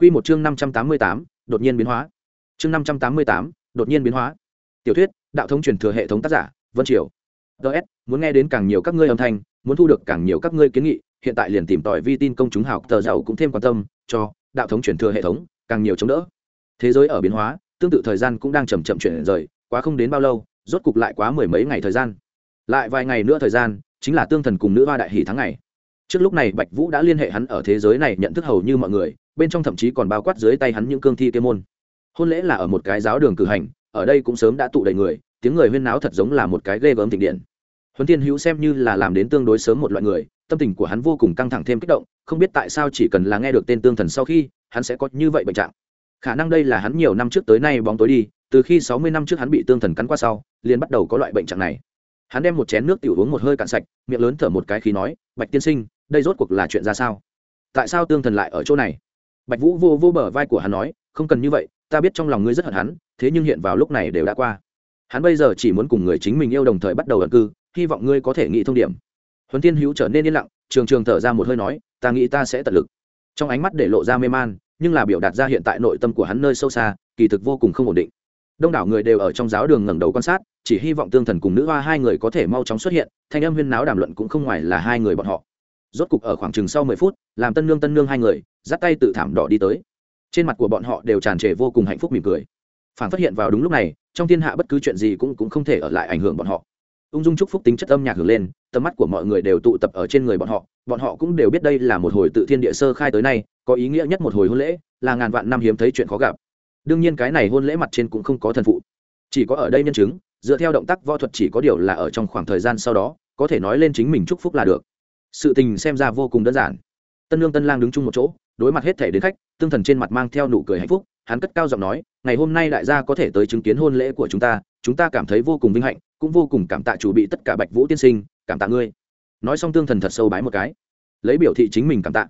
Quy một chương 588, đột nhiên biến hóa. Chương 588, đột nhiên biến hóa. Tiểu thuyết, đạo thống truyền thừa hệ thống tác giả, Vân Triều. DS, muốn nghe đến càng nhiều các ngươi âm thanh, muốn thu được càng nhiều các ngươi kiến nghị, hiện tại liền tìm tòi vi tin công chúng học tờ giàu cũng thêm quan tâm cho đạo thống truyền thừa hệ thống, càng nhiều chống đỡ. Thế giới ở biến hóa, tương tự thời gian cũng đang chậm chậm chuyển rời, quá không đến bao lâu, rốt cục lại quá mười mấy ngày thời gian. Lại vài ngày nữa thời gian, chính là tương thần cùng nữ hoa đại hỷ tháng ngày. Trước lúc này Bạch Vũ đã liên hệ hắn ở thế giới này nhận thức hầu như mọi người, bên trong thậm chí còn bao quát dưới tay hắn những cương thi kia môn. Hôn lễ là ở một cái giáo đường cử hành, ở đây cũng sớm đã tụ đầy người, tiếng người huyên náo thật giống là một cái ghê gớm thịnh điện. Huấn thiên hữu xem như là làm đến tương đối sớm một loại người, tâm tình của hắn vô cùng căng thẳng thêm kích động, không biết tại sao chỉ cần là nghe được tên tương thần sau khi, hắn sẽ có như vậy bệnh trạng. Khả năng đây là hắn nhiều năm trước tới nay bóng tối đi, từ khi sáu mươi năm trước hắn bị tương thần cắn qua sau, liền bắt đầu có loại bệnh trạng này. Hắn đem một chén nước tiểu uống một hơi cạn sạch, miệng lớn thở một cái khi nói, bạch tiên sinh, đây rốt cuộc là chuyện ra sao? Tại sao tương thần lại ở chỗ này? Bạch vũ vô vô bờ vai của hắn nói, không cần như vậy, ta biết trong lòng ngươi rất hận hắn, thế nhưng hiện vào lúc này đều đã qua. Hắn bây giờ chỉ muốn cùng người chính mình yêu đồng thời bắt đầu ẩn cư, hy vọng ngươi có thể nghĩ thông điểm. Huấn tiên hữu trở nên yên lặng, trường trường thở ra một hơi nói, ta nghĩ ta sẽ tận lực. Trong ánh mắt để lộ ra mê man, nhưng là biểu đạt ra hiện tại nội tâm của hắn nơi sâu xa, kỳ thực vô cùng không ổn định. Đông đảo người đều ở trong giáo đường ngẩng đầu quan sát, chỉ hy vọng tương thần cùng nữ hoa hai người có thể mau chóng xuất hiện, thanh âm huyên náo đàm luận cũng không ngoài là hai người bọn họ rốt cục ở khoảng chừng sau mười phút, làm tân nương tân nương hai người, dắt tay tự thảm đỏ đi tới. Trên mặt của bọn họ đều tràn trề vô cùng hạnh phúc mỉm cười. Phản phát hiện vào đúng lúc này, trong thiên hạ bất cứ chuyện gì cũng cũng không thể ở lại ảnh hưởng bọn họ. Ung dung chúc phúc tính chất âm nhạc hưởng lên, tầm mắt của mọi người đều tụ tập ở trên người bọn họ bọn họ cũng đều biết đây là một hồi tự thiên địa sơ khai tới nay, có ý nghĩa nhất một hồi hôn lễ, là ngàn vạn năm hiếm thấy chuyện khó gặp. Đương nhiên cái này hôn lễ mặt trên cũng không có thần phụ. Chỉ có ở đây nhân chứng, dựa theo động tác võ thuật chỉ có điều là ở trong khoảng thời gian sau đó, có thể nói lên chính mình chúc phúc là được sự tình xem ra vô cùng đơn giản. Tân lương tân lang đứng chung một chỗ, đối mặt hết thể đến khách, tương thần trên mặt mang theo nụ cười hạnh phúc, hắn cất cao giọng nói, ngày hôm nay đại gia có thể tới chứng kiến hôn lễ của chúng ta chúng ta cảm thấy vô cùng vinh hạnh, cũng vô cùng cảm tạ chủ bị tất cả bạch vũ tiên sinh, cảm tạ ngươi. Nói xong tương thần thật sâu bái một cái. Lấy biểu thị chính mình cảm tạ.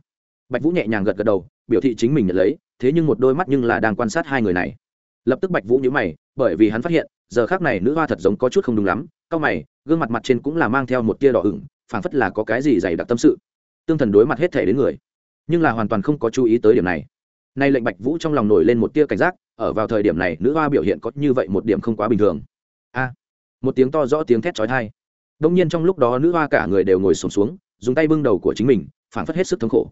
Bạch vũ nhẹ nhàng gật gật đầu, biểu thị chính mình nhận lấy, thế nhưng một đôi mắt nhưng là đang quan sát hai người này. Lập tức bạch vũ nhíu mày, bởi vì hắn phát hiện, giờ khác này nữ hoa thật giống có chút không đúng lắm, cau mày, gương mặt mặt trên cũng là mang theo một tia đỏ ửng phảng phất là có cái gì dày đặc tâm sự. Tương thần đối mặt hết thể đến người nhưng là hoàn toàn không có chú ý tới điểm này. Nay lệnh bạch vũ trong lòng nổi lên một tia cảnh giác ở vào thời điểm này nữ hoa biểu hiện có như vậy một điểm không quá bình thường. A! Một tiếng to rõ tiếng thét chói tai. Đông nhiên trong lúc đó nữ hoa cả người đều ngồi sổm xuống, xuống dùng tay bưng đầu của chính mình phảng phất hết sức thống khổ.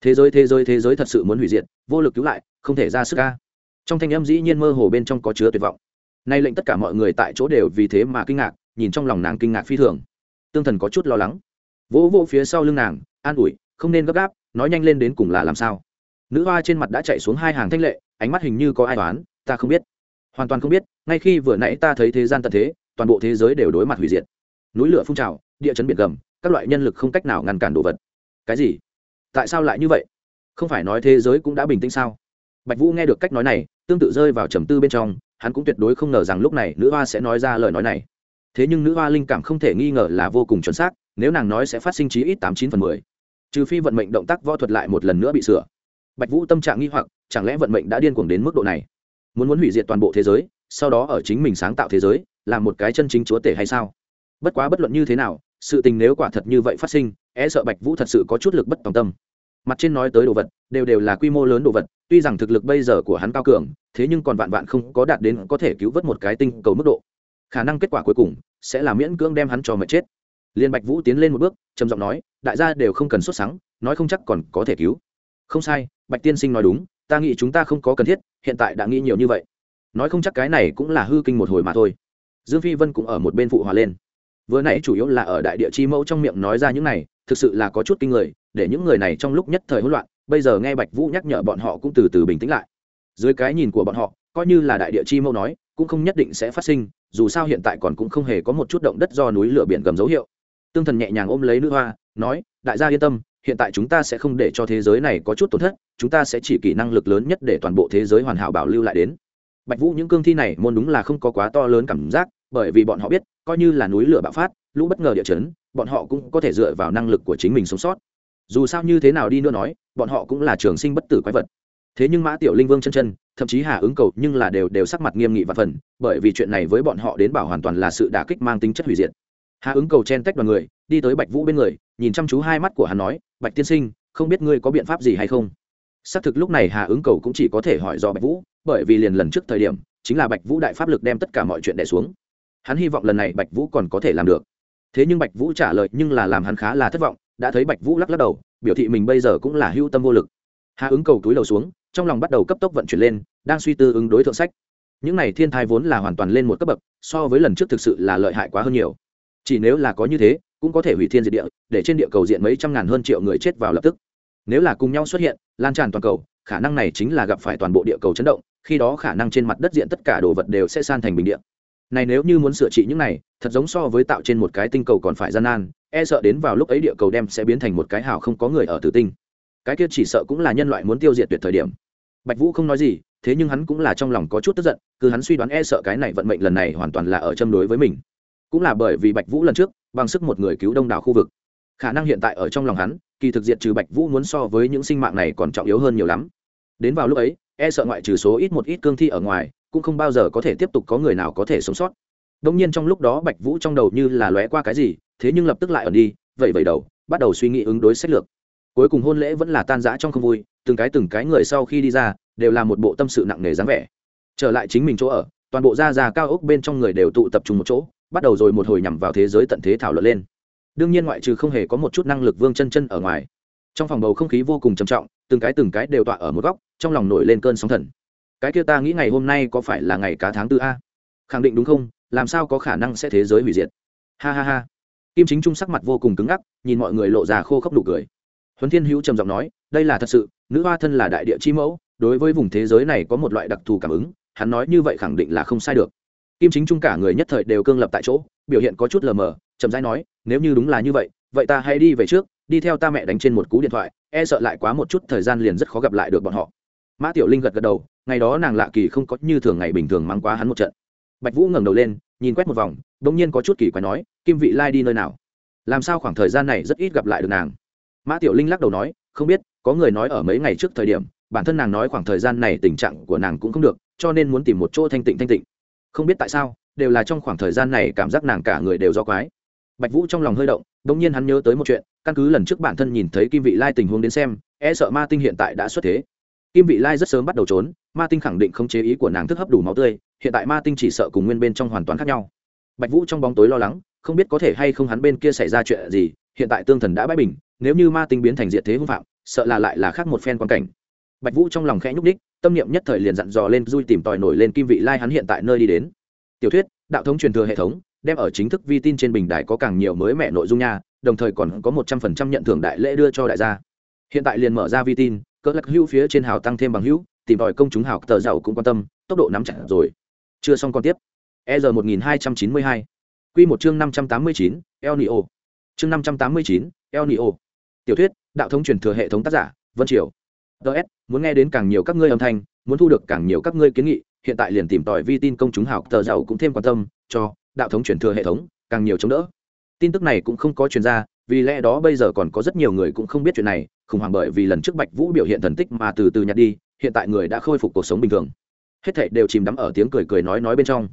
Thế giới thế giới thế giới thật sự muốn hủy diệt vô lực cứu lại không thể ra sức ca trong thanh âm dĩ nhiên mơ hồ bên trong có chứa tuyệt vọng. Nay lệnh tất cả mọi người tại chỗ đều vì thế mà kinh ngạc nhìn trong lòng nàng kinh ngạc phi thường tương thần có chút lo lắng. Vỗ vỗ phía sau lưng nàng, an ủi, không nên gấp gáp, nói nhanh lên đến cùng là làm sao? Nữ hoa trên mặt đã chạy xuống hai hàng thanh lệ, ánh mắt hình như có ai toán ta không biết. Hoàn toàn không biết, ngay khi vừa nãy ta thấy thế gian tận thế, toàn bộ thế giới đều đối mặt hủy diệt. Núi lửa phun trào, địa chấn biển gầm, các loại nhân lực không cách nào ngăn cản đồ vật. Cái gì? Tại sao lại như vậy? Không phải nói thế giới cũng đã bình tĩnh sao? Bạch vũ nghe được cách nói này, tương tự rơi vào trầm tư bên trong, hắn cũng tuyệt đối không ngờ rằng lúc này nữ hoa sẽ nói ra lời nói này thế nhưng nữ hoa linh cảm không thể nghi ngờ là vô cùng chuẩn xác, nếu nàng nói sẽ phát sinh chí ít tám chín phần mười. Trừ phi vận mệnh động tác võ thuật lại một lần nữa bị sửa. Bạch vũ tâm trạng nghi hoặc, chẳng lẽ vận mệnh đã điên cuồng đến mức độ này? Muốn muốn hủy diệt toàn bộ thế giới, sau đó ở chính mình sáng tạo thế giới, là một cái chân chính chúa tể hay sao? Bất quá bất luận như thế nào, sự tình nếu quả thật như vậy phát sinh e sợ bạch vũ thật sự có chút lực bất tòng tâm. Mặt trên nói tới đồ vật, đều đều là quy mô lớn đồ vật, tuy rằng thực lực bây giờ của hắn cao cường, thế nhưng còn vạn vạn không có đạt đến có thể cứu vớt một cái tinh cầu mức độ khả năng kết quả cuối cùng sẽ là miễn cưỡng đem hắn cho mệt chết. Liên bạch vũ tiến lên một bước, trầm giọng nói, đại gia đều không cần xuất sáng nói không chắc còn có thể cứu. Không sai, bạch tiên sinh nói đúng, ta nghĩ chúng ta không có cần thiết, hiện tại đã nghĩ nhiều như vậy. Nói không chắc cái này cũng là hư kinh một hồi mà thôi. Dương phi vân cũng ở một bên phụ hòa lên. Vừa nãy chủ yếu là ở đại địa chi mẫu trong miệng nói ra những này, thực sự là có chút kinh người, để những người này trong lúc nhất thời hỗn loạn, bây giờ nghe bạch vũ nhắc nhở bọn họ cũng từ từ bình tĩnh lại. Dưới cái nhìn của bọn họ, coi như là đại địa chi mẫu nói, cũng không nhất định sẽ phát sinh dù sao hiện tại còn cũng không hề có một chút động đất do núi lửa biển gầm dấu hiệu. Tương thần nhẹ nhàng ôm lấy nữ hoa, nói, đại gia yên tâm, hiện tại chúng ta sẽ không để cho thế giới này có chút tổn thất, chúng ta sẽ chỉ kỹ năng lực lớn nhất để toàn bộ thế giới hoàn hảo bảo lưu lại đến. Bạch vũ những cương thi này, môn đúng là không có quá to lớn cảm giác, bởi vì bọn họ biết, coi như là núi lửa bạo phát, lũ bất ngờ địa chấn, bọn họ cũng có thể dựa vào năng lực của chính mình sống sót. Dù sao như thế nào đi nữa nói, bọn họ cũng là trường sinh bất tử quái vật. Thế nhưng mã tiểu linh vương chân chân thậm chí hà ứng cầu nhưng là đều đều sắc mặt nghiêm nghị và phần, bởi vì chuyện này với bọn họ đến bảo hoàn toàn là sự đả kích mang tính chất hủy diệt. Hà ứng cầu chen tách đoàn người, đi tới bạch vũ bên người, nhìn chăm chú hai mắt của hắn nói, bạch tiên sinh, không biết ngươi có biện pháp gì hay không? Xác thực lúc này hà ứng cầu cũng chỉ có thể hỏi do bạch vũ, bởi vì liền lần trước thời điểm, chính là bạch vũ đại pháp lực đem tất cả mọi chuyện đẻ xuống. Hắn hy vọng lần này bạch vũ còn có thể làm được. Thế nhưng bạch vũ trả lời nhưng là làm hắn khá là thất vọng, đã thấy bạch vũ lắc lắc đầu, biểu thị mình bây giờ cũng là hưu tâm vô lực. Hà ứng cầu túi đầu xuống trong lòng bắt đầu cấp tốc vận chuyển lên, đang suy tư ứng đối thượng sách. Những này thiên thai vốn là hoàn toàn lên một cấp bậc, so với lần trước thực sự là lợi hại quá hơn nhiều. Chỉ nếu là có như thế, cũng có thể hủy thiên diệt địa, để trên địa cầu diện mấy trăm ngàn hơn triệu người chết vào lập tức. Nếu là cùng nhau xuất hiện, lan tràn toàn cầu, khả năng này chính là gặp phải toàn bộ địa cầu chấn động, khi đó khả năng trên mặt đất diện tất cả đồ vật đều sẽ san thành bình địa. Này nếu như muốn sửa trị những này, thật giống so với tạo trên một cái tinh cầu còn phải gian nan e sợ đến vào lúc ấy địa cầu đem sẽ biến thành một cái hào không có người ở tử tinh. Cái kia chỉ sợ cũng là nhân loại muốn tiêu diệt tuyệt thời điểm bạch vũ không nói gì, thế nhưng hắn cũng là trong lòng có chút tức giận, cứ hắn suy đoán e sợ cái này vận mệnh lần này hoàn toàn là ở châm đối với mình. Cũng là bởi vì bạch vũ lần trước, bằng sức một người cứu đông đảo khu vực. Khả năng hiện tại ở trong lòng hắn, kỳ thực diệt trừ bạch vũ muốn so với những sinh mạng này còn trọng yếu hơn nhiều lắm. Đến vào lúc ấy e sợ ngoại trừ số ít một ít cương thi ở ngoài, cũng không bao giờ có thể tiếp tục có người nào có thể sống sót. Đông nhiên trong lúc đó bạch vũ trong đầu như là lóe qua cái gì, thế nhưng lập tức lại ẩn đi vậy vậy đầu, bắt đầu suy nghĩ ứng đối sách lược cuối cùng hôn lễ vẫn là tan rã trong không vui, từng cái từng cái người sau khi đi ra, đều là một bộ tâm sự nặng nề dáng vẻ. Trở lại chính mình chỗ ở, toàn bộ gia già cao ốc bên trong người đều tụ tập trung một chỗ, bắt đầu rồi một hồi nhằm vào thế giới tận thế thảo luận lên. Đương nhiên ngoại trừ không hề có một chút năng lực vương chân chân ở ngoài, trong phòng bầu không khí vô cùng trầm trọng, từng cái từng cái đều tọa ở một góc, trong lòng nổi lên cơn sóng thần. Cái kia ta nghĩ ngày hôm nay có phải là ngày cá tháng tư a? Khẳng định đúng không? Làm sao có khả năng sẽ thế giới hủy diệt? Ha ha ha. Kim chính trung sắc mặt vô cùng cứng ngắc, nhìn mọi người lộ ra khô khốc đủ cười huấn thiên hữu trầm giọng nói, đây là thật sự, nữ hoa thân là đại địa chi mẫu, đối với vùng thế giới này có một loại đặc thù cảm ứng, hắn nói như vậy khẳng định là không sai được. Kim chính trung cả người nhất thời đều cương lập tại chỗ, biểu hiện có chút lờ mờ, chậm rãi nói, nếu như đúng là như vậy vậy ta hãy đi về trước, đi theo ta mẹ đánh trên một cú điện thoại e sợ lại quá một chút thời gian liền rất khó gặp lại được bọn họ. Mã tiểu linh gật gật đầu, ngày đó nàng lạ kỳ không có như thường ngày bình thường mang quá hắn một trận. Bạch vũ ngẩng đầu lên, nhìn quét một vòng đ ỗ n g nhiên có chút kỳ quái nói, kim vị lai đi nơi nào? Làm sao khoảng thời gian này rất ít gặp lại được nàng? Mã tiểu linh lắc đầu nói, không biết, có người nói ở mấy ngày trước thời điểm, bản thân nàng nói khoảng thời gian này tình trạng của nàng cũng không được, cho nên muốn tìm một chỗ thanh tịnh thanh tịnh. Không biết tại sao, đều là trong khoảng thời gian này cảm giác nàng cả người đều do quái. Bạch vũ trong lòng hơi động đ ỗ n g nhiên hắn nhớ tới một chuyện, căn cứ lần trước bản thân nhìn thấy kim vị lai tình huống đến xem e sợ ma tinh hiện tại đã xuất thế. Kim vị lai rất sớm bắt đầu trốn, ma tinh khẳng định không chế ý của nàng thức hấp đủ máu tươi, hiện tại ma tinh chỉ sợ cùng nguyên bên trong hoàn toàn khác nhau. Bạch vũ trong bóng tối lo lắng, không biết có thể hay không hắn bên kia xảy ra chuyện gì hiện tại tương thần đã bãi bình, nếu như ma tinh biến thành diện thế hưng phạm, sợ là lại là khác một phen quan cảnh. Bạch vũ trong lòng khẽ nhúc đích tâm niệm nhất thời liền dặn dò lên dui tìm tòi nổi lên kim vị lai hắn hiện tại nơi đi đến. Tiểu thuyết, đạo thống truyền thừa hệ thống, đem ở chính thức vi tin trên bình đài có càng nhiều mới mẹ nội dung nha, đồng thời còn có một trăm phần trăm nhận thưởng đại lễ đưa cho đại gia. Hiện tại liền mở ra vi tin, cỡ lắc hữu phía trên hào tăng thêm bằng hữu, tìm tòi công chúng hào tờ giàu cũng quan tâm, tốc độ nắm chặt rồi. Chưa xong còn tiếp. E r một nghìn hai trăm chín mươi hai. Q một chương năm trăm tám mươi chín, el nio chương năm trăm tám mươi chín, el nio tiểu thuyết, đạo thống truyền thừa hệ thống tác giả, vân triều. Ts muốn nghe đến càng nhiều các ngươi âm thanh, muốn thu được càng nhiều các ngươi kiến nghị, hiện tại liền tìm tòi vi tin công chúng học tờ giàu cũng thêm quan tâm cho đạo thống truyền thừa hệ thống, càng nhiều chống đỡ. Tin tức này cũng không có chuyên gia, vì lẽ đó bây giờ còn có rất nhiều người cũng không biết chuyện này, khủng hoảng bởi vì lần trước bạch vũ biểu hiện thần tích mà từ từ nhặt đi, hiện tại người đã khôi phục cuộc sống bình thường. Hết thảy đều chìm đắm ở tiếng cười cười nói nói bên trong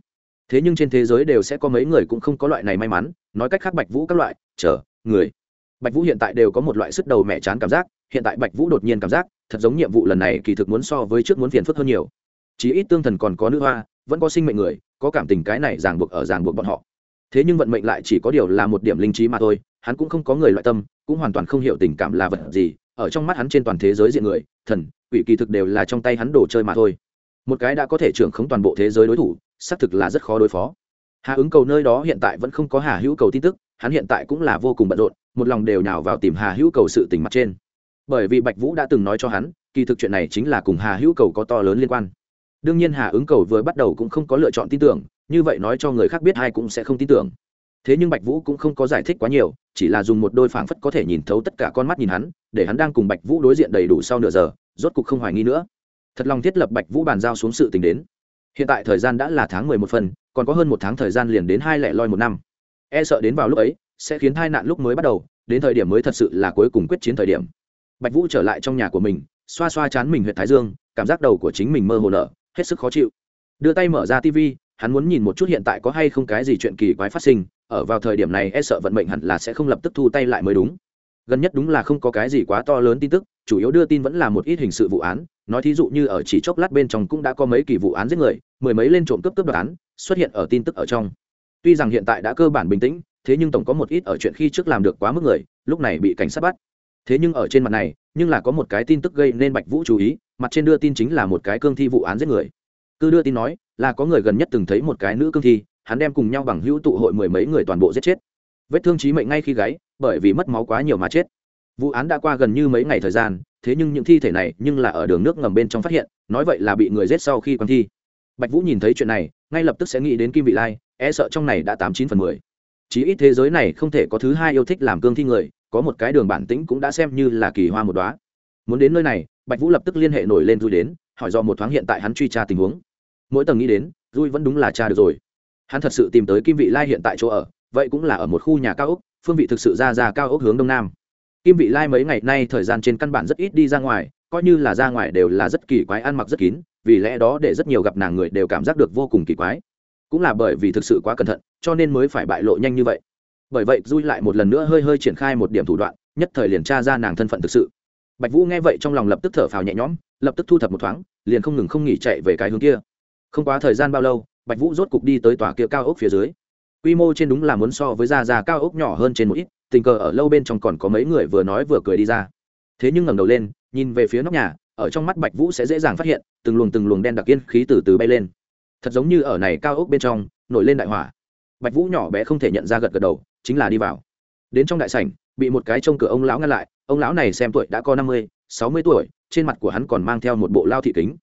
thế nhưng trên thế giới đều sẽ có mấy người cũng không có loại này may mắn, nói cách khác bạch vũ các loại, chờ, người. Bạch vũ hiện tại đều có một loại sức đầu mẹ chán cảm giác, hiện tại bạch vũ đột nhiên cảm giác, thật giống nhiệm vụ lần này kỳ thực muốn so với trước muốn phiền phức hơn nhiều. Chí ít tương thần còn có nữ hoa, vẫn có sinh mệnh người, có cảm tình cái này ràng buộc ở ràng buộc bọn họ. Thế nhưng vận mệnh lại chỉ có điều là một điểm linh trí mà thôi, hắn cũng không có người loại tâm, cũng hoàn toàn không hiểu tình cảm là vật gì, ở trong mắt hắn trên toàn thế giới diện người, thần, quỷ kỳ thực đều là trong tay hắn đồ chơi mà thôi. Một cái đã có thể trưởng khống toàn bộ thế giới đối thủ xác thực là rất khó đối phó. Hà ứng cầu nơi đó hiện tại vẫn không có hà hữu cầu tin tức, hắn hiện tại cũng là vô cùng bận rộn, một lòng đều nhào vào tìm hà hữu cầu sự tình mặt trên. Bởi vì bạch vũ đã từng nói cho hắn, kỳ thực chuyện này chính là cùng hà hữu cầu có to lớn liên quan. Đương nhiên hà ứng cầu vừa bắt đầu cũng không có lựa chọn tin tưởng, như vậy nói cho người khác biết ai cũng sẽ không tin tưởng. Thế nhưng bạch vũ cũng không có giải thích quá nhiều, chỉ là dùng một đôi phảng phất có thể nhìn thấu tất cả con mắt nhìn hắn, để hắn đang cùng bạch vũ đối diện đầy đủ sau nửa giờ, rốt cục không hoài nghi nữa. Thật lòng thiết lập bạch vũ bàn giao xuống sự tình đến hiện tại thời gian đã là tháng mười một phần, còn có hơn một tháng thời gian liền đến hai lẻ loi một năm. E sợ đến vào lúc ấy, sẽ khiến hai nạn lúc mới bắt đầu, đến thời điểm mới thật sự là cuối cùng quyết chiến thời điểm. Bạch vũ trở lại trong nhà của mình, xoa xoa chán mình huyện thái dương, cảm giác đầu của chính mình mơ hồ nở, hết sức khó chịu. Đưa tay mở ra tv hắn muốn nhìn một chút hiện tại có hay không cái gì chuyện kỳ quái phát sinh, ở vào thời điểm này e sợ vận mệnh hẳn là sẽ không lập tức thu tay lại mới đúng gần nhất đúng là không có cái gì quá to lớn tin tức, chủ yếu đưa tin vẫn là một ít hình sự vụ án, nói thí dụ như ở chỉ chốc lát bên trong cũng đã có mấy kỳ vụ án giết người, mười mấy lên trộm cướp cướp đoạt án, xuất hiện ở tin tức ở trong. Tuy rằng hiện tại đã cơ bản bình tĩnh, thế nhưng tổng có một ít ở chuyện khi trước làm được quá mức người, lúc này bị cảnh sát bắt. Thế nhưng ở trên mặt này, nhưng là có một cái tin tức gây nên bạch vũ chú ý, mặt trên đưa tin chính là một cái cương thi vụ án giết người. Cứ đưa tin nói, là có người gần nhất từng thấy một cái nữ cương thi, hắn đem cùng nhau bằng hữu tụ hội mười mấy người toàn bộ giết chết vết thương trí mệnh ngay khi gáy, bởi vì mất máu quá nhiều mà chết. Vụ án đã qua gần như mấy ngày thời gian, thế nhưng những thi thể này nhưng là ở đường nước ngầm bên trong phát hiện, nói vậy là bị người giết sau khi quan thi. Bạch vũ nhìn thấy chuyện này, ngay lập tức sẽ nghĩ đến kim vị lai e sợ trong này đã tám chín phần mười. Chí ít thế giới này không thể có thứ hai yêu thích làm cương thi người, có một cái đường bản tĩnh cũng đã xem như là kỳ hoa một đóa. Muốn đến nơi này, bạch vũ lập tức liên hệ nổi lên dui đến, hỏi do một thoáng hiện tại hắn truy tra tình huống. Mỗi tầng nghĩ đến dui vẫn đúng là cha được rồi. Hắn thật sự tìm tới kim vị lai hiện tại chỗ ở vậy cũng là ở một khu nhà cao ốc, phương vị thực sự ra ra cao ốc hướng đông nam. Kim vị lai mấy ngày nay thời gian trên căn bản rất ít đi ra ngoài, coi như là ra ngoài đều là rất kỳ quái ăn mặc rất kín, vì lẽ đó để rất nhiều gặp nàng người đều cảm giác được vô cùng kỳ quái. Cũng là bởi vì thực sự quá cẩn thận, cho nên mới phải bại lộ nhanh như vậy. Bởi vậy, dui lại một lần nữa hơi hơi triển khai một điểm thủ đoạn, nhất thời liền tra ra nàng thân phận thực sự. Bạch vũ nghe vậy trong lòng lập tức thở phào nhẹ nhõm, lập tức thu thập một thoáng, liền không ngừng không nghỉ chạy về cái hướng kia. Không quá thời gian bao lâu, bạch vũ rốt cục đi tới tòa kia cao ốc phía dưới quy mô trên đúng là muốn so với da da cao ốc nhỏ hơn trên một ít, tình cờ ở lâu bên trong còn có mấy người vừa nói vừa cười đi ra. Thế nhưng ngẩng đầu lên, nhìn về phía nóc nhà, ở trong mắt bạch vũ sẽ dễ dàng phát hiện, từng luồng từng luồng đen đặc yên khí từ từ bay lên. Thật giống như ở này cao ốc bên trong, nổi lên đại hỏa. Bạch vũ nhỏ bé không thể nhận ra gật gật đầu, chính là đi vào. Đến trong đại sảnh, bị một cái trông cửa ông lão ngăn lại, ông lão này xem tuổi đã có năm mươi, sáu mươi tuổi, trên mặt của hắn còn mang theo một bộ lao thị kính.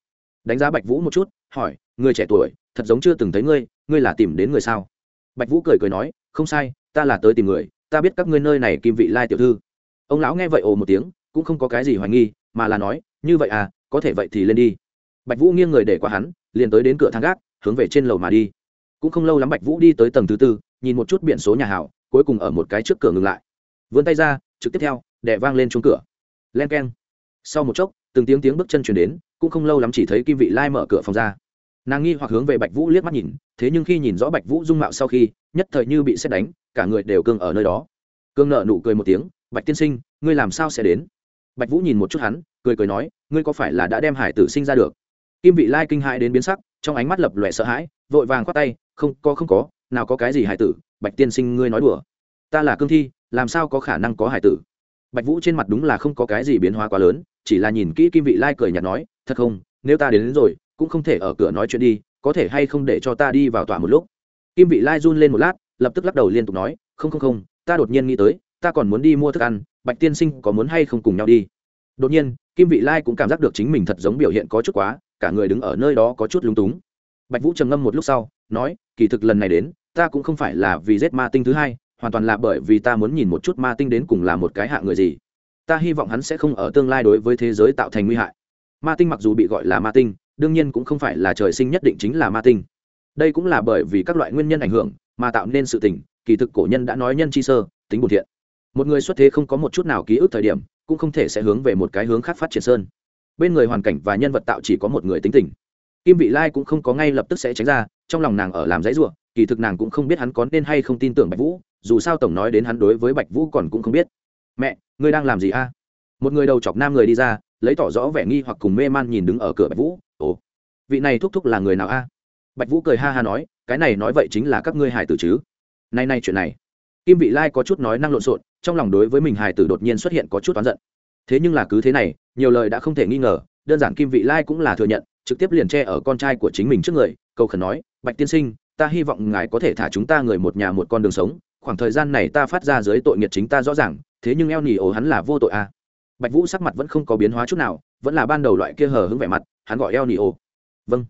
Đánh giá bạch vũ một chút, hỏi, người trẻ tuổi, thật giống chưa từng thấy ngươi ngươi là tìm đến người sao? Bạch vũ cười cười nói, không sai, ta là tới tìm người, ta biết các ngươi nơi này kim vị lai tiểu thư. Ông lão nghe vậy ồ một tiếng, cũng không có cái gì hoài nghi, mà là nói, như vậy à có thể vậy thì lên đi. Bạch vũ nghiêng người để qua hắn, liền tới đến cửa thang gác, hướng về trên lầu mà đi. Cũng không lâu lắm bạch vũ đi tới tầng thứ tư, nhìn một chút biển số nhà hảo, cuối cùng ở một cái trước cửa ngừng lại. Vươn tay ra, trực tiếp theo đẻ vang lên chuông cửa. Len k e n sau một chốc, từng tiếng tiếng bước chân chuyển đến, cũng không lâu lắm chỉ thấy kim vị lai mở cửa phòng ra nàng nghi hoặc hướng về bạch vũ liếc mắt nhìn thế nhưng khi nhìn rõ bạch vũ dung mạo sau khi nhất thời như bị xét đánh cả người đều cương ở nơi đó. Cương nợ nụ cười một tiếng bạch tiên sinh ngươi làm sao sẽ đến? Bạch vũ nhìn một chút hắn cười cười nói ngươi có phải là đã đem hải tử sinh ra được? Kim vị lai kinh hãi đến biến sắc trong ánh mắt lập lòe sợ hãi vội vàng khoát tay không có không có nào có cái gì hải tử bạch tiên sinh ngươi nói đùa. Ta là cương thi làm sao có khả năng có hải tử? Bạch vũ trên mặt đúng là không có cái gì biến hóa quá lớn chỉ là nhìn kỹ kim vị lai cười nhạt nói thật không nếu ta đến, đến rồi cũng không thể ở cửa nói chuyện đi, có thể hay không để cho ta đi vào tòa một lúc. Kim vị lai run lên một lát, lập tức lắc đầu liên tục nói, không không không, ta đột nhiên nghĩ tới, ta còn muốn đi mua thức ăn, bạch tiên sinh có muốn hay không cùng nhau đi? Đột nhiên, kim vị lai cũng cảm giác được chính mình thật giống biểu hiện có chút quá, cả người đứng ở nơi đó có chút lúng túng. Bạch vũ trầm ngâm một lúc sau, nói, kỳ thực lần này đến, ta cũng không phải là vì giết ma tinh thứ hai, hoàn toàn là bởi vì ta muốn nhìn một chút ma tinh đến cùng là một cái hạ người gì. Ta hy vọng hắn sẽ không ở tương lai đối với thế giới tạo thành nguy hại. Ma tinh mặc dù bị gọi là ma tinh đương nhiên cũng không phải là trời sinh nhất định chính là ma tinh. Đây cũng là bởi vì các loại nguyên nhân ảnh hưởng mà tạo nên sự tình, kỳ thực cổ nhân đã nói nhân chi sơ, tính bổn thiện. Một người xuất thế không có một chút nào ký ức thời điểm, cũng không thể sẽ hướng về một cái hướng khác phát triển sơn. Bên người hoàn cảnh và nhân vật tạo chỉ có một người tính tình. Kim vị lai cũng không có ngay lập tức sẽ tránh ra, trong lòng nàng ở làm dãy ruộng kỳ thực nàng cũng không biết hắn có nên hay không tin tưởng bạch vũ, dù sao tổng nói đến hắn đối với bạch vũ còn cũng không biết. Mẹ, ngươi đang làm gì a? Một người đầu chọc nam người đi ra, lấy tỏ rõ vẻ nghi hoặc cùng mê man nhìn đứng ở cửa bạch vũ ồ, vị này thúc thúc là người nào a? Bạch vũ cười ha ha nói, cái này nói vậy chính là các ngươi hải tử chứ? Nay nay chuyện này. Kim vị lai có chút nói năng lộn xộn, trong lòng đối với mình hải tử đột nhiên xuất hiện có chút oán giận. Thế nhưng là cứ thế này, nhiều lời đã không thể nghi ngờ, đơn giản kim vị lai cũng là thừa nhận, trực tiếp liền che ở con trai của chính mình trước người, cầu khẩn nói, bạch tiên sinh, ta hy vọng ngài có thể thả chúng ta người một nhà một con đường sống, khoảng thời gian này ta phát ra dưới tội nghiệt chính ta rõ ràng, thế nhưng eo nỉ ổ hắn là vô tội à bạch vũ sắc mặt vẫn không có biến hóa chút nào, vẫn là ban đầu loại kia hờ hững vẻ mặt, hắn gọi eo nị ô vâng.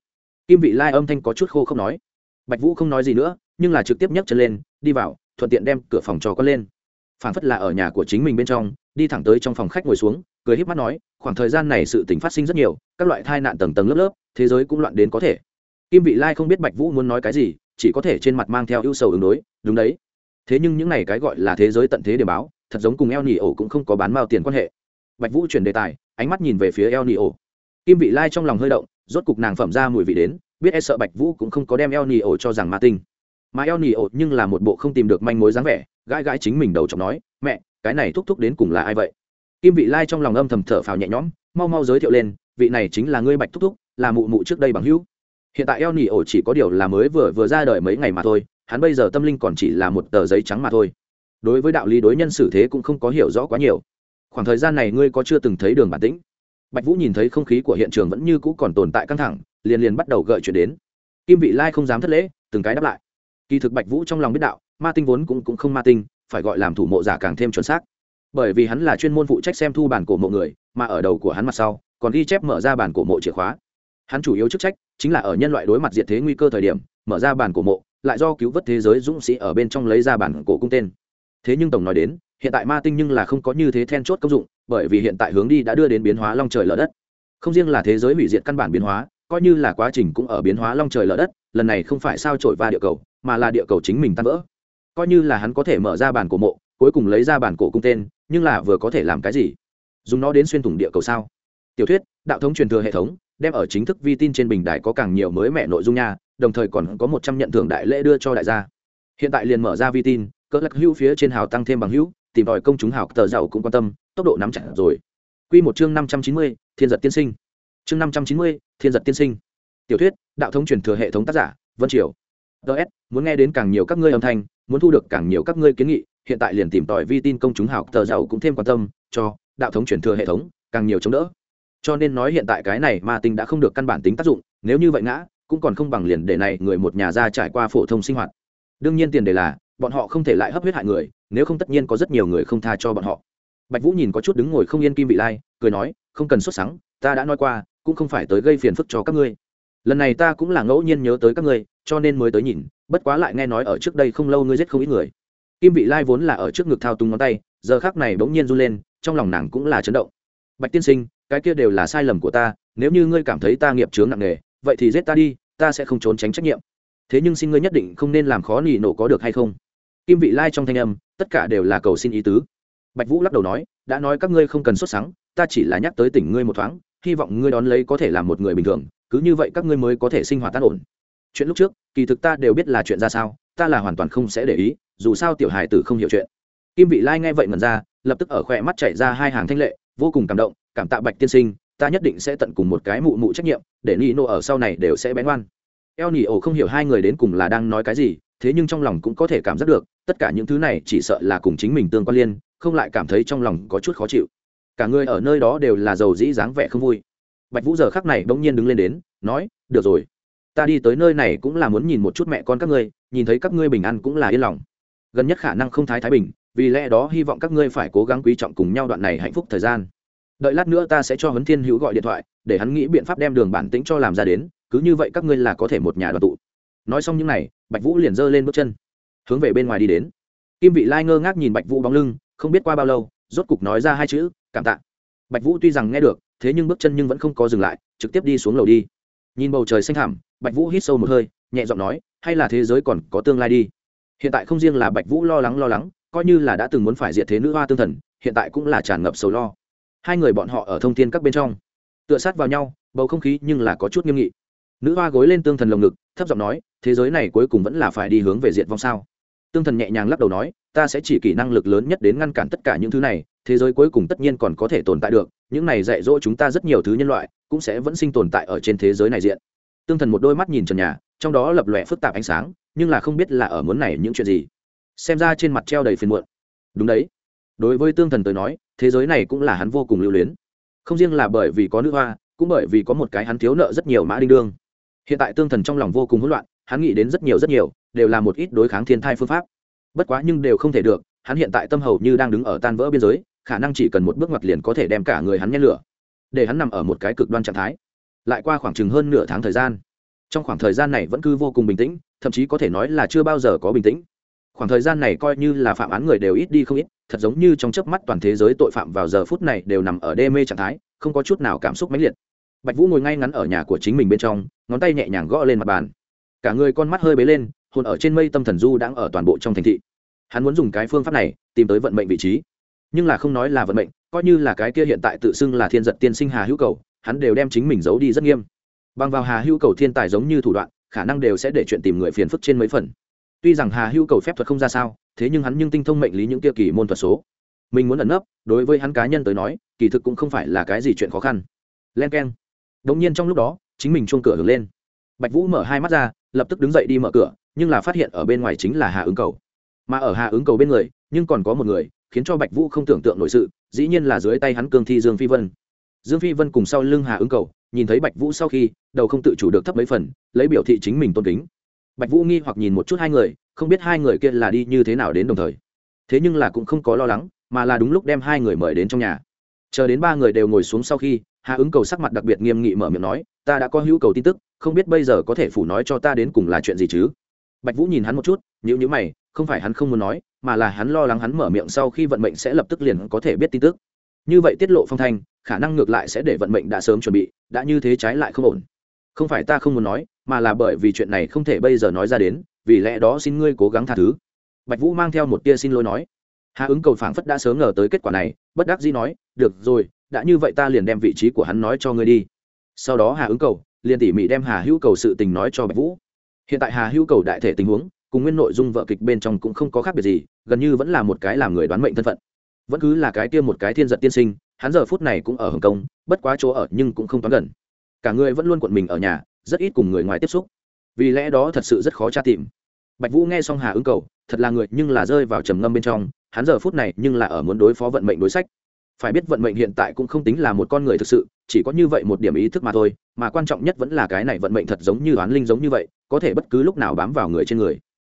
Kim vị lai âm thanh có chút khô không nói. Bạch vũ không nói gì nữa, nhưng là trực tiếp nhấc chân lên, đi vào, thuận tiện đem cửa phòng trò con lên. Phản phất là ở nhà của chính mình bên trong, đi thẳng tới trong phòng khách ngồi xuống, cười híp mắt nói, khoảng thời gian này sự tình phát sinh rất nhiều, các loại tai nạn tầng tầng lớp lớp, thế giới cũng loạn đến có thể. Kim vị lai không biết bạch vũ muốn nói cái gì, chỉ có thể trên mặt mang theo ưu sầu ứng đối, đúng đấy. Thế nhưng những này cái gọi là thế giới tận thế để báo, thật giống cùng eo nỉ ổ cũng không có bán mao tiền quan hệ bạch vũ chuyển đề tài, ánh mắt nhìn về phía el ni ổ kim vị lai trong lòng hơi động, rốt cục nàng phẩm ra mùi vị đến, biết e sợ bạch vũ cũng không có đem el ni ổ cho rằng ma tinh. Mà eo nỉ ổ nhưng là một bộ không tìm được manh mối dáng vẻ, gãi gãi chính mình đầu chọc nói, mẹ, cái này thúc thúc đến cùng là ai vậy? Kim vị lai trong lòng âm thầm thở phào nhẹ nhõm, mau mau giới thiệu lên, vị này chính là ngươi bạch thúc thúc, là mụ mụ trước đây bằng hữu. Hiện tại eo nỉ ổ chỉ có điều là mới vừa vừa ra đời mấy ngày mà thôi, hắn bây giờ tâm linh còn chỉ là một tờ giấy trắng mà thôi. Đối với đạo lý đối nhân xử thế cũng không có hiểu rõ quá nhiều khoảng thời gian này ngươi có chưa từng thấy đường bản tĩnh? Bạch vũ nhìn thấy không khí của hiện trường vẫn như cũ còn tồn tại căng thẳng, liền liền bắt đầu gợi chuyện đến. Kim vị lai không dám thất lễ, từng cái đáp lại. Kỳ thực bạch vũ trong lòng biết đạo, ma tinh vốn cũng cũng không ma tinh, phải gọi làm thủ mộ giả càng thêm chuẩn xác. Bởi vì hắn là chuyên môn phụ trách xem thu bản cổ mộ người, mà ở đầu của hắn mặt sau, còn ghi chép mở ra bản cổ mộ chìa khóa. Hắn chủ yếu chức trách chính là ở nhân loại đối mặt diệt thế nguy cơ thời điểm, mở ra bản cổ mộ, lại do cứu vớt thế giới dũng sĩ ở bên trong lấy ra bản cổ cung tên. Thế nhưng tổng nói đến hiện tại ma tinh nhưng là không có như thế then chốt công dụng, bởi vì hiện tại hướng đi đã đưa đến biến hóa long trời lở đất. Không riêng là thế giới hủy diệt căn bản biến hóa, coi như là quá trình cũng ở biến hóa long trời lở đất, lần này không phải sao trổi va địa cầu, mà là địa cầu chính mình tan vỡ. Coi như là hắn có thể mở ra bản cổ mộ, cuối cùng lấy ra bản cổ cung tên, nhưng là vừa có thể làm cái gì? Dùng nó đến xuyên thủng địa cầu sao? Tiểu thuyết, đạo thống truyền thừa hệ thống, đem ở chính thức vi tin trên bình đài có càng nhiều mới mẹ nội dung nha, đồng thời còn có một trăm nhận thưởng đại lễ đưa cho đại gia. Hiện tại liền mở ra vi tin, cỡ lắc hữu phía trên hào tăng thêm bằng hữu tìm tòi công chúng hào tờ giàu cũng quan tâm, tốc độ nắm chặt rồi. Quy một chương năm trăm chín mươi, thiên giật tiên sinh. Chương năm trăm chín mươi, thiên giật tiên sinh. Tiểu thuyết, đạo thống truyền thừa hệ thống tác giả, vân triều. Ts muốn nghe đến càng nhiều các ngươi âm thanh, muốn thu được càng nhiều các ngươi kiến nghị, hiện tại liền tìm tòi vi tin công chúng hào tờ giàu cũng thêm quan tâm, cho đạo thống truyền thừa hệ thống càng nhiều chống đỡ. Cho nên nói hiện tại cái này ma tinh đã không được căn bản tính tác dụng, nếu như vậy ngã, cũng còn không bằng liền để này người một nhà ra trải qua phổ thông sinh hoạt. Đương nhiên tiền đề là, bọn họ không thể lại hấp huyết hại người nếu không tất nhiên có rất nhiều người không tha cho bọn họ. Bạch vũ nhìn có chút đứng ngồi không yên kim vị lai, cười nói, không cần xuất sáng ta đã nói qua, cũng không phải tới gây phiền phức cho các ngươi. Lần này ta cũng là ngẫu nhiên nhớ tới các ngươi, cho nên mới tới nhìn, bất quá lại nghe nói ở trước đây không lâu ngươi giết không ít người. Kim vị lai vốn là ở trước ngực thao túng ngón tay, giờ khác này bỗng nhiên run lên, trong lòng nàng cũng là chấn động. Bạch tiên sinh, cái kia đều là sai lầm của ta, nếu như ngươi cảm thấy ta nghiệp chướng nặng nề, vậy thì giết ta đi, ta sẽ không trốn tránh trách nhiệm. Thế nhưng xin ngươi nhất định không nên làm khó nỉ nổ có được hay không? Kim vị lai trong thanh âm, tất cả đều là cầu xin ý tứ. Bạch vũ lắc đầu nói, đã nói các ngươi không cần xuất sáng ta chỉ là nhắc tới tỉnh ngươi một thoáng, hy vọng ngươi đón lấy có thể làm một người bình thường, cứ như vậy các ngươi mới có thể sinh hoạt tan ổn. Chuyện lúc trước, kỳ thực ta đều biết là chuyện ra sao, ta là hoàn toàn không sẽ để ý, dù sao tiểu hài tử không hiểu chuyện. Kim vị lai nghe vậy ngần ra, lập tức ở khỏe mắt chảy ra hai hàng thanh lệ, vô cùng cảm động, cảm tạ bạch tiên sinh, ta nhất định sẽ tận cùng một cái mụ mụ trách nhiệm, để ni nô ở sau này đều sẽ bén ngoan. Eo nỉ ổ không hiểu hai người đến cùng là đang nói cái gì thế nhưng trong lòng cũng có thể cảm giác được, tất cả những thứ này chỉ sợ là cùng chính mình tương quan liên, không lại cảm thấy trong lòng có chút khó chịu. Cả người ở nơi đó đều là giàu dĩ dáng vẻ không vui. Bạch vũ giờ khắc này bỗng nhiên đứng lên đến, nói, được rồi, ta đi tới nơi này cũng là muốn nhìn một chút mẹ con các ngươi, nhìn thấy các ngươi bình an cũng là yên lòng. Gần nhất khả năng không thái thái bình, vì lẽ đó hy vọng các ngươi phải cố gắng quý trọng cùng nhau đoạn này hạnh phúc thời gian. Đợi lát nữa ta sẽ cho huấn thiên hữu gọi điện thoại, để hắn nghĩ biện pháp đem đường bản tĩnh cho làm ra đến, cứ như vậy các ngươi là có thể một nhà đoàn tụ nói xong những n à y bạch vũ liền giơ lên bước chân, hướng về bên ngoài đi đến. Kim vị lai ngơ ngác nhìn bạch vũ bóng lưng, không biết qua bao lâu, rốt cục nói ra hai chữ, cảm tạ. Bạch vũ tuy rằng nghe được, thế nhưng bước chân nhưng vẫn không có dừng lại, trực tiếp đi xuống lầu đi. Nhìn bầu trời xanh thẳm, bạch vũ hít sâu một hơi, nhẹ giọng nói, hay là thế giới còn có tương lai đi? Hiện tại không riêng là bạch vũ lo lắng lo lắng, coi như là đã từng muốn phải diệt thế nữ hoa tương thần, hiện tại cũng là tràn ngập sầu lo. Hai người bọn họ ở thông tin các bên trong, tựa sát vào nhau, bầu không khí nhưng là có chút nghiêm nghị. Nữ hoa gối lên tương thần lồng ngực, thấp giọng nói thế giới này cuối cùng vẫn là phải đi hướng về diệt vong sao? Tương thần nhẹ nhàng lắc đầu nói, ta sẽ chỉ kỹ năng lực lớn nhất đến ngăn cản tất cả những thứ này, thế giới cuối cùng tất nhiên còn có thể tồn tại được, những này dạy dỗ chúng ta rất nhiều thứ nhân loại, cũng sẽ vẫn sinh tồn tại ở trên thế giới này diện. Tương thần một đôi mắt nhìn trần nhà, trong đó lập lòe phức tạp ánh sáng, nhưng là không biết là ở muốn này những chuyện gì. Xem ra trên mặt treo đầy phiền muộn. Đúng đấy. Đối với tương thần tới nói, thế giới này cũng là hắn vô cùng lưu luyến. Không riêng là bởi vì có nữ hoa, cũng bởi vì có một cái hắn thiếu nợ rất nhiều mã đinh đương. Hiện tại tương thần trong lòng vô cùng hỗn loạn hắn nghĩ đến rất nhiều rất nhiều, đều là một ít đối kháng thiên thai phương pháp. Bất quá nhưng đều không thể được, hắn hiện tại tâm hầu như đang đứng ở tan vỡ biên giới, khả năng chỉ cần một bước ngoặt liền có thể đem cả người hắn nhét lửa, để hắn nằm ở một cái cực đoan trạng thái. Lại qua khoảng chừng hơn nửa tháng thời gian, trong khoảng thời gian này vẫn cứ vô cùng bình tĩnh, thậm chí có thể nói là chưa bao giờ có bình tĩnh. Khoảng thời gian này coi như là phạm án người đều ít đi không ít, thật giống như trong chớp mắt toàn thế giới tội phạm vào giờ phút này đều nằm ở đê mê trạng thái, không có chút nào cảm xúc mãnh liệt. Bạch vũ ngồi ngay ngắn ở nhà của chính mình bên trong, ngón tay nhẹ nhàng gõ lên mặt bàn cả người con mắt hơi bế lên, hồn ở trên mây tâm thần du đang ở toàn bộ trong thành thị. Hắn muốn dùng cái phương pháp này tìm tới vận mệnh vị trí. Nhưng là không nói là vận mệnh, coi như là cái kia hiện tại tự xưng là thiên giật tiên sinh hà hữu cầu, hắn đều đem chính mình giấu đi rất nghiêm. Bằng vào hà hữu cầu thiên tài giống như thủ đoạn, khả năng đều sẽ để chuyện tìm người phiền phức trên mấy phần. Tuy rằng hà hữu cầu phép thuật không ra sao, thế nhưng hắn nhưng tinh thông mệnh lý những kia kỳ môn thuật số. Mình muốn ẩn nấp, đối với hắn cá nhân tới nói, kỳ thực cũng không phải là cái gì chuyện khó khăn. Len k e n đ ỗ n g nhiên trong lúc đó, chính mình chuông cửa hướng lên. Bạch vũ mở hai mắt ra lập tức đứng dậy đi mở cửa, nhưng là phát hiện ở bên ngoài chính là hà ứng cầu. Mà ở hà ứng cầu bên người, nhưng còn có một người, khiến cho bạch vũ không tưởng tượng nội sự, dĩ nhiên là dưới tay hắn cương thi dương phi vân. Dương phi vân cùng sau lưng hà ứng cầu, nhìn thấy bạch vũ sau khi, đầu không tự chủ được thấp mấy phần, lấy biểu thị chính mình tôn kính. Bạch vũ nghi hoặc nhìn một chút hai người, không biết hai người kia là đi như thế nào đến đồng thời. Thế nhưng là cũng không có lo lắng, mà là đúng lúc đem hai người mời đến trong nhà. Chờ đến ba người đều ngồi xuống sau khi Hà ứng cầu sắc mặt đặc biệt nghiêm nghị mở miệng nói, ta đã có hữu cầu tin tức, không biết bây giờ có thể phủ nói cho ta đến cùng là chuyện gì chứ? Bạch vũ nhìn hắn một chút nhữ nhữ mày, không phải hắn không muốn nói, mà là hắn lo lắng hắn mở miệng sau khi vận mệnh sẽ lập tức liền có thể biết tin tức. Như vậy tiết lộ phong thanh, khả năng ngược lại sẽ để vận mệnh đã sớm chuẩn bị, đã như thế trái lại không ổn. Không phải ta không muốn nói, mà là bởi vì chuyện này không thể bây giờ nói ra đến, vì lẽ đó xin ngươi cố gắng tha thứ. Bạch vũ mang theo một tia xin lỗi nói. Hà ứng cầu phảng phất đã sớm ngờ tới kết quả này, bất đắc dĩ nói, được rồi đã như vậy ta liền đem vị trí của hắn nói cho ngươi đi. Sau đó hà ứng cầu liền tỉ mỉ đem hà hữu cầu sự tình nói cho bạch vũ. Hiện tại hà hữu cầu đại thể tình huống cùng nguyên nội dung vợ kịch bên trong cũng không có khác biệt gì, gần như vẫn là một cái làm người đoán mệnh thân phận. Vẫn cứ là cái tiêm một cái thiên giật tiên sinh, hắn giờ phút này cũng ở hồng kông, bất quá chỗ ở nhưng cũng không toán gần. Cả người vẫn luôn cuộn mình ở nhà, rất ít cùng người ngoài tiếp xúc. Vì lẽ đó thật sự rất khó tra tìm. Bạch vũ nghe xong hà ứng cầu, thật là người nhưng là rơi vào trầm ngâm bên trong, hắn giờ phút này nhưng là ở muốn đối phó vận mệnh đối sách phải biết vận mệnh hiện tại cũng không tính là một con người thực sự, chỉ có như vậy một điểm ý thức mà thôi, mà quan trọng nhất vẫn là cái này vận mệnh thật giống như oán linh giống như vậy, có thể bất cứ lúc nào bám vào người trên người.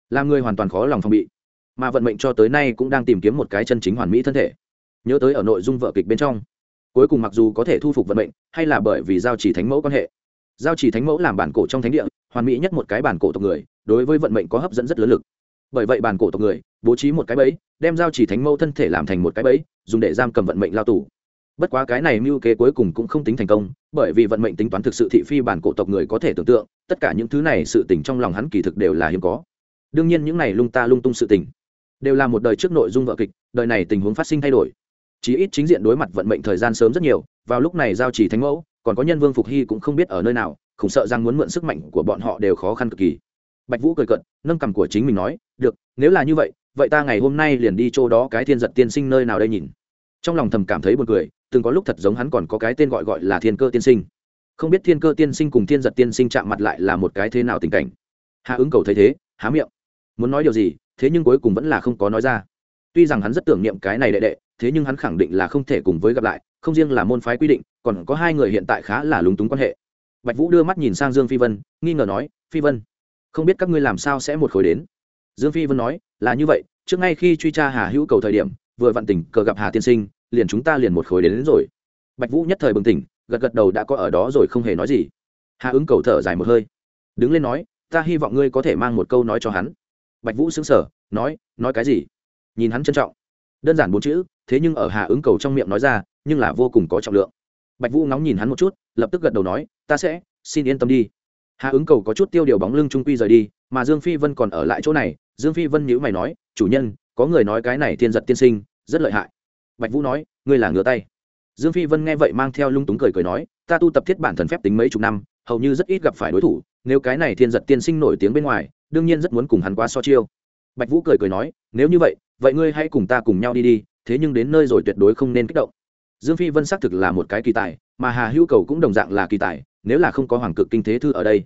Làm người hoàn toàn khó lòng phòng bị. Mà vận mệnh cho tới nay cũng đang tìm kiếm một cái chân chính hoàn mỹ thân thể. Nhớ tới ở nội dung vợ kịch bên trong. Cuối cùng mặc dù có thể thu phục vận mệnh, hay là bởi vì giao chỉ thánh mẫu quan hệ. Giao chỉ thánh mẫu làm bản cổ trong thánh địa, hoàn mỹ nhất một cái bản cổ tộc người, đối với vận mệnh có hấp dẫn rất lớn lực bởi vậy bản cổ tộc người bố trí một cái bẫy, đem giao chỉ thánh mẫu thân thể làm thành một cái bẫy, dùng để giam cầm vận mệnh lao tù. Bất quá cái này mưu kế cuối cùng cũng không tính thành công, bởi vì vận mệnh tính toán thực sự thị phi bản cổ tộc người có thể tưởng tượng, tất cả những thứ này sự tình trong lòng hắn kỳ thực đều là hiếm có. Đương nhiên những này lung ta lung tung sự tình, đều là một đời trước nội dung vợ kịch, đời này tình huống phát sinh thay đổi. Chí ít chính diện đối mặt vận mệnh thời gian sớm rất nhiều, vào lúc này giao chỉ thánh mẫu, còn có nhân vương phục hy cũng không biết ở nơi nào không sợ rằng muốn mượn sức mạnh của bọn họ đều khó khăn cực kỳ bạch vũ cười cận nâng cằm của chính mình nói, được, nếu là như vậy vậy ta ngày hôm nay liền đi chỗ đó cái thiên giật tiên sinh nơi nào đây nhìn. Trong lòng thầm cảm thấy buồn cười, từng có lúc thật giống hắn còn có cái tên gọi gọi là thiên cơ tiên sinh. Không biết thiên cơ tiên sinh cùng thiên giật tiên sinh chạm mặt lại là một cái thế nào tình cảnh. Hạ ứng cầu thấy thế, há miệng. Muốn nói điều gì, thế nhưng cuối cùng vẫn là không có nói ra. Tuy rằng hắn rất tưởng niệm cái này đệ đệ, thế nhưng hắn khẳng định là không thể cùng với gặp lại, không riêng là môn phái quy định, còn có hai người hiện tại khá là lúng túng quan hệ. Bạch vũ đưa mắt nhìn sang dương phi vân, nghi ngờ nói, phi vân không biết các ngươi làm sao sẽ một khối đến. Dương phi vân nói là như vậy trước ngay khi truy tra hà hữu cầu thời điểm vừa vặn tỉnh cờ gặp hà tiên sinh liền chúng ta liền một khối đến, đến rồi. Bạch vũ nhất thời bừng tỉnh gật gật đầu đã có ở đó rồi không hề nói gì. Hà ứng cầu thở dài một hơi. Đứng lên nói ta hy vọng ngươi có thể mang một câu nói cho hắn. Bạch vũ xứng sở nói nói cái gì? Nhìn hắn trân trọng. Đơn giản bốn chữ thế nhưng ở hà ứng cầu trong miệng nói ra nhưng là vô cùng có trọng lượng. Bạch vũ ngóng nhìn hắn một chút lập tức gật đầu nói ta sẽ xin yên tâm đi hà ứng cầu có chút tiêu điều bóng lưng trung quy rời đi, mà dương phi vân còn ở lại chỗ này. Dương phi vân nhữ mày nói, chủ nhân, có người nói cái này thiên giật tiên sinh, rất lợi hại. Bạch vũ nói, ngươi là ngửa tay. Dương phi vân nghe vậy mang theo lung túng cười cười nói, ta tu tập thiết bản thần phép tính mấy chục năm, hầu như rất ít gặp phải đối thủ. Nếu cái này thiên giật tiên sinh nổi tiếng bên ngoài, đương nhiên rất muốn cùng hắn qua so chiêu. Bạch vũ cười cười nói, nếu như vậy vậy ngươi hãy cùng ta cùng nhau đi đi, thế nhưng đến nơi rồi tuyệt đối không nên kích động. Dương phi vân xác thực là một cái kỳ tài, mà hà hữu cầu cũng đồng dạng là kỳ tài nếu là không có hoàng cực kinh thế thư ở đây.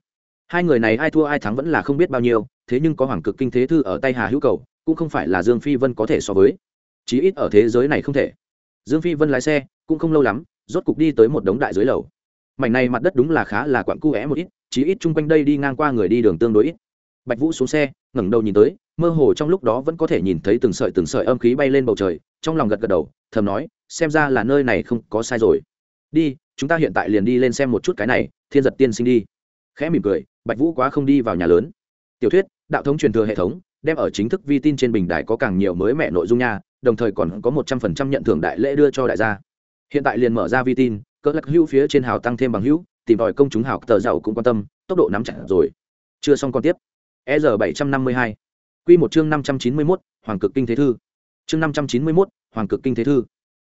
Hai người này ai thua ai thắng vẫn là không biết bao nhiêu, thế nhưng có hoàng cực kinh thế thư ở tay hà hữu cầu, cũng không phải là dương phi vân có thể so với. Chí ít ở thế giới này không thể. Dương phi vân lái xe, cũng không lâu lắm, rốt cục đi tới một đống đại dưới lầu. Mảnh này mặt đất đúng là khá là quặn cu é một ít, chí ít chung quanh đây đi ngang qua người đi đường tương đối ít. Bạch vũ xuống xe, ngẩng đầu nhìn tới, mơ hồ trong lúc đó vẫn có thể nhìn thấy từng sợi từng sợi âm khí bay lên bầu trời, trong lòng gật gật đầu, thầm nói, xem ra là nơi này không có sai rồi. Đi chúng ta hiện tại liền đi lên xem một chút cái này, thiên giật tiên sinh đi. Khẽ mỉm cười, bạch vũ quá không đi vào nhà lớn. Tiểu thuyết, đạo thống truyền thừa hệ thống, đem ở chính thức vi tin trên bình đài có càng nhiều mới mẹ nội dung nha, đồng thời còn có một trăm phần trăm nhận thưởng đại lễ đưa cho đại gia. Hiện tại liền mở ra vi tin, cỡ lắc hữu phía trên hào tăng thêm bằng hữu, tìm tòi công chúng hào tờ giàu cũng quan tâm, tốc độ nắm chặt rồi. Chưa xong còn tiếp. E r bảy trăm năm mươi hai. Q một chương năm trăm chín mươi mốt, hoàng cực kinh thế thư. Chương năm trăm chín mươi mốt, hoàng cực kinh thế thư.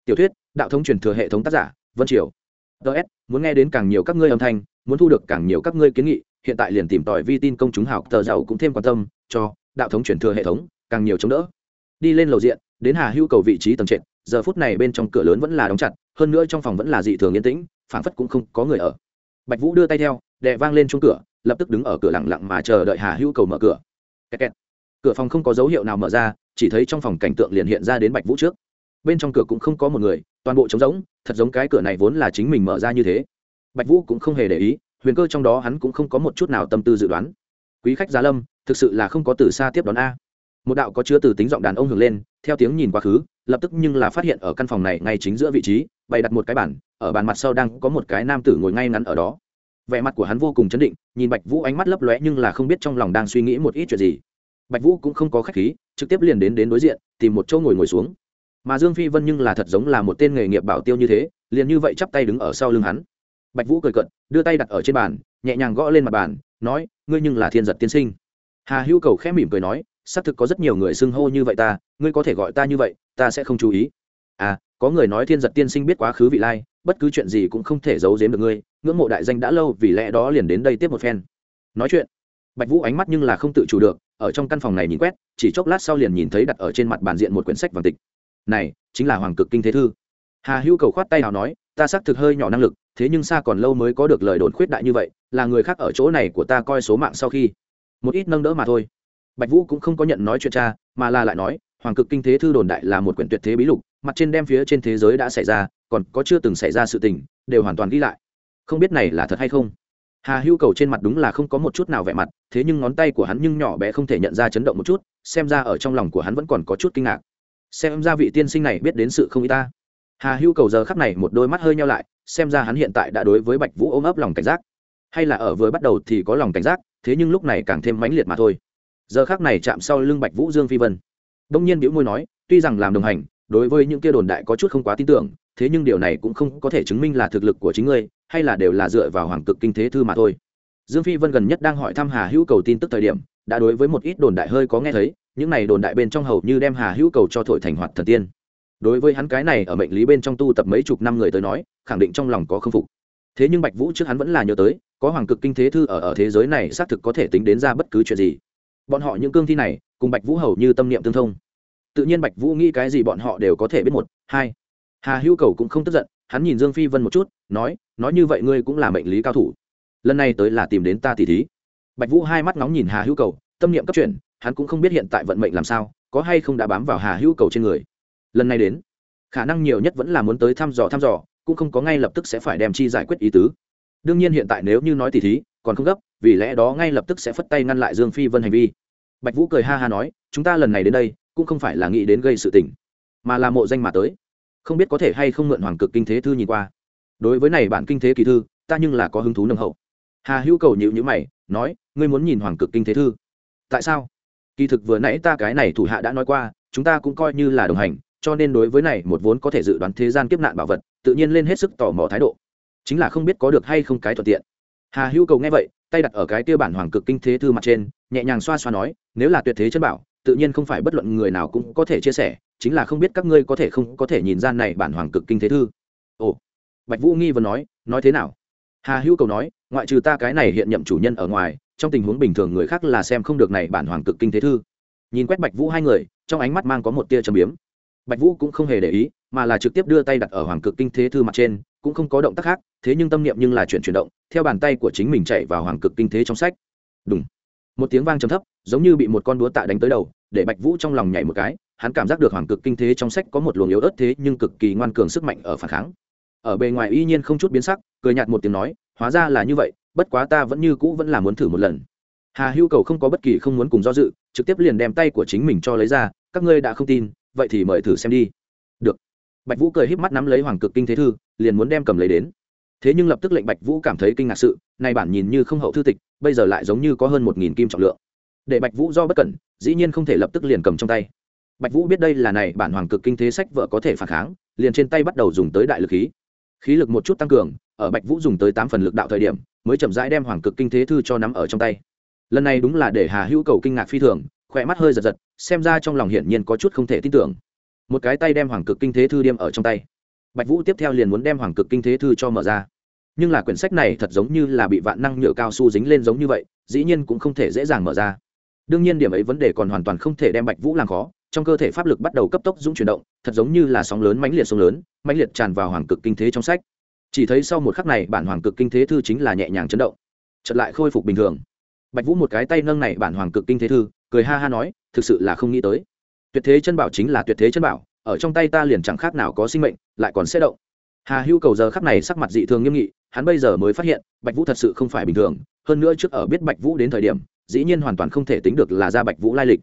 Tiểu thuyết, đạo thống truyền thừa hệ thống tác giả, vân triều ts muốn nghe đến càng nhiều các ngươi âm thanh, muốn thu được càng nhiều các ngươi kiến nghị, hiện tại liền tìm tòi vi tin công chúng học tờ giàu cũng thêm quan tâm, cho, đạo thống chuyển thừa hệ thống, càng nhiều chống đỡ. Đi lên lầu diện, đến hà hưu cầu vị trí tầng trệt, giờ phút này bên trong cửa lớn vẫn là đóng chặt, hơn nữa trong phòng vẫn là dị thường yên tĩnh, phảng phất cũng không có người ở. Bạch vũ đưa tay theo đè vang lên chung cửa, lập tức đứng ở cửa lặng lặng mà chờ đợi hà hữu cầu mở cửa. Kẹt kẹt. cửa phòng không có dấu hiệu nào mở ra, chỉ thấy trong phòng cảnh tượng liền hiện ra đến bạch vũ trước. Bên trong cửa cũng không có một người toàn bộ trống rỗng, thật giống cái cửa này vốn là chính mình mở ra như thế. Bạch vũ cũng không hề để ý, huyền cơ trong đó hắn cũng không có một chút nào tâm tư dự đoán. Quý khách gia lâm, thực sự là không có từ xa tiếp đón a. Một đạo có chứa từ tính giọng đàn ông hưởng lên, theo tiếng nhìn quá khứ, lập tức nhưng là phát hiện ở căn phòng này ngay chính giữa vị trí, bày đặt một cái bàn, ở bàn mặt sau đang có một cái nam tử ngồi ngay ngắn ở đó. Vẻ mặt của hắn vô cùng chấn định, nhìn bạch vũ ánh mắt lấp lóe nhưng là không biết trong lòng đang suy nghĩ một ít chuyện gì. Bạch vũ cũng không có khách khí, trực tiếp liền đến đến đối diện, tìm một chỗ ngồi ngồi xuống mà dương phi vân nhưng là thật giống là một tên nghề nghiệp bảo tiêu như thế, liền như vậy chắp tay đứng ở sau lưng hắn. Bạch vũ cười cận đưa tay đặt ở trên bàn, nhẹ nhàng gõ lên mặt bàn, nói, ngươi nhưng là thiên giật tiên sinh. Hà hữu cầu khẽ mỉm cười nói, xác thực có rất nhiều người xưng hô như vậy ta, ngươi có thể gọi ta như vậy, ta sẽ không chú ý. À có người nói thiên giật tiên sinh biết quá khứ vị lai, bất cứ chuyện gì cũng không thể giấu giếm được ngươi, ngưỡng mộ đại danh đã lâu, vì lẽ đó liền đến đây tiếp một phen. Nói chuyện, bạch vũ ánh mắt nhưng là không tự chủ được, ở trong căn phòng này nhìn quét, chỉ chốc lát sau liền nhìn thấy đặt ở trên mặt bàn diện một quyển sách vàng tịch này, chính là hoàng cực kinh thế thư. Hà hữu cầu khoát tay nào nói, ta xác thực hơi nhỏ năng lực, thế nhưng xa còn lâu mới có được lời đồn khuyết đại như vậy, là người khác ở chỗ này của ta coi số mạng sau khi. Một ít nâng đỡ mà thôi. Bạch vũ cũng không có nhận nói chuyện cha, mà là lại nói, hoàng cực kinh thế thư đồn đại là một quyển tuyệt thế bí lục, mặt trên đem phía trên thế giới đã xảy ra, còn có chưa từng xảy ra sự tình, đều hoàn toàn ghi lại. Không biết này là thật hay không? Hà hưu cầu trên mặt đúng là không có một chút nào vẻ mặt, thế nhưng ngón tay của hắn nhưng nhỏ bé không thể nhận ra chấn động một chút, xem ra ở trong lòng của hắn vẫn còn có chút kinh ngạc xem ra vị tiên sinh này biết đến sự không y ta. Hà hưu cầu giờ khắc này một đôi mắt hơi nhau lại, xem ra hắn hiện tại đã đối với bạch vũ ôm ấp lòng cảnh giác. Hay là ở vừa bắt đầu thì có lòng cảnh giác, thế nhưng lúc này càng thêm mãnh liệt mà thôi. Giờ khắc này chạm sau lưng bạch vũ dương phi vân. Đông nhiên biểu môi nói, tuy rằng làm đồng hành, đối với những kia đồn đại có chút không quá tin tưởng, thế nhưng điều này cũng không có thể chứng minh là thực lực của chính ngươi, hay là đều là dựa vào hoàng cực kinh thế thư mà thôi. Dương phi vân gần nhất đang hỏi thăm hà hữu cầu tin tức thời điểm, đã đối với một ít đồn đại hơi có nghe thấy những này đồn đại bên trong hầu như đem hà hữu cầu cho thổi thành hoạt thần tiên. Đối với hắn cái này ở mệnh lý bên trong tu tập mấy chục năm người tới nói, khẳng định trong lòng có khâm phục. Thế nhưng bạch vũ trước hắn vẫn là nhớ tới, có hoàng cực kinh thế thư ở ở thế giới này xác thực có thể tính đến ra bất cứ chuyện gì. Bọn họ những cương thi này, cùng bạch vũ hầu như tâm niệm tương thông. Tự nhiên bạch vũ nghĩ cái gì bọn họ đều có thể biết một, hai. Hà hữu cầu cũng không tức giận, hắn nhìn dương phi vân một chút, nói nói như vậy ngươi cũng là mệnh lý cao thủ. Lần này tới là tìm đến ta tỷ thí. Bạch vũ hai mắt nóng nhìn hà hữu cầu, tâm niệm cấp chuyển hắn cũng không biết hiện tại vận mệnh làm sao, có hay không đã bám vào hà hữu cầu trên người. Lần này đến, khả năng nhiều nhất vẫn là muốn tới thăm dò thăm dò, cũng không có ngay lập tức sẽ phải đem chi giải quyết ý tứ. Đương nhiên hiện tại nếu như nói tỷ thí, còn không gấp, vì lẽ đó ngay lập tức sẽ phất tay ngăn lại dương phi vân hành vi. Bạch vũ cười ha ha nói, chúng ta lần này đến đây, cũng không phải là nghĩ đến gây sự tình, mà là mộ danh mà tới. Không biết có thể hay không mượn hoàng cực kinh thế thư nhìn qua. Đối với này bản kinh thế kỳ thư, ta nhưng là có hứng thú nâng hậu. Hà hữu cầu nhịu nhữ mày, nói, ngươi muốn nhìn hoàng cực kinh thế thư? Tại sao? Kỳ thực vừa nãy ta cái này thủ hạ đã nói qua, chúng ta cũng coi như là đồng hành, cho nên đối với này một vốn có thể dự đoán thế gian kiếp nạn bảo vật, tự nhiên lên hết sức tò mò thái độ. Chính là không biết có được hay không cái thuận tiện. Hà hữu cầu nghe vậy, tay đặt ở cái tiêu bản hoàng cực kinh thế thư mặt trên, nhẹ nhàng xoa xoa nói, nếu là tuyệt thế chân bảo, tự nhiên không phải bất luận người nào cũng có thể chia sẻ, chính là không biết các ngươi có thể không có thể nhìn ra này bản hoàng cực kinh thế thư. Ồ. Bạch vũ nghi vừa nói nói thế nào? Hà hữu cầu nói, ngoại trừ ta cái này hiện nhậm chủ nhân ở ngoài trong tình huống bình thường người khác là xem không được này bản hoàng cực kinh thế thư. Nhìn quét bạch vũ hai người, trong ánh mắt mang có một tia trầm biếm. Bạch vũ cũng không hề để ý, mà là trực tiếp đưa tay đặt ở hoàng cực kinh thế thư mặt trên, cũng không có động tác khác, thế nhưng tâm niệm nhưng là chuyển chuyển động, theo bàn tay của chính mình chạy vào hoàng cực kinh thế trong sách. Đúng một tiếng vang trầm thấp, giống như bị một con đúa tạ đánh tới đầu, để bạch vũ trong lòng nhảy một cái, hắn cảm giác được hoàng cực kinh thế trong sách có một luồng yếu ớt thế nhưng cực kỳ ngoan cường sức mạnh ở phản kháng. Ở bề ngoài y nhiên không chút biến sắc, cười nhạt một tiếng nói, hóa ra là như vậy bất quá ta vẫn như cũ vẫn là muốn thử một lần. Hà hưu cầu không có bất kỳ không muốn cùng do dự, trực tiếp liền đem tay của chính mình cho lấy ra, các ngươi đã không tin, vậy thì mời thử xem đi. Được. Bạch vũ cười híp mắt nắm lấy hoàng cực kinh thế thư, liền muốn đem cầm lấy đến. Thế nhưng lập tức lệnh bạch vũ cảm thấy kinh ngạc sự, nay bản nhìn như không hậu thư tịch, bây giờ lại giống như có hơn một nghìn kim trọng lượng. Để bạch vũ do bất cẩn, dĩ nhiên không thể lập tức liền cầm trong tay. Bạch vũ biết đây là này bản hoàng cực kinh thế sách vợ có thể phản kháng, liền trên tay bắt đầu dùng tới đại lực khí. Khí lực một chút tăng cường, ở bạch vũ dùng tới tám phần lực đạo thời điểm mới chậm rãi đem hoàng cực kinh thế thư cho nắm ở trong tay. Lần này đúng là để hà hữu cầu kinh ngạc phi thường, khỏe mắt hơi giật giật, xem ra trong lòng hiển nhiên có chút không thể tin tưởng. Một cái tay đem hoàng cực kinh thế thư điêm ở trong tay. Bạch vũ tiếp theo liền muốn đem hoàng cực kinh thế thư cho mở ra. Nhưng là quyển sách này thật giống như là bị vạn năng nhựa cao su dính lên giống như vậy, dĩ nhiên cũng không thể dễ dàng mở ra. Đương nhiên điểm ấy vấn đề còn hoàn toàn không thể đem bạch vũ làm khó, trong cơ thể pháp lực bắt đầu cấp tốc dũng chuyển động, thật giống như là sóng lớn mãnh liệt sóng lớn, mãnh liệt tràn vào hoàng cực kinh thế trong sách chỉ thấy sau một khắc này, bản hoàng cực kinh thế thư chính là nhẹ nhàng chấn động. Chợt lại khôi phục bình thường. Bạch vũ một cái tay nâng này bản hoàng cực kinh thế thư, cười ha ha nói, thực sự là không nghĩ tới. Tuyệt thế chân bảo chính là tuyệt thế chân bảo, ở trong tay ta liền chẳng khác nào có sinh mệnh, lại còn sẽ động. Hà hưu cầu giờ khắc này sắc mặt dị thường nghiêm nghị, hắn bây giờ mới phát hiện, bạch vũ thật sự không phải bình thường, hơn nữa trước ở biết bạch vũ đến thời điểm, dĩ nhiên hoàn toàn không thể tính được là ra bạch vũ lai lịch.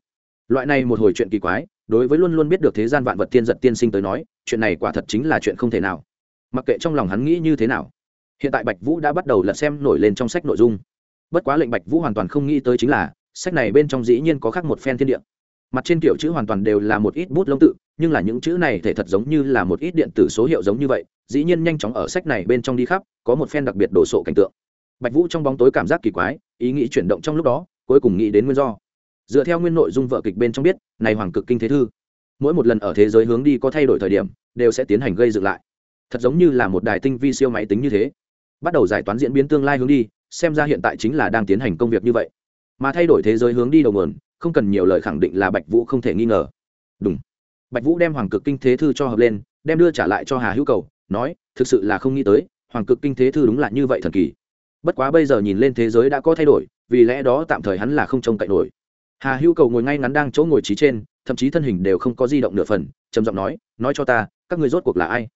Loại này một hồi chuyện kỳ quái, đối với luôn luôn biết được thế gian vạn vật tiên giật tiên sinh tới nói, chuyện này quả thật chính là chuyện không thể nào mặc kệ trong lòng hắn nghĩ như thế nào. Hiện tại bạch vũ đã bắt đầu lật xem nổi lên trong sách nội dung. Bất quá lệnh bạch vũ hoàn toàn không nghĩ tới chính là, sách này bên trong dĩ nhiên có khác một phen thiên địa. Mặt trên kiểu chữ hoàn toàn đều là một ít bút lông tự, nhưng là những chữ này thể thật giống như là một ít điện tử số hiệu giống như vậy, dĩ nhiên nhanh chóng ở sách này bên trong đi khắp, có một phen đặc biệt đồ sộ cảnh tượng. Bạch vũ trong bóng tối cảm giác kỳ quái, ý nghĩ chuyển động trong lúc đó, cuối cùng nghĩ đến nguyên do. Dựa theo nguyên nội dung vợ kịch bên trong biết, này hoàng cực kinh thế thư. Mỗi một lần ở thế giới hướng đi có thay đổi thời điểm, đều sẽ tiến hành gây dựng lại thật giống như là một đài tinh vi siêu máy tính như thế. Bắt đầu giải toán diễn biến tương lai hướng đi, xem ra hiện tại chính là đang tiến hành công việc như vậy. Mà thay đổi thế giới hướng đi đầu nguồn, không cần nhiều lời khẳng định là bạch vũ không thể nghi ngờ. Đúng bạch vũ đem hoàng cực kinh thế thư cho hợp lên, đem đưa trả lại cho hà hữu cầu, nói, thực sự là không nghĩ tới, hoàng cực kinh thế thư đúng là như vậy thần kỳ. Bất quá bây giờ nhìn lên thế giới đã có thay đổi, vì lẽ đó tạm thời hắn là không trông cậy nổi. Hà hữu cầu ngồi ngay ngắn đang chỗ ngồi trí trên, thậm chí thân hình đều không có di động nửa phần, trầm giọng nói nói cho ta, các người rốt cuộc là ai?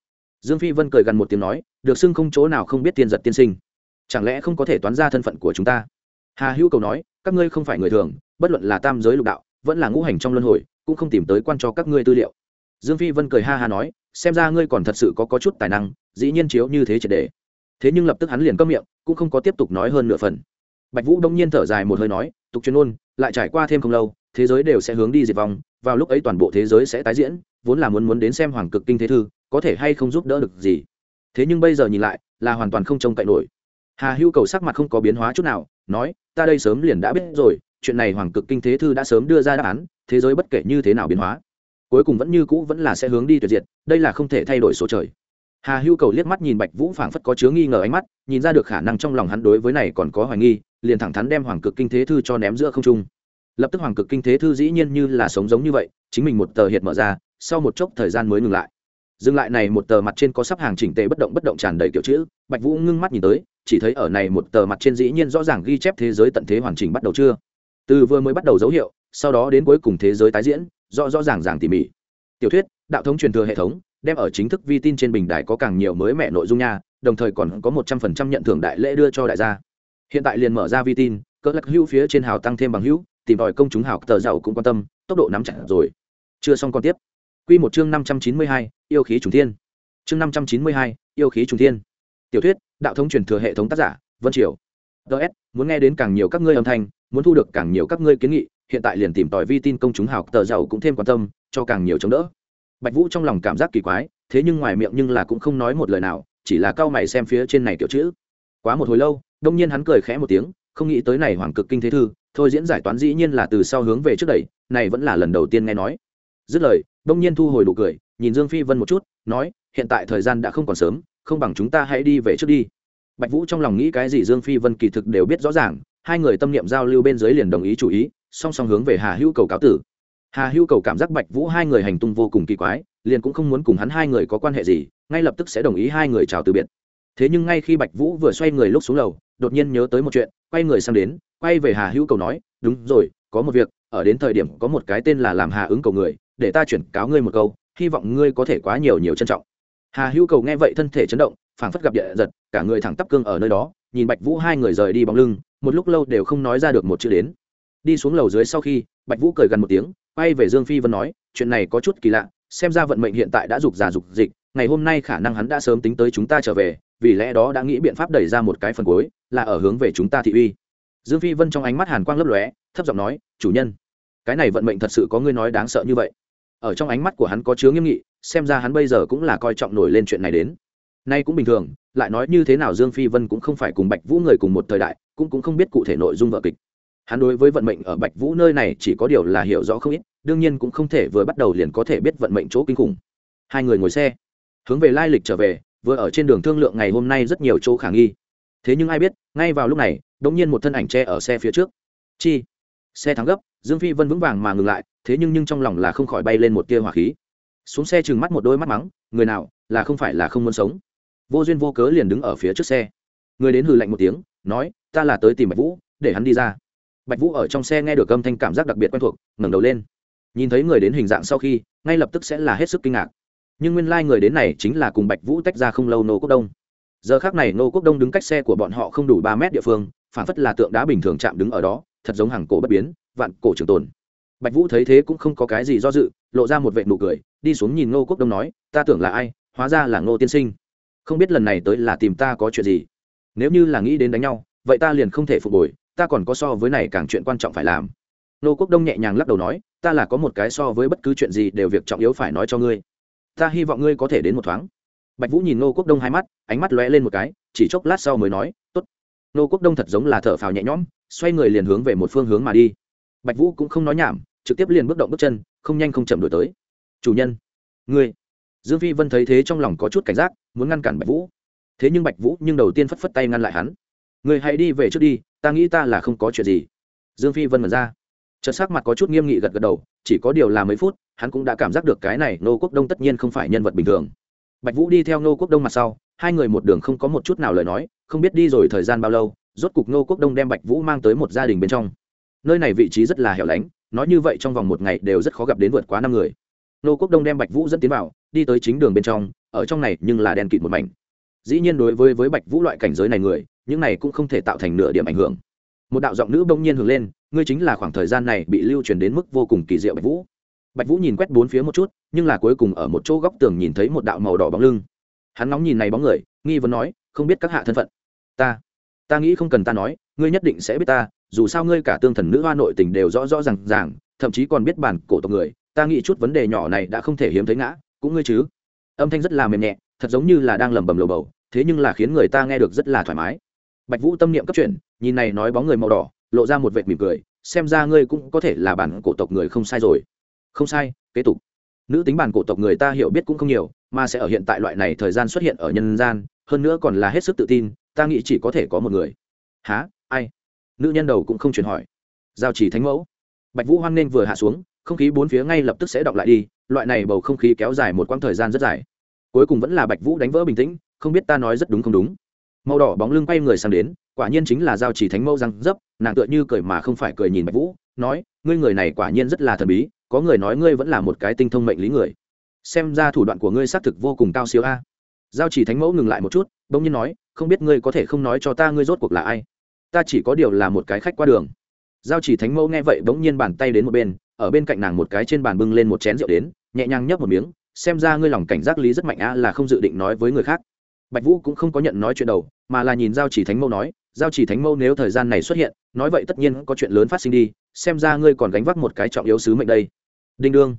Dương phi vân cười gần một tiếng nói được xưng không chỗ nào không biết tiên giật tiên sinh. Chẳng lẽ không có thể toán ra thân phận của chúng ta? Hà hữu cầu nói các ngươi không phải người thường bất luận là tam giới lục đạo vẫn là ngũ hành trong luân hồi cũng không tìm tới quan cho các ngươi tư liệu. Dương phi vân cười ha ha nói xem ra ngươi còn thật sự có, có chút tài năng dĩ nhiên chiếu như thế triệt đề. Thế nhưng lập tức hắn liền câm miệng cũng không có tiếp tục nói hơn nửa phần. Bạch vũ đông nhiên thở dài một hơi nói tục chuyên ôn lại trải qua thêm không lâu thế giới đều sẽ hướng đi diệt vong vào lúc ấy toàn bộ thế giới sẽ tái diễn vốn là muốn muốn đến xem hoàng cực kinh thế thư, có thể hay không giúp đỡ được gì. Thế nhưng bây giờ nhìn lại, là hoàn toàn không trông cậy nổi. Hà hưu cầu sắc mặt không có biến hóa chút nào, nói, ta đây sớm liền đã biết rồi, chuyện này hoàng cực kinh thế thư đã sớm đưa ra đáp án, thế giới bất kể như thế nào biến hóa, cuối cùng vẫn như cũ vẫn là sẽ hướng đi tuyệt diệt, đây là không thể thay đổi số trời. Hà hưu cầu liếc mắt nhìn bạch vũ phảng phất có chứa nghi ngờ ánh mắt, nhìn ra được khả năng trong lòng hắn đối với này còn có hoài nghi, liền thẳng thắn đem hoàng cực kinh thế thư cho ném giữa không trung. Lập tức hoàng cực kinh thế thư dĩ nhiên như là sống giống như vậy, chính mình một tờ hiệt mở ra sau một chốc thời gian mới ngừng lại. Dừng lại này một tờ mặt trên có sắp hàng chỉnh tề bất động bất động tràn đầy kiểu chữ, bạch vũ ngưng mắt nhìn tới, chỉ thấy ở này một tờ mặt trên dĩ nhiên rõ ràng ghi chép thế giới tận thế hoàn chỉnh bắt đầu chưa? Từ vừa mới bắt đầu dấu hiệu, sau đó đến cuối cùng thế giới tái diễn, rõ rõ ràng ràng tỉ mỉ. Tiểu thuyết, đạo thống truyền thừa hệ thống, đem ở chính thức vi tin trên bình đài có càng nhiều mới mẹ nội dung nha, đồng thời còn có một trăm phần trăm nhận thưởng đại lễ đưa cho đại gia. Hiện tại liền mở ra vi tin, cỡ lắc hữu phía trên hào tăng thêm bằng hữu, tìm tòi công chúng hào tờ giàu cũng quan tâm, tốc độ nắm chặt rồi. Chưa xong còn tiếp quy một chương năm trăm chín mươi hai, yêu khí trùng thiên. Chương năm trăm chín mươi hai, yêu khí trùng thiên. Tiểu thuyết, đạo thống truyền thừa hệ thống tác giả, vân triều. DS muốn nghe đến càng nhiều các ngươi âm thanh, muốn thu được càng nhiều các ngươi kiến nghị, hiện tại liền tìm tòi vi tin công chúng học tờ giàu cũng thêm quan tâm, cho càng nhiều chống đỡ. Bạch vũ trong lòng cảm giác kỳ quái, thế nhưng ngoài miệng nhưng là cũng không nói một lời nào, chỉ là cao mày xem phía trên này tiểu chữ. Quá một hồi lâu, đông nhiên hắn cười khẽ một tiếng, không nghĩ tới này hoàng cực kinh thế thư, thôi diễn giải toán dĩ nhiên là từ sau hướng về trước đẩy này vẫn là lần đầu tiên nghe nói. Dứt lời đông nhiên thu hồi đủ cười, nhìn dương phi vân một chút, nói, hiện tại thời gian đã không còn sớm, không bằng chúng ta hãy đi về trước đi. Bạch vũ trong lòng nghĩ cái gì dương phi vân kỳ thực đều biết rõ ràng, hai người tâm niệm giao lưu bên dưới liền đồng ý chủ ý, song song hướng về hà hữu cầu cáo tử. Hà hữu cầu cảm giác bạch vũ hai người hành tung vô cùng kỳ quái, liền cũng không muốn cùng hắn hai người có quan hệ gì, ngay lập tức sẽ đồng ý hai người chào từ biệt. Thế nhưng ngay khi bạch vũ vừa xoay người lúc xuống lầu, đột nhiên nhớ tới một chuyện, quay người sang đến, quay về hà hữu cầu nói, đúng rồi, có một việc, ở đến thời điểm có một cái tên là làm hà ứng cầu người để ta chuyển cáo ngươi một câu, hy vọng ngươi có thể quá nhiều nhiều trân trọng. Hà hữu cầu nghe vậy thân thể chấn động, phảng phất gặp địa giật, cả người thẳng tắp cương ở nơi đó, nhìn bạch vũ hai người rời đi bóng lưng, một lúc lâu đều không nói ra được một chữ đến. Đi xuống lầu dưới sau khi, bạch vũ cười gần một tiếng, quay về dương phi vân nói, chuyện này có chút kỳ lạ, xem ra vận mệnh hiện tại đã dục già dục dịch, ngày hôm nay khả năng hắn đã sớm tính tới chúng ta trở về, vì lẽ đó đã nghĩ biện pháp đẩy ra một cái phần cuối, là ở hướng về chúng ta thị uy. Dương phi vân trong ánh mắt hàn quang lấp lóe, thấp giọng nói, chủ nhân, cái này vận mệnh thật sự có ngươi nói đáng sợ như vậy ở trong ánh mắt của hắn có chứa nghiêm nghị, xem ra hắn bây giờ cũng là coi trọng nổi lên chuyện này đến. Nay cũng bình thường, lại nói như thế nào dương phi vân cũng không phải cùng bạch vũ người cùng một thời đại, cũng cũng không biết cụ thể nội dung vợ kịch. Hắn đối với vận mệnh ở bạch vũ nơi này chỉ có điều là hiểu rõ không ít, đương nhiên cũng không thể vừa bắt đầu liền có thể biết vận mệnh chỗ kinh khủng. Hai người ngồi xe, hướng về lai lịch trở về, vừa ở trên đường thương lượng ngày hôm nay rất nhiều chỗ khả nghi. Thế nhưng ai biết, ngay vào lúc này đ ỗ n g nhiên một thân ảnh tre ở xe phía trước. Chi? Xe thắng gấp dương phi vân vững vàng mà ngừng lại, thế nhưng nhưng trong lòng là không khỏi bay lên một tia hỏa khí. Xuống xe chừng mắt một đôi mắt mắng, người nào, là không phải là không muốn sống. Vô duyên vô cớ liền đứng ở phía trước xe. Người đến hừ lạnh một tiếng, nói, ta là tới tìm bạch vũ, để hắn đi ra. Bạch vũ ở trong xe nghe được âm thanh cảm giác đặc biệt quen thuộc, ngẩng đầu lên. Nhìn thấy người đến hình dạng sau khi, ngay lập tức sẽ là hết sức kinh ngạc. Nhưng nguyên lai、like、người đến này chính là cùng bạch vũ tách ra không lâu nô quốc đông. Giờ khác này nô quốc đông đứng cách xe của bọn họ không đủ ba mét địa phương phản phất là tượng đá bình thường chạm đứng ở đó, thật giống hàng cổ bất biến vạn cổ trường tồn. Bạch vũ thấy thế cũng không có cái gì do dự, lộ ra một vệ nụ cười, đi xuống nhìn Ngô quốc đông nói, ta tưởng là ai, hóa ra là ngô tiên sinh. Không biết lần này tới là tìm ta có chuyện gì. Nếu như là nghĩ đến đánh nhau, vậy ta liền không thể phục hồi, ta còn có so với này càng chuyện quan trọng phải làm. Ngô quốc đông nhẹ nhàng lắc đầu nói, ta là có một cái so với bất cứ chuyện gì đều việc trọng yếu phải nói cho ngươi. Ta hy vọng ngươi có thể đến một thoáng. Bạch vũ nhìn Ngô quốc đông hai mắt, ánh mắt lóe lên một cái, chỉ chốc lát sau mới nói, tốt. Ngô quốc đông thật giống là thở phào nhẹ nhõm, xoay người liền hướng về một phương hướng mà đi bạch vũ cũng không nói nhảm, trực tiếp liền bước động bước chân, không nhanh không chậm đổi tới. Chủ nhân, ngươi. Dương phi vân thấy thế trong lòng có chút cảnh giác, muốn ngăn cản bạch vũ. Thế nhưng bạch vũ nhưng đầu tiên phất phất tay ngăn lại hắn. Người hãy đi về trước đi, ta nghĩ ta là không có chuyện gì. Dương phi vân mật ra. Chợt sắc mặt có chút nghiêm nghị gật gật đầu, chỉ có điều là mấy phút, hắn cũng đã cảm giác được cái này nô quốc đông tất nhiên không phải nhân vật bình thường. Bạch vũ đi theo nô quốc đông mặt sau, hai người một đường không có một chút nào lời nói, không biết đi rồi thời gian bao lâu, rốt cục nô quốc đông đem bạch vũ mang tới một gia đình bên trong nơi này vị trí rất là hẻo lánh, nói như vậy trong vòng một ngày đều rất khó gặp đến vượt quá năm người. Nô quốc đông đem bạch vũ dẫn tiến vào, đi tới chính đường bên trong, ở trong này nhưng là đen kịt một mảnh. Dĩ nhiên đối với với bạch vũ loại cảnh giới này người, những này cũng không thể tạo thành nửa điểm ảnh hưởng. Một đạo giọng nữ bỗng nhiên hướng lên, ngươi chính là khoảng thời gian này bị lưu truyền đến mức vô cùng kỳ diệu bạch vũ. Bạch vũ nhìn quét bốn phía một chút, nhưng là cuối cùng ở một chỗ góc tường nhìn thấy một đạo màu đỏ bóng lưng. Hắn nóng nhìn này bóng người, nghi vấn nói, không biết các hạ thân phận? Ta ta nghĩ không cần ta nói, ngươi nhất định sẽ biết ta dù sao ngươi cả tương thần nữ hoa nội tình đều rõ rõ r à n g ràng, thậm chí còn biết bản cổ tộc người, ta nghĩ chút vấn đề nhỏ này đã không thể hiếm thấy ngã, cũng ngươi chứ? Âm thanh rất là mềm nhẹ, thật giống như là đang lẩm bẩm lầu bầu, thế nhưng là khiến người ta nghe được rất là thoải mái. Bạch vũ tâm niệm cấp chuyển, nhìn này nói bóng người màu đỏ, lộ ra một vệt mỉm cười, xem ra ngươi cũng có thể là bản cổ tộc người không sai rồi. Không sai, kế tục. Nữ tính bản cổ tộc người ta hiểu biết cũng không nhiều, mà sẽ ở hiện tại loại này thời gian xuất hiện ở nhân gian, hơn nữa còn là hết sức tự tin, ta nghĩ chỉ có thể có một người. Há ai? Nữ nhân đầu cũng không chuyển hỏi. Giao chỉ thánh mẫu. Bạch vũ hoan nên vừa hạ xuống, không khí bốn phía ngay lập tức sẽ đọc lại đi, loại này bầu không khí kéo dài một quãng thời gian rất dài. Cuối cùng vẫn là bạch vũ đánh vỡ bình tĩnh, không biết ta nói rất đúng không đúng. Màu đỏ bóng lưng quay người sang đến, quả nhiên chính là giao chỉ thánh mẫu răng dấp, nàng tựa như cười mà không phải cười nhìn bạch vũ, nói, ngươi người này quả nhiên rất là thần bí, có người nói ngươi vẫn là một cái tinh thông mệnh lý người. Xem ra thủ đoạn của ngươi xác thực vô cùng cao siêu a. Giao chỉ thánh mẫu ngừng lại một chút, bỗng nhiên nói, không biết ngươi có thể không nói cho ta ngươi rốt cuộc là ai? Ta chỉ có điều là một cái khách qua đường. Giao chỉ thánh mẫu nghe vậy bỗng nhiên bàn tay đến một bên, ở bên cạnh nàng một cái trên bàn bưng lên một chén rượu đến, nhẹ nhàng nhấp một miếng, xem ra ngươi lòng cảnh giác lý rất mạnh a là không dự định nói với người khác. Bạch vũ cũng không có nhận nói chuyện đầu, mà là nhìn giao chỉ thánh mâu nói, giao chỉ thánh mâu nếu thời gian này xuất hiện, nói vậy tất nhiên có chuyện lớn phát sinh đi, xem ra ngươi còn gánh vác một cái trọng yếu sứ mệnh đây. Đinh đương.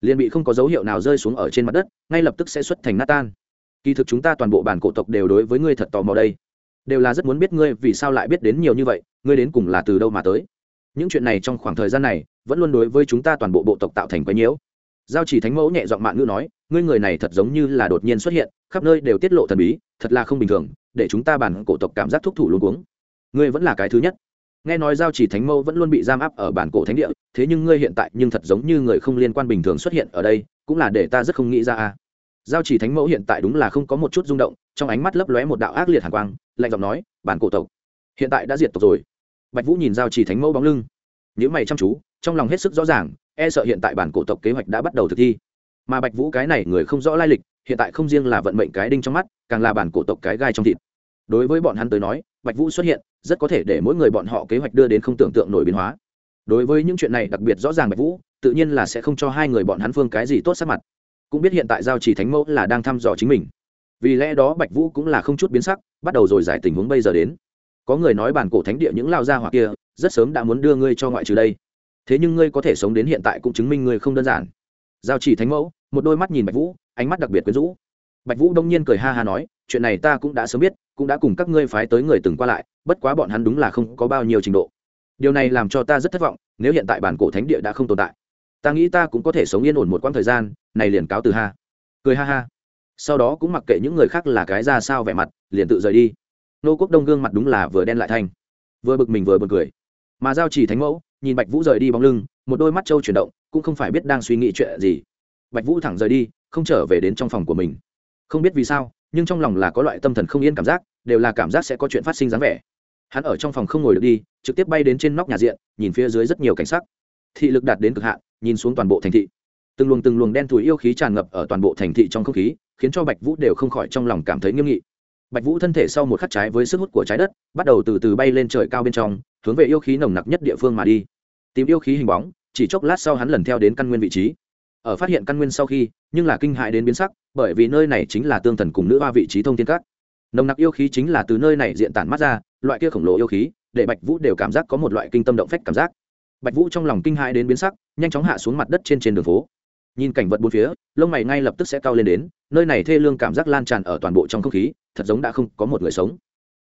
Liền bị không có dấu hiệu nào rơi xuống ở trên mặt đất, ngay lập tức sẽ xuất thành nát tan. Kỳ thực chúng ta toàn bộ bản cổ tộc đều đối với ngươi thật tò mò đây đều là rất muốn biết ngươi vì sao lại biết đến nhiều như vậy, ngươi đến cùng là từ đâu mà tới. Những chuyện này trong khoảng thời gian này, vẫn luôn đối với chúng ta toàn bộ bộ tộc tạo thành quái nhiễu. Giao chỉ thánh mẫu nhẹ giọng mạng ngữ nói, ngươi người này thật giống như là đột nhiên xuất hiện, khắp nơi đều tiết lộ thần bí, thật là không bình thường, để chúng ta bản cổ tộc cảm giác thúc thủ luôn cuống. Ngươi vẫn là cái thứ nhất. Nghe nói giao chỉ thánh mẫu vẫn luôn bị giam áp ở bản cổ thánh địa, thế nhưng ngươi hiện tại nhưng thật giống như người không liên quan bình thường xuất hiện ở đây, cũng là để ta rất không nghĩ ra a giao chỉ thánh mẫu hiện tại đúng là không có một chút rung động, trong ánh mắt lấp lóe một đạo ác liệt hàn quang, lạnh giọng nói, bản cổ tộc, hiện tại đã diệt tộc rồi. Bạch vũ nhìn giao chỉ thánh mẫu bóng lưng nếu mày chăm chú, trong lòng hết sức rõ ràng e sợ hiện tại bản cổ tộc kế hoạch đã bắt đầu thực thi. Mà bạch vũ cái này người không rõ lai lịch, hiện tại không riêng là vận mệnh cái đinh trong mắt, càng là bản cổ tộc cái gai trong thịt. Đối với bọn hắn tới nói, bạch vũ xuất hiện, rất có thể để mỗi người bọn họ kế hoạch đưa đến không tưởng tượng nổi biến hóa. Đối với những chuyện này đặc biệt rõ ràng bạch vũ, tự nhiên là sẽ không cho hai người bọn hắn phương cái gì tốt sắc mặt cũng biết hiện tại giao chỉ thánh mẫu là đang thăm dò chính mình. Vì lẽ đó bạch vũ cũng là không chút biến sắc, bắt đầu rồi giải tình huống bây giờ đến. Có người nói bản cổ thánh địa những lao gia hỏa kia, rất sớm đã muốn đưa ngươi cho ngoại trừ đây. Thế nhưng ngươi có thể sống đến hiện tại cũng chứng minh ngươi không đơn giản. Giao chỉ thánh mẫu, một đôi mắt nhìn bạch vũ, ánh mắt đặc biệt quyến rũ. Bạch vũ đông nhiên cười ha ha nói, chuyện này ta cũng đã sớm biết, cũng đã cùng các ngươi phái tới người từng qua lại, bất quá bọn hắn đúng là không có bao nhiêu trình độ. Điều này làm cho ta rất thất vọng, nếu hiện tại bản cổ thánh địa đã không tồn tại ta nghĩ ta cũng có thể sống yên ổn một quãng thời gian, này liền cáo từ ha. Cười ha ha. Sau đó cũng mặc kệ những người khác là cái ra sao vẻ mặt, liền tự rời đi. Nô quốc đông gương mặt đúng là vừa đen lại thanh, vừa bực mình vừa bực cười. Mà giao chỉ thánh mẫu, nhìn bạch vũ rời đi bóng lưng, một đôi mắt trâu chuyển động, cũng không phải biết đang suy nghĩ chuyện gì. Bạch vũ thẳng rời đi, không trở về đến trong phòng của mình. Không biết vì sao, nhưng trong lòng là có loại tâm thần không yên cảm giác, đều là cảm giác sẽ có chuyện phát sinh dáng vẻ. Hắn ở trong phòng không ngồi được đi, trực tiếp bay đến trên nóc nhà diện, nhìn phía dưới rất nhiều cảnh sắc thị lực đạt đến cực hạn, nhìn xuống toàn bộ thành thị. Từng luồng từng luồng đen thùi yêu khí tràn ngập ở toàn bộ thành thị trong không khí, khiến cho bạch vũ đều không khỏi trong lòng cảm thấy nghiêm nghị. Bạch vũ thân thể sau một khắc trái với sức hút của trái đất, bắt đầu từ từ bay lên trời cao bên trong, hướng về yêu khí nồng nặc nhất địa phương mà đi. Tìm yêu khí hình bóng, chỉ chốc lát sau hắn lần theo đến căn nguyên vị trí. Ở phát hiện căn nguyên sau khi, nhưng là kinh hại đến biến sắc, bởi vì nơi này chính là tương thần cùng nữ oa vị trí thông thiên các. Nồng nặc yêu khí chính là từ nơi này diện tản mắt ra, loại kia khổng lồ yêu khí, để bạch vũ đều cảm giác có một loại kinh tâm động phách cảm giác bạch vũ trong lòng kinh hãi đến biến sắc, nhanh chóng hạ xuống mặt đất trên trên đường phố. Nhìn cảnh vật bốn phía, lông mày ngay lập tức sẽ cao lên đến, nơi này thê lương cảm giác lan tràn ở toàn bộ trong không khí, thật giống đã không có một người sống.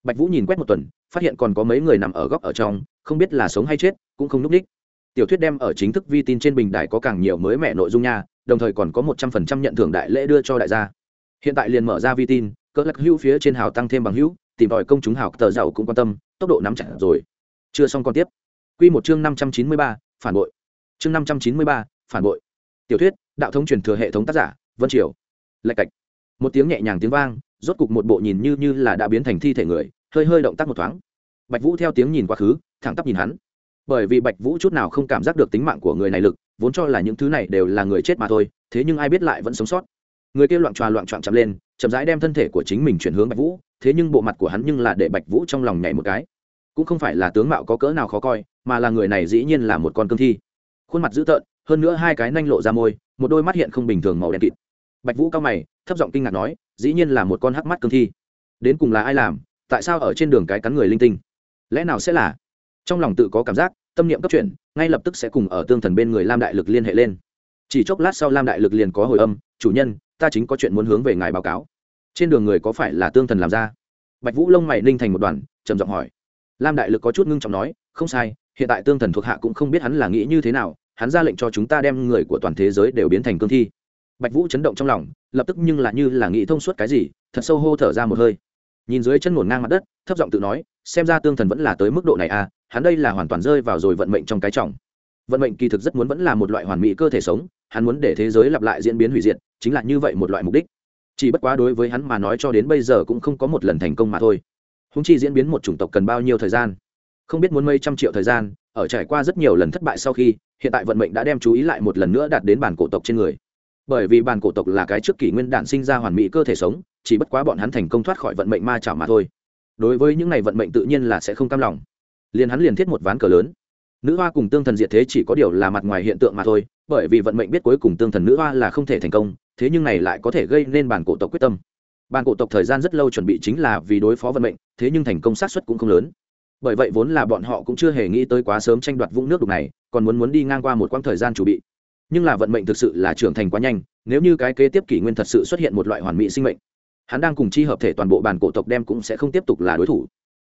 Bạch vũ nhìn quét một tuần, phát hiện còn có mấy người nằm ở góc ở trong, không biết là sống hay chết, cũng không núp đích tiểu thuyết đem ở chính thức vi tin trên bình đài có càng nhiều mới mẻ nội dung nha, đồng thời còn có một trăm phần trăm nhận thưởng đại lễ đưa cho đại gia. Hiện tại liền mở ra vi tin, cỡ lắc hữu phía trên hào tăng thêm bằng hữu, tìm tòi công chúng hào tờ giàu cũng quan tâm, tốc độ nắm chặt rồi. Chưa xong còn tiếp quy một chương năm trăm chín mươi ba, phản bội. Chương năm trăm chín mươi ba, phản bội. Tiểu thuyết, đạo thống truyền thừa hệ thống tác giả, vân triều. Lạch cạch. Một tiếng nhẹ nhàng tiếng vang, rốt cục một bộ nhìn như như là đã biến thành thi thể người, hơi hơi động tác một thoáng. Bạch vũ theo tiếng nhìn quá khứ, thẳng tắp nhìn hắn. Bởi vì bạch vũ chút nào không cảm giác được tính mạng của người này lực, vốn cho là những thứ này đều là người chết mà thôi, thế nhưng ai biết lại vẫn sống sót. Người kia loạn tròa loạn trọn chậm lên, chậm rãi đem thân thể của chính mình chuyển hướng bạch vũ, thế nhưng bộ mặt của hắn nhưng là để bạch vũ trong lòng nhảy một cái cũng không phải là tướng mạo có cỡ nào khó coi, mà là người này dĩ nhiên là một con cương thi. Khuôn mặt dữ tợn, hơn nữa hai cái nanh lộ ra môi, một đôi mắt hiện không bình thường màu đen kịt. Bạch vũ cao mày, thấp giọng kinh ngạc nói, dĩ nhiên là một con hắc mắt cương thi. Đến cùng là ai làm, tại sao ở trên đường cái cắn người linh tinh? Lẽ nào sẽ là? Trong lòng tự có cảm giác, tâm niệm cấp chuyển, ngay lập tức sẽ cùng ở tương thần bên người lam đại lực liên hệ lên. Chỉ chốc lát sau lam đại lực liền có hồi âm, chủ nhân, ta chính có chuyện muốn hướng về ngài báo cáo. Trên đường người có phải là tương thần làm ra? Bạch vũ lông mày ninh thành một đoàn, trầm giọng hỏi lam đại lực có chút ngưng trọng nói, không sai, hiện tại tương thần thuộc hạ cũng không biết hắn là nghĩ như thế nào, hắn ra lệnh cho chúng ta đem người của toàn thế giới đều biến thành cương thi. Bạch vũ chấn động trong lòng, lập tức nhưng là như là nghĩ thông suốt cái gì, thật sâu hô thở ra một hơi. Nhìn dưới chân ngổn ngang mặt đất, thấp giọng tự nói, xem ra tương thần vẫn là tới mức độ này à hắn đây là hoàn toàn rơi vào rồi vận mệnh trong cái trọng. Vận mệnh kỳ thực rất muốn vẫn là một loại hoàn mỹ cơ thể sống, hắn muốn để thế giới lặp lại diễn biến hủy diệt, chính là như vậy một loại mục đích. Chỉ bất quá đối với hắn mà nói cho đến bây giờ cũng không có một lần thành công mà thôi húng chi diễn biến một chủng tộc cần bao nhiêu thời gian? Không biết muốn mấy trăm triệu thời gian, ở trải qua rất nhiều lần thất bại sau khi, hiện tại vận mệnh đã đem chú ý lại một lần nữa đạt đến bản cổ tộc trên người. Bởi vì bản cổ tộc là cái trước kỷ nguyên đản sinh ra hoàn mỹ cơ thể sống, chỉ bất quá bọn hắn thành công thoát khỏi vận mệnh ma chảo mà thôi. Đối với những này vận mệnh tự nhiên là sẽ không cam lòng. Liền hắn liền thiết một ván cờ lớn. Nữ hoa cùng tương thần diệt thế chỉ có điều là mặt ngoài hiện tượng mà thôi, bởi vì vận mệnh biết cuối cùng tương thần nữ hoa là không thể thành công, thế nhưng này lại có thể gây nên bản cổ tộc quyết tâm. Bản cổ tộc thời gian rất lâu chuẩn bị chính là vì đối phó vận mệnh thế nhưng thành công xác suất cũng không lớn. Bởi vậy vốn là bọn họ cũng chưa hề nghĩ tới quá sớm tranh đoạt vũng nước đục này, còn muốn muốn đi ngang qua một quãng thời gian chuẩn bị. Nhưng là vận mệnh thực sự là trưởng thành quá nhanh, nếu như cái kế tiếp kỷ nguyên thật sự xuất hiện một loại hoàn mỹ sinh mệnh, hắn đang cùng chi hợp thể toàn bộ bản cổ tộc đem cũng sẽ không tiếp tục là đối thủ.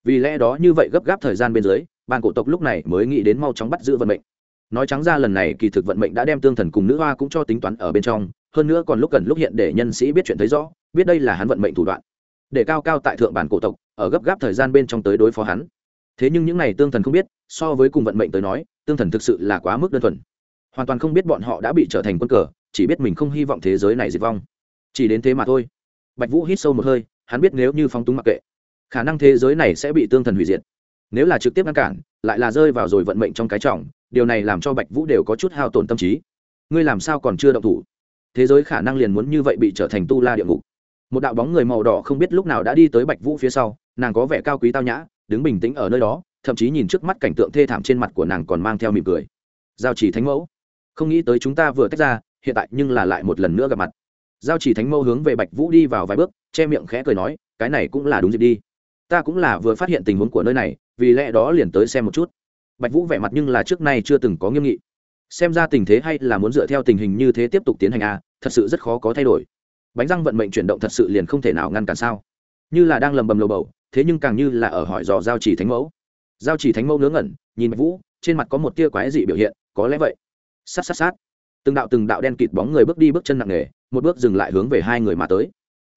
Vì lẽ đó như vậy gấp gáp thời gian bên dưới, bản cổ tộc lúc này mới nghĩ đến mau chóng bắt giữ vận mệnh. Nói trắng ra lần này kỳ thực vận mệnh đã đem tương thần cùng nữ hoa cũng cho tính toán ở bên trong, hơn nữa còn lúc cần lúc hiện để nhân sĩ biết chuyện thấy rõ, biết đây là hắn vận mệnh thủ đoạn để cao cao tại thượng bản cổ tộc, ở gấp gáp thời gian bên trong tới đối phó hắn. Thế nhưng những này tương thần không biết, so với cùng vận mệnh tới nói, tương thần thực sự là quá mức đơn thuần. Hoàn toàn không biết bọn họ đã bị trở thành quân cờ, chỉ biết mình không hy vọng thế giới này diệt vong. Chỉ đến thế mà thôi. Bạch vũ hít sâu một hơi, hắn biết nếu như phóng túng mặc kệ, khả năng thế giới này sẽ bị tương thần hủy diệt. Nếu là trực tiếp ngăn cản, lại là rơi vào rồi vận mệnh trong cái trọng, điều này làm cho bạch vũ đều có chút hao tổn tâm trí. Ngươi làm sao còn chưa động thủ? Thế giới khả năng liền muốn như vậy bị trở thành tu la địa ngục một đạo bóng người màu đỏ không biết lúc nào đã đi tới bạch vũ phía sau nàng có vẻ cao quý tao nhã đứng bình tĩnh ở nơi đó thậm chí nhìn trước mắt cảnh tượng thê thảm trên mặt của nàng còn mang theo mỉm cười. Giao chỉ thánh mẫu. Không nghĩ tới chúng ta vừa tách ra hiện tại nhưng là lại một lần nữa gặp mặt. Giao chỉ thánh mẫu hướng về bạch vũ đi vào vài bước che miệng khẽ cười nói cái này cũng là đúng dịp đi. Ta cũng là vừa phát hiện tình huống của nơi này vì lẽ đó liền tới xem một chút. Bạch vũ vẻ mặt nhưng là trước nay chưa từng có nghiêm nghị. Xem ra tình thế hay là muốn dựa theo tình hình như thế tiếp tục tiến hành a à, thật sự rất khó có thay đổi bánh răng vận mệnh chuyển động thật sự liền không thể nào ngăn cản sao? Như là đang lầm bầm lầu bầu, thế nhưng càng như là ở hỏi dò giao chỉ thánh mẫu. Giao chỉ thánh mẫu ngớ ngẩn, nhìn bạch vũ, trên mặt có một tia quái dị biểu hiện, có lẽ vậy. Sát sát sát. Từng đạo từng đạo đen kịt bóng người bước đi bước chân nặng nề, một bước dừng lại hướng về hai người mà tới.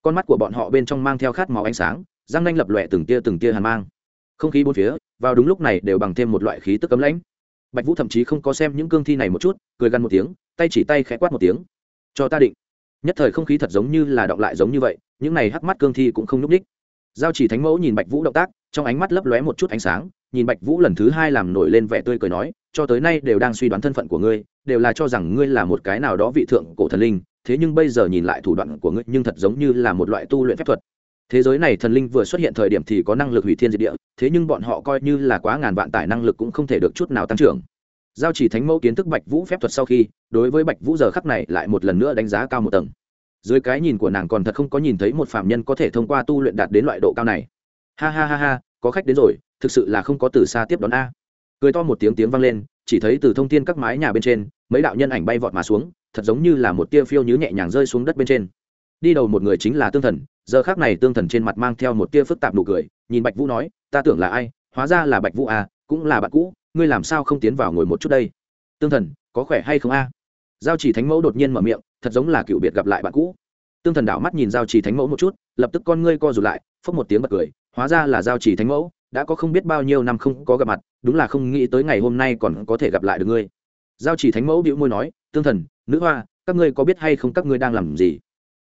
Con mắt của bọn họ bên trong mang theo khát máu ánh sáng, răng nanh lập lòe từng tia từng tia hàn mang. Không khí bốn phía, vào đúng lúc này đều bằng thêm một loại khí tức cấm lãnh. Bạch vũ thậm chí không có xem những cương thi này một chút, cười gằn một tiếng, tay chỉ tay khẽ quát một tiếng. Cho ta định nhất thời không khí thật giống như là đọng lại giống như vậy, những này hắc mắt cương thi cũng không nhúc ních giao chỉ thánh mẫu nhìn bạch vũ động tác, trong ánh mắt lấp lóe một chút ánh sáng, nhìn bạch vũ lần thứ hai làm nổi lên vẻ tươi cười nói, cho tới nay đều đang suy đoán thân phận của ngươi, đều là cho rằng ngươi là một cái nào đó vị thượng cổ thần linh, thế nhưng bây giờ nhìn lại thủ đoạn của ngươi nhưng thật giống như là một loại tu luyện phép thuật. Thế giới này thần linh vừa xuất hiện thời điểm thì có năng lực hủy thiên diệt địa, thế nhưng bọn họ coi như là quá ngàn vạn tải năng lực cũng không thể được chút nào tăng trưởng giao chỉ thánh mẫu kiến thức bạch vũ phép thuật sau khi, đối với bạch vũ giờ khắc này lại một lần nữa đánh giá cao một tầng. Dưới cái nhìn của nàng còn thật không có nhìn thấy một phạm nhân có thể thông qua tu luyện đạt đến loại độ cao này. Ha ha ha ha, có khách đến rồi, thực sự là không có từ xa tiếp đón a. Cười to một tiếng tiếng vang lên, chỉ thấy từ thông tin các mái nhà bên trên, mấy đạo nhân ảnh bay vọt mà xuống, thật giống như là một tia phiêu nhứ nhẹ nhàng rơi xuống đất bên trên. Đi đầu một người chính là tương thần, giờ khác này tương thần trên mặt mang theo một tia phức tạp nụ cười, nhìn bạch vũ nói, ta tưởng là ai? Hóa ra là bạch vũ à cũng là bạn cũ ngươi làm sao không tiến vào ngồi một chút đây? Tương thần, có khỏe hay không a? Giao chỉ thánh mẫu đột nhiên mở miệng, thật giống là cựu biệt gặp lại bạn cũ. Tương thần đảo mắt nhìn giao chỉ thánh mẫu một chút, lập tức con ngươi co rụt lại, phốc một tiếng bật cười, hóa ra là giao chỉ thánh mẫu, đã có không biết bao nhiêu năm không có gặp mặt, đúng là không nghĩ tới ngày hôm nay còn có thể gặp lại được ngươi. Giao chỉ thánh mẫu bĩu môi nói, tương thần, nữ hoa, các ngươi có biết hay không các ngươi đang làm gì?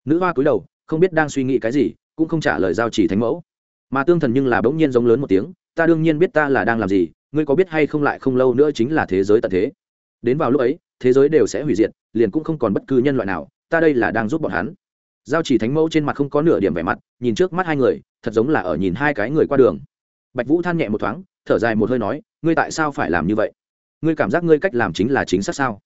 Nữ hoa cúi đầu, không biết đang suy nghĩ cái gì, cũng không trả lời giao chỉ thánh mẫu. Mà tương thần nhưng là bỗng nhiên giống lớn một tiếng ta đương nhiên biết ta là đang làm gì, ngươi có biết hay không lại không lâu nữa chính là thế giới tận thế. Đến vào lúc ấy, thế giới đều sẽ hủy diệt, liền cũng không còn bất cứ nhân loại nào, ta đây là đang giúp bọn hắn. Giao chỉ thánh mẫu trên mặt không có nửa điểm vẻ mặt, nhìn trước mắt hai người, thật giống là ở nhìn hai cái người qua đường. Bạch vũ than nhẹ một thoáng, thở dài một hơi nói, ngươi tại sao phải làm như vậy? Ngươi cảm giác ngươi cách làm chính là chính xác sao?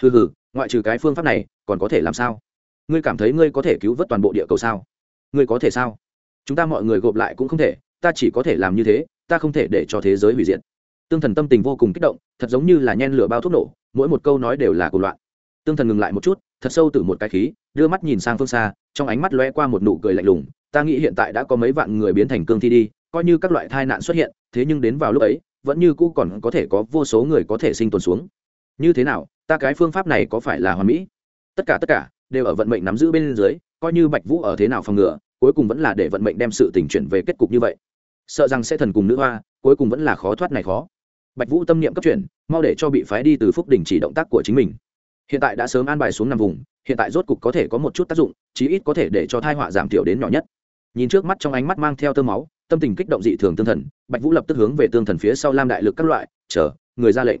Hừ hừ, ngoại trừ cái phương pháp này, còn có thể làm sao? Ngươi cảm thấy ngươi có thể cứu vớt toàn bộ địa cầu sao? Ngươi có thể sao? Chúng ta mọi người gộp lại cũng không thể, ta chỉ có thể làm như thế ta không thể để cho thế giới hủy diệt. Tương thần tâm tình vô cùng kích động, thật giống như là nhen lửa bao thuốc nổ, mỗi một câu nói đều là cuộc loạn. Tương thần ngừng lại một chút, thật sâu từ một cái khí, đưa mắt nhìn sang phương xa, trong ánh mắt lóe qua một nụ cười lạnh lùng, ta nghĩ hiện tại đã có mấy vạn người biến thành cương thi đi, coi như các loại tai nạn xuất hiện, thế nhưng đến vào lúc ấy, vẫn như cũ còn có thể có vô số người có thể sinh tồn xuống. Như thế nào, ta cái phương pháp này có phải là hoàn mỹ? Tất cả tất cả đều ở vận mệnh nắm giữ bên dưới, coi như bạch vũ ở thế nào phòng ngừa, cuối cùng vẫn là để vận mệnh đem sự tình chuyển về kết cục như vậy sợ rằng sẽ thần cùng nữ hoa, cuối cùng vẫn là khó thoát này khó. Bạch vũ tâm niệm cấp chuyển, mau để cho bị phái đi từ phúc đình chỉ động tác của chính mình. Hiện tại đã sớm an bài xuống nằm vùng, hiện tại rốt cục có thể có một chút tác dụng, chí ít có thể để cho thai họa giảm thiểu đến nhỏ nhất. Nhìn trước mắt trong ánh mắt mang theo tơ máu, tâm tình kích động dị thường tương thần, bạch vũ lập tức hướng về tương thần phía sau lam đại lực các loại, chờ, người ra lệnh.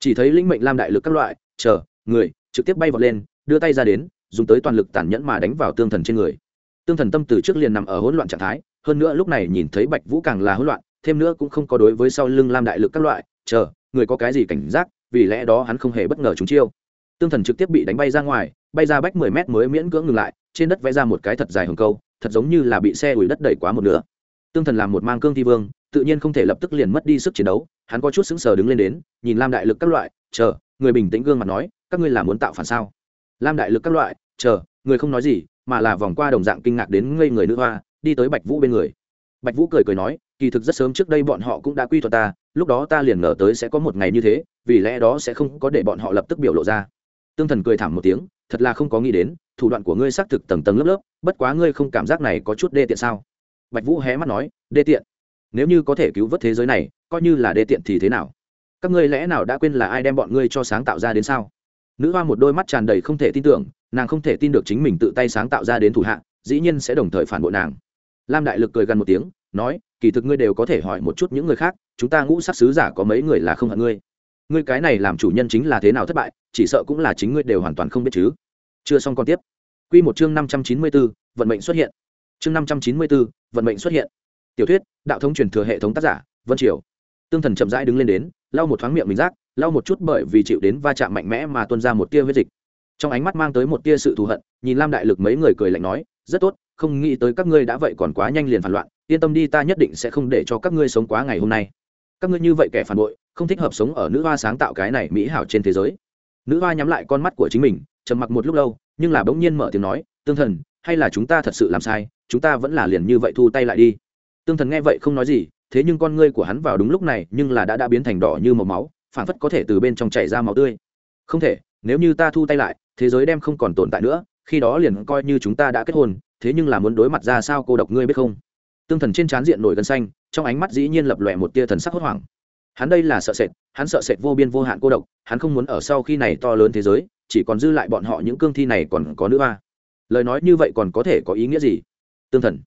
Chỉ thấy linh mệnh lam đại lực các loại, chờ, người, trực tiếp bay vọt lên, đưa tay ra đến, dùng tới toàn lực tàn nhẫn mà đánh vào tương thần trên người. Tương thần tâm từ trước liền nằm ở hỗn loạn trạng thái hơn nữa lúc này nhìn thấy bạch vũ càng là hỗn loạn, thêm nữa cũng không có đối với sau lưng lam đại lực các loại, chờ, người có cái gì cảnh giác, vì lẽ đó hắn không hề bất ngờ chúng chiêu. Tương thần trực tiếp bị đánh bay ra ngoài, bay ra bách mười mét mới miễn cưỡng ngừng lại, trên đất vẽ ra một cái thật dài hồng câu, thật giống như là bị xe ủi đất đẩy quá một nửa. Tương thần làm một mang cương thi vương, tự nhiên không thể lập tức liền mất đi sức chiến đấu, hắn có chút sững sờ đứng lên đến, nhìn lam đại lực các loại, chờ, người bình tĩnh gương mặt nói, các ngươi là muốn tạo phản sao? Lam đại lực các loại, chờ, người không nói gì, mà là vòng qua đồng dạng kinh ngạc đến ngây người nữ hoa đi tới bạch vũ bên người. Bạch vũ cười cười nói, kỳ thực rất sớm trước đây bọn họ cũng đã quy thuật ta, lúc đó ta liền ngờ tới sẽ có một ngày như thế, vì lẽ đó sẽ không có để bọn họ lập tức biểu lộ ra. Tương thần cười thảm một tiếng, thật là không có nghĩ đến, thủ đoạn của ngươi xác thực tầng tầng lớp lớp, bất quá ngươi không cảm giác này có chút đê tiện sao? Bạch vũ hé mắt nói, đê tiện? Nếu như có thể cứu vớt thế giới này, coi như là đê tiện thì thế nào? Các ngươi lẽ nào đã quên là ai đem bọn ngươi cho sáng tạo ra đến sao? Nữ hoa một đôi mắt tràn đầy không thể tin tưởng, nàng không thể tin được chính mình tự tay sáng tạo ra đến thủ hạ, dĩ nhiên sẽ đồng thời phản bội nàng lam đại lực cười gần một tiếng nói kỳ thực ngươi đều có thể hỏi một chút những người khác chúng ta ngũ sắc sứ giả có mấy người là không hận ngươi ngươi cái này làm chủ nhân chính là thế nào thất bại chỉ sợ cũng là chính ngươi đều hoàn toàn không biết chứ chưa xong còn tiếp Quy một chương năm trăm chín mươi 594, vận mệnh xuất hiện. Chương năm trăm chín mươi 594, vận mệnh xuất hiện. Tiểu thuyết, đạo thống truyền thừa hệ thống tác giả, Vân Triều. Tương Thần chậm rãi đứng lên đến, lau một thoáng miệng mình rác, lau một chút bởi vì chịu đến va chạm mạnh mẽ mà tuôn ra một tia huyết dịch. Trong ánh mắt mang tới một tia sự thù hận, nhìn Lam Đại Lực mấy người cười lạnh nói, rất tốt, không nghĩ tới các ngươi đã vậy còn quá nhanh liền phản loạn, yên tâm đi ta nhất định sẽ không để cho các ngươi sống quá ngày hôm nay. Các ngươi như vậy kẻ phản bội, không thích hợp sống ở nữ hoa sáng tạo cái này mỹ hảo trên thế giới. Nữ hoa nhắm lại con mắt của chính mình, trầm mặc một lúc lâu, nhưng là bỗng nhiên mở tiếng nói, "Tương thần, hay là chúng ta thật sự làm sai, chúng ta vẫn là liền như vậy thu tay lại đi." Tương thần nghe vậy không nói gì, thế nhưng con ngươi của hắn vào đúng lúc này, nhưng là đã đã biến thành đỏ như màu máu, phản phất có thể từ bên trong chảy ra máu tươi. Không thể, nếu như ta thu tay lại, thế giới đem không còn tồn tại nữa, khi đó liền coi như chúng ta đã kết hôn, thế nhưng là muốn đối mặt ra sao cô độc ngươi biết không? Tương thần trên trán diện nổi gân xanh, trong ánh mắt dĩ nhiên lập lòe một tia thần sắc hốt hoảng. Hắn đây là sợ sệt, hắn sợ sệt vô biên vô hạn cô độc, hắn không muốn ở sau khi này to lớn thế giới, chỉ còn dư lại bọn họ những cương thi này còn có nữ hoa. Lời nói như vậy còn có thể có ý nghĩa gì? Tương thần.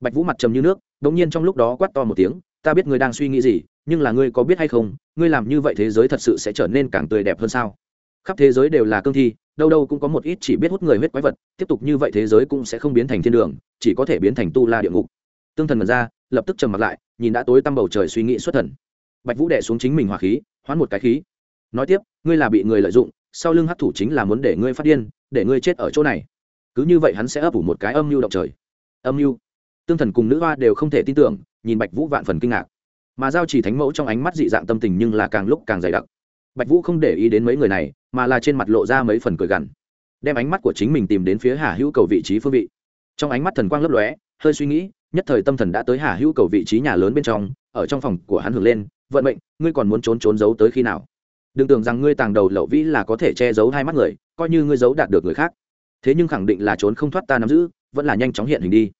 Bạch vũ mặt trầm như nước đ ỗ n g nhiên trong lúc đó quát to một tiếng, ta biết ngươi đang suy nghĩ gì, nhưng là ngươi có biết hay không, ngươi làm như vậy thế giới thật sự sẽ trở nên càng tươi đẹp hơn sao? Khắp thế giới đều là cương thi đâu đâu cũng có một ít chỉ biết hút người huyết quái vật, tiếp tục như vậy thế giới cũng sẽ không biến thành thiên đường, chỉ có thể biến thành tu la địa ngục. Tương thần mật ra, lập tức trầm mặt lại, nhìn đã tối tăm bầu trời suy nghĩ xuất thần. Bạch vũ đẻ xuống chính mình hỏa khí, hoán một cái khí. Nói tiếp, ngươi là bị người lợi dụng, sau lưng hắc thủ chính là muốn để ngươi phát điên, để ngươi chết ở chỗ này. Cứ như vậy hắn sẽ ấp ủ một cái âm mưu động trời. Âm mưu. Tương thần cùng nữ hoa đều không thể tin tưởng, nhìn bạch vũ vạn phần kinh ngạc. Mà giao chỉ thánh mẫu trong ánh mắt dị dạng tâm tình nhưng là càng lúc càng dày đặc bạch vũ không để ý đến mấy người này, mà là trên mặt lộ ra mấy phần cười gằn. Đem ánh mắt của chính mình tìm đến phía hà hữu cầu vị trí phương vị. Trong ánh mắt thần quang lấp lóe, hơi suy nghĩ, nhất thời tâm thần đã tới hà hữu cầu vị trí nhà lớn bên trong, ở trong phòng của hắn hưởng lên, vận mệnh, ngươi còn muốn trốn trốn giấu tới khi nào? Đừng tưởng rằng ngươi tàng đầu lậu vĩ là có thể che giấu hai mắt người, coi như ngươi giấu đạt được người khác. Thế nhưng khẳng định là trốn không thoát ta nắm giữ, vẫn là nhanh chóng hiện hình đi.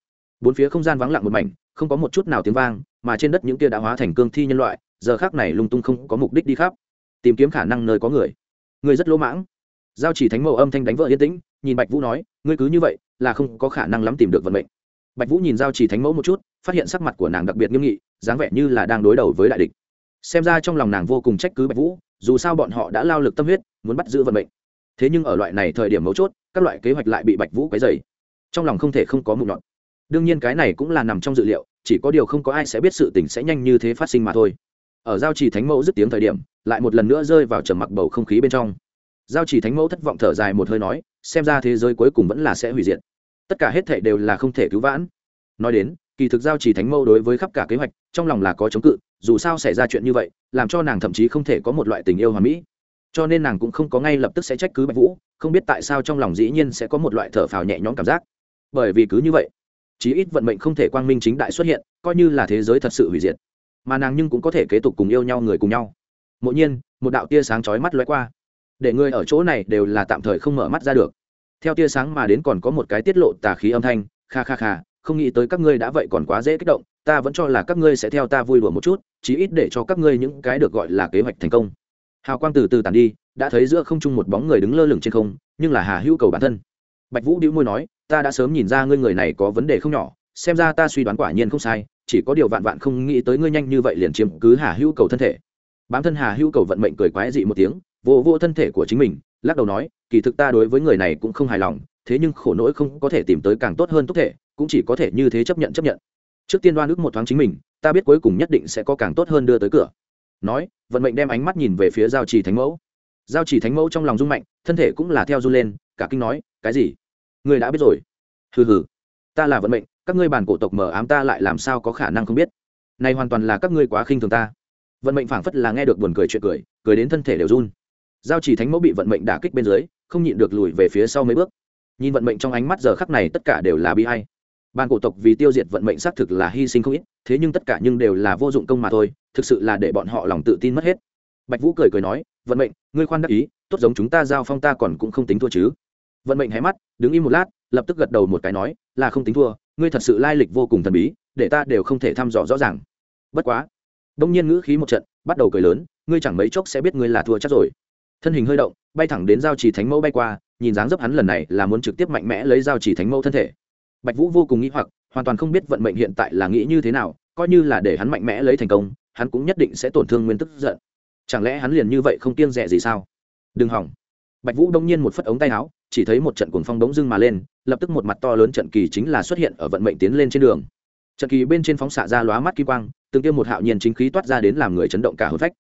Bốn phía không gian vắng lặng một mảnh, không có một chút nào tiếng vang, mà trên đất những kia đã hóa thành cương thi nhân loại, giờ khác này lung tung không có mục đích đi khắp tìm kiếm khả năng nơi có người. Người rất lỗ mãng. Giao chỉ thánh mẫu âm thanh đánh vợ yên tĩnh, nhìn bạch vũ nói, ngươi cứ như vậy là không có khả năng lắm tìm được vận mệnh. Bạch vũ nhìn giao chỉ thánh mẫu một chút, phát hiện sắc mặt của nàng đặc biệt nghiêm nghị, dáng vẻ như là đang đối đầu với đại địch. Xem ra trong lòng nàng vô cùng trách cứ bạch vũ, dù sao bọn họ đã lao lực tâm huyết, muốn bắt giữ vận mệnh. Thế nhưng ở loại này thời điểm mấu chốt, các loại kế hoạch lại bị bạch vũ quấy dày trong lòng không thể không có mụn nhọn đương nhiên cái này cũng là nằm trong dự liệu, chỉ có điều không có ai sẽ biết sự tình sẽ nhanh như thế phát sinh mà thôi. Ở giao trì thánh mẫu dứt tiếng thời điểm lại một lần nữa rơi vào trầm mặc bầu không khí bên trong. Giao Chỉ thánh mẫu thất vọng thở dài một hơi nói, xem ra thế giới cuối cùng vẫn là sẽ hủy diệt. Tất cả hết thệ đều là không thể cứu vãn. Nói đến, kỳ thực giao Chỉ thánh mẫu đối với khắp cả kế hoạch, trong lòng là có chống cự, dù sao xảy ra chuyện như vậy, làm cho nàng thậm chí không thể có một loại tình yêu hoàn mỹ. Cho nên nàng cũng không có ngay lập tức sẽ trách cứ bạch vũ, không biết tại sao trong lòng dĩ nhiên sẽ có một loại thở phào nhẹ nhõm cảm giác. Bởi vì cứ như vậy, chí ít vận mệnh không thể quang minh chính đại xuất hiện, coi như là thế giới thật sự hủy diệt. Mà nàng nhưng cũng có thể kế tục cùng yêu nhau người cùng nhau mộ nhiên, một đạo tia sáng chói mắt lóe qua. Để người ở chỗ này đều là tạm thời không mở mắt ra được. Theo tia sáng mà đến còn có một cái tiết lộ tà khí âm thanh, kha kha kha, không nghĩ tới các ngươi đã vậy còn quá dễ kích động, ta vẫn cho là các ngươi sẽ theo ta vui đùa một chút, chí ít để cho các ngươi những cái được gọi là kế hoạch thành công. Hào quang từ từ tàn đi, đã thấy giữa không trung một bóng người đứng lơ lửng trên không, nhưng là hà hữu cầu bản thân. Bạch vũ đĩu môi nói, ta đã sớm nhìn ra ngươi người này có vấn đề không nhỏ, xem ra ta suy đoán quả nhiên không sai, chỉ có điều vạn vạn không nghĩ tới ngươi nhanh như vậy liền chiếm cứ hà hữu cầu thân thể bám thân hà hữu cầu vận mệnh cười quái dị một tiếng, vô vô thân thể của chính mình, lắc đầu nói, kỳ thực ta đối với người này cũng không hài lòng, thế nhưng khổ nỗi không có thể tìm tới càng tốt hơn tốt thể, cũng chỉ có thể như thế chấp nhận chấp nhận. Trước tiên đoan ước một thoáng chính mình, ta biết cuối cùng nhất định sẽ có càng tốt hơn đưa tới cửa. Nói, vận mệnh đem ánh mắt nhìn về phía giao trì thánh mẫu. Giao trì thánh mẫu trong lòng rung mạnh, thân thể cũng là theo run lên, cả kinh nói, cái gì? Người đã biết rồi. Hừ hừ. Ta là vận mệnh, các ngươi bản cổ tộc mở ám ta lại làm sao có khả năng không biết? Này hoàn toàn là các ngươi quá khinh thường ta vận mệnh phảng phất là nghe được buồn cười chuyện cười cười đến thân thể đều run. Giao chỉ thánh mẫu bị vận mệnh đả kích bên dưới, không nhịn được lùi về phía sau mấy bước. Nhìn vận mệnh trong ánh mắt giờ khắc này tất cả đều là bi hay ban cổ tộc vì tiêu diệt vận mệnh xác thực là hy sinh không ít, thế nhưng tất cả nhưng đều là vô dụng công mà thôi, thực sự là để bọn họ lòng tự tin mất hết. Bạch vũ cười cười nói, vận mệnh, ngươi khoan đắc ý, tốt giống chúng ta giao phong ta còn cũng không tính thua chứ. Vận mệnh hé mắt, đứng im một lát, lập tức gật đầu một cái nói, là không tính thua, ngươi thật sự lai lịch vô cùng thần bí, để ta đều không thể thăm dò rõ ràng. Bất quá đông nhiên ngữ khí một trận, bắt đầu cười lớn, ngươi chẳng mấy chốc sẽ biết ngươi là thua chắc rồi. Thân hình hơi động, bay thẳng đến giao trì thánh mẫu bay qua, nhìn dáng dấp hắn lần này là muốn trực tiếp mạnh mẽ lấy giao trì thánh mẫu thân thể. Bạch vũ vô cùng nghĩ hoặc, hoàn toàn không biết vận mệnh hiện tại là nghĩ như thế nào, coi như là để hắn mạnh mẽ lấy thành công, hắn cũng nhất định sẽ tổn thương nguyên tức giận. Chẳng lẽ hắn liền như vậy không kiêng rẻ gì sao? Đừng hỏng. Bạch vũ đông nhiên một phất ống tay áo, chỉ thấy một trận cuồng phong bỗng dưng mà lên, lập tức một mặt to lớn trận kỳ chính là xuất hiện ở vận mệnh tiến lên trên đường trận kỳ bên trên phóng xạ ra lóa mắt kim quang, từng tiêm một hạo nhiên chính khí toát ra đến làm người chấn động cả hớt phách.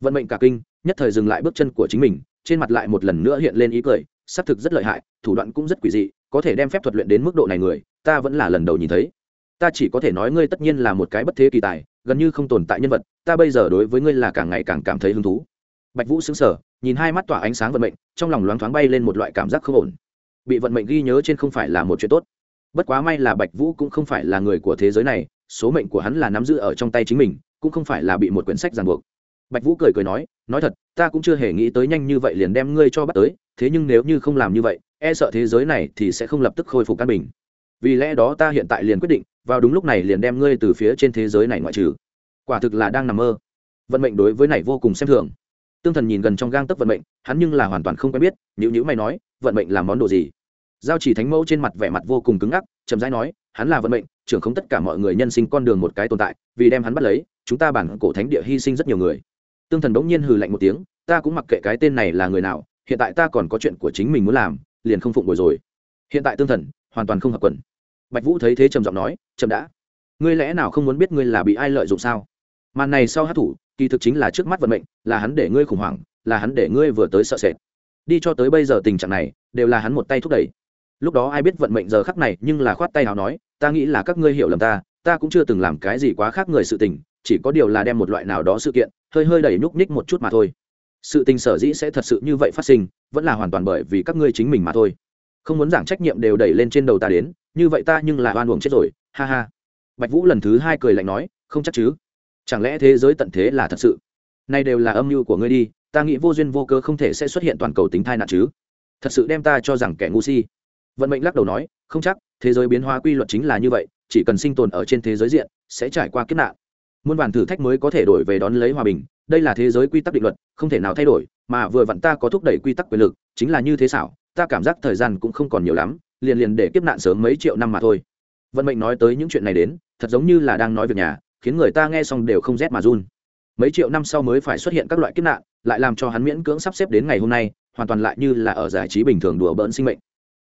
Vận mệnh cả kinh, nhất thời dừng lại bước chân của chính mình, trên mặt lại một lần nữa hiện lên ý cười, xác thực rất lợi hại, thủ đoạn cũng rất quỷ dị, có thể đem phép thuật luyện đến mức độ này người, ta vẫn là lần đầu nhìn thấy. Ta chỉ có thể nói ngươi tất nhiên là một cái bất thế kỳ tài, gần như không tồn tại nhân vật, ta bây giờ đối với ngươi là càng ngày càng cảm thấy hứng thú. Bạch vũ xứng sở nhìn hai mắt tỏa ánh sáng vận mệnh, trong lòng loáng thoáng bay lên một loại cảm giác không ổn. Bị vận mệnh ghi nhớ trên không phải là một chuyện tốt bất quá may là bạch vũ cũng không phải là người của thế giới này, số mệnh của hắn là nắm giữ ở trong tay chính mình, cũng không phải là bị một quyển sách ràng buộc. Bạch vũ cười cười nói nói thật, ta cũng chưa hề nghĩ tới nhanh như vậy liền đem ngươi cho bắt tới, thế nhưng nếu như không làm như vậy e sợ thế giới này thì sẽ không lập tức khôi phục căn bình. Vì lẽ đó ta hiện tại liền quyết định, vào đúng lúc này liền đem ngươi từ phía trên thế giới này ngoại trừ. Quả thực là đang nằm mơ. Vận mệnh đối với này vô cùng xem thường. Tương thần nhìn gần trong gang tấc vận mệnh, hắn nhưng là hoàn toàn không quen biết nhữ nhữ mày nói, vận mệnh là món đồ gì? Giao chỉ thánh mẫu trên mặt vẻ mặt vô cùng cứng ngắc, chậm rãi nói, hắn là vận mệnh, trưởng không tất cả mọi người nhân sinh con đường một cái tồn tại, vì đem hắn bắt lấy, chúng ta bản cổ thánh địa hy sinh rất nhiều người. Tương thần bỗng nhiên hừ lạnh một tiếng, ta cũng mặc kệ cái tên này là người nào, hiện tại ta còn có chuyện của chính mình muốn làm, liền không phụng bồi rồi. Hiện tại tương thần, hoàn toàn không hợp quần. Bạch vũ thấy thế trầm giọng nói, chậm đã. Ngươi lẽ nào không muốn biết ngươi là bị ai lợi dụng sao? Màn này sau hát thủ, kỳ thực chính là trước mắt vận mệnh, là hắn để ngươi khủng hoảng, là hắn để ngươi vừa tới sợ sệt. Đi cho tới bây giờ tình trạng này, đều là hắn một tay thúc đẩy lúc đó ai biết vận mệnh giờ khắc này, nhưng là khoát tay nào nói, ta nghĩ là các ngươi hiểu lầm ta ta cũng chưa từng làm cái gì quá khác người sự tình, chỉ có điều là đem một loại nào đó sự kiện, hơi hơi đẩy nhúc nhích một chút mà thôi. Sự tình sở dĩ sẽ thật sự như vậy phát sinh, vẫn là hoàn toàn bởi vì các ngươi chính mình mà thôi. Không muốn giảng trách nhiệm đều đẩy lên trên đầu ta đến, như vậy ta nhưng là oan uổng chết rồi, ha ha. Bạch vũ lần thứ hai cười lạnh nói, không chắc chứ. Chẳng lẽ thế giới tận thế là thật sự? Nay đều là âm mưu của ngươi đi, ta nghĩ vô duyên vô cơ không thể sẽ xuất hiện toàn cầu tính thai nạn chứ. Thật sự đem ta cho rằng kẻ ngu si vận mệnh lắc đầu nói, không chắc, thế giới biến hóa quy luật chính là như vậy, chỉ cần sinh tồn ở trên thế giới diện, sẽ trải qua kiếp nạn. Muôn vàn thử thách mới có thể đổi về đón lấy hòa bình, đây là thế giới quy tắc định luật, không thể nào thay đổi, mà vừa vặn ta có thúc đẩy quy tắc quyền lực, chính là như thế xảo, ta cảm giác thời gian cũng không còn nhiều lắm, liền liền để kiếp nạn sớm mấy triệu năm mà thôi. Vận mệnh nói tới những chuyện này đến, thật giống như là đang nói việc nhà, khiến người ta nghe xong đều không rét mà run. Mấy triệu năm sau mới phải xuất hiện các loại kiếp nạn, lại làm cho hắn miễn cưỡng sắp xếp đến ngày hôm nay, hoàn toàn lại như là ở giải trí bình thường đùa bỡn sinh mệnh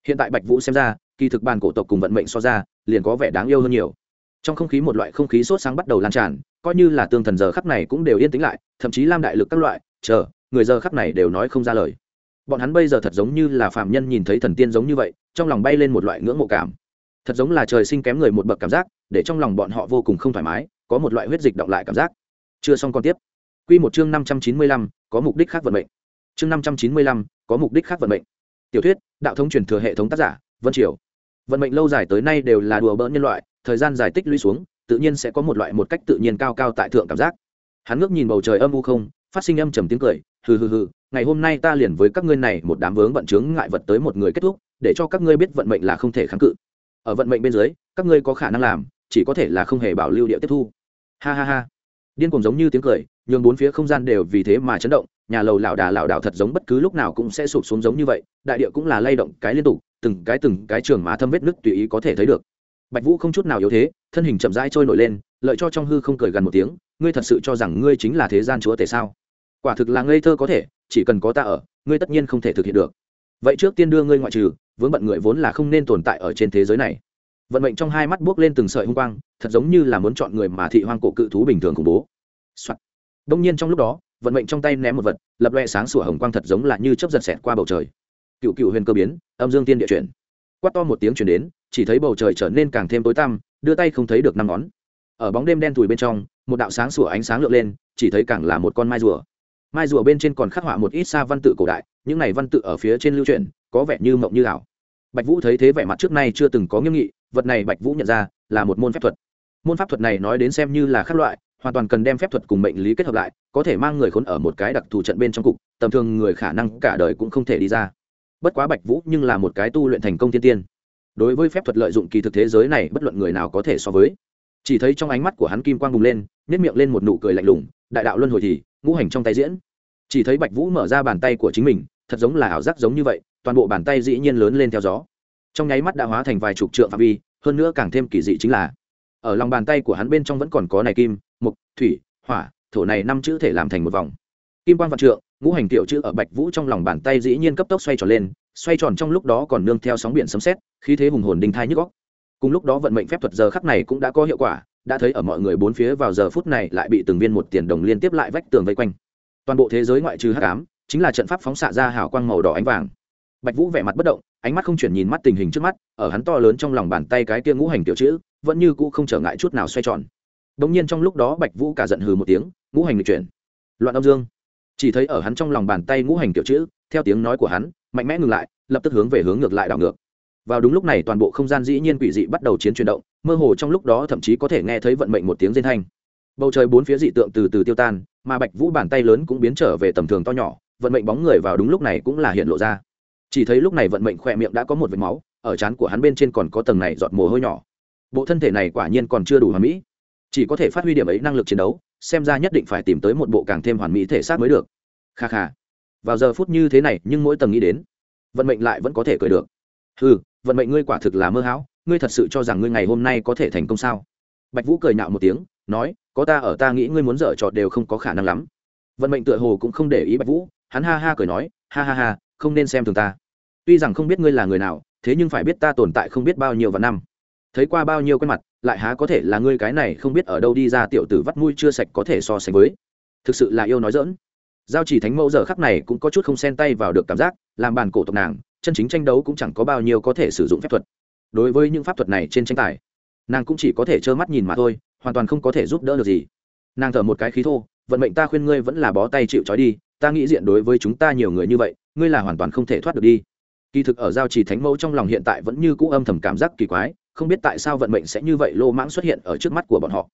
hiện tại bạch vũ xem ra, kỳ thực bàn cổ tộc cùng vận mệnh so ra, liền có vẻ đáng yêu hơn nhiều. Trong không khí một loại không khí sốt sáng bắt đầu lan tràn, coi như là tương thần giờ khắp này cũng đều yên tĩnh lại, thậm chí lam đại lực các loại, chờ, người giờ khắp này đều nói không ra lời. Bọn hắn bây giờ thật giống như là phạm nhân nhìn thấy thần tiên giống như vậy, trong lòng bay lên một loại ngưỡng mộ cảm. Thật giống là trời sinh kém người một bậc cảm giác, để trong lòng bọn họ vô cùng không thoải mái, có một loại huyết dịch động lại cảm giác. Chưa xong còn tiếp. Quy một chương năm trăm chín mươi lăm, có mục đích khác vận mệnh. Chương năm trăm chín mươi lăm, có mục đích khác vận mệnh tiểu thuyết, đạo thống truyền thừa hệ thống tác giả, vân triều. Vận mệnh lâu dài tới nay đều là đùa bỡn nhân loại, thời gian giải tích lũy xuống, tự nhiên sẽ có một loại một cách tự nhiên cao cao tại thượng cảm giác. Hắn ngước nhìn bầu trời âm u không, phát sinh âm trầm tiếng cười, hừ hừ hừ, ngày hôm nay ta liền với các ngươi này một đám vướng vận chướng ngại vật tới một người kết thúc, để cho các ngươi biết vận mệnh là không thể kháng cự. Ở vận mệnh bên dưới, các ngươi có khả năng làm, chỉ có thể là không hề bảo lưu địa tiếp thu. Ha ha ha. Điên cuồng giống như tiếng cười, nhường bốn phía không gian đều vì thế mà chấn động nhà lầu lảo đà lảo đảo thật giống bất cứ lúc nào cũng sẽ sụp xuống giống như vậy, đại địa cũng là lay động cái liên tục, từng cái từng cái trường má thâm vết nứt tùy ý có thể thấy được. Bạch vũ không chút nào yếu thế, thân hình chậm rãi trôi nổi lên, lợi cho trong hư không cười gần một tiếng, ngươi thật sự cho rằng ngươi chính là thế gian chúa tể sao? Quả thực là ngây thơ có thể, chỉ cần có ta ở, ngươi tất nhiên không thể thực hiện được. Vậy trước tiên đưa ngươi ngoại trừ, vướng bận người vốn là không nên tồn tại ở trên thế giới này. Vận mệnh trong hai mắt buốc lên từng sợi hung quang, thật giống như là muốn chọn người mà thị hoang cổ cự thú bình thường khủng bố、Soạn. đông nhiên trong lúc đó vận mệnh trong tay ném một vật, lập loe sáng sủa hồng quang thật giống là như chớp giật xẹt qua bầu trời. Cựu cựu huyền cơ biến, âm dương tiên địa chuyển. Quát to một tiếng chuyển đến, chỉ thấy bầu trời trở nên càng thêm tối tăm, đưa tay không thấy được năm ngón. Ở bóng đêm đen thùi bên trong, một đạo sáng sủa ánh sáng lượn lên, chỉ thấy càng là một con mai rùa. Mai rùa bên trên còn khắc họa một ít xa văn tự cổ đại, những này văn tự ở phía trên lưu truyền có vẻ như mộng như ảo. Bạch vũ thấy thế vẻ mặt trước nay chưa từng có nghiêm nghị, vật này bạch vũ nhận ra là một môn phép thuật. Môn pháp thuật này nói đến xem như là khác loại hoàn toàn cần đem phép thuật cùng mệnh lý kết hợp lại, có thể mang người khốn ở một cái đặc thù trận bên trong cục, tầm thường người khả năng cả đời cũng không thể đi ra. Bất quá bạch vũ nhưng là một cái tu luyện thành công thiên tiên. Đối với phép thuật lợi dụng kỳ thực thế giới này, bất luận người nào có thể so với. Chỉ thấy trong ánh mắt của hắn kim quang bùng lên nếp miệng lên một nụ cười lạnh lùng, đại đạo luân hồi thì, ngũ hành trong tay diễn. Chỉ thấy bạch vũ mở ra bàn tay của chính mình, thật giống là ảo giác giống như vậy, toàn bộ bàn tay dĩ nhiên lớn lên theo gió. Trong nháy mắt đã hóa thành vài chục trượng phạm vi, hơn nữa càng thêm kỳ dị chính là ở lòng bàn tay của hắn bên trong vẫn còn có này kim mục thủy, hỏa, thổ này năm chữ thể làm thành một vòng. Kim quan vạn trượng, ngũ hành tiểu chữ ở bạch vũ trong lòng bàn tay dĩ nhiên cấp tốc xoay tròn lên, xoay tròn trong lúc đó còn nương theo sóng biển sấm xét khí thế hùng hồn đinh thai nhức góc cùng lúc đó vận mệnh phép thuật giờ khắc này cũng đã có hiệu quả, đã thấy ở mọi người bốn phía vào giờ phút này lại bị từng viên một tiền đồng liên tiếp lại vách tường vây quanh. Toàn bộ thế giới ngoại trừ hắc ám, chính là trận pháp phóng xạ ra hào quang màu đỏ ánh vàng. Bạch vũ vẻ mặt bất động, ánh mắt không chuyển nhìn mắt tình hình trước mắt, ở hắn to lớn trong lòng bàn tay cái kia ngũ hành tiểu chữ vẫn như cũ không trở ngại chút nào xoay tròn. Đống nhiên trong lúc đó bạch vũ cả giận hừ một tiếng, ngũ hành lịch chuyển. Loạn âm dương. Chỉ thấy ở hắn trong lòng bàn tay ngũ hành kiểu chữ, theo tiếng nói của hắn, mạnh mẽ ngừng lại, lập tức hướng về hướng ngược lại đảo ngược. Vào đúng lúc này toàn bộ không gian dĩ nhiên quỷ dị bắt đầu chiến chuyển động, mơ hồ trong lúc đó thậm chí có thể nghe thấy vận mệnh một tiếng rên thanh. Bầu trời bốn phía dị tượng từ từ tiêu tan, mà bạch vũ bàn tay lớn cũng biến trở về tầm thường to nhỏ, vận mệnh bóng người vào đúng lúc này cũng là hiện lộ ra. Chỉ thấy lúc này vận mệnh khỏe miệng đã có một vệt máu, ở trán của hắn bên trên còn có tầng này giọt mồ hôi nhỏ bộ thân thể này quả nhiên còn chưa đủ hoàn mỹ. Chỉ có thể phát huy điểm ấy năng lực chiến đấu, xem ra nhất định phải tìm tới một bộ càng thêm hoàn mỹ thể xác mới được. Kha kha. Vào giờ phút như thế này, nhưng mỗi tầng nghĩ đến, vận mệnh lại vẫn có thể cười được. Ừ vận mệnh ngươi quả thực là mơ hão, ngươi thật sự cho rằng ngươi ngày hôm nay có thể thành công sao? Bạch vũ cười nhạo một tiếng, nói, có ta ở ta nghĩ ngươi muốn dở trò đều không có khả năng lắm. Vận mệnh tựa hồ cũng không để ý bạch vũ, hắn ha ha cười nói, ha ha ha, không nên xem thường ta. Tuy rằng không biết ngươi là người nào, thế nhưng phải biết ta tồn tại không biết bao nhiêu và năm thấy qua bao nhiêu quen mặt, lại há có thể là ngươi cái này không biết ở đâu đi ra tiểu tử vắt mũi chưa sạch có thể so sánh với. Thực sự là yêu nói dỡn giao chỉ thánh mẫu giờ khắc này cũng có chút không xen tay vào được cảm giác, làm bàn cổ tộc nàng, chân chính tranh đấu cũng chẳng có bao nhiêu có thể sử dụng phép thuật. Đối với những pháp thuật này trên tranh tài, nàng cũng chỉ có thể trơ mắt nhìn mà thôi, hoàn toàn không có thể giúp đỡ được gì. Nàng thở một cái khí thô, vận mệnh ta khuyên ngươi vẫn là bó tay chịu trói đi, ta nghĩ diện đối với chúng ta nhiều người như vậy, ngươi là hoàn toàn không thể thoát được đi. Kỳ thực ở giao trì thánh mẫu trong lòng hiện tại vẫn như cũ âm thầm cảm giác kỳ quái không biết tại sao vận mệnh sẽ như vậy lô mãng xuất hiện ở trước mắt của bọn họ.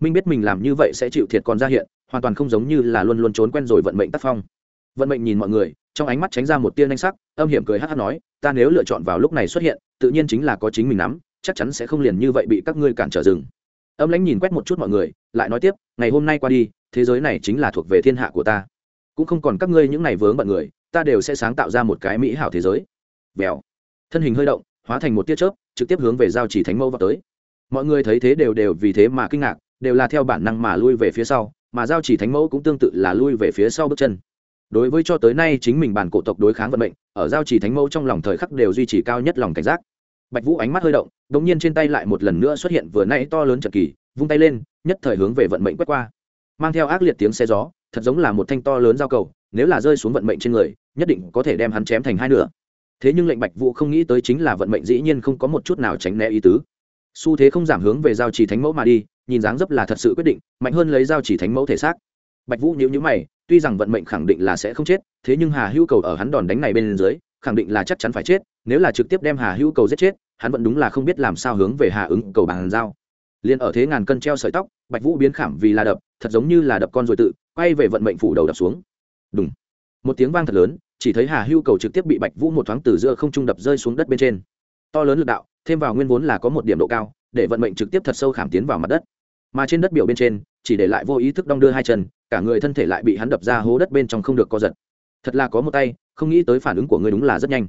Minh biết mình làm như vậy sẽ chịu thiệt còn ra hiện, hoàn toàn không giống như là luôn luôn trốn quen rồi vận mệnh tác phong. Vận mệnh nhìn mọi người, trong ánh mắt tránh ra một tia nhanh sắc, âm hiểm cười hát hát nói, ta nếu lựa chọn vào lúc này xuất hiện, tự nhiên chính là có chính mình nắm, chắc chắn sẽ không liền như vậy bị các ngươi cản trở dừng âm lãnh nhìn quét một chút mọi người, lại nói tiếp, ngày hôm nay qua đi, thế giới này chính là thuộc về thiên hạ của ta. Cũng không còn các ngươi những ngày vướng bận người, ta đều sẽ sáng tạo ra một cái mỹ hảo thế giới. Vèo. Thân hình hơi động, hóa thành một tia chớp trực tiếp hướng về giao chỉ thánh mẫu vào tới. Mọi người thấy thế đều đều vì thế mà kinh ngạc, đều là theo bản năng mà lui về phía sau, mà giao chỉ thánh mẫu cũng tương tự là lui về phía sau bước chân. Đối với cho tới nay chính mình bản cổ tộc đối kháng vận mệnh, ở giao chỉ thánh mẫu trong lòng thời khắc đều duy trì cao nhất lòng cảnh giác. Bạch vũ ánh mắt hơi động đ ỗ n g nhiên trên tay lại một lần nữa xuất hiện vừa nay to lớn trật kỳ, vung tay lên, nhất thời hướng về vận mệnh quét qua. Mang theo ác liệt tiếng xe gió, thật giống là một thanh to lớn giao cầu, nếu là rơi xuống vận mệnh trên người, nhất định có thể đem hắn chém thành hai nửa thế nhưng lệnh bạch vũ không nghĩ tới chính là vận mệnh dĩ nhiên không có một chút nào tránh né ý tứ. Xu thế không giảm hướng về giao chỉ thánh mẫu mà đi, nhìn dáng dấp là thật sự quyết định, mạnh hơn lấy giao chỉ thánh mẫu thể xác. Bạch vũ nhíu nhíu mày, tuy rằng vận mệnh khẳng định là sẽ không chết, thế nhưng hà hữu cầu ở hắn đòn đánh này bên dưới, khẳng định là chắc chắn phải chết, nếu là trực tiếp đem hà hữu cầu giết chết, hắn vẫn đúng là không biết làm sao hướng về hà ứng cầu bàn giao. Liền ở thế ngàn cân treo sợi tóc, bạch vũ biến khảm vì là đập, thật giống như là đập con rồi tự, quay về vận mệnh phủ đầu đập xuống. Đúng một tiếng vang thật lớn chỉ thấy hà Hưu cầu trực tiếp bị bạch vũ một thoáng từ giữa không trung đập rơi xuống đất bên trên. To lớn lực đạo, thêm vào nguyên vốn là có một điểm độ cao, để vận mệnh trực tiếp thật sâu khảm tiến vào mặt đất. Mà trên đất biểu bên trên, chỉ để lại vô ý thức đong đưa hai chân, cả người thân thể lại bị hắn đập ra hố đất bên trong không được co giật. Thật là có một tay, không nghĩ tới phản ứng của ngươi đúng là rất nhanh.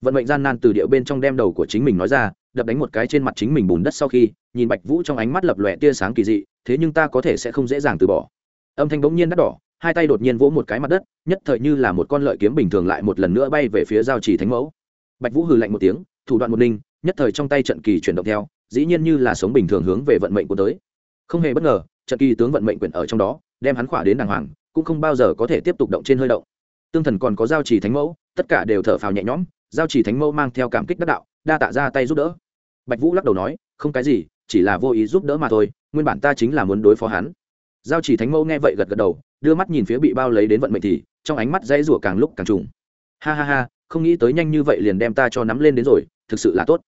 Vận mệnh gian nan từ điệu bên trong đem đầu của chính mình nói ra, đập đánh một cái trên mặt chính mình bùn đất sau khi, nhìn bạch vũ trong ánh mắt lập lòe tia sáng kỳ dị, thế nhưng ta có thể sẽ không dễ dàng từ bỏ. Âm thanh bỗng nhiên đắt đỏ hai tay đột nhiên vỗ một cái mặt đất, nhất thời như là một con lợi kiếm bình thường lại một lần nữa bay về phía giao trì thánh mẫu. Bạch vũ hừ lạnh một tiếng, thủ đoạn một ninh nhất thời trong tay trận kỳ chuyển động theo, dĩ nhiên như là sống bình thường hướng về vận mệnh của tới. Không hề bất ngờ, trận kỳ tướng vận mệnh quyển ở trong đó, đem hắn khỏa đến đàng hoàng, cũng không bao giờ có thể tiếp tục động trên hơi động. Tương thần còn có giao trì thánh mẫu, tất cả đều thở phào nhẹ nhõm, giao trì thánh mẫu mang theo cảm kích đắc đạo, đa tạ ra tay giúp đỡ. Bạch vũ lắc đầu nói, không cái gì, chỉ là vô ý giúp đỡ mà thôi, nguyên bản ta chính là muốn đối phó hắn giao Chỉ thánh mẫu nghe vậy gật gật đầu, đưa mắt nhìn phía bị bao lấy đến vận mệnh thì, trong ánh mắt dãy rủa càng lúc càng trùng. Ha ha ha, không nghĩ tới nhanh như vậy liền đem ta cho nắm lên đến rồi, thực sự là tốt.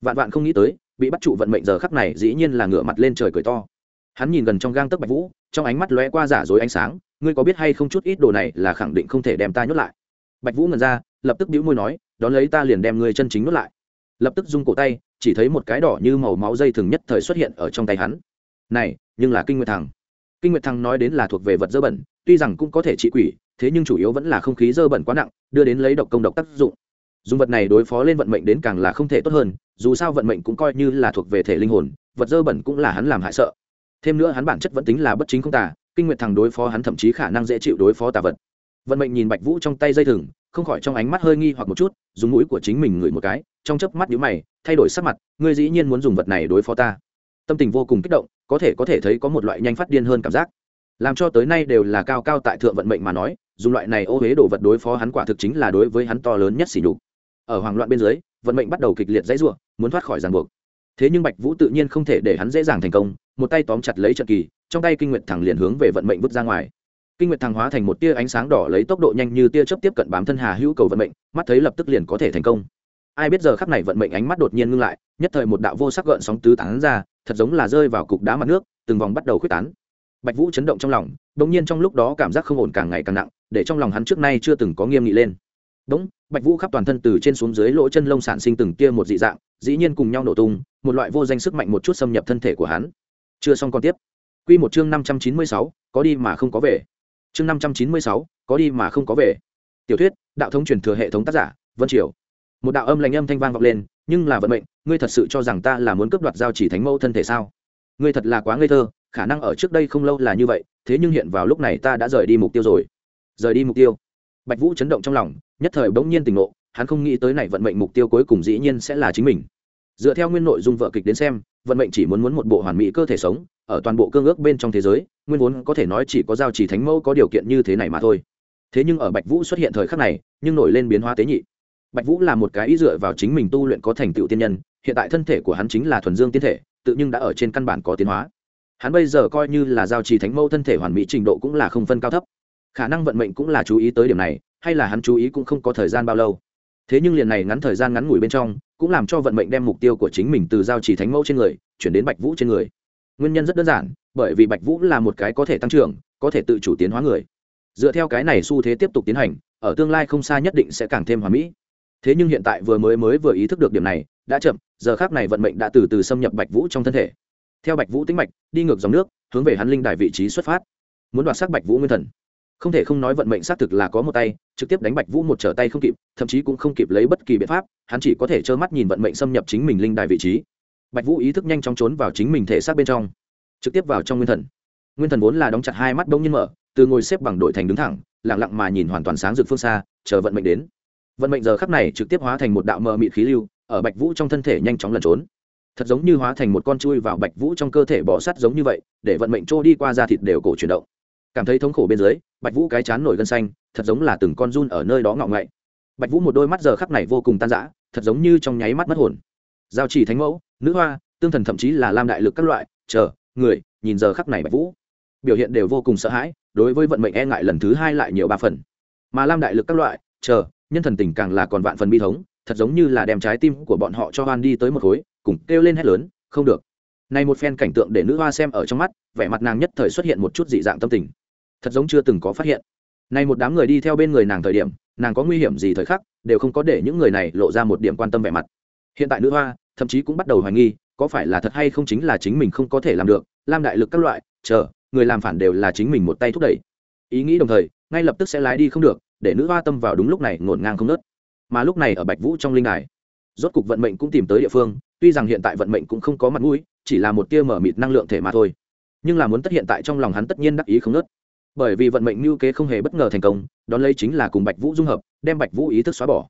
Vạn vạn không nghĩ tới, bị bắt trụ vận mệnh giờ khắc này dĩ nhiên là ngửa mặt lên trời cười to. Hắn nhìn gần trong gang tấc bạch vũ, trong ánh mắt lóe qua giả dối ánh sáng, ngươi có biết hay không chút ít đồ này là khẳng định không thể đem ta nhốt lại. Bạch vũ ngần ra, lập tức đĩu môi nói, đón lấy ta liền đem ngươi chân chính nhốt lại. Lập tức rung cổ tay, chỉ thấy một cái đỏ như màu máu dây thường nhất thời xuất hiện ở trong tay hắn. Này, nhưng là kinh nguyệt thằng kinh nguyệt thằng nói đến là thuộc về vật dơ bẩn, tuy rằng cũng có thể trị quỷ, thế nhưng chủ yếu vẫn là không khí dơ bẩn quá nặng, đưa đến lấy độc công độc tác dụng. Dùng vật này đối phó lên vận mệnh đến càng là không thể tốt hơn, dù sao vận mệnh cũng coi như là thuộc về thể linh hồn, vật dơ bẩn cũng là hắn làm hại sợ. Thêm nữa hắn bản chất vẫn tính là bất chính không tà, kinh nguyệt thằng đối phó hắn thậm chí khả năng dễ chịu đối phó tà vật. Vận mệnh nhìn bạch vũ trong tay dây thừng, không khỏi trong ánh mắt hơi nghi hoặc một chút, dùng mũi của chính mình ngửi một cái, trong chớp mắt nhíu mày, thay đổi sắc mặt, ngươi dĩ nhiên muốn dùng vật này đối phó ta tâm tình vô cùng kích động, có thể có thể thấy có một loại nhanh phát điên hơn cảm giác. Làm cho tới nay đều là cao cao tại thượng vận mệnh mà nói, dùng loại này ô huế đồ vật đối phó hắn quả thực chính là đối với hắn to lớn nhất xỉ nhục. Ở hoàng loạn bên dưới, vận mệnh bắt đầu kịch liệt dãy ruộng muốn thoát khỏi ràng buộc. Thế nhưng bạch vũ tự nhiên không thể để hắn dễ dàng thành công, một tay tóm chặt lấy trận kỳ, trong tay kinh nguyệt thẳng liền hướng về vận mệnh vứt ra ngoài. Kinh nguyệt thẳng hóa thành một tia ánh sáng đỏ lấy tốc độ nhanh như tia chớp tiếp cận bám thân hà hữu cầu vận mệnh, mắt thấy lập tức liền có thể thành công ai biết giờ khắc này vận mệnh ánh mắt đột nhiên ngưng lại nhất thời một đạo vô sắc gợn sóng tứ tán ra thật giống là rơi vào cục đá mặt nước từng vòng bắt đầu khuếch tán bạch vũ chấn động trong lòng đột nhiên trong lúc đó cảm giác không ổn càng ngày càng nặng để trong lòng hắn trước nay chưa từng có nghiêm nghị lên Đống, Bạch Vũ khắp toàn thân từ trên xuống dưới lỗ chân lông sản sinh từng tia một dị dạng, dĩ nhiên cùng nhau nổ tung, một loại vô danh sức mạnh một chút xâm nhập thân thể của hắn. Chưa xong con tiếp. Quy một chương năm trăm chín mươi sáu, có đi mà không có về. Chương năm trăm chín mươi sáu, có đi mà không có về tiểu thuyết đạo thống truyền thừa hệ thống tác giả vân triều một đạo âm lạnh âm thanh vang vọng lên, nhưng là vận mệnh, ngươi thật sự cho rằng ta là muốn cướp đoạt giao chỉ thánh mẫu thân thể sao? Ngươi thật là quá ngây thơ, khả năng ở trước đây không lâu là như vậy, thế nhưng hiện vào lúc này ta đã rời đi mục tiêu rồi. Rời đi mục tiêu. Bạch vũ chấn động trong lòng, nhất thời bỗng nhiên tỉnh ngộ, hắn không nghĩ tới này vận mệnh mục tiêu cuối cùng dĩ nhiên sẽ là chính mình. Dựa theo nguyên nội dung vợ kịch đến xem, vận mệnh chỉ muốn muốn một bộ hoàn mỹ cơ thể sống, ở toàn bộ cương ước bên trong thế giới, nguyên vốn có thể nói chỉ có giao chỉ thánh mẫu có điều kiện như thế này mà thôi. Thế nhưng ở bạch vũ xuất hiện thời khắc này, nhưng nổi lên biến hóa tế nhị bạch vũ là một cái ý dựa vào chính mình tu luyện có thành tựu tiên nhân, hiện tại thân thể của hắn chính là thuần dương tiên thể, tự nhưng đã ở trên căn bản có tiến hóa. Hắn bây giờ coi như là giao trì thánh mẫu thân thể hoàn mỹ trình độ cũng là không phân cao thấp. Khả năng vận mệnh cũng là chú ý tới điểm này, hay là hắn chú ý cũng không có thời gian bao lâu. Thế nhưng liền này ngắn thời gian ngắn ngủi bên trong, cũng làm cho vận mệnh đem mục tiêu của chính mình từ giao trì thánh mẫu trên người, chuyển đến bạch vũ trên người. Nguyên nhân rất đơn giản, bởi vì bạch vũ là một cái có thể tăng trưởng, có thể tự chủ tiến hóa người. Dựa theo cái này xu thế tiếp tục tiến hành, ở tương lai không xa nhất định sẽ càng thêm hoàn mỹ thế nhưng hiện tại vừa mới mới vừa ý thức được điểm này, đã chậm, giờ khác này vận mệnh đã từ từ xâm nhập bạch vũ trong thân thể. Theo bạch vũ tính mạch, đi ngược dòng nước, hướng về hắn linh đài vị trí xuất phát. Muốn đoạt xác bạch vũ nguyên thần. Không thể không nói vận mệnh xác thực là có một tay, trực tiếp đánh bạch vũ một trở tay không kịp, thậm chí cũng không kịp lấy bất kỳ biện pháp, hắn chỉ có thể trơ mắt nhìn vận mệnh xâm nhập chính mình linh đài vị trí. Bạch vũ ý thức nhanh chóng trốn vào chính mình thể xác bên trong, trực tiếp vào trong nguyên thần. Nguyên thần vốn là đóng chặt hai mắt đông nhiên mở, từ ngồi xếp bằng đội thành đứng thẳng lẳng lặng mà nhìn hoàn toàn sáng rực phương xa, chờ vận mệnh đến vận mệnh giờ khắc này trực tiếp hóa thành một đạo mờ mịt khí lưu, ở bạch vũ trong thân thể nhanh chóng lẩn trốn. Thật giống như hóa thành một con chui vào bạch vũ trong cơ thể bỏ sắt giống như vậy, để vận mệnh trôi đi qua da thịt đều cổ chuyển động. Cảm thấy thống khổ bên dưới, bạch vũ cái chán nổi gân xanh, thật giống là từng con run ở nơi đó ngọng ngậy. Bạch vũ một đôi mắt giờ khắc này vô cùng tan rã, thật giống như trong nháy mắt mất hồn. Giao chỉ thánh mẫu, nữ hoa, tương thần thậm chí là lam đại lực các loại, chờ, người, nhìn giờ khắc này bạch vũ. Biểu hiện đều vô cùng sợ hãi, đối với vận mệnh e ngại lần thứ hai lại nhiều ba phần. Mà lam đại lực các loại, chờ nhân thần tình càng là còn vạn phần bi thống, thật giống như là đem trái tim của bọn họ cho hoan đi tới một khối, cùng kêu lên hét lớn, không được. Này một phen cảnh tượng để nữ hoa xem ở trong mắt, vẻ mặt nàng nhất thời xuất hiện một chút dị dạng tâm tình. Thật giống chưa từng có phát hiện. Này một đám người đi theo bên người nàng thời điểm, nàng có nguy hiểm gì thời khắc, đều không có để những người này lộ ra một điểm quan tâm vẻ mặt. Hiện tại nữ hoa, thậm chí cũng bắt đầu hoài nghi, có phải là thật hay không chính là chính mình không có thể làm được, lam đại lực các loại, chờ, người làm phản đều là chính mình một tay thúc đẩy. Ý nghĩ đồng thời, ngay lập tức sẽ lái đi không được để nữ hoa tâm vào đúng lúc này ngổn ngang không nớt. Mà lúc này ở bạch vũ trong linh đài, rốt cục vận mệnh cũng tìm tới địa phương, tuy rằng hiện tại vận mệnh cũng không có mặt mũi, chỉ là một tia mở mịt năng lượng thể mà thôi. Nhưng là muốn tất hiện tại trong lòng hắn tất nhiên đắc ý không nớt. Bởi vì vận mệnh mưu kế không hề bất ngờ thành công, đón lấy chính là cùng bạch vũ dung hợp, đem bạch vũ ý thức xóa bỏ.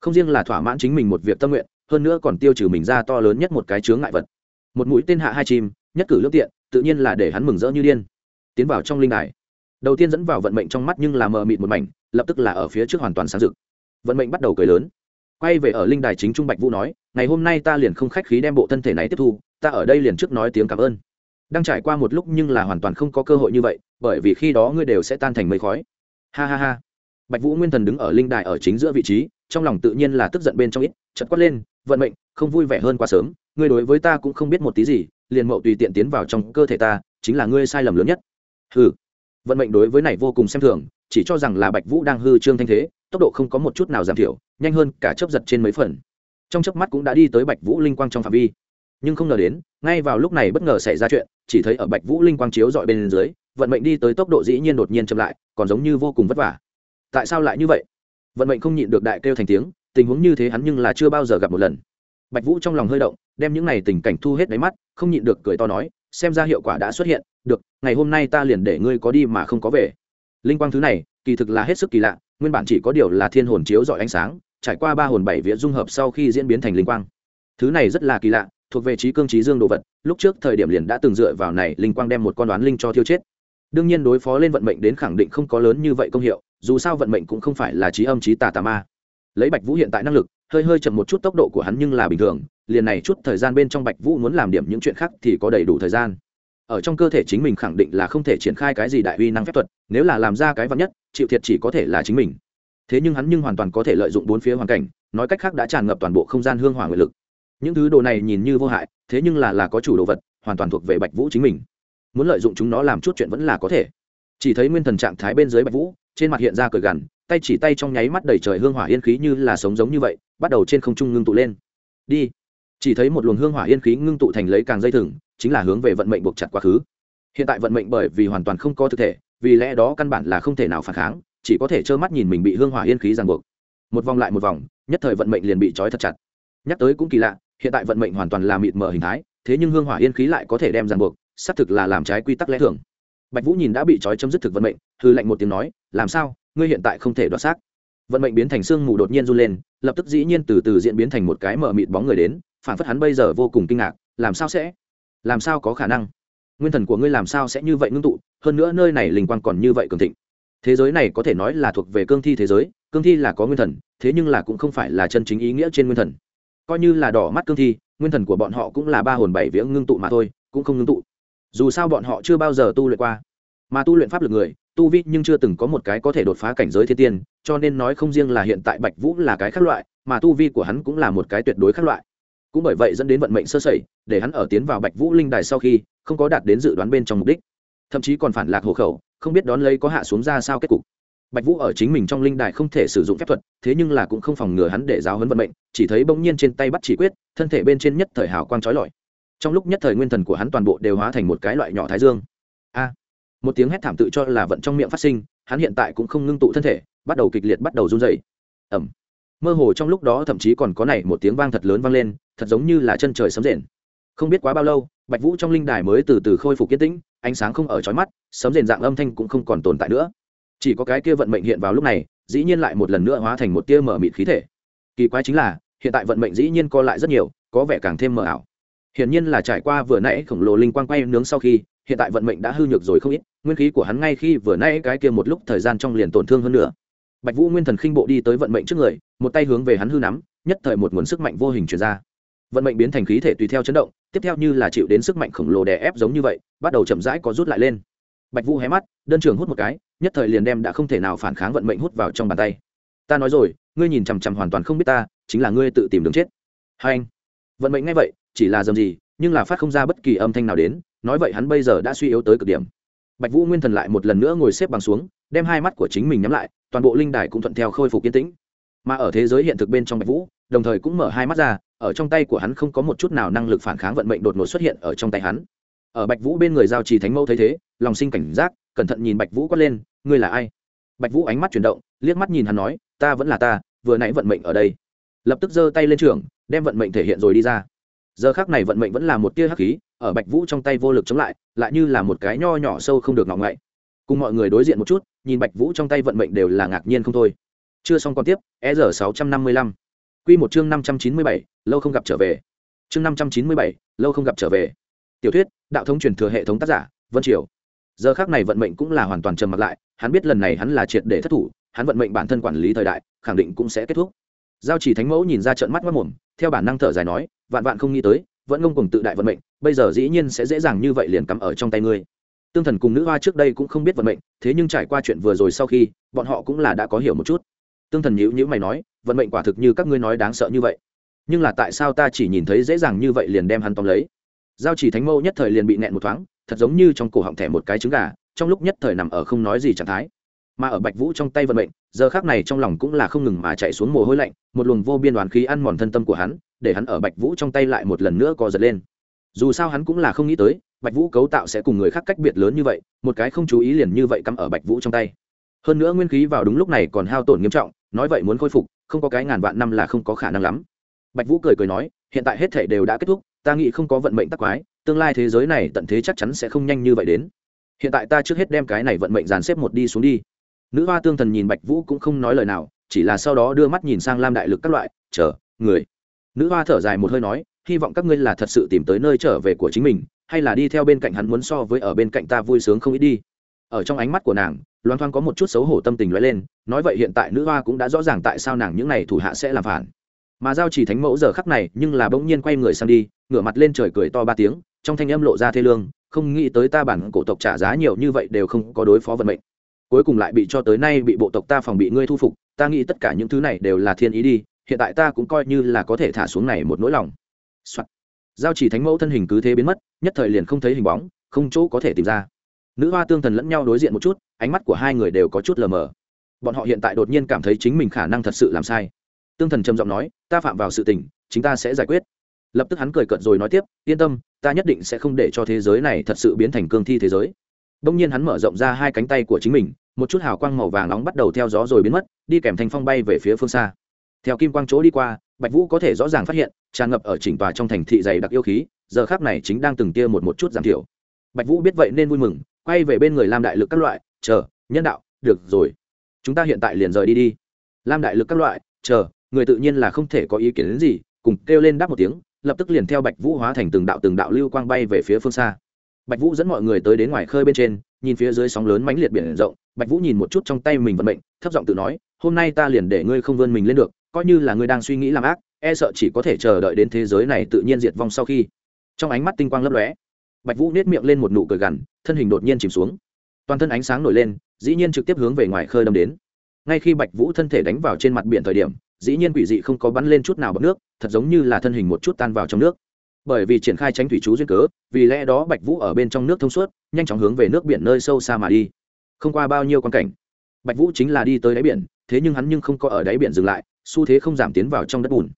Không riêng là thỏa mãn chính mình một việc tâm nguyện, hơn nữa còn tiêu trừ mình ra to lớn nhất một cái chướng ngại vật. Một mũi tên hạ hai chim, nhất cử lương tiện, tự nhiên là để hắn mừng rỡ như điên. Tiến vào trong linh đài. Đầu tiên dẫn vào vận mệnh trong mắt nhưng là mờ mịt một mảnh lập tức là ở phía trước hoàn toàn sáng rực. Vận mệnh bắt đầu cười lớn. Quay về ở linh đài chính trung bạch vũ nói, ngày hôm nay ta liền không khách khí đem bộ thân thể này tiếp thu, ta ở đây liền trước nói tiếng cảm ơn. Đang trải qua một lúc nhưng là hoàn toàn không có cơ hội như vậy, bởi vì khi đó ngươi đều sẽ tan thành mây khói. Ha ha ha. Bạch vũ nguyên thần đứng ở linh đài ở chính giữa vị trí, trong lòng tự nhiên là tức giận bên trong ít chật quát lên, vận mệnh, không vui vẻ hơn quá sớm, ngươi đối với ta cũng không biết một tí gì, liền mậu tùy tiện tiến vào trong cơ thể ta, chính là ngươi sai lầm lớn nhất. Hừ. Vận mệnh đối với này vô cùng xem thường chỉ cho rằng là bạch vũ đang hư trương thanh thế, tốc độ không có một chút nào giảm thiểu, nhanh hơn cả chớp giật trên mấy phần. Trong chớp mắt cũng đã đi tới bạch vũ linh quang trong phạm vi. Nhưng không ngờ đến, ngay vào lúc này bất ngờ xảy ra chuyện, chỉ thấy ở bạch vũ linh quang chiếu dọi bên dưới, vận mệnh đi tới tốc độ dĩ nhiên đột nhiên chậm lại, còn giống như vô cùng vất vả. Tại sao lại như vậy? Vận mệnh không nhịn được đại kêu thành tiếng, tình huống như thế hắn nhưng là chưa bao giờ gặp một lần. Bạch vũ trong lòng hơi động, đem những này tình cảnh thu hết đáy mắt, không nhịn được cười to nói, xem ra hiệu quả đã xuất hiện, được, ngày hôm nay ta liền để ngươi có đi mà không có về linh quang thứ này, kỳ thực là hết sức kỳ lạ, nguyên bản chỉ có điều là thiên hồn chiếu dọi ánh sáng, trải qua ba hồn bảy vía dung hợp sau khi diễn biến thành linh quang. Thứ này rất là kỳ lạ, thuộc về trí cương trí dương đồ vật, lúc trước thời điểm liền đã từng dựa vào này linh quang đem một con đoán linh cho thiêu chết. Đương nhiên đối phó lên vận mệnh đến khẳng định không có lớn như vậy công hiệu, dù sao vận mệnh cũng không phải là trí âm trí tà tà ma. Lấy bạch vũ hiện tại năng lực, hơi hơi chậm một chút tốc độ của hắn nhưng là bình thường, liền này chút thời gian bên trong bạch vũ muốn làm điểm những chuyện khác thì có đầy đủ thời gian ở trong cơ thể chính mình khẳng định là không thể triển khai cái gì đại uy năng phép thuật, nếu là làm ra cái vật nhất, chịu thiệt chỉ có thể là chính mình. Thế nhưng hắn nhưng hoàn toàn có thể lợi dụng bốn phía hoàn cảnh, nói cách khác đã tràn ngập toàn bộ không gian hương hỏa nguyện lực. Những thứ đồ này nhìn như vô hại, thế nhưng là là có chủ đồ vật, hoàn toàn thuộc về bạch vũ chính mình. Muốn lợi dụng chúng nó làm chút chuyện vẫn là có thể. Chỉ thấy nguyên thần trạng thái bên dưới bạch vũ, trên mặt hiện ra cởi gằn, tay chỉ tay trong nháy mắt đầy trời hương hỏa yên khí như là sống giống như vậy, bắt đầu trên không trung ngưng tụ lên. Đi. Chỉ thấy một luồng hương hỏa yên khí ngưng tụ thành lấy càng dây thừng chính là hướng về vận mệnh buộc chặt quá khứ. Hiện tại vận mệnh bởi vì hoàn toàn không có thực thể, vì lẽ đó căn bản là không thể nào phản kháng, chỉ có thể trơ mắt nhìn mình bị hương hỏa yên khí ràng buộc. Một vòng lại một vòng, nhất thời vận mệnh liền bị trói thật chặt. Nhắc tới cũng kỳ lạ, hiện tại vận mệnh hoàn toàn là mịt mờ hình thái, thế nhưng hương hỏa yên khí lại có thể đem ràng buộc, xác thực là làm trái quy tắc lẽ thường. Bạch vũ nhìn đã bị trói chấm dứt thực vận mệnh hư lạnh một tiếng nói, làm sao? Ngươi hiện tại không thể đoạt xác. Vận mệnh biến thành sương mù đột nhiên run lên, lập tức dĩ nhiên từ từ diễn biến thành một cái mở mịt bóng người đến, phản phất hắn bây giờ vô cùng kinh ngạc, làm sao sẽ? Làm sao có khả năng? Nguyên thần của ngươi làm sao sẽ như vậy ngưng tụ? Hơn nữa nơi này linh quang còn như vậy cường thịnh. Thế giới này có thể nói là thuộc về cương thi thế giới, cương thi là có nguyên thần, thế nhưng là cũng không phải là chân chính ý nghĩa trên nguyên thần. Coi như là đỏ mắt cương thi, nguyên thần của bọn họ cũng là ba hồn bảy vía ngưng tụ mà thôi, cũng không ngưng tụ. Dù sao bọn họ chưa bao giờ tu luyện qua. Mà tu luyện pháp lực người, tu vi nhưng chưa từng có một cái có thể đột phá cảnh giới thiên tiên, cho nên nói không riêng là hiện tại bạch vũ là cái khác loại, mà tu vi của hắn cũng là một cái tuyệt đối khác loại cũng bởi vậy dẫn đến vận mệnh sơ sẩy, để hắn ở tiến vào bạch vũ linh đài sau khi không có đạt đến dự đoán bên trong mục đích. Thậm chí còn phản lạc hộ khẩu, không biết đón lấy có hạ xuống ra sao kết cục. Bạch vũ ở chính mình trong linh đài không thể sử dụng phép thuật, thế nhưng là cũng không phòng ngừa hắn để giáo hấn vận mệnh, chỉ thấy bỗng nhiên trên tay bắt chỉ quyết, thân thể bên trên nhất thời hào quang trói lọi. Trong lúc nhất thời nguyên thần của hắn toàn bộ đều hóa thành một cái loại nhỏ thái dương. A! Một tiếng hét thảm tự cho là vận trong miệng phát sinh, hắn hiện tại cũng không ngưng tụ thân thể, bắt đầu kịch liệt bắt đầu run dày ẩm mơ hồ trong lúc đó thậm chí còn có này một tiếng vang thật lớn vang lên, thật giống như là chân trời sấm rền. Không biết quá bao lâu, bạch vũ trong linh đài mới từ từ khôi phục kiến tĩnh, ánh sáng không ở trói mắt, sấm rền dạng âm thanh cũng không còn tồn tại nữa. Chỉ có cái kia vận mệnh hiện vào lúc này, dĩ nhiên lại một lần nữa hóa thành một tia mở mịt khí thể. Kỳ quái chính là, hiện tại vận mệnh dĩ nhiên co lại rất nhiều, có vẻ càng thêm mờ ảo. Hiển nhiên là trải qua vừa nãy khổng lồ linh quang quay nướng sau khi, hiện tại vận mệnh đã hư nhược rồi không ít, nguyên khí của hắn ngay khi vừa nãy cái kia một lúc thời gian trong liền tổn thương hơn nữa bạch vũ nguyên thần khinh bộ đi tới vận mệnh trước người, một tay hướng về hắn hư nắm, nhất thời một nguồn sức mạnh vô hình truyền ra. Vận mệnh biến thành khí thể tùy theo chấn động, tiếp theo như là chịu đến sức mạnh khổng lồ đè ép giống như vậy, bắt đầu chậm rãi có rút lại lên. Bạch vũ hé mắt, đơn trường hút một cái, nhất thời liền đem đã không thể nào phản kháng vận mệnh hút vào trong bàn tay. Ta nói rồi, ngươi nhìn chằm chằm hoàn toàn không biết ta, chính là ngươi tự tìm đường chết. Hai anh, vận mệnh ngay vậy, chỉ là dầm gì, nhưng là phát không ra bất kỳ âm thanh nào đến, nói vậy hắn bây giờ đã suy yếu tới cực điểm. Bạch vũ nguyên thần lại một lần nữa ngồi xếp bằng xuống, đem hai mắt của chính mình nhắm lại toàn bộ linh đài cũng thuận theo khôi phục yên tĩnh. Mà ở thế giới hiện thực bên trong bạch vũ, đồng thời cũng mở hai mắt ra, ở trong tay của hắn không có một chút nào năng lực phản kháng vận mệnh đột ngột xuất hiện ở trong tay hắn. Ở bạch vũ bên người giao trì thánh mẫu thấy thế, lòng sinh cảnh giác, cẩn thận nhìn bạch vũ quát lên, ngươi là ai? Bạch vũ ánh mắt chuyển động, liếc mắt nhìn hắn nói, ta vẫn là ta, vừa nãy vận mệnh ở đây. Lập tức giơ tay lên trường, đem vận mệnh thể hiện rồi đi ra. Giờ khác này vận mệnh vẫn là một tia hắc khí, ở bạch vũ trong tay vô lực chống lại lại như là một cái nho nhỏ sâu không được ngọng ngậy cùng mọi người đối diện một chút, nhìn bạch vũ trong tay vận mệnh đều là ngạc nhiên không thôi. Chưa xong còn tiếp e r sáu trăm năm mươi lăm. Q một chương năm trăm chín mươi bảy, lâu không gặp trở về. Chương năm trăm chín mươi bảy, lâu không gặp trở về. Tiểu thuyết, đạo thống truyền thừa hệ thống tác giả, vân triều. Giờ khác này vận mệnh cũng là hoàn toàn trầm mặc lại, hắn biết lần này hắn là triệt để thất thủ, hắn vận mệnh bản thân quản lý thời đại, khẳng định cũng sẽ kết thúc. Giao chỉ thánh mẫu nhìn ra trận mắt mất mồm, theo bản năng thở dài nói, vạn vạn không nghĩ tới, vẫn ngông cùng tự đại vận mệnh, bây giờ dĩ nhiên sẽ dễ dàng như vậy liền cắm ở trong tay ngươi tương thần cùng nữ hoa trước đây cũng không biết vận mệnh, thế nhưng trải qua chuyện vừa rồi sau khi, bọn họ cũng là đã có hiểu một chút. Tương thần nhữ nhữ mày nói, vận mệnh quả thực như các ngươi nói đáng sợ như vậy. Nhưng là tại sao ta chỉ nhìn thấy dễ dàng như vậy liền đem hắn tóm lấy? Giao chỉ thánh mâu nhất thời liền bị nẹn một thoáng, thật giống như trong cổ họng thẻ một cái trứng gà, trong lúc nhất thời nằm ở không nói gì trạng thái. Mà ở bạch vũ trong tay vận mệnh, giờ khác này trong lòng cũng là không ngừng mà chạy xuống mồ hôi lạnh, một luồng vô biên đoàn khí ăn mòn thân tâm của hắn, để hắn ở bạch vũ trong tay lại một lần nữa co giật lên dù sao hắn cũng là không nghĩ tới, bạch vũ cấu tạo sẽ cùng người khác cách biệt lớn như vậy, một cái không chú ý liền như vậy cắm ở bạch vũ trong tay. Hơn nữa nguyên khí vào đúng lúc này còn hao tổn nghiêm trọng, nói vậy muốn khôi phục, không có cái ngàn vạn năm là không có khả năng lắm. Bạch vũ cười cười nói, hiện tại hết thể đều đã kết thúc, ta nghĩ không có vận mệnh tắc quái, tương lai thế giới này tận thế chắc chắn sẽ không nhanh như vậy đến. Hiện tại ta trước hết đem cái này vận mệnh dàn xếp một đi xuống đi. Nữ hoa tương thần nhìn bạch vũ cũng không nói lời nào, chỉ là sau đó đưa mắt nhìn sang lam đại lực các loại, chờ, người. Nữ hoa thở dài một hơi nói hy vọng các ngươi là thật sự tìm tới nơi trở về của chính mình, hay là đi theo bên cạnh hắn muốn so với ở bên cạnh ta vui sướng không ít đi. Ở trong ánh mắt của nàng, loan thoang có một chút xấu hổ tâm tình lóe lên, nói vậy hiện tại nữ hoa cũng đã rõ ràng tại sao nàng những n à y thủ hạ sẽ làm phản. Mà giao chỉ thánh mẫu giờ khắc này, nhưng là bỗng nhiên quay người sang đi, ngửa mặt lên trời cười to ba tiếng, trong thanh âm lộ ra thê lương, không nghĩ tới ta bản cổ tộc trả giá nhiều như vậy đều không có đối phó vận mệnh. Cuối cùng lại bị cho tới nay bị bộ tộc ta phòng bị ngươi thu phục, ta nghĩ tất cả những thứ này đều là thiên ý đi, hiện tại ta cũng coi như là có thể thả xuống này một nỗi lòng、Soạn. giao chỉ thánh mẫu thân hình cứ thế biến mất, nhất thời liền không thấy hình bóng, không chỗ có thể tìm ra. Nữ hoa tương thần lẫn nhau đối diện một chút, ánh mắt của hai người đều có chút lờ mờ. Bọn họ hiện tại đột nhiên cảm thấy chính mình khả năng thật sự làm sai. Tương thần trầm giọng nói, ta phạm vào sự tình, chính ta sẽ giải quyết. Lập tức hắn cười cợt rồi nói tiếp, yên tâm, ta nhất định sẽ không để cho thế giới này thật sự biến thành cương thi thế giới. Đông nhiên hắn mở rộng ra hai cánh tay của chính mình, một chút hào quang màu vàng nóng bắt đầu theo gió rồi biến mất, đi kèm thanh phong bay về phía phương xa. Theo kim quang chỗ đi qua bạch vũ có thể rõ ràng phát hiện, tràn ngập ở chỉnh tòa trong thành thị dày đặc yêu khí, giờ khác này chính đang từng tia một một chút giảm thiểu. Bạch vũ biết vậy nên vui mừng, quay về bên người lam đại lực các loại, chờ, nhân đạo, được rồi. Chúng ta hiện tại liền rời đi đi. Lam đại lực các loại, chờ, người tự nhiên là không thể có ý kiến đến gì, cùng kêu lên đáp một tiếng, lập tức liền theo bạch vũ hóa thành từng đạo từng đạo lưu quang bay về phía phương xa. Bạch vũ dẫn mọi người tới đến ngoài khơi bên trên, nhìn phía dưới sóng lớn mãnh liệt biển rộng. Bạch vũ nhìn một chút trong tay mình vận mệnh, thấp giọng tự nói, hôm nay ta liền để ngươi không vươn mình lên được coi như là ngươi đang suy nghĩ làm ác e sợ chỉ có thể chờ đợi đến thế giới này tự nhiên diệt vong sau khi. Trong ánh mắt tinh quang lấp lóe, bạch vũ nết miệng lên một nụ cười gằn, thân hình đột nhiên chìm xuống. Toàn thân ánh sáng nổi lên, dĩ nhiên trực tiếp hướng về ngoài khơi đâm đến. Ngay khi bạch vũ thân thể đánh vào trên mặt biển thời điểm, dĩ nhiên quỷ dị không có bắn lên chút nào bọt nước, thật giống như là thân hình một chút tan vào trong nước. Bởi vì triển khai tránh thủy chú duyên cớ, vì lẽ đó bạch vũ ở bên trong nước thông suốt, nhanh chóng hướng về nước biển nơi sâu xa mà đi. Không qua bao nhiêu quan cảnh, bạch vũ chính là đi tới đáy biển, thế nhưng hắn nhưng không có ở đáy biển dừng lại xu thế không giảm tiến vào trong đất bùn.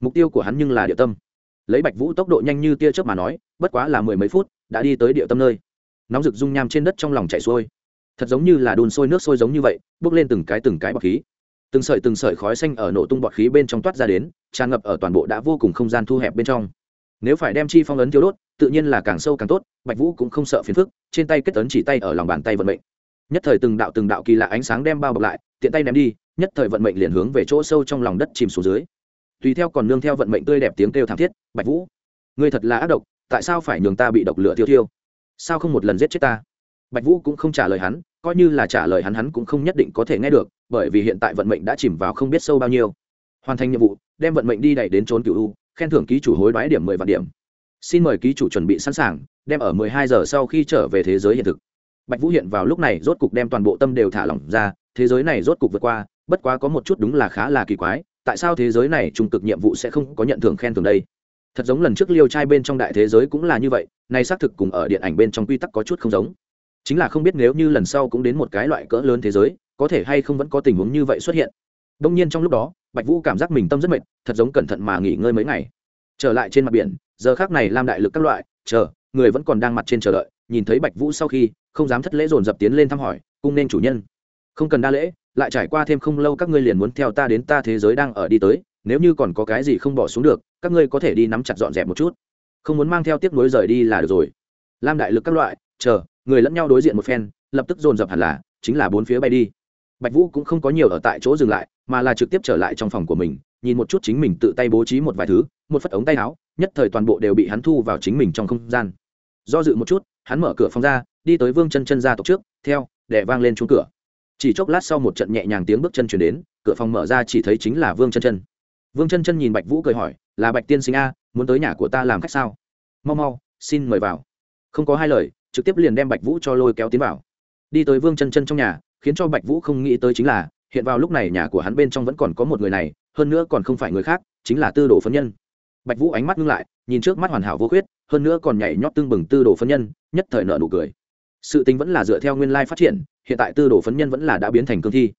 Mục tiêu của hắn nhưng là địa tâm. Lấy bạch vũ tốc độ nhanh như tia chớp mà nói, bất quá là mười mấy phút, đã đi tới địa tâm nơi. Nóng rực dung nham trên đất trong lòng chảy xuôi. Thật giống như là đun sôi nước sôi giống như vậy, bốc lên từng cái từng cái bọt khí. Từng sợi từng sợi khói xanh ở nổ tung bọt khí bên trong toát ra đến, tràn ngập ở toàn bộ đã vô cùng không gian thu hẹp bên trong. Nếu phải đem chi phong ấn thiếu đốt, tự nhiên là càng sâu càng tốt, bạch vũ cũng không sợ phiền phức, trên tay kết ấn chỉ tay ở lòng bàn tay vận mệnh. Nhất thời từng đạo từng đạo kỳ lạ ánh sáng đem bao bọc lại, tiện tay ném đi nhất thời vận mệnh liền hướng về chỗ sâu trong lòng đất chìm xuống dưới. Tùy theo còn nương theo vận mệnh tươi đẹp tiếng kêu thảm thiết, bạch vũ, ngươi thật là ác độc, tại sao phải nhường ta bị độc lửa tiêu thiêu? Sao không một lần giết chết ta? Bạch vũ cũng không trả lời hắn, coi như là trả lời hắn hắn cũng không nhất định có thể nghe được, bởi vì hiện tại vận mệnh đã chìm vào không biết sâu bao nhiêu. Hoàn thành nhiệm vụ, đem vận mệnh đi đẩy đến trốn cựu u, khen thưởng ký chủ hối đoái điểm mười vạn điểm. Xin mời ký chủ chuẩn bị sẵn sàng, đem ở mười hai giờ sau khi trở về thế giới hiện thực. Bạch vũ hiện vào lúc này rốt cục đem toàn bộ tâm đều thả lỏng ra, thế giới này rốt cục vượt qua bất quá có một chút đúng là khá là kỳ quái, tại sao thế giới này trung cực nhiệm vụ sẽ không có nhận thưởng khen thưởng đây? Thật giống lần trước liêu trai bên trong đại thế giới cũng là như vậy, nay xác thực cùng ở điện ảnh bên trong quy tắc có chút không giống. Chính là không biết nếu như lần sau cũng đến một cái loại cỡ lớn thế giới, có thể hay không vẫn có tình huống như vậy xuất hiện. Đông nhiên trong lúc đó, bạch vũ cảm giác mình tâm rất mệt, thật giống cẩn thận mà nghỉ ngơi mấy ngày. Trở lại trên mặt biển, giờ khác này làm đại lực các loại, chờ, người vẫn còn đang mặt trên chờ đợi, nhìn thấy bạch vũ sau khi, không dám thất lễ dồn dập tiến lên thăm hỏi, cung nên chủ nhân. Không cần đa lễ lại trải qua thêm không lâu các ngươi liền muốn theo ta đến ta thế giới đang ở đi tới, nếu như còn có cái gì không bỏ xuống được, các ngươi có thể đi nắm chặt dọn dẹp một chút. Không muốn mang theo tiếp nối rời đi là được rồi. Lam đại lực các loại, chờ, người lẫn nhau đối diện một phen, lập tức dồn dập hẳn là, chính là bốn phía bay đi. Bạch vũ cũng không có nhiều ở tại chỗ dừng lại, mà là trực tiếp trở lại trong phòng của mình, nhìn một chút chính mình tự tay bố trí một vài thứ, một phất ống tay áo, nhất thời toàn bộ đều bị hắn thu vào chính mình trong không gian. Do dự một chút, hắn mở cửa phòng ra, đi tới vương chân chân ra tộc trước, theo để vang lên chuông cửa chỉ chốc lát sau một trận nhẹ nhàng tiếng bước chân chuyển đến, cửa phòng mở ra chỉ thấy chính là vương chân chân. Vương chân chân nhìn bạch vũ cười hỏi, là bạch tiên sinh a, muốn tới nhà của ta làm khách sao? Mau mau, xin mời vào. Không có hai lời, trực tiếp liền đem bạch vũ cho lôi kéo tiến vào. Đi tới vương chân chân trong nhà, khiến cho bạch vũ không nghĩ tới chính là, hiện vào lúc này nhà của hắn bên trong vẫn còn có một người này, hơn nữa còn không phải người khác, chính là tư đồ phấn nhân. Bạch vũ ánh mắt ngưng lại, nhìn trước mắt hoàn hảo vô khuyết, hơn nữa còn nhảy nhót tương bừng tư đồ phấn nhân, nhất thời nợ nụ cười. Sự tính vẫn là dựa theo nguyên lai phát triển hiện tại tư đồ phấn nhân vẫn là đã biến thành cương thi.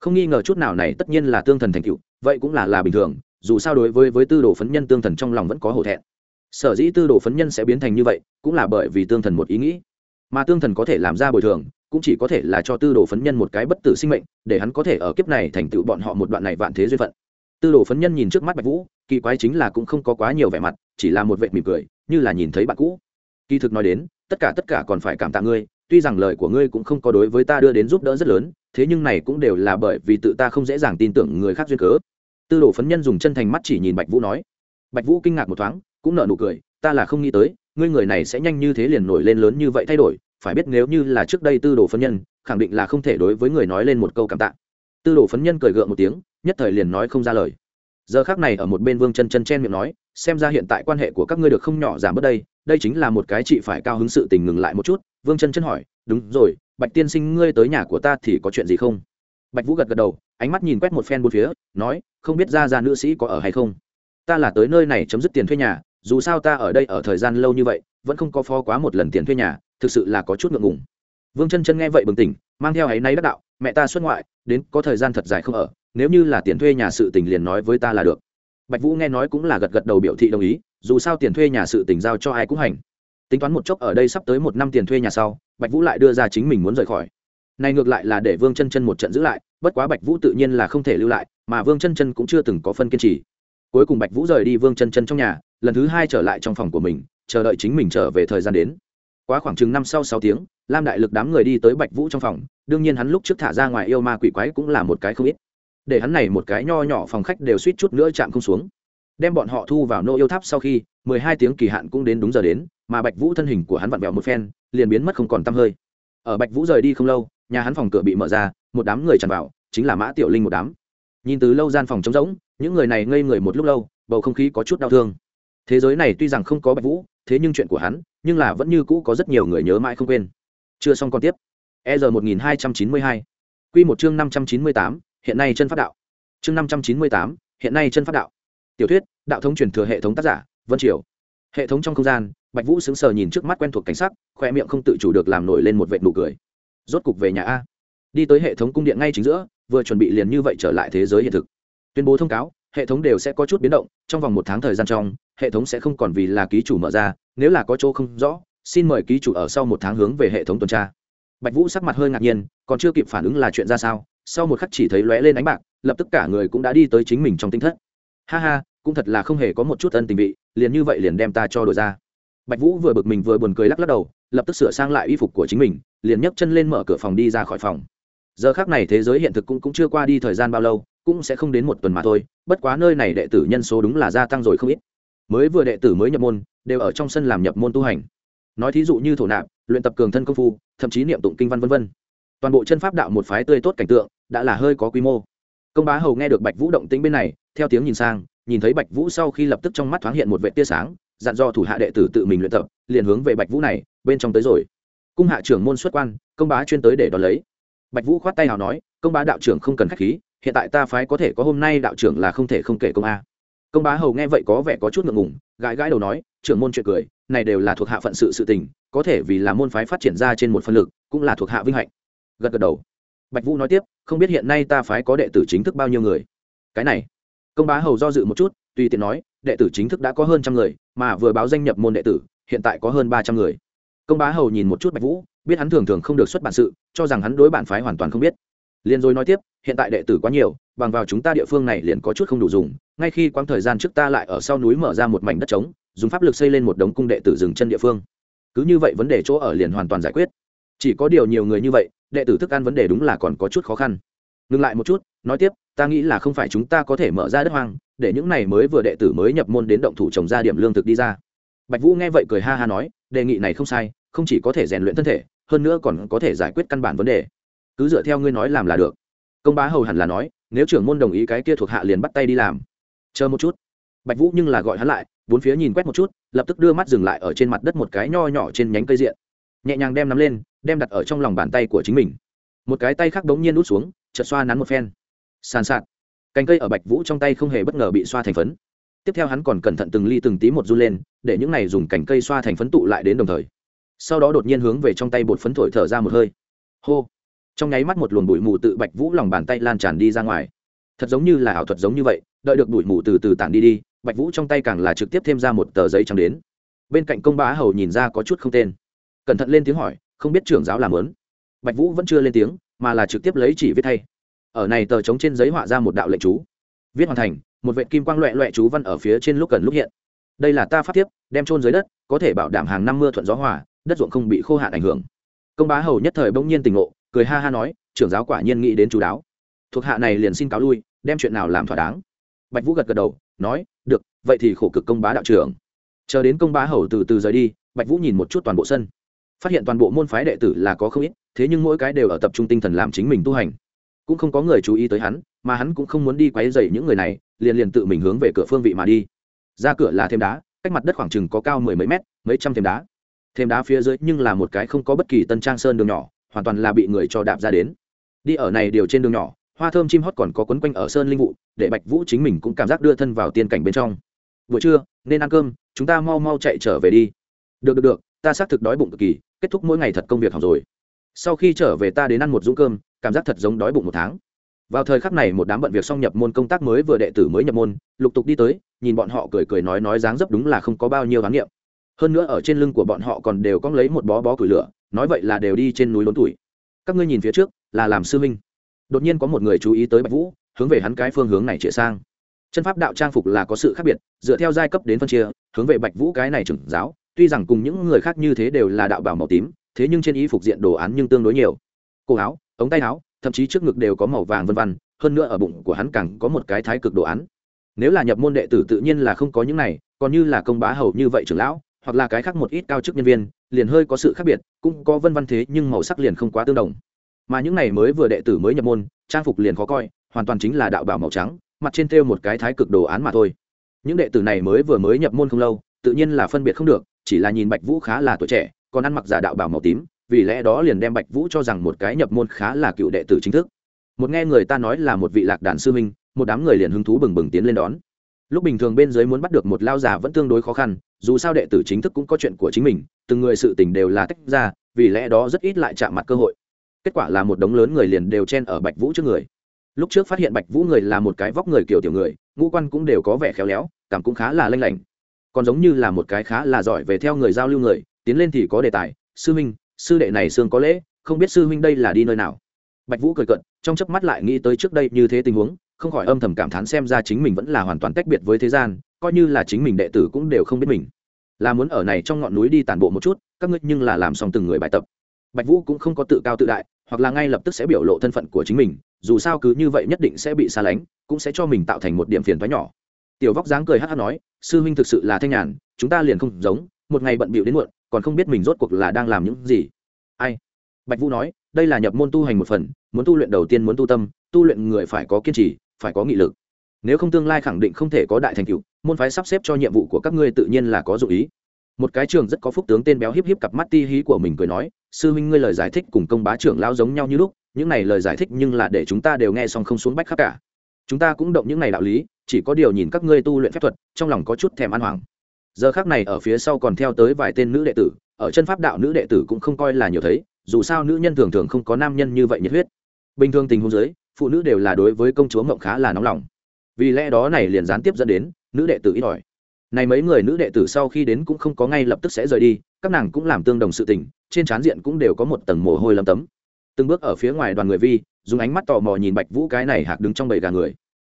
Không nghi ngờ chút nào này tất nhiên là tương thần thành cựu vậy cũng là là bình thường, dù sao đối với với tư đồ phấn nhân tương thần trong lòng vẫn có hổ thẹn. Sở dĩ tư đồ phấn nhân sẽ biến thành như vậy, cũng là bởi vì tương thần một ý nghĩ. Mà tương thần có thể làm ra bồi thường, cũng chỉ có thể là cho tư đồ phấn nhân một cái bất tử sinh mệnh, để hắn có thể ở kiếp này thành tựu bọn họ một đoạn này vạn thế duyên phận. Tư đồ phấn nhân nhìn trước mắt bạch vũ, kỳ quái chính là cũng không có quá nhiều vẻ mặt, chỉ là một vệ mỉm cười, như là nhìn thấy bạn cũ. Kỳ thực nói đến, tất cả tất cả còn phải cảm tạ ngươi tuy rằng lời của ngươi cũng không có đối với ta đưa đến giúp đỡ rất lớn, thế nhưng này cũng đều là bởi vì tự ta không dễ dàng tin tưởng người khác duyên cớ. Tư đồ phấn nhân dùng chân thành mắt chỉ nhìn bạch vũ nói. Bạch vũ kinh ngạc một thoáng, cũng nở nụ cười, ta là không nghĩ tới, ngươi người này sẽ nhanh như thế liền nổi lên lớn như vậy thay đổi, phải biết nếu như là trước đây tư đồ phấn nhân, khẳng định là không thể đối với người nói lên một câu cảm tạ. Tư đồ phấn nhân cười gượng một tiếng, nhất thời liền nói không ra lời. Giờ khác này ở một bên vương chân chân chen miệng nói, xem ra hiện tại quan hệ của các ngươi được không nhỏ giảm bớt đây đây chính là một cái chị phải cao hứng sự tình ngừng lại một chút, vương chân chân hỏi, đúng rồi, bạch tiên sinh, ngươi tới nhà của ta thì có chuyện gì không? Bạch vũ gật gật đầu, ánh mắt nhìn quét một phen bốn phía, nói, không biết ra ra nữ sĩ có ở hay không? Ta là tới nơi này chấm dứt tiền thuê nhà, dù sao ta ở đây ở thời gian lâu như vậy, vẫn không có phó quá một lần tiền thuê nhà, thực sự là có chút ngượng ngùng. Vương chân chân nghe vậy bừng tỉnh, mang theo áy náy đắc đạo, mẹ ta xuất ngoại, đến có thời gian thật dài không ở, nếu như là tiền thuê nhà sự tình liền nói với ta là được. Bạch vũ nghe nói cũng là gật gật đầu biểu thị đồng ý dù sao tiền thuê nhà sự tình giao cho ai cũng hành. Tính toán một chốc ở đây sắp tới một năm tiền thuê nhà sau, bạch vũ lại đưa ra chính mình muốn rời khỏi. Này ngược lại là để vương chân chân một trận giữ lại, bất quá bạch vũ tự nhiên là không thể lưu lại, mà vương chân chân cũng chưa từng có phân kiên trì. Cuối cùng bạch vũ rời đi vương chân chân trong nhà, lần thứ hai trở lại trong phòng của mình, chờ đợi chính mình trở về thời gian đến. Quá khoảng chừng năm sau sáu tiếng, lam đại lực đám người đi tới bạch vũ trong phòng, đương nhiên hắn lúc trước thả ra ngoài yêu ma quỷ quái cũng là một cái không ít. Để hắn này một cái nho nhỏ phòng khách đều suýt chút nữa chạm không xuống đem bọn họ thu vào nô yêu tháp sau khi, mười hai tiếng kỳ hạn cũng đến đúng giờ đến, mà bạch vũ thân hình của hắn vặn vẹo một phen, liền biến mất không còn tăm hơi. Ở bạch vũ rời đi không lâu, nhà hắn phòng cửa bị mở ra, một đám người tràn vào, chính là mã tiểu linh một đám. Nhìn từ lâu gian phòng trống rỗng, những người này ngây người một lúc lâu, bầu không khí có chút đau thương. Thế giới này tuy rằng không có bạch vũ, thế nhưng chuyện của hắn, nhưng là vẫn như cũ có rất nhiều người nhớ mãi không quên. Chưa xong còn tiếp. E r một nghìn hai trăm chín mươi hai. Q một chương năm trăm chín mươi tám, hiện nay chân phát đạo. Chương năm trăm chín mươi tám, hiện nay chân phát đạo tiểu thuyết, đạo thống truyền thừa hệ thống tác giả, vân triều. Hệ thống trong không gian, bạch vũ sững sờ nhìn trước mắt quen thuộc cảnh sắc, khoe miệng không tự chủ được làm nổi lên một vệ nụ cười. Rốt cục về nhà a. Đi tới hệ thống cung điện ngay chính giữa, vừa chuẩn bị liền như vậy trở lại thế giới hiện thực. Tuyên bố thông cáo, hệ thống đều sẽ có chút biến động, trong vòng một tháng thời gian trong, hệ thống sẽ không còn vì là ký chủ mở ra, nếu là có chỗ không rõ, xin mời ký chủ ở sau một tháng hướng về hệ thống tuần tra. Bạch vũ sắc mặt hơi ngạc nhiên, còn chưa kịp phản ứng là chuyện ra sao, sau một khắc chỉ thấy lóe lên ánh bạc, lập tức cả người cũng đã đi tới chính mình trong tinh thất ha ha cũng thật là không hề có một chút ân tình vị liền như vậy liền đem ta cho đổi ra. Bạch vũ vừa bực mình vừa buồn cười lắc lắc đầu lập tức sửa sang lại y phục của chính mình liền nhấc chân lên mở cửa phòng đi ra khỏi phòng. Giờ khác này thế giới hiện thực cũng, cũng chưa qua đi thời gian bao lâu cũng sẽ không đến một tuần mà thôi bất quá nơi này đệ tử nhân số đúng là gia tăng rồi không ít. Mới vừa đệ tử mới nhập môn đều ở trong sân làm nhập môn tu hành. Nói thí dụ như thổ nạp luyện tập cường thân công phu thậm chí niệm tụng kinh văn v v toàn bộ chân pháp đạo một phái tươi tốt cảnh tượng đã là hơi có quy mô. Công bá hầu nghe được bạch vũ động tĩnh bên này theo tiếng nhìn sang, nhìn thấy bạch vũ sau khi lập tức trong mắt thoáng hiện một vệ tia sáng, dặn do thủ hạ đệ tử tự mình luyện tập, liền hướng về bạch vũ này, bên trong tới rồi. Cung hạ trưởng môn xuất quan, công bá chuyên tới để đón lấy. Bạch vũ khoát tay nào nói, công bá đạo trưởng không cần khách khí, hiện tại ta phái có thể có hôm nay đạo trưởng là không thể không kể công a. Công bá hầu nghe vậy có vẻ có chút ngượng ngùng, gãi gãi đầu nói, trưởng môn chuyện cười, này đều là thuộc hạ phận sự sự tình, có thể vì là môn phái phát triển ra trên một phân lực, cũng là thuộc hạ vinh hạnh. Gật gật đầu. Bạch vũ nói tiếp, không biết hiện nay ta phái có đệ tử chính thức bao nhiêu người? Cái này công bá hầu do dự một chút, tùy tiện nói, đệ tử chính thức đã có hơn trăm người, mà vừa báo danh nhập môn đệ tử, hiện tại có hơn ba trăm người. Công bá hầu nhìn một chút bạch vũ, biết hắn thường thường không được xuất bản sự, cho rằng hắn đối bản phái hoàn toàn không biết. Liền rồi nói tiếp, hiện tại đệ tử quá nhiều, bằng vào chúng ta địa phương này liền có chút không đủ dùng, ngay khi quãng thời gian trước ta lại ở sau núi mở ra một mảnh đất trống, dùng pháp lực xây lên một đống cung đệ tử dừng chân địa phương. Cứ như vậy vấn đề chỗ ở liền hoàn toàn giải quyết. Chỉ có điều nhiều người như vậy, đệ tử thức ăn vấn đề đúng là còn có chút khó khăn ngừng lại một chút, nói tiếp, ta nghĩ là không phải chúng ta có thể mở ra đất hoang, để những này mới vừa đệ tử mới nhập môn đến động thủ trồng ra điểm lương thực đi ra. Bạch vũ nghe vậy cười ha ha nói, đề nghị này không sai, không chỉ có thể rèn luyện thân thể, hơn nữa còn có thể giải quyết căn bản vấn đề. Cứ dựa theo ngươi nói làm là được. Công bá hầu hẳn là nói, nếu trưởng môn đồng ý cái kia thuộc hạ liền bắt tay đi làm. Chờ một chút. Bạch vũ nhưng là gọi hắn lại, bốn phía nhìn quét một chút, lập tức đưa mắt dừng lại ở trên mặt đất một cái nho nhỏ trên nhánh cây diện. Nhẹ nhàng đem nắm lên, đem đặt ở trong lòng bàn tay của chính mình một cái tay khác bỗng nhiên út xuống chật xoa nắn một phen. Sàn sạt. Cành cây ở bạch vũ trong tay không hề bất ngờ bị xoa thành phấn. Tiếp theo hắn còn cẩn thận từng ly từng tí một run lên, để những này dùng cành cây xoa thành phấn tụ lại đến đồng thời. Sau đó đột nhiên hướng về trong tay bột phấn thổi thở ra một hơi. Hô. Trong nháy mắt một luồng bụi mù tự bạch vũ lòng bàn tay lan tràn đi ra ngoài. Thật giống như là ảo thuật giống như vậy, đợi được bụi mù từ từ tản đi đi, bạch vũ trong tay càng là trực tiếp thêm ra một tờ giấy trắng đến. Bên cạnh công bá hầu nhìn ra có chút không tên. Cẩn thận lên tiếng hỏi, không biết trưởng giáo làm lớn bạch vũ vẫn chưa lên tiếng, mà là trực tiếp lấy chỉ viết thay. Ở này tờ trống trên giấy họa ra một đạo lệnh chú. Viết hoàn thành, một vệ kim quang loẹ loẹ chú văn ở phía trên lúc cần lúc hiện. Đây là ta phát tiếp đem trôn dưới đất, có thể bảo đảm hàng năm mưa thuận gió hòa, đất ruộng không bị khô hạn ảnh hưởng. Công bá hầu nhất thời bỗng nhiên tỉnh ngộ, cười ha ha nói, trưởng giáo quả nhiên nghĩ đến chú đáo. Thuộc hạ này liền xin cáo lui, đem chuyện nào làm thỏa đáng. Bạch vũ gật gật đầu, nói, được, vậy thì khổ cực công bá đạo trưởng. Chờ đến công bá hầu từ từ rời đi, bạch vũ nhìn một chút toàn bộ sân phát hiện toàn bộ môn phái đệ tử là có không ít, thế nhưng mỗi cái đều ở tập trung tinh thần làm chính mình tu hành. Cũng không có người chú ý tới hắn, mà hắn cũng không muốn đi quấy dày những người này, liền liền tự mình hướng về cửa phương vị mà đi. Ra cửa là thêm đá, cách mặt đất khoảng chừng có cao mười mấy mét, mấy trăm thêm đá. Thêm đá phía dưới nhưng là một cái không có bất kỳ tân trang sơn đường nhỏ, hoàn toàn là bị người cho đạp ra đến. Đi ở này đều trên đường nhỏ, hoa thơm chim hót còn có quấn quanh ở sơn linh vụ, để bạch vũ chính mình cũng cảm giác đưa thân vào tiên cảnh bên trong. Buổi trưa, nên ăn cơm, chúng ta mau mau chạy trở về đi. Được được được ta xác thực đói bụng cực kỳ, kết thúc mỗi ngày thật công việc học rồi. Sau khi trở về ta đến ăn một dũng cơm, cảm giác thật giống đói bụng một tháng. Vào thời khắc này một đám bận việc xong nhập môn công tác mới vừa đệ tử mới nhập môn, lục tục đi tới, nhìn bọn họ cười cười nói nói dáng dấp đúng là không có bao nhiêu khám nghiệm hơn nữa ở trên lưng của bọn họ còn đều có lấy một bó bó củi lửa, nói vậy là đều đi trên núi lớn tuổi. Các ngươi nhìn phía trước, là làm sư minh đột nhiên có một người chú ý tới bạch vũ, hướng về hắn cái phương hướng này chĩa sang. Chân pháp đạo trang phục là có sự khác biệt, dựa theo giai cấp đến phân chia, hướng về bạch vũ cái này trưởng giáo tuy rằng cùng những người khác như thế đều là đạo bảo màu tím, thế nhưng trên y phục diện đồ án nhưng tương đối nhiều. Cổ áo, ống tay áo, thậm chí trước ngực đều có màu vàng vân vân, hơn nữa ở bụng của hắn càng có một cái thái cực đồ án. Nếu là nhập môn đệ tử tự nhiên là không có những này, còn như là công bá hầu như vậy trưởng lão, hoặc là cái khác một ít cao chức nhân viên, liền hơi có sự khác biệt, cũng có vân văn thế nhưng màu sắc liền không quá tương đồng. Mà những này mới vừa đệ tử mới nhập môn, trang phục liền khó coi, hoàn toàn chính là đạo bảo màu trắng, mặt trên thêu một cái thái cực đồ án mà thôi. Những đệ tử này mới vừa mới nhập môn không lâu, tự nhiên là phân biệt không được chỉ là nhìn bạch vũ khá là tuổi trẻ, còn ăn mặc giả đạo bảo màu tím, vì lẽ đó liền đem bạch vũ cho rằng một cái nhập môn khá là cựu đệ tử chính thức. Một nghe người ta nói là một vị lạc đàn sư minh một đám người liền hứng thú bừng bừng tiến lên đón. Lúc bình thường bên dưới muốn bắt được một lao già vẫn tương đối khó khăn, dù sao đệ tử chính thức cũng có chuyện của chính mình, từng người sự tình đều là tách ra, vì lẽ đó rất ít lại chạm mặt cơ hội. Kết quả là một đống lớn người liền đều chen ở bạch vũ trước người. Lúc trước phát hiện bạch vũ người là một cái vóc người kiểu tiểu người, ngũ quan cũng đều có vẻ khéo léo, cảm cũng khá là lanh lảnh còn giống như là một cái khá là giỏi về theo người giao lưu người, tiến lên thì có đề tài, sư minh, sư đệ này xương có lễ, không biết sư minh đây là đi nơi nào? Bạch vũ cười cận trong chớp mắt lại nghĩ tới trước đây như thế tình huống, không khỏi âm thầm cảm thán xem ra chính mình vẫn là hoàn toàn tách biệt với thế gian, coi như là chính mình đệ tử cũng đều không biết mình. Là muốn ở này trong ngọn núi đi tàn bộ một chút, các ngươi nhưng là làm xong từng người bài tập. Bạch vũ cũng không có tự cao tự đại, hoặc là ngay lập tức sẽ biểu lộ thân phận của chính mình, dù sao cứ như vậy nhất định sẽ bị xa lánh, cũng sẽ cho mình tạo thành một điểm phiền thoái nhỏ tiểu vóc dáng cười hát hát nói, sư huynh thực sự là thanh nhàn, chúng ta liền không giống, một ngày bận bịu đến muộn, còn không biết mình rốt cuộc là đang làm những gì. Ai? Bạch vũ nói, đây là nhập môn tu hành một phần, muốn tu luyện đầu tiên muốn tu tâm, tu luyện người phải có kiên trì, phải có nghị lực. Nếu không tương lai khẳng định không thể có đại thành tựu, môn phái sắp xếp cho nhiệm vụ của các ngươi tự nhiên là có dụ ý. Một cái trường rất có phúc tướng tên béo hiếp hiếp cặp mắt ti hí của mình cười nói, sư huynh ngươi lời giải thích cùng công bá trưởng lao giống nhau như lúc, những này lời giải thích nhưng là để chúng ta đều nghe xong không xuống bách khắc cả. Chúng ta cũng động những này đạo lý chỉ có điều nhìn các ngươi tu luyện phép thuật, trong lòng có chút thèm ăn hoảng. Giờ khác này ở phía sau còn theo tới vài tên nữ đệ tử, ở chân pháp đạo nữ đệ tử cũng không coi là nhiều thấy, dù sao nữ nhân thường thường không có nam nhân như vậy nhiệt huyết. Bình thường tình huống giới phụ nữ đều là đối với công chúa mộng khá là nóng lòng. Vì lẽ đó này liền gián tiếp dẫn đến, nữ đệ tử ít ỏi. Này mấy người nữ đệ tử sau khi đến cũng không có ngay lập tức sẽ rời đi, các nàng cũng làm tương đồng sự tình, trên trán diện cũng đều có một tầng mồ hôi lấm tấm. Từng bước ở phía ngoài đoàn người vi, dùng ánh mắt tò mò nhìn bạch vũ cái này hạc đứng trong bầy gà người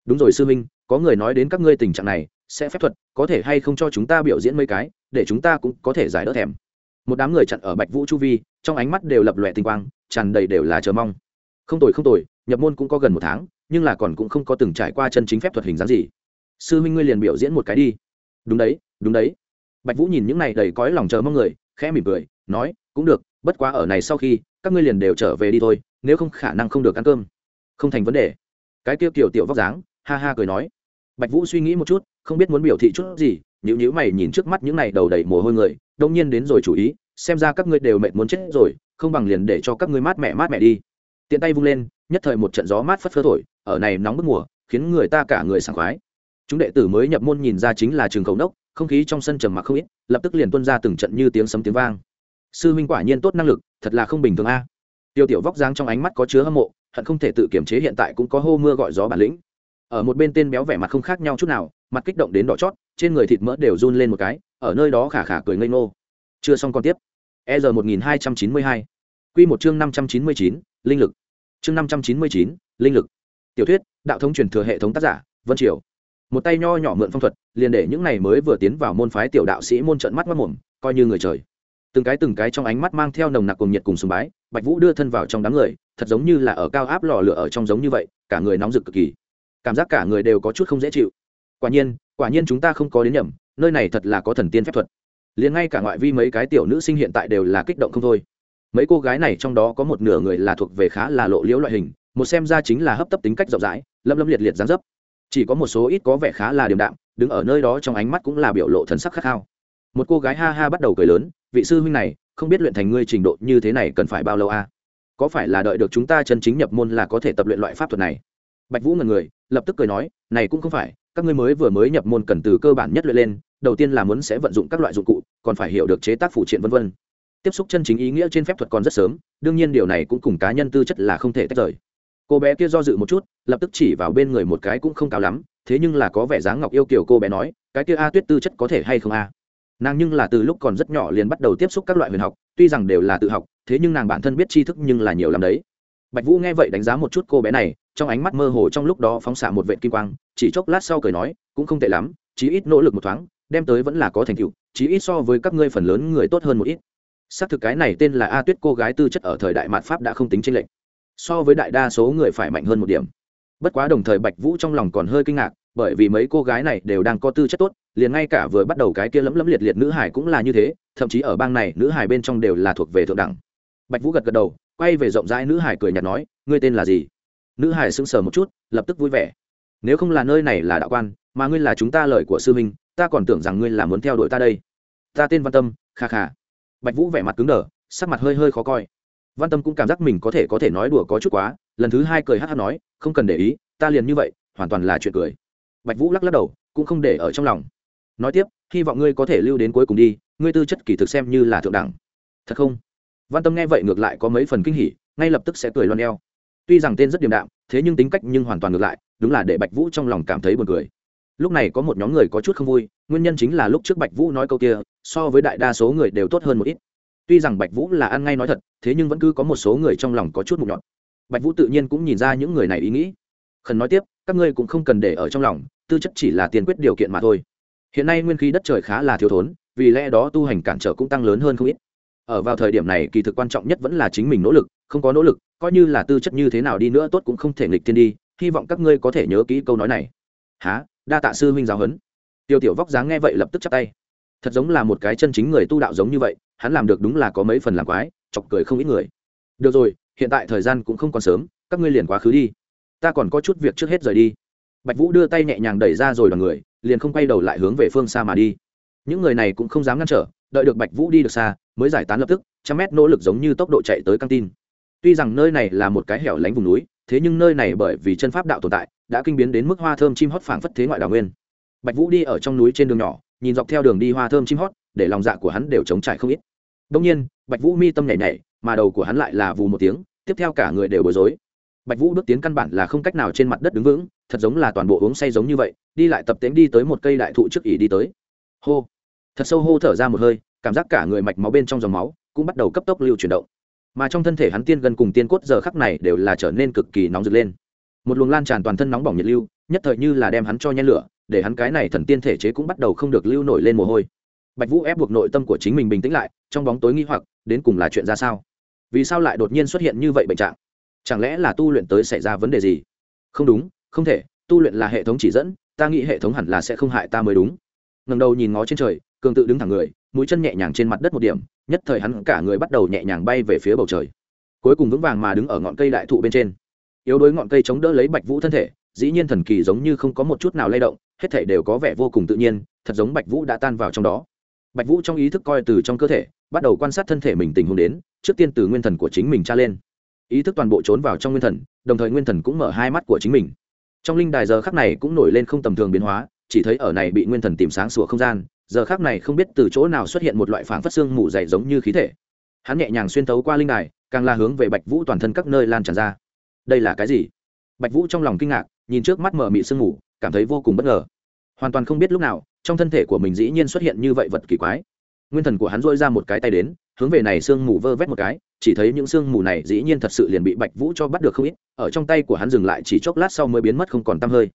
đúng rồi sư minh có người nói đến các ngươi tình trạng này, sẽ phép thuật, có thể hay không cho chúng ta biểu diễn mấy cái, để chúng ta cũng có thể giải đỡ thèm. Một đám người chặn ở bạch vũ chu vi, trong ánh mắt đều lập lòe tinh quang, tràn đầy đều là chờ mong. Không tồi không tồi, nhập môn cũng có gần một tháng, nhưng là còn cũng không có từng trải qua chân chính phép thuật hình dáng gì. Sư minh ngươi liền biểu diễn một cái đi. Đúng đấy đúng đấy. Bạch vũ nhìn những này đầy cõi lòng chờ mong người, khẽ mỉm cười, nói, cũng được, bất quá ở này sau khi, các ngươi liền đều trở về đi thôi, nếu không khả năng không được ăn cơm. Không thành vấn đề. Cái tiêu kiểu tiểu vóc dáng ha ha cười nói. Bạch vũ suy nghĩ một chút, không biết muốn biểu thị chút gì nhữ nhữ mày nhìn trước mắt những này đầu đầy mồ hôi người, đông nhiên đến rồi chủ ý, xem ra các ngươi đều mệt muốn chết rồi, không bằng liền để cho các ngươi mát mẹ mát mẹ đi. Tiện tay vung lên, nhất thời một trận gió mát phất phơ thổi, ở này nóng bức mùa, khiến người ta cả người sảng khoái. Chúng đệ tử mới nhập môn nhìn ra chính là trường khẩu Đốc. không khí trong sân trầm mặc không ít, lập tức liền tuân ra từng trận như tiếng sấm tiếng vang. Sư minh quả nhiên tốt năng lực, thật là không bình thường a. Tiêu tiểu vóc dáng trong ánh mắt có chứa hâm mộ, hận không thể tự kiểm chế hiện tại cũng có hô mưa gọi gió bản lĩnh ở một bên tên béo vẻ mặt không khác nhau chút nào, mặt kích động đến đỏ chót, trên người thịt mỡ đều run lên một cái, ở nơi đó khả khả cười ngây ngô. Chưa xong còn tiếp. E r một nghìn hai trăm chín mươi hai. Q một chương năm trăm chín mươi chín, linh lực. Chương năm trăm chín mươi chín, linh lực. Tiểu thuyết, đạo thống truyền thừa hệ thống tác giả, vân triều. Một tay nho nhỏ mượn phong thuật, liền để những này mới vừa tiến vào môn phái tiểu đạo sĩ môn trận mắt mất mồm, coi như người trời. Từng cái từng cái trong ánh mắt mang theo nồng nặc cùng nhiệt cùng sùng bái, bạch vũ đưa thân vào trong đám người, thật giống như là ở cao áp lò lửa ở trong giống như vậy, cả người nóng rực cực kỳ cảm giác cả người đều có chút không dễ chịu. Quả nhiên quả nhiên chúng ta không có đến nhầm, nơi này thật là có thần tiên phép thuật. Liền ngay cả ngoại vi mấy cái tiểu nữ sinh hiện tại đều là kích động không thôi. Mấy cô gái này trong đó có một nửa người là thuộc về khá là lộ liễu loại hình, một xem ra chính là hấp tấp tính cách rộng rãi, lâm lâm liệt liệt dán dấp. Chỉ có một số ít có vẻ khá là điềm đạm, đứng ở nơi đó trong ánh mắt cũng là biểu lộ thần sắc khát khao. Một cô gái ha ha bắt đầu cười lớn, vị sư huynh này, không biết luyện thành ngươi trình độ như thế này cần phải bao lâu a có phải là đợi được chúng ta chân chính nhập môn là có thể tập luyện loại pháp thuật này? Bạch vũ ngần người, lập tức cười nói, này cũng không phải, các ngươi mới vừa mới nhập môn cần từ cơ bản nhất luyện lên, đầu tiên là muốn sẽ vận dụng các loại dụng cụ, còn phải hiểu được chế tác phụ triện vân vân. Tiếp xúc chân chính ý nghĩa trên phép thuật còn rất sớm, đương nhiên điều này cũng cùng cá nhân tư chất là không thể tách rời. Cô bé kia do dự một chút, lập tức chỉ vào bên người một cái cũng không cao lắm, thế nhưng là có vẻ dáng ngọc yêu kiểu cô bé nói, cái kia a tuyết tư chất có thể hay không a? Nàng nhưng là từ lúc còn rất nhỏ liền bắt đầu tiếp xúc các loại huyền học, tuy rằng đều là tự học, thế nhưng nàng bản thân biết tri thức nhưng là nhiều lắm đấy bạch vũ nghe vậy đánh giá một chút cô bé này, trong ánh mắt mơ hồ trong lúc đó phóng xạ một vệt kim quang, chỉ chốc lát sau cười nói, cũng không tệ lắm, chí ít nỗ lực một thoáng, đem tới vẫn là có thành tựu, chí ít so với các ngươi phần lớn người tốt hơn một ít. Xác thực cái này tên là a tuyết cô gái tư chất ở thời đại mạt pháp đã không tính tranh lệch, so với đại đa số người phải mạnh hơn một điểm. Bất quá đồng thời bạch vũ trong lòng còn hơi kinh ngạc, bởi vì mấy cô gái này đều đang có tư chất tốt, liền ngay cả vừa bắt đầu cái kia lấm lấm liệt liệt nữ hải cũng là như thế, thậm chí ở bang này nữ hải bên trong đều là thuộc về thượng đẳng. Bạch vũ gật gật đầu quay về rộng rãi nữ hải cười nhạt nói, ngươi tên là gì? Nữ hải sững sờ một chút, lập tức vui vẻ. Nếu không là nơi này là đạo quan, mà ngươi là chúng ta lời của sư minh ta còn tưởng rằng ngươi là muốn theo đuổi ta đây. Ta tên văn tâm, kha kha. Bạch vũ vẻ mặt cứng đờ, sắc mặt hơi hơi khó coi. Văn tâm cũng cảm giác mình có thể có thể nói đùa có chút quá, lần thứ hai cười hát hát nói, không cần để ý, ta liền như vậy, hoàn toàn là chuyện cười. Bạch vũ lắc lắc đầu, cũng không để ở trong lòng. Nói tiếp, hy vọng ngươi có thể lưu đến cuối cùng đi, ngươi tư chất kỳ thực xem như là thượng đẳng. Thật không? Văn tâm nghe vậy ngược lại có mấy phần kinh hỉ, ngay lập tức sẽ cười loan eo. Tuy rằng tên rất điềm đạm, thế nhưng tính cách nhưng hoàn toàn ngược lại, đúng là để bạch vũ trong lòng cảm thấy buồn cười. Lúc này có một nhóm người có chút không vui, nguyên nhân chính là lúc trước bạch vũ nói câu kia, so với đại đa số người đều tốt hơn một ít. Tuy rằng bạch vũ là ăn ngay nói thật, thế nhưng vẫn cứ có một số người trong lòng có chút mục nhọn bạch vũ tự nhiên cũng nhìn ra những người này ý nghĩ. Khẩn nói tiếp, các ngươi cũng không cần để ở trong lòng, tư chất chỉ là tiền quyết điều kiện mà thôi. Hiện nay nguyên khí đất trời khá là thiếu thốn, vì lẽ đó tu hành cản trở cũng tăng lớn hơn không ít ở vào thời điểm này kỳ thực quan trọng nhất vẫn là chính mình nỗ lực, không có nỗ lực, coi như là tư chất như thế nào đi nữa tốt cũng không thể nghịch thiên đi, hy vọng các ngươi có thể nhớ kỹ câu nói này. Há đa tạ sư huynh giáo huấn. Tiêu tiểu vóc dáng nghe vậy lập tức chắp tay. Thật giống là một cái chân chính người tu đạo giống như vậy, hắn làm được đúng là có mấy phần làm quái, chọc cười không ít người. Được rồi, hiện tại thời gian cũng không còn sớm, các ngươi liền quá khứ đi. Ta còn có chút việc trước hết rời đi. Bạch vũ đưa tay nhẹ nhàng đẩy ra rồi đoàn người, liền không quay đầu lại hướng về phương xa mà đi. Những người này cũng không dám ngăn trở, đợi được bạch vũ đi được xa mới giải tán lập tức, trăm mét nỗ lực giống như tốc độ chạy tới căng tin. Tuy rằng nơi này là một cái hẻo lánh vùng núi, thế nhưng nơi này bởi vì chân pháp đạo tồn tại, đã kinh biến đến mức hoa thơm chim hót phảng phất thế ngoại đào nguyên. Bạch vũ đi ở trong núi trên đường nhỏ, nhìn dọc theo đường đi hoa thơm chim hót, để lòng dạ của hắn đều chống trải không ít. Đông nhiên, bạch vũ mi tâm nhảy nhảy, mà đầu của hắn lại là vù một tiếng, tiếp theo cả người đều bối rối. Bạch vũ bước tiến căn bản là không cách nào trên mặt đất đứng vững, thật giống là toàn bộ uống say giống như vậy, đi lại tập tễnh đi tới một cây đại thụ trước ỉ đi tới. Hô! Thật sâu hô thở ra một hơi cảm giác cả người mạch máu bên trong dòng máu cũng bắt đầu cấp tốc lưu chuyển động. Mà trong thân thể hắn tiên gần cùng tiên cốt giờ khắc này đều là trở nên cực kỳ nóng rực lên. Một luồng lan tràn toàn thân nóng bỏng nhiệt lưu, nhất thời như là đem hắn cho nhen lửa, để hắn cái này thần tiên thể chế cũng bắt đầu không được lưu nổi lên mồ hôi. Bạch vũ ép buộc nội tâm của chính mình bình tĩnh lại, trong bóng tối nghi hoặc, đến cùng là chuyện ra sao? Vì sao lại đột nhiên xuất hiện như vậy bệnh trạng? Chẳng lẽ là tu luyện tới xảy ra vấn đề gì? Không đúng, không thể, tu luyện là hệ thống chỉ dẫn, ta nghĩ hệ thống hẳn là sẽ không hại ta mới đúng. Ngầm đầu nhìn ngó trên trời, cường tự đứng thẳng người mũi chân nhẹ nhàng trên mặt đất một điểm, nhất thời hắn cả người bắt đầu nhẹ nhàng bay về phía bầu trời. Cuối cùng vững vàng mà đứng ở ngọn cây đại thụ bên trên. Yếu đuối ngọn cây chống đỡ lấy bạch vũ thân thể, dĩ nhiên thần kỳ giống như không có một chút nào lay động, hết thể đều có vẻ vô cùng tự nhiên, thật giống bạch vũ đã tan vào trong đó. Bạch vũ trong ý thức coi từ trong cơ thể, bắt đầu quan sát thân thể mình tình huống đến, trước tiên từ nguyên thần của chính mình tra lên. Ý thức toàn bộ trốn vào trong nguyên thần, đồng thời nguyên thần cũng mở hai mắt của chính mình. Trong linh đài giờ khắc này cũng nổi lên không tầm thường biến hóa, chỉ thấy ở này bị nguyên thần tìm sáng sủa không gian giờ khắc này không biết từ chỗ nào xuất hiện một loại phảng phất xương mù dày giống như khí thể. Hắn nhẹ nhàng xuyên tấu qua linh đài, càng là hướng về bạch vũ toàn thân các nơi lan tràn ra. Đây là cái gì? Bạch vũ trong lòng kinh ngạc, nhìn trước mắt mở mị sương mù, cảm thấy vô cùng bất ngờ. Hoàn toàn không biết lúc nào, trong thân thể của mình dĩ nhiên xuất hiện như vậy vật kỳ quái. Nguyên thần của hắn dôi ra một cái tay đến, hướng về này sương mù vơ vét một cái, chỉ thấy những sương mù này dĩ nhiên thật sự liền bị bạch vũ cho bắt được không ít, ở trong tay của hắn dừng lại chỉ chốc lát sau mới biến mất không còn t hơi.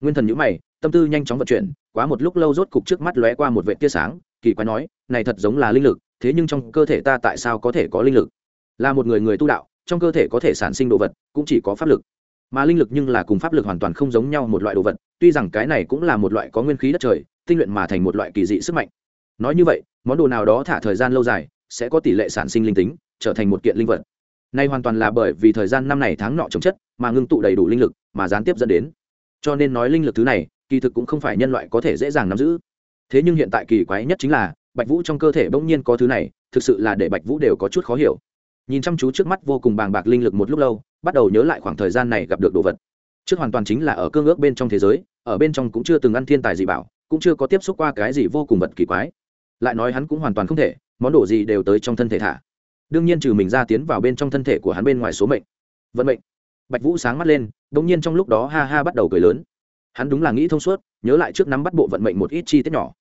Nguyên thần nhữ mày, tâm tư nhanh chóng vận chuyển quá một lúc lâu rốt cục trước mắt lóe qua một vệ tia sáng, kỳ quái nói, này thật giống là linh lực, thế nhưng trong cơ thể ta tại sao có thể có linh lực? Là một người người tu đạo, trong cơ thể có thể sản sinh đồ vật, cũng chỉ có pháp lực. Mà linh lực nhưng là cùng pháp lực hoàn toàn không giống nhau một loại đồ vật, tuy rằng cái này cũng là một loại có nguyên khí đất trời, tinh luyện mà thành một loại kỳ dị sức mạnh. Nói như vậy, món đồ nào đó thả thời gian lâu dài, sẽ có tỷ lệ sản sinh linh tính, trở thành một kiện linh vật. Nay hoàn toàn là bởi vì thời gian năm này tháng nọ trồng chất, mà ngưng tụ đầy đủ linh lực, mà gián tiếp dẫn đến. Cho nên nói linh lực thứ này kỳ thực cũng không phải nhân loại có thể dễ dàng nắm giữ. Thế nhưng hiện tại kỳ quái nhất chính là, bạch vũ trong cơ thể bỗng nhiên có thứ này, thực sự là để bạch vũ đều có chút khó hiểu. Nhìn chăm chú trước mắt vô cùng bàng bạc linh lực một lúc lâu, bắt đầu nhớ lại khoảng thời gian này gặp được đồ vật. Trước hoàn toàn chính là ở cương ước bên trong thế giới, ở bên trong cũng chưa từng ăn thiên tài gì bảo, cũng chưa có tiếp xúc qua cái gì vô cùng vật kỳ quái. Lại nói hắn cũng hoàn toàn không thể, món đồ gì đều tới trong thân thể thả. Đương nhiên trừ mình ra tiến vào bên trong thân thể của hắn bên ngoài số mệnh. Vận mệnh. Bạch vũ sáng mắt lên đ ỗ n g nhiên trong lúc đó ha ha bắt đầu cười lớn hắn đúng là nghĩ thông suốt, nhớ lại trước nắm bắt bộ vận mệnh một ít chi tiết nhỏ.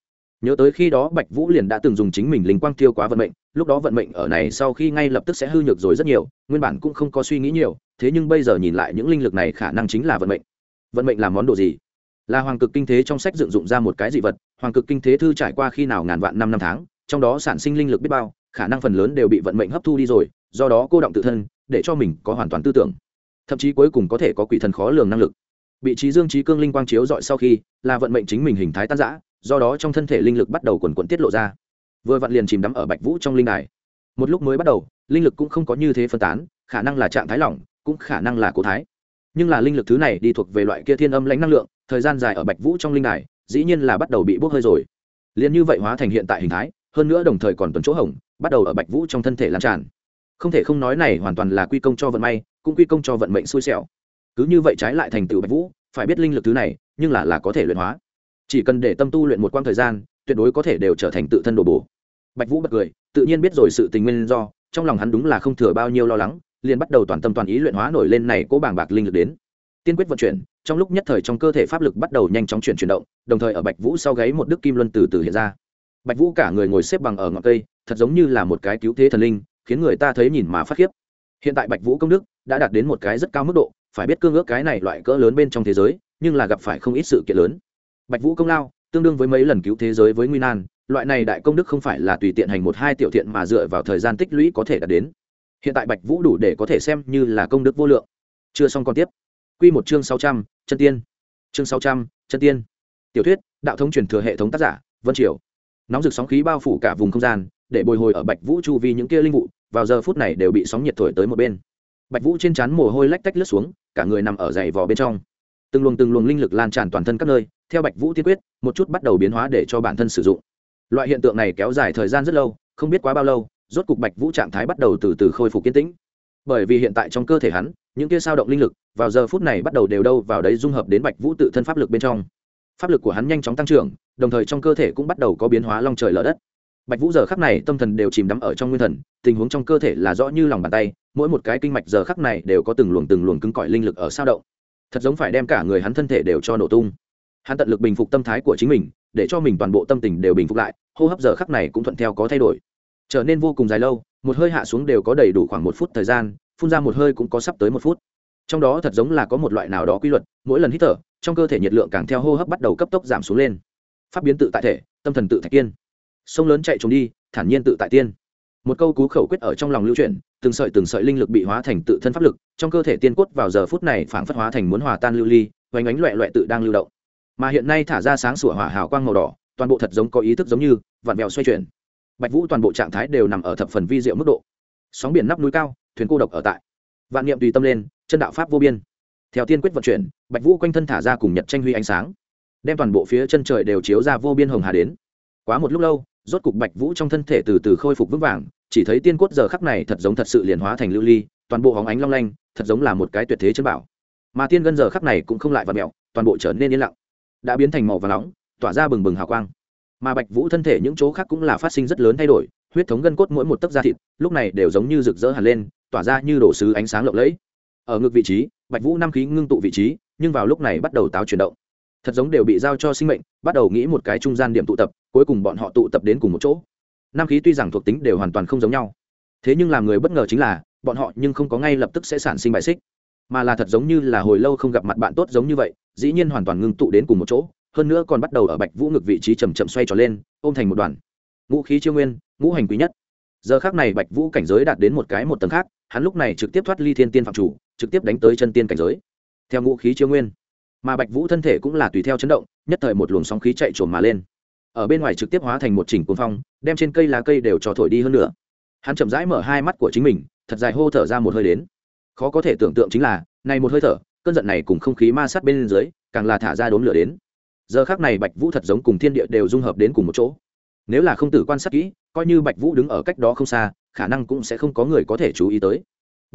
Nhớ tới khi đó bạch vũ liền đã từng dùng chính mình linh quang tiêu quá vận mệnh, lúc đó vận mệnh ở này sau khi ngay lập tức sẽ hư nhược rồi rất nhiều, nguyên bản cũng không có suy nghĩ nhiều, thế nhưng bây giờ nhìn lại những linh lực này khả năng chính là vận mệnh. Vận mệnh là món đồ gì? Là hoàng cực kinh thế trong sách dựng dụng ra một cái dị vật, hoàng cực kinh thế thư trải qua khi nào ngàn vạn năm năm tháng, trong đó sản sinh linh lực biết bao, khả năng phần lớn đều bị vận mệnh hấp thu đi rồi, do đó cô động tự thân, để cho mình có hoàn toàn tư tưởng. Thậm chí cuối cùng có thể có quỷ thần khó lường năng lực bị trí dương trí cương linh quang chiếu dọi sau khi, là vận mệnh chính mình hình thái tan giã do đó trong thân thể linh lực bắt đầu quần quận tiết lộ ra. Vừa vặn liền chìm đắm ở bạch vũ trong linh đài. Một lúc mới bắt đầu, linh lực cũng không có như thế phân tán, khả năng là trạng thái lỏng, cũng khả năng là cố thái. Nhưng là linh lực thứ này đi thuộc về loại kia thiên âm lãnh năng lượng, thời gian dài ở bạch vũ trong linh đài, dĩ nhiên là bắt đầu bị bốc hơi rồi. Liền như vậy hóa thành hiện tại hình thái, hơn nữa đồng thời còn tuần chỗ hỏng bắt đầu ở bạch vũ trong thân thể lan tràn. Không thể không nói này hoàn toàn là quy công cho vận may, cũng quy công cho vận mệnh xui xẻo cứ như vậy trái lại thành tựu bạch vũ, phải biết linh lực thứ này, nhưng là là có thể luyện hóa. Chỉ cần để tâm tu luyện một quãng thời gian, tuyệt đối có thể đều trở thành tự thân đồ bổ. Bạch vũ bật cười, tự nhiên biết rồi sự tình nguyên do, trong lòng hắn đúng là không thừa bao nhiêu lo lắng, liền bắt đầu toàn tâm toàn ý luyện hóa nổi lên này cố bảng bạc linh lực đến. Tiên quyết vận chuyển, trong lúc nhất thời trong cơ thể pháp lực bắt đầu nhanh chóng chuyển chuyển động, đồng thời ở bạch vũ sau gáy một đức kim luân từ từ hiện ra. Bạch vũ cả người ngồi xếp bằng ở ngọn cây, thật giống như là một cái cứu thế thần linh, khiến người ta thấy nhìn mà phát khiếp. Hiện tại bạch vũ công đức đã đạt đến một cái rất cao mức độ phải biết cương ước cái này loại cỡ lớn bên trong thế giới, nhưng là gặp phải không ít sự kiện lớn. Bạch vũ công lao, tương đương với mấy lần cứu thế giới với nguy nan, loại này đại công đức không phải là tùy tiện hành một hai tiểu thiện mà dựa vào thời gian tích lũy có thể đạt đến. Hiện tại bạch vũ đủ để có thể xem như là công đức vô lượng. Chưa xong còn tiếp. Q một chương sáu trăm, chân tiên. Chương sáu trăm, chân tiên. Tiểu thuyết, đạo thống truyền thừa hệ thống tác giả, vân triều. Nóng rực sóng khí bao phủ cả vùng không gian, để bồi hồi ở bạch vũ chu vi những kia linh vụ, vào giờ phút này đều bị sóng nhiệt thổi tới một bên. Bạch vũ trên trán mồ hôi lách tách lướt xuống cả người nằm ở dày vò bên trong. Từng luồng từng luồng linh lực lan tràn toàn thân các nơi, theo bạch vũ tiên quyết, một chút bắt đầu biến hóa để cho bản thân sử dụng. Loại hiện tượng này kéo dài thời gian rất lâu, không biết quá bao lâu, rốt cục bạch vũ trạng thái bắt đầu từ từ khôi phục kiên tĩnh. Bởi vì hiện tại trong cơ thể hắn, những kia sao động linh lực, vào giờ phút này bắt đầu đều đâu vào đấy dung hợp đến bạch vũ tự thân pháp lực bên trong. Pháp lực của hắn nhanh chóng tăng trưởng, đồng thời trong cơ thể cũng bắt đầu có biến hóa long trời lở đất. Bạch vũ giờ khắc này tâm thần đều chìm đắm ở trong nguyên thần, tình huống trong cơ thể là rõ như lòng bàn tay mỗi một cái kinh mạch giờ khắc này đều có từng luồng từng luồng cứng cỏi linh lực ở sao động. Thật giống phải đem cả người hắn thân thể đều cho nổ tung. Hắn tận lực bình phục tâm thái của chính mình, để cho mình toàn bộ tâm tình đều bình phục lại, hô hấp giờ khắc này cũng thuận theo có thay đổi. Trở nên vô cùng dài lâu, một hơi hạ xuống đều có đầy đủ khoảng một phút thời gian, phun ra một hơi cũng có sắp tới một phút. Trong đó thật giống là có một loại nào đó quy luật, mỗi lần hít thở, trong cơ thể nhiệt lượng càng theo hô hấp bắt đầu cấp tốc giảm xuống lên. Pháp biến tự tại thể, tâm thần tự thạch kiên. Sông lớn chạy trốn đi, thản nhiên tự tại tiên một câu cú khẩu quyết ở trong lòng lưu chuyển, từng sợi từng sợi linh lực bị hóa thành tự thân pháp lực, trong cơ thể tiên cốt vào giờ phút này phảng phất hóa thành muốn hòa tan lưu ly vánh ánh loẹ loẹ tự đang lưu động. Mà hiện nay thả ra sáng sủa hỏa hào quang màu đỏ, toàn bộ thật giống có ý thức giống như vạn vẹo xoay chuyển. Bạch vũ toàn bộ trạng thái đều nằm ở thập phần vi diệu mức độ. Sóng biển nắp núi cao, thuyền cô độc ở tại. Vạn niệm tùy tâm lên, chân đạo pháp vô biên. Theo tiên quyết vận chuyển, bạch vũ quanh thân thả ra cùng nhật tranh huy ánh sáng, đem toàn bộ phía chân trời đều chiếu ra vô biên hồng hà đến. Quá một lúc lâu rốt cục bạch vũ trong thân thể từ từ khôi phục vững vàng, chỉ thấy tiên cốt giờ khắc này thật giống thật sự liền hóa thành lưu ly, toàn bộ hóng ánh long lanh, thật giống là một cái tuyệt thế chân bảo. Mà tiên gân giờ khắc này cũng không lại và mẹo toàn bộ trở nên yên lặng, đã biến thành màu và nóng, tỏa ra bừng bừng hào quang. Mà bạch vũ thân thể những chỗ khác cũng là phát sinh rất lớn thay đổi, huyết thống gân cốt mỗi một tấc da thịt, lúc này đều giống như rực rỡ hẳn lên, tỏa ra như đổ sứ ánh sáng lộng lẫy. Ở ngực vị trí, bạch vũ năm khí ngưng tụ vị trí, nhưng vào lúc này bắt đầu táo chuyển động thật giống đều bị giao cho sinh mệnh, bắt đầu nghĩ một cái trung gian điểm tụ tập, cuối cùng bọn họ tụ tập đến cùng một chỗ. Năm khí tuy rằng thuộc tính đều hoàn toàn không giống nhau, thế nhưng làm người bất ngờ chính là, bọn họ nhưng không có ngay lập tức sẽ sản sinh bài xích, mà là thật giống như là hồi lâu không gặp mặt bạn tốt giống như vậy, dĩ nhiên hoàn toàn ngưng tụ đến cùng một chỗ, hơn nữa còn bắt đầu ở bạch vũ ngực vị trí chầm chậm xoay trở lên, ôm thành một đoàn. Ngũ khí chiêu nguyên, ngũ hành quý nhất. Giờ khác này bạch vũ cảnh giới đạt đến một cái một tầng khác, hắn lúc này trực tiếp thoát ly thiên tiên phạm chủ, trực tiếp đánh tới chân tiên cảnh giới. Theo ngũ khí chiêu nguyên mà bạch vũ thân thể cũng là tùy theo chấn động, nhất thời một luồng sóng khí chạy trồn mà lên. Ở bên ngoài trực tiếp hóa thành một chỉnh cuồng phong, đem trên cây lá cây đều cho thổi đi hơn nữa. Hắn chậm rãi mở hai mắt của chính mình, thật dài hô thở ra một hơi đến. Khó có thể tưởng tượng chính là, này một hơi thở, cơn giận này cùng không khí ma sát bên dưới, càng là thả ra đốn lửa đến. Giờ khác này bạch vũ thật giống cùng thiên địa đều dung hợp đến cùng một chỗ. Nếu là không tử quan sát kỹ, coi như bạch vũ đứng ở cách đó không xa, khả năng cũng sẽ không có người có thể chú ý tới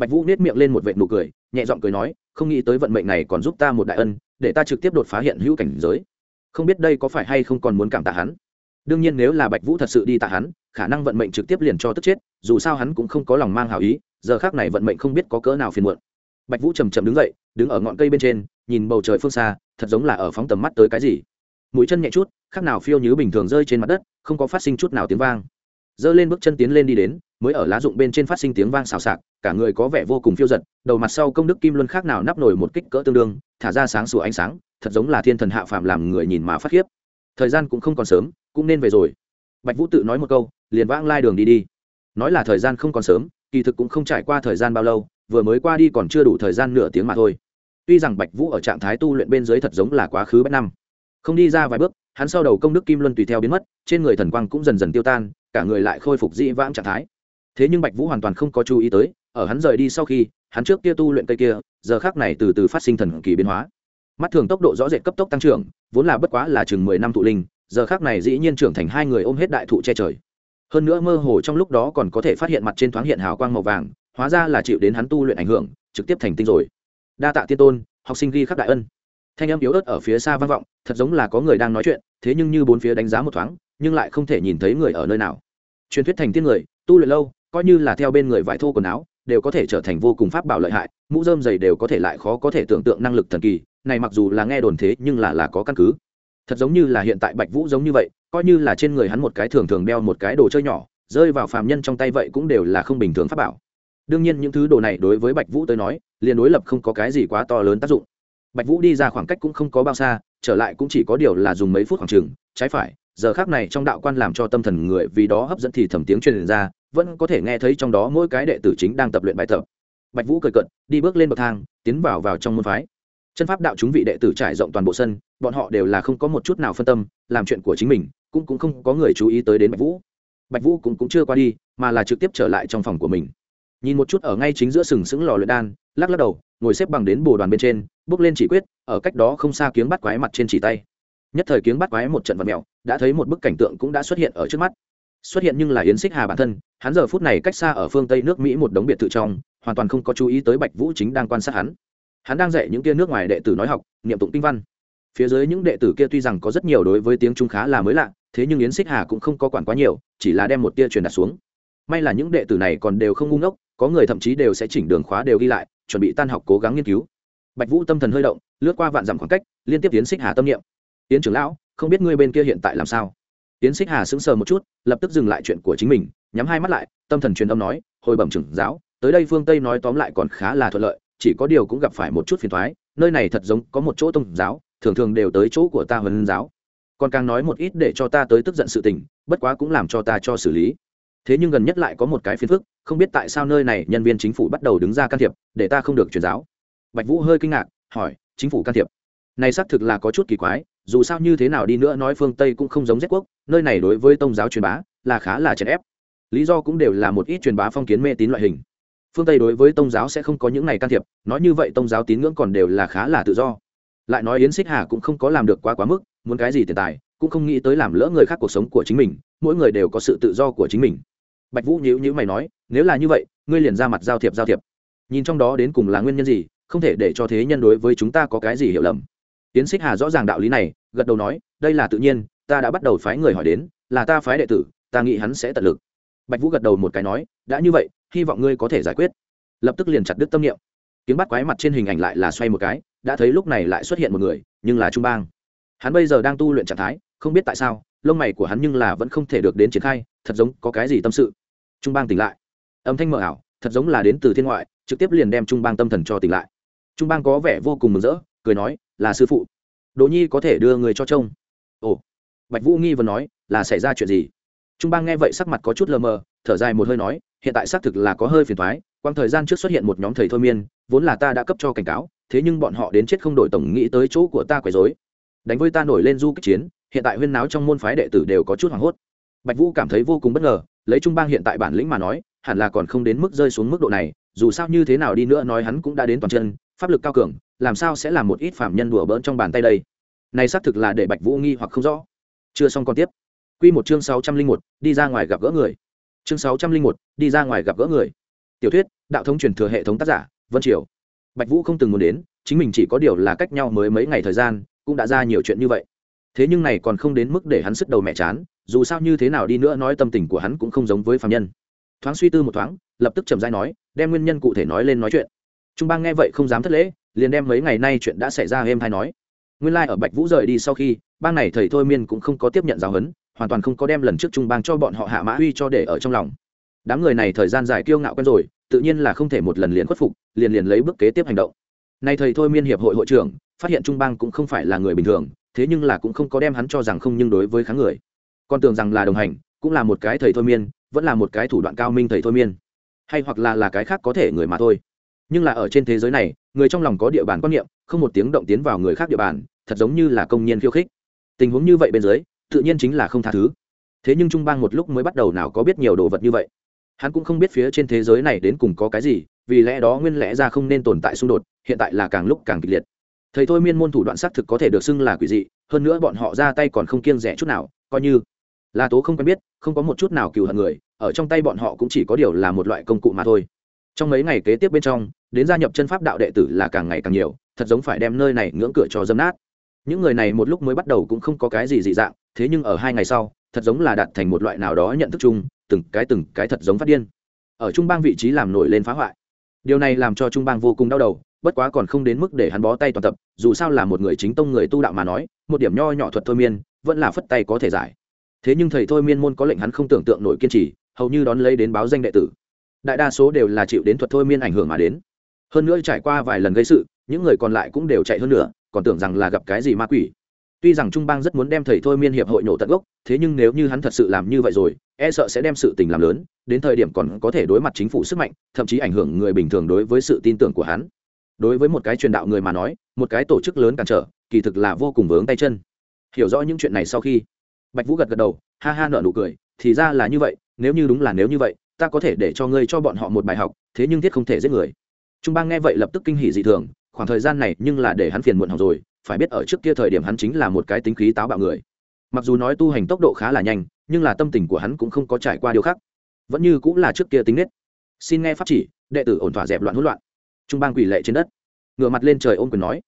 bạch vũ nết miệng lên một vệ nụ cười, nhẹ giọng cười nói, không nghĩ tới vận mệnh này còn giúp ta một đại ân, để ta trực tiếp đột phá hiện hữu cảnh giới. Không biết đây có phải hay không còn muốn cảm tạ hắn. Đương nhiên nếu là bạch vũ thật sự đi tạ hắn, khả năng vận mệnh trực tiếp liền cho tức chết, dù sao hắn cũng không có lòng mang hào ý, giờ khác này vận mệnh không biết có cỡ nào phiền muộn. Bạch vũ chầm chậm đứng dậy, đứng ở ngọn cây bên trên, nhìn bầu trời phương xa, thật giống là ở phóng tầm mắt tới cái gì. Mũi chân nhẹ chút, khác nào phiêu như bình thường rơi trên mặt đất, không có phát sinh chút nào tiếng vang giơ lên bước chân tiến lên đi đến, mới ở lá dụng bên trên phát sinh tiếng vang xào xạc, cả người có vẻ vô cùng phiêu giật, đầu mặt sau công đức kim luân khác nào nắp nổi một kích cỡ tương đương, thả ra sáng sủa ánh sáng, thật giống là thiên thần hạ phàm làm người nhìn mà phát khiếp. Thời gian cũng không còn sớm, cũng nên về rồi. Bạch vũ tự nói một câu, liền vãng lai đường đi đi. Nói là thời gian không còn sớm, kỳ thực cũng không trải qua thời gian bao lâu, vừa mới qua đi còn chưa đủ thời gian nửa tiếng mà thôi. Tuy rằng bạch vũ ở trạng thái tu luyện bên dưới thật giống là quá khứ bấy năm, không đi ra vài bước hắn sau đầu công đức kim luân tùy theo biến mất, trên người thần quang cũng dần dần tiêu tan, cả người lại khôi phục dĩ vãng trạng thái. Thế nhưng bạch vũ hoàn toàn không có chú ý tới, ở hắn rời đi sau khi, hắn trước kia tu luyện cây kia, giờ khác này từ từ phát sinh thần kỳ biến hóa. Mắt thường tốc độ rõ rệt cấp tốc tăng trưởng, vốn là bất quá là chừng mười năm thụ linh, giờ khác này dĩ nhiên trưởng thành hai người ôm hết đại thụ che trời. Hơn nữa mơ hồ trong lúc đó còn có thể phát hiện mặt trên thoáng hiện hào quang màu vàng, hóa ra là chịu đến hắn tu luyện ảnh hưởng, trực tiếp thành tinh rồi. Đa tạ tiên tôn, học sinh ghi khắc đại ân. Thanh âm yếu ớt ở phía xa vang vọng thật giống là có người đang nói chuyện, thế nhưng như bốn phía đánh giá một thoáng, nhưng lại không thể nhìn thấy người ở nơi nào. Truyền thuyết thành tiên người, tu luyện lâu, coi như là theo bên người vải thô quần áo, đều có thể trở thành vô cùng pháp bảo lợi hại, mũ dơm dày đều có thể lại khó có thể tưởng tượng năng lực thần kỳ, này mặc dù là nghe đồn thế, nhưng là là có căn cứ. Thật giống như là hiện tại bạch vũ giống như vậy, coi như là trên người hắn một cái thường thường đeo một cái đồ chơi nhỏ, rơi vào phàm nhân trong tay vậy cũng đều là không bình thường pháp bảo. Đương nhiên những thứ đồ này đối với bạch vũ tới nói, liền đối lập không có cái gì quá to lớn tác dụng. Bạch vũ đi ra khoảng cách cũng không có bao xa trở lại cũng chỉ có điều là dùng mấy phút khoảng chừng, trái phải, giờ khác này trong đạo quan làm cho tâm thần người vì đó hấp dẫn thì thầm tiếng truyền ra, vẫn có thể nghe thấy trong đó mỗi cái đệ tử chính đang tập luyện bài tập. Bạch vũ cười cận đi bước lên bậc thang, tiến vào vào trong môn phái. Chân pháp đạo chúng vị đệ tử trải rộng toàn bộ sân, bọn họ đều là không có một chút nào phân tâm, làm chuyện của chính mình, cũng cũng không có người chú ý tới đến bạch vũ. Bạch vũ cũng cũng chưa qua đi, mà là trực tiếp trở lại trong phòng của mình. Nhìn một chút ở ngay chính giữa sừng sững lò luyện đan, lắc lắc đầu, ngồi xếp bằng đến bồ đoàn bên trên bước lên chỉ quyết, ở cách đó không xa kiếng bắt quái mặt trên chỉ tay. Nhất thời kiếng bắt quái một trận vật mèo, đã thấy một bức cảnh tượng cũng đã xuất hiện ở trước mắt. Xuất hiện nhưng là yến xích hà bản thân, hắn giờ phút này cách xa ở phương tây nước mỹ một đống biệt thự trong, hoàn toàn không có chú ý tới bạch vũ chính đang quan sát hắn. Hắn đang dạy những kia nước ngoài đệ tử nói học, niệm tụng kinh văn. Phía dưới những đệ tử kia tuy rằng có rất nhiều đối với tiếng trung khá là mới lạ, thế nhưng yến xích hà cũng không có quản quá nhiều, chỉ là đem một tia truyền đạt xuống. May là những đệ tử này còn đều không ngu ngốc, có người thậm chí đều sẽ chỉnh đường khóa đều ghi lại, chuẩn bị tan học cố gắng nghiên cứu bạch vũ tâm thần hơi động, lướt qua vạn dặm khoảng cách, liên tiếp tiến xích hà tâm niệm. Tiến trưởng lão, không biết ngươi bên kia hiện tại làm sao? Tiến xích hà sững sờ một chút, lập tức dừng lại chuyện của chính mình, nhắm hai mắt lại, tâm thần truyền âm nói, hồi bẩm trưởng giáo, tới đây phương tây nói tóm lại còn khá là thuận lợi, chỉ có điều cũng gặp phải một chút phiền thoái nơi này thật giống có một chỗ tôn giáo, thường thường đều tới chỗ của ta huấn giáo. Còn càng nói một ít để cho ta tới tức giận sự tình, bất quá cũng làm cho ta cho xử lý. Thế nhưng gần nhất lại có một cái phiền phức, không biết tại sao nơi này nhân viên chính phủ bắt đầu đứng ra can thiệp, để ta không được truyền giáo bạch vũ hơi kinh ngạc, hỏi, chính phủ can thiệp? Này xác thực là có chút kỳ quái, dù sao như thế nào đi nữa nói phương tây cũng không giống Rét quốc, nơi này đối với tôn giáo truyền bá là khá là chèn ép. Lý do cũng đều là một ít truyền bá phong kiến mê tín loại hình. Phương tây đối với tôn giáo sẽ không có những này can thiệp, nói như vậy tôn giáo tín ngưỡng còn đều là khá là tự do. Lại nói yến xích hà cũng không có làm được quá quá mức, muốn cái gì tiền tài, cũng không nghĩ tới làm lỡ người khác cuộc sống của chính mình, mỗi người đều có sự tự do của chính mình. Bạch vũ nhíu nhíu mày nói, nếu là như vậy, ngươi liền ra mặt giao thiệp giao thiệp. Nhìn trong đó đến cùng là nguyên nhân gì không thể để cho thế nhân đối với chúng ta có cái gì hiểu lầm. Tiến xích hà rõ ràng đạo lý này, gật đầu nói, đây là tự nhiên, ta đã bắt đầu phái người hỏi đến, là ta phái đệ tử, ta nghĩ hắn sẽ tận lực. Bạch vũ gật đầu một cái nói, đã như vậy, hy vọng ngươi có thể giải quyết. Lập tức liền chặt đứt tâm niệm. Tiếng bắt quái mặt trên hình ảnh lại là xoay một cái, đã thấy lúc này lại xuất hiện một người, nhưng là trung bang. Hắn bây giờ đang tu luyện trạng thái, không biết tại sao, lông mày của hắn nhưng là vẫn không thể được đến triển khai, thật giống có cái gì tâm sự. Trung bang tỉnh lại. Âm thanh mờ ảo, thật giống là đến từ thiên ngoại, trực tiếp liền đem trung bang tâm thần cho tỉnh lại trung bang có vẻ vô cùng mừng rỡ, cười nói, là sư phụ. Đỗ nhi có thể đưa người cho trông. Ồ. Bạch vũ nghi vừa nói, là xảy ra chuyện gì? Trung bang nghe vậy sắc mặt có chút lờ mờ, thở dài một hơi nói, hiện tại xác thực là có hơi phiền thoái quang thời gian trước xuất hiện một nhóm thầy thôi miên, vốn là ta đã cấp cho cảnh cáo, thế nhưng bọn họ đến chết không đổi tổng nghĩ tới chỗ của ta quấy dối đánh với ta nổi lên du kích chiến, hiện tại huyên náo trong môn phái đệ tử đều có chút hoảng hốt. Bạch vũ cảm thấy vô cùng bất ngờ, lấy trung bang hiện tại bản lĩnh mà nói, hẳn là còn không đến mức rơi xuống mức độ này, dù sao như thế nào đi nữa nói hắn cũng đã đến toàn chân pháp lực cao cường, làm sao sẽ làm một ít phạm nhân đùa bỡn trong bàn tay đây? Này xác thực là để bạch vũ nghi hoặc không rõ. Chưa xong còn tiếp. Q một chương sáu trăm linh một, đi ra ngoài gặp gỡ người. Chương sáu trăm linh một, đi ra ngoài gặp gỡ người. Tiểu thuyết, đạo thống truyền thừa hệ thống tác giả, vân triều. Bạch vũ không từng muốn đến, chính mình chỉ có điều là cách nhau mới mấy ngày thời gian, cũng đã ra nhiều chuyện như vậy. Thế nhưng này còn không đến mức để hắn sức đầu mẹ chán, dù sao như thế nào đi nữa nói tâm tình của hắn cũng không giống với phạm nhân. Thoáng suy tư một thoáng, lập tức trầm dai nói, đem nguyên nhân cụ thể nói lên nói chuyện trung bang nghe vậy không dám thất lễ, liền đem mấy ngày nay chuyện đã xảy ra êm hay nói. Nguyên lai ở bạch vũ rời đi sau khi, bang này thầy thôi miên cũng không có tiếp nhận giáo huấn, hoàn toàn không có đem lần trước trung bang cho bọn họ hạ mã uy cho để ở trong lòng. Đám người này thời gian dài kiêu ngạo quen rồi, tự nhiên là không thể một lần liền khuất phục, liền liền lấy bước kế tiếp hành động. Nay thầy thôi miên hiệp hội hội trưởng, phát hiện trung bang cũng không phải là người bình thường, thế nhưng là cũng không có đem hắn cho rằng không nhưng đối với kháng người. Con tưởng rằng là đồng hành, cũng là một cái thầy thôi miên, vẫn là một cái thủ đoạn cao minh thầy thôi miên. Hay hoặc là là cái khác có thể người mà thôi nhưng là ở trên thế giới này, người trong lòng có địa bàn quan niệm, không một tiếng động tiến vào người khác địa bàn, thật giống như là công nhân khiêu khích. Tình huống như vậy bên dưới, tự nhiên chính là không tha thứ. Thế nhưng trung bang một lúc mới bắt đầu nào có biết nhiều đồ vật như vậy. Hắn cũng không biết phía trên thế giới này đến cùng có cái gì, vì lẽ đó nguyên lẽ ra không nên tồn tại xung đột, hiện tại là càng lúc càng kịch liệt. Thầy thôi miên môn thủ đoạn xác thực có thể được xưng là quỷ dị, hơn nữa bọn họ ra tay còn không kiêng rẻ chút nào, coi như là tố không quen biết, không có một chút nào cừu hận người, ở trong tay bọn họ cũng chỉ có điều là một loại công cụ mà thôi. Trong mấy ngày kế tiếp bên trong đến gia nhập chân pháp đạo đệ tử là càng ngày càng nhiều, thật giống phải đem nơi này ngưỡng cửa cho dâm nát. Những người này một lúc mới bắt đầu cũng không có cái gì dị dạng, thế nhưng ở hai ngày sau, thật giống là đạt thành một loại nào đó nhận thức chung, từng cái từng cái thật giống phát điên. Ở trung bang vị trí làm nổi lên phá hoại. Điều này làm cho trung bang vô cùng đau đầu, bất quá còn không đến mức để hắn bó tay toàn tập, dù sao là một người chính tông người tu đạo mà nói, một điểm nho nhỏ thuật thôi miên, vẫn là phất tay có thể giải. Thế nhưng thầy thôi miên môn có lệnh hắn không tưởng tượng nổi kiên trì, hầu như đón lấy đến báo danh đệ tử. Đại đa số đều là chịu đến thuật thôi miên ảnh hưởng mà đến hơn nữa trải qua vài lần gây sự, những người còn lại cũng đều chạy hơn nữa còn tưởng rằng là gặp cái gì ma quỷ. Tuy rằng trung bang rất muốn đem thầy thôi miên hiệp hội nổ tận gốc, thế nhưng nếu như hắn thật sự làm như vậy rồi e sợ sẽ đem sự tình làm lớn, đến thời điểm còn có thể đối mặt chính phủ sức mạnh, thậm chí ảnh hưởng người bình thường đối với sự tin tưởng của hắn. Đối với một cái truyền đạo người mà nói, một cái tổ chức lớn cản trở, kỳ thực là vô cùng vướng tay chân. Hiểu rõ những chuyện này sau khi, bạch vũ gật gật đầu, ha ha nợ nụ cười, thì ra là như vậy, nếu như đúng là nếu như vậy, ta có thể để cho ngươi cho bọn họ một bài học, thế nhưng thiết không thể giết người trung bang nghe vậy lập tức kinh hỉ dị thường, khoảng thời gian này nhưng là để hắn phiền muộn học rồi, phải biết ở trước kia thời điểm hắn chính là một cái tính khí táo bạo người. Mặc dù nói tu hành tốc độ khá là nhanh, nhưng là tâm tình của hắn cũng không có trải qua điều khác. Vẫn như cũng là trước kia tính nết. Xin nghe pháp chỉ, đệ tử ổn thỏa dẹp loạn hỗn loạn. Trung bang quỷ lệ trên đất. Ngửa mặt lên trời ôm quyền nói.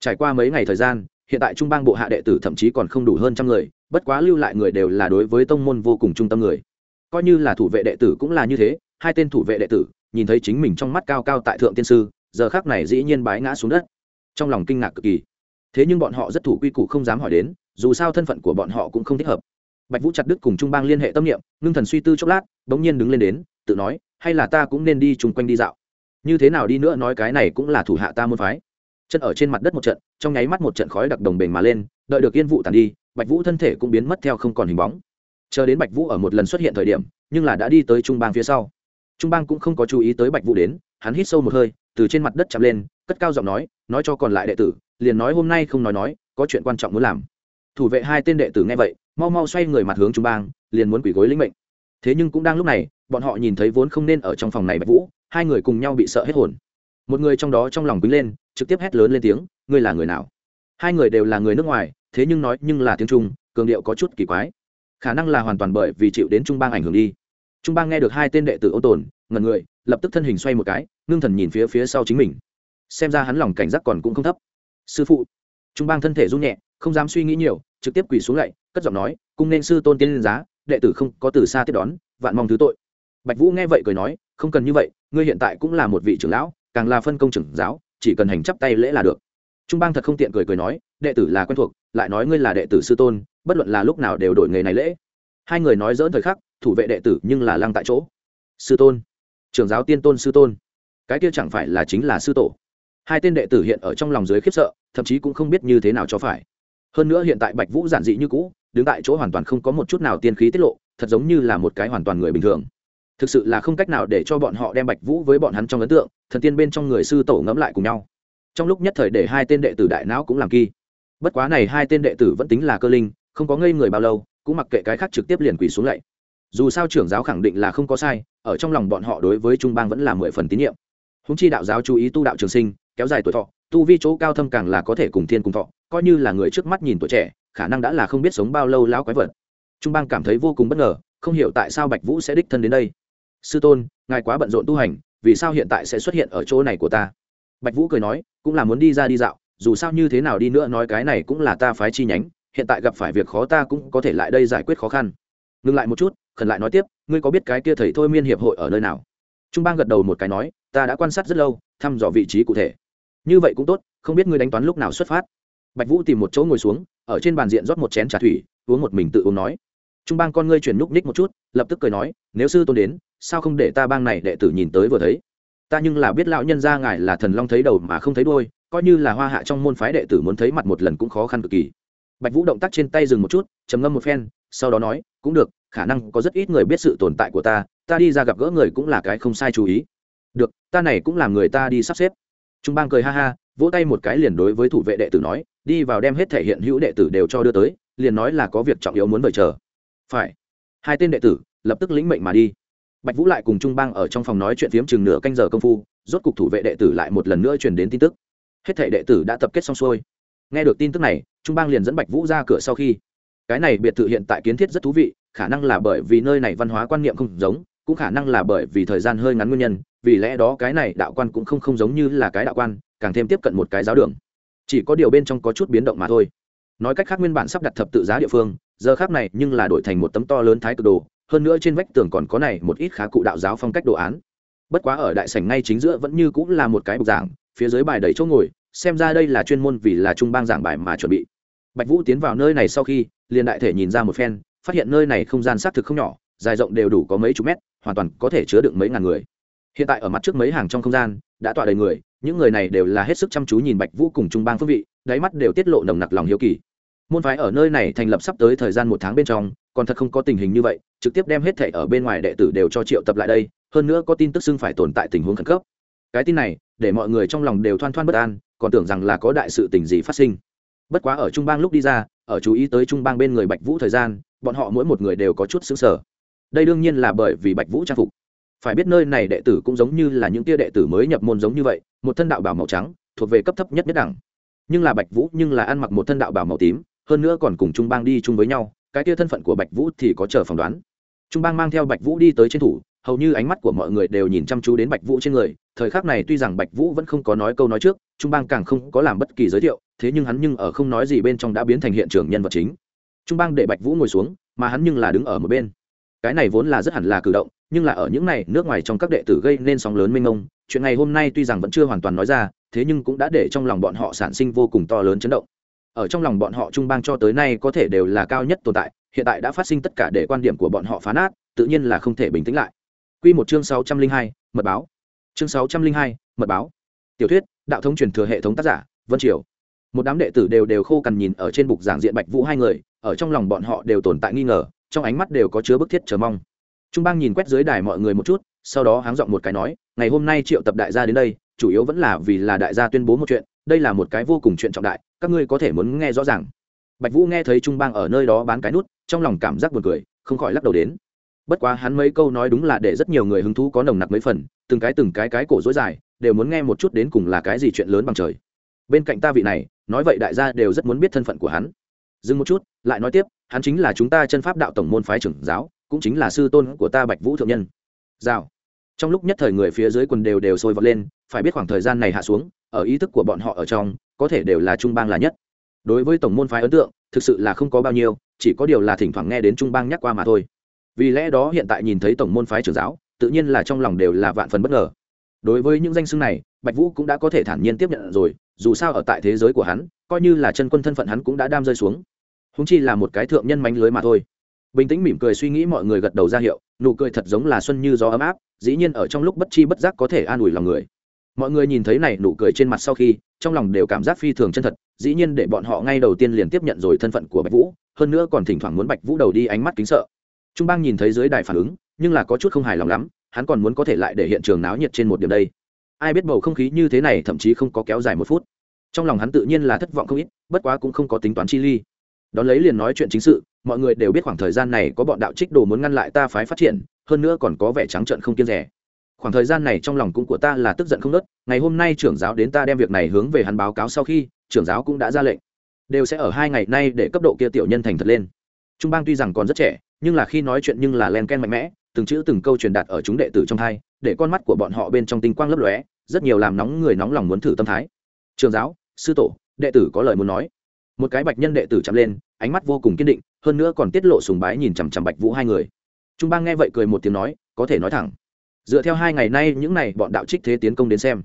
Trải qua mấy ngày thời gian, hiện tại trung bang bộ hạ đệ tử thậm chí còn không đủ hơn trăm người, bất quá lưu lại người đều là đối với tông môn vô cùng trung tâm người. Coi như là thủ vệ đệ tử cũng là như thế, hai tên thủ vệ đệ tử nhìn thấy chính mình trong mắt cao cao tại thượng tiên sư, giờ khác này dĩ nhiên bái ngã xuống đất. Trong lòng kinh ngạc cực kỳ. Thế nhưng bọn họ rất thủ quy củ không dám hỏi đến, dù sao thân phận của bọn họ cũng không thích hợp. Bạch vũ chặt đức cùng trung bang liên hệ tâm niệm, ngưng thần suy tư chốc lát, bỗng nhiên đứng lên đến, tự nói, hay là ta cũng nên đi chung quanh đi dạo. Như thế nào đi nữa nói cái này cũng là thủ hạ ta môn phái. Chân ở trên mặt đất một trận, trong nháy mắt một trận khói đặc đồng bền mà lên, đợi được yên vụ tàn đi, bạch vũ thân thể cũng biến mất theo không còn hình bóng. Chờ đến bạch vũ ở một lần xuất hiện thời điểm, nhưng là đã đi tới trung bang phía sau trung bang cũng không có chú ý tới bạch vũ đến, hắn hít sâu một hơi, từ trên mặt đất chạm lên, cất cao giọng nói nói cho còn lại đệ tử, liền nói hôm nay không nói nói, có chuyện quan trọng muốn làm. Thủ vệ hai tên đệ tử nghe vậy, mau mau xoay người mặt hướng trung bang, liền muốn quỷ gối lĩnh mệnh. Thế nhưng cũng đang lúc này, bọn họ nhìn thấy vốn không nên ở trong phòng này bạch vũ, hai người cùng nhau bị sợ hết hồn. Một người trong đó trong lòng quýnh lên, trực tiếp hét lớn lên tiếng, ngươi là người nào? Hai người đều là người nước ngoài, thế nhưng nói nhưng là tiếng trung, cường điệu có chút kỳ quái. Khả năng là hoàn toàn bởi vì chịu đến trung bang ảnh hưởng đi trung bang nghe được hai tên đệ tử ôn tồn ngần người, lập tức thân hình xoay một cái, ngưng thần nhìn phía phía sau chính mình. Xem ra hắn lòng cảnh giác còn cũng không thấp. Sư phụ. Trung bang thân thể run nhẹ, không dám suy nghĩ nhiều, trực tiếp quỳ xuống lạy cất giọng nói, cung nên sư tôn tiến lên giá, đệ tử không có từ xa tiếp đón, vạn mong thứ tội. Bạch vũ nghe vậy cười nói, không cần như vậy, ngươi hiện tại cũng là một vị trưởng lão, càng là phân công trưởng giáo, chỉ cần hành chấp tay lễ là được. Trung bang thật không tiện cười cười nói, đệ tử là quen thuộc, lại nói ngươi là đệ tử sư tôn, bất luận là lúc nào đều đổi nghề này lễ. Hai người nói dỡn thời khắc thủ vệ đệ tử nhưng là lăng tại chỗ. Sư tôn. Trưởng giáo tiên tôn sư tôn. Cái kia chẳng phải là chính là sư tổ. Hai tên đệ tử hiện ở trong lòng dưới khiếp sợ, thậm chí cũng không biết như thế nào cho phải. Hơn nữa hiện tại bạch vũ giản dị như cũ, đứng tại chỗ hoàn toàn không có một chút nào tiên khí tiết lộ, thật giống như là một cái hoàn toàn người bình thường. Thực sự là không cách nào để cho bọn họ đem bạch vũ với bọn hắn trong ấn tượng, thần tiên bên trong người sư tổ ngẫm lại cùng nhau. Trong lúc nhất thời để hai tên đệ tử đại não cũng làm kỳ. Bất quá này hai tên đệ tử vẫn tính là cơ linh, không có ngây người bao lâu, cũng mặc kệ cái khác trực tiếp liền quỳ xuống lạy dù sao trưởng giáo khẳng định là không có sai, ở trong lòng bọn họ đối với trung bang vẫn là mười phần tín nhiệm. Húng chi đạo giáo chú ý tu đạo trường sinh, kéo dài tuổi thọ, tu vi chỗ cao thâm càng là có thể cùng thiên cùng thọ, coi như là người trước mắt nhìn tuổi trẻ, khả năng đã là không biết sống bao lâu lão quái vật. Trung bang cảm thấy vô cùng bất ngờ, không hiểu tại sao bạch vũ sẽ đích thân đến đây. Sư tôn, ngài quá bận rộn tu hành, vì sao hiện tại sẽ xuất hiện ở chỗ này của ta? Bạch vũ cười nói, cũng là muốn đi ra đi dạo, dù sao như thế nào đi nữa nói cái này cũng là ta phái chi nhánh, hiện tại gặp phải việc khó ta cũng có thể lại đây giải quyết khó khăn ngừng lại một chút, khẩn lại nói tiếp, ngươi có biết cái kia thầy thôi miên hiệp hội ở nơi nào? Trung bang gật đầu một cái nói, ta đã quan sát rất lâu, thăm dò vị trí cụ thể. Như vậy cũng tốt, không biết ngươi đánh toán lúc nào xuất phát. Bạch vũ tìm một chỗ ngồi xuống, ở trên bàn diện rót một chén trà thủy, uống một mình tự uống nói. Trung bang con ngươi chuyển núp ních một chút, lập tức cười nói, nếu sư tôn đến, sao không để ta bang này đệ tử nhìn tới vừa thấy? Ta nhưng là biết lão nhân gia ngài là thần long thấy đầu mà không thấy đôi coi như là hoa hạ trong môn phái đệ tử muốn thấy mặt một lần cũng khó khăn cực kỳ. Bạch vũ động tác trên tay dừng một chút, trầm ngâm một phen sau đó nói, cũng được, khả năng có rất ít người biết sự tồn tại của ta ta đi ra gặp gỡ người cũng là cái không sai chú ý. Được, ta này cũng làm người ta đi sắp xếp. Trung bang cười ha ha, vỗ tay một cái liền đối với thủ vệ đệ tử nói, đi vào đem hết thể hiện hữu đệ tử đều cho đưa tới, liền nói là có việc trọng yếu muốn vời chờ. Phải. Hai tên đệ tử lập tức lĩnh mệnh mà đi. Bạch vũ lại cùng trung bang ở trong phòng nói chuyện phiếm chừng nửa canh giờ công phu, rốt cục thủ vệ đệ tử lại một lần nữa truyền đến tin tức. Hết thể đệ tử đã tập kết xong xuôi. Nghe được tin tức này, trung bang liền dẫn bạch vũ ra cửa sau khi cái này biệt thự hiện tại kiến thiết rất thú vị, khả năng là bởi vì nơi này văn hóa quan niệm không giống, cũng khả năng là bởi vì thời gian hơi ngắn nguyên nhân, vì lẽ đó cái này đạo quan cũng không không giống như là cái đạo quan, càng thêm tiếp cận một cái giáo đường. Chỉ có điều bên trong có chút biến động mà thôi. Nói cách khác nguyên bản sắp đặt thập tự giá địa phương, giờ khác này nhưng là đổi thành một tấm to lớn thái cực đồ, hơn nữa trên vách tường còn có này một ít khá cụ đạo giáo phong cách đồ án. Bất quá ở đại sảnh ngay chính giữa vẫn như cũng là một cái bục giảng, phía dưới bài đầy chỗ ngồi, xem ra đây là chuyên môn vì là trung bang giảng bài mà chuẩn bị. Bạch vũ tiến vào nơi này sau khi liền đại thể nhìn ra một phen, phát hiện nơi này không gian xác thực không nhỏ, dài rộng đều đủ có mấy chục mét, hoàn toàn có thể chứa được mấy ngàn người. Hiện tại ở mặt trước mấy hàng trong không gian, đã tọa đầy người, những người này đều là hết sức chăm chú nhìn bạch vũ cùng trung bang phương vị, đáy mắt đều tiết lộ nồng nặc lòng hiếu kỳ. Môn phái ở nơi này thành lập sắp tới thời gian một tháng bên trong, còn thật không có tình hình như vậy, trực tiếp đem hết thể ở bên ngoài đệ tử đều cho triệu tập lại đây, hơn nữa có tin tức xưng phải tồn tại tình huống khẩn cấp. Cái tin này, để mọi người trong lòng đều thoăn thoăn bất an, còn tưởng rằng là có đại sự tình gì phát sinh. Bất quá ở trung bang lúc đi ra ở chú ý tới trung bang bên người bạch vũ thời gian, bọn họ mỗi một người đều có chút xứng sở đây đương nhiên là bởi vì bạch vũ trang phục. Phải biết nơi này đệ tử cũng giống như là những tia đệ tử mới nhập môn giống như vậy, một thân đạo bảo màu trắng, thuộc về cấp thấp nhất nhất đẳng. Nhưng là bạch vũ nhưng là ăn mặc một thân đạo bảo màu tím, hơn nữa còn cùng trung bang đi chung với nhau, cái tia thân phận của bạch vũ thì có chờ phỏng đoán. Trung bang mang theo bạch vũ đi tới trên thủ hầu như ánh mắt của mọi người đều nhìn chăm chú đến bạch vũ trên người. Thời khắc này tuy rằng bạch vũ vẫn không có nói câu nói trước, trung bang càng không có làm bất kỳ giới thiệu, thế nhưng hắn nhưng ở không nói gì bên trong đã biến thành hiện trường nhân vật chính. Trung bang để bạch vũ ngồi xuống, mà hắn nhưng là đứng ở một bên. Cái này vốn là rất hẳn là cử động, nhưng là ở những này, nước ngoài trong các đệ tử gây nên sóng lớn mênh mông, chuyện này hôm nay tuy rằng vẫn chưa hoàn toàn nói ra, thế nhưng cũng đã để trong lòng bọn họ sản sinh vô cùng to lớn chấn động. Ở trong lòng bọn họ trung bang cho tới nay có thể đều là cao nhất tồn tại, hiện tại đã phát sinh tất cả để quan điểm của bọn họ phá nát, tự nhiên là không thể bình tĩnh lại. Quy một chương sáu trăm linh hai, mật báo. Chương sáu trăm linh hai, mật báo. Tiểu thuyết, đạo thống truyền thừa hệ thống tác giả, vân triều. Một đám đệ tử đều đều khô cằn nhìn ở trên bục giảng diện bạch vũ hai người, ở trong lòng bọn họ đều tồn tại nghi ngờ, trong ánh mắt đều có chứa bức thiết chờ mong. Trung bang nhìn quét dưới đài mọi người một chút, sau đó háng giọng một cái nói, ngày hôm nay triệu tập đại gia đến đây, chủ yếu vẫn là vì là đại gia tuyên bố một chuyện, đây là một cái vô cùng chuyện trọng đại, các ngươi có thể muốn nghe rõ ràng. Bạch vũ nghe thấy trung bang ở nơi đó bán cái nút, trong lòng cảm giác buồn cười, không khỏi lắc đầu đến bất quá hắn mấy câu nói đúng là để rất nhiều người hứng thú có nồng nặc mấy phần, từng cái từng cái cái cổ dối dài, đều muốn nghe một chút đến cùng là cái gì chuyện lớn bằng trời. Bên cạnh ta vị này, nói vậy đại gia đều rất muốn biết thân phận của hắn. Dừng một chút, lại nói tiếp, hắn chính là chúng ta chân pháp đạo tổng môn phái trưởng giáo, cũng chính là sư tôn của ta bạch vũ thượng nhân. Giao. trong lúc nhất thời người phía dưới quần đều đều sôi vọt lên, phải biết khoảng thời gian này hạ xuống, ở ý thức của bọn họ ở trong, có thể đều là trung bang là nhất. Đối với tổng môn phái ấn tượng, thực sự là không có bao nhiêu, chỉ có điều là thỉnh thoảng nghe đến trung bang nhắc qua mà thôi vì lẽ đó hiện tại nhìn thấy tổng môn phái trưởng giáo, tự nhiên là trong lòng đều là vạn phần bất ngờ. Đối với những danh xưng này, bạch vũ cũng đã có thể thản nhiên tiếp nhận rồi, dù sao ở tại thế giới của hắn, coi như là chân quân thân phận hắn cũng đã đam rơi xuống. Húng chi là một cái thượng nhân mánh lưới mà thôi. Bình tĩnh mỉm cười suy nghĩ mọi người gật đầu ra hiệu, nụ cười thật giống là xuân như gió ấm áp, dĩ nhiên ở trong lúc bất chi bất giác có thể an ủi lòng người. Mọi người nhìn thấy này nụ cười trên mặt sau khi, trong lòng đều cảm giác phi thường chân thật, dĩ nhiên để bọn họ ngay đầu tiên liền tiếp nhận rồi thân phận của bạch vũ, hơn nữa còn thỉnh thoảng muốn bạch vũ đầu đi ánh mắt kính sợ trung bang nhìn thấy dưới đài phản ứng, nhưng là có chút không hài lòng lắm, hắn còn muốn có thể lại để hiện trường náo nhiệt trên một điểm đây. Ai biết bầu không khí như thế này thậm chí không có kéo dài một phút. Trong lòng hắn tự nhiên là thất vọng không ít, bất quá cũng không có tính toán chi ly. Đón lấy liền nói chuyện chính sự, mọi người đều biết khoảng thời gian này có bọn đạo trích đồ muốn ngăn lại ta phái phát triển, hơn nữa còn có vẻ trắng trợn không kiên rẻ. Khoảng thời gian này trong lòng cũng của ta là tức giận không nớt ngày hôm nay trưởng giáo đến ta đem việc này hướng về hắn báo cáo sau khi, trưởng giáo cũng đã ra lệnh. Đều sẽ ở hai ngày nay để cấp độ kia tiểu nhân thành thật lên. Trung bang tuy rằng còn rất trẻ nhưng là khi nói chuyện nhưng là len ken mạnh mẽ, từng chữ từng câu truyền đạt ở chúng đệ tử trong thai, để con mắt của bọn họ bên trong tinh quang lấp lóe, rất nhiều làm nóng người nóng lòng muốn thử tâm thái. Trường giáo, sư tổ, đệ tử có lời muốn nói. Một cái bạch nhân đệ tử chạm lên, ánh mắt vô cùng kiên định, hơn nữa còn tiết lộ sùng bái nhìn chằm chằm bạch vũ hai người. Trung bang nghe vậy cười một tiếng nói, có thể nói thẳng. Dựa theo hai ngày nay những này bọn đạo trích thế tiến công đến xem,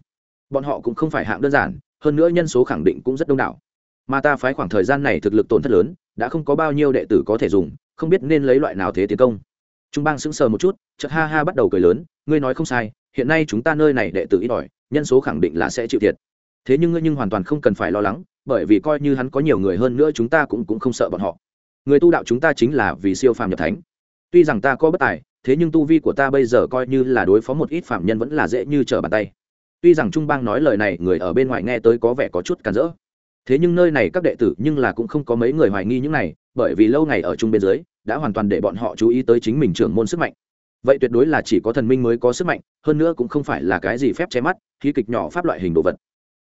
bọn họ cũng không phải hạng đơn giản, hơn nữa nhân số khẳng định cũng rất đông đảo. Mà ta phái khoảng thời gian này thực lực tổn thất lớn, đã không có bao nhiêu đệ tử có thể dùng không biết nên lấy loại nào thế tiến công. Trung bang sững sờ một chút, chợt ha ha bắt đầu cười lớn, ngươi nói không sai, hiện nay chúng ta nơi này đệ tử ít ỏi, nhân số khẳng định là sẽ chịu thiệt. Thế nhưng ngươi nhưng hoàn toàn không cần phải lo lắng, bởi vì coi như hắn có nhiều người hơn nữa chúng ta cũng cũng không sợ bọn họ. Người tu đạo chúng ta chính là vì siêu phàm nhập thánh. Tuy rằng ta có bất tài, thế nhưng tu vi của ta bây giờ coi như là đối phó một ít phạm nhân vẫn là dễ như trở bàn tay. Tuy rằng trung bang nói lời này, người ở bên ngoài nghe tới có vẻ có chút cản rỡ. Thế nhưng nơi này các đệ tử nhưng là cũng không có mấy người hoài nghi những này bởi vì lâu ngày ở chung bên dưới, đã hoàn toàn để bọn họ chú ý tới chính mình trưởng môn sức mạnh. Vậy tuyệt đối là chỉ có thần minh mới có sức mạnh, hơn nữa cũng không phải là cái gì phép che mắt, khí kịch nhỏ pháp loại hình đồ vật.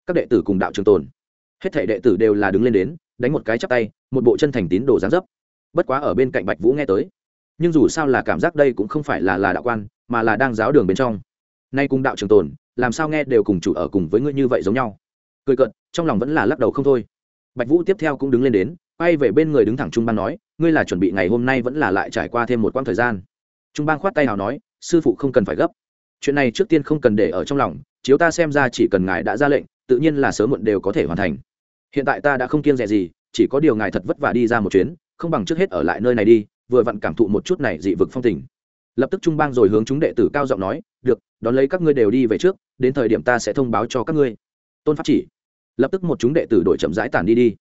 Các đệ tử cùng đạo trường tồn, hết thể đệ tử đều là đứng lên đến, đánh một cái chắp tay, một bộ chân thành tín đồ gián dấp. Bất quá ở bên cạnh bạch vũ nghe tới, nhưng dù sao là cảm giác đây cũng không phải là là đạo quan, mà là đang giáo đường bên trong. Nay cùng đạo trường tồn, làm sao nghe đều cùng chủ ở cùng với ngươi như vậy giống nhau. Cười cận trong lòng vẫn là lắc đầu không thôi. Bạch vũ tiếp theo cũng đứng lên đến quay về bên người đứng thẳng trung ban nói, ngươi là chuẩn bị ngày hôm nay vẫn là lại trải qua thêm một quãng thời gian. Trung ban khoát tay nào nói, sư phụ không cần phải gấp. Chuyện này trước tiên không cần để ở trong lòng, chiếu ta xem ra chỉ cần ngài đã ra lệnh, tự nhiên là sớm muộn đều có thể hoàn thành. Hiện tại ta đã không kiêng rẻ gì, chỉ có điều ngài thật vất vả đi ra một chuyến, không bằng trước hết ở lại nơi này đi, vừa vặn cảm thụ một chút này dị vực phong tình. Lập tức trung bang rồi hướng chúng đệ tử cao giọng nói, được, đón lấy các ngươi đều đi về trước, đến thời điểm ta sẽ thông báo cho các ngươi. Tôn pháp chỉ. Lập tức một chúng đệ tử đổi chậm rãi tản đi đi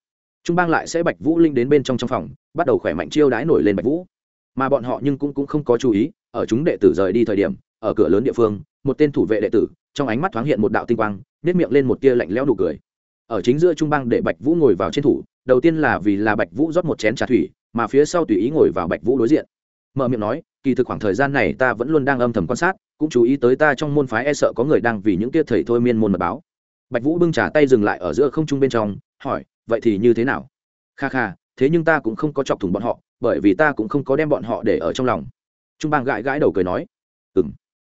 trung bang lại sẽ bạch vũ linh đến bên trong trong phòng bắt đầu khỏe mạnh chiêu đái nổi lên bạch vũ. Mà bọn họ nhưng cũng, cũng không có chú ý ở chúng đệ tử rời đi thời điểm ở cửa lớn địa phương một tên thủ vệ đệ tử trong ánh mắt thoáng hiện một đạo tinh quang nếp miệng lên một tia lạnh lẽo nụ cười. Ở chính giữa trung bang để bạch vũ ngồi vào trên thủ đầu tiên là vì là bạch vũ rót một chén trà thủy mà phía sau tùy ý ngồi vào bạch vũ đối diện. Mở miệng nói kỳ thực khoảng thời gian này ta vẫn luôn đang âm thầm quan sát cũng chú ý tới ta trong môn phái e sợ có người đang vì những tia thầy thôi miên môn mật báo. Bạch vũ bưng trà tay dừng lại ở giữa không trung bên trong hỏi vậy thì như thế nào? Kha kha, thế nhưng ta cũng không có chọc thủng bọn họ, bởi vì ta cũng không có đem bọn họ để ở trong lòng. Trung bang gãi gãi đầu cười nói ừng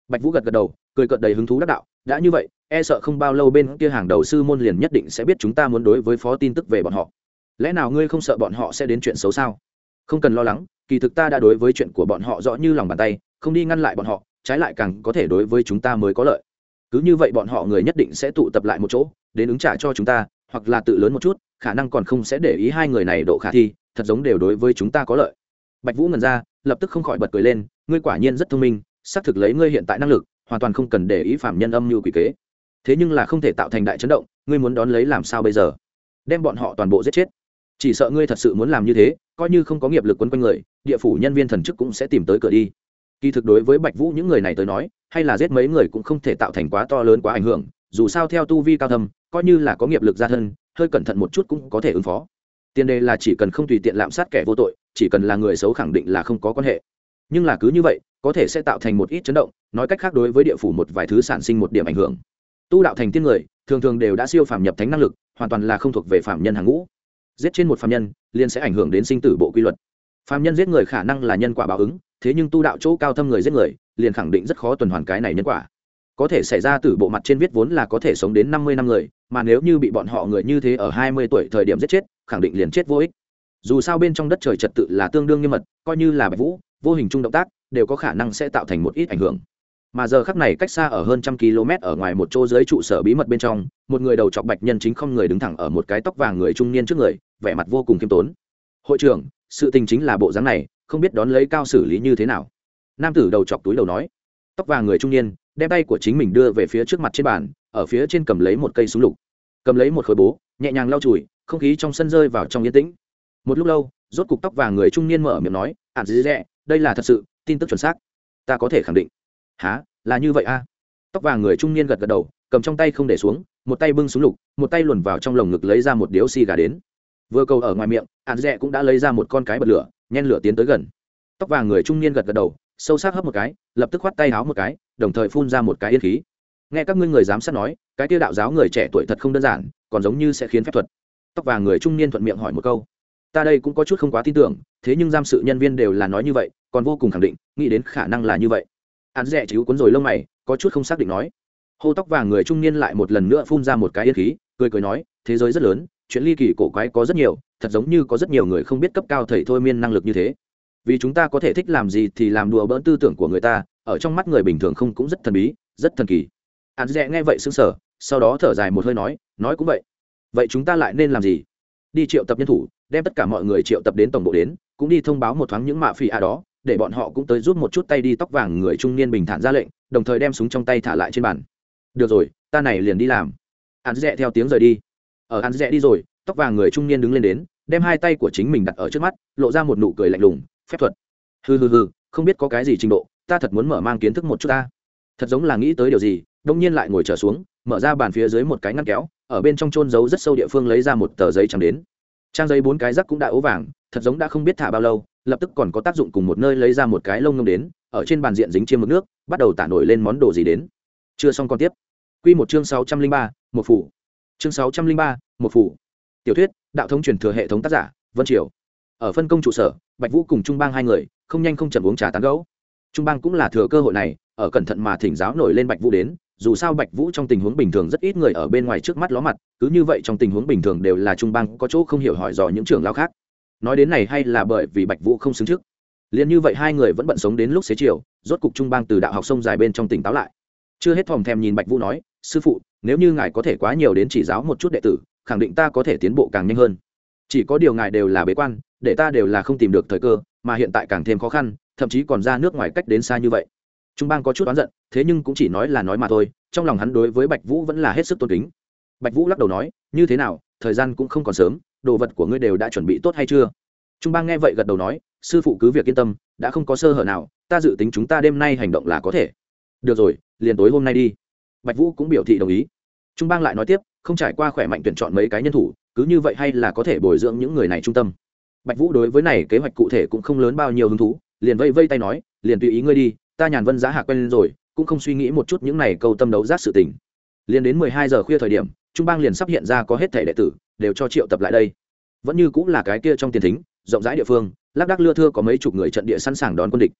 bạch vũ gật gật đầu, cười cợt đầy hứng thú đắc đạo, đã như vậy e sợ không bao lâu bên kia hàng đầu sư môn liền nhất định sẽ biết chúng ta muốn đối với phó tin tức về bọn họ. Lẽ nào ngươi không sợ bọn họ sẽ đến chuyện xấu sao? Không cần lo lắng, kỳ thực ta đã đối với chuyện của bọn họ rõ như lòng bàn tay, không đi ngăn lại bọn họ, trái lại càng có thể đối với chúng ta mới có lợi. Cứ như vậy bọn họ người nhất định sẽ tụ tập lại một chỗ, đến ứng trả cho chúng ta, hoặc là tự lớn một chút khả năng còn không sẽ để ý hai người này độ khả thi, thật giống đều đối với chúng ta có lợi. Bạch vũ ngần ra, lập tức không khỏi bật cười lên, ngươi quả nhiên rất thông minh, xác thực lấy ngươi hiện tại năng lực, hoàn toàn không cần để ý phạm nhân âm như quỷ kế. Thế nhưng là không thể tạo thành đại chấn động, ngươi muốn đón lấy làm sao bây giờ? Đem bọn họ toàn bộ giết chết. Chỉ sợ ngươi thật sự muốn làm như thế, coi như không có nghiệp lực quấn quanh người, địa phủ nhân viên thần chức cũng sẽ tìm tới cửa đi. Kỳ thực đối với bạch vũ những người này tới nói, hay là giết mấy người cũng không thể tạo thành quá to lớn quá ảnh hưởng, dù sao theo tu vi cao thâm, coi như là có nghiệp lực gia thân hơi cẩn thận một chút cũng có thể ứng phó. Tiền đề là chỉ cần không tùy tiện lạm sát kẻ vô tội, chỉ cần là người xấu khẳng định là không có quan hệ. Nhưng là cứ như vậy, có thể sẽ tạo thành một ít chấn động, nói cách khác đối với địa phủ một vài thứ sản sinh một điểm ảnh hưởng. Tu đạo thành tiên người, thường thường đều đã siêu phàm nhập thánh năng lực, hoàn toàn là không thuộc về phạm nhân hàng ngũ. Giết trên một phạm nhân, liền sẽ ảnh hưởng đến sinh tử bộ quy luật. Phạm nhân giết người khả năng là nhân quả báo ứng, thế nhưng tu đạo chỗ cao thâm người giết người, liền khẳng định rất khó tuần hoàn cái này nhân quả. Có thể xảy ra từ bộ mặt trên viết vốn là có thể sống đến năm mươi năm người mà nếu như bị bọn họ người như thế ở hai mươi tuổi thời điểm giết chết, khẳng định liền chết vô ích. Dù sao bên trong đất trời trật tự là tương đương nghiêm mật, coi như là bạch vũ, vô hình chung động tác, đều có khả năng sẽ tạo thành một ít ảnh hưởng. Mà giờ khắc này cách xa ở hơn trăm km ở ngoài một chỗ dưới trụ sở bí mật bên trong, một người đầu chọc bạch nhân chính không người đứng thẳng ở một cái tóc vàng người trung niên trước người, vẻ mặt vô cùng khiêm tốn. Hội trưởng, sự tình chính là bộ dáng này, không biết đón lấy cao xử lý như thế nào? Nam tử đầu chọc túi đầu nói. Tóc vàng người trung niên đem tay của chính mình đưa về phía trước mặt trên bàn, ở phía trên cầm lấy một cây súng lục. Cầm lấy một khối bố, nhẹ nhàng lau chùi, không khí trong sân rơi vào trong yên tĩnh. Một lúc lâu, rốt cục tóc vàng người trung niên mở miệng nói ạn dì dẹ, đây là thật sự, tin tức chuẩn xác. Ta có thể khẳng định. Há là như vậy a tóc vàng người trung niên gật gật đầu, cầm trong tay không để xuống, một tay bưng súng lục, một tay luồn vào trong lồng ngực lấy ra một điếu xì gà đến. Vừa cầu ở ngoài miệng ạn dẹ cũng đã lấy ra một con cái bật lửa, nhen lửa tiến tới gần. Tóc vàng người trung niên gật gật đầu, sâu sắc hấp một cái, lập tức khoắt tay háo một cái đồng thời phun ra một cái yên khí. Nghe các ngươi người giám sát nói, cái tiêu đạo giáo người trẻ tuổi thật không đơn giản, còn giống như sẽ khiến phép thuật. Tóc vàng người trung niên thuận miệng hỏi một câu. Ta đây cũng có chút không quá tin tưởng, thế nhưng giam sự nhân viên đều là nói như vậy, còn vô cùng khẳng định, nghĩ đến khả năng là như vậy. Hắn rẻ chỉ cuốn rồi lông mày, có chút không xác định nói. Hô tóc vàng người trung niên lại một lần nữa phun ra một cái yên khí, cười cười nói, thế giới rất lớn, chuyện ly kỳ cổ quái có rất nhiều, thật giống như có rất nhiều người không biết cấp cao thầy thôi miên năng lực như thế vì chúng ta có thể thích làm gì thì làm đùa bỡn tư tưởng của người ta, ở trong mắt người bình thường không cũng rất thần bí, rất thần kỳ. Hắn rẽ nghe vậy sững sở sau đó thở dài một hơi nói nói cũng vậy. Vậy chúng ta lại nên làm gì? Đi triệu tập nhân thủ, đem tất cả mọi người triệu tập đến tổng bộ đến, cũng đi thông báo một thoáng những mạ phi a đó, để bọn họ cũng tới giúp một chút tay đi tóc vàng người trung niên bình thản ra lệnh, đồng thời đem súng trong tay thả lại trên bàn. Được rồi, ta này liền đi làm. Hắn rẽ theo tiếng rời đi. Ở hắn rẽ đi rồi, tóc vàng người trung niên đứng lên đến, đem hai tay của chính mình đặt ở trước mắt, lộ ra một nụ cười lạnh lùng phép thuật. Hừ hừ hừ, không biết có cái gì trình độ, ta thật muốn mở mang kiến thức một chút ta. Thật giống là nghĩ tới điều gì, đông nhiên lại ngồi trở xuống, mở ra bàn phía dưới một cái ngăn kéo, ở bên trong trôn giấu rất sâu địa phương lấy ra một tờ giấy trắng đến. Trang giấy bốn cái rắc cũng đã ố vàng, thật giống đã không biết thả bao lâu, lập tức còn có tác dụng cùng một nơi lấy ra một cái lông ngông đến, ở trên bàn diện dính chiêm mực nước, bắt đầu tả nổi lên món đồ gì đến. Chưa xong còn tiếp. Q một chương sáu trăm linh ba, một phủ. Chương sáu trăm linh ba, một phủ. Tiểu thuyết, đạo thống truyền thừa hệ thống tác giả, vân triều ở phân công trụ sở, bạch vũ cùng trung bang hai người không nhanh không chậm uống trà tán gẫu. trung bang cũng là thừa cơ hội này, ở cẩn thận mà thỉnh giáo nổi lên bạch vũ đến, dù sao bạch vũ trong tình huống bình thường rất ít người ở bên ngoài trước mắt ló mặt, cứ như vậy trong tình huống bình thường đều là trung bang có chỗ không hiểu hỏi dò những trưởng lao khác. Nói đến này hay là bởi vì bạch vũ không xứng trước. Liền như vậy hai người vẫn bận sống đến lúc xế chiều, rốt cục trung bang từ đạo học sông dài bên trong tỉnh táo lại. Chưa hết thòm thèm nhìn bạch vũ nói, sư phụ, nếu như ngài có thể quá nhiều đến chỉ giáo một chút đệ tử, khẳng định ta có thể tiến bộ càng nhanh hơn. Chỉ có điều ngài đều là bế quan để ta đều là không tìm được thời cơ, mà hiện tại càng thêm khó khăn, thậm chí còn ra nước ngoài cách đến xa như vậy. Trung bang có chút oán giận, thế nhưng cũng chỉ nói là nói mà thôi, trong lòng hắn đối với bạch vũ vẫn là hết sức tôn kính. Bạch vũ lắc đầu nói, như thế nào, thời gian cũng không còn sớm, đồ vật của ngươi đều đã chuẩn bị tốt hay chưa? Trung bang nghe vậy gật đầu nói, sư phụ cứ việc yên tâm, đã không có sơ hở nào, ta dự tính chúng ta đêm nay hành động là có thể. Được rồi, liền tối hôm nay đi. Bạch vũ cũng biểu thị đồng ý. Trung bang lại nói tiếp, không trải qua khỏe mạnh tuyển chọn mấy cái nhân thủ, cứ như vậy hay là có thể bồi dưỡng những người này trung tâm? Bạch vũ đối với này kế hoạch cụ thể cũng không lớn bao nhiêu hứng thú, liền vây vây tay nói, liền tùy ý ngươi đi, ta nhàn vân giá hạ quen rồi, cũng không suy nghĩ một chút những này câu tâm đấu giác sự tình. Liền đến mười hai giờ khuya thời điểm, trung bang liền sắp hiện ra có hết thể đệ tử, đều cho triệu tập lại đây. Vẫn như cũng là cái kia trong tiền thính, rộng rãi địa phương, lác đác lưa thưa có mấy chục người trận địa sẵn sàng đón quân địch.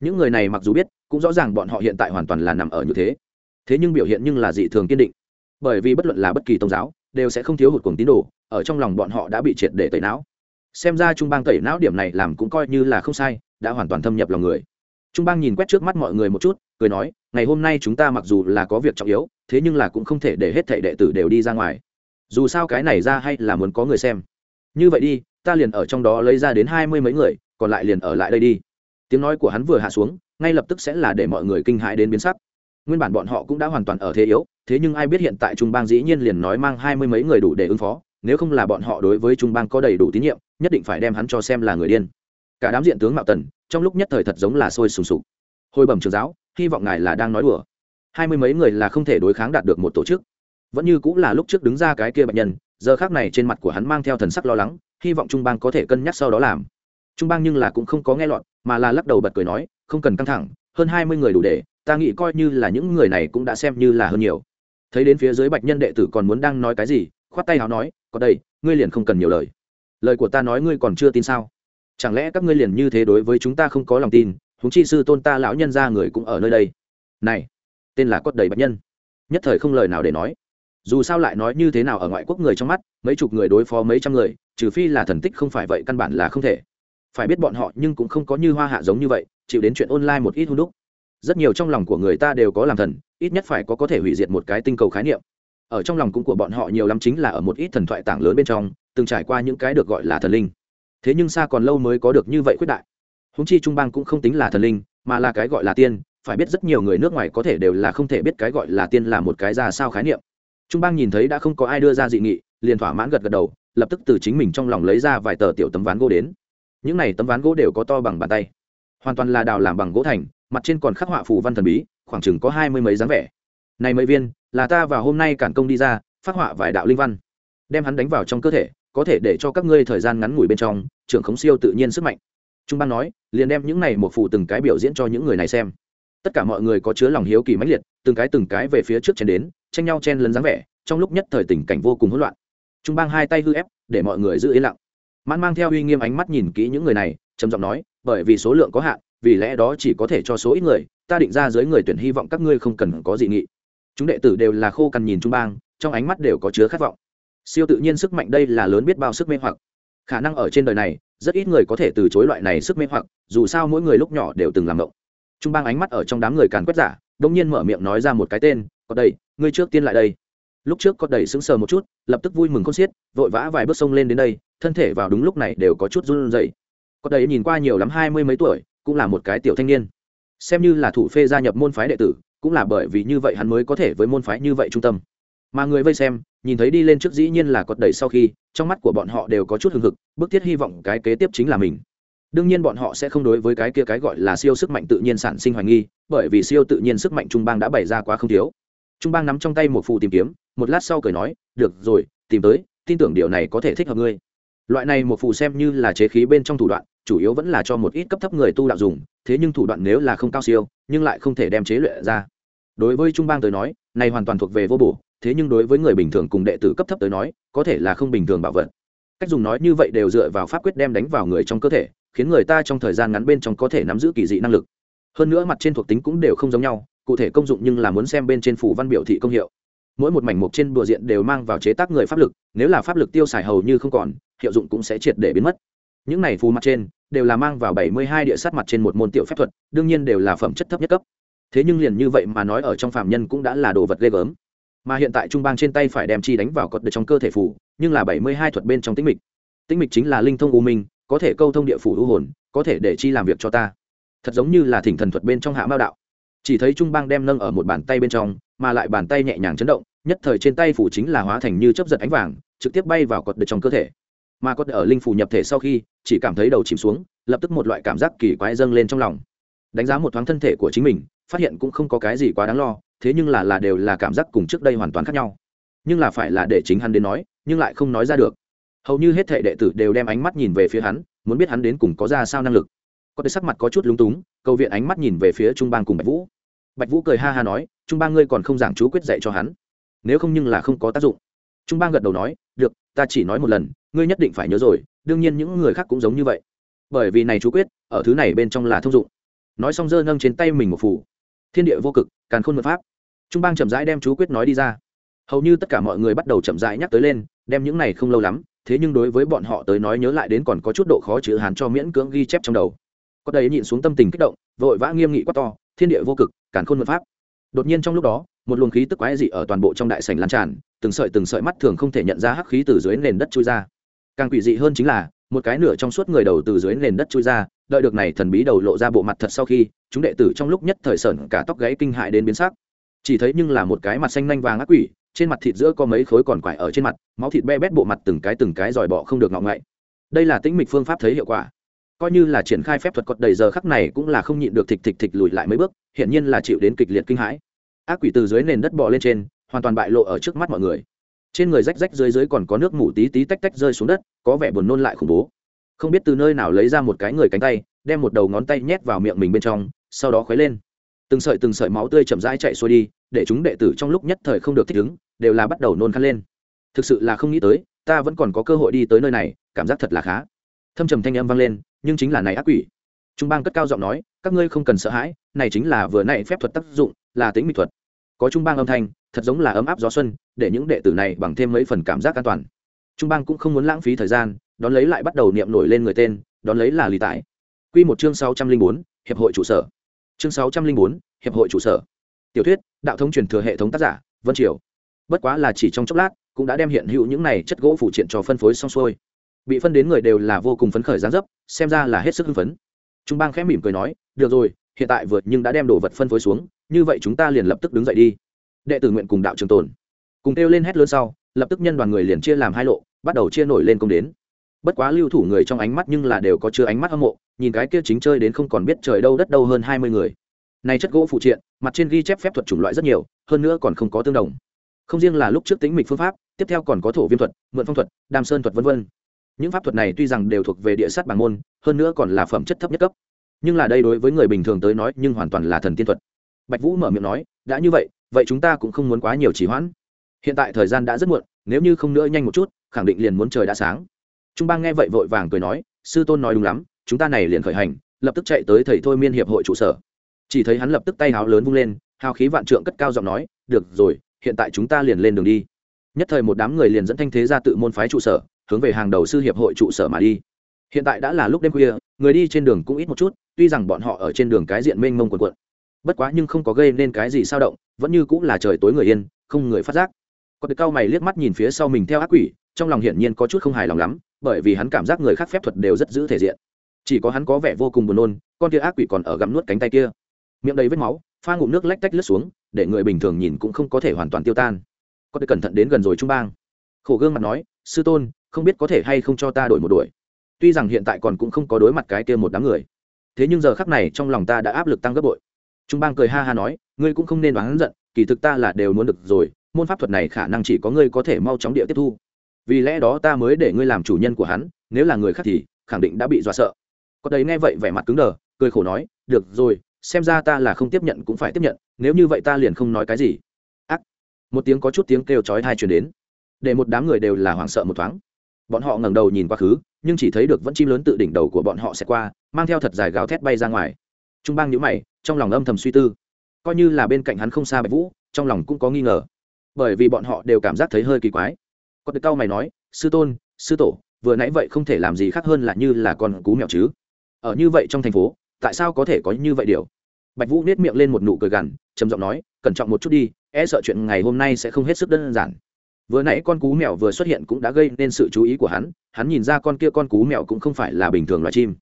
Những người này mặc dù biết, cũng rõ ràng bọn họ hiện tại hoàn toàn là nằm ở như thế. Thế nhưng biểu hiện nhưng là dị thường kiên định. Bởi vì bất luận là bất kỳ tôn giáo, đều sẽ không thiếu hụt cuồng tín đồ, ở trong lòng bọn họ đã bị triệt để tẩy não xem ra trung bang tẩy não điểm này làm cũng coi như là không sai, đã hoàn toàn thâm nhập lòng người. Trung bang nhìn quét trước mắt mọi người một chút, cười nói, ngày hôm nay chúng ta mặc dù là có việc trọng yếu, thế nhưng là cũng không thể để hết thảy đệ tử đều đi ra ngoài. Dù sao cái này ra hay là muốn có người xem. Như vậy đi, ta liền ở trong đó lấy ra đến hai mươi mấy người, còn lại liền ở lại đây đi. Tiếng nói của hắn vừa hạ xuống, ngay lập tức sẽ là để mọi người kinh hãi đến biến sắc. Nguyên bản bọn họ cũng đã hoàn toàn ở thế yếu, thế nhưng ai biết hiện tại trung bang dĩ nhiên liền nói mang hai mươi mấy người đủ để ứng phó, nếu không là bọn họ đối với trung bang có đầy đủ tín nhiệm nhất định phải đem hắn cho xem là người điên. Cả đám diện tướng mạo tần, trong lúc nhất thời thật giống là sôi sùng sục. Hồi bẩm trường giáo, hy vọng ngài là đang nói đùa. Hai mươi mấy người là không thể đối kháng đạt được một tổ chức. Vẫn như cũng là lúc trước đứng ra cái kia bệnh nhân, giờ khác này trên mặt của hắn mang theo thần sắc lo lắng, hy vọng trung bang có thể cân nhắc sau đó làm. Trung bang nhưng là cũng không có nghe lọt, mà là lắc đầu bật cười nói, không cần căng thẳng, hơn hai mươi người đủ để, ta nghĩ coi như là những người này cũng đã xem như là hơn nhiều. Thấy đến phía dưới bạch nhân đệ tử còn muốn đang nói cái gì, khoát tay h nói, có đây, ngươi liền không cần nhiều lời lời của ta nói ngươi còn chưa tin sao? Chẳng lẽ các ngươi liền như thế đối với chúng ta không có lòng tin, huống chi sư tôn ta lão nhân ra người cũng ở nơi đây. Này, tên là cốt đầy bạch nhân. Nhất thời không lời nào để nói. Dù sao lại nói như thế nào ở ngoại quốc người trong mắt, mấy chục người đối phó mấy trăm người, trừ phi là thần tích không phải vậy căn bản là không thể. Phải biết bọn họ nhưng cũng không có như hoa hạ giống như vậy, chịu đến chuyện online một ít hôn đúc. Rất nhiều trong lòng của người ta đều có làm thần, ít nhất phải có có thể hủy diệt một cái tinh cầu khái niệm ở trong lòng cũng của bọn họ nhiều lắm chính là ở một ít thần thoại tảng lớn bên trong, từng trải qua những cái được gọi là thần linh. Thế nhưng xa còn lâu mới có được như vậy khuyết đại. Húng chi trung bang cũng không tính là thần linh, mà là cái gọi là tiên, phải biết rất nhiều người nước ngoài có thể đều là không thể biết cái gọi là tiên là một cái ra sao khái niệm. Trung bang nhìn thấy đã không có ai đưa ra dị nghị, liền thỏa mãn gật gật đầu, lập tức từ chính mình trong lòng lấy ra vài tờ tiểu tấm ván gỗ đến. Những này tấm ván gỗ đều có to bằng bàn tay. Hoàn toàn là đào làm bằng gỗ thành, mặt trên còn khắc họa phù văn thần bí, khoảng chừng có hai mươi mấy dáng vẻ này mấy viên, là ta vào hôm nay cản công đi ra, phát họa vài đạo linh văn. Đem hắn đánh vào trong cơ thể, có thể để cho các ngươi thời gian ngắn ngủi bên trong, trưởng khống siêu tự nhiên sức mạnh. Trung ban nói, liền đem những này một phủ từng cái biểu diễn cho những người này xem. Tất cả mọi người có chứa lòng hiếu kỳ mãnh liệt, từng cái từng cái về phía trước chen đến, tranh nhau chen lấn dáng vẻ, trong lúc nhất thời tình cảnh vô cùng hỗn loạn. Trung bang hai tay hư ép, để mọi người giữ yên lặng. Mãn mang theo uy nghiêm ánh mắt nhìn kỹ những người này, trầm giọng nói, bởi vì số lượng có hạn, vì lẽ đó chỉ có thể cho số ít người, ta định ra dưới người tuyển hy vọng các ngươi không cần có dị nghị chúng đệ tử đều là khô cằn nhìn trung bang, trong ánh mắt đều có chứa khát vọng. Siêu tự nhiên sức mạnh đây là lớn biết bao sức mê hoặc. Khả năng ở trên đời này, rất ít người có thể từ chối loại này sức mê hoặc, dù sao mỗi người lúc nhỏ đều từng làm động trung bang ánh mắt ở trong đám người càn quét giả đông nhiên mở miệng nói ra một cái tên có đây ngươi trước tiên lại đây. Lúc trước có đầy sững sờ một chút, lập tức vui mừng con xiết, vội vã vài bước sông lên đến đây, thân thể vào đúng lúc này đều có chút run rẩy. Có đầy nhìn qua nhiều lắm hai mươi mấy tuổi, cũng là một cái tiểu thanh niên. Xem như là thủ phê gia nhập môn phái đệ tử cũng là bởi vì như vậy hắn mới có thể với môn phái như vậy trung tâm. Mà người vây xem, nhìn thấy đi lên trước dĩ nhiên là cột đẩy sau khi, trong mắt của bọn họ đều có chút hừng hực, bức thiết hy vọng cái kế tiếp chính là mình. Đương nhiên bọn họ sẽ không đối với cái kia cái gọi là siêu sức mạnh tự nhiên sản sinh hoài nghi, bởi vì siêu tự nhiên sức mạnh trung bang đã bày ra quá không thiếu. Trung bang nắm trong tay một phù tìm kiếm, một lát sau cười nói, được rồi, tìm tới, tin tưởng điều này có thể thích hợp ngươi. Loại này một phù xem như là chế khí bên trong thủ đoạn chủ yếu vẫn là cho một ít cấp thấp người tu đạo dùng, thế nhưng thủ đoạn nếu là không cao siêu, nhưng lại không thể đem chế luyện ra. Đối với trung bang tới nói, này hoàn toàn thuộc về vô bổ, thế nhưng đối với người bình thường cùng đệ tử cấp thấp tới nói, có thể là không bình thường bảo vật. Cách dùng nói như vậy đều dựa vào pháp quyết đem đánh vào người trong cơ thể, khiến người ta trong thời gian ngắn bên trong có thể nắm giữ kỳ dị năng lực. Hơn nữa mặt trên thuộc tính cũng đều không giống nhau, cụ thể công dụng nhưng là muốn xem bên trên phủ văn biểu thị công hiệu. Mỗi một mảnh mục trên bùa diện đều mang vào chế tác người pháp lực, nếu là pháp lực tiêu xài hầu như không còn, hiệu dụng cũng sẽ triệt để biến mất. Những này phù mặt trên đều là mang vào bảy mươi hai địa sát mặt trên một môn tiểu phép thuật, đương nhiên đều là phẩm chất thấp nhất cấp. Thế nhưng liền như vậy mà nói ở trong phạm nhân cũng đã là đồ vật ghê gớm. Mà hiện tại trung bang trên tay phải đem chi đánh vào cột được trong cơ thể phủ, nhưng là bảy mươi hai thuật bên trong tĩnh mịch. Tĩnh mịch chính là linh thông u minh, có thể câu thông địa phủ u hồn, có thể để chi làm việc cho ta. Thật giống như là thỉnh thần thuật bên trong hạ mao đạo. Chỉ thấy trung bang đem nâng ở một bàn tay bên trong, mà lại bàn tay nhẹ nhàng chấn động, nhất thời trên tay phủ chính là hóa thành như chấp giật ánh vàng, trực tiếp bay vào cột được trong cơ thể mà cột ở linh phủ nhập thể sau khi, chỉ cảm thấy đầu chìm xuống, lập tức một loại cảm giác kỳ quái dâng lên trong lòng. Đánh giá một thoáng thân thể của chính mình, phát hiện cũng không có cái gì quá đáng lo, thế nhưng là là đều là cảm giác cùng trước đây hoàn toàn khác nhau. Nhưng là phải là để chính hắn đến nói, nhưng lại không nói ra được. Hầu như hết thể đệ tử đều đem ánh mắt nhìn về phía hắn, muốn biết hắn đến cùng có ra sao năng lực. Có thể sắc mặt có chút lúng túng, cầu viện ánh mắt nhìn về phía trung bang cùng bạch vũ. Bạch vũ cười ha ha nói, trung bang ngươi còn không giảng chú quyết dạy cho hắn. Nếu không nhưng là không có tác dụng. Trung bang gật đầu nói, được, ta chỉ nói một lần ngươi nhất định phải nhớ rồi, đương nhiên những người khác cũng giống như vậy. Bởi vì này chú quyết, ở thứ này bên trong là thông dụng. Nói xong dơ nâng trên tay mình một phủ thiên địa vô cực, càn khôn mật pháp. Trung bang chậm rãi đem chú quyết nói đi ra. Hầu như tất cả mọi người bắt đầu chậm rãi nhắc tới lên, đem những này không lâu lắm, thế nhưng đối với bọn họ tới nói nhớ lại đến còn có chút độ khó chữ hàn cho miễn cưỡng ghi chép trong đầu. Có đấy nhịn xuống tâm tình kích động, vội vã nghiêm nghị quá to, thiên địa vô cực, càn khôn mật pháp. Đột nhiên trong lúc đó, một luồng khí tức quái dị ở toàn bộ trong đại sảnh lan tràn, từng sợi từng sợi mắt thường không thể nhận ra hắc khí từ dưới nền đất trôi ra càng quỷ dị hơn chính là, một cái nửa trong suốt người đầu từ dưới nền đất chui ra, đợi được này thần bí đầu lộ ra bộ mặt thật sau khi, chúng đệ tử trong lúc nhất thời sởn cả tóc gáy kinh hại đến biến sắc. Chỉ thấy nhưng là một cái mặt xanh nanh vàng ác quỷ, trên mặt thịt giữa có mấy khối còn quải ở trên mặt, máu thịt be bét bộ mặt từng cái từng cái dòi bọ không được ngọng ngậy. Đây là tĩnh mịch phương pháp thấy hiệu quả. Coi như là triển khai phép thuật cột đầy giờ khắc này cũng là không nhịn được thịt thịt thịt lùi lại mấy bước hiện nhiên là chịu đến kịch liệt kinh hãi. Ác quỷ từ dưới nền đất bò lên trên, hoàn toàn bại lộ ở trước mắt mọi người trên người rách rách dưới dưới còn có nước mủ tí tí tách tách rơi xuống đất, có vẻ buồn nôn lại khủng bố. Không biết từ nơi nào lấy ra một cái người cánh tay, đem một đầu ngón tay nhét vào miệng mình bên trong, sau đó khuấy lên. Từng sợi từng sợi máu tươi chậm rãi chạy xuôi đi, để chúng đệ tử trong lúc nhất thời không được thích ứng, đều là bắt đầu nôn khăn lên. Thực sự là không nghĩ tới, ta vẫn còn có cơ hội đi tới nơi này, cảm giác thật là khá. Thâm trầm thanh âm vang lên, nhưng chính là này ác quỷ. Trung bang cất cao giọng nói, các ngươi không cần sợ hãi, này chính là vừa nãy phép thuật tác dụng, là tính mỹ thuật. Có trung bang âm thanh thật giống là ấm áp gió xuân, để những đệ tử này bằng thêm mấy phần cảm giác an toàn. Trung bang cũng không muốn lãng phí thời gian, đón lấy lại bắt đầu niệm nổi lên người tên, đón lấy là lý tải. Quy một chương sáu trăm linh bốn, hiệp hội trụ sở. Chương sáu trăm linh bốn, hiệp hội trụ sở. Tiểu thuyết, đạo thông truyền thừa hệ thống tác giả, vân triều. Bất quá là chỉ trong chốc lát, cũng đã đem hiện hữu những này chất gỗ phụ triện cho phân phối xong xuôi. Bị phân đến người đều là vô cùng phấn khởi gián dấp, xem ra là hết sức hưng phấn. Trung bang khẽ mỉm cười nói, được rồi, hiện tại vượt nhưng đã đem đồ vật phân phối xuống, như vậy chúng ta liền lập tức đứng dậy đi đệ tử nguyện cùng đạo trường tồn. Cùng kêu lên hét lớn sau, lập tức nhân đoàn người liền chia làm hai lộ, bắt đầu chia nổi lên công đến. Bất quá lưu thủ người trong ánh mắt nhưng là đều có chưa ánh mắt hâm mộ, nhìn cái kia chính chơi đến không còn biết trời đâu đất đâu hơn hai mươi người. Này chất gỗ phụ triện, mặt trên ghi chép phép thuật chủng loại rất nhiều, hơn nữa còn không có tương đồng. Không riêng là lúc trước tính mịch phương pháp, tiếp theo còn có thổ viêm thuật, mượn phong thuật, đam sơn thuật v v những pháp thuật này tuy rằng đều thuộc về địa sát bằng môn, hơn nữa còn là phẩm chất thấp nhất cấp. Nhưng là đây đối với người bình thường tới nói nhưng hoàn toàn là thần tiên thuật. Bạch vũ mở miệng nói, đã như vậy vậy chúng ta cũng không muốn quá nhiều trì hoãn. Hiện tại thời gian đã rất muộn, nếu như không nữa nhanh một chút, khẳng định liền muốn trời đã sáng. Trung bang nghe vậy vội vàng cười nói, sư tôn nói đúng lắm, chúng ta này liền khởi hành, lập tức chạy tới thầy thôi miên hiệp hội trụ sở. Chỉ thấy hắn lập tức tay háo lớn vung lên, hào khí vạn trượng cất cao giọng nói, được rồi, hiện tại chúng ta liền lên đường đi. Nhất thời một đám người liền dẫn thanh thế ra tự môn phái trụ sở, hướng về hàng đầu sư hiệp hội trụ sở mà đi. Hiện tại đã là lúc đêm khuya, người đi trên đường cũng ít một chút, tuy rằng bọn họ ở trên đường cái diện mênh mông quần quận bất quá nhưng không có gây nên cái gì sao động, vẫn như cũng là trời tối người yên, không người phát giác. Có được cao mày liếc mắt nhìn phía sau mình theo ác quỷ, trong lòng hiển nhiên có chút không hài lòng lắm, bởi vì hắn cảm giác người khác phép thuật đều rất giữ thể diện. Chỉ có hắn có vẻ vô cùng buồn nôn, con kia ác quỷ còn ở gặm nuốt cánh tay kia. Miệng đầy vết máu, pha ngụm nước lách tách lướt xuống, để người bình thường nhìn cũng không có thể hoàn toàn tiêu tan. Có thể cẩn thận đến gần rồi trung bang. Khổ gương mặt nói, sư tôn, không biết có thể hay không cho ta đổi một đuổi? Tuy rằng hiện tại còn cũng không có đối mặt cái kia một đám người. Thế nhưng giờ khắc này trong lòng ta đã áp lực tăng gấp bội trung bang cười ha ha nói, ngươi cũng không nên đoán giận, kỳ thực ta là đều muốn được rồi, môn pháp thuật này khả năng chỉ có ngươi có thể mau chóng địa tiếp thu. Vì lẽ đó ta mới để ngươi làm chủ nhân của hắn, nếu là người khác thì khẳng định đã bị dọa sợ. Có đấy nghe vậy vẻ mặt cứng đờ, cười khổ nói, được rồi, xem ra ta là không tiếp nhận cũng phải tiếp nhận, nếu như vậy ta liền không nói cái gì. Ác. Một tiếng có chút tiếng kêu chói tai truyền đến. Để một đám người đều là hoảng sợ một thoáng. Bọn họ ngẩng đầu nhìn qua khứ, nhưng chỉ thấy được vẫn chim lớn tự đỉnh đầu của bọn họ sẽ qua, mang theo thật dài gào thét bay ra ngoài. Trung bang nhíu mày trong lòng âm thầm suy tư. Coi như là bên cạnh hắn không xa bạch vũ, trong lòng cũng có nghi ngờ. Bởi vì bọn họ đều cảm giác thấy hơi kỳ quái. Có được cao mày nói, sư tôn, sư tổ, vừa nãy vậy không thể làm gì khác hơn là như là con cú mèo chứ. Ở như vậy trong thành phố, tại sao có thể có như vậy điều? Bạch vũ nết miệng lên một nụ cười gằn, trầm giọng nói, cẩn trọng một chút đi e sợ chuyện ngày hôm nay sẽ không hết sức đơn giản. Vừa nãy con cú mèo vừa xuất hiện cũng đã gây nên sự chú ý của hắn hắn nhìn ra con kia con cú mèo cũng không phải là bình thường loài chim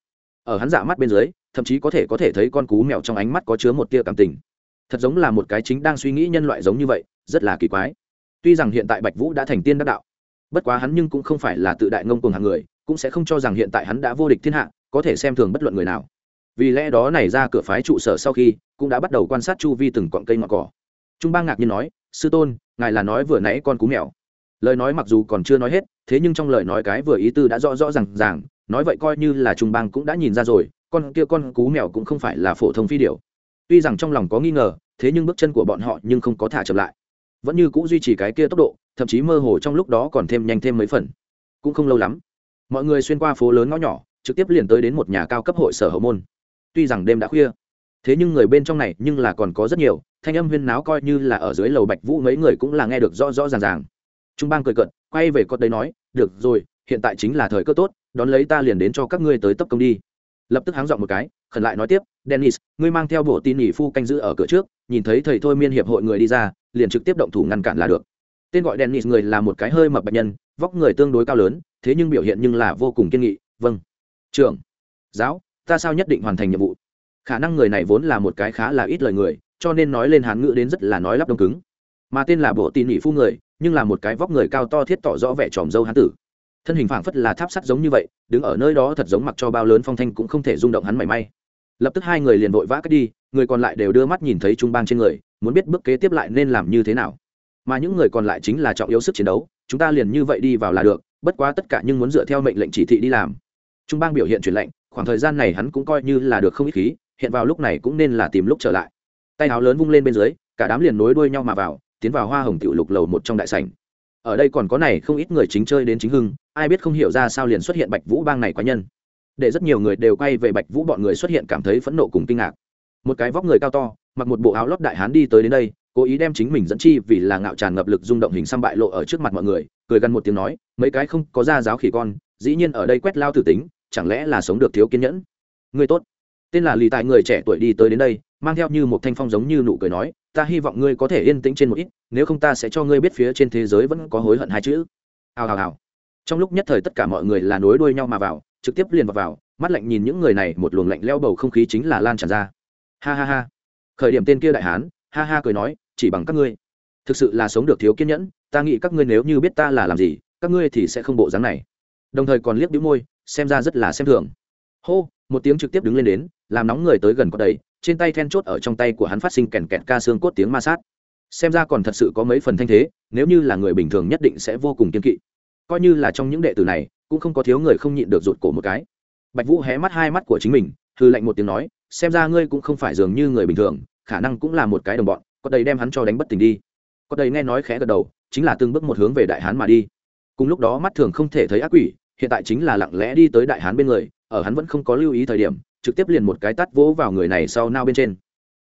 ở hắn dạ mắt bên dưới, thậm chí có thể có thể thấy con cú mèo trong ánh mắt có chứa một tia cảm tình. Thật giống là một cái chính đang suy nghĩ nhân loại giống như vậy, rất là kỳ quái. Tuy rằng hiện tại bạch vũ đã thành tiên đắc đạo, bất quá hắn nhưng cũng không phải là tự đại ngông cuồng hàng người, cũng sẽ không cho rằng hiện tại hắn đã vô địch thiên hạ, có thể xem thường bất luận người nào. Vì lẽ đó này ra cửa phái trụ sở sau khi, cũng đã bắt đầu quan sát chu vi từng cọn cây ngọn cỏ. Trung bang ngạc nhiên nói, sư tôn, ngài là nói vừa nãy con cú mèo. Lời nói mặc dù còn chưa nói hết, thế nhưng trong lời nói cái vừa ý tư đã rõ rõ r à n g ràng nói vậy coi như là trung bang cũng đã nhìn ra rồi, con kia con cú mèo cũng không phải là phổ thông phi điểu. Tuy rằng trong lòng có nghi ngờ, thế nhưng bước chân của bọn họ nhưng không có thả chậm lại. Vẫn như c ũ duy trì cái kia tốc độ, thậm chí mơ hồ trong lúc đó còn thêm nhanh thêm mấy phần. Cũng không lâu lắm, mọi người xuyên qua phố lớn ngõ nhỏ, trực tiếp liền tới đến một nhà cao cấp hội sở hậu môn. Tuy rằng đêm đã khuya, thế nhưng người bên trong này nhưng là còn có rất nhiều, thanh âm huyên náo coi như là ở dưới lầu bạch vũ mấy người cũng là nghe được rõ rõ ràng ràng. Trung bang cười cận quay về con đấy nói, được rồi, hiện tại chính là thời cơ tốt đón lấy ta liền đến cho các ngươi tới tấp công đi. Lập tức háng dọn một cái, khẩn lại nói tiếp, dennis, ngươi mang theo bộ tin nhị phu canh giữ ở cửa trước, nhìn thấy thầy thôi miên hiệp hội người đi ra, liền trực tiếp động thủ ngăn cản là được. Tên gọi dennis người là một cái hơi mập bạch nhân, vóc người tương đối cao lớn, thế nhưng biểu hiện nhưng là vô cùng kiên nghị vâng trưởng, giáo, ta sao nhất định hoàn thành nhiệm vụ? Khả năng người này vốn là một cái khá là ít lời người, cho nên nói lên hán ngữ đến rất là nói lắp đông cứng. Mà tên là bộ tin nhị phu người, nhưng là một cái vóc người cao to thiết tỏ rõ vẻ tròm dâu hán tử thân hình phảng phất là tháp sắt giống như vậy, đứng ở nơi đó thật giống mặc cho bao lớn phong thanh cũng không thể rung động hắn mảy may. Lập tức hai người liền vội vã cất đi, người còn lại đều đưa mắt nhìn thấy trung bang trên người, muốn biết bước kế tiếp lại nên làm như thế nào. Mà những người còn lại chính là trọng yếu sức chiến đấu, chúng ta liền như vậy đi vào là được, bất quá tất cả nhưng muốn dựa theo mệnh lệnh chỉ thị đi làm. Trung bang biểu hiện truyền lệnh, khoảng thời gian này hắn cũng coi như là được không ít khí, hiện vào lúc này cũng nên là tìm lúc trở lại. Tay áo lớn vung lên bên dưới, cả đám liền nối đuôi nhau mà vào, tiến vào hoa hồng tiểu lục lầu một trong đại sảnh. Ở đây còn có này không ít người chính chơi đến chính hưng ai biết không hiểu ra sao liền xuất hiện bạch vũ bang này quá nhân. Để rất nhiều người đều quay về bạch vũ bọn người xuất hiện cảm thấy phẫn nộ cùng kinh ngạc. Một cái vóc người cao to, mặc một bộ áo lót đại hán đi tới đến đây, cố ý đem chính mình dẫn chi vì là ngạo tràn ngập lực rung động hình xăm bại lộ ở trước mặt mọi người, cười gần một tiếng nói, mấy cái không có ra giáo khỉ con, dĩ nhiên ở đây quét lao tử tính, chẳng lẽ là sống được thiếu kiên nhẫn? Người tốt. Tên là lì tại người trẻ tuổi đi tới đến đây, mang theo như một thanh phong giống như nụ cười nói, ta hy vọng ngươi có thể yên tĩnh trên một ít, nếu không ta sẽ cho ngươi biết phía trên thế giới vẫn có hối hận hai chữ. Hào hào hào trong lúc nhất thời tất cả mọi người là nối đuôi nhau mà vào trực tiếp liền vào, vào mắt lạnh nhìn những người này một luồng lạnh leo bầu không khí chính là lan tràn ra. Ha ha ha. Khởi điểm tên kia đại hán ha ha cười nói chỉ bằng các ngươi. Thực sự là sống được thiếu kiên nhẫn ta nghĩ các ngươi nếu như biết ta là làm gì các ngươi thì sẽ không bộ dáng này. Đồng thời còn liếc đĩu môi xem ra rất là xem thường. Hô một tiếng trực tiếp đứng lên đến làm nóng người tới gần có đầy trên tay then chốt ở trong tay của hắn phát sinh kèn kẹt ca xương cốt tiếng ma sát. Xem ra còn thật sự có mấy phần thanh thế nếu như là người bình thường nhất định sẽ vô cùng kiên kỵ coi như là trong những đệ tử này cũng không có thiếu người không nhịn được rụt cổ một cái. Bạch vũ hé mắt hai mắt của chính mình hư lạnh một tiếng nói xem ra ngươi cũng không phải dường như người bình thường khả năng cũng là một cái đồng bọn có đầy đem hắn cho đánh bất tỉnh đi. Có đầy nghe nói khẽ gật đầu chính là từng bước một hướng về đại hán mà đi. Cùng lúc đó mắt thường không thể thấy ác quỷ hiện tại chính là lặng lẽ đi tới đại hán bên người ở hắn vẫn không có lưu ý thời điểm trực tiếp liền một cái tắt vỗ vào người này sau nao bên trên.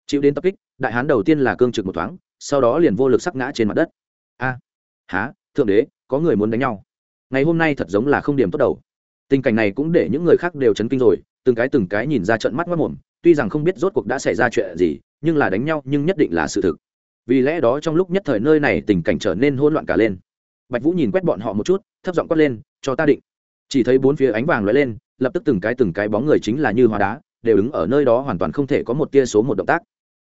Chịu đến tập kích đại hán đầu tiên là cương trực một thoáng sau đó liền vô lực sắc ngã trên mặt đất. A à, há thượng đế có người muốn đánh nhau ngày hôm nay thật giống là không điểm tốt đầu. Tình cảnh này cũng để những người khác đều chấn kinh rồi, từng cái từng cái nhìn ra trận mắt mất mồm, tuy rằng không biết rốt cuộc đã xảy ra chuyện gì, nhưng là đánh nhau nhưng nhất định là sự thực. Vì lẽ đó trong lúc nhất thời nơi này tình cảnh trở nên hỗn loạn cả lên. Bạch vũ nhìn quét bọn họ một chút, thấp giọng quát lên, cho ta định. Chỉ thấy bốn phía ánh vàng lóe lên, lập tức từng cái từng cái bóng người chính là như hóa đá, đều đứng ở nơi đó hoàn toàn không thể có một tia số một động tác.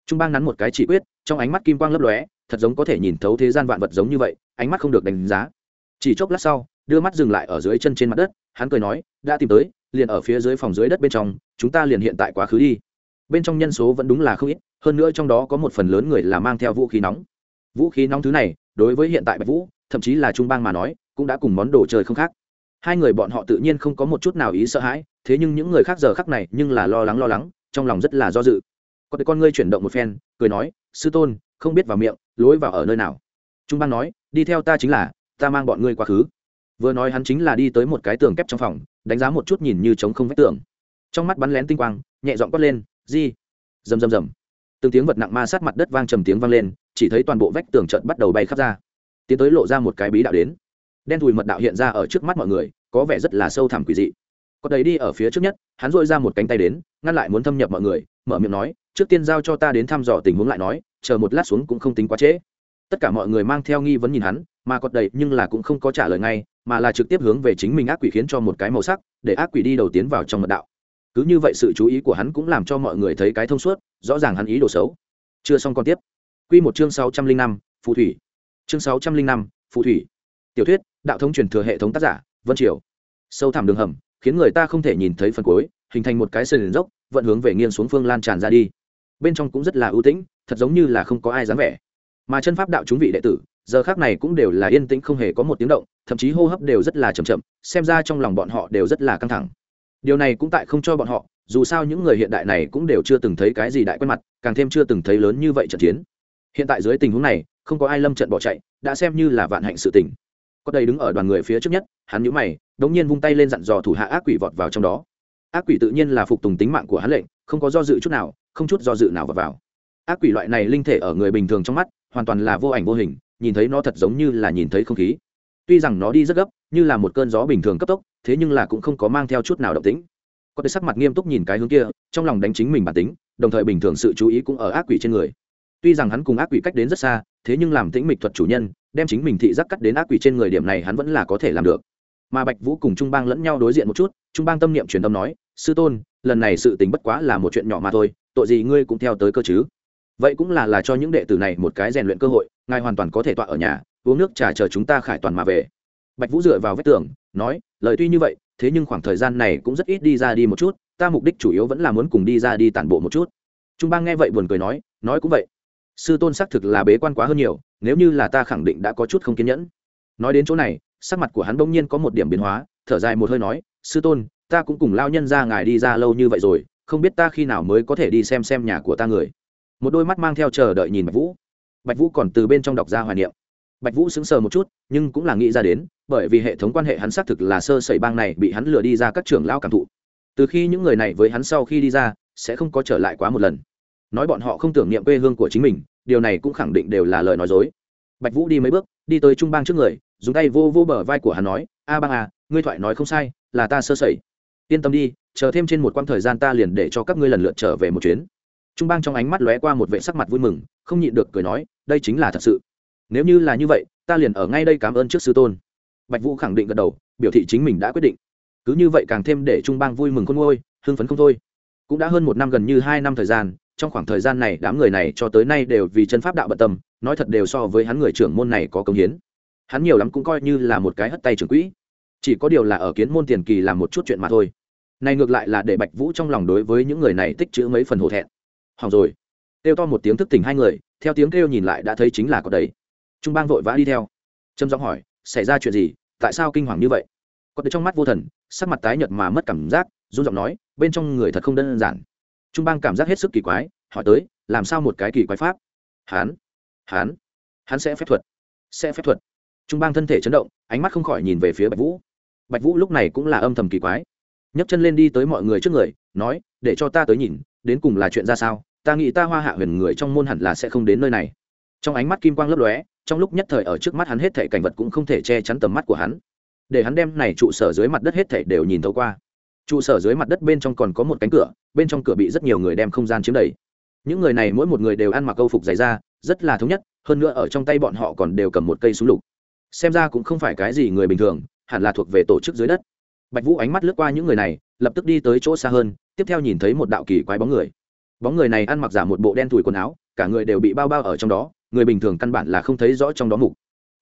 Trung bang nắn một cái chỉ quyết, trong ánh mắt kim quang lấp lóe, thật giống có thể nhìn thấu thế gian vạn vật giống như vậy, ánh mắt không được đánh giá chỉ chốc lát sau, đưa mắt dừng lại ở dưới chân trên mặt đất, hắn cười nói, đã tìm tới, liền ở phía dưới phòng dưới đất bên trong, chúng ta liền hiện tại quá khứ đi. Bên trong nhân số vẫn đúng là không ít, hơn nữa trong đó có một phần lớn người là mang theo vũ khí nóng. Vũ khí nóng thứ này, đối với hiện tại bạch vũ, thậm chí là trung bang mà nói, cũng đã cùng món đồ chơi không khác. Hai người bọn họ tự nhiên không có một chút nào ý sợ hãi, thế nhưng những người khác giờ khắc này nhưng là lo lắng lo lắng, trong lòng rất là do dự. Có thể con ngươi chuyển động một phen, cười nói, sư tôn, không biết vào miệng, lối vào ở nơi nào? Trung bang nói, đi theo ta chính là ta mang bọn ngươi quá khứ. Vừa nói hắn chính là đi tới một cái tường kép trong phòng, đánh giá một chút nhìn như trống không vách tường. Trong mắt bắn lén tinh quang, nhẹ dọn quất lên, di. Rầm rầm rầm. Từng tiếng vật nặng ma sát mặt đất vang trầm tiếng vang lên, chỉ thấy toàn bộ vách tường trận bắt đầu bay khắp ra. Tiến tới lộ ra một cái bí đạo đến. Đen thùi mật đạo hiện ra ở trước mắt mọi người, có vẻ rất là sâu thẳm quỷ dị. Có đầy đi ở phía trước nhất, hắn dội ra một cánh tay đến, ngăn lại muốn thâm nhập mọi người, mở miệng nói, trước tiên giao cho ta đến thăm dò tình huống lại nói, chờ một lát xuống cũng không tính quá trễ tất cả mọi người mang theo nghi vấn nhìn hắn, mà cọt đầy nhưng là cũng không có trả lời ngay, mà là trực tiếp hướng về chính mình ác quỷ khiến cho một cái màu sắc, để ác quỷ đi đầu tiến vào trong mật đạo. Cứ như vậy sự chú ý của hắn cũng làm cho mọi người thấy cái thông suốt, rõ ràng hắn ý đồ xấu. Chưa xong còn tiếp. Q một chương sáu trăm linh năm, phù thủy. Chương sáu trăm linh năm, phù thủy. Tiểu thuyết, đạo thông truyền thừa hệ thống tác giả, vân triều. Sâu thẳm đường hầm, khiến người ta không thể nhìn thấy phần cuối, hình thành một cái sườn dốc, vận hướng về nghiêng xuống phương lan tràn ra đi. Bên trong cũng rất là ưu tĩnh, thật giống như là không có ai dám vẻ mà chân pháp đạo chúng vị đệ tử giờ khác này cũng đều là yên tĩnh không hề có một tiếng động thậm chí hô hấp đều rất là chậm chậm xem ra trong lòng bọn họ đều rất là căng thẳng. Điều này cũng tại không cho bọn họ dù sao những người hiện đại này cũng đều chưa từng thấy cái gì đại quen mặt càng thêm chưa từng thấy lớn như vậy trận chiến. Hiện tại dưới tình huống này không có ai lâm trận bỏ chạy đã xem như là vạn hạnh sự tình. Có đây đứng ở đoàn người phía trước nhất hắn nhũ mày đống nhiên vung tay lên dặn dò thủ hạ ác quỷ vọt vào trong đó. Ác quỷ tự nhiên là phục tùng tính mạng của hắn lệnh không có do dự chút nào không chút do dự nào vào, vào. ác quỷ loại này linh thể ở người bình thường trong mắt hoàn toàn là vô ảnh vô hình, nhìn thấy nó thật giống như là nhìn thấy không khí. Tuy rằng nó đi rất gấp, như là một cơn gió bình thường cấp tốc, thế nhưng là cũng không có mang theo chút nào động tĩnh. Có thể sắc mặt nghiêm túc nhìn cái hướng kia, trong lòng đánh chính mình bản tính, đồng thời bình thường sự chú ý cũng ở ác quỷ trên người. Tuy rằng hắn cùng ác quỷ cách đến rất xa, thế nhưng làm tĩnh mịch thuật chủ nhân, đem chính mình thị giác cắt đến ác quỷ trên người điểm này hắn vẫn là có thể làm được. Mà bạch vũ cùng trung bang lẫn nhau đối diện một chút, trung bang tâm niệm truyền tâm nói, sư tôn, lần này sự tình bất quá là một chuyện nhỏ mà thôi, tội gì ngươi cũng theo tới cơ chứ? Vậy cũng là là cho những đệ tử này một cái rèn luyện cơ hội, ngài hoàn toàn có thể tọa ở nhà, uống nước trà chờ chúng ta khải toàn mà về. Bạch vũ dựa vào vết tường, nói, lời tuy như vậy, thế nhưng khoảng thời gian này cũng rất ít đi ra đi một chút, ta mục đích chủ yếu vẫn là muốn cùng đi ra đi tản bộ một chút. Trung bang nghe vậy buồn cười nói nói cũng vậy. Sư tôn xác thực là bế quan quá hơn nhiều, nếu như là ta khẳng định đã có chút không kiên nhẫn. Nói đến chỗ này, sắc mặt của hắn bỗng nhiên có một điểm biến hóa, thở dài một hơi nói, sư tôn, ta cũng cùng lao nhân ra ngài đi ra lâu như vậy rồi, không biết ta khi nào mới có thể đi xem xem nhà của ta người một đôi mắt mang theo chờ đợi nhìn bạch vũ. Bạch vũ còn từ bên trong đọc ra hoài niệm. Bạch vũ sững sờ một chút, nhưng cũng là nghĩ ra đến, bởi vì hệ thống quan hệ hắn xác thực là sơ sẩy bang này bị hắn lừa đi ra các trưởng lao cảm thụ. Từ khi những người này với hắn sau khi đi ra, sẽ không có trở lại quá một lần. Nói bọn họ không tưởng niệm quê hương của chính mình, điều này cũng khẳng định đều là lời nói dối. Bạch vũ đi mấy bước, đi tới trung bang trước người, dùng tay vô vô bờ vai của hắn nói, a bang à ngươi thoại nói không sai, là ta sơ sẩy. Yên tâm đi, chờ thêm trên một quãng thời gian ta liền để cho các ngươi lần lượt trở về một chuyến trung bang trong ánh mắt lóe qua một vệ sắc mặt vui mừng, không nhịn được cười nói, đây chính là thật sự. Nếu như là như vậy, ta liền ở ngay đây cảm ơn trước sư tôn. Bạch vũ khẳng định gật đầu, biểu thị chính mình đã quyết định. Cứ như vậy càng thêm để trung bang vui mừng khôn ngôi hưng phấn không thôi. Cũng đã hơn một năm gần như hai năm thời gian, trong khoảng thời gian này đám người này cho tới nay đều vì chân pháp đạo bận tâm, nói thật đều so với hắn người trưởng môn này có công hiến. Hắn nhiều lắm cũng coi như là một cái hất tay trưởng quỹ. Chỉ có điều là ở kiến môn tiền kỳ làm một chút chuyện mà thôi. Này ngược lại là để bạch vũ trong lòng đối với những người này tích chữ mấy phần hổ thẹn hỏng rồi. Kêu to một tiếng thức tỉnh hai người, theo tiếng kêu nhìn lại đã thấy chính là có đấy. Trung bang vội vã đi theo. Trâm giọng hỏi, xảy ra chuyện gì? Tại sao kinh hoàng như vậy? Có thể trong mắt vô thần, sắc mặt tái nhợt mà mất cảm giác, run giọng nói, bên trong người thật không đơn giản. Trung bang cảm giác hết sức kỳ quái, hỏi tới, làm sao một cái kỳ quái pháp? Hán hán hắn sẽ phép thuật, sẽ phép thuật. Trung bang thân thể chấn động, ánh mắt không khỏi nhìn về phía bạch vũ. Bạch vũ lúc này cũng là âm thầm kỳ quái, nhấc chân lên đi tới mọi người trước người, nói, để cho ta tới nhìn đến cùng là chuyện ra sao ta nghĩ ta hoa hạ huyền người trong môn hẳn là sẽ không đến nơi này. Trong ánh mắt kim quang lấp lóe trong lúc nhất thời ở trước mắt hắn hết thể cảnh vật cũng không thể che chắn tầm mắt của hắn. Để hắn đem này trụ sở dưới mặt đất hết thể đều nhìn thấu qua. Trụ sở dưới mặt đất bên trong còn có một cánh cửa bên trong cửa bị rất nhiều người đem không gian chiếm đầy. Những người này mỗi một người đều ăn mặc câu phục dày ra, rất là thống nhất hơn nữa ở trong tay bọn họ còn đều cầm một cây súng lục. Xem ra cũng không phải cái gì người bình thường hẳn là thuộc về tổ chức dưới đất. Bạch vũ ánh mắt lướt qua những người này lập tức đi tới chỗ xa hơn tiếp theo nhìn thấy một đạo kỳ quái bóng người. Bóng người này ăn mặc giả một bộ đen thùi quần áo, cả người đều bị bao bao ở trong đó, người bình thường căn bản là không thấy rõ trong đó mục.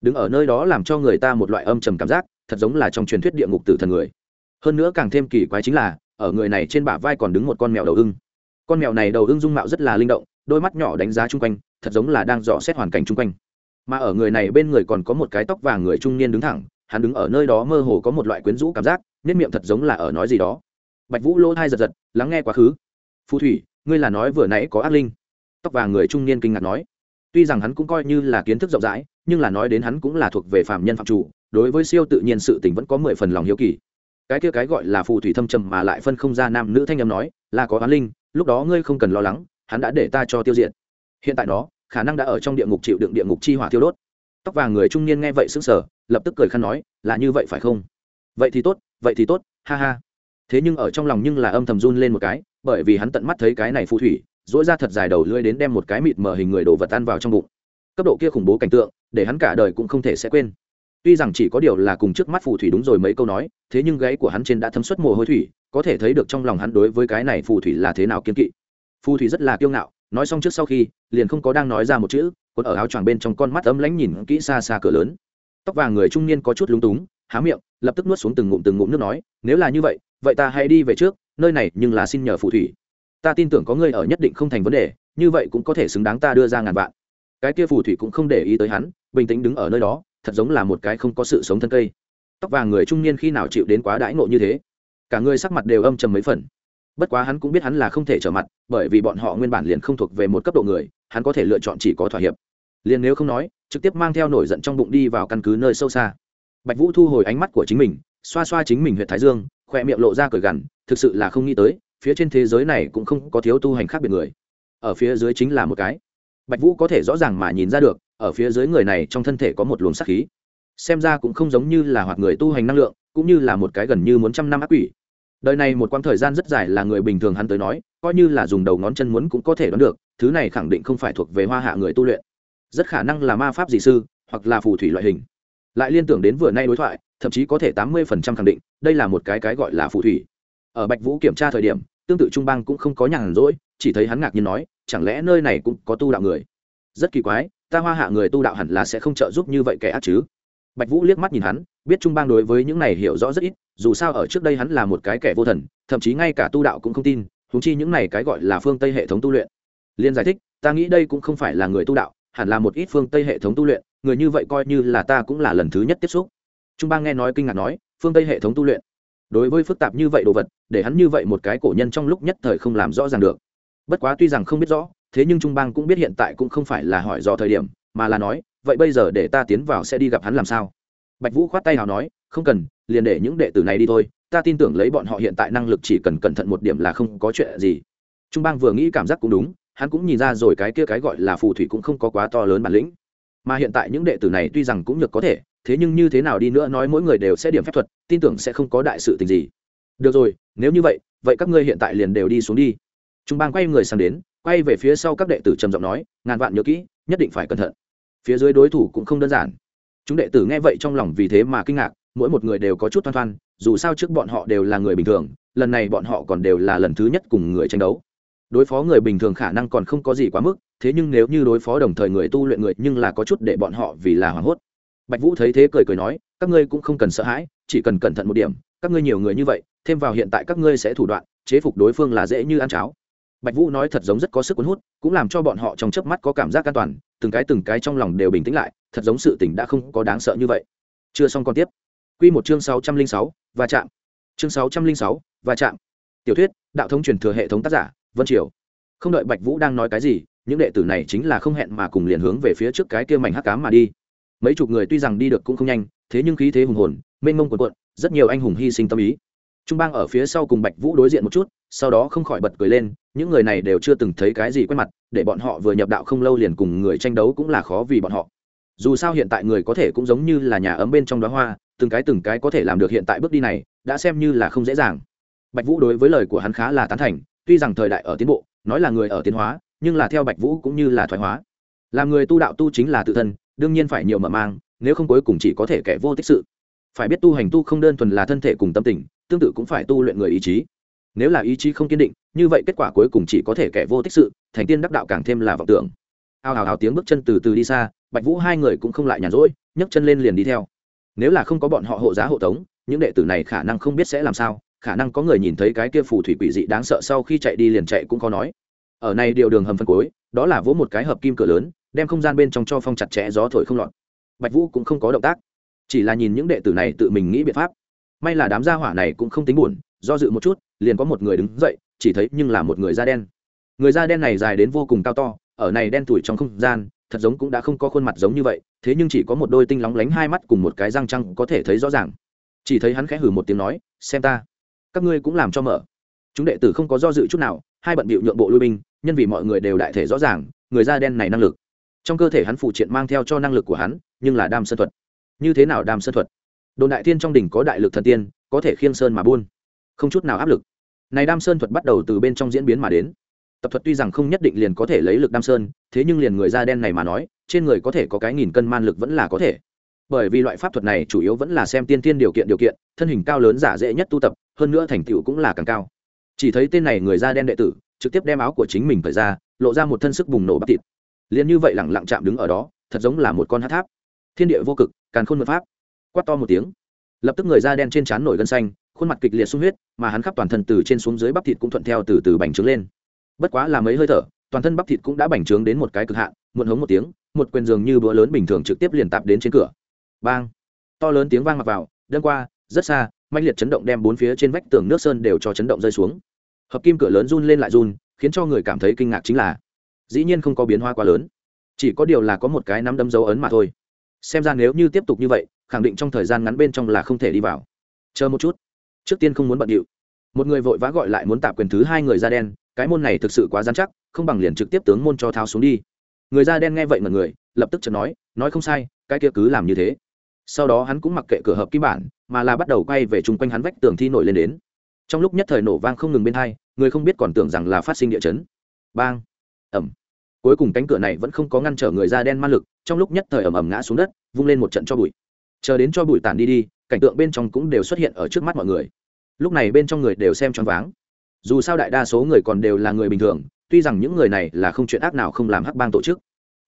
Đứng ở nơi đó làm cho người ta một loại âm trầm cảm giác, thật giống là trong truyền thuyết địa ngục tử thần người. Hơn nữa càng thêm kỳ quái chính là, ở người này trên bả vai còn đứng một con mèo đầu ưng. Con mèo này đầu ưng dung mạo rất là linh động, đôi mắt nhỏ đánh giá chung quanh, thật giống là đang dò xét hoàn cảnh chung quanh. Mà ở người này bên người còn có một cái tóc vàng người trung niên đứng thẳng, hắn đứng ở nơi đó mơ hồ có một loại quyến rũ cảm giác nếp miệng thật giống là ở nói gì đó bạch vũ lỗ thai giật giật, lắng nghe quá khứ. Phù thủy, ngươi là nói vừa nãy có ác linh? Tóc vàng người trung niên kinh ngạc nói. Tuy rằng hắn cũng coi như là kiến thức rộng rãi, nhưng là nói đến hắn cũng là thuộc về phạm nhân phạm chủ, đối với siêu tự nhiên sự tình vẫn có mười phần lòng hiếu kỳ. Cái kia cái gọi là phù thủy thâm trầm mà lại phân không ra nam nữ thanh âm nói, là có oán linh, lúc đó ngươi không cần lo lắng, hắn đã để ta cho tiêu diệt. Hiện tại nó, khả năng đã ở trong địa ngục chịu đựng địa ngục chi hỏa thiêu đốt. Tóc vàng người trung niên nghe vậy sững sờ, lập tức cười khăn nói, là như vậy phải không? Vậy thì tốt, vậy thì tốt, ha ha thế nhưng ở trong lòng nhưng là âm thầm run lên một cái, bởi vì hắn tận mắt thấy cái này phù thủy dỗi ra thật dài đầu lưỡi đến đem một cái mịt mờ hình người đồ vật ăn vào trong bụng. Cấp độ kia khủng bố cảnh tượng, để hắn cả đời cũng không thể sẽ quên. Tuy rằng chỉ có điều là cùng trước mắt phù thủy đúng rồi mấy câu nói, thế nhưng gáy của hắn trên đã thấm suất mồ hôi thủy, có thể thấy được trong lòng hắn đối với cái này phù thủy là thế nào kiên kỵ. Phù thủy rất là kiêu ngạo, nói xong trước sau khi, liền không có đang nói ra một chữ còn ở áo choàng bên trong con mắt ấm lãnh nhìn kỹ xa xa cửa lớn. Tóc vàng người trung niên có chút lúng túng há miệng, lập tức nuốt xuống từng ngụm từng ngụm nước nói, nếu là như vậy vậy ta hãy đi về trước, nơi này nhưng là xin nhờ phù thủy. Ta tin tưởng có ngươi ở nhất định không thành vấn đề, như vậy cũng có thể xứng đáng ta đưa ra ngàn vạn. Cái kia phù thủy cũng không để ý tới hắn, bình tĩnh đứng ở nơi đó, thật giống là một cái không có sự sống thân cây. Tóc vàng người trung niên khi nào chịu đến quá đãi ngộ như thế, cả người sắc mặt đều âm trầm mấy phần. Bất quá hắn cũng biết hắn là không thể trở mặt, bởi vì bọn họ nguyên bản liền không thuộc về một cấp độ người, hắn có thể lựa chọn chỉ có thỏa hiệp. Liền nếu không nói, trực tiếp mang theo nổi giận trong bụng đi vào căn cứ nơi sâu xa bạch vũ thu hồi ánh mắt của chính mình, xoa xoa chính mình huyện thái dương khoe miệng lộ ra cởi gằn, thực sự là không nghĩ tới, phía trên thế giới này cũng không có thiếu tu hành khác biệt người. Ở phía dưới chính là một cái. Bạch vũ có thể rõ ràng mà nhìn ra được, ở phía dưới người này trong thân thể có một luồng sắc khí. Xem ra cũng không giống như là hoạt người tu hành năng lượng, cũng như là một cái gần như muốn trăm năm ác quỷ. Đời này một quãng thời gian rất dài là người bình thường hắn tới nói, coi như là dùng đầu ngón chân muốn cũng có thể đoán được, thứ này khẳng định không phải thuộc về hoa hạ người tu luyện. Rất khả năng là ma pháp dị sư, hoặc là phù thủy loại hình lại liên tưởng đến vừa nay đối thoại, thậm chí có thể tám mươi phần trăm khẳng định, đây là một cái cái gọi là phù thủy. Ở bạch vũ kiểm tra thời điểm, tương tự trung bang cũng không có nhàn rỗi, chỉ thấy hắn ngạc nhiên nói, chẳng lẽ nơi này cũng có tu đạo người? Rất kỳ quái, ta hoa hạ người tu đạo hẳn là sẽ không trợ giúp như vậy kẻ ác chứ? Bạch vũ liếc mắt nhìn hắn, biết trung bang đối với những này hiểu rõ rất ít, dù sao ở trước đây hắn là một cái kẻ vô thần, thậm chí ngay cả tu đạo cũng không tin húng chi những này cái gọi là phương tây hệ thống tu luyện. Liên giải thích, ta nghĩ đây cũng không phải là người tu đạo hẳn là một ít phương tây hệ thống tu luyện, người như vậy coi như là ta cũng là lần thứ nhất tiếp xúc. Trung bang nghe nói kinh ngạc nói, phương tây hệ thống tu luyện. Đối với phức tạp như vậy đồ vật, để hắn như vậy một cái cổ nhân trong lúc nhất thời không làm rõ ràng được. Bất quá tuy rằng không biết rõ, thế nhưng trung bang cũng biết hiện tại cũng không phải là hỏi do thời điểm, mà là nói, vậy bây giờ để ta tiến vào sẽ đi gặp hắn làm sao? Bạch vũ khoát tay nào nói, không cần, liền để những đệ tử này đi thôi, ta tin tưởng lấy bọn họ hiện tại năng lực chỉ cần cẩn thận một điểm là không có chuyện gì. Trung bang vừa nghĩ cảm giác cũng đúng hắn cũng nhìn ra rồi cái kia cái gọi là phù thủy cũng không có quá to lớn bản lĩnh. Mà hiện tại những đệ tử này tuy rằng cũng nhược có thể, thế nhưng như thế nào đi nữa nói mỗi người đều sẽ điểm phép thuật, tin tưởng sẽ không có đại sự tình gì. Được rồi, nếu như vậy vậy các ngươi hiện tại liền đều đi xuống đi. Trung bang quay người sang đến, quay về phía sau các đệ tử trầm giọng nói, ngàn vạn nhớ kỹ, nhất định phải cẩn thận. Phía dưới đối thủ cũng không đơn giản. Chúng đệ tử nghe vậy trong lòng vì thế mà kinh ngạc, mỗi một người đều có chút thoăn thoăn dù sao trước bọn họ đều là người bình thường, lần này bọn họ còn đều là lần thứ nhất cùng người tranh đấu đối phó người bình thường khả năng còn không có gì quá mức, thế nhưng nếu như đối phó đồng thời người tu luyện người nhưng là có chút để bọn họ vì là hoảng hốt. Bạch vũ thấy thế cười cười nói, các ngươi cũng không cần sợ hãi, chỉ cần cẩn thận một điểm, các ngươi nhiều người như vậy, thêm vào hiện tại các ngươi sẽ thủ đoạn, chế phục đối phương là dễ như ăn cháo. Bạch vũ nói thật giống rất có sức cuốn hút, cũng làm cho bọn họ trong chớp mắt có cảm giác an toàn, từng cái từng cái trong lòng đều bình tĩnh lại, thật giống sự tình đã không có đáng sợ như vậy. Chưa xong còn tiếp. Quy một chương sáu trăm linh sáu và chạm. Chương sáu trăm linh sáu và chạm. Tiểu thuyết, đạo thống truyền thừa hệ thống tác giả vân triều. Không đợi bạch vũ đang nói cái gì, những đệ tử này chính là không hẹn mà cùng liền hướng về phía trước cái kia mảnh hắc cám mà đi. Mấy chục người tuy rằng đi được cũng không nhanh, thế nhưng khí thế hùng hồn, mênh mông quần quận rất nhiều anh hùng hy sinh tâm ý. Trung bang ở phía sau cùng bạch vũ đối diện một chút, sau đó không khỏi bật cười lên, những người này đều chưa từng thấy cái gì quen mặt, để bọn họ vừa nhập đạo không lâu liền cùng người tranh đấu cũng là khó vì bọn họ. Dù sao hiện tại người có thể cũng giống như là nhà ấm bên trong đó hoa, từng cái từng cái có thể làm được hiện tại bước đi này, đã xem như là không dễ dàng. Bạch vũ đối với lời của hắn khá là tán thành tuy rằng thời đại ở tiến bộ, nói là người ở tiến hóa, nhưng là theo bạch vũ cũng như là thoái hóa. Làm người tu đạo tu chính là tự thân, đương nhiên phải nhiều mở mang, nếu không cuối cùng chỉ có thể kẻ vô tích sự. Phải biết tu hành tu không đơn thuần là thân thể cùng tâm tình, tương tự cũng phải tu luyện người ý chí. Nếu là ý chí không kiên định, như vậy kết quả cuối cùng chỉ có thể kẻ vô tích sự, thành tiên đắc đạo càng thêm là vọng tưởng. Ao hào hào tiếng bước chân từ từ đi xa, bạch vũ hai người cũng không lại nhàn rỗi, nhấc chân lên liền đi theo. Nếu là không có bọn họ hộ giá hộ tống, những đệ tử này khả năng không biết sẽ làm sao khả năng có người nhìn thấy cái kia phù thủy quỷ dị đáng sợ sau khi chạy đi liền chạy cũng khó nói. Ở này điều đường hầm phân cuối, đó là vỗ một cái hợp kim cửa lớn, đem không gian bên trong cho phong chặt chẽ gió thổi không lọt. Bạch vũ cũng không có động tác, chỉ là nhìn những đệ tử này tự mình nghĩ biện pháp. May là đám gia hỏa này cũng không tính buồn, do dự một chút, liền có một người đứng dậy, chỉ thấy nhưng là một người da đen. Người da đen này dài đến vô cùng cao to, ở này đen tuổi trong không gian, thật giống cũng đã không có khuôn mặt giống như vậy, thế nhưng chỉ có một đôi tinh lóng lánh hai mắt cùng một cái răng trăng có thể thấy rõ ràng. Chỉ thấy hắn khẽ hử một tiếng nói, xem ta các ngươi cũng làm cho mở. Chúng đệ tử không có do dự chút nào, hai bận bịu nhượng bộ lui binh, nhân vì mọi người đều đại thể rõ ràng, người da đen này năng lực. Trong cơ thể hắn phụ triện mang theo cho năng lực của hắn, nhưng là đam sơn thuật. Như thế nào đam sơn thuật? Đồn đại tiên trong đỉnh có đại lực thần tiên, có thể khiêng sơn mà buôn. Không chút nào áp lực. Này đam sơn thuật bắt đầu từ bên trong diễn biến mà đến. Tập thuật tuy rằng không nhất định liền có thể lấy lực đam sơn, thế nhưng liền người da đen này mà nói, trên người có thể có cái nghìn cân man lực vẫn là có thể. Bởi vì loại pháp thuật này chủ yếu vẫn là xem tiên tiên điều kiện điều kiện, thân hình cao lớn giả dễ nhất tu tập hơn nữa thành tựu cũng là càng cao. Chỉ thấy tên này người da đen đệ tử, trực tiếp đem áo của chính mình thời ra, lộ ra một thân sức bùng nổ bắp thịt. Liền như vậy lẳng lặng chạm đứng ở đó, thật giống là một con hát tháp. Thiên địa vô cực, càn khôn mật pháp. Quát to một tiếng, lập tức người da đen trên trán nổi gân xanh, khuôn mặt kịch liệt sung huyết, mà hắn khắp toàn thân từ trên xuống dưới bắp thịt cũng thuận theo từ từ bành trướng lên. Bất quá là mấy hơi thở, toàn thân bắp thịt cũng đã bành trướng đến một cái cực hạn, muộn hống một tiếng, một quyền dường như bữa lớn bình thường trực tiếp liền tạp đến trên cửa. Bang! To lớn tiếng vang mặc vào, đâm qua, rất xa mạnh liệt chấn động đem bốn phía trên vách tường nước sơn đều cho chấn động rơi xuống. Hợp kim cửa lớn run lên lại run, khiến cho người cảm thấy kinh ngạc chính là, dĩ nhiên không có biến hoa quá lớn. Chỉ có điều là có một cái nắm đấm dấu ấn mà thôi. Xem ra nếu như tiếp tục như vậy, khẳng định trong thời gian ngắn bên trong là không thể đi vào. Chờ một chút. Trước tiên không muốn bận điệu. Một người vội vã gọi lại muốn tạp quyền thứ hai người da đen, cái môn này thực sự quá dán chắc, không bằng liền trực tiếp tướng môn cho tháo xuống đi. Người da đen nghe vậy mà người, lập tức chợt nói nói không sai, cái kia cứ làm như thế sau đó hắn cũng mặc kệ cửa hợp kim bản, mà là bắt đầu quay về chung quanh hắn vách tường thi nổi lên đến. Trong lúc nhất thời nổ vang không ngừng bên hai, người không biết còn tưởng rằng là phát sinh địa chấn. Bang! Ẩm! Cuối cùng cánh cửa này vẫn không có ngăn trở người da đen man lực, trong lúc nhất thời ẩm ẩm ngã xuống đất, vung lên một trận cho bụi. Chờ đến cho bụi tản đi đi, cảnh tượng bên trong cũng đều xuất hiện ở trước mắt mọi người. Lúc này bên trong người đều xem choáng váng. Dù sao đại đa số người còn đều là người bình thường, tuy rằng những người này là không chuyện ác nào không làm hắc bang tổ chức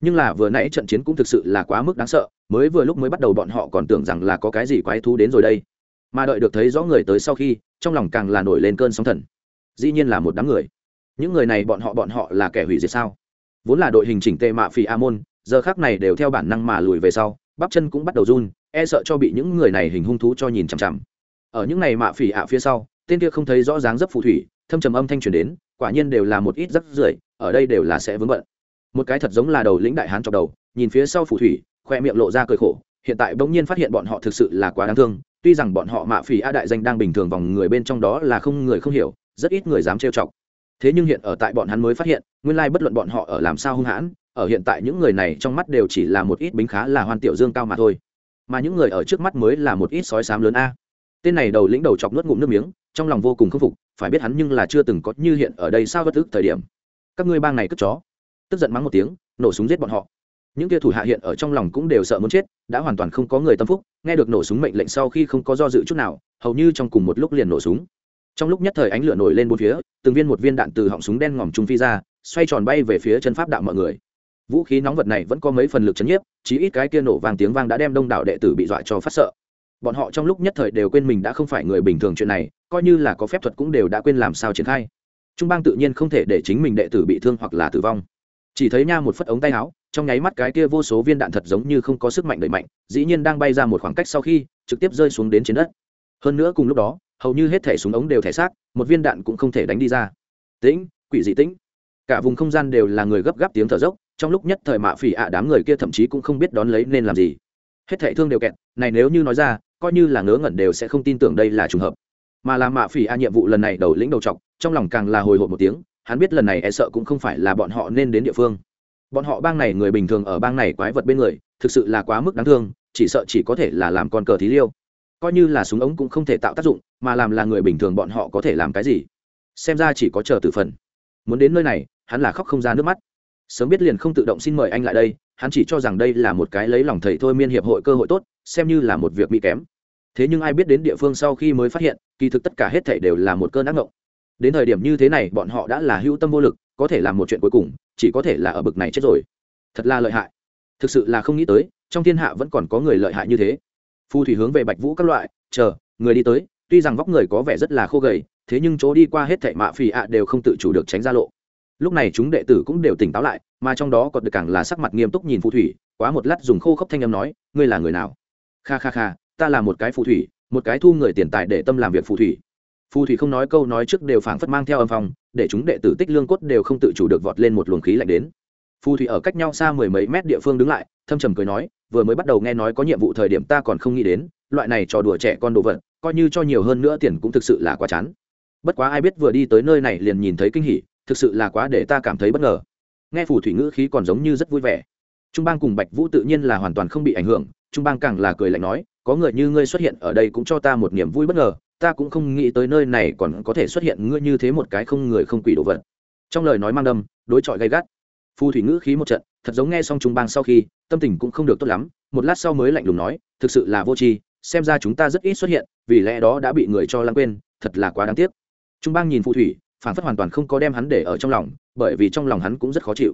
nhưng là vừa nãy trận chiến cũng thực sự là quá mức đáng sợ, mới vừa lúc mới bắt đầu bọn họ còn tưởng rằng là có cái gì quái thú đến rồi đây. Mà đợi được thấy rõ người tới sau khi, trong lòng càng là nổi lên cơn sóng thần. Dĩ nhiên là một đám người. Những người này bọn họ bọn họ là kẻ hủy diệt sao? Vốn là đội hình chỉnh tề mạ phì a môn, giờ khác này đều theo bản năng mà lùi về sau, bắp chân cũng bắt đầu run e sợ cho bị những người này hình hung thú cho nhìn chằm chằm. Ở những này mạ phì ạ phía sau, tên kia không thấy rõ dáng dấp phù thủy, thâm trầm âm thanh truyền đến, quả nhiên đều là một ít rắc rưởi, ở đây đều là sẽ vướng bận một cái thật giống là đầu lĩnh đại hán chọc đầu, nhìn phía sau phù thủy, khoe miệng lộ ra cười khổ, hiện tại bỗng nhiên phát hiện bọn họ thực sự là quá đáng thương, tuy rằng bọn họ mạ phỉ a đại danh đang bình thường vòng người bên trong đó là không người không hiểu, rất ít người dám trêu chọc. Thế nhưng hiện ở tại bọn hắn mới phát hiện, nguyên lai bất luận bọn họ ở làm sao hung hãn, ở hiện tại những người này trong mắt đều chỉ là một ít bính khá là hoan tiểu dương cao mà thôi. Mà những người ở trước mắt mới là một ít sói sám lớn a. Tên này đầu lĩnh đầu chọc nuốt ngụm nước miếng, trong lòng vô cùng khâm phục, phải biết hắn nhưng là chưa từng có như hiện ở đây sao bất tức thời điểm. Các ngươi bang này cất chó tức giận mắng một tiếng, nổ súng giết bọn họ. Những kia thủ hạ hiện ở trong lòng cũng đều sợ muốn chết, đã hoàn toàn không có người tâm phúc, nghe được nổ súng mệnh lệnh sau khi không có do dự chút nào, hầu như trong cùng một lúc liền nổ súng. Trong lúc nhất thời ánh lửa nổi lên bốn phía, từng viên một viên đạn từ họng súng đen ngòm trung phi ra, xoay tròn bay về phía chân pháp đạo mọi người. Vũ khí nóng vật này vẫn có mấy phần lực chấn nhiếp, chí ít cái kia nổ vàng tiếng vang đã đem đông đảo đệ tử bị dọa cho phát sợ. Bọn họ trong lúc nhất thời đều quên mình đã không phải người bình thường chuyện này, coi như là có phép thuật cũng đều đã quên làm sao triển khai. Trung bang tự nhiên không thể để chính mình đệ tử bị thương hoặc là tử vong chỉ thấy nha một phất ống tay áo, trong nháy mắt cái kia vô số viên đạn thật giống như không có sức mạnh đẩy mạnh, dĩ nhiên đang bay ra một khoảng cách sau khi, trực tiếp rơi xuống đến trên đất. Hơn nữa cùng lúc đó, hầu như hết thể súng ống đều thể xác, một viên đạn cũng không thể đánh đi ra. Tĩnh, quỷ dị tĩnh. Cả vùng không gian đều là người gấp gáp tiếng thở dốc, trong lúc nhất thời mạ phỉ ạ đám người kia thậm chí cũng không biết đón lấy nên làm gì. Hết thẻ thương đều kẹt, này nếu như nói ra, coi như là ngớ ngẩn đều sẽ không tin tưởng đây là trùng hợp. Mà làm mạ phỉ a nhiệm vụ lần này đầu lĩnh đầu trọc trong lòng càng là hồi hộp một tiếng hắn biết lần này e sợ cũng không phải là bọn họ nên đến địa phương. Bọn họ bang này người bình thường ở bang này quái vật bên người, thực sự là quá mức đáng thương, chỉ sợ chỉ có thể là làm con cờ thí liêu. Coi như là súng ống cũng không thể tạo tác dụng, mà làm là người bình thường bọn họ có thể làm cái gì? Xem ra chỉ có chờ tử phần. Muốn đến nơi này, hắn là khóc không ra nước mắt. Sớm biết liền không tự động xin mời anh lại đây, hắn chỉ cho rằng đây là một cái lấy lòng thầy thôi miên hiệp hội cơ hội tốt, xem như là một việc bị kém. Thế nhưng ai biết đến địa phương sau khi mới phát hiện, kỳ thực tất cả hết thảy đều là một cơn ác ngộng đến thời điểm như thế này, bọn họ đã là hữu tâm vô lực, có thể làm một chuyện cuối cùng, chỉ có thể là ở bực này chết rồi. Thật là lợi hại. Thực sự là không nghĩ tới, trong thiên hạ vẫn còn có người lợi hại như thế. Phù thủy hướng về bạch vũ các loại, chờ, người đi tới, tuy rằng vóc người có vẻ rất là khô gầy, thế nhưng chỗ đi qua hết thệ mạ phì ạ đều không tự chủ được tránh ra lộ. Lúc này chúng đệ tử cũng đều tỉnh táo lại, mà trong đó còn được càng là sắc mặt nghiêm túc nhìn phù thủy, quá một lát dùng khô khốc thanh âm nói, ngươi là người nào? Kha kha kha, ta là một cái phù thủy, một cái thu người tiền tài để tâm làm việc phù thủy phù thủy không nói câu nói trước đều phảng phất mang theo âm phòng để chúng đệ tử tích lương cốt đều không tự chủ được vọt lên một luồng khí lạnh đến. Phù thủy ở cách nhau xa mười mấy mét địa phương đứng lại, thâm trầm cười nói, vừa mới bắt đầu nghe nói có nhiệm vụ thời điểm ta còn không nghĩ đến, loại này trò đùa trẻ con đồ vật, coi như cho nhiều hơn nữa tiền cũng thực sự là quá chán. Bất quá ai biết vừa đi tới nơi này liền nhìn thấy kinh hỉ, thực sự là quá để ta cảm thấy bất ngờ. Nghe phù thủy ngữ khí còn giống như rất vui vẻ. Trung bang cùng bạch vũ tự nhiên là hoàn toàn không bị ảnh hưởng, trung bang càng là cười lạnh nói, có người như ngươi xuất hiện ở đây cũng cho ta một niềm vui bất ngờ ta cũng không nghĩ tới nơi này còn có thể xuất hiện ngươi như thế một cái không người không quỷ đồ vật. Trong lời nói mang đâm, đối chọi gay gắt. Phù thủy ngữ khí một trận, thật giống nghe xong trung bang sau khi, tâm tình cũng không được tốt lắm. Một lát sau mới lạnh lùng nói, thực sự là vô tri, xem ra chúng ta rất ít xuất hiện, vì lẽ đó đã bị người cho lãng quên, thật là quá đáng tiếc. Trung bang nhìn phù thủy phản phất hoàn toàn không có đem hắn để ở trong lòng, bởi vì trong lòng hắn cũng rất khó chịu.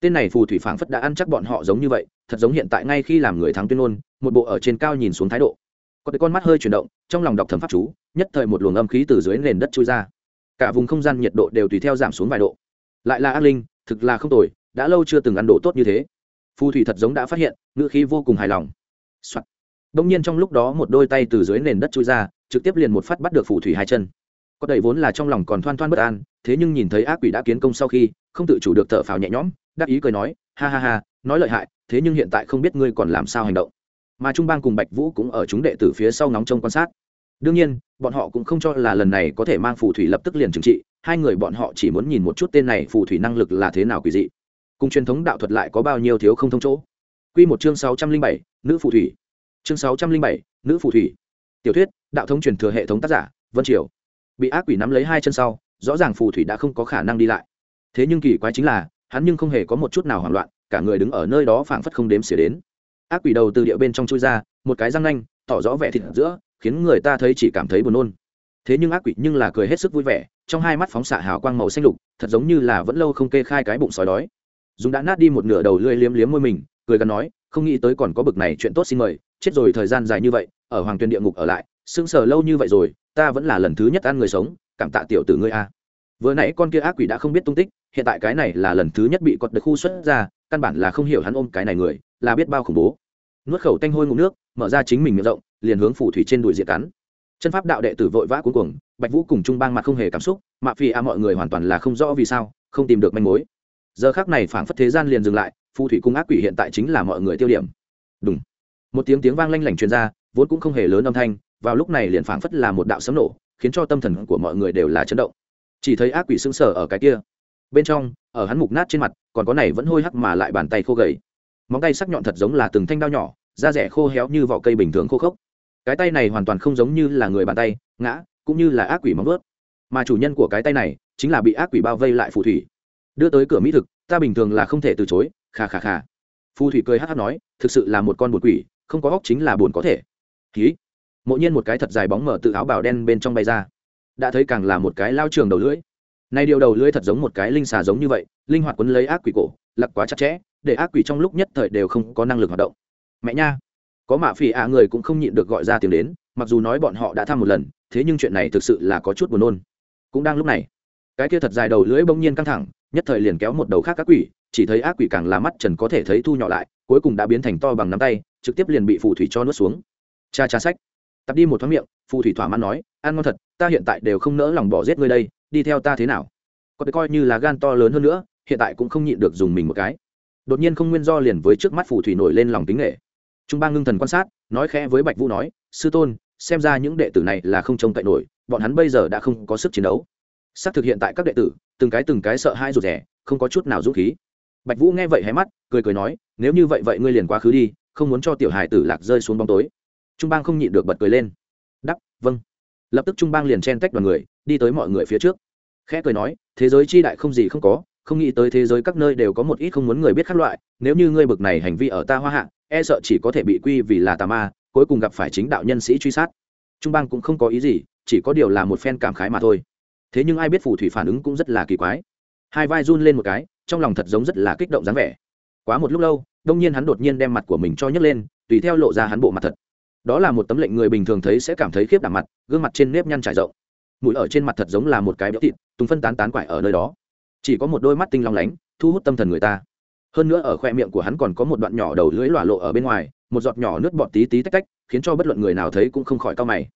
Tên này phù thủy phản phất đã ăn chắc bọn họ giống như vậy, thật giống hiện tại ngay khi làm người thắng tuyên ngôn, một bộ ở trên cao nhìn xuống thái độ có thể con mắt hơi chuyển động, trong lòng đọc thầm pháp chú, nhất thời một luồng âm khí từ dưới nền đất trôi ra. Cả vùng không gian nhiệt độ đều tùy theo giảm xuống vài độ. Lại là ác linh, thực là không tồi, đã lâu chưa từng ăn độ tốt như thế. Phù thủy thật giống đã phát hiện, ngữ khí vô cùng hài lòng、Soạn. đông nhiên trong lúc đó một đôi tay từ dưới nền đất trôi ra, trực tiếp liền một phát bắt được phù thủy hai chân. Có đầy vốn là trong lòng còn thoan thoăn bất an, thế nhưng nhìn thấy ác quỷ đã kiến công sau khi, không tự chủ được thở phào nhẹ nhõm, đắc ý cười nói, ha ha ha, nói lợi hại, thế nhưng hiện tại không biết ngươi còn làm sao hành động mà trung bang cùng bạch vũ cũng ở chúng đệ tử phía sau nóng trông quan sát. Đương nhiên, bọn họ cũng không cho là lần này có thể mang phù thủy lập tức liền trừng trị, hai người bọn họ chỉ muốn nhìn một chút tên này phù thủy năng lực là thế nào quỷ dị. Cùng truyền thống đạo thuật lại có bao nhiêu thiếu không thông chỗ. Quy một chương sáu trăm linh bảy, nữ phù thủy. Chương sáu trăm linh bảy, nữ phù thủy. Tiểu thuyết, đạo thống truyền thừa hệ thống tác giả, vân triều. Bị ác quỷ nắm lấy hai chân sau, rõ ràng phù thủy đã không có khả năng đi lại. Thế nhưng kỳ quái chính là, hắn nhưng không hề có một chút nào hoảng loạn, cả người đứng ở nơi đó phảng phất không đếm xỉa đến ác quỷ đầu từ địa bên trong chui ra, một cái răng nanh, tỏ rõ vẻ thịt giữa, khiến người ta thấy chỉ cảm thấy buồn nôn. Thế nhưng ác quỷ nhưng là cười hết sức vui vẻ, trong hai mắt phóng xạ hào quang màu xanh lục, thật giống như là vẫn lâu không kê khai cái bụng sói đói. Dùng đã nát đi một nửa đầu lưỡi liếm liếm môi mình, cười gần nói, không nghĩ tới còn có bực này chuyện tốt xin mời, chết rồi thời gian dài như vậy, ở hoàng tuyên địa ngục ở lại, sững sờ lâu như vậy rồi, ta vẫn là lần thứ nhất ăn người sống, cảm tạ tiểu tử ngươi a. Vừa nãy con kia ác quỷ đã không biết tung tích, hiện tại cái này là lần thứ nhất bị cọt được khu xuất ra, căn bản là không hiểu hắn ôm cái này người là biết bao khủng bố. Nuốt khẩu tanh hôi ngụm nước, mở ra chính mình miệng rộng, liền hướng phủ thủy trên đùi diệt cắn. Chân pháp đạo đệ tử vội vã cuối cùng bạch vũ cùng trung bang mặt không hề cảm xúc, mạ phi a mọi người hoàn toàn là không rõ vì sao, không tìm được manh mối. Giờ khác này phảng phất thế gian liền dừng lại, phù thủy cung ác quỷ hiện tại chính là mọi người tiêu điểm. Đúng một tiếng tiếng vang lanh lảnh truyền ra, vốn cũng không hề lớn âm thanh, vào lúc này liền phảng phất là một đạo sấm nổ, khiến cho tâm thần của mọi người đều là chấn động. Chỉ thấy ác quỷ sững sờ ở cái kia. Bên trong, ở hắn mục nát trên mặt, còn có này vẫn hôi hắc mà lại bàn tay khô gầy móng tay sắc nhọn thật giống là từng thanh đao nhỏ, da rẻ khô héo như vỏ cây bình thường khô khốc. Cái tay này hoàn toàn không giống như là người bàn tay, ngã, cũng như là ác quỷ móng ướt mà chủ nhân của cái tay này chính là bị ác quỷ bao vây lại phù thủy. Đưa tới cửa mỹ thực, ta bình thường là không thể từ chối khà khà khà phù thủy cười hát hát nói, thực sự là một con bột quỷ, không có góc chính là buồn có thể. Ký mộ nhiên một cái thật dài bóng mở tự áo bào đen bên trong bay ra. Đã thấy càng là một cái lao trường đầu lưỡi này điều đầu lưỡi thật giống một cái linh xà giống như vậy, linh hoạt quấn lấy ác quỷ cổ lặc quá chặt chẽ, để ác quỷ trong lúc nhất thời đều không có năng lực hoạt động. Mẹ nha! Có mạ phỉ ạ à người cũng không nhịn được gọi ra tiếng đến, mặc dù nói bọn họ đã thăm một lần, thế nhưng chuyện này thực sự là có chút buồn nôn. Cũng đang lúc này, cái kia thật dài đầu lưỡi bỗng nhiên căng thẳng, nhất thời liền kéo một đầu khác ác quỷ, chỉ thấy ác quỷ càng là mắt trần có thể thấy thu nhỏ lại, cuối cùng đã biến thành to bằng nắm tay, trực tiếp liền bị phù thủy cho nuốt xuống. Cha cha sách, tập đi một thoáng miệng, phù thủy thỏa mãn nói, ăn ngon thật, ta hiện tại đều không nỡ lòng bỏ giết ngươi đây đi theo ta thế nào? Có thể coi như là gan to lớn hơn nữa, hiện tại cũng không nhịn được dùng mình một cái. Đột nhiên không nguyên do liền với trước mắt phù thủy nổi lên lòng tính nghệ. Trung bang ngưng thần quan sát, nói khẽ với bạch vũ nói, sư tôn, xem ra những đệ tử này là không trông cậy nổi, bọn hắn bây giờ đã không có sức chiến đấu. Xác thực hiện tại các đệ tử, từng cái từng cái sợ hai rụt rẻ không có chút nào dũng khí. Bạch vũ nghe vậy hé mắt, cười cười nói, nếu như vậy vậy ngươi liền quá khứ đi, không muốn cho tiểu hài tử lạc rơi xuống bóng tối. Trung bang không nhịn được bật cười lên. Đắp vâng. Lập tức trung bang liền chen tách đoàn người, đi tới mọi người phía trước khẽ cười nói, thế giới chi đại không gì không có, không nghĩ tới thế giới các nơi đều có một ít không muốn người biết các loại, nếu như ngươi bực này hành vi ở ta hoa hạ e sợ chỉ có thể bị quy vì là tà ma, cuối cùng gặp phải chính đạo nhân sĩ truy sát. Trung bang cũng không có ý gì, chỉ có điều là một phen cảm khái mà thôi. Thế nhưng ai biết phù thủy phản ứng cũng rất là kỳ quái. Hai vai run lên một cái, trong lòng thật giống rất là kích động dáng vẻ. Quá một lúc lâu, đông nhiên hắn đột nhiên đem mặt của mình cho nhấc lên, tùy theo lộ ra hắn bộ mặt thật. Đó là một tấm lệnh người bình thường thấy sẽ cảm thấy khiếp đảm mặt, gương mặt trên nếp nhăn trải rộng mũi ở trên mặt thật giống là một cái béo thịt, tùng phân tán tán quải ở nơi đó. Chỉ có một đôi mắt tinh long lánh, thu hút tâm thần người ta. Hơn nữa ở khoe miệng của hắn còn có một đoạn nhỏ đầu lưỡi lỏa lộ ở bên ngoài, một giọt nhỏ nước bọt tí tí tách tách, khiến cho bất luận người nào thấy cũng không khỏi cao mày.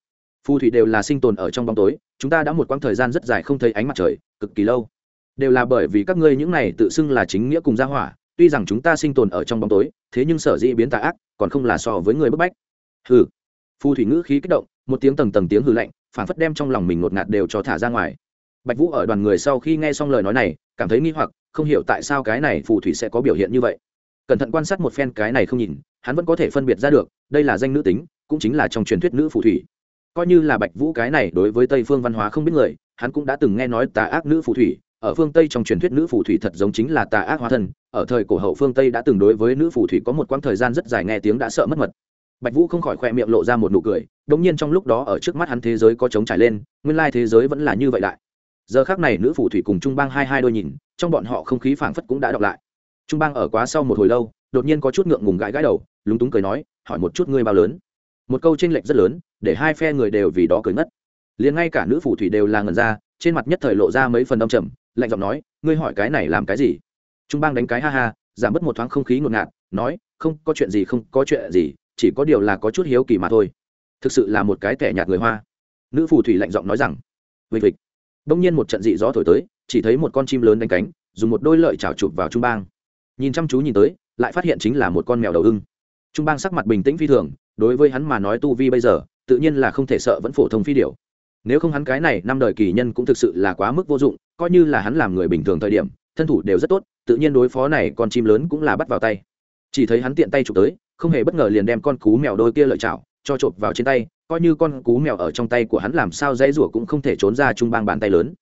Phù thủy đều là sinh tồn ở trong bóng tối, chúng ta đã một quãng thời gian rất dài không thấy ánh mặt trời, cực kỳ lâu. Đều là bởi vì các ngươi những này tự xưng là chính nghĩa cùng gia hỏa, tuy rằng chúng ta sinh tồn ở trong bóng tối, thế nhưng sở dĩ biến tà ác, còn không là so với người bức bách. Hừ. Phù thủy ngữ khí kích động, một tiếng tầng tầng tiếng hư lạnh phản phất đem trong lòng mình ngột ngạt đều cho thả ra ngoài. Bạch vũ ở đoàn người sau khi nghe xong lời nói này, cảm thấy nghi hoặc, không hiểu tại sao cái này phù thủy sẽ có biểu hiện như vậy. Cẩn thận quan sát một phen cái này không nhìn, hắn vẫn có thể phân biệt ra được, đây là danh nữ tính, cũng chính là trong truyền thuyết nữ phù thủy. Coi như là bạch vũ cái này đối với tây phương văn hóa không biết người, hắn cũng đã từng nghe nói tà ác nữ phù thủy, ở phương tây trong truyền thuyết nữ phù thủy thật giống chính là tà ác hóa thân, ở thời cổ hậu phương tây đã từng đối với nữ phù thủy có một quãng thời gian rất dài nghe tiếng đã sợ mất mật bạch vũ không khỏi khoe miệng lộ ra một nụ cười, đống nhiên trong lúc đó ở trước mắt hắn thế giới có trống trải lên, nguyên lai thế giới vẫn là như vậy lại. giờ khác này nữ phù thủy cùng trung bang hai hai đôi nhìn, trong bọn họ không khí phảng phất cũng đã đọc lại. Trung bang ở quá sau một hồi lâu, đột nhiên có chút ngượng ngùng gãi gãi đầu, lúng túng cười nói, hỏi một chút ngươi bao lớn? Một câu tranh lệch rất lớn, để hai phe người đều vì đó cười ngất. Liền ngay cả nữ phù thủy đều là ngần ra, trên mặt nhất thời lộ ra mấy phần đông trầm, lạnh giọng nói, ngươi hỏi cái này làm cái gì? Trung bang đánh cái ha ha, giảm bớt một thoáng không khí ngột ngạt, nói, không, có chuyện gì không, có chuyện gì chỉ có điều là có chút hiếu kỳ mà thôi. Thực sự là một cái tẻ nhạt người hoa. Nữ phù thủy lạnh giọng nói rằng vịt vịt đông nhiên một trận dị gió thổi tới, chỉ thấy một con chim lớn đánh cánh, dùng một đôi lợi chảo chụp vào trung bang. Nhìn chăm chú nhìn tới, lại phát hiện chính là một con mèo đầu ưng. Trung bang sắc mặt bình tĩnh phi thường, đối với hắn mà nói tu vi bây giờ, tự nhiên là không thể sợ vẫn phổ thông phi điều nếu không hắn cái này năm đời kỳ nhân cũng thực sự là quá mức vô dụng, coi như là hắn làm người bình thường thời điểm, thân thủ đều rất tốt, tự nhiên đối phó này con chim lớn cũng là bắt vào tay. Chỉ thấy hắn tiện tay chụp tới không hề bất ngờ liền đem con cú mèo đôi kia lợi chảo, cho chộp vào trên tay, coi như con cú mèo ở trong tay của hắn làm sao dãy rủa cũng không thể trốn ra trung bang bàn tay lớn.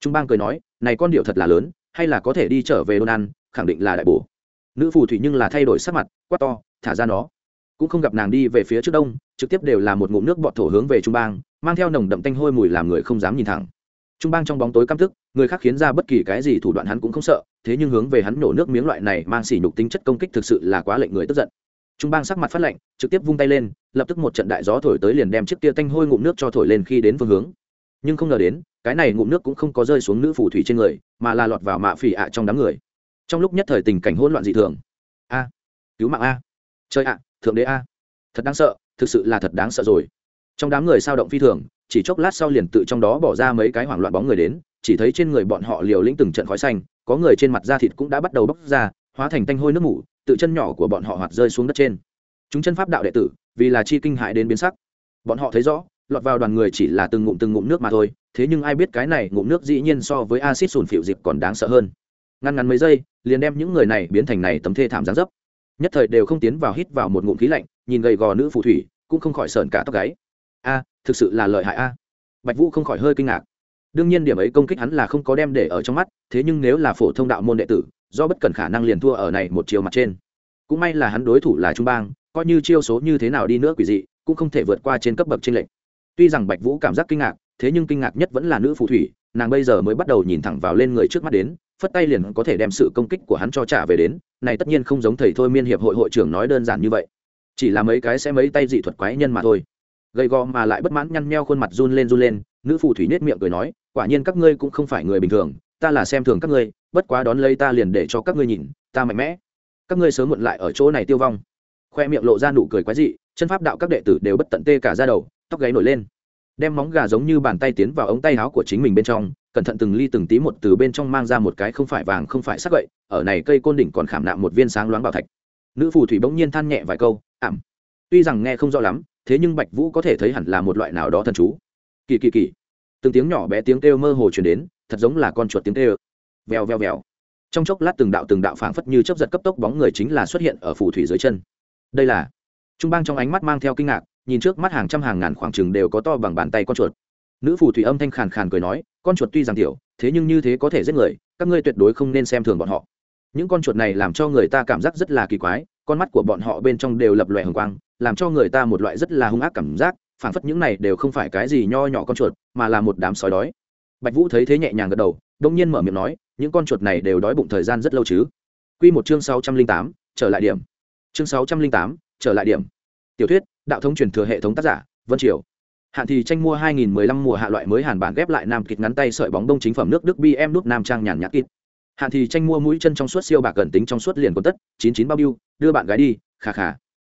Trung bang cười nói, này con điệu thật là lớn, hay là có thể đi trở về đôn ăn khẳng định là đại bổ. Nữ phù thủy nhưng là thay đổi sắc mặt, quát to, thả ra nó. Cũng không gặp nàng đi về phía trước đông, trực tiếp đều là một ngụm nước bọt thổ hướng về trung bang, mang theo nồng đậm tanh hôi mùi làm người không dám nhìn thẳng. Trung bang trong bóng tối căm thức người khác khiến ra bất kỳ cái gì thủ đoạn hắn cũng không sợ, thế nhưng hướng về hắn nổ nước miếng loại này mang xỉ nhục tính chất công kích thực sự là quá lệnh người tức giận trung bang sắc mặt phát lạnh, trực tiếp vung tay lên, lập tức một trận đại gió thổi tới liền đem chiếc tia tanh hôi ngụm nước cho thổi lên khi đến phương hướng. Nhưng không ngờ đến, cái này ngụm nước cũng không có rơi xuống nữ phù thủy trên người, mà là lọt vào mạ phỉ ạ trong đám người. Trong lúc nhất thời tình cảnh hỗn loạn dị thường. A, cứu mạng a. Chơi ạ, thượng đế a. Thật đáng sợ, thực sự là thật đáng sợ rồi. Trong đám người sao động phi thường, chỉ chốc lát sau liền tự trong đó bỏ ra mấy cái hoảng loạn bóng người đến, chỉ thấy trên người bọn họ liều lĩnh từng trận khói xanh, có người trên mặt da thịt cũng đã bắt đầu bốc ra hóa thành tanh hôi nước mủ, tự chân nhỏ của bọn họ hoạt rơi xuống đất trên. Chúng chân pháp đạo đệ tử, vì là chi kinh hại đến biến sắc. Bọn họ thấy rõ, lọt vào đoàn người chỉ là từng ngụm từng ngụm nước mà thôi, thế nhưng ai biết cái này ngụm nước dĩ nhiên so với acid sùn phịu dịp còn đáng sợ hơn. Ngăn ngắn mấy giây, liền đem những người này biến thành này tấm thê thảm gián dấp. Nhất thời đều không tiến vào hít vào một ngụm khí lạnh, nhìn gầy gò nữ phù thủy, cũng không khỏi sờn cả tóc gáy. A, thực sự là lợi hại a. Bạch vũ không khỏi hơi kinh ngạc. Đương nhiên điểm ấy công kích hắn là không có đem để ở trong mắt, thế nhưng nếu là phổ thông đạo môn đệ tử do bất cần khả năng liền thua ở này một chiều mặt trên. Cũng may là hắn đối thủ là trung bang, coi như chiêu số như thế nào đi nữa quỷ dị, cũng không thể vượt qua trên cấp bậc trên lệnh tuy rằng bạch vũ cảm giác kinh ngạc, thế nhưng kinh ngạc nhất vẫn là nữ phù thủy, nàng bây giờ mới bắt đầu nhìn thẳng vào lên người trước mắt đến, phất tay liền có thể đem sự công kích của hắn cho trả về đến, này tất nhiên không giống thầy thôi miên hiệp hội hội trưởng nói đơn giản như vậy. Chỉ là mấy cái sẽ mấy tay dị thuật quái nhân mà thôi. Gầy gò mà lại bất mãn nhăn nheo khuôn mặt run lên run lên, nữ phù thủy nết miệng cười nói, quả nhiên các ngươi cũng không phải người bình thường ta là xem thường các ngươi, bất quá đón lấy ta liền để cho các ngươi nhìn, ta mạnh mẽ. Các ngươi sớm muộn lại ở chỗ này tiêu vong. Khoe miệng lộ ra nụ cười quái dị, chân pháp đạo các đệ tử đều bất tận tê cả ra đầu, tóc gáy nổi lên. Đem móng gà giống như bàn tay tiến vào ống tay áo của chính mình bên trong, cẩn thận từng ly từng tí một từ bên trong mang ra một cái không phải vàng không phải sắc gậy, ở này cây côn đỉnh còn khảm nạm một viên sáng loáng bảo thạch. Nữ phù thủy bỗng nhiên than nhẹ vài câu, ảm. Tuy rằng nghe không rõ lắm, thế nhưng bạch vũ có thể thấy hẳn là một loại nào đó thần chú. Kỳ kỳ kỳ. Từng tiếng nhỏ bé tiếng kêu mơ hồ truyền đến thật giống là con chuột tiếng kêu vèo vèo vèo. Trong chốc lát từng đạo từng đạo phảng phất như chấp giật cấp tốc bóng người chính là xuất hiện ở phù thủy dưới chân. Đây là trung bang trong ánh mắt mang theo kinh ngạc, nhìn trước mắt hàng trăm hàng ngàn khoảng chừng đều có to bằng bàn tay con chuột. Nữ phù thủy âm thanh khàn khàn cười nói, con chuột tuy rằng tiểu, thế nhưng như thế có thể giết người, các ngươi tuyệt đối không nên xem thường bọn họ. Những con chuột này làm cho người ta cảm giác rất là kỳ quái, con mắt của bọn họ bên trong đều lập lòe hồng quang, làm cho người ta một loại rất là hung ác cảm giác, phảng phất những này đều không phải cái gì nho nhỏ con chuột, mà là một đám sói đói bạch vũ thấy thế nhẹ nhàng gật đầu, đông nhiên mở miệng nói, những con chuột này đều đói bụng thời gian rất lâu chứ? Quy một chương sáu trăm linh tám, trở lại điểm. Chương sáu trăm linh tám, trở lại điểm. Tiểu thuyết, đạo thống truyền thừa hệ thống tác giả, vân triều. Hạn thì tranh mua 2015 mùa hạ loại mới hàn bản ghép lại nam kịch ngắn tay sợi bóng đông chính phẩm nước đức bm nút nam trang nhàn nhạt kịt. hạn thì tranh mua mũi chân trong suốt siêu bạc gần tính trong suốt liền quần tất 99 bao biêu đưa bạn gái đi khà khà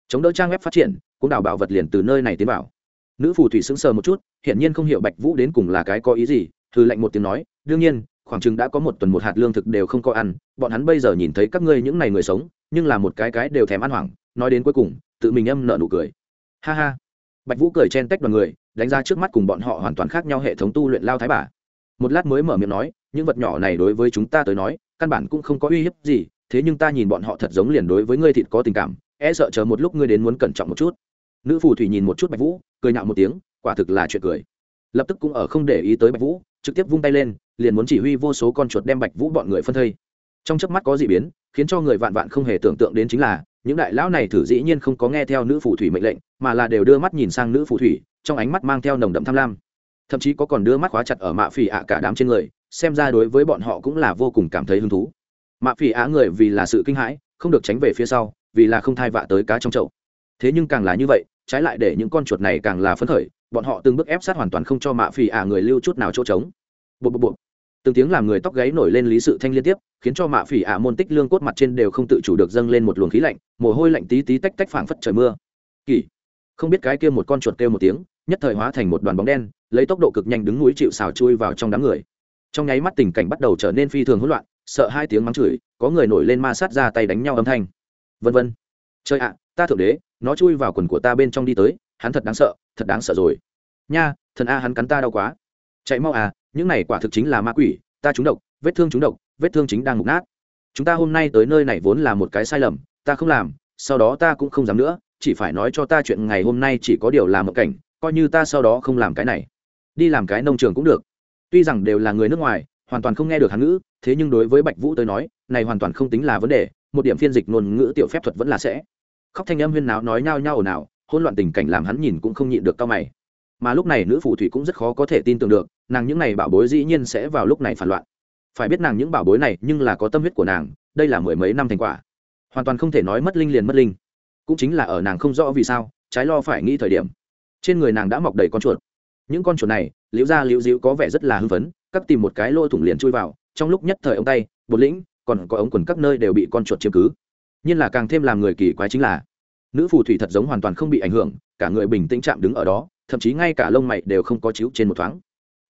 chống đỡ trang web phát triển, cũng đào bảo vật liền từ nơi này tiến vào. Nữ phù thủy sững sờ một chút, hiển nhiên không hiểu bạch vũ đến cùng là cái có ý gì thư lệnh một tiếng nói, đương nhiên, khoảng chừng đã có một tuần một hạt lương thực đều không có ăn, bọn hắn bây giờ nhìn thấy các ngươi những này người sống, nhưng là một cái cái đều thèm ăn hoảng. Nói đến cuối cùng, tự mình âm nợ nụ cười. Ha ha. Bạch vũ cười chen tách đoàn người, đánh ra trước mắt cùng bọn họ hoàn toàn khác nhau hệ thống tu luyện lao thái bà. Một lát mới mở miệng nói, những vật nhỏ này đối với chúng ta tới nói, căn bản cũng không có uy hiếp gì, thế nhưng ta nhìn bọn họ thật giống liền đối với ngươi thịt có tình cảm e sợ chờ một lúc ngươi đến muốn cẩn trọng một chút. Nữ phù thủy nhìn một chút bạch vũ, cười nhạo một tiếng, quả thực là chuyện cười. Lập tức cũng ở không để ý tới bạch vũ trực tiếp vung tay lên, liền muốn chỉ huy vô số con chuột đem bạch vũ bọn người phân thây. Trong chớp mắt có dị biến, khiến cho người vạn vạn không hề tưởng tượng đến chính là, những đại lão này thử dĩ nhiên không có nghe theo nữ phù thủy mệnh lệnh, mà là đều đưa mắt nhìn sang nữ phù thủy, trong ánh mắt mang theo nồng đậm tham lam. Thậm chí có còn đưa mắt khóa chặt ở mạ phỉ ạ cả đám trên người, xem ra đối với bọn họ cũng là vô cùng cảm thấy hứng thú. Mạ phỉ ạ người vì là sự kinh hãi, không được tránh về phía sau, vì là không thai vạ tới cá trong chậu. Thế nhưng càng là như vậy, trái lại để những con chuột này càng là phấn khởi bọn họ từng bước ép sát hoàn toàn không cho mạ phỉ ả người lưu chút nào chỗ trống. Bộ bộ bộ từng tiếng làm người tóc gáy nổi lên lý sự thanh liên tiếp, khiến cho mạ phỉ ả môn tích lương cốt mặt trên đều không tự chủ được dâng lên một luồng khí lạnh, mồ hôi lạnh tí tí tách tách phảng phất trời mưa. Kỳ. Không biết cái kia một con chuột kêu một tiếng, nhất thời hóa thành một đoàn bóng đen, lấy tốc độ cực nhanh đứng núi chịu xào chui vào trong đám người. Trong nháy mắt tình cảnh bắt đầu trở nên phi thường hỗn loạn, sợ hai tiếng mắng chửi, có người nổi lên ma sát ra tay đánh nhau âm thanh. Vân vân. Chơi ạ, ta thượng đế, nó chui vào quần của ta bên trong đi tới, hắn thật đáng sợ thật đáng sợ rồi. Nha, thần a hắn cắn ta đau quá. Chạy mau à những này quả thực chính là ma quỷ, ta trúng độc, vết thương trúng độc, vết thương chính đang mục nát. Chúng ta hôm nay tới nơi này vốn là một cái sai lầm, ta không làm, sau đó ta cũng không dám nữa, chỉ phải nói cho ta chuyện ngày hôm nay chỉ có điều làm một cảnh, coi như ta sau đó không làm cái này. Đi làm cái nông trường cũng được. Tuy rằng đều là người nước ngoài, hoàn toàn không nghe được hán ngữ, thế nhưng đối với bạch vũ tới nói, này hoàn toàn không tính là vấn đề, một điểm phiên dịch ngôn ngữ tiểu phép thuật vẫn là sẽ. Khóc thanh âm huyên náo nói nhao nhao ồn ào hỗn loạn tình cảnh làm hắn nhìn cũng không nhịn được cao mày. Mà lúc này nữ phù thủy cũng rất khó có thể tin tưởng được, nàng những này bảo bối dĩ nhiên sẽ vào lúc này phản loạn. Phải biết nàng những bảo bối này nhưng là có tâm huyết của nàng, đây là mười mấy năm thành quả. Hoàn toàn không thể nói mất linh liền mất linh. Cũng chính là ở nàng không rõ vì sao, trái lo phải nghĩ thời điểm. Trên người nàng đã mọc đầy con chuột. Những con chuột này, liễu ra liễu dịu có vẻ rất là hưng phấn cắt tìm một cái lỗ thủng liền chui vào, trong lúc nhất thời ông tay, bột lĩnh, còn có ống quần các nơi đều bị con chuột chiếm cứ. Nhưng là càng thêm làm người kỳ quái chính là nữ phù thủy thật giống hoàn toàn không bị ảnh hưởng cả người bình tĩnh chạm đứng ở đó thậm chí ngay cả lông mày đều không có chiếu trên một thoáng.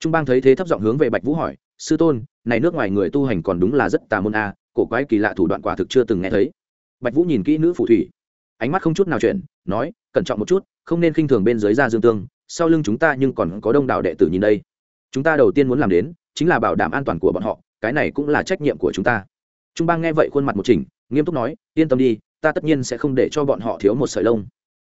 Trung bang thấy thế thấp giọng hướng về bạch vũ hỏi sư tôn này nước ngoài người tu hành còn đúng là rất tà môn a cổ quái kỳ lạ thủ đoạn quả thực chưa từng nghe thấy. Bạch vũ nhìn kỹ nữ phù thủy ánh mắt không chút nào chuyển, nói cẩn trọng một chút không nên khinh thường bên dưới ra dương tương sau lưng chúng ta nhưng còn có đông đảo đệ tử nhìn đây. Chúng ta đầu tiên muốn làm đến chính là bảo đảm an toàn của bọn họ cái này cũng là trách nhiệm của chúng ta. Trung bang nghe vậy khuôn mặt một chỉnh nghiêm túc nói yên tâm đi ta tất nhiên sẽ không để cho bọn họ thiếu một sợi lông.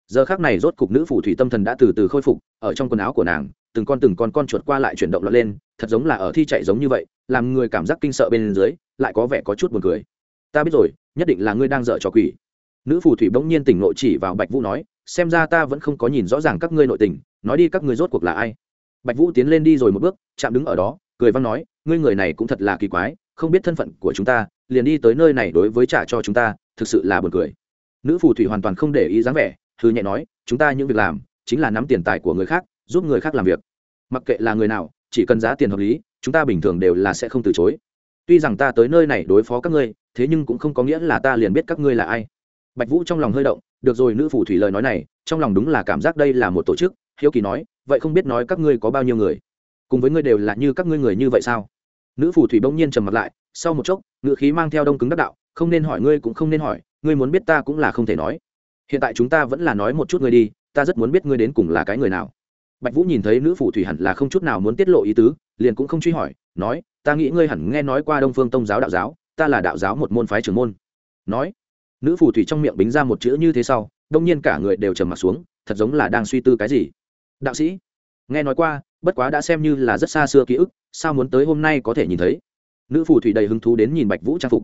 Giờ khác này rốt cục nữ phù thủy tâm thần đã từ từ khôi phục, ở trong quần áo của nàng, từng con từng con con chuột qua lại chuyển động lọt lên, thật giống là ở thi chạy giống như vậy, làm người cảm giác kinh sợ bên dưới, lại có vẻ có chút buồn cười. Ta biết rồi, nhất định là ngươi đang dở trò quỷ. Nữ phù thủy bỗng nhiên tỉnh nội chỉ vào bạch vũ nói, xem ra ta vẫn không có nhìn rõ ràng các ngươi nội tình, nói đi các ngươi rốt cuộc là ai. Bạch vũ tiến lên đi rồi một bước, chạm đứng ở đó, cười văn nói, ngươi người này cũng thật là kỳ quái không biết thân phận của chúng ta, liền đi tới nơi này đối với trả cho chúng ta, thực sự là buồn cười. Nữ phù thủy hoàn toàn không để ý dáng vẻ thư nhẹ nói, chúng ta những việc làm, chính là nắm tiền tài của người khác, giúp người khác làm việc. Mặc kệ là người nào, chỉ cần giá tiền hợp lý, chúng ta bình thường đều là sẽ không từ chối. Tuy rằng ta tới nơi này đối phó các ngươi, thế nhưng cũng không có nghĩa là ta liền biết các ngươi là ai. Bạch vũ trong lòng hơi động, được rồi, nữ phù thủy lời nói này, trong lòng đúng là cảm giác đây là một tổ chức. Hiếu kỳ nói, vậy không biết nói các ngươi có bao nhiêu người? Cùng với ngươi đều là như các ngươi người như vậy sao? Nữ phù thủy bỗng nhiên trầm mặt lại, sau một chốc ngự khí mang theo đông cứng đắc đạo, không nên hỏi ngươi cũng không nên hỏi, ngươi muốn biết ta cũng là không thể nói. Hiện tại chúng ta vẫn là nói một chút ngươi đi, ta rất muốn biết ngươi đến cùng là cái người nào. Bạch vũ nhìn thấy nữ phù thủy hẳn là không chút nào muốn tiết lộ ý tứ, liền cũng không truy hỏi, nói, ta nghĩ ngươi hẳn nghe nói qua đông phương tông giáo đạo giáo, ta là đạo giáo một môn phái trưởng môn. Nói, nữ phù thủy trong miệng bính ra một chữ như thế sau, đông nhiên cả người đều trầm m ặ t xuống, thật giống là đang suy tư cái gì. Đạo sĩ, nghe nói qua bất quá đã xem như là rất xa xưa ký ức, sao muốn tới hôm nay có thể nhìn thấy? Nữ phù thủy đầy hứng thú đến nhìn bạch vũ trang phục.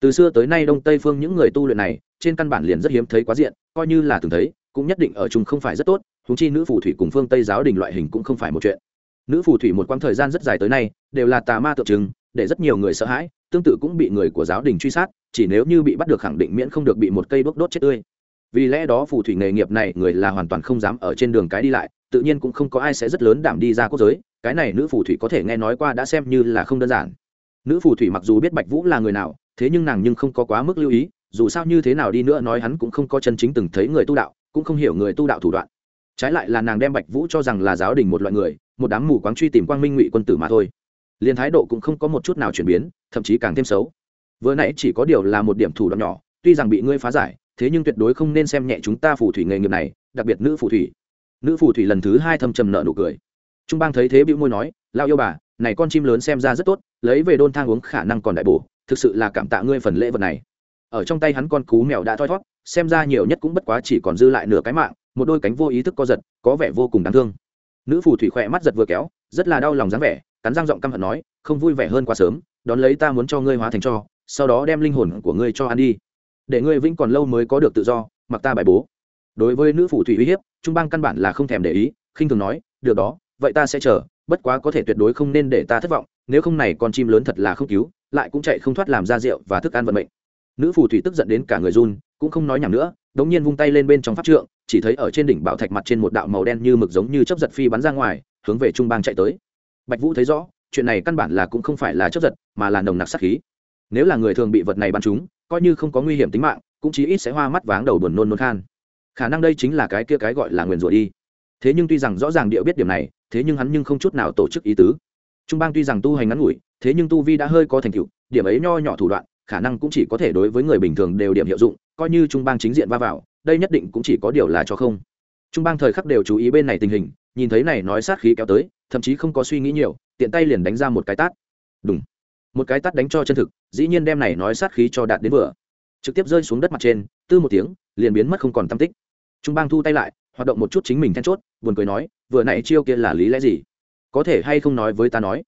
Từ xưa tới nay đông tây phương những người tu luyện này, trên căn bản liền rất hiếm thấy quá diện, coi như là từng thấy, cũng nhất định ở chung không phải rất tốt húng chi nữ phù thủy cùng phương tây giáo đình loại hình cũng không phải một chuyện. Nữ phù thủy một quãng thời gian rất dài tới nay, đều là tà ma tượng trưng, để rất nhiều người sợ hãi, tương tự cũng bị người của giáo đình truy sát, chỉ nếu như bị bắt được khẳng định miễn không được bị một cây đốt đốt chết tươi. Vì lẽ đó phù thủy nghề nghiệp này, người là hoàn toàn không dám ở trên đường cái đi lại tự nhiên cũng không có ai sẽ rất lớn đảm đi ra quốc giới, cái này nữ phù thủy có thể nghe nói qua đã xem như là không đơn giản. Nữ phù thủy mặc dù biết bạch vũ là người nào, thế nhưng nàng nhưng không có quá mức lưu ý, dù sao như thế nào đi nữa nói hắn cũng không có chân chính từng thấy người tu đạo, cũng không hiểu người tu đạo thủ đoạn. Trái lại là nàng đem bạch vũ cho rằng là giáo đình một loại người, một đám mù quáng truy tìm quang minh ngụy quân tử mà thôi. Liền thái độ cũng không có một chút nào chuyển biến, thậm chí càng thêm xấu. Vừa nãy chỉ có điều là một điểm thủ đoạn nhỏ, tuy rằng bị ngươi phá giải, thế nhưng tuyệt đối không nên xem nhẹ chúng ta phù thủy nghề nghiệp này, đặc biệt nữ phù thủy nữ phù thủy lần thứ hai thâm trầm nợ nụ cười. Trung bang thấy thế bĩu môi nói lao yêu bà, này con chim lớn xem ra rất tốt, lấy về đôn thang uống khả năng còn đại bổ, thực sự là cảm tạ ngươi phần lễ vật này. Ở trong tay hắn con cú mèo đã thoi thót, xem ra nhiều nhất cũng bất quá chỉ còn dư lại nửa cái mạng, một đôi cánh vô ý thức co giật, có vẻ vô cùng đáng thương. Nữ phù thủy khỏe mắt giật vừa kéo, rất là đau lòng dáng vẻ, cắn răng giọng căm hận nói, không vui vẻ hơn quá sớm, đón lấy ta muốn cho ngươi hóa thành cho, sau đó đem linh hồn của ngươi cho ăn đi. Để ngươi vĩnh còn lâu mới có được tự do, mặc ta bài bố đối với nữ phù thủy uy hiếp, trung bang căn bản là không thèm để ý, khinh thường nói, được đó, vậy ta sẽ chờ, bất quá có thể tuyệt đối không nên để ta thất vọng, nếu không này con chim lớn thật là không cứu, lại cũng chạy không thoát làm ra rượu và thức ăn vận mệnh. Nữ phù thủy tức giận đến cả người run, cũng không nói nhảm nữa, đống nhiên vung tay lên bên trong pháp trượng, chỉ thấy ở trên đỉnh bảo thạch mặt trên một đạo màu đen như mực giống như chấp giật phi bắn ra ngoài, hướng về trung bang chạy tới. Bạch vũ thấy rõ, chuyện này căn bản là cũng không phải là chấp giật, mà là nồng nặc sát khí. Nếu là người thường bị vật này bắn trúng, coi như không có nguy hiểm tính mạng, cũng chí ít sẽ hoa mắt váng đầu buồn nôn nôn khan khả năng đây chính là cái kia cái gọi là nguyền rủa đi. Thế nhưng tuy rằng rõ ràng địa biết điểm này, thế nhưng hắn nhưng không chút nào tổ chức ý tứ. Trung bang tuy rằng tu hành ngắn ngủi, thế nhưng tu vi đã hơi có thành tựu, điểm ấy nho nhỏ thủ đoạn, khả năng cũng chỉ có thể đối với người bình thường đều điểm hiệu dụng, coi như trung bang chính diện va vào, đây nhất định cũng chỉ có điều là cho không. Trung bang thời khắc đều chú ý bên này tình hình, nhìn thấy này nói sát khí kéo tới, thậm chí không có suy nghĩ nhiều, tiện tay liền đánh ra một cái tát. Đúng một cái tát đánh cho chân thực, dĩ nhiên đem này nói sát khí cho đạt đến vừa. Trực tiếp rơi xuống đất mặt trên, tư một tiếng, liền biến mất không còn tâm tích trung bang thu tay lại, hoạt động một chút chính mình then chốt, buồn cười nói, vừa nãy chiêu kia là lý lẽ gì? Có thể hay không nói với ta nói?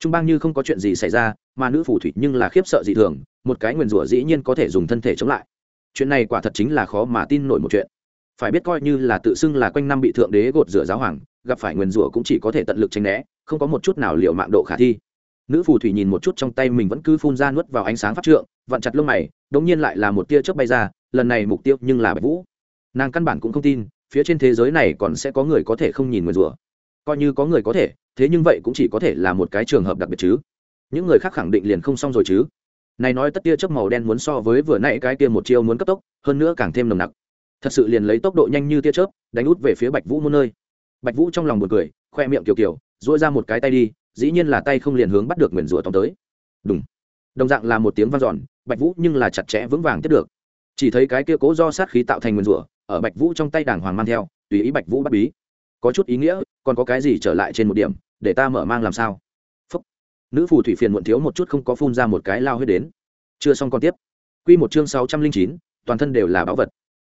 Trung bang như không có chuyện gì xảy ra, mà nữ phù thủy nhưng là khiếp sợ dị thường, một cái nguyền rủa dĩ nhiên có thể dùng thân thể chống lại. Chuyện này quả thật chính là khó mà tin nổi một chuyện. Phải biết coi như là tự xưng là quanh năm bị thượng đế gột rửa giáo hoàng, gặp phải nguyền rủa cũng chỉ có thể tận lực tránh né, không có một chút nào liệu mạng độ khả thi. Nữ phù thủy nhìn một chút trong tay mình vẫn cứ phun ra nuốt vào ánh sáng pháp trượng, vặn chặt lông mày đống nhiên lại là một tia chớp bay ra, lần này mục tiêu nhưng là bạch vũ nàng căn bản cũng không tin, phía trên thế giới này còn sẽ có người có thể không nhìn nguyền rủa. Coi như có người có thể, thế nhưng vậy cũng chỉ có thể là một cái trường hợp đặc biệt chứ. Những người khác khẳng định liền không xong rồi chứ. Này nói tất tia chớp màu đen muốn so với vừa nãy cái kia một chiêu muốn cấp tốc, hơn nữa càng thêm nồng nặc. Thật sự liền lấy tốc độ nhanh như tia chớp, đánh út về phía bạch vũ muôn nơi. Bạch vũ trong lòng buồn cười, khoe miệng kiều kiều dỗi ra một cái tay đi, dĩ nhiên là tay không liền hướng bắt được nguyền rủa tóm tới. Đúng đồng dạng là một tiếng vang dọn, bạch vũ nhưng là chặt chẽ vững vàng tiếp được chỉ thấy cái kia cố do sát khí tạo thành nguyên rủa, ở bạch vũ trong tay đàng hoàng mang theo, tùy ý bạch vũ bắt bí. Có chút ý nghĩa, còn có cái gì trở lại trên một điểm, để ta mở mang làm sao? Phúc. nữ phù thủy phiền muộn thiếu một chút không có phun ra một cái lao huyết đến. Chưa xong còn tiếp. Quy một chương sáu trăm linh chín, toàn thân đều là báu vật.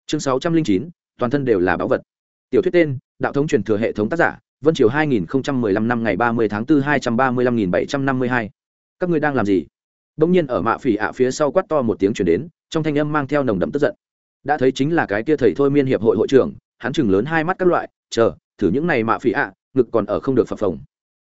Chương sáu trăm linh chín, toàn thân đều là báu vật. Tiểu thuyết tên, đạo thống truyền thừa hệ thống tác giả, vân triều hai nghìn lăm năm ngày ba mươi tháng 4 hai trăm ba mươi lăm nghìn bảy trăm năm mươi hai. Các ngươi đang làm gì? Đông nhiên ở mạ phỉ ạ phía sau quát to một tiếng chuyển đến trong thanh âm mang theo nồng đậm tức giận. Đã thấy chính là cái kia thầy thôi miên hiệp hội hội trưởng, hắn chừng lớn hai mắt các loại, chờ, thử những này mạ phỉ ạ, ngực còn ở không được phập phồng.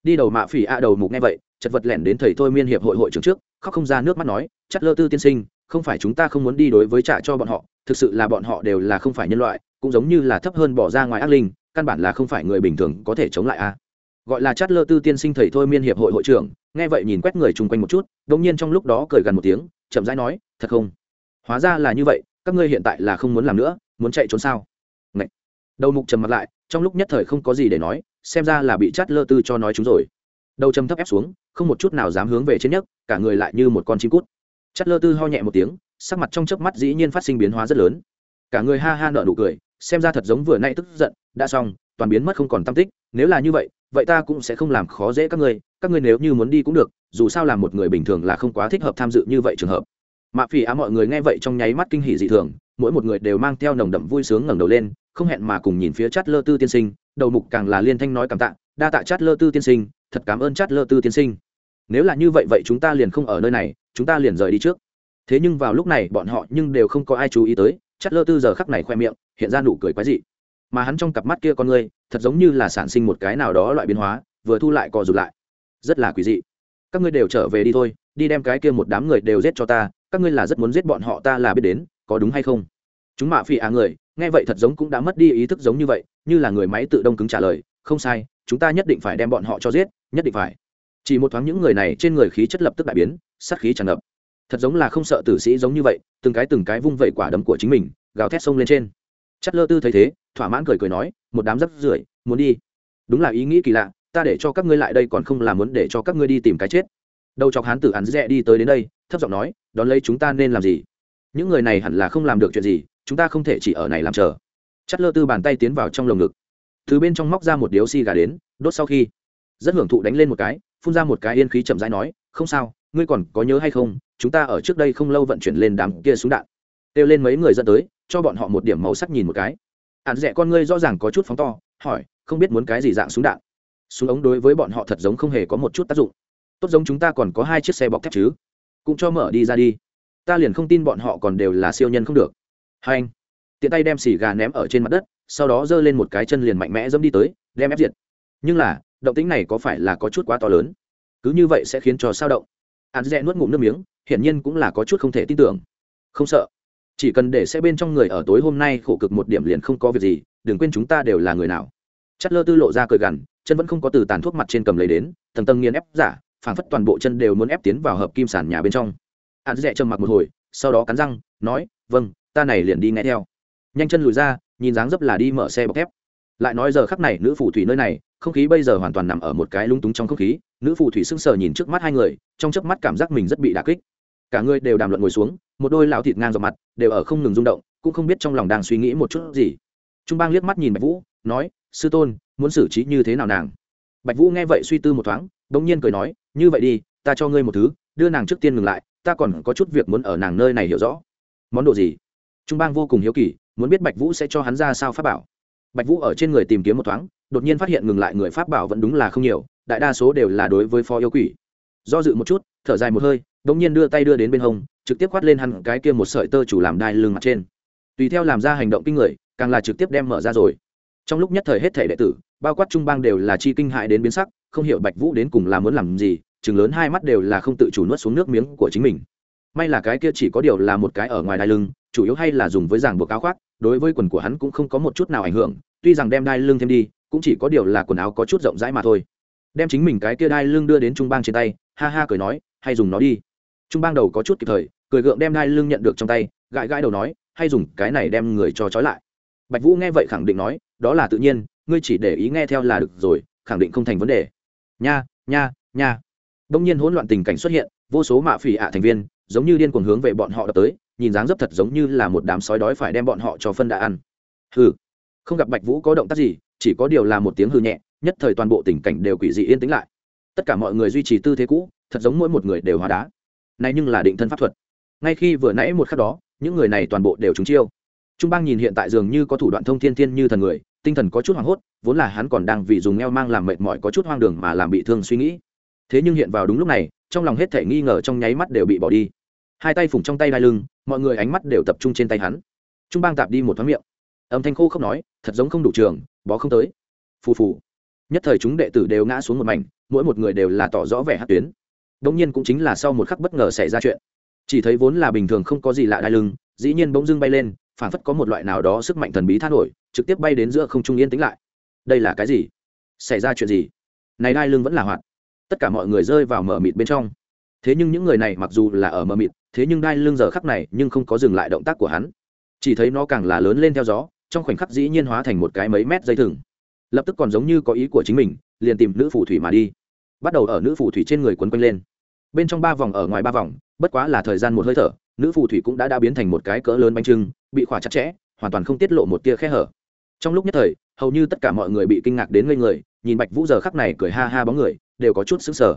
Đi đầu mạ phỉ ạ đầu mục nghe vậy, chật vật lẻn đến thầy thôi miên hiệp hội hội trưởng trước, khóc không ra nước mắt nói, chắc lơ tư tiên sinh, không phải chúng ta không muốn đi đối với trả cho bọn họ, thực sự là bọn họ đều là không phải nhân loại, cũng giống như là thấp hơn bỏ ra ngoài ác linh, căn bản là không phải người bình thường có thể chống lại a. Gọi là chát lơ tư tiên sinh thầy thôi miên hiệp hội hội trưởng, nghe vậy nhìn quét người chung quanh một chút đ ỗ n g nhiên trong lúc đó cười gần một tiếng, chậm rãi nói, thật không? Hóa ra là như vậy, các ngươi hiện tại là không muốn làm nữa, muốn chạy trốn sao? Ngậy. đầu mục trầm mặt lại, trong lúc nhất thời không có gì để nói, xem ra là bị chát lơ tư cho nói chúng rồi. Đầu châm thấp ép xuống, không một chút nào dám hướng về trên nhất cả người lại như một con chim cút. Chát lơ tư ho nhẹ một tiếng, sắc mặt trong chớp mắt dĩ nhiên phát sinh biến hóa rất lớn. Cả người ha ha nợ nụ cười, xem ra thật giống vừa nay tức giận, đã xong, toàn biến mất không còn tâm tích, nếu là như vậy vậy ta cũng sẽ không làm khó dễ các ngươi các ngươi nếu như muốn đi cũng được, dù sao là một người bình thường là không quá thích hợp tham dự như vậy trường hợp mạ phỉ á mọi người nghe vậy trong nháy mắt kinh hỉ dị thường, mỗi một người đều mang theo nồng đậm vui sướng ngẩng đầu lên, không hẹn mà cùng nhìn phía chát lơ tư tiên sinh, đầu mục càng là liên thanh nói cảm tạ, đa tạ chát lơ tư tiên sinh, thật cảm ơn chát lơ tư tiên sinh. Nếu là như vậy vậy chúng ta liền không ở nơi này, chúng ta liền rời đi trước. Thế nhưng vào lúc này bọn họ nhưng đều không có ai chú ý tới, chát lơ tư giờ khắc này khoe miệng, hiện ra nụ cười quái dị. Mà hắn trong cặp mắt kia con ngươi thật giống như là sản sinh một cái nào đó loại biến hóa, vừa thu lại cò rụt lại. Rất là quỷ dị. Các ngươi đều trở về đi thôi, đi đem cái kia một đám người đều giết cho ta các ngươi là rất muốn giết bọn họ, ta là biết đến, có đúng hay không? Chúng mạ phi à người, nghe vậy thật giống cũng đã mất đi ý thức giống như vậy, như là người máy tự động cứng trả lời, không sai, chúng ta nhất định phải đem bọn họ cho giết, nhất định phải. Chỉ một thoáng những người này trên người khí chất lập tức đại biến, sát khí tràn ngập. Thật giống là không sợ tử sĩ giống như vậy, từng cái từng cái vung vẩy quả đấm của chính mình, gào thét sông lên trên. Chất lơ tư thấy thế, thỏa mãn cười cười nói, một đám rắp rưởi, muốn đi. Đúng là ý nghĩ kỳ lạ, ta để cho các ngươi lại đây còn không là muốn để cho các ngươi đi tìm cái chết đầu chọc hán tử hắn rẽ đi tới đến đây, thấp giọng nói, đón lấy chúng ta nên làm gì? Những người này hẳn là không làm được chuyện gì, chúng ta không thể chỉ ở này làm chờ. Chắt lơ tư bàn tay tiến vào trong lồng ngực. Từ bên trong móc ra một điếu xi gà đến, đốt sau khi, rất hưởng thụ đánh lên một cái, phun ra một cái yên khí chậm rãi nói, không sao, ngươi còn có nhớ hay không, chúng ta ở trước đây không lâu vận chuyển lên đám kia súng đạn. Kêu lên mấy người dẫn tới, cho bọn họ một điểm màu sắc nhìn một cái. Ạn rẽ con ngươi rõ ràng có chút phóng to, hỏi, không biết muốn cái gì dạng súng đạn? Súng ống đối với bọn họ thật giống không hề có một chút tác dụng tốt giống chúng ta còn có hai chiếc xe bọc thép chứ. Cũng cho mở đi ra đi. Ta liền không tin bọn họ còn đều là siêu nhân không được. Hai anh, tiện tay đem xì gà ném ở trên mặt đất, sau đó giơ lên một cái chân liền mạnh mẽ dẫm đi tới, đem ép diệt. Nhưng là, động tính này có phải là có chút quá to lớn? Cứ như vậy sẽ khiến cho sao động? Hắn rẽ nuốt ngụm nước miếng, hiển nhiên cũng là có chút không thể tin tưởng. Không sợ. Chỉ cần để xe bên trong người ở tối hôm nay khổ cực một điểm liền không có việc gì, đừng quên chúng ta đều là người nào. Chất lơ tư lộ ra cười gằn, chân vẫn không có từ tàn thuốc mặt trên cầm lấy đến, tầng tầng nghiền ép giả phảng phất toàn bộ chân đều muốn ép tiến vào hợp kim sản nhà bên trong. Hạn rẽ trầm mặc một hồi, sau đó cắn răng, nói vâng ta này liền đi nghe theo. Nhanh chân lùi ra, nhìn dáng dấp là đi mở xe bọc thép. Lại nói giờ khắc này, nữ phù thủy nơi này, không khí bây giờ hoàn toàn nằm ở một cái lung túng trong không khí. Nữ phù thủy sững sờ nhìn trước mắt hai người, trong chớp mắt cảm giác mình rất bị đả kích. Cả người đều đàm luận ngồi xuống, một đôi lão thịt ngang dọc mặt đều ở không ngừng rung động, cũng không biết trong lòng đang suy nghĩ một chút gì. Trung bang liếc mắt nhìn bạch vũ, nói, sư tôn, muốn xử trí như thế nào nàng? Bạch vũ nghe vậy suy tư một thoáng, bỗng nhiên cười nói như vậy đi, ta cho ngươi một thứ, đưa nàng trước tiên ngừng lại, ta còn có chút việc muốn ở nàng nơi này hiểu rõ. Món đồ gì? Trung bang vô cùng hiếu kỳ, muốn biết bạch vũ sẽ cho hắn ra sao pháp bảo. Bạch vũ ở trên người tìm kiếm một thoáng, đột nhiên phát hiện ngừng lại người pháp bảo vẫn đúng là không nhiều, đại đa số đều là đối với phó yêu quỷ. Do dự một chút, thở dài một hơi đ ỗ n g nhiên đưa tay đưa đến bên hông, trực tiếp khoát lên hẳn cái kia một sợi tơ chủ làm đai lưng mặt trên. Tùy theo làm ra hành động kinh người, càng là trực tiếp đem mở ra rồi. Trong lúc nhất thời hết thể đệ tử, bao quát trung bang đều là chi kinh hại đến biến sắc không hiểu bạch vũ đến cùng là muốn làm gì, chừng lớn hai mắt đều là không tự chủ nuốt xuống nước miếng của chính mình. May là cái kia chỉ có điều là một cái ở ngoài đai lưng, chủ yếu hay là dùng với giảng buộc áo khoác, đối với quần của hắn cũng không có một chút nào ảnh hưởng, tuy rằng đem đai lưng thêm đi, cũng chỉ có điều là quần áo có chút rộng rãi mà thôi. Đem chính mình cái kia đai lưng đưa đến trung bang trên tay, ha ha cười nói, hay dùng nó đi. Trung bang đầu có chút kịp thời, cười gượng đem đai lưng nhận được trong tay, gãi gãi đầu nói, hay dùng cái này đem người cho trói lại. Bạch vũ nghe vậy khẳng định nói, đó là tự nhiên, ngươi chỉ để ý nghe theo là được rồi, khẳng định không thành vấn đề nha nha nha. Đông nhiên hỗn loạn tình cảnh xuất hiện, vô số mạ phỉ ạ thành viên, giống như điên cuồng hướng về bọn họ đập tới, nhìn dáng dấp thật giống như là một đám sói đói phải đem bọn họ cho phân đã ăn. Hừ. Không gặp bạch vũ có động tác gì, chỉ có điều là một tiếng hư nhẹ, nhất thời toàn bộ tình cảnh đều quỷ dị yên tĩnh lại. Tất cả mọi người duy trì tư thế cũ, thật giống mỗi một người đều hóa đá. Này nhưng là định thân pháp thuật. Ngay khi vừa nãy một khắc đó, những người này toàn bộ đều trúng chiêu. Trung bang nhìn hiện tại dường như có thủ đoạn thông thiên thiên như thần người tinh thần có chút hoảng hốt, vốn là hắn còn đang vì dùng eo mang làm mệt mỏi có chút hoang đường mà làm bị thương suy nghĩ. Thế nhưng hiện vào đúng lúc này, trong lòng hết thể nghi ngờ trong nháy mắt đều bị bỏ đi. Hai tay phủng trong tay đai lưng, mọi người ánh mắt đều tập trung trên tay hắn. Trung bang tạp đi một thoáng miệng. Âm thanh khô không nói, thật giống không đủ trường, bó không tới. Phù phù. Nhất thời chúng đệ tử đều ngã xuống một mảnh, mỗi một người đều là tỏ rõ vẻ hát tuyến. Đông nhiên cũng chính là sau một khắc bất ngờ xảy ra chuyện. Chỉ thấy vốn là bình thường không có gì lạ đai lưng, dĩ nhiên bỗng dưng bay lên phản phất có một loại nào đó sức mạnh thần bí than nổi, trực tiếp bay đến giữa không trung yên tĩnh lại. Đây là cái gì? Xảy ra chuyện gì? Này đai lưng vẫn là hoạt. Tất cả mọi người rơi vào mở mịt bên trong. Thế nhưng những người này mặc dù là ở mở mịt, thế nhưng đai lưng giờ khắc này nhưng không có dừng lại động tác của hắn. Chỉ thấy nó càng là lớn lên theo gió, trong khoảnh khắc dĩ nhiên hóa thành một cái mấy mét dây thừng. Lập tức còn giống như có ý của chính mình, liền tìm nữ phù thủy mà đi. Bắt đầu ở nữ phù thủy trên người quấn quanh lên. Bên trong ba vòng ở ngoài ba vòng, bất quá là thời gian một hơi thở, nữ phù thủy cũng đã đã biến thành một cái cỡ lớn bánh trưng bị khỏa chặt chẽ, hoàn toàn không tiết lộ một tia khe hở. Trong lúc nhất thời, hầu như tất cả mọi người bị kinh ngạc đến ngây người, nhìn bạch vũ giờ khắc này cười ha ha bóng người, đều có chút sững sờ.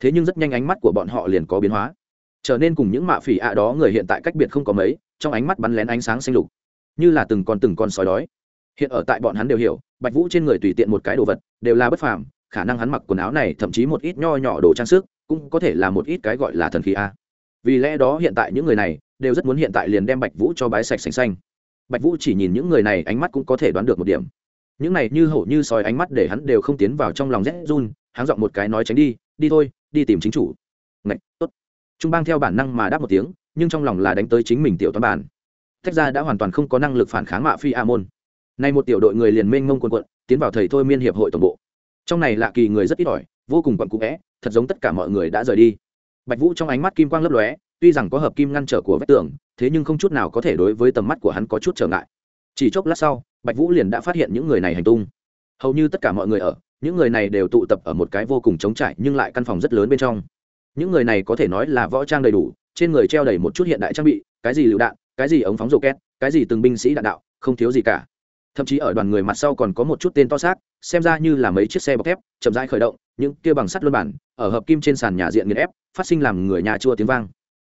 Thế nhưng rất nhanh ánh mắt của bọn họ liền có biến hóa. Trở nên cùng những mạ phỉ ạ đó người hiện tại cách biệt không có mấy, trong ánh mắt bắn lén ánh sáng xanh lục. Như là từng con từng con sói đói. Hiện ở tại bọn hắn đều hiểu, bạch vũ trên người tùy tiện một cái đồ vật, đều là bất phàm, khả năng hắn mặc quần áo này, thậm chí một ít nho nhỏ đồ trang sức, cũng có thể là một ít cái gọi là thần khí a. Vì lẽ đó hiện tại những người này đều rất muốn hiện tại liền đem bạch vũ cho bái sạch sành xanh. Bạch vũ chỉ nhìn những người này, ánh mắt cũng có thể đoán được một điểm. Những này như hổ như sói ánh mắt để hắn đều không tiến vào trong lòng rét run, hắn giọng một cái nói tránh đi đi thôi, đi tìm chính chủ. Ngạch, tốt. Trung bang theo bản năng mà đáp một tiếng, nhưng trong lòng là đánh tới chính mình tiểu toán bản. Tách ra đã hoàn toàn không có năng lực phản kháng mạ phi a môn. Nay một tiểu đội người liền mênh mông quần quận tiến vào thầy thôi miên hiệp hội tổng bộ. Trong này lạ kỳ người rất ít ỏi, vô cùng quặn cũ vẽ, thật giống tất cả mọi người đã rời đi. Bạch vũ trong ánh mắt kim quang lấp lóe tuy rằng có hợp kim ngăn trở của vách tường, thế nhưng không chút nào có thể đối với tầm mắt của hắn có chút trở ngại. Chỉ chốc lát sau, bạch vũ liền đã phát hiện những người này hành tung. Hầu như tất cả mọi người ở, những người này đều tụ tập ở một cái vô cùng trống trải nhưng lại căn phòng rất lớn bên trong. Những người này có thể nói là võ trang đầy đủ, trên người treo đầy một chút hiện đại trang bị, cái gì lựu đạn, cái gì ống phóng rổ két cái gì từng binh sĩ đạn đạo, không thiếu gì cả. Thậm chí ở đoàn người mặt sau còn có một chút tên to xác, xem ra như là mấy chiếc xe bọc thép, chậm rãi khởi động, những kia bằng sắt luân bản, ở hợp kim trên sàn nhà diện nghiền ép, phát sinh làm người nhà chua tiếng vang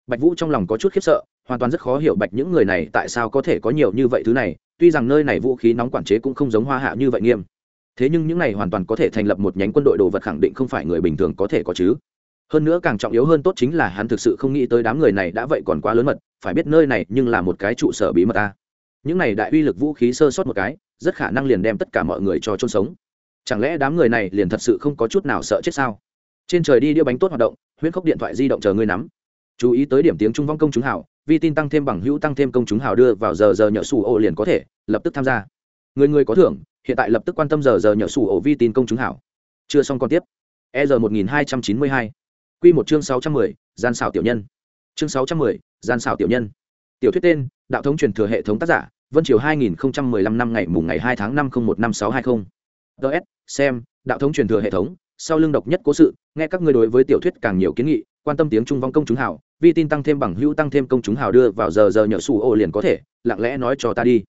bạch vũ trong lòng có chút khiếp sợ, hoàn toàn rất khó hiểu bạch những người này tại sao có thể có nhiều như vậy thứ này, tuy rằng nơi này vũ khí nóng quản chế cũng không giống hoa hạ như vậy nghiêm. Thế nhưng những này hoàn toàn có thể thành lập một nhánh quân đội đồ vật khẳng định không phải người bình thường có thể có chứ. Hơn nữa càng trọng yếu hơn tốt chính là hắn thực sự không nghĩ tới đám người này đã vậy còn quá lớn mật, phải biết nơi này nhưng là một cái trụ sở bí mật ta những này đại uy lực vũ khí sơ sót một cái, rất khả năng liền đem tất cả mọi người cho chôn sống. Chẳng lẽ đám người này liền thật sự không có chút nào sợ chết sao? Trên trời đi đĩa bánh tốt hoạt động, huyễn khốc điện thoại di động chờ ngươi nắm chú ý tới điểm tiếng trung vong công chúng hảo vi tin tăng thêm bằng hữu tăng thêm công chúng hảo đưa vào giờ giờ nhỡ sủ ổ liền có thể, lập tức tham gia. Người người có thưởng, hiện tại lập tức quan tâm giờ giờ nhỡ sủ ổ vi tin công chúng hảo chưa xong còn tiếp. E giờ một nghìn hai trăm chín mươi hai. Q một chương sáu trăm mười, gian xảo tiểu nhân. Chương sáu trăm mười, gian xảo tiểu nhân. Tiểu thuyết tên, đạo thống truyền thừa hệ thống tác giả, vân triều hai nghìn lăm năm ngày mùng ngày hai tháng năm không một năm sáu hai mươi ts xem, đạo thống truyền thừa hệ thống, sau lưng độc nhất cố sự, nghe các ngươi đối với tiểu thuyết càng nhiều kiến nghị, quan tâm tiếng trung vong công chúng hảo vi tin tăng thêm bằng hữu tăng thêm công chúng hào đưa vào giờ giờ nhờ sủ ô liền có thể, lặng lẽ nói cho ta đi.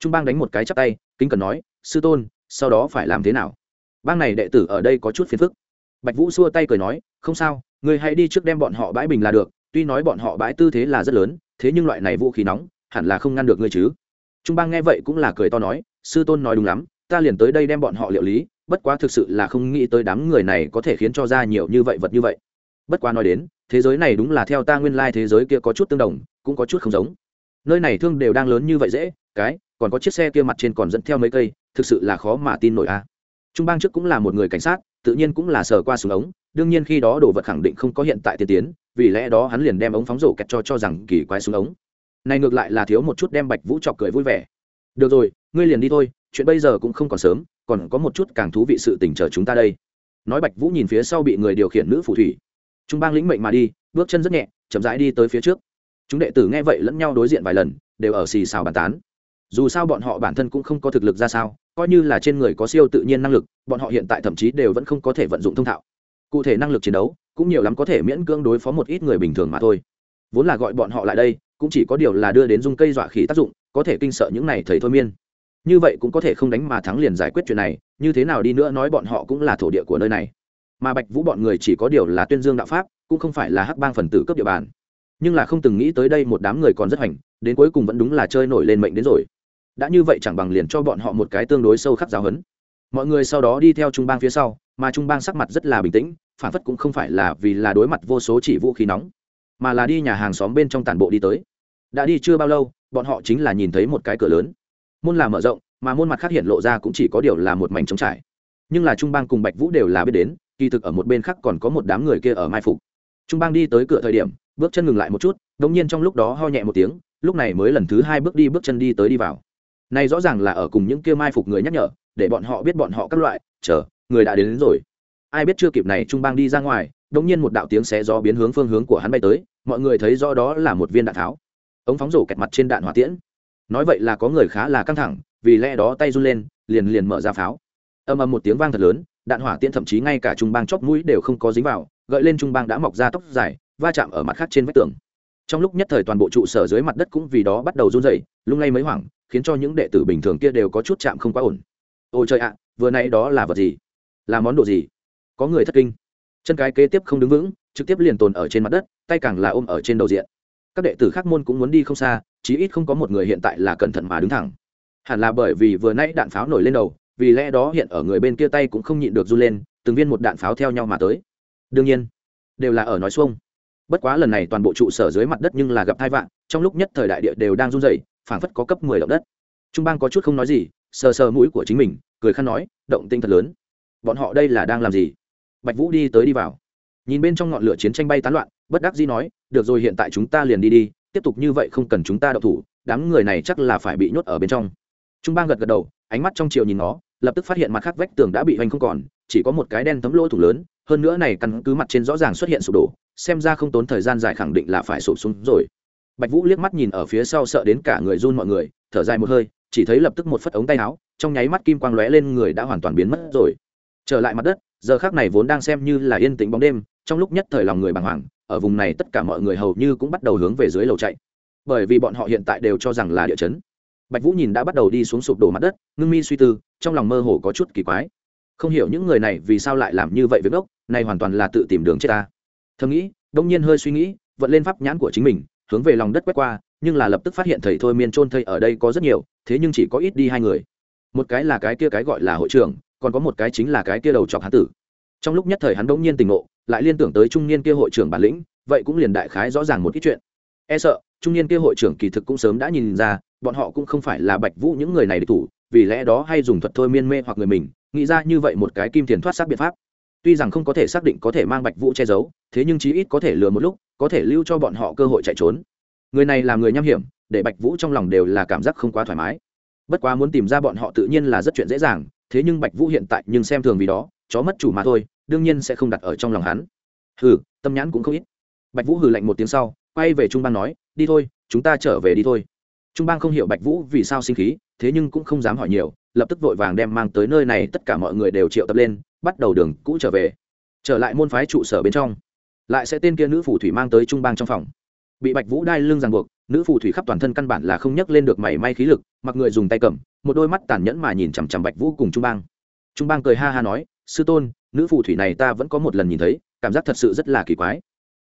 Trung bang đánh một cái chắp tay, kính cần nói, sư tôn, sau đó phải làm thế nào? Bang này đệ tử ở đây có chút phiền phức. Bạch vũ xua tay cười nói, không sao người hãy đi trước đem bọn họ bãi bình là được, tuy nói bọn họ bãi tư thế là rất lớn, thế nhưng loại này vũ khí nóng, hẳn là không ngăn được ngươi chứ. Trung bang nghe vậy cũng là cười to nói, sư tôn nói đúng lắm, ta liền tới đây đem bọn họ liệu lý, bất quá thực sự là không nghĩ tới đám người này có thể khiến cho ra nhiều như vậy vật như vậy. Bất quá nói đến thế giới này đúng là theo ta nguyên lai thế giới kia có chút tương đồng, cũng có chút không giống. Nơi này thương đều đang lớn như vậy dễ, cái, còn có chiếc xe kia mặt trên còn dẫn theo mấy cây, thực sự là khó mà tin nổi a. Trung bang trước cũng là một người cảnh sát, tự nhiên cũng là sờ qua súng ống, đương nhiên khi đó đồ vật khẳng định không có hiện tại tiên tiến, vì lẽ đó hắn liền đem ống phóng rổ kẹt cho cho rằng kỳ quái súng ống. Này ngược lại là thiếu một chút đem bạch vũ chọc cười vui vẻ. Được rồi, ngươi liền đi thôi, chuyện bây giờ cũng không còn sớm, còn có một chút càng thú vị sự tình chờ chúng ta đây. Nói bạch vũ nhìn phía sau bị người điều khiển nữ phù thủy chúng bang lĩnh mệnh mà đi, bước chân rất nhẹ, chậm rãi đi tới phía trước. Chúng đệ tử nghe vậy lẫn nhau đối diện vài lần, đều ở xì xào bàn tán. Dù sao bọn họ bản thân cũng không có thực lực ra sao, coi như là trên người có siêu tự nhiên năng lực, bọn họ hiện tại thậm chí đều vẫn không có thể vận dụng thông thạo. Cụ thể năng lực chiến đấu, cũng nhiều lắm có thể miễn cưỡng đối phó một ít người bình thường mà thôi. Vốn là gọi bọn họ lại đây, cũng chỉ có điều là đưa đến dung cây dọa khí tác dụng, có thể kinh sợ những này thầy thôi miên. Như vậy cũng có thể không đánh mà thắng liền giải quyết chuyện này, như thế nào đi nữa nói bọn họ cũng là thổ địa của nơi này mà bạch vũ bọn người chỉ có điều là tuyên dương đạo pháp, cũng không phải là hắc bang phần tử cấp địa bàn. Nhưng là không từng nghĩ tới đây một đám người còn rất hành đến cuối cùng vẫn đúng là chơi nổi lên mệnh đến rồi. Đã như vậy chẳng bằng liền cho bọn họ một cái tương đối sâu khắc giáo hấn mọi người sau đó đi theo trung bang phía sau, mà trung bang sắc mặt rất là bình tĩnh, phản phất cũng không phải là vì là đối mặt vô số chỉ vũ khí nóng, mà là đi nhà hàng xóm bên trong tàn bộ đi tới. Đã đi chưa bao lâu, bọn họ chính là nhìn thấy một cái cửa lớn. Môn là mở rộng, mà môn mặt khác hiện lộ ra cũng chỉ có điều là một mảnh trống trải. Nhưng là trung bang cùng bạch vũ đều là biết đến kỳ thực ở một bên khác còn có một đám người kia ở mai phục. Trung bang đi tới cửa thời điểm bước chân ngừng lại một chút đ ỗ n g nhiên trong lúc đó ho nhẹ một tiếng lúc này mới lần thứ hai bước đi bước chân đi tới đi vào. Này rõ ràng là ở cùng những kia mai phục người nhắc nhở để bọn họ biết bọn họ các loại chờ người đã đến, đến rồi. Ai biết chưa kịp này trung bang đi ra ngoài đ ỗ n g nhiên một đạo tiếng xé gió biến hướng phương hướng của hắn bay tới mọi người thấy rõ đó là một viên đạn tháo. Ống phóng rổ kẹt mặt trên đạn hỏa tiễn. Nói vậy là có người khá là căng thẳng vì lẽ đó tay run lên liền liền mở ra pháo. Âm âm một tiếng vang thật lớn đạn hỏa tiễn thậm chí ngay cả trung bang chóp mũi đều không có dính vào, gợi lên trung bang đã mọc ra tóc dài, va chạm ở mặt khác trên vách tường. Trong lúc nhất thời toàn bộ trụ sở dưới mặt đất cũng vì đó bắt đầu run rẩy, lung lay mấy hoảng, khiến cho những đệ tử bình thường kia đều có chút chạm không quá ổn. Ôi trời ạ, vừa nãy đó là vật gì? Là món đồ gì? Có người thất kinh. Chân cái kế tiếp không đứng vững, trực tiếp liền tồn ở trên mặt đất, tay càng là ôm ở trên đầu diện. Các đệ tử khác môn cũng muốn đi không xa, chí ít không có một người hiện tại là cẩn thận mà đứng thẳng. Hẳn là bởi vì vừa nãy đạn pháo nổi lên đầu vì lẽ đó hiện ở người bên kia tay cũng không nhịn được run lên, từng viên một đạn pháo theo nhau mà tới. Đương nhiên, đều là ở nói xuông. Bất quá lần này toàn bộ trụ sở dưới mặt đất nhưng là gặp hai vạn, trong lúc nhất thời đại địa đều đang run rẩy, phảng phất có cấp mười động đất. Trung bang có chút không nói gì, sờ sờ mũi của chính mình, cười khăn nói, động tinh thật lớn. Bọn họ đây là đang làm gì? Bạch vũ đi tới đi vào. Nhìn bên trong ngọn lửa chiến tranh bay tán loạn, bất đắc dĩ nói, được rồi, hiện tại chúng ta liền đi đi, tiếp tục như vậy không cần chúng ta đậu thủ, đám người này chắc là phải bị nhốt ở bên trong. Trung bang gật gật đầu ánh mắt trong chiều nhìn nó, lập tức phát hiện mặt khác vách tường đã bị hoành không còn, chỉ có một cái đen thấm lỗ thủ lớn, hơn nữa này căn cứ mặt trên rõ ràng xuất hiện sụp đổ, xem ra không tốn thời gian dài khẳng định là phải sụp xuống rồi. Bạch vũ liếc mắt nhìn ở phía sau sợ đến cả người run mọi người, thở dài một hơi, chỉ thấy lập tức một phất ống tay áo, trong nháy mắt kim quang lóe lên người đã hoàn toàn biến mất rồi. Trở lại mặt đất, giờ khác này vốn đang xem như là yên tĩnh bóng đêm, trong lúc nhất thời lòng người bàng hoàng, ở vùng này tất cả mọi người hầu như cũng bắt đầu hướng về dưới lầu chạy. Bởi vì bọn họ hiện tại đều cho rằng là địa chấn bạch vũ nhìn đã bắt đầu đi xuống sụp đổ mặt đất, ngưng mi suy tư, trong lòng mơ hồ có chút kỳ quái. Không hiểu những người này vì sao lại làm như vậy với gốc, này hoàn toàn là tự tìm đường chết ta. Thầm nghĩ, đông nhiên hơi suy nghĩ, vận lên pháp nhãn của chính mình, hướng về lòng đất quét qua, nhưng là lập tức phát hiện thầy thôi miên trôn thây ở đây có rất nhiều, thế nhưng chỉ có ít đi hai người. Một cái là cái kia cái gọi là hội trưởng, còn có một cái chính là cái kia đầu chọc hán tử. Trong lúc nhất thời hắn bỗng nhiên tình ngộ, lại liên tưởng tới trung niên kia hội trưởng bản lĩnh, vậy cũng liền đại khái rõ ràng một ít chuyện. E sợ, trung niên kia hội trưởng kỳ thực cũng sớm đã nhìn ra bọn họ cũng không phải là bạch vũ những người này để thủ, vì lẽ đó hay dùng thuật thôi miên mê hoặc người mình, nghĩ ra như vậy một cái kim tiền thoát xác biện pháp. Tuy rằng không có thể xác định có thể mang bạch vũ che giấu, thế nhưng chí ít có thể lừa một lúc, có thể lưu cho bọn họ cơ hội chạy trốn. Người này là người nham hiểm, để bạch vũ trong lòng đều là cảm giác không quá thoải mái. Bất quá muốn tìm ra bọn họ tự nhiên là rất chuyện dễ dàng, thế nhưng bạch vũ hiện tại nhưng xem thường vì đó, chó mất chủ mà thôi, đương nhiên sẽ không đặt ở trong lòng hắn. Hừ, tâm nhãn cũng không ít. Bạch vũ hừ lạnh một tiếng sau, quay về trung bang nói, đi thôi, chúng ta trở về đi thôi trung bang không hiểu bạch vũ vì sao sinh khí, thế nhưng cũng không dám hỏi nhiều, lập tức vội vàng đem mang tới nơi này tất cả mọi người đều triệu tập lên, bắt đầu đường cũ trở về. Trở lại môn phái trụ sở bên trong. Lại sẽ tên kia nữ phù thủy mang tới trung bang trong phòng. Bị bạch vũ đai lưng ràng buộc, nữ phù thủy khắp toàn thân căn bản là không nhấc lên được mảy may khí lực, mặc người dùng tay cầm, một đôi mắt tàn nhẫn mà nhìn chằm chằm bạch vũ cùng trung bang. Trung bang cười ha ha nói, sư tôn, nữ phù thủy này ta vẫn có một lần nhìn thấy, cảm giác thật sự rất là kỳ quái.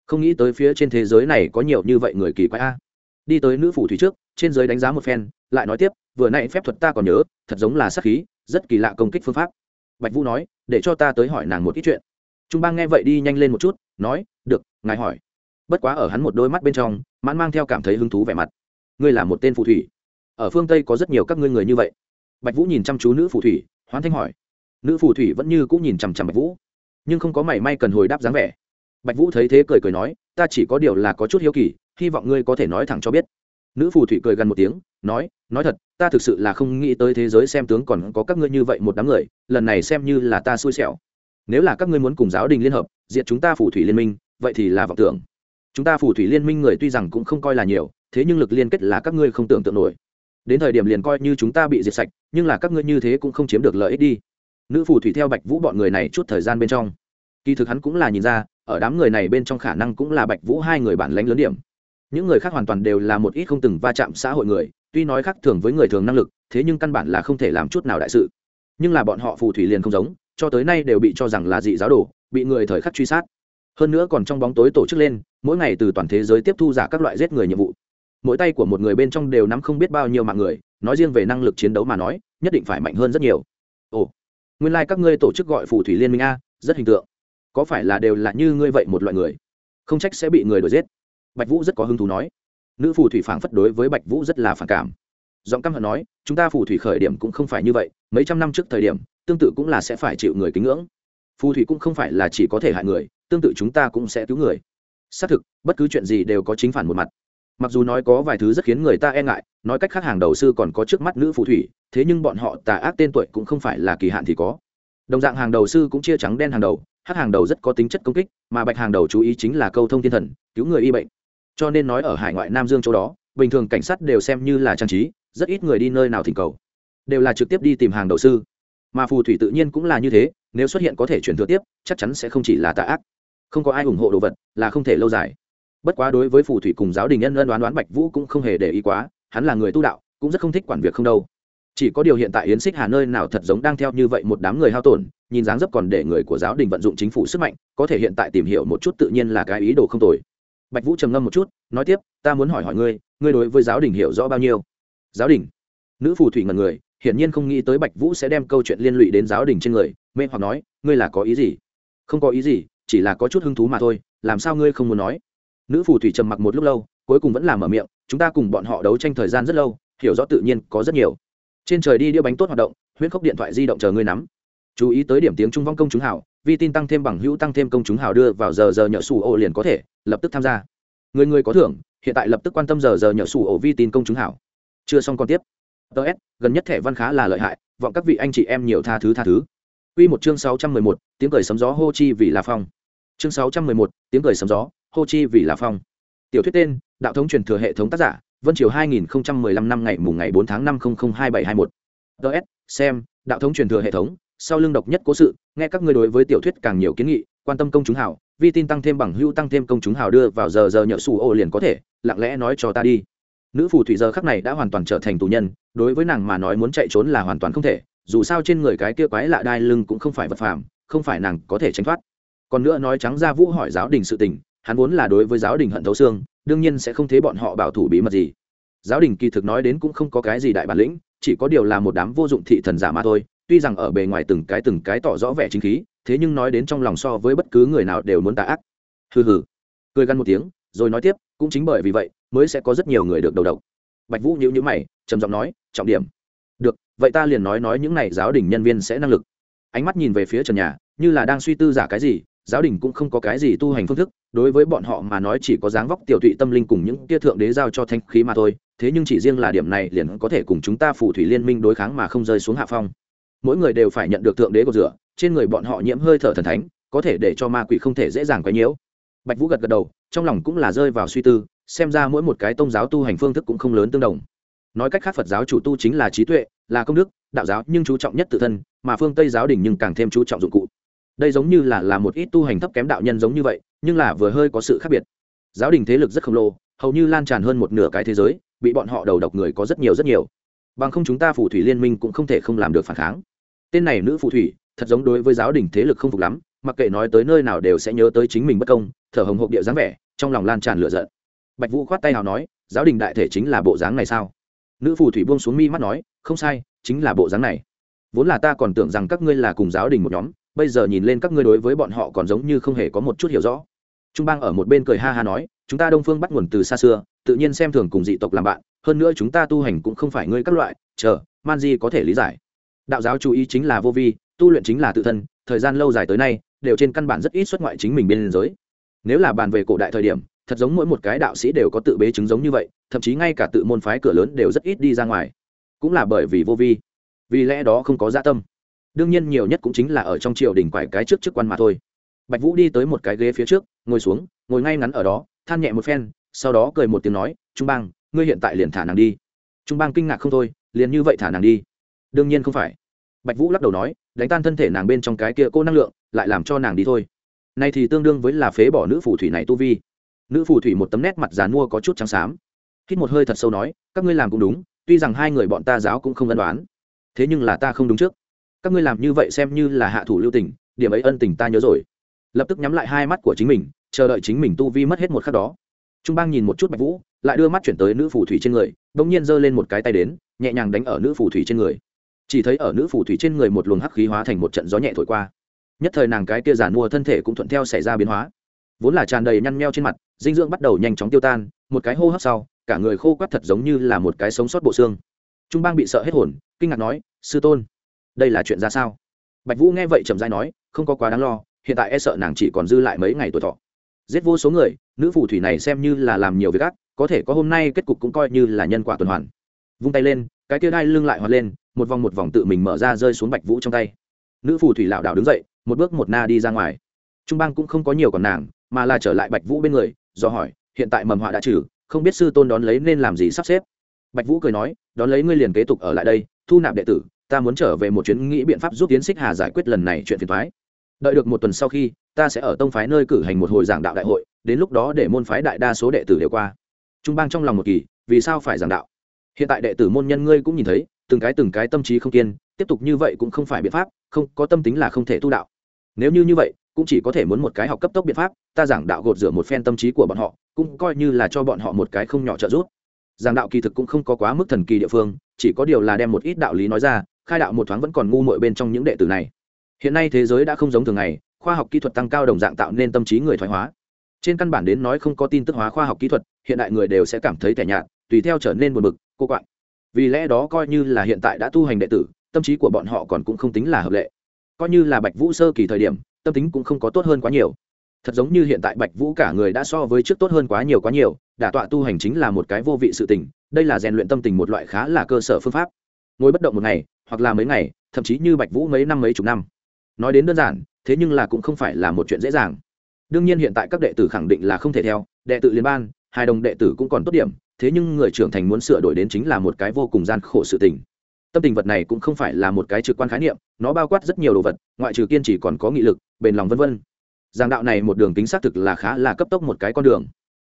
Không nghĩ tới phía trên thế giới này có nhiều như vậy người kỳ quái a đi tới nữ phù thủy trước, trên giới đánh giá một phen, lại nói tiếp, vừa nãy phép thuật ta còn nhớ, thật giống là sắc khí, rất kỳ lạ công kích phương pháp. Bạch vũ nói, để cho ta tới hỏi nàng một ít chuyện. Trung bang nghe vậy đi nhanh lên một chút, nói, được, ngài hỏi. Bất quá ở hắn một đôi mắt bên trong, mãn mang theo cảm thấy hứng thú vẻ mặt. Ngươi là một tên phù thủy. Ở phương tây có rất nhiều các ngươi người như vậy. Bạch vũ nhìn chăm chú nữ phù thủy, hoán thanh hỏi. Nữ phù thủy vẫn như cũng nhìn chằm chằm bạch vũ, nhưng không có mảy may cần hồi đáp dáng vẻ. Bạch vũ thấy thế cười cười nói, ta chỉ có điều là có chút hiếu kỳ hy vọng ngươi có thể nói thẳng cho biết. Nữ phù thủy cười gần một tiếng, nói nói thật, ta thực sự là không nghĩ tới thế giới xem tướng còn có các ngươi như vậy một đám người, lần này xem như là ta xui xẻo. Nếu là các ngươi muốn cùng giáo đình liên hợp, diệt chúng ta phù thủy liên minh, vậy thì là vọng tưởng. Chúng ta phù thủy liên minh người tuy rằng cũng không coi là nhiều, thế nhưng lực liên kết là các ngươi không tưởng tượng nổi. Đến thời điểm liền coi như chúng ta bị diệt sạch, nhưng là các ngươi như thế cũng không chiếm được lợi ích đi. Nữ phù thủy theo bạch vũ bọn người này chút thời gian bên trong. Kỳ thực hắn cũng là nhìn ra, ở đám người này bên trong khả năng cũng là bạch vũ hai người bản lãnh lớn điểm những người khác hoàn toàn đều là một ít không từng va chạm xã hội người, tuy nói khác thường với người thường năng lực, thế nhưng căn bản là không thể làm chút nào đại sự. Nhưng là bọn họ phù thủy liền không giống, cho tới nay đều bị cho rằng là dị giáo đồ, bị người thời khắc truy sát. Hơn nữa còn trong bóng tối tổ chức lên, mỗi ngày từ toàn thế giới tiếp thu giả các loại giết người nhiệm vụ. Mỗi tay của một người bên trong đều nắm không biết bao nhiêu mạng người, nói riêng về năng lực chiến đấu mà nói, nhất định phải mạnh hơn rất nhiều. Ồ, nguyên lai、like、các ngươi tổ chức gọi phù thủy liên minh a, rất hình tượng. Có phải là đều là như ngươi vậy một loại người? Không trách sẽ bị người đuổi giết bạch vũ rất có hứng thú nói. Nữ phù thủy phảng phất đối với bạch vũ rất là phản cảm. Giọng căm hận nói, chúng ta phù thủy khởi điểm cũng không phải như vậy, mấy trăm năm trước thời điểm, tương tự cũng là sẽ phải chịu người kính ngưỡng. Phù thủy cũng không phải là chỉ có thể hại người, tương tự chúng ta cũng sẽ cứu người. Xác thực, bất cứ chuyện gì đều có chính phản một mặt. Mặc dù nói có vài thứ rất khiến người ta e ngại, nói cách khác hàng đầu sư còn có trước mắt nữ phù thủy, thế nhưng bọn họ tà ác tên tuổi cũng không phải là kỳ hạn thì có. Đồng dạng hàng đầu sư cũng chia trắng đen hàng đầu hát hàng đầu rất có tính chất công kích, mà bạch hàng đầu chú ý chính là câu thông thiên thần, cứu người y bệnh cho nên nói ở hải ngoại nam dương chỗ đó, bình thường cảnh sát đều xem như là trang trí, rất ít người đi nơi nào thỉnh cầu. Đều là trực tiếp đi tìm hàng đầu sư. Mà phù thủy tự nhiên cũng là như thế, nếu xuất hiện có thể chuyển thừa tiếp, chắc chắn sẽ không chỉ là tà ác. Không có ai ủng hộ đồ vật, là không thể lâu dài. Bất quá đối với phù thủy cùng giáo đình nhân ân đoán đoán bạch vũ cũng không hề để ý quá, hắn là người tu đạo, cũng rất không thích quản việc không đâu. Chỉ có điều hiện tại yến xích hà nơi nào thật giống đang theo như vậy một đám người hao tổn, nhìn dáng dấp còn để người của giáo đình vận dụng chính phủ sức mạnh, có thể hiện tại tìm hiểu một chút tự nhiên là cái ý đồ không tồi bạch vũ trầm ngâm một chút, nói tiếp, ta muốn hỏi hỏi ngươi ngươi đối với giáo đình hiểu rõ bao nhiêu? Giáo đình? Nữ phù thủy ngần người, hiển nhiên không nghĩ tới bạch vũ sẽ đem câu chuyện liên lụy đến giáo đình trên người, mê hoặc nói, ngươi là có ý gì? Không có ý gì, chỉ là có chút hứng thú mà thôi, làm sao ngươi không muốn nói? Nữ phù thủy trầm mặc một lúc lâu, cuối cùng vẫn làm mở miệng, chúng ta cùng bọn họ đấu tranh thời gian rất lâu, hiểu rõ tự nhiên có rất nhiều. Trên trời đi đĩa bánh tốt hoạt động huyết khốc điện thoại di động chờ ngươi nắm chú ý tới điểm tiếng trung vong công chúng hảo vi tin tăng thêm bằng hữu tăng thêm công chúng hảo đưa vào giờ giờ nhỡ sủ ổ liền có thể lập tức tham gia người người có thưởng hiện tại lập tức quan tâm giờ giờ nhỡ sủ ổ vi tin công chúng hảo chưa xong còn tiếp ts gần nhất thẻ văn khá là lợi hại vọng các vị anh chị em nhiều tha thứ tha thứ Quy một chương 611, tiếng cười sấm gió hô chi vì là phong. Chương 611, tiếng cười sấm gió, hô chi vì là phong. Tiểu thuyết tên, đạo thống truyền thừa hệ thống tác giả, Vân Triều 2015 năm ngày mùng ngày 4 tháng 5 002721. DS, xem, đạo thống truyền thừa hệ thống, sau lưng độc nhất cố sự, nghe các ngươi đối với tiểu thuyết càng nhiều kiến nghị, quan tâm công chúng hảo, vi tin tăng thêm bằng hưu tăng thêm công chúng hảo đưa vào giờ giờ nhỡ xù ô liền có thể, lặng lẽ nói cho ta đi. Nữ phù thủy giờ khắc này đã hoàn toàn trở thành tù nhân, đối với nàng mà nói muốn chạy trốn là hoàn toàn không thể, dù sao trên người cái kia quái lạ đai lưng cũng không phải vật phàm không phải nàng có thể tránh thoát còn nữa nói trắng ra vũ hỏi giáo đình sự tình hắn vốn là đối với giáo đình hận thấu xương đương nhiên sẽ không thấy bọn họ bảo thủ bí mật gì giáo đình kỳ thực nói đến cũng không có cái gì đại bản lĩnh chỉ có điều là một đám vô dụng thị thần giả mà thôi tuy rằng ở bề ngoài từng cái từng cái tỏ rõ vẻ chính khí, thế nhưng nói đến trong lòng so với bất cứ người nào đều muốn tà ác. Hừ hừ. Cười gắn một tiếng, rồi nói tiếp, cũng chính bởi vì vậy, mới sẽ có rất nhiều người được đầu độc. Bạch vũ nhữ nhữ mày, trầm giọng nói, trọng điểm. Được, vậy ta liền nói nói những này giáo đình nhân viên sẽ năng lực. Ánh mắt nhìn về phía trần nhà, như là đang suy tư giả cái gì, giáo đình cũng không có cái gì tu hành phương thức, đối với bọn họ mà nói chỉ có dáng vóc tiểu thụy tâm linh cùng những tia thượng đế giao cho thanh khí mà thôi, thế nhưng chỉ riêng là điểm này liền có thể cùng chúng ta phù thủy liên minh đối kháng mà không rơi xuống hạ phong mỗi người đều phải nhận được thượng đế của rửa, trên người bọn họ nhiễm hơi thở thần thánh, có thể để cho ma quỷ không thể dễ dàng quấy nhiễu. Bạch vũ gật gật đầu, trong lòng cũng là rơi vào suy tư, xem ra mỗi một cái tôn giáo tu hành phương thức cũng không lớn tương đồng. Nói cách khác phật giáo chủ tu chính là trí tuệ, là công đức, đạo giáo nhưng chú trọng nhất tự thân, mà phương tây giáo đình nhưng càng thêm chú trọng dụng cụ. Đây giống như là là một ít tu hành thấp kém đạo nhân giống như vậy, nhưng là vừa hơi có sự khác biệt. Giáo đình thế lực rất khổng lồ, hầu như lan tràn hơn một nửa cái thế giới, bị bọn họ đầu độc người có rất nhiều rất nhiều. Bằng không chúng ta phù thủy liên minh cũng không thể không làm được phản kháng tên này nữ phù thủy, thật giống đối với giáo đình thế lực không phục lắm, mặc kệ nói tới nơi nào đều sẽ nhớ tới chính mình bất công, thở hồng hộp địa dáng vẻ, trong lòng lan tràn lửa giận. Bạch vũ khoát tay nào nói, giáo đình đại thể chính là bộ dáng này sao? Nữ phù thủy buông xuống mi mắt nói, không sai, chính là bộ dáng này. Vốn là ta còn tưởng rằng các ngươi là cùng giáo đình một nhóm, bây giờ nhìn lên các ngươi đối với bọn họ còn giống như không hề có một chút hiểu rõ. Trung bang ở một bên cười ha ha nói, chúng ta đông phương bắt nguồn từ xa xưa, tự nhiên xem thường cùng dị tộc làm bạn, hơn nữa chúng ta tu hành cũng không phải ngươi các loại, chờ, man di có thể lý giải đạo giáo chú ý chính là vô vi, tu luyện chính là tự thân, thời gian lâu dài tới nay, đều trên căn bản rất ít xuất ngoại chính mình bên giới. Nếu là bàn về cổ đại thời điểm, thật giống mỗi một cái đạo sĩ đều có tự bế chứng giống như vậy, thậm chí ngay cả tự môn phái cửa lớn đều rất ít đi ra ngoài. Cũng là bởi vì vô vi. Vì lẽ đó không có gia dạ tâm. Đương nhiên nhiều nhất cũng chính là ở trong triều đình quải cái trước chức quan mà thôi. Bạch vũ đi tới một cái ghế phía trước, ngồi xuống, ngồi ngay ngắn ở đó, than nhẹ một phen, sau đó cười một tiếng nói, trung bang, ngươi hiện tại liền thả nàng đi. Trung bang kinh ngạc không thôi, liền như vậy thả nàng đi? Đương nhiên không phải bạch vũ lắc đầu nói, đánh tan thân thể nàng bên trong cái kia cô năng lượng, lại làm cho nàng đi thôi. Nay thì tương đương với là phế bỏ nữ phù thủy này tu vi. Nữ phù thủy một tấm nét mặt dán mua có chút trắng xám. Hít một hơi thật sâu nói, các ngươi làm cũng đúng, tuy rằng hai người bọn ta giáo cũng không ân đoán thế nhưng là ta không đúng trước. Các ngươi làm như vậy xem như là hạ thủ lưu tình, điểm ấy ân tình ta nhớ rồi. Lập tức nhắm lại hai mắt của chính mình, chờ đợi chính mình tu vi mất hết một khắc đó. Trung bang nhìn một chút bạch vũ, lại đưa mắt chuyển tới nữ phù thủy trên người đ ỗ n g nhiên giơ lên một cái tay đến, nhẹ nhàng đánh ở nữ phù thủy trên người chỉ thấy ở nữ phù thủy trên người một luồng hắc khí hóa thành một trận gió nhẹ thổi qua. Nhất thời nàng cái kia giản mua thân thể cũng thuận theo xảy ra biến hóa. Vốn là tràn đầy nhăn meo trên mặt, dinh dưỡng bắt đầu nhanh chóng tiêu tan, một cái hô hấp sau, cả người khô quắt thật giống như là một cái sống sót bộ xương. Trung bang bị sợ hết hồn, kinh ngạc nói, sư tôn, đây là chuyện ra sao? Bạch vũ nghe vậy trầm dai nói, không có quá đáng lo, hiện tại e sợ nàng chỉ còn dư lại mấy ngày tuổi thọ. Giết vô số người, nữ phù thủy này xem như là làm nhiều việc ác, có thể có hôm nay kết cục cũng coi như là nhân quả tuần hoàn. Vung tay lên, cái kia đai lưng lại hoạt lên một vòng một vòng tự mình mở ra rơi xuống bạch vũ trong tay. Nữ phù thủy lảo đảo đứng dậy, một bước một na đi ra ngoài. Trung bang cũng không có nhiều còn nàng, mà là trở lại bạch vũ bên người, do hỏi, hiện tại mầm họa đã trừ, không biết sư tôn đón lấy nên làm gì sắp xếp? Bạch vũ cười nói, đón lấy ngươi liền kế tục ở lại đây, thu nạp đệ tử, ta muốn trở về một chuyến nghĩ biện pháp giúp tiến xích hà giải quyết lần này chuyện phiền thoái đợi được một tuần sau khi, ta sẽ ở tông phái nơi cử hành một hồi giảng đạo đại hội, đến lúc đó để môn phái đại đa số đệ tử đều qua. Trung bang trong lòng một kỳ, vì sao phải giảng đạo? Hiện tại đệ tử môn nhân ngươi cũng nhìn thấy từng cái từng cái tâm trí không kiên, tiếp tục như vậy cũng không phải biện pháp, không, có tâm tính là không thể tu đạo. Nếu như như vậy, cũng chỉ có thể muốn một cái học cấp tốc biện pháp, ta giảng đạo gột rửa một phen tâm trí của bọn họ, cũng coi như là cho bọn họ một cái không nhỏ trợ giúp. Giảng đạo kỳ thực cũng không có quá mức thần kỳ địa phương, chỉ có điều là đem một ít đạo lý nói ra, khai đạo một thoáng vẫn còn ngu muội bên trong những đệ tử này. Hiện nay thế giới đã không giống thường ngày, khoa học kỹ thuật tăng cao đồng dạng tạo nên tâm trí người thoái hóa. Trên căn bản đến nói không có tin tức hóa khoa học kỹ thuật, hiện đại người đều sẽ cảm thấy tẻ nhạt, tùy theo trở nên buồn bực, cô quạng vì lẽ đó coi như là hiện tại đã tu hành đệ tử, tâm trí của bọn họ còn cũng không tính là hợp lệ. Coi như là bạch vũ sơ kỳ thời điểm, tâm tính cũng không có tốt hơn quá nhiều. Thật giống như hiện tại bạch vũ cả người đã so với trước tốt hơn quá nhiều quá nhiều, đả tọa tu hành chính là một cái vô vị sự tình, đây là rèn luyện tâm tình một loại khá là cơ sở phương pháp. Ngồi bất động một ngày, hoặc là mấy ngày, thậm chí như bạch vũ mấy năm mấy chục năm. Nói đến đơn giản, thế nhưng là cũng không phải là một chuyện dễ dàng. Đương nhiên hiện tại các đệ tử khẳng định là không thể theo, đệ tử liên ban, hai đồng đệ tử cũng còn tốt điểm thế nhưng người trưởng thành muốn sửa đổi đến chính là một cái vô cùng gian khổ sự tình. Tâm tình vật này cũng không phải là một cái trực quan khái niệm, nó bao quát rất nhiều đồ vật, ngoại trừ kiên trì còn có nghị lực, bền lòng vân vân. Giảng đạo này một đường tính xác thực là khá là cấp tốc một cái con đường.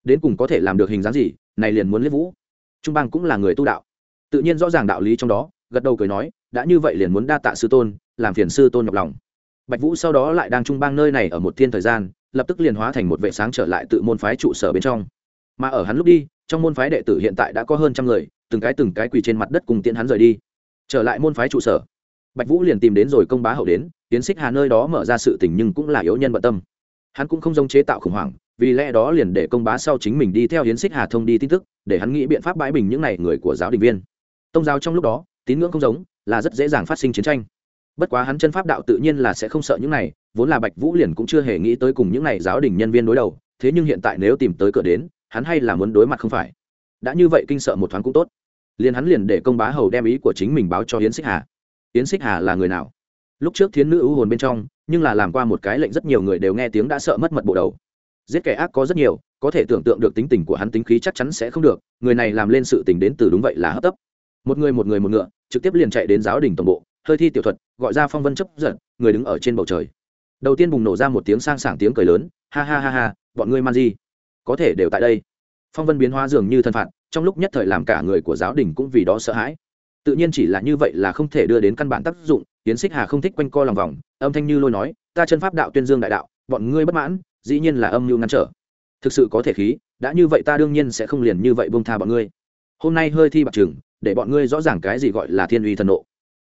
Đến cùng có thể làm được hình dáng gì, này liền muốn liếp vũ. Trung bang cũng là người tu đạo. Tự nhiên rõ ràng đạo lý trong đó, gật đầu cười nói, đã như vậy liền muốn đa tạ sư tôn, làm phiền sư tôn nhọc lòng. Bạch vũ sau đó lại đang trung bang nơi này ở một thiên thời gian, lập tức liền hóa thành một vệ sáng trở lại tự môn phái trụ sở bên trong. Mà ở hắn lúc đi trong môn phái đệ tử hiện tại đã có hơn trăm người, từng cái từng cái quỳ trên mặt đất cùng tiễn hắn rời đi. Trở lại môn phái trụ sở, bạch vũ liền tìm đến rồi công bá hậu đến, tiến xích hà nơi đó mở ra sự tình nhưng cũng là yếu nhân bận tâm. Hắn cũng không giống chế tạo khủng hoảng, vì lẽ đó liền để công bá sau chính mình đi theo hiến xích hà thông đi tin tức, để hắn nghĩ biện pháp bãi bình những n à y người của giáo đình viên. Tông giáo trong lúc đó, tín ngưỡng không giống, là rất dễ dàng phát sinh chiến tranh. Bất quá hắn chân pháp đạo tự nhiên là sẽ không sợ những này, vốn là bạch vũ liền cũng chưa hề nghĩ tới cùng những này giáo đình nhân viên đối đầu, thế nhưng hiện tại nếu tìm tới cửa đến hắn hay là muốn đối mặt không phải? Đã như vậy kinh sợ một thoáng cũng tốt. Liền hắn liền để công bá hầu đem ý của chính mình báo cho yến xích hà. Yến xích hà là người nào? Lúc trước thiến nữ ưu hồn bên trong, nhưng là làm qua một cái lệnh rất nhiều người đều nghe tiếng đã sợ mất mật bộ đầu. Giết kẻ ác có rất nhiều, có thể tưởng tượng được tính tình của hắn tính khí chắc chắn sẽ không được, người này làm lên sự tình đến từ đúng vậy là hấp tấp. Một người một người một ngựa, trực tiếp liền chạy đến giáo đình tổng bộ, hơi thi tiểu thuật, gọi ra phong vân chấp giận, người đứng ở trên bầu trời. Đầu tiên bùng nổ ra một tiếng sang sảng tiếng cười lớn, ha ha ha ha, bọn ngươi man di có thể đều tại đây. Phong vân biến hóa dường như thân phạt, trong lúc nhất thời làm cả người của giáo đình cũng vì đó sợ hãi. Tự nhiên chỉ là như vậy là không thể đưa đến căn bản tác dụng tiến xích hà không thích quanh co lòng vòng, âm thanh như lôi nói, ta chân pháp đạo tuyên dương đại đạo, bọn ngươi bất mãn, dĩ nhiên là âm mưu ngăn trở. Thực sự có thể khí, đã như vậy ta đương nhiên sẽ không liền như vậy bông tha bọn ngươi. Hôm nay hơi thi bạc trừng để bọn ngươi rõ ràng cái gì gọi là thiên uy thần nộ.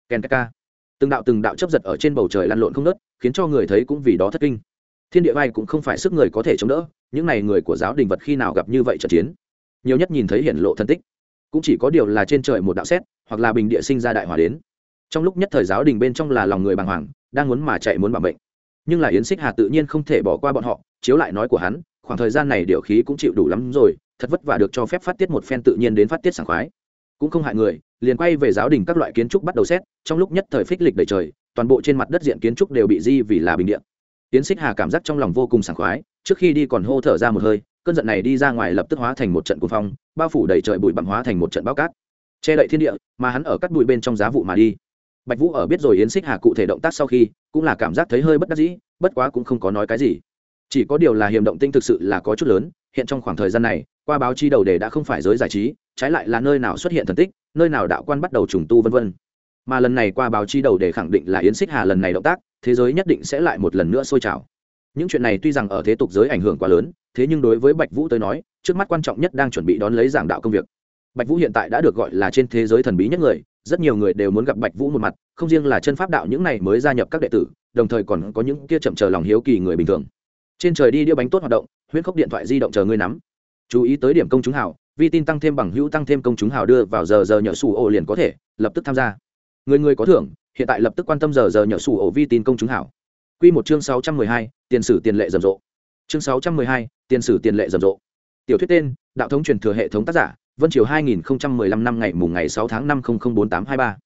Ken ka từng đạo từng đạo chấp giật ở trên bầu trời lăn lộn không nớt khiến cho người thấy cũng vì đó thất kinh. Thiên địa vai cũng không phải sức người có thể chống đỡ những n à y người của giáo đình vật khi nào gặp như vậy trận chiến? Nhiều nhất nhìn thấy hiển lộ thân tích. Cũng chỉ có điều là trên trời một đạo xét, hoặc là bình địa sinh ra đại hỏa đến. Trong lúc nhất thời giáo đình bên trong là lòng người bàng hoàng, đang muốn mà chạy muốn bằng bệnh nhưng là yến xích hà tự nhiên không thể bỏ qua bọn họ, chiếu lại nói của hắn, khoảng thời gian này điều khí cũng chịu đủ lắm rồi, thật vất vả được cho phép phát tiết một phen tự nhiên đến phát tiết sảng khoái. Cũng không hại người, liền quay về giáo đình các loại kiến trúc bắt đầu xét, trong lúc nhất thời phích lịch đầy trời, toàn bộ trên mặt đất diện kiến trúc đều bị di vì là bình điện tiến xích hà cảm giác trong lòng vô cùng sảng khoái trước khi đi còn hô thở ra một hơi, cơn giận này đi ra ngoài lập tức hóa thành một trận cuồng phong, bao phủ đầy trời bụi bặm hóa thành một trận bao cát. Che đậy thiên địa, mà hắn ở cắt bụi bên trong giá vụ mà đi. Bạch vũ ở biết rồi yến xích hà cụ thể động tác sau khi, cũng là cảm giác thấy hơi bất đắc dĩ, bất quá cũng không có nói cái gì. Chỉ có điều là hiểm động tinh thực sự là có chút lớn, hiện trong khoảng thời gian này, qua báo chi đầu đề đã không phải giới giải trí, trái lại là nơi nào xuất hiện thần tích, nơi nào đạo quan bắt đầu trùng tu vân vân. Mà lần này qua báo chi đầu đề khẳng định là yến xích hà lần này động tác, thế giới nhất định sẽ lại một lần nữa sôi trào những chuyện này tuy rằng ở thế tục giới ảnh hưởng quá lớn, thế nhưng đối với bạch vũ tới nói, trước mắt quan trọng nhất đang chuẩn bị đón lấy giảng đạo công việc. Bạch vũ hiện tại đã được gọi là trên thế giới thần bí nhất người, rất nhiều người đều muốn gặp bạch vũ một mặt, không riêng là chân pháp đạo những này mới gia nhập các đệ tử, đồng thời còn có những kia chậm chờ lòng hiếu kỳ người bình thường. Trên trời đi đĩa bánh tốt hoạt động, huyễn khốc điện thoại di động chờ ngươi nắm. Chú ý tới điểm công chúng hảo vi tin tăng thêm bằng hữu tăng thêm công chúng hảo đưa vào giờ giờ nhờ sủ ổ liền có thể, lập tức tham gia. Người người có thưởng, hiện tại lập tức quan tâm giờ giờ nhờ sủ ổ vi tin công chúng hảo Quy một chương sáu trăm mười hai tiền sử tiền lệ rầm rộ. Chương sáu trăm mười hai, tiền sử tiền lệ rầm rộ. Tiểu thuyết tên, đạo thống truyền thừa hệ thống tác giả, vân triều hai nghìn lăm năm ngày mùng ngày sáu tháng năm bốn tám hai ba.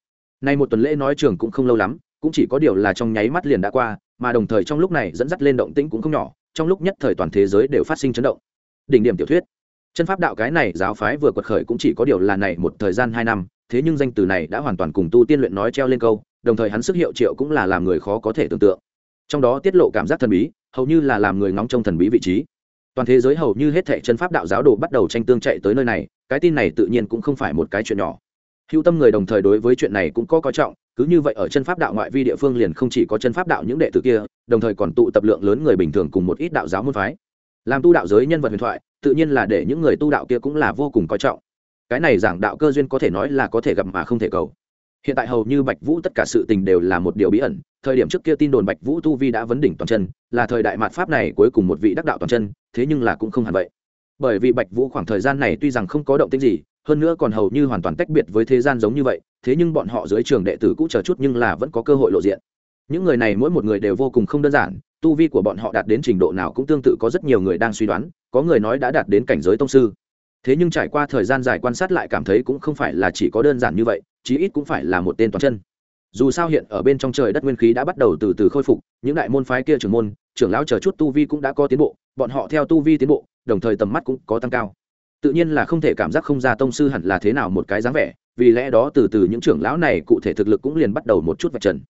Nay một tuần lễ nói trường cũng không lâu lắm, cũng chỉ có điều là trong nháy mắt liền đã qua, mà đồng thời trong lúc này dẫn dắt lên động tĩnh cũng không nhỏ, trong lúc nhất thời toàn thế giới đều phát sinh chấn động. Đỉnh điểm tiểu thuyết. Chân pháp đạo cái này giáo phái vừa quật khởi cũng chỉ có điều là này một thời gian hai năm, thế nhưng danh từ này đã hoàn toàn cùng tu tiên luyện nói treo lên câu, đồng thời hắn sức hiệu triệu cũng là làm người khó có thể tưởng tượng trong đó tiết lộ cảm giác thần bí, hầu như là làm người ngóng trong thần bí vị trí. Toàn thế giới hầu như hết thệ chân pháp đạo giáo đồ bắt đầu tranh tương chạy tới nơi này, cái tin này tự nhiên cũng không phải một cái chuyện nhỏ. Hữu tâm người đồng thời đối với chuyện này cũng có coi trọng, cứ như vậy ở chân pháp đạo ngoại vi địa phương liền không chỉ có chân pháp đạo những đệ tử kia, đồng thời còn tụ tập lượng lớn người bình thường cùng một ít đạo giáo môn phái. Làm tu đạo giới nhân vật huyền thoại, tự nhiên là để những người tu đạo kia cũng là vô cùng coi trọng. Cái này giảng đạo cơ duyên có thể nói là có thể gặp mà không thể cầu. Hiện tại hầu như bạch vũ tất cả sự tình đều là một điều bí ẩn thời điểm trước kia tin đồn bạch vũ tu vi đã vấn đỉnh toàn chân, là thời đại mạt pháp này cuối cùng một vị đắc đạo toàn chân, thế nhưng là cũng không hẳn vậy. Bởi vì bạch vũ khoảng thời gian này tuy rằng không có động tích gì, hơn nữa còn hầu như hoàn toàn tách biệt với thế gian giống như vậy, thế nhưng bọn họ dưới trường đệ tử cũ chờ chút nhưng là vẫn có cơ hội lộ diện. Những người này mỗi một người đều vô cùng không đơn giản, tu vi của bọn họ đạt đến trình độ nào cũng tương tự có rất nhiều người đang suy đoán, có người nói đã đạt đến cảnh giới tông sư. Thế nhưng trải qua thời gian dài quan sát lại cảm thấy cũng không phải là chỉ có đơn giản như vậy, chí ít cũng phải là một tên toàn chân dù sao hiện ở bên trong trời đất nguyên khí đã bắt đầu từ từ khôi phục, những đại môn phái kia trưởng môn, trưởng lão chờ chút tu vi cũng đã có tiến bộ, bọn họ theo tu vi tiến bộ, đồng thời tầm mắt cũng có tăng cao. Tự nhiên là không thể cảm giác không ra tông sư hẳn là thế nào một cái dáng vẻ, vì lẽ đó từ từ những trưởng lão này cụ thể thực lực cũng liền bắt đầu một chút vạch trần.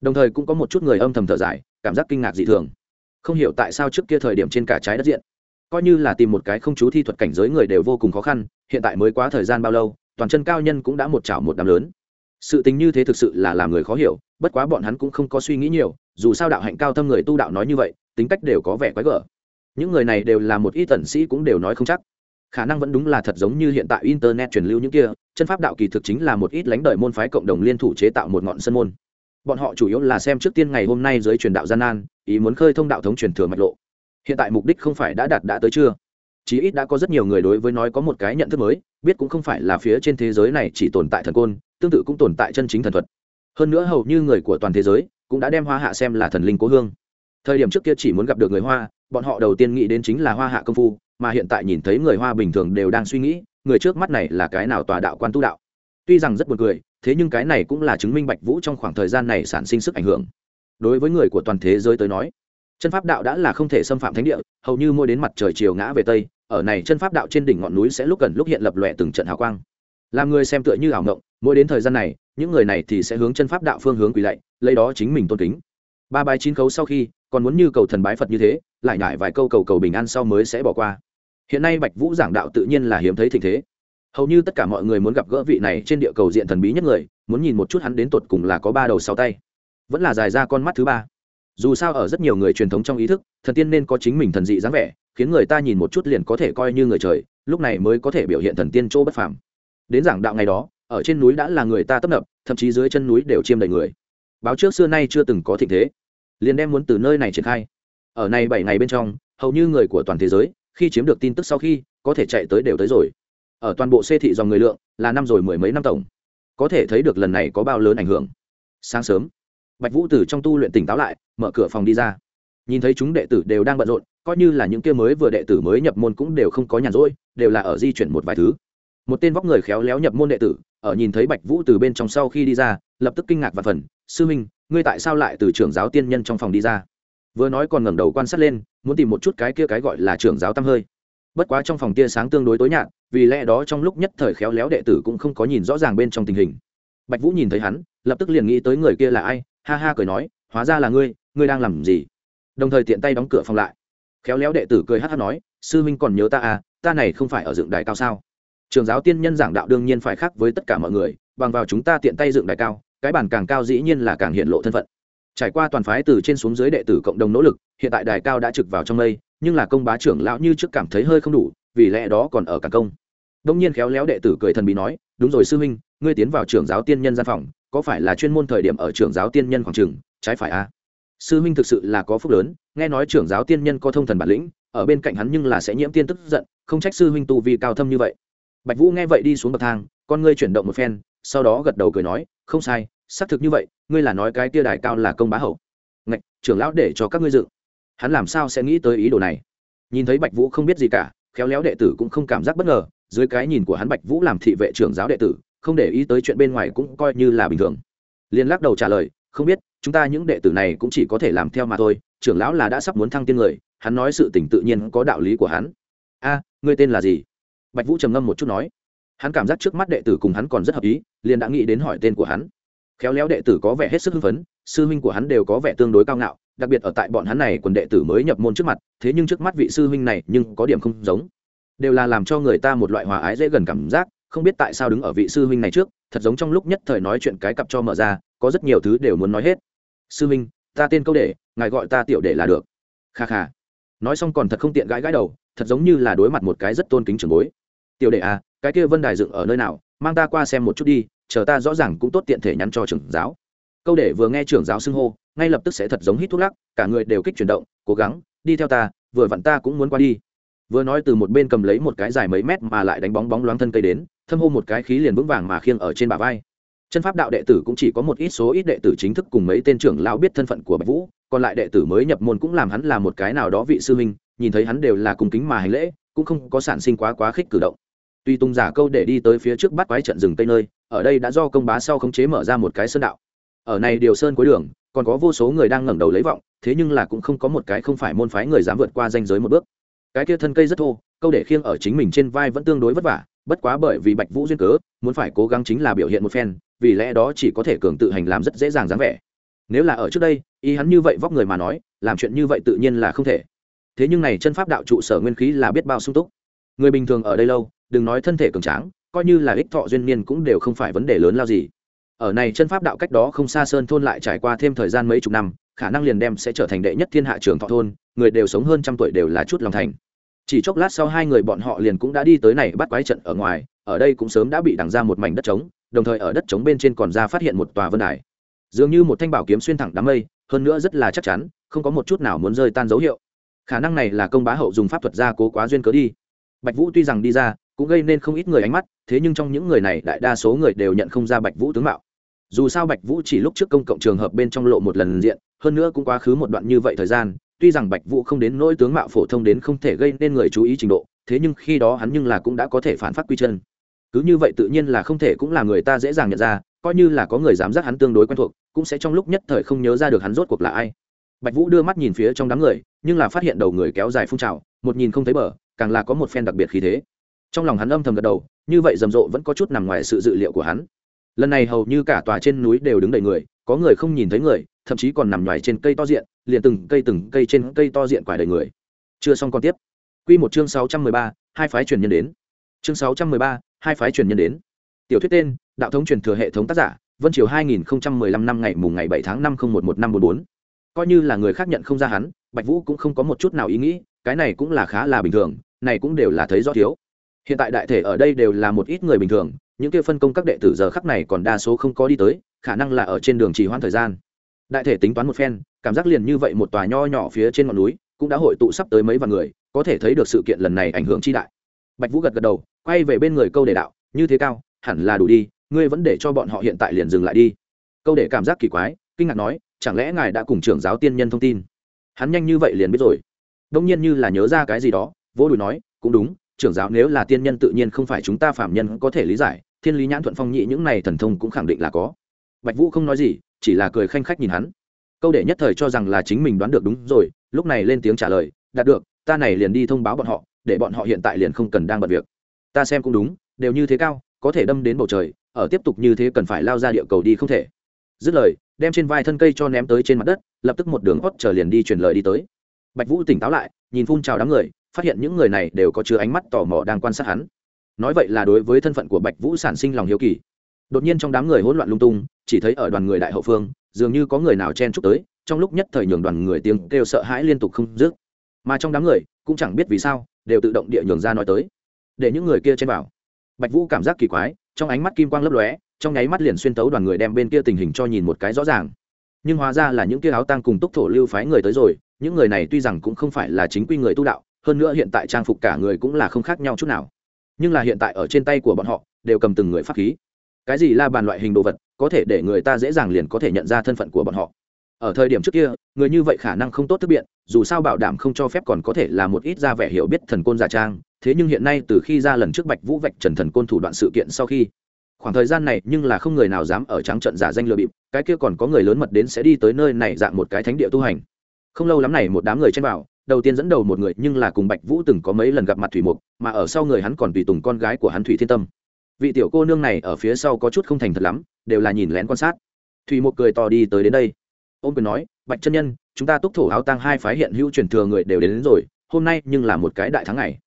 Đồng thời cũng có một chút người âm thầm thở dài, cảm giác kinh ngạc dị thường. Không hiểu tại sao trước kia thời điểm trên cả trái đất diện, coi như là tìm một cái không chú thi thuật cảnh giới người đều vô cùng khó khăn, hiện tại mới quá thời gian bao lâu, toàn chân cao nhân cũng đã một chảo một đám lớn sự tình như thế thực sự là làm người khó hiểu, bất quá bọn hắn cũng không có suy nghĩ nhiều, dù sao đạo hạnh cao thâm người tu đạo nói như vậy, tính cách đều có vẻ quái gở. Những người này đều là một ít tần sĩ cũng đều nói không chắc. Khả năng vẫn đúng là thật giống như hiện tại internet truyền lưu những kia, chân pháp đạo kỳ thực chính là một ít lãnh đời môn phái cộng đồng liên thủ chế tạo một ngọn sân môn. Bọn họ chủ yếu là xem trước tiên ngày hôm nay giới truyền đạo gian nan, ý muốn khơi thông đạo thống truyền thừa mạch lộ. Hiện tại mục đích không phải đã đạt đã tới chưa? Chí ít đã có rất nhiều người đối với nói có một cái nhận thức mới, biết cũng không phải là phía trên thế giới này chỉ tồn tại thần côn tương tự cũng tồn tại chân chính thần thuật. Hơn nữa hầu như người của toàn thế giới cũng đã đem hoa hạ xem là thần linh cố hương. Thời điểm trước kia chỉ muốn gặp được người hoa, bọn họ đầu tiên nghĩ đến chính là hoa hạ công phu, mà hiện tại nhìn thấy người hoa bình thường đều đang suy nghĩ, người trước mắt này là cái nào tòa đạo quan tu đạo. Tuy rằng rất buồn cười, thế nhưng cái này cũng là chứng minh bạch vũ trong khoảng thời gian này sản sinh sức ảnh hưởng. Đối với người của toàn thế giới tới nói, chân pháp đạo đã là không thể xâm phạm thánh địa, hầu như mỗi đến mặt trời chiều ngã về tây, ở này chân pháp đạo trên đỉnh ngọn núi sẽ lúc gần lúc hiện lập lòe từng trận hào quang làm người xem tựa như ảo ngộng, mỗi đến thời gian này, những người này thì sẽ hướng chân pháp đạo phương hướng quỳ lạy, lấy đó chính mình tôn kính. Ba bài chín khấu sau khi, còn muốn như cầu thần bái phật như thế, lại nhải vài câu cầu cầu bình an sau mới sẽ bỏ qua. Hiện nay bạch vũ giảng đạo tự nhiên là hiếm thấy tình thế. Hầu như tất cả mọi người muốn gặp gỡ vị này trên địa cầu diện thần bí nhất người, muốn nhìn một chút hắn đến tột cùng là có ba đầu sáu tay. Vẫn là dài ra con mắt thứ ba. Dù sao ở rất nhiều người truyền thống trong ý thức, thần tiên nên có chính mình thần dị dáng vẻ, khiến người ta nhìn một chút liền có thể coi như người trời, lúc này mới có thể biểu hiện thần tiên chỗ bất phàm đến giảng đạo ngày đó, ở trên núi đã là người ta tấp nập, thậm chí dưới chân núi đều chiêm đầy người. Báo trước xưa nay chưa từng có thịnh thế. Liền đem muốn từ nơi này triển khai. Ở này bảy ngày bên trong, hầu như người của toàn thế giới, khi chiếm được tin tức sau khi, có thể chạy tới đều tới rồi. Ở toàn bộ xê thị dòng người lượng, là năm rồi mười mấy năm tổng. Có thể thấy được lần này có bao lớn ảnh hưởng. Sáng sớm, bạch vũ từ trong tu luyện tỉnh táo lại, mở cửa phòng đi ra. Nhìn thấy chúng đệ tử đều đang bận rộn, coi như là những kia mới vừa đệ tử mới nhập môn cũng đều không có nhàn rỗi, đều là ở di chuyển một vài thứ một tên vóc người khéo léo nhập môn đệ tử, ở nhìn thấy bạch vũ từ bên trong sau khi đi ra, lập tức kinh ngạc và phần sư minh, ngươi tại sao lại từ trưởng giáo tiên nhân trong phòng đi ra? Vừa nói còn ngẩng đầu quan sát lên, muốn tìm một chút cái kia cái gọi là trưởng giáo tăm hơi. Bất quá trong phòng tia sáng tương đối tối nhạt, vì lẽ đó trong lúc nhất thời khéo léo đệ tử cũng không có nhìn rõ ràng bên trong tình hình. Bạch vũ nhìn thấy hắn, lập tức liền nghĩ tới người kia là ai, ha ha cười nói, hóa ra là ngươi ngươi đang làm gì? Đồng thời tiện tay đóng cửa phòng lại. Khéo léo đệ tử cười hát hát nói, sư minh còn nhớ ta à ta này không phải ở dựng đài cao sao? Trường giáo tiên nhân giảng đạo đương nhiên phải khác với tất cả mọi người, bằng vào chúng ta tiện tay dựng đài cao, cái bản càng cao dĩ nhiên là càng hiện lộ thân phận. Trải qua toàn phái từ trên xuống dưới đệ tử cộng đồng nỗ lực, hiện tại đài cao đã trực vào trong mây, nhưng là công bá trưởng lão như trước cảm thấy hơi không đủ, vì lẽ đó còn ở cả công. Đông nhiên khéo léo đệ tử cười thần bí nói, đúng rồi sư huynh, ngươi tiến vào trưởng giáo tiên nhân gian phòng, có phải là chuyên môn thời điểm ở trưởng giáo tiên nhân khoảng trường, trái phải a à? sư huynh thực sự là có phúc lớn, nghe nói trưởng giáo tiên nhân có thông thần bản lĩnh, ở bên cạnh hắn nhưng là sẽ nhiễm tiên tức giận, không trách sư huynh tu vì cao thâm như vậy bạch vũ nghe vậy đi xuống bậc thang, con ngươi chuyển động một phen, sau đó gật đầu cười nói, không sai, xác thực như vậy, ngươi là nói cái tia đài cao là công bá hậu. Ngạch, trưởng lão để cho các ngươi dự. hắn làm sao sẽ nghĩ tới ý đồ này? Nhìn thấy bạch vũ không biết gì cả, khéo léo đệ tử cũng không cảm giác bất ngờ, dưới cái nhìn của hắn bạch vũ làm thị vệ trưởng giáo đệ tử, không để ý tới chuyện bên ngoài cũng coi như là bình thường. Liền lắc đầu trả lời, không biết, chúng ta những đệ tử này cũng chỉ có thể làm theo mà thôi, trưởng lão là đã sắp muốn thăng tiên người, hắn nói sự tình tự nhiên có đạo lý của hắn. A, ngươi tên là gì? Bạch vũ trầm ngâm một chút nói, hắn cảm giác trước mắt đệ tử cùng hắn còn rất hợp ý, liền đã nghĩ đến hỏi tên của hắn. Khéo léo đệ tử có vẻ hết sức hưng phấn, sư huynh của hắn đều có vẻ tương đối cao ngạo, đặc biệt ở tại bọn hắn này quần đệ tử mới nhập môn trước mặt, thế nhưng trước mắt vị sư huynh này nhưng có điểm không giống. Đều là làm cho người ta một loại hòa ái dễ gần cảm giác, không biết tại sao đứng ở vị sư huynh này trước, thật giống trong lúc nhất thời nói chuyện cái cặp cho mở ra, có rất nhiều thứ đều muốn nói hết. Sư huynh, ta tên câu để, ngài gọi ta tiểu để là được. Kha kha. Nói xong còn thật không tiện gãi gãi đầu, thật giống như là đối mặt một cái rất tôn kính trường bối tiểu đệ à cái kia vân đài dựng ở nơi nào, mang ta qua xem một chút đi, chờ ta rõ ràng cũng tốt tiện thể nhắn cho trưởng giáo. Câu để vừa nghe trưởng giáo xưng hô, ngay lập tức sẽ thật giống hít thuốc lắc, cả người đều kích chuyển động, cố gắng, đi theo ta, vừa vặn ta cũng muốn qua đi. Vừa nói từ một bên cầm lấy một cái dài mấy mét mà lại đánh bóng bóng loáng thân cây đến, thâm hô một cái khí liền vững vàng mà khiêng ở trên bả vai. Chân pháp đạo đệ tử cũng chỉ có một ít số ít đệ tử chính thức cùng mấy tên trưởng lão biết thân phận của bạch vũ, còn lại đệ tử mới nhập môn cũng làm hắn là một cái nào đó vị sư huynh, nhìn thấy hắn đều là cùng kính mà hành lễ, cũng không có sản sinh quá quá khích cử động tuy tung giả câu để đi tới phía trước bắt quái trận rừng tây nơi, ở đây đã do công bá sau khống chế mở ra một cái sơn đạo. Ở này điều sơn cuối đường, còn có vô số người đang ngẩng đầu lấy vọng, thế nhưng là cũng không có một cái không phải môn phái người dám vượt qua danh giới một bước. Cái kia thân cây rất thô, câu để khiêng ở chính mình trên vai vẫn tương đối vất vả, bất quá bởi vì bạch vũ duyên cớ, muốn phải cố gắng chính là biểu hiện một phen, vì lẽ đó chỉ có thể cường tự hành làm rất dễ dàng dáng vẻ. Nếu là ở trước đây y hắn như vậy vóc người mà nói, làm chuyện như vậy tự nhiên là không thể. Thế nhưng này chân pháp đạo trụ sở nguyên khí là biết bao sung túc. Người bình thường ở đây lâu đừng nói thân thể cường tráng, coi như là ích thọ duyên niên cũng đều không phải vấn đề lớn lao gì. Ở này chân pháp đạo cách đó không xa sơn thôn lại trải qua thêm thời gian mấy chục năm, khả năng liền đem sẽ trở thành đệ nhất thiên hạ trường thọ thôn, người đều sống hơn trăm tuổi đều là chút lòng thành. Chỉ chốc lát sau hai người bọn họ liền cũng đã đi tới này bắt quái trận ở ngoài, ở đây cũng sớm đã bị đằng ra một mảnh đất trống, đồng thời ở đất trống bên trên còn ra phát hiện một tòa vân đài. Dường như một thanh bảo kiếm xuyên thẳng đám mây, hơn nữa rất là chắc chắn, không có một chút nào muốn rơi tan dấu hiệu. Khả năng này là công bá hậu dùng pháp thuật ra cố quá duyên cớ đi. Bạch vũ tuy rằng đi ra cũng gây nên không ít người ánh mắt, thế nhưng trong những người này đại đa số người đều nhận không ra bạch vũ tướng mạo. Dù sao bạch vũ chỉ lúc trước công cộng trường hợp bên trong lộ một lần diện, hơn nữa cũng quá khứ một đoạn như vậy thời gian, tuy rằng bạch vũ không đến nỗi tướng mạo phổ thông đến không thể gây nên người chú ý trình độ, thế nhưng khi đó hắn nhưng là cũng đã có thể phản phát quy chân. Cứ như vậy tự nhiên là không thể cũng là người ta dễ dàng nhận ra, coi như là có người dám giác hắn tương đối quen thuộc, cũng sẽ trong lúc nhất thời không nhớ ra được hắn rốt cuộc là ai. Bạch vũ đưa mắt nhìn phía trong đám người, nhưng là phát hiện đầu người kéo dài phun trào, một nhìn không thấy bờ, càng là có một phen đặc biệt khí thế trong lòng hắn âm thầm gật đầu, như vậy rầm rộ vẫn có chút nằm ngoài sự dự liệu của hắn. Lần này hầu như cả tòa trên núi đều đứng đầy người, có người không nhìn thấy người, thậm chí còn nằm ngoài trên cây to diện, liền từng cây từng cây trên cây to diện quải đầy người. Chưa xong còn tiếp. Quy một chương sáu trăm mười ba, hai phái truyền nhân đến. Chương sáu trăm mười ba, hai phái truyền nhân đến. Tiểu thuyết tên, đạo thống truyền thừa hệ thống tác giả, vân triều hai nghìn lăm năm ngày mùng ngày bảy tháng năm không một một năm bốn bốn. Coi như là người khác nhận không ra hắn, bạch vũ cũng không có một chút nào ý nghĩ, cái này cũng là khá là bình thường, này cũng đều là thấy rõ thiếu hiện tại đại thể ở đây đều là một ít người bình thường, những kia phân công các đệ tử giờ khắc này còn đa số không có đi tới, khả năng là ở trên đường trì hoãn thời gian. Đại thể tính toán một phen, cảm giác liền như vậy một tòa nho nhỏ phía trên ngọn núi, cũng đã hội tụ sắp tới mấy vạn người, có thể thấy được sự kiện lần này ảnh hưởng chi đại. Bạch vũ gật gật đầu, quay về bên người câu đề đạo, như thế cao, hẳn là đủ đi, ngươi vẫn để cho bọn họ hiện tại liền dừng lại đi. Câu để cảm giác kỳ quái, kinh ngạc nói, chẳng lẽ ngài đã cùng trưởng giáo tiên nhân thông tin? Hắn nhanh như vậy liền biết rồi. Đông nhiên như là nhớ ra cái gì đó, vỗ đùi nói, cũng đúng trưởng giáo nếu là tiên nhân tự nhiên không phải chúng ta phạm nhân có thể lý giải, thiên lý nhãn thuận phong nhị những này thần thông cũng khẳng định là có. Bạch vũ không nói gì, chỉ là cười khanh khách nhìn hắn. Câu để nhất thời cho rằng là chính mình đoán được đúng rồi, lúc này lên tiếng trả lời, đạt được, ta này liền đi thông báo bọn họ, để bọn họ hiện tại liền không cần đang bật việc. Ta xem cũng đúng, đều như thế cao, có thể đâm đến bầu trời, ở tiếp tục như thế cần phải lao ra địa cầu đi không thể. Dứt lời, đem trên vai thân cây cho ném tới trên mặt đất, lập tức một đường hót chờ liền đi truyền lời đi tới. Bạch vũ tỉnh táo lại, nhìn phun trào đám người phát hiện những người này đều có chứa ánh mắt tò mò đang quan sát hắn. Nói vậy là đối với thân phận của bạch vũ sản sinh lòng hiếu kỳ. Đột nhiên trong đám người hỗn loạn lung tung, chỉ thấy ở đoàn người đại hậu phương, dường như có người nào chen chúc tới, trong lúc nhất thời nhường đoàn người tiếng kêu sợ hãi liên tục không dứt. Mà trong đám người, cũng chẳng biết vì sao, đều tự động địa nhường ra nói tới. Để những người kia chen vào. Bạch vũ cảm giác kỳ quái, trong ánh mắt kim quang lấp lóe, trong nháy mắt liền xuyên tấu đoàn người đem bên kia tình hình cho nhìn một cái rõ ràng. Nhưng hóa ra là những kia áo tang cùng túc thổ lưu phái người tới rồi, những người này tuy rằng cũng không phải là chính quy người tu đạo hơn nữa hiện tại trang phục cả người cũng là không khác nhau chút nào. Nhưng là hiện tại ở trên tay của bọn họ, đều cầm từng người pháp khí. Cái gì la bàn loại hình đồ vật, có thể để người ta dễ dàng liền có thể nhận ra thân phận của bọn họ. Ở thời điểm trước kia, người như vậy khả năng không tốt thức biện, dù sao bảo đảm không cho phép còn có thể là một ít ra vẻ hiểu biết thần côn giả trang. Thế nhưng hiện nay từ khi ra lần trước bạch vũ vạch trần thần côn thủ đoạn sự kiện sau khi, khoảng thời gian này nhưng là không người nào dám ở trắng trận giả danh lừa bịp, cái kia còn có người lớn mật đến sẽ đi tới nơi này dạng một cái thánh địa tu hành. Không lâu lắm này một đám người trên bảo đầu tiên dẫn đầu một người nhưng là cùng bạch vũ từng có mấy lần gặp mặt thủy mục mà ở sau người hắn còn tùy tùng con gái của hắn thủy thiên tâm. Vị tiểu cô nương này ở phía sau có chút không thành thật lắm đều là nhìn lén quan sát. Thủy mục cười to đi tới đến đây. Ôm quyền nói bạch chân nhân chúng ta túc thổ áo tăng hai phái hiện hữu truyền thừa người đều đến, đến rồi hôm nay nhưng là một cái đại thắng ngày.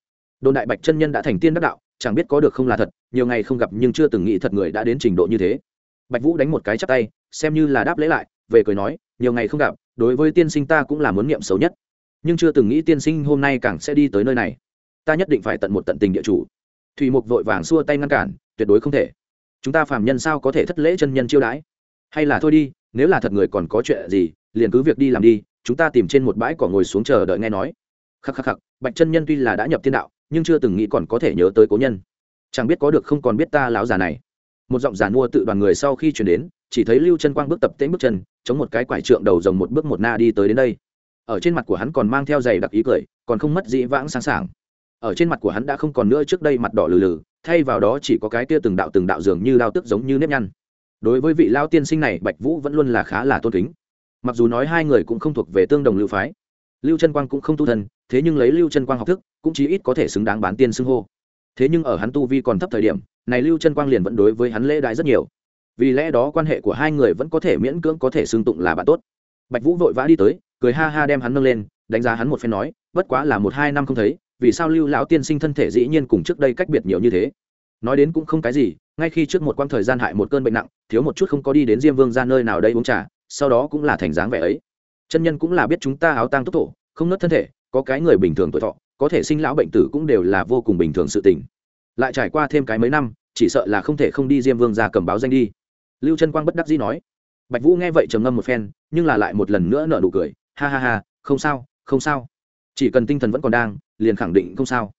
Đồn đại bạch chân nhân đã thành tiên đắc đạo chẳng biết có được không là thật nhiều ngày không gặp nhưng chưa từng nghĩ thật người đã đến trình độ như thế. Bạch vũ đánh một cái chắp tay xem như là đáp lễ lại về cười nói nhiều ngày không gặp đối với tiên sinh ta cũng là muốn niệm xấu nhất nhưng chưa từng nghĩ tiên sinh hôm nay càng sẽ đi tới nơi này. Ta nhất định phải tận một tận tình địa chủ. Thủy mục vội vàng xua tay ngăn cản, tuyệt đối không thể. Chúng ta phàm nhân sao có thể thất lễ chân nhân chiêu đãi? Hay là thôi đi, nếu là thật người còn có chuyện gì, liền cứ việc đi làm đi, chúng ta tìm trên một bãi cỏ ngồi xuống chờ đợi nghe nói. Khắc khắc khắc, bạch chân nhân tuy là đã nhập thiên đạo, nhưng chưa từng nghĩ còn có thể nhớ tới cố nhân. Chẳng biết có được không còn biết ta lão già này. Một giọng giàn mua tự đoàn người sau khi chuyển đến, chỉ thấy lưu chân quang bước tập tễnh bước chân, chống một cái quải trượng đầu rồng một bước một na đi tới đến đây ở trên mặt của hắn còn mang theo giày đặc ý cười, còn không mất dĩ vãng sáng sảng. Ở trên mặt của hắn đã không còn nữa trước đây mặt đỏ lừ lừ, thay vào đó chỉ có cái kia từng đạo từng đạo dường như đao tức giống như nếp nhăn. Đối với vị lao tiên sinh này, bạch vũ vẫn luôn là khá là tôn kính. Mặc dù nói hai người cũng không thuộc về tương đồng lưu phái, lưu chân quang cũng không tu thân, thế nhưng lấy lưu chân quang học thức, cũng chí ít có thể xứng đáng bán tiên xưng hô. Thế nhưng ở hắn tu vi còn thấp thời điểm, này lưu chân quang liền vẫn đối với hắn lễ đại rất nhiều. Vì lẽ đó quan hệ của hai người vẫn có thể miễn cưỡng có thể xưng tụng là bạn tốt. Bạch vũ vội vã đi tới cười ha ha đem hắn nâng lên, đánh giá hắn một phen nói, bất quá là một hai năm không thấy, vì sao lưu lão tiên sinh thân thể dĩ nhiên cùng trước đây cách biệt nhiều như thế? Nói đến cũng không cái gì, ngay khi trước một quãng thời gian hại một cơn bệnh nặng, thiếu một chút không có đi đến diêm vương ra nơi nào đây uống trà, sau đó cũng là thành dáng vẻ ấy. Chân nhân cũng là biết chúng ta áo tang tốc thổ, không nớt thân thể, có cái người bình thường tuổi thọ, có thể sinh lão bệnh tử cũng đều là vô cùng bình thường sự tình. Lại trải qua thêm cái mấy năm, chỉ sợ là không thể không đi diêm vương ra cầm báo danh đi. Lưu chân quang bất đắc dĩ nói. Bạch vũ nghe vậy trầm ngâm một phen, nhưng là lại một lần nữa nở nụ cười ha ha ha, không sao không sao. Chỉ cần tinh thần vẫn còn đang, liền khẳng định không sao.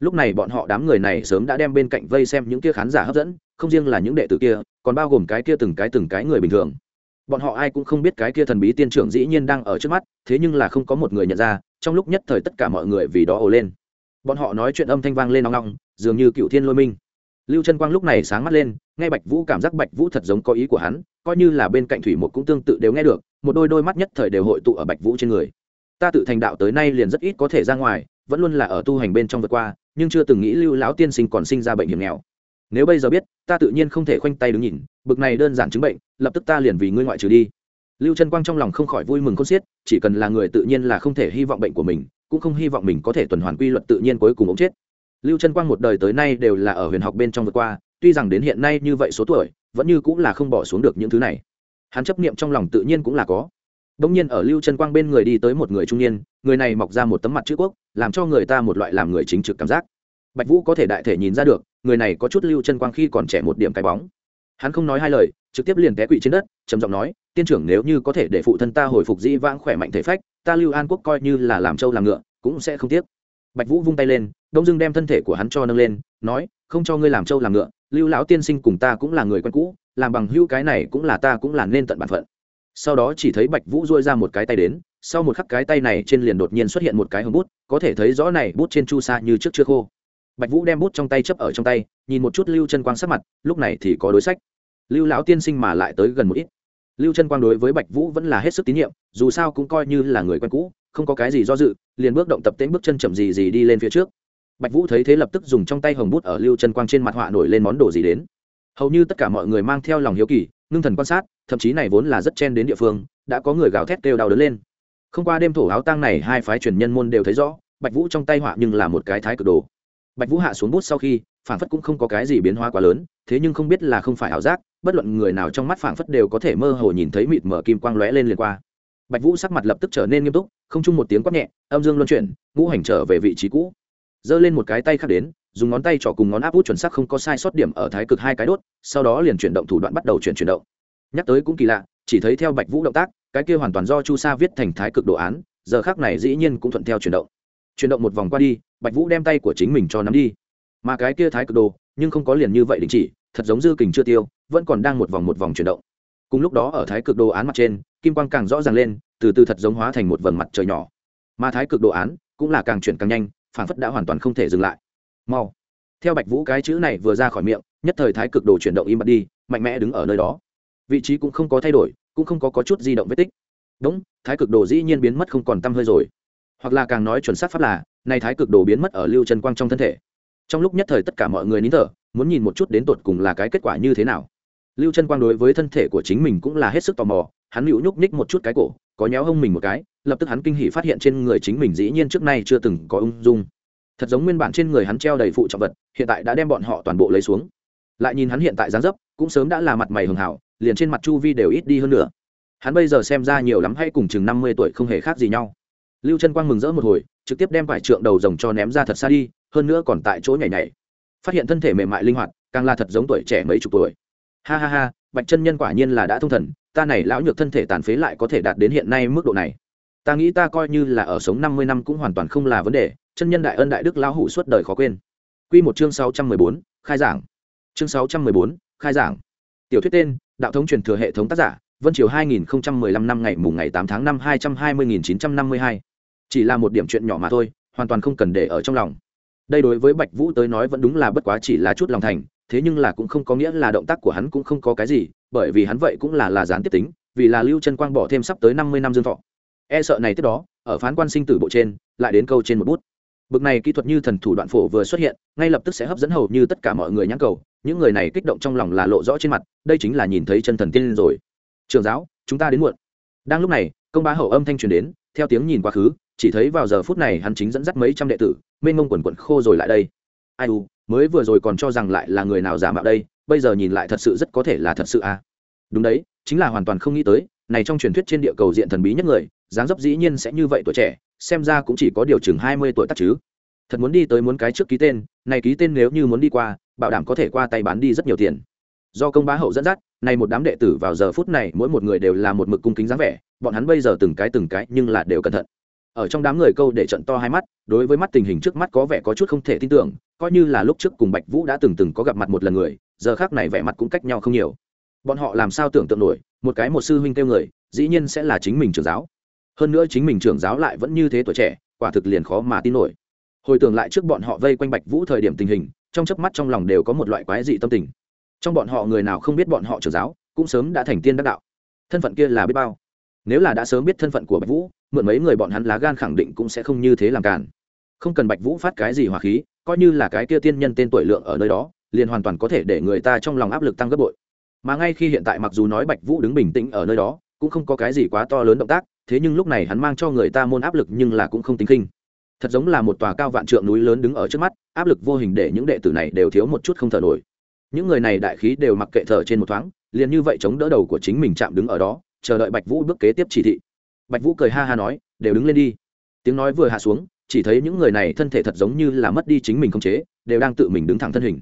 Lúc này bọn họ đám người này sớm đã đem bên cạnh vây xem những kia khán giả hấp dẫn, không riêng là những đệ tử kia, còn bao gồm cái kia từng cái từng cái người bình thường. Bọn họ ai cũng không biết cái kia thần bí tiên trưởng dĩ nhiên đang ở trước mắt, thế nhưng là không có một người nhận ra, trong lúc nhất thời tất cả mọi người vì đó ồ lên. Bọn họ nói chuyện âm thanh vang lên nóng nóng dường như cựu thiên lôi minh lưu chân quang lúc này sáng mắt lên, nghe bạch vũ cảm giác bạch vũ thật giống có ý của hắn, coi như là bên cạnh thủy một cũng tương tự đều nghe được, một đôi đôi mắt nhất thời đều hội tụ ở bạch vũ trên người. Ta tự thành đạo tới nay liền rất ít có thể ra ngoài, vẫn luôn là ở tu hành bên trong vượt qua, nhưng chưa từng nghĩ lưu lão tiên sinh còn sinh ra bệnh hiểm nghèo. Nếu bây giờ biết, ta tự nhiên không thể khoanh tay đứng nhìn, bực này đơn giản chứng bệnh, lập tức ta liền vì ngươi ngoại trừ đi. Lưu chân quang trong lòng không khỏi vui mừng con xiết, chỉ cần là người tự nhiên là không thể hy vọng bệnh của mình, cũng không hy vọng mình có thể tuần hoàn quy luật tự nhiên cuối cùng ống chết lưu chân quang một đời tới nay đều là ở huyền học bên trong vượt qua tuy rằng đến hiện nay như vậy số tuổi vẫn như cũng là không bỏ xuống được những thứ này hắn chấp niệm trong lòng tự nhiên cũng là có Đông nhiên ở Lưu Trân Quang bên người đi tới một người trung niên, người này mọc ra một tấm mặt chữ quốc, làm cho người ta một loại làm người chính trực cảm giác. Bạch Vũ có thể đại thể nhìn ra được, người này có chút Lưu Trân Quang khi còn trẻ một điểm cái bóng. Hắn không nói hai lời, trực tiếp liền té quỵ trên đất, trầm giọng nói, "Tiên trưởng nếu như có thể để phụ thân ta hồi phục dĩ vãng khỏe mạnh thể phách, ta Lưu An quốc coi như là làm trâu làm ngựa, cũng sẽ không tiếc." Bạch Vũ vung tay lên, Đông Dương đem thân thể của hắn cho nâng lên, nói, "Không cho ngươi làm trâu làm ngựa, Lưu lão tiên sinh cùng ta cũng là người quen cũ, làm bằng hữu cái này cũng là ta cũng là nên tận bản phận." sau đó chỉ thấy bạch vũ dôi ra một cái tay đến sau một khắc cái tay này trên liền đột nhiên xuất hiện một cái hồng bút có thể thấy rõ này bút trên chu sa như trước chưa khô. Bạch vũ đem bút trong tay chấp ở trong tay nhìn một chút lưu chân quang sắc mặt lúc này thì có đối sách. Lưu lão tiên sinh mà lại tới gần một ít. Lưu chân quang đối với bạch vũ vẫn là hết sức tín nhiệm dù sao cũng coi như là người quen cũ không có cái gì do dự liền bước động tập tễnh bước chân chậm gì gì đi lên phía trước bạch vũ thấy thế lập tức dùng trong tay hồng bút ở lưu chân quang trên mặt họa nổi lên món đồ gì đến. Hầu như tất cả mọi người mang theo lòng hiếu kỳ, ngưng thần quan sát, thậm chí này vốn là rất chen đến địa phương, đã có người gào thét kêu đau đớn lên. Không qua đêm thổ áo tang này hai phái truyền nhân môn đều thấy rõ, bạch vũ trong tay họa nhưng là một cái thái cực đồ. Bạch vũ hạ xuống bút sau khi phản phất cũng không có cái gì biến hóa quá lớn, thế nhưng không biết là không phải ảo giác, bất luận người nào trong mắt phản phất đều có thể mơ hồ nhìn thấy mịt mở kim quang lóe lên liền qua. Bạch vũ sắc mặt lập tức trở nên nghiêm túc, không chung một tiếng quát nhẹ, âm dương luân chuyển, ngũ hành trở về vị trí cũ giơ lên một cái tay khác đến, dùng ngón tay trỏ cùng ngón áp út chuẩn xác không có sai sót điểm ở thái cực hai cái đốt, sau đó liền chuyển động thủ đoạn bắt đầu chuyển chuyển động. Nhắc tới cũng kỳ lạ, chỉ thấy theo bạch vũ động tác, cái kia hoàn toàn do chu sa viết thành thái cực đồ án, giờ khác này dĩ nhiên cũng thuận theo chuyển động. Chuyển động một vòng qua đi, bạch vũ đem tay của chính mình cho nắm đi. Mà cái kia thái cực đồ, nhưng không có liền như vậy đình chỉ, thật giống dư kình chưa tiêu, vẫn còn đang một vòng một vòng chuyển động. Cùng lúc đó ở thái cực đồ án mặt trên, kim quang càng rõ ràng lên, từ từ thật giống hóa thành một vầng mặt trời nhỏ. Mà thái cực đồ án cũng là càng chuyển càng nhanh phản phất đã hoàn toàn không thể dừng lại. Mau. Theo bạch vũ cái chữ này vừa ra khỏi miệng nhất thời thái cực đồ chuyển động im bặt đi mạnh mẽ đứng ở nơi đó. Vị trí cũng không có thay đổi cũng không có, có chút di động vết tích. Đúng thái cực đồ dĩ nhiên biến mất không còn t hơi rồi. Hoặc là càng nói chuẩn xác pháp là nay thái cực đồ biến mất ở lưu Trần quang trong thân thể. Trong lúc nhất thời tất cả mọi người nín thở muốn nhìn một chút đến tột cùng là cái kết quả như thế nào. Lưu trân quang đối với thân thể của chính mình cũng là hết sức tò mò hắn hữu nhúc ních một chút cái cổ có nhéo hông mình một cái, lập tức hắn kinh hỉ phát hiện trên người chính mình dĩ nhiên trước nay chưa từng có ung dung. Thật giống nguyên bản trên người hắn treo đầy phụ trọng vật, hiện tại đã đem bọn họ toàn bộ lấy xuống. Lại nhìn hắn hiện tại dáng dấp, cũng sớm đã là mặt mày hường hảo, liền trên mặt chu vi đều ít đi hơn nữa. Hắn bây giờ xem ra nhiều lắm hay cùng chừng năm mươi tuổi không hề khác gì nhau. Lưu chân quang mừng rỡ một hồi, trực tiếp đem vải trượng đầu rồng cho ném ra thật xa đi, hơn nữa còn tại chỗ nhảy nhảy. Phát hiện thân thể mềm mại linh hoạt, càng là thật giống tuổi trẻ mấy chục tuổi. Ha ha ha bạch chân nhân quả nhiên là đã thông thần, ta này lão nhược thân thể tàn phế lại có thể đạt đến hiện nay mức độ này. Ta nghĩ ta coi như là ở sống năm mươi năm cũng hoàn toàn không là vấn đề, chân nhân đại ân đại đức lão hủ suốt đời khó quên. Quy một chương sáu trăm mười bốn, khai giảng. Chương sáu trăm mười bốn, khai giảng. Tiểu thuyết tên, đạo thống truyền thừa hệ thống tác giả, vân triều hai nghìn lăm năm ngày mùng ngày tám tháng năm hai trăm hai mươi nghìn chín trăm năm mươi hai. Chỉ là một điểm chuyện nhỏ mà thôi, hoàn toàn không cần để ở trong lòng. Đây đối với bạch vũ tới nói vẫn đúng là bất quá chỉ là chút lòng thành thế nhưng là cũng không có nghĩa là động tác của hắn cũng không có cái gì, bởi vì hắn vậy cũng là là gián tiếp tính, vì là lưu chân quang bỏ thêm sắp tới năm mươi năm dương thọ. E sợ này tiếp đó, ở phán quan sinh tử bộ trên, lại đến câu trên một bút. Bực này kỹ thuật như thần thủ đoạn phổ vừa xuất hiện, ngay lập tức sẽ hấp dẫn hầu như tất cả mọi người nhãn cầu, những người này kích động trong lòng là lộ rõ trên mặt, đây chính là nhìn thấy chân thần tiên rồi. Trường giáo, chúng ta đến muộn. Đang lúc này, công bá hậu âm thanh truyền đến, theo tiếng nhìn quá khứ, chỉ thấy vào giờ phút này hắn chính dẫn dắt mấy trăm đệ tử, mênh mông quần quận khô rồi lại đây. Ai u? Mới vừa rồi còn cho rằng lại là người nào giả mạo đây, bây giờ nhìn lại thật sự rất có thể là thật sự à. Đúng đấy, chính là hoàn toàn không nghĩ tới, này trong truyền thuyết trên địa cầu diện thần bí nhất người, dáng dấp dĩ nhiên sẽ như vậy tuổi trẻ, xem ra cũng chỉ có điều chừng hai mươi tuổi tắt chứ. Thật muốn đi tới muốn cái trước ký tên, này ký tên nếu như muốn đi qua, bảo đảm có thể qua tay bán đi rất nhiều tiền. Do công bá hậu dẫn dắt, này một đám đệ tử vào giờ phút này, mỗi một người đều là một mực cung kính dáng vẻ, bọn hắn bây giờ từng cái từng cái nhưng là đều cẩn thận ở trong đám người câu để trận to hai mắt, đối với mắt tình hình trước mắt có vẻ có chút không thể tin tưởng, coi như là lúc trước cùng bạch vũ đã từng từng có gặp mặt một lần người, giờ khác này vẻ mặt cũng cách nhau không nhiều. Bọn họ làm sao tưởng tượng nổi, một cái một sư huynh kêu người, dĩ nhiên sẽ là chính mình trưởng giáo. Hơn nữa chính mình trưởng giáo lại vẫn như thế tuổi trẻ, quả thực liền khó mà tin nổi. Hồi tưởng lại trước bọn họ vây quanh bạch vũ thời điểm tình hình, trong chớp mắt trong lòng đều có một loại quái dị tâm tình. Trong bọn họ người nào không biết bọn họ trưởng giáo, cũng sớm đã thành tiên đắc đạo. Thân phận kia là biết bao. Nếu là đã sớm biết thân phận của bạch vũ mượn mấy người bọn hắn lá gan khẳng định cũng sẽ không như thế làm cản không cần bạch vũ phát cái gì hỏa khí, coi như là cái kia tiên nhân tên tuổi lượng ở nơi đó, liền hoàn toàn có thể để người ta trong lòng áp lực tăng gấp bội. Mà ngay khi hiện tại mặc dù nói bạch vũ đứng bình tĩnh ở nơi đó, cũng không có cái gì quá to lớn động tác, thế nhưng lúc này hắn mang cho người ta môn áp lực nhưng là cũng không tính khinh. Thật giống là một tòa cao vạn trượng núi lớn đứng ở trước mắt, áp lực vô hình để những đệ tử này đều thiếu một chút không thở nổi. Những người này đại khí đều mặc kệ thở trên một thoáng, liền như vậy chống đỡ đầu của chính mình chạm đứng ở đó, chờ đợi bạch vũ bước kế tiếp chỉ thị bạch vũ cười ha ha nói, đều đứng lên đi. Tiếng nói vừa hạ xuống, chỉ thấy những người này thân thể thật giống như là mất đi chính mình không chế, đều đang tự mình đứng thẳng thân hình.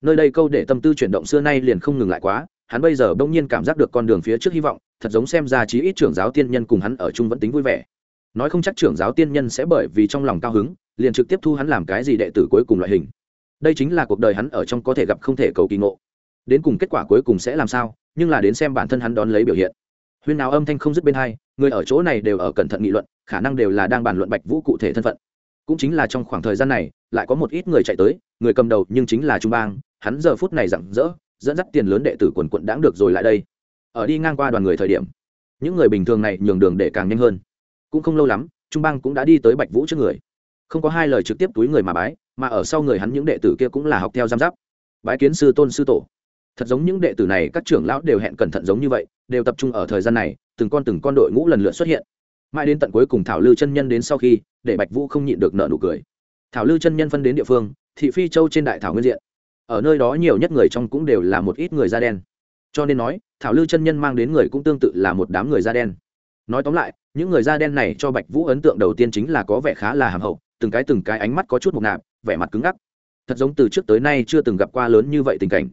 Nơi đây câu để tâm tư chuyển động xưa nay liền không ngừng lại quá, hắn bây giờ bỗng nhiên cảm giác được con đường phía trước hy vọng, thật giống xem ra chí ít trưởng giáo tiên nhân cùng hắn ở chung vẫn tính vui vẻ. Nói không chắc trưởng giáo tiên nhân sẽ bởi vì trong lòng cao hứng, liền trực tiếp thu hắn làm cái gì đệ tử cuối cùng loại hình. Đây chính là cuộc đời hắn ở trong có thể gặp không thể cầu kỳ ngộ. Đến cùng kết quả cuối cùng sẽ làm sao, nhưng là đến xem bản thân hắn đón lấy biểu hiện huyên nào âm thanh không dứt bên hai, người ở chỗ này đều ở cẩn thận nghị luận, khả năng đều là đang bàn luận bạch vũ cụ thể thân phận. Cũng chính là trong khoảng thời gian này, lại có một ít người chạy tới, người cầm đầu nhưng chính là trung bang, hắn giờ phút này rặng rỡ, dẫn dắt tiền lớn đệ tử quần quận đãng được rồi lại đây. Ở đi ngang qua đoàn người thời điểm, những người bình thường này nhường đường để càng nhanh hơn. Cũng không lâu lắm, trung bang cũng đã đi tới bạch vũ trước người. Không có hai lời trực tiếp túi người mà bái, mà ở sau người hắn những đệ tử kia cũng là học theo giam giáp. Bái kiến sư tôn sư tổ thật giống những đệ tử này, các trưởng lão đều hẹn cẩn thận giống như vậy, đều tập trung ở thời gian này, từng con từng con đội ngũ lần lượt xuất hiện. Mãi đến tận cuối cùng thảo lư chân nhân đến sau khi, để bạch vũ không nhịn được nợ nụ cười. Thảo lư chân nhân phân đến địa phương, thị phi châu trên đại thảo nguyên diện. Ở nơi đó nhiều nhất người trong cũng đều là một ít người da đen. Cho nên nói, thảo lư chân nhân mang đến người cũng tương tự là một đám người da đen. Nói tóm lại, những người da đen này cho bạch vũ ấn tượng đầu tiên chính là có vẻ khá là hàm hậu, từng cái từng cái ánh mắt có chút mục nạp, vẻ mặt cứng ngắc. Thật giống từ trước tới nay chưa từng gặp qua lớn như vậy tình cảnh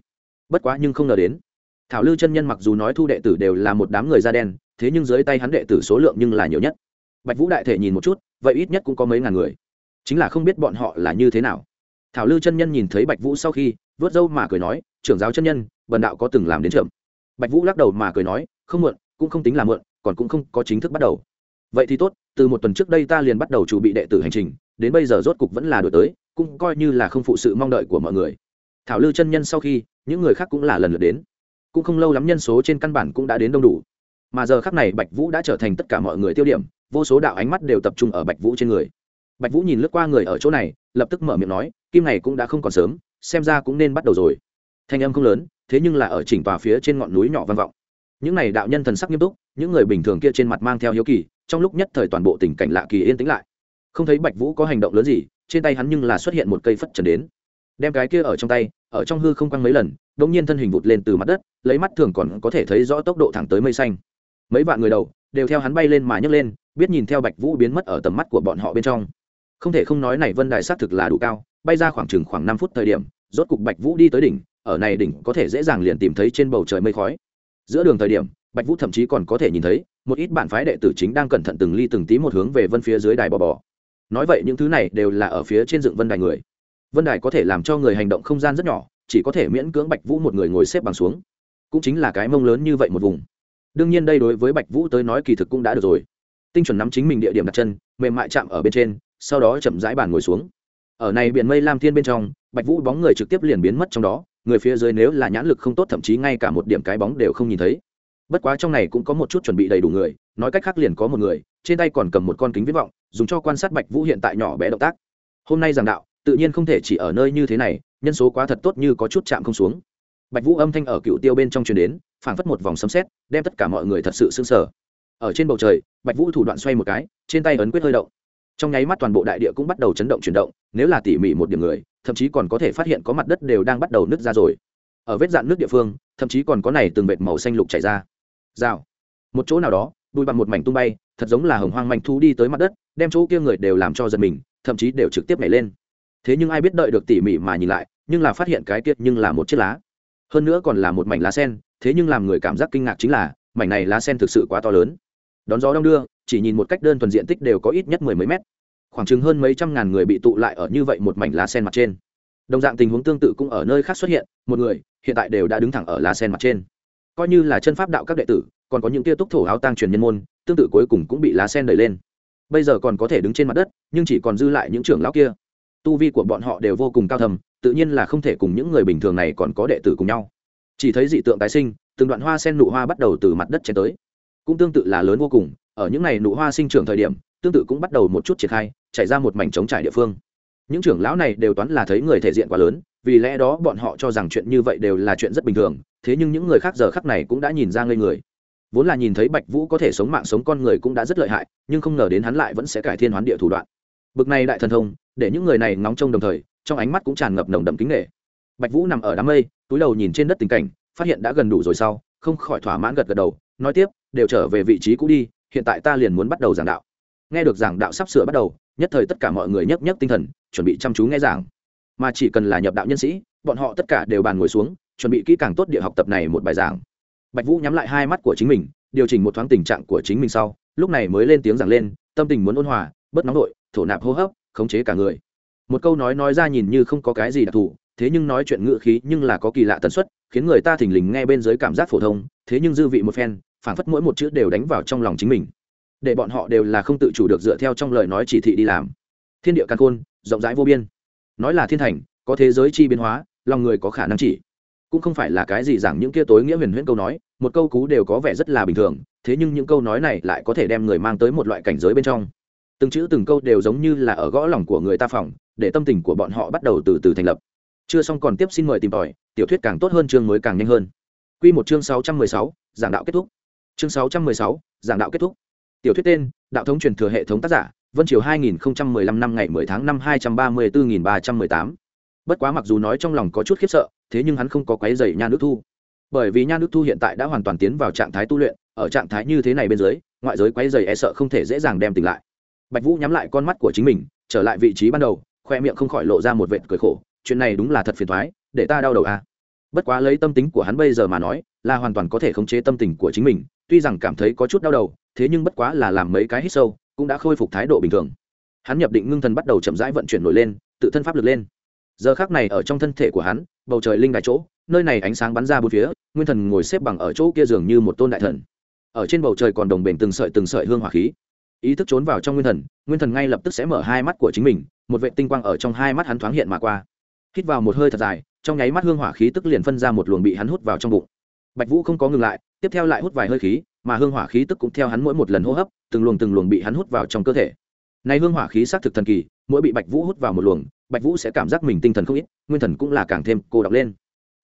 bất quá nhưng không ngờ đến. Thảo lư chân nhân mặc dù nói thu đệ tử đều là một đám người da đen, thế nhưng dưới tay hắn đệ tử số lượng nhưng là nhiều nhất. Bạch vũ đại thể nhìn một chút, vậy ít nhất cũng có mấy ngàn người. Chính là không biết bọn họ là như thế nào. Thảo lư chân nhân nhìn thấy bạch vũ sau khi, vớt râu mà cười nói, trưởng giáo chân nhân, bần đạo có từng làm đến trưởng. Bạch vũ lắc đầu mà cười nói, không muộn, cũng không tính là muộn, còn cũng không có chính thức bắt đầu. Vậy thì tốt, từ một tuần trước đây ta liền bắt đầu chuẩn bị đệ tử hành trình, đến bây giờ rốt cục vẫn là đổi tới, cũng coi như là không phụ sự mong đợi của mọi người. Thảo lư chân nhân sau khi những người khác cũng là lần lượt đến. Cũng không lâu lắm nhân số trên căn bản cũng đã đến đông đủ. Mà giờ khác này bạch vũ đã trở thành tất cả mọi người tiêu điểm, vô số đạo ánh mắt đều tập trung ở bạch vũ trên người. Bạch vũ nhìn lướt qua người ở chỗ này, lập tức mở miệng nói, kim này cũng đã không còn sớm, xem ra cũng nên bắt đầu rồi. Thanh âm không lớn, thế nhưng là ở chỉnh tòa phía trên ngọn núi nhỏ vang vọng. Những này đạo nhân thần sắc nghiêm túc, những người bình thường kia trên mặt mang theo hiếu kỳ, trong lúc nhất thời toàn bộ tình cảnh lạ kỳ yên tĩnh lại. Không thấy bạch vũ có hành động lớn gì, trên tay hắn nhưng là xuất hiện một cây phất trần đến. Đem cái kia ở trong tay ở trong hư không quăng mấy lần đ ỗ n g nhiên thân hình vụt lên từ mặt đất, lấy mắt thường còn có thể thấy rõ tốc độ thẳng tới mây xanh. Mấy vạn người đầu đều theo hắn bay lên mà nhấc lên, biết nhìn theo bạch vũ biến mất ở tầm mắt của bọn họ bên trong. Không thể không nói này vân đài xác thực là đủ cao, bay ra khoảng chừng khoảng năm phút thời điểm, rốt cục bạch vũ đi tới đỉnh, ở này đỉnh có thể dễ dàng liền tìm thấy trên bầu trời mây khói. Giữa đường thời điểm, bạch vũ thậm chí còn có thể nhìn thấy, một ít bản phái đệ tử chính đang cẩn thận từng ly từng tí một hướng về vân phía dưới đài bò bò. Nói vậy những thứ này đều là ở phía trên dựng vân đài người vân đài có thể làm cho người hành động không gian rất nhỏ, chỉ có thể miễn cưỡng bạch vũ một người ngồi xếp bằng xuống. Cũng chính là cái mông lớn như vậy một vùng. Đương nhiên đây đối với bạch vũ tới nói kỳ thực cũng đã được rồi. Tinh chuẩn nắm chính mình địa điểm đặt chân, mềm mại chạm ở bên trên, sau đó chậm rãi bàn ngồi xuống. Ở này biển mây lam thiên bên trong, bạch vũ bóng người trực tiếp liền biến mất trong đó, người phía dưới nếu là nhãn lực không tốt thậm chí ngay cả một điểm cái bóng đều không nhìn thấy. Bất quá trong này cũng có một chút chuẩn bị đầy đủ người, nói cách khác liền có một người, trên tay còn cầm một con kính viết vọng, dùng cho quan sát bạch vũ hiện tại nhỏ bé động tác. Hôm nay giảng đạo tự nhiên không thể chỉ ở nơi như thế này, nhân số quá thật tốt như có chút chạm không xuống. Bạch vũ âm thanh ở cựu tiêu bên trong truyền đến, phảng phất một vòng sấm xét đem tất cả mọi người thật sự sững sờ. Ở trên bầu trời, bạch vũ thủ đoạn xoay một cái, trên tay ấn quyết hơi động. Trong nháy mắt toàn bộ đại địa cũng bắt đầu chấn động chuyển động, nếu là tỉ mỉ một điểm người, thậm chí còn có thể phát hiện có mặt đất đều đang bắt đầu nứt ra rồi. Ở vết dạn nước địa phương, thậm chí còn có này từng vệt màu xanh lục chảy ra. Rào. Một chỗ nào đó, đuôi bằng một mảnh tung bay, thật giống là hồng hoang manh thu đi tới mặt đất, đem chỗ kia người đều làm cho giật mình, thậm chí đều trực tiếp nhảy lên thế nhưng ai biết đợi được tỉ mỉ mà nhìn lại, nhưng là phát hiện cái tiết nhưng là một chiếc lá. Hơn nữa còn là một mảnh lá sen, thế nhưng làm người cảm giác kinh ngạc chính là, mảnh này lá sen thực sự quá to lớn. Đón gió đông đưa, chỉ nhìn một cách đơn thuần diện tích đều có ít nhất mười mấy mét. Khoảng chừng hơn mấy trăm ngàn người bị tụ lại ở như vậy một mảnh lá sen mặt trên. Đồng dạng tình huống tương tự cũng ở nơi khác xuất hiện, một người, hiện tại đều đã đứng thẳng ở lá sen mặt trên. Coi như là chân pháp đạo các đệ tử, còn có những tia túc thổ áo tăng truyền nhân môn, tương tự cuối cùng cũng bị lá sen đẩy lên. Bây giờ còn có thể đứng trên mặt đất, nhưng chỉ còn dư lại những trưởng lão kia tu vi của bọn họ đều vô cùng cao thầm tự nhiên là không thể cùng những người bình thường này còn có đệ tử cùng nhau. Chỉ thấy dị tượng tái sinh, từng đoạn hoa sen nụ hoa bắt đầu từ mặt đất chen tới. Cũng tương tự là lớn vô cùng, ở những này nụ hoa sinh trưởng thời điểm, tương tự cũng bắt đầu một chút triển khai chạy ra một mảnh trống trải địa phương. Những trưởng lão này đều toán là thấy người thể diện quá lớn, vì lẽ đó bọn họ cho rằng chuyện như vậy đều là chuyện rất bình thường, thế nhưng những người khác giờ khắc này cũng đã nhìn ra ngây người. Vốn là nhìn thấy bạch vũ có thể sống mạng sống con người cũng đã rất lợi hại, nhưng không ngờ đến hắn lại vẫn sẽ cải thiên hoán địa thủ đoạn. Bực này đại thần thông để những người này ngóng trông đồng thời, trong ánh mắt cũng tràn ngập nồng đậm kính nghệ bạch vũ nằm ở đám mây, túi đầu nhìn trên đất tình cảnh, phát hiện đã gần đủ rồi sau, không khỏi thỏa mãn gật gật đầu, nói tiếp, đều trở về vị trí cũ đi, hiện tại ta liền muốn bắt đầu giảng đạo. Nghe được giảng đạo sắp sửa bắt đầu, nhất thời tất cả mọi người nhấc nhấc tinh thần, chuẩn bị chăm chú nghe giảng. Mà chỉ cần là nhập đạo nhân sĩ, bọn họ tất cả đều bàn ngồi xuống, chuẩn bị kỹ càng tốt địa học tập này một bài giảng. Bạch vũ nhắm lại hai mắt của chính mình, điều chỉnh một thoáng tình trạng của chính mình sau, lúc này mới lên tiếng giảng lên, tâm tình muốn ôn hòa bất nóng nội thổ nạp hô hấp khống chế cả người. Một câu nói nói ra nhìn như không có cái gì đặc thù, thế nhưng nói chuyện ngữ khí nhưng là có kỳ lạ tần suất, khiến người ta thình lình nghe bên dưới cảm giác phổ thông, thế nhưng dư vị một phen, phảng phất mỗi một chữ đều đánh vào trong lòng chính mình. Để bọn họ đều là không tự chủ được dựa theo trong lời nói chỉ thị đi làm. Thiên địa căn khôn, rộng rãi vô biên. Nói là thiên thành, có thế giới chi biến hóa, lòng người có khả năng chỉ. Cũng không phải là cái gì rằng những kia tối nghĩa huyền huyễn câu nói, một câu cú đều có vẻ rất là bình thường, thế nhưng những câu nói này lại có thể đem người mang tới một loại cảnh giới bên trong từng chữ từng câu đều giống như là ở gõ lòng của người ta phòng, để tâm tình của bọn họ bắt đầu từ từ thành lập. Chưa xong còn tiếp xin mời tìm tòi, tiểu thuyết càng tốt hơn chương mới càng nhanh hơn. Q một chương sáu trăm mười sáu, giảng đạo kết thúc. Chương sáu trăm mười sáu, giảng đạo kết thúc. Tiểu thuyết tên, đạo thống truyền thừa hệ thống tác giả, vân triều hai nghìn không trăm mười lăm năm ngày mười tháng năm hai trăm ba mươi bốn nghìn ba trăm mười tám. Bất quá mặc dù nói trong lòng có chút khiếp sợ, thế nhưng hắn không có quái dày nha nước thu. Bởi vì nha nước thu hiện tại đã hoàn toàn tiến vào trạng thái tu luyện, ở trạng thái như thế này bên dưới, ngoại giới quái dày e sợ không thể dễ dàng đem tỉnh lại bạch vũ nhắm lại con mắt của chính mình, trở lại vị trí ban đầu, khoe miệng không khỏi lộ ra một vệt cười khổ, chuyện này đúng là thật phiền thoái để ta đau đầu à. bất quá lấy tâm tính của hắn bây giờ mà nói, là hoàn toàn có thể khống chế tâm tình của chính mình, tuy rằng cảm thấy có chút đau đầu, thế nhưng bất quá là làm mấy cái hít sâu, cũng đã khôi phục thái độ bình thường. Hắn nhập định ngưng thần bắt đầu chậm rãi vận chuyển nổi lên, tự thân pháp lực lên. Giờ khác này ở trong thân thể của hắn, bầu trời linh đại chỗ, nơi này ánh sáng bắn ra bốn phía, nguyên thần ngồi xếp bằng ở chỗ kia dường như một tôn đại thần. Ở trên bầu trời còn đồng bền từng sợi từng sợi hương hỏa khí ý thức trốn vào trong nguyên thần nguyên thần ngay lập tức sẽ mở hai mắt của chính mình, một vệ tinh quang ở trong hai mắt hắn thoáng hiện mà qua. Hít vào một hơi thật dài, trong nháy mắt hương hỏa khí tức liền phân ra một luồng bị hắn hút vào trong bụng. Bạch vũ không có ngừng lại, tiếp theo lại hút vài hơi khí, mà hương hỏa khí tức cũng theo hắn mỗi một lần hô hấp, từng luồng từng luồng bị hắn hút vào trong cơ thể. Nay hương hỏa khí xác thực thần kỳ, mỗi bị bạch vũ hút vào một luồng, bạch vũ sẽ cảm giác mình tinh thần không ít, nguyên thần cũng là càng thêm cô đọc lên.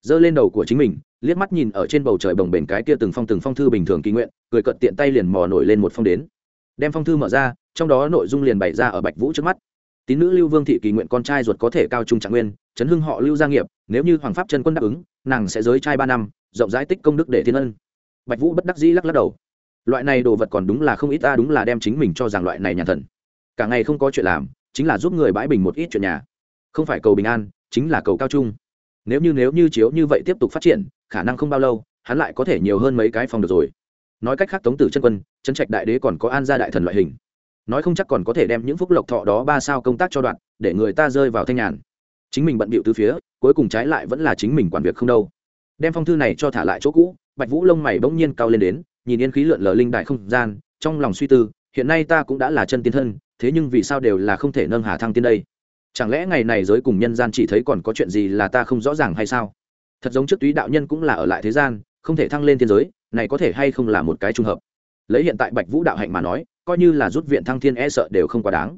Giơ lên đầu của chính mình, liếc mắt nhìn ở trên bầu trời bồng bềnh cái kia từng phong từng phong thư bình thường kỳ nguyện, cười cận tiện tay liền mò nổi lên một phong đến đem phong thư mở ra, trong đó nội dung liền bày ra ở bạch vũ trước mắt. Tín nữ lưu vương thị kỳ nguyện con trai ruột có thể cao trung trạng nguyên, chấn hưng họ lưu gia nghiệp, nếu như hoàng pháp chân quân đáp ứng, nàng sẽ giới trai ba năm, rộng rãi tích công đức để thiên ân. Bạch vũ bất đắc dĩ lắc lắc đầu. Loại này đồ vật còn đúng là không ít ta đúng là đem chính mình cho rằng loại này nhà thần. Cả ngày không có chuyện làm, chính là giúp người bãi bình một ít chuyện nhà. Không phải cầu bình an, chính là cầu cao trung. Nếu như nếu như chiếu như vậy tiếp tục phát triển, khả năng không bao lâu, hắn lại có thể nhiều hơn mấy cái phòng được rồi nói cách khác tống tử chân quân chân trạch đại đế còn có an gia đại thần loại hình. Nói không chắc còn có thể đem những phúc lộc thọ đó ba sao công tác cho đoạn, để người ta rơi vào thanh nhàn. Chính mình bận bịu từ phía, cuối cùng trái lại vẫn là chính mình quản việc không đâu. Đem phong thư này cho thả lại chỗ cũ, bạch vũ lông mày bỗng nhiên cao lên đến, nhìn yên khí lượn lờ linh đại không gian, trong lòng suy tư, hiện nay ta cũng đã là chân tiên thân, thế nhưng vì sao đều là không thể nâng hà thăng tiên đây? Chẳng lẽ ngày này giới cùng nhân gian chỉ thấy còn có chuyện gì là ta không rõ ràng hay sao? Thật giống trước túy đạo nhân cũng là ở lại thế gian, không thể thăng lên thiên giới này có thể hay không là một cái trùng hợp? Lấy hiện tại bạch vũ đạo hạnh mà nói, coi như là rút viện thăng thiên e sợ đều không quá đáng.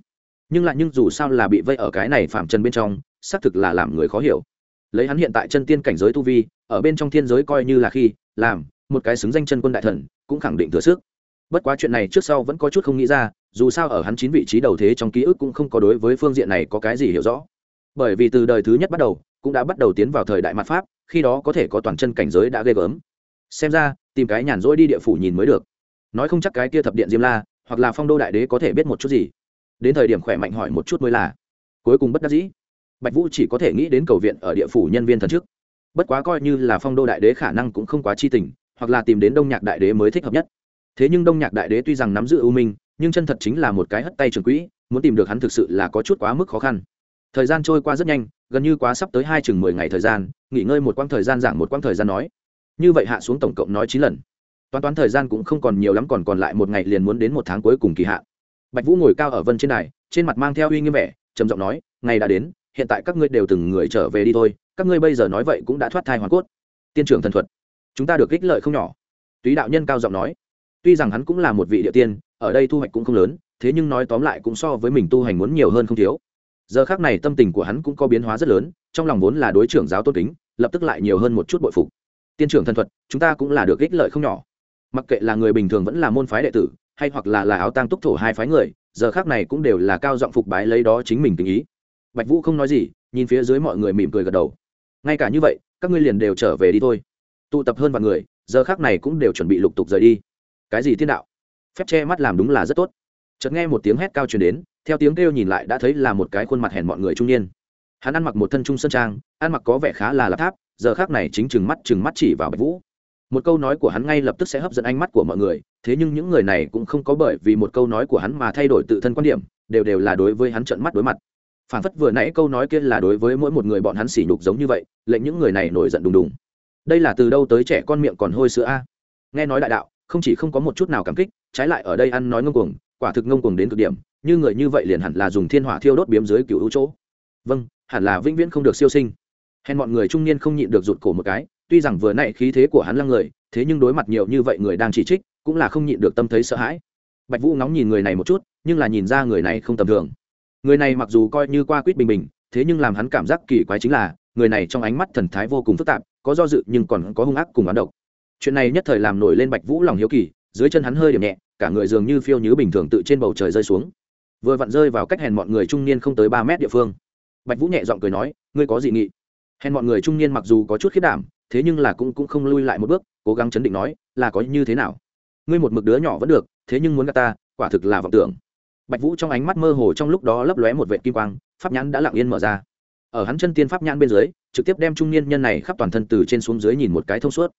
Nhưng lại nhưng dù sao là bị vây ở cái này phạm trần bên trong, xác thực là làm người khó hiểu. Lấy hắn hiện tại chân tiên cảnh giới tu vi, ở bên trong thiên giới coi như là khi, làm, một cái xứng danh chân quân đại thần, cũng khẳng định thừa sức. Bất quá chuyện này trước sau vẫn có chút không nghĩ ra, dù sao ở hắn chín vị trí đầu thế trong ký ức cũng không có đối với phương diện này có cái gì hiểu rõ. Bởi vì từ đời thứ nhất bắt đầu, cũng đã bắt đầu tiến vào thời đại mặt pháp, khi đó có thể có toàn chân cảnh giới đã ghê gớm. Xem ra tìm cái nhàn rỗi đi địa phủ nhìn mới được. Nói không chắc cái kia thập điện diêm la, hoặc là phong đô đại đế có thể biết một chút gì. Đến thời điểm khỏe mạnh hỏi một chút mới là. Cuối cùng bất đắc dĩ. Bạch vũ chỉ có thể nghĩ đến cầu viện ở địa phủ nhân viên thần chức. Bất quá coi như là phong đô đại đế khả năng cũng không quá chi tình, hoặc là tìm đến đông nhạc đại đế mới thích hợp nhất. Thế nhưng đông nhạc đại đế tuy rằng nắm giữ ưu minh, nhưng chân thật chính là một cái hất tay trường quỹ, muốn tìm được hắn thực sự là có chút quá mức khó khăn. Thời gian trôi qua rất nhanh, gần như quá sắp tới hai chừng mười ngày thời gian, nghỉ ngơi một quãng thời gian giảng một quãng thời gian nói như vậy hạ xuống tổng cộng nói chín lần. Toán toán thời gian cũng không còn nhiều lắm, còn còn lại một ngày liền muốn đến một tháng cuối cùng kỳ hạn. Bạch vũ ngồi cao ở vân trên đài, trên mặt mang theo uy nghiêm vẻ, trầm giọng nói, ngày đã đến, hiện tại các ngươi đều từng người trở về đi thôi, các ngươi bây giờ nói vậy cũng đã thoát thai hoàn cốt. Tiên trưởng thần thuật, chúng ta được ích lợi không nhỏ. Túy đạo nhân cao giọng nói, tuy rằng hắn cũng là một vị địa tiên, ở đây thu hoạch cũng không lớn, thế nhưng nói tóm lại cũng so với mình tu hành muốn nhiều hơn không thiếu. Giờ khác này tâm tình của hắn cũng có biến hóa rất lớn, trong lòng vốn là đối trưởng giáo tôn kính, lập tức lại nhiều hơn một chút bội phục tiên trưởng thần thuật, chúng ta cũng là được ích lợi không nhỏ. Mặc kệ là người bình thường vẫn là môn phái đệ tử, hay hoặc là là áo tang túc thổ hai phái người, giờ khác này cũng đều là cao giọng phục bái lấy đó chính mình tình ý. Bạch vũ không nói gì, nhìn phía dưới mọi người mỉm cười gật đầu. Ngay cả như vậy, các ngươi liền đều trở về đi thôi. Tụ tập hơn vài người, giờ khác này cũng đều chuẩn bị lục tục rời đi. Cái gì thiên đạo? Phép che mắt làm đúng là rất tốt. Chợt nghe một tiếng hét cao truyền đến, theo tiếng kêu nhìn lại đã thấy là một cái khuôn mặt hèn mọi người trung niên. Hắn ăn mặc một thân trung sơn trang, ăn mặc có vẻ khá là lạp tháp giờ khác này chính chừng mắt chừng mắt chỉ vào bạch vũ. Một câu nói của hắn ngay lập tức sẽ hấp dẫn ánh mắt của mọi người, thế nhưng những người này cũng không có bởi vì một câu nói của hắn mà thay đổi tự thân quan điểm, đều đều là đối với hắn trận mắt đối mặt. Phản phất vừa nãy câu nói kia là đối với mỗi một người bọn hắn sỉ nhục giống như vậy, lệnh những người này nổi giận đùng đùng. Đây là từ đâu tới trẻ con miệng còn hôi sữa a? Nghe nói đại đạo, không chỉ không có một chút nào cảm kích, trái lại ở đây ăn nói ngông cuồng, quả thực ngông cuồng đến cực điểm, như người như vậy liền hẳn là dùng thiên hỏa thiêu đốt biếm dưới cựu hữu chỗ. Vâng hẳn là vĩnh viễn không được siêu sinh hèn mọi người trung niên không nhịn được rụt cổ một cái, tuy rằng vừa nãy khí thế của hắn lăng người, thế nhưng đối mặt nhiều như vậy người đang chỉ trích, cũng là không nhịn được tâm thấy sợ hãi. Bạch vũ ngóng nhìn người này một chút, nhưng là nhìn ra người này không tầm thường. Người này mặc dù coi như qua quýt bình bình, thế nhưng làm hắn cảm giác kỳ quái chính là, người này trong ánh mắt thần thái vô cùng phức tạp, có do dự nhưng còn có hung ác cùng ám độc. Chuyện này nhất thời làm nổi lên bạch vũ lòng hiếu kỳ, dưới chân hắn hơi điểm nhẹ, cả người dường như phiêu nhứ bình thường tự trên bầu trời rơi xuống. Vừa vặn rơi vào cách hèn mọi người trung niên không tới ba mét địa phương. Bạch vũ nhẹ giọng cười nói, ngươi có gì nghị? Hèn mọi người trung niên mặc dù có chút khiết đảm, thế nhưng là cũng cũng không lui lại một bước, cố gắng chấn định nói, là có như thế nào? Ngươi một mực đứa nhỏ vẫn được, thế nhưng muốn gạt ta, quả thực là vọng tưởng. Bạch vũ trong ánh mắt mơ hồ trong lúc đó lấp lóe một vệ kim quang, pháp nhãn đã lặng yên mở ra. Ở hắn chân tiên pháp nhãn bên dưới, trực tiếp đem trung niên nhân này khắp toàn thân từ trên xuống dưới nhìn một cái thông suốt.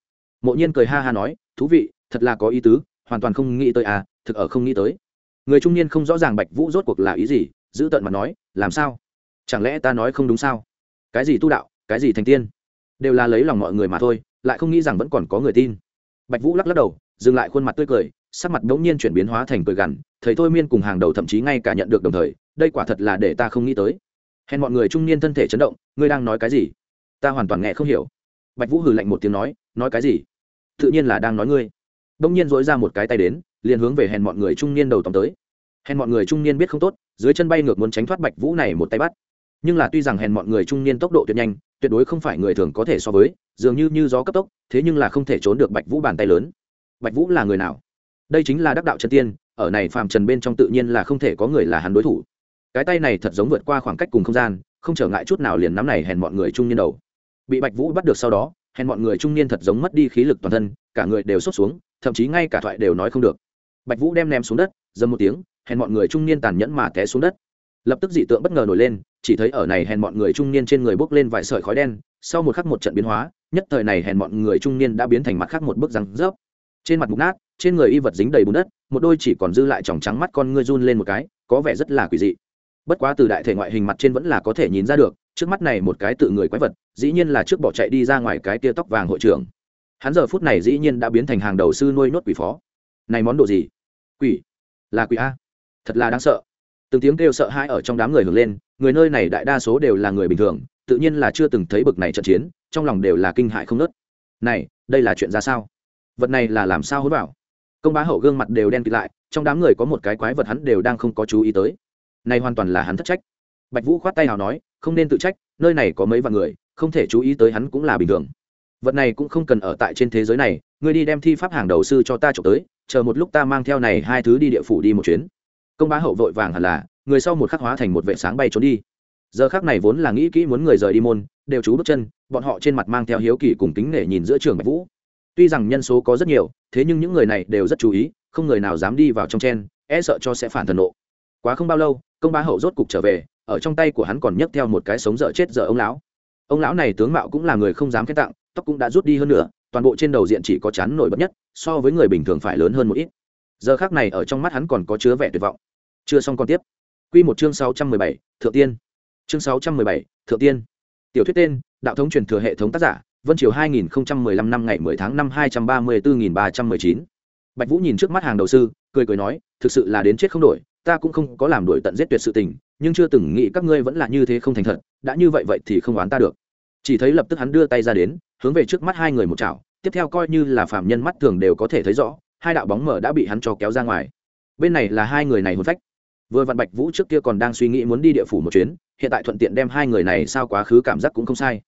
Mộ nhiên cười ha ha nói, thú vị, thật là có ý tứ, hoàn toàn không nghĩ tới à thực ở không nghĩ tới. Người trung niên không rõ ràng bạch vũ rốt cuộc là ý gì, giữ tận mà nói, làm sao? Chẳng lẽ ta nói không đúng sao? Cái gì tu đạo? Cái gì thành tiên? Đều là lấy lòng mọi người mà thôi, lại không nghĩ rằng vẫn còn có người tin. Bạch vũ lắc lắc đầu, dừng lại khuôn mặt tươi cười, sắc mặt đống nhiên chuyển biến hóa thành cười gằn, thầy thôi miên cùng hàng đầu thậm chí ngay cả nhận được đồng thời, đây quả thật là để ta không nghĩ tới. Hèn mọi người trung niên thân thể chấn động, ngươi đang nói cái gì? Ta hoàn toàn nghe không hiểu. Bạch vũ hừ lạnh một tiếng nói nói cái gì? Tự nhiên là đang nói ngươi. Đông nhiên dối ra một cái tay đến, liền hướng về hèn mọi người trung niên đầu tòng tới. Hèn mọi người trung niên biết không tốt, dưới chân bay ngược muốn tránh thoát bạch vũ này một tay bắt nhưng là tuy rằng hèn mọi người trung niên tốc độ tuyệt nhanh, tuyệt đối không phải người thường có thể so với, dường như như gió cấp tốc, thế nhưng là không thể trốn được bạch vũ bàn tay lớn. Bạch vũ là người nào? Đây chính là đắc đạo trần tiên, ở này phàm trần bên trong tự nhiên là không thể có người là hắn đối thủ. Cái tay này thật giống vượt qua khoảng cách cùng không gian, không trở ngại chút nào liền nắm này hèn mọi người trung niên đầu. Bị bạch vũ bắt được sau đó, hèn mọi người trung niên thật giống mất đi khí lực toàn thân, cả người đều sốt xuống, thậm chí ngay cả thoại đều nói không được. Bạch vũ đem ném xuống đất, dầm một tiếng, hèn mọi người trung niên tàn nhẫn mà té xuống đất lập tức dị tượng bất ngờ nổi lên, chỉ thấy ở này hèn mọi người trung niên trên người bốc lên vài sợi khói đen, sau một khắc một trận biến hóa, nhất thời này hèn mọi người trung niên đã biến thành mặt khác một bức răng rớp. Trên mặt mục nát, trên người y vật dính đầy bùn đất, một đôi chỉ còn dư lại tròng trắng mắt con ngươi run lên một cái, có vẻ rất là quỷ dị. Bất quá từ đại thể ngoại hình mặt trên vẫn là có thể nhìn ra được, trước mắt này một cái tự người quái vật, dĩ nhiên là trước bỏ chạy đi ra ngoài cái tia tóc vàng hội trưởng. Hắn giờ phút này dĩ nhiên đã biến thành hàng đầu sư nuôi nốt quỷ phó. Này món đồ gì? Quỷ? Là quỷ a. Thật là đáng sợ từng tiếng kêu sợ hãi ở trong đám người hưởng lên, người nơi này đại đa số đều là người bình thường, tự nhiên là chưa từng thấy bực này trận chiến, trong lòng đều là kinh hại không nớt này, đây là chuyện ra sao? Vật này là làm sao hối bảo? Công bá hậu gương mặt đều đen kịt lại, trong đám người có một cái quái vật hắn đều đang không có chú ý tới. Này hoàn toàn là hắn thất trách. Bạch vũ khoát tay nào nói, không nên tự trách, nơi này có mấy vạn người, không thể chú ý tới hắn cũng là bình thường. Vật này cũng không cần ở tại trên thế giới này, ngươi đi đem thi pháp hàng đầu sư cho ta trộm tới, chờ một lúc ta mang theo này hai thứ đi địa phủ đi một chuyến công bá hậu vội vàng hẳn là, người sau một khắc hóa thành một vệ sáng bay trốn đi. Giờ khác này vốn là nghĩ kỹ muốn người rời đi môn, đều trú bước chân, bọn họ trên mặt mang theo hiếu kỳ cùng kính nể nhìn giữa trường bạch vũ. Tuy rằng nhân số có rất nhiều, thế nhưng những người này đều rất chú ý, không người nào dám đi vào trong chen e sợ cho sẽ phản thần nộ. Quá không bao lâu, công bá hậu rốt cục trở về, ở trong tay của hắn còn nhấc theo một cái sống dở chết dở ông lão. Ông lão này tướng mạo cũng là người không dám khen tặng, tóc cũng đã rút đi hơn nữa toàn bộ trên đầu diện chỉ có chán nổi bật nhất, so với người bình thường phải lớn hơn một ít giờ khác này ở trong mắt hắn còn có chứa vẻ tuyệt vọng. Chưa xong còn tiếp. Q một chương sáu trăm mười bảy, thượng tiên. Chương sáu trăm mười bảy, thượng tiên. Tiểu thuyết tên, đạo thống truyền thừa hệ thống tác giả, vân triều hai nghìn lăm năm ngày mười tháng năm hai trăm ba mươi bốn nghìn ba trăm mười chín. Bạch vũ nhìn trước mắt hàng đầu sư, cười cười nói, thực sự là đến chết không đổi, ta cũng không có làm đổi tận giết tuyệt sự tình, nhưng chưa từng nghĩ các ngươi vẫn là như thế không thành thật, đã như vậy vậy thì không oán ta được. Chỉ thấy lập tức hắn đưa tay ra đến, hướng về trước mắt hai người một chảo, tiếp theo coi như là phạm nhân mắt thường đều có thể thấy rõ hai đạo bóng mở đã bị hắn cho kéo ra ngoài. Bên này là hai người này hôn phách. Vừa vạn bạch vũ trước kia còn đang suy nghĩ muốn đi địa phủ một chuyến, hiện tại thuận tiện đem hai người này sao quá khứ cảm giác cũng không sai.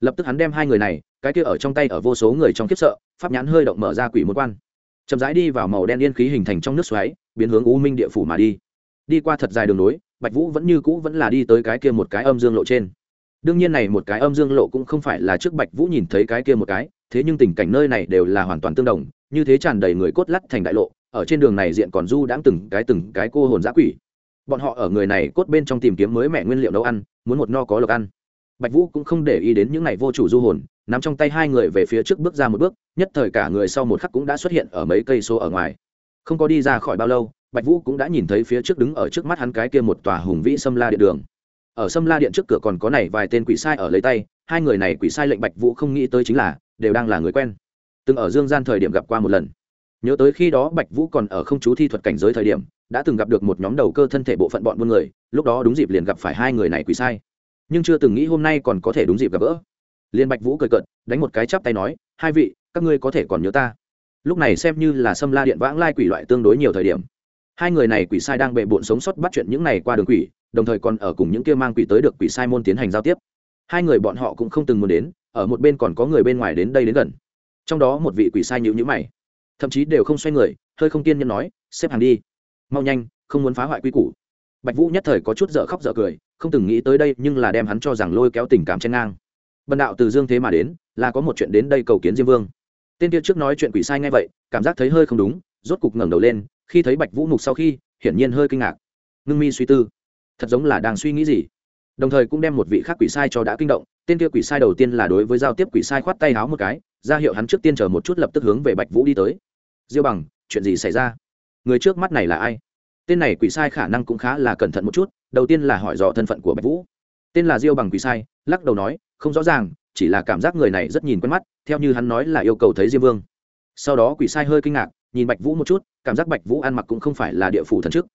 Lập tức hắn đem hai người này, cái kia ở trong tay ở vô số người trong kiếp sợ, pháp nhãn hơi động mở ra quỷ môn quan. Chậm rãi đi vào màu đen yên khí hình thành trong nước xoáy, biến hướng u minh địa phủ mà đi. Đi qua thật dài đường nối, bạch vũ vẫn như cũ vẫn là đi tới cái kia một cái âm dương lộ trên đương nhiên này một cái âm dương lộ cũng không phải là trước bạch vũ nhìn thấy cái kia một cái, thế nhưng tình cảnh nơi này đều là hoàn toàn tương đồng, như thế tràn đầy người cốt lắt thành đại lộ, ở trên đường này diện còn du đãng từng cái từng cái cô hồn giã quỷ. Bọn họ ở người này cốt bên trong tìm kiếm mới mẹ nguyên liệu nấu ăn, muốn một no có lộc ăn. Bạch vũ cũng không để ý đến những này vô chủ du hồn, nắm trong tay hai người về phía trước bước ra một bước, nhất thời cả người sau một khắc cũng đã xuất hiện ở mấy cây số ở ngoài. Không có đi ra khỏi bao lâu, bạch vũ cũng đã nhìn thấy phía trước đứng ở trước mắt hắn cái kia một tòa hùng vĩ xâm la điện đường ở sâm la điện trước cửa còn có này vài tên quỷ sai ở lấy tay, hai người này quỷ sai lệnh bạch vũ không nghĩ tới chính là, đều đang là người quen. Từng ở dương gian thời điểm gặp qua một lần. Nhớ tới khi đó bạch vũ còn ở không chú thi thuật cảnh giới thời điểm, đã từng gặp được một nhóm đầu cơ thân thể bộ phận bọn buôn người, lúc đó đúng dịp liền gặp phải hai người này quỷ sai. Nhưng chưa từng nghĩ hôm nay còn có thể đúng dịp gặp gỡ. Liên bạch vũ cười cợt, đánh một cái chắp tay nói, hai vị, các ngươi có thể còn nhớ ta? Lúc này xem như là sâm la điện vãng lai quỷ loại tương đối nhiều thời điểm. Hai người này quỷ sai đang bệ bộn sống sót bắt chuyện những này qua đường quỷ đồng thời còn ở cùng những kia mang quỷ tới được quỷ sai môn tiến hành giao tiếp. Hai người bọn họ cũng không từng muốn đến, ở một bên còn có người bên ngoài đến đây đến gần. Trong đó một vị quỷ sai nhữ nhữ mày, thậm chí đều không xoay người, hơi không kiên nhẫn nói, xếp hàng đi. Mau nhanh, không muốn phá hoại quy củ. Bạch vũ nhất thời có chút dở khóc dở cười, không từng nghĩ tới đây nhưng là đem hắn cho rằng lôi kéo tình cảm trên ngang. Bần đạo từ dương thế mà đến, là có một chuyện đến đây cầu kiến diêm vương. Tên kia trước nói chuyện quỷ sai ngay vậy, cảm giác thấy hơi không đúng, rốt cục ngẩng đầu lên, khi thấy bạch vũ mục sau khi, hiển nhiên hơi kinh ngạc. Ngưng mi suy tư thật giống là đang suy nghĩ gì. Đồng thời cũng đem một vị khác quỷ sai cho đã kinh động tên kia quỷ sai đầu tiên là đối với giao tiếp quỷ sai khoát tay háo một cái ra hiệu hắn trước tiên chờ một chút lập tức hướng về bạch vũ đi tới. Diêu bằng chuyện gì xảy ra? Người trước mắt này là ai? Tên này quỷ sai khả năng cũng khá là cẩn thận một chút đầu tiên là hỏi dò thân phận của bạch vũ. Tên là diêu bằng quỷ sai lắc đầu nói không rõ ràng chỉ là cảm giác người này rất nhìn quen mắt theo như hắn nói là yêu cầu thấy diêm vương. Sau đó quỷ sai hơi kinh ngạc nhìn bạch vũ một chút cảm giác bạch vũ ăn mặc cũng không phải là địa phủ thần trước,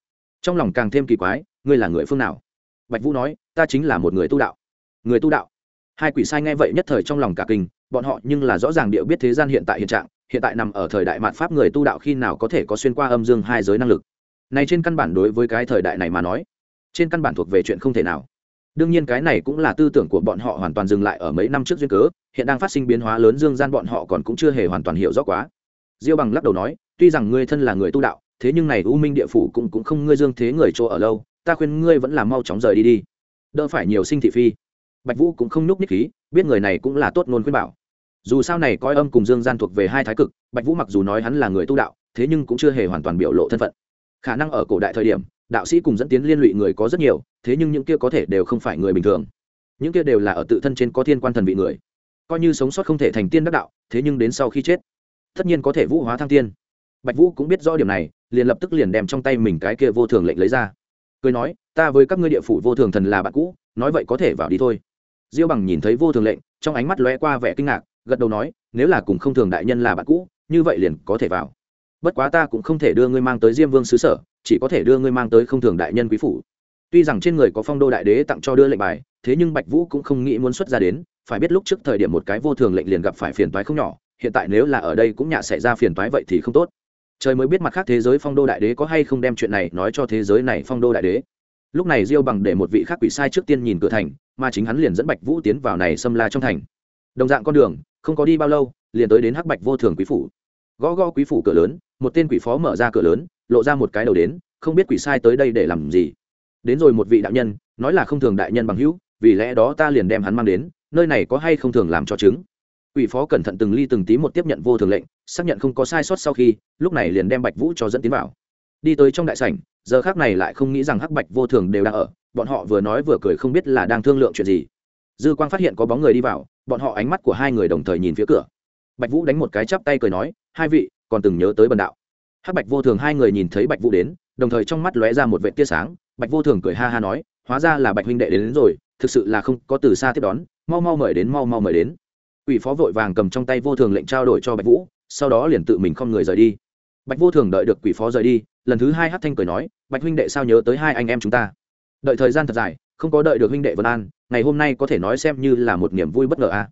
trong lòng càng thêm kỳ quái ngươi là người phương nào? Bạch vũ nói, ta chính là một người tu đạo. Người tu đạo? Hai quỷ sai nghe vậy nhất thời trong lòng cả kinh, bọn họ nhưng là rõ ràng địa biết thế gian hiện tại hiện trạng, hiện tại nằm ở thời đại mạt pháp người tu đạo khi nào có thể có xuyên qua âm dương hai giới năng lực. Này trên căn bản đối với cái thời đại này mà nói, trên căn bản thuộc về chuyện không thể nào. Đương nhiên cái này cũng là tư tưởng của bọn họ hoàn toàn dừng lại ở mấy năm trước duyên cớ, hiện đang phát sinh biến hóa lớn dương gian bọn họ còn cũng chưa hề hoàn toàn hiểu rõ quá. Diêu bằng lắc đầu nói, tuy rằng ngươi thân là người tu đạo, thế nhưng này u minh địa phủ cũng cũng không ngươi dương thế người chỗ ở lâu ta khuyên ngươi vẫn là mau chóng rời đi đi. Đỡ phải nhiều sinh thị phi. Bạch vũ cũng không núp ních khí, biết người này cũng là tốt ngôn khuyên bảo. Dù sao này coi âm cùng dương gian thuộc về hai thái cực, bạch vũ mặc dù nói hắn là người tu đạo, thế nhưng cũng chưa hề hoàn toàn biểu lộ thân phận. Khả năng ở cổ đại thời điểm, đạo sĩ cùng dẫn tiến liên lụy người có rất nhiều, thế nhưng những kia có thể đều không phải người bình thường. Những kia đều là ở tự thân trên có thiên quan thần vị người. Coi như sống sót không thể thành tiên đắc đạo, thế nhưng đến sau khi chết, tất nhiên có thể vũ hóa thăng tiên. Bạch vũ cũng biết rõ điểm này, liền lập tức liền đem trong tay mình cái kia vô thường lệnh lấy ra cười nói, ta với các ngươi địa phủ vô thường thần là bạn cũ, nói vậy có thể vào đi thôi. Diêu bằng nhìn thấy vô thường lệnh, trong ánh mắt lóe qua vẻ kinh ngạc, gật đầu nói, nếu là cùng không thường đại nhân là bạn cũ, như vậy liền có thể vào. Bất quá ta cũng không thể đưa ngươi mang tới diêm vương xứ sở, chỉ có thể đưa ngươi mang tới không thường đại nhân quý phủ. Tuy rằng trên người có phong đô đại đế tặng cho đưa lệnh bài, thế nhưng bạch vũ cũng không nghĩ muốn xuất ra đến, phải biết lúc trước thời điểm một cái vô thường lệnh liền gặp phải phiền toái không nhỏ, hiện tại nếu là ở đây cũng nhà xảy ra phiền toái vậy thì không tốt trời mới biết mặt khác thế giới phong đô đại đế có hay không đem chuyện này nói cho thế giới này phong đô đại đế. Lúc này diêu bằng để một vị khác quỷ sai trước tiên nhìn cửa thành, mà chính hắn liền dẫn bạch vũ tiến vào này xâm la trong thành. Đồng dạng con đường, không có đi bao lâu, liền tới đến hắc bạch vô thường quý phủ. Gõ gõ quý phủ cửa lớn, một tên quỷ phó mở ra cửa lớn, lộ ra một cái đầu đến, không biết quỷ sai tới đây để làm gì. Đến rồi một vị đạo nhân, nói là không thường đại nhân bằng hữu, vì lẽ đó ta liền đem hắn mang đến, nơi này có hay không thường làm cho chứng. Quỷ phó cẩn thận từng ly từng tí một tiếp nhận vô thường lệnh xác nhận không có sai sót sau khi lúc này liền đem bạch vũ cho dẫn tiến vào. Đi tới trong đại sảnh giờ khác này lại không nghĩ rằng hắc bạch vô thường đều đang ở bọn họ vừa nói vừa cười không biết là đang thương lượng chuyện gì. Dư quang phát hiện có bóng người đi vào bọn họ ánh mắt của hai người đồng thời nhìn phía cửa. Bạch vũ đánh một cái chắp tay cười nói hai vị còn từng nhớ tới bần đạo? Hắc bạch vô thường hai người nhìn thấy bạch vũ đến đồng thời trong mắt lóe ra một vệ tia sáng bạch vô thường cười ha ha nói hóa ra là bạch huynh đệ đến, đến rồi thực sự là không có từ xa tiếp đón mau mau mời đến mau mau mời đến. Ủy phó vội vàng cầm trong tay vô thường lệnh trao đổi cho bạch vũ sau đó liền tự mình không người rời đi. Bạch vô thường đợi được quỷ phó rời đi, lần thứ hai hát thanh cười nói, bạch huynh đệ sao nhớ tới hai anh em chúng ta? Đợi thời gian thật dài, không có đợi được huynh đệ vân an, ngày hôm nay có thể nói xem như là một niềm vui bất ngờ a. À.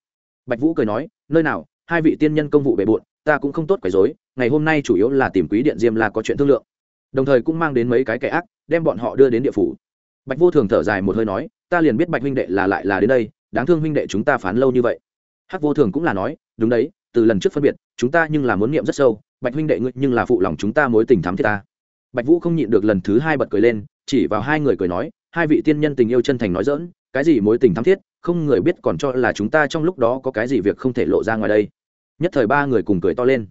bạch vũ cười nói, nơi nào, hai vị tiên nhân công vụ bề bộn, ta cũng không tốt quấy dối ngày hôm nay chủ yếu là tìm quý điện diêm là có chuyện thương lượng. Đồng thời cũng mang đến mấy cái kẻ ác, đem bọn họ đưa đến địa phủ. Bạch vô thường thở dài một hơi nói, ta liền biết bạch huynh đệ là lại là đến đây, đáng thương huynh đệ chúng ta phán lâu như vậy. Hắc vô thường cũng là nói, đúng đấy, từ lần trước phân biệt chúng ta nhưng là muốn niệm rất sâu, bạch huynh đệ ngươi nhưng là phụ lòng chúng ta mối tình thắm thiết ta. Bạch vũ không nhịn được lần thứ hai bật cười lên, chỉ vào hai người cười nói, hai vị tiên nhân tình yêu chân thành nói dỡn cái gì mối tình thắm thiết, không người biết còn cho là chúng ta trong lúc đó có cái gì việc không thể lộ ra ngoài đây. Nhất thời ba người cùng cười to lên.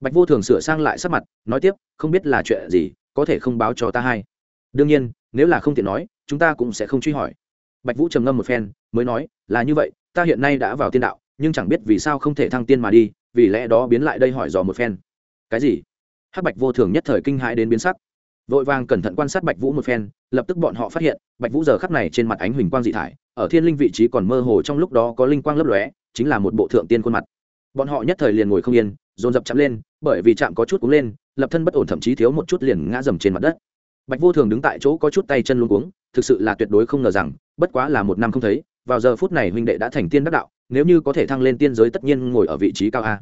Bạch vô thường sửa sang lại sắc mặt, nói tiếp, không biết là chuyện gì, có thể không báo cho ta hay. Đương nhiên, nếu là không tiện nói, chúng ta cũng sẽ không truy hỏi. Bạch vũ trầm ngâm một phen, mới nói, là như vậy, ta hiện nay đã vào tiên đạo, nhưng chẳng biết vì sao không thể thăng tiên mà đi vì lẽ đó biến lại đây hỏi dò một phen. Cái gì? Hắc bạch vô thường nhất thời kinh hãi đến biến sắc. Vội vàng cẩn thận quan sát bạch vũ một phen, lập tức bọn họ phát hiện, bạch vũ giờ khắc này trên mặt ánh huỳnh quang dị thải, ở thiên linh vị trí còn mơ hồ trong lúc đó có linh quang lấp lóe, chính là một bộ thượng tiên khuôn mặt. Bọn họ nhất thời liền ngồi không yên, dồn dập chạm lên, bởi vì chạm có chút cúng lên, lập thân bất ổn thậm chí thiếu một chút liền ngã dầm trên mặt đất. Bạch vô thường đứng tại chỗ có chút tay chân luôn cuống, thực sự là tuyệt đối không ngờ rằng, bất quá là một năm không thấy, vào giờ phút này huynh đệ đã thành tiên đắc đạo nếu như có thể thăng lên tiên giới tất nhiên ngồi ở vị trí cao a.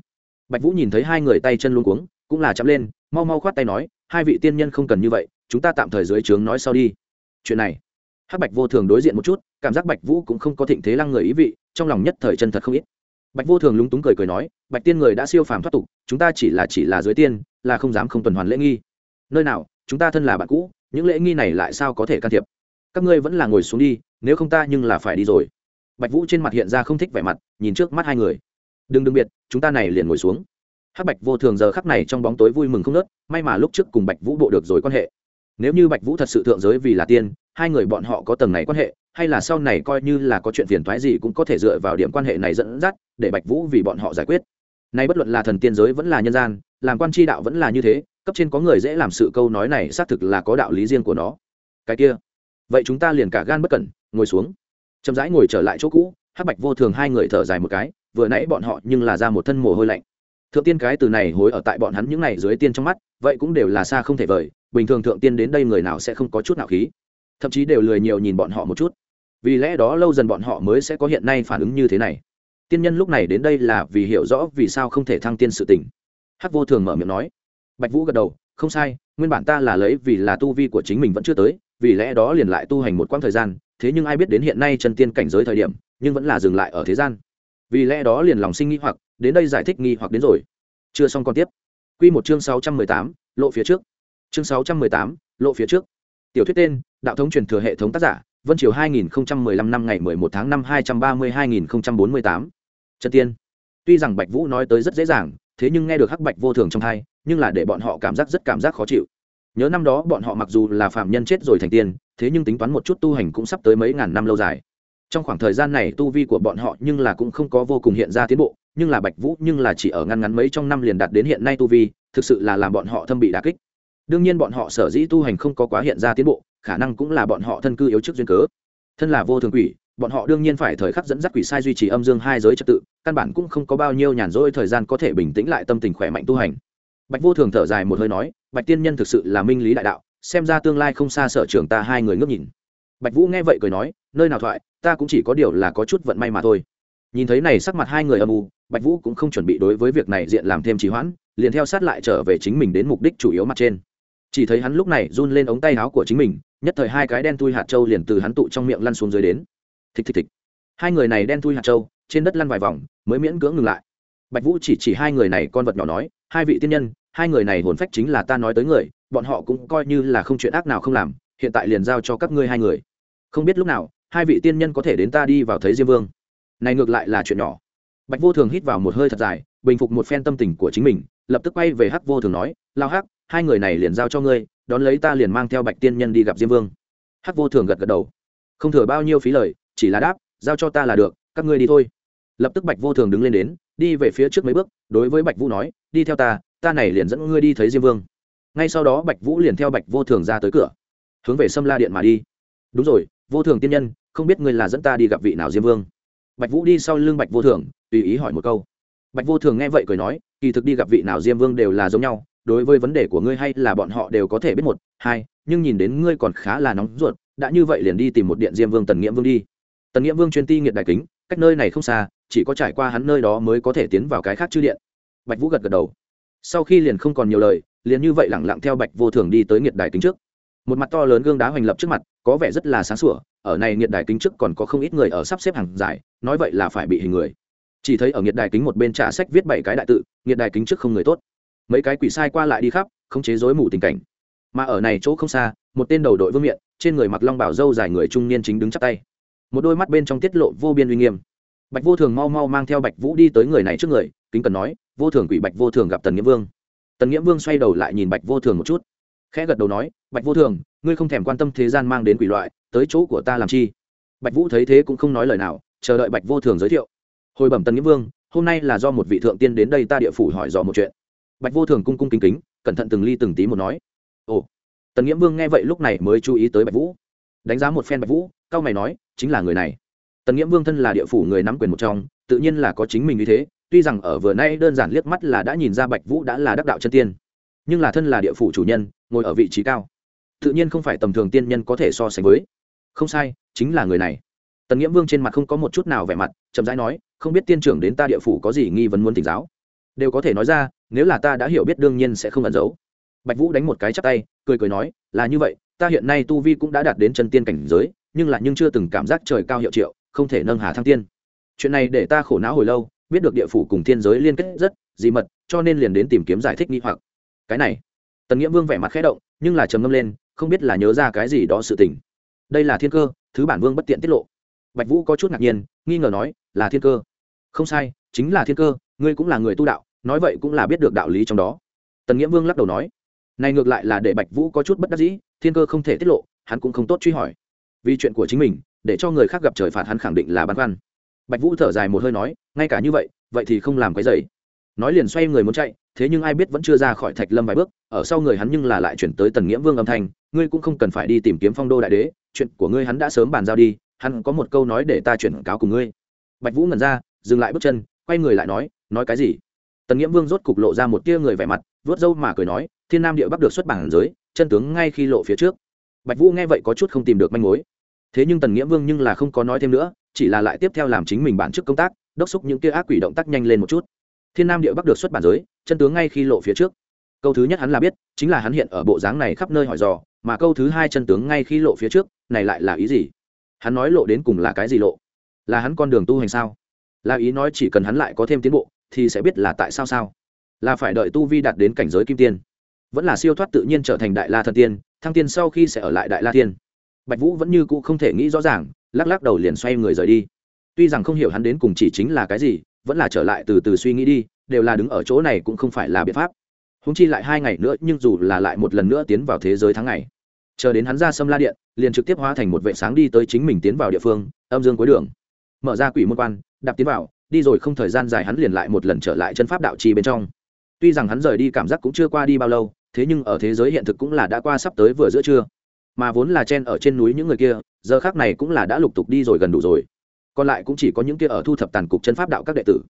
Bạch vũ nhìn thấy hai người tay chân luôn cuống, cũng là chạm lên, mau mau khoát tay nói, hai vị tiên nhân không cần như vậy, chúng ta tạm thời dưới trướng nói sau đi. Chuyện này, hắc bạch vô thường đối diện một chút, cảm giác bạch vũ cũng không có thịnh thế lăng người ý vị, trong lòng nhất thời chân thật không ít. Bạch vô thường lúng túng cười cười nói, bạch tiên người đã siêu phàm thoát tục, chúng ta chỉ là chỉ là dưới tiên, là không dám không tuần hoàn lễ nghi. Nơi nào, chúng ta thân là bạn cũ, những lễ nghi này lại sao có thể can thiệp? Các ngươi vẫn là ngồi xuống đi, nếu không ta nhưng là phải đi rồi bạch vũ trên mặt hiện ra không thích vẻ mặt, nhìn trước mắt hai người. Đừng đừng biệt, chúng ta này liền ngồi xuống. Hắc bạch vô thường giờ khắc này trong bóng tối vui mừng không nớt may mà lúc trước cùng bạch vũ bộ được rồi quan hệ. Nếu như bạch vũ thật sự thượng giới vì là tiên, hai người bọn họ có tầng này quan hệ, hay là sau này coi như là có chuyện phiền thoái gì cũng có thể dựa vào điểm quan hệ này dẫn dắt, để bạch vũ vì bọn họ giải quyết. Nay bất luận là thần tiên giới vẫn là nhân gian, làm quan tri đạo vẫn là như thế, cấp trên có người dễ làm sự câu nói này xác thực là có đạo lý riêng của nó. Cái kia, vậy chúng ta liền cả gan bất cẩn, ngồi xuống chậm rãi ngồi trở lại chỗ cũ, hắc bạch vô thường hai người thở dài một cái, vừa nãy bọn họ nhưng là ra một thân mồ hôi lạnh. Thượng tiên cái từ này hối ở tại bọn hắn những ngày dưới tiên trong mắt, vậy cũng đều là xa không thể vời, bình thường thượng tiên đến đây người nào sẽ không có chút nào khí. Thậm chí đều lười nhiều nhìn bọn họ một chút. Vì lẽ đó lâu dần bọn họ mới sẽ có hiện nay phản ứng như thế này. Tiên nhân lúc này đến đây là vì hiểu rõ vì sao không thể thăng tiên sự tình. Hắc vô thường mở miệng nói. Bạch vũ gật đầu, không sai, nguyên bản ta là lấy vì là tu vi của chính mình vẫn chưa tới, vì lẽ đó liền lại tu hành một quãng thời gian thế nhưng ai biết đến hiện nay chân tiên cảnh giới thời điểm, nhưng vẫn là dừng lại ở thế gian. Vì lẽ đó liền lòng sinh nghi hoặc, đến đây giải thích nghi hoặc đến rồi. Chưa xong còn tiếp. Q một chương sáu trăm mười tám, lộ phía trước. Chương sáu trăm mười tám, lộ phía trước. Tiểu thuyết tên, đạo thống truyền thừa hệ thống tác giả, vân triều hai nghìn lăm năm ngày mười một tháng năm hai trăm ba mươi hai nghìn bốn mươi tám. Chân tiên. Tuy rằng bạch vũ nói tới rất dễ dàng, thế nhưng nghe được hắc bạch vô thường trong hai nhưng là để bọn họ cảm giác rất cảm giác khó chịu. Nhớ năm đó bọn họ mặc dù là phạm nhân chết rồi thành tiên thế nhưng tính toán một chút tu hành cũng sắp tới mấy ngàn năm lâu dài. Trong khoảng thời gian này, tu vi của bọn họ nhưng là cũng không có vô cùng hiện ra tiến bộ, nhưng là bạch vũ nhưng là chỉ ở ngăn ngắn mấy trong năm liền đạt đến hiện nay tu vi, thực sự là làm bọn họ thâm bị đà kích. Đương nhiên bọn họ sở dĩ tu hành không có quá hiện ra tiến bộ, khả năng cũng là bọn họ thân cư yếu trước duyên cớ. Thân là vô thường quỷ, bọn họ đương nhiên phải thời khắc dẫn dắt quỷ sai duy trì âm dương hai giới trật tự, căn bản cũng không có bao nhiêu nhàn rỗi thời gian có thể bình tĩnh lại tâm tình khỏe mạnh tu hành. Bạch vô thường thở dài một hơi nói, bạch tiên nhân thực sự là minh lý đại đạo xem ra tương lai không xa sở trường ta hai người ngước nhìn. Bạch vũ nghe vậy cười nói, nơi nào thoại, ta cũng chỉ có điều là có chút vận may mà thôi. Nhìn thấy này sắc mặt hai người âm u, bạch vũ cũng không chuẩn bị đối với việc này diện làm thêm trì hoãn, liền theo sát lại trở về chính mình đến mục đích chủ yếu mặt trên. Chỉ thấy hắn lúc này run lên ống tay áo của chính mình, nhất thời hai cái đen thui hạt trâu liền từ hắn tụ trong miệng lăn xuống dưới đến. Thịch thịch thịch. Hai người này đen thui hạt trâu trên đất lăn vài vòng, mới miễn cưỡng ngừng lại. Bạch vũ chỉ chỉ hai người này con vật nhỏ nói, hai vị tiên nhân, hai người này hồn phách chính là ta nói tới người bọn họ cũng coi như là không chuyện ác nào không làm, hiện tại liền giao cho các ngươi hai người. Không biết lúc nào, hai vị tiên nhân có thể đến ta đi vào thấy diêm vương. Này ngược lại là chuyện nhỏ. Bạch vô thường hít vào một hơi thật dài, bình phục một phen tâm tình của chính mình, lập tức quay về hắc vô thường nói, lao hắc, hai người này liền giao cho ngươi, đón lấy ta liền mang theo bạch tiên nhân đi gặp diêm vương. Hắc vô thường gật gật đầu. Không thừa bao nhiêu phí lời, chỉ là đáp, giao cho ta là được, các ngươi đi thôi. Lập tức bạch vô thường đứng lên đến, đi về phía trước mấy bước, đối với bạch vũ nói, đi theo ta ta này liền dẫn ngươi đi thấy diêm vương ngay sau đó bạch vũ liền theo bạch vô thường ra tới cửa, hướng về sâm la điện mà đi. Đúng rồi, vô thường tiên nhân, không biết ngươi là dẫn ta đi gặp vị nào diêm vương? Bạch vũ đi sau lưng bạch vô thường, tùy ý hỏi một câu. Bạch vô thường nghe vậy cười nói, kỳ thực đi gặp vị nào diêm vương đều là giống nhau, đối với vấn đề của ngươi hay là bọn họ đều có thể biết một, hai, nhưng nhìn đến ngươi còn khá là nóng ruột, đã như vậy liền đi tìm một điện diêm vương tần nghĩa vương đi. Tần nghĩa vương chuyên ti nghiệt đại kính, cách nơi này không xa, chỉ có trải qua hắn nơi đó mới có thể tiến vào cái khác chư điện. Bạch vũ gật gật đầu. Sau khi liền không còn nhiều lời liền như vậy lẳng lặng theo bạch vô thường đi tới nghiệt đài kính trước. Một mặt to lớn gương đá hoành lập trước mặt, có vẻ rất là sáng sủa, ở này nghiệt đài kính trước còn có không ít người ở sắp xếp hàng dài, nói vậy là phải bị hình người. Chỉ thấy ở nghiệt đài kính một bên trà sách viết bảy cái đại tự, nghiệt đài kính trước không người tốt. Mấy cái quỷ sai qua lại đi khắp không chế rối mù tình cảnh. Mà ở này chỗ không xa, một tên đầu đội vương miện, trên người mặc long bảo dâu dài người trung niên chính đứng chắp tay. Một đôi mắt bên trong tiết lộ vô biên uy nghiêm. Bạch vô thường mau mau mang theo bạch vũ đi tới người này trước người, kính cần nói, vô thường quỷ bạch vô thường gặp tần nghĩa vương tần nghĩa vương xoay đầu lại nhìn bạch vô thường một chút, khẽ gật đầu nói, bạch vô thường, ngươi không thèm quan tâm thế gian mang đến quỷ loại, tới chỗ của ta làm chi? Bạch vũ thấy thế cũng không nói lời nào, chờ đợi bạch vô thường giới thiệu. Hồi bẩm tần nghĩa vương, hôm nay là do một vị thượng tiên đến đây ta địa phủ hỏi dò một chuyện. Bạch vô thường cung cung kính kính, cẩn thận từng ly từng tí một nói. Ồ. Tần nghĩa vương nghe vậy lúc này mới chú ý tới bạch vũ. Đánh giá một phen bạch vũ cao mày nói, chính là người này. Tần nghĩa vương thân là địa phủ người nắm quyền một trong, tự nhiên là có chính mình như thế tuy rằng ở vừa nay đơn giản liếc mắt là đã nhìn ra bạch vũ đã là đắc đạo chân tiên, nhưng là thân là địa phủ chủ nhân, ngồi ở vị trí cao, tự nhiên không phải tầm thường tiên nhân có thể so sánh với. Không sai, chính là người này. Tần nghĩa vương trên mặt không có một chút nào vẻ mặt, chậm rãi nói, không biết tiên trưởng đến ta địa phủ có gì nghi vấn muốn tỉnh giáo? Đều có thể nói ra, nếu là ta đã hiểu biết đương nhiên sẽ không ẩn giấu. Bạch vũ đánh một cái chắp tay, cười cười nói, là như vậy, ta hiện nay tu vi cũng đã đạt đến chân tiên cảnh giới, nhưng là nhưng chưa từng cảm giác trời cao hiệu triệu, không thể nâng hà thăng tiên. Chuyện này để ta khổ não hồi lâu biết được địa phủ cùng thiên giới liên kết rất dị mật, cho nên liền đến tìm kiếm giải thích nghi hoặc. Cái này, tần nghĩa vương vẻ mặt khẽ động, nhưng là trầm ngâm lên, không biết là nhớ ra cái gì đó sự tình. Đây là thiên cơ, thứ bản vương bất tiện tiết lộ. Bạch vũ có chút ngạc nhiên, nghi ngờ nói, là thiên cơ. Không sai, chính là thiên cơ, ngươi cũng là người tu đạo, nói vậy cũng là biết được đạo lý trong đó. Tần nghĩa vương lắc đầu nói, này ngược lại là để bạch vũ có chút bất đắc dĩ, thiên cơ không thể tiết lộ, hắn cũng không tốt truy hỏi. Vì chuyện của chính mình, để cho người khác gặp trời phạt hắn khẳng định là băn khoăn bạch vũ thở dài một hơi nói, ngay cả như vậy vậy thì không làm cái dày nói liền xoay người muốn chạy, thế nhưng ai biết vẫn chưa ra khỏi thạch lâm vài bước, ở sau người hắn nhưng là lại chuyển tới tần nghĩa vương âm thanh, ngươi cũng không cần phải đi tìm kiếm phong đô đại đế, chuyện của ngươi hắn đã sớm bàn giao đi, hắn có một câu nói để ta chuyển cáo cùng ngươi. Bạch vũ ngẩn ra, dừng lại bước chân, quay người lại nói nói cái gì? Tần nghĩa vương rốt cục lộ ra một tia người vẻ mặt vớt râu mà cười nói, thiên nam địa bắc được xuất bản giới, chân tướng ngay khi lộ phía trước. Bạch vũ nghe vậy có chút không tìm được manh mối thế nhưng tần nghĩa vương nhưng là không có nói thêm nữa, chỉ là lại tiếp theo làm chính mình bản chức công tác, đốc xúc những tia ác quỷ động tác nhanh lên một chút. Thiên nam địa bắc được xuất bản giới, chân tướng ngay khi lộ phía trước. Câu thứ nhất hắn là biết, chính là hắn hiện ở bộ dáng này khắp nơi hỏi dò, mà câu thứ hai chân tướng ngay khi lộ phía trước, này lại là ý gì? Hắn nói lộ đến cùng là cái gì lộ? Là hắn con đường tu hành sao? Là ý nói chỉ cần hắn lại có thêm tiến bộ, thì sẽ biết là tại sao sao? Là phải đợi tu vi đạt đến cảnh giới kim tiên. Vẫn là siêu thoát tự nhiên trở thành đại la thần tiên, thăng tiên sau khi sẽ ở lại đại la tiên bạch vũ vẫn như cũ không thể nghĩ rõ ràng, lắc lắc đầu liền xoay người rời đi. Tuy rằng không hiểu hắn đến cùng chỉ chính là cái gì, vẫn là trở lại từ từ suy nghĩ đi, đều là đứng ở chỗ này cũng không phải là biện pháp. Húng chi lại hai ngày nữa, nhưng dù là lại một lần nữa tiến vào thế giới tháng ngày, chờ đến hắn ra sâm la điện, liền trực tiếp hóa thành một vệ sáng đi tới chính mình tiến vào địa phương, âm dương cuối đường. Mở ra quỷ môn quan, đạp tiến vào, đi rồi không thời gian dài hắn liền lại một lần trở lại chân pháp đạo trì bên trong. Tuy rằng hắn rời đi cảm giác cũng chưa qua đi bao lâu, thế nhưng ở thế giới hiện thực cũng là đã qua sắp tới vừa giữa trưa mà vốn là chen ở trên núi những người kia, giờ khác này cũng là đã lục tục đi rồi gần đủ rồi. Còn lại cũng chỉ có những kia ở thu thập tàn cục chân pháp đạo các đệ tử.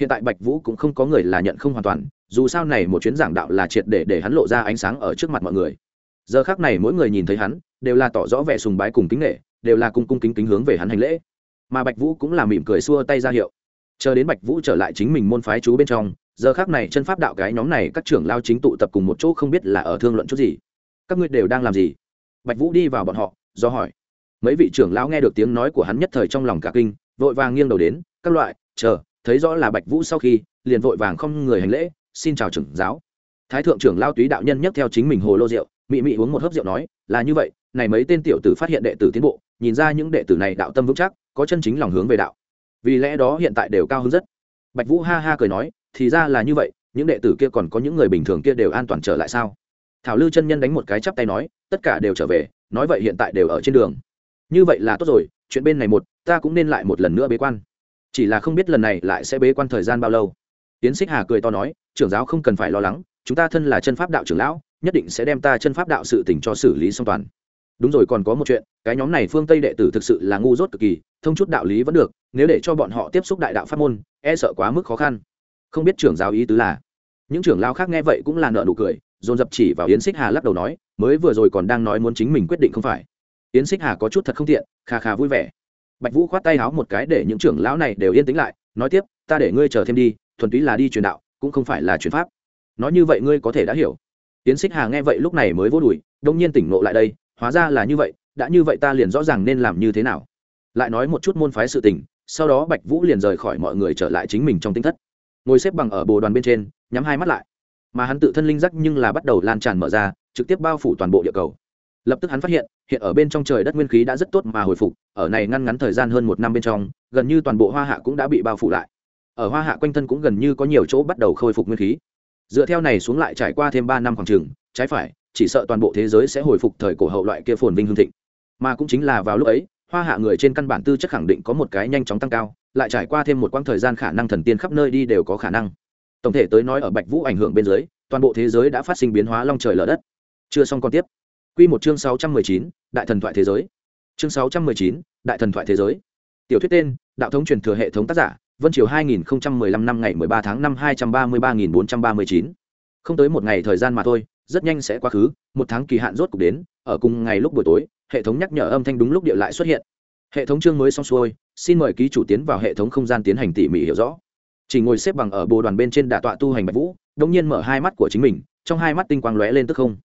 Hiện tại bạch vũ cũng không có người là nhận không hoàn toàn, dù sao này một chuyến giảng đạo là triệt để để hắn lộ ra ánh sáng ở trước mặt mọi người. Giờ khác này mỗi người nhìn thấy hắn, đều là tỏ rõ vẻ sùng bái cùng kính nghệ đều là cung cung kính kính hướng về hắn hành lễ. Mà bạch vũ cũng là mỉm cười xua tay ra hiệu. Chờ đến bạch vũ trở lại chính mình môn phái chú bên trong, giờ khác này chân pháp đạo cái nhóm này các trưởng lao chính tụ tập cùng một chỗ không biết là ở thương luận chút gì. Các ngươi đều đang làm gì? Bạch vũ đi vào bọn họ, do hỏi. Mấy vị trưởng lão nghe được tiếng nói của hắn nhất thời trong lòng cả kinh, vội vàng nghiêng đầu đến, các loại, chờ, thấy rõ là bạch vũ sau khi, liền vội vàng không người hành lễ, xin chào trưởng giáo. Thái thượng trưởng lao túy đạo nhân nhấc theo chính mình hồ lô rượu, mị mị uống một hớp rượu nói, là như vậy, này mấy tên tiểu tử phát hiện đệ tử tiến bộ, nhìn ra những đệ tử này đạo tâm vững chắc, có chân chính lòng hướng về đạo. Vì lẽ đó hiện tại đều cao hơn rất. Bạch vũ ha ha cười nói, thì ra là như vậy, những đệ tử kia còn có những người bình thường kia đều an toàn trở lại sao? Thảo lư chân nhân đánh một cái chắp tay nói, tất cả đều trở về, nói vậy hiện tại đều ở trên đường. Như vậy là tốt rồi, chuyện bên này một, ta cũng nên lại một lần nữa bế quan. Chỉ là không biết lần này lại sẽ bế quan thời gian bao lâu. Tiến xích hà cười to nói, trưởng giáo không cần phải lo lắng, chúng ta thân là chân pháp đạo trưởng lão, nhất định sẽ đem ta chân pháp đạo sự tỉnh cho xử lý song toàn. Đúng rồi còn có một chuyện, cái nhóm này phương tây đệ tử thực sự là ngu dốt cực kỳ, thông chút đạo lý vẫn được, nếu để cho bọn họ tiếp xúc đại đạo pháp môn e sợ quá mức khó khăn. Không biết trưởng giáo ý tứ là? Những trưởng lao khác nghe vậy cũng là nợ nụ cười dồn dập chỉ vào yến xích hà lắc đầu nói, mới vừa rồi còn đang nói muốn chính mình quyết định không phải. Yến xích hà có chút thật không tiện khà khà vui vẻ. Bạch vũ khoát tay háo một cái để những trưởng lão này đều yên tĩnh lại, nói tiếp, ta để ngươi chờ thêm đi, thuần túy là đi truyền đạo, cũng không phải là truyền pháp. Nói như vậy ngươi có thể đã hiểu. Yến xích hà nghe vậy lúc này mới vô đùi, đông nhiên tỉnh ngộ lại đây, hóa ra là như vậy, đã như vậy ta liền rõ ràng nên làm như thế nào. Lại nói một chút môn phái sự tình, sau đó bạch vũ liền rời khỏi mọi người trở lại chính mình trong tinh thất. Ngồi xếp bằng ở bồ đoàn bên trên, nhắm hai mắt lại mà hắn tự thân linh giác nhưng là bắt đầu lan tràn mở ra, trực tiếp bao phủ toàn bộ địa cầu. Lập tức hắn phát hiện hiện ở bên trong trời đất nguyên khí đã rất tốt mà hồi phục, ở này ngăn ngắn thời gian hơn một năm bên trong, gần như toàn bộ hoa hạ cũng đã bị bao phủ lại. Ở hoa hạ quanh thân cũng gần như có nhiều chỗ bắt đầu khôi phục nguyên khí. Dựa theo này xuống lại trải qua thêm ba năm khoảng trường trái phải, chỉ sợ toàn bộ thế giới sẽ hồi phục thời cổ hậu loại kia phồn vinh hương thịnh. Mà cũng chính là vào lúc ấy, hoa hạ người trên căn bản tư chất khẳng định có một cái nhanh chóng tăng cao, lại trải qua thêm một quãng thời gian khả năng thần tiên khắp nơi đi đều có khả năng tổng thể tới nói ở bạch vũ ảnh hưởng bên dưới, toàn bộ thế giới đã phát sinh biến hóa long trời lở đất. Chưa xong còn tiếp. Quy một chương sáu trăm mười chín, đại thần thoại thế giới. Chương sáu trăm mười chín, đại thần thoại thế giới. Tiểu thuyết tên, đạo thống truyền thừa hệ thống tác giả, vân triều hai nghìn lăm năm ngày mười ba tháng năm hai trăm ba mươi ba nghìn bốn trăm ba mươi chín. Không tới một ngày thời gian mà thôi, rất nhanh sẽ quá khứ, một tháng kỳ hạn rốt cục đến, ở cùng ngày lúc buổi tối, hệ thống nhắc nhở âm thanh đúng lúc địa lại xuất hiện. Hệ thống chương mới xong xuôi, xin mời ký chủ tiến vào hệ thống không gian tiến hành tỉ mỉ hiểu rõ chỉ ngồi xếp bằng ở bồ đoàn bên trên đà tọa tu hành bạch vũ đông nhiên mở hai mắt của chính mình, trong hai mắt tinh quang lóe lên tức không.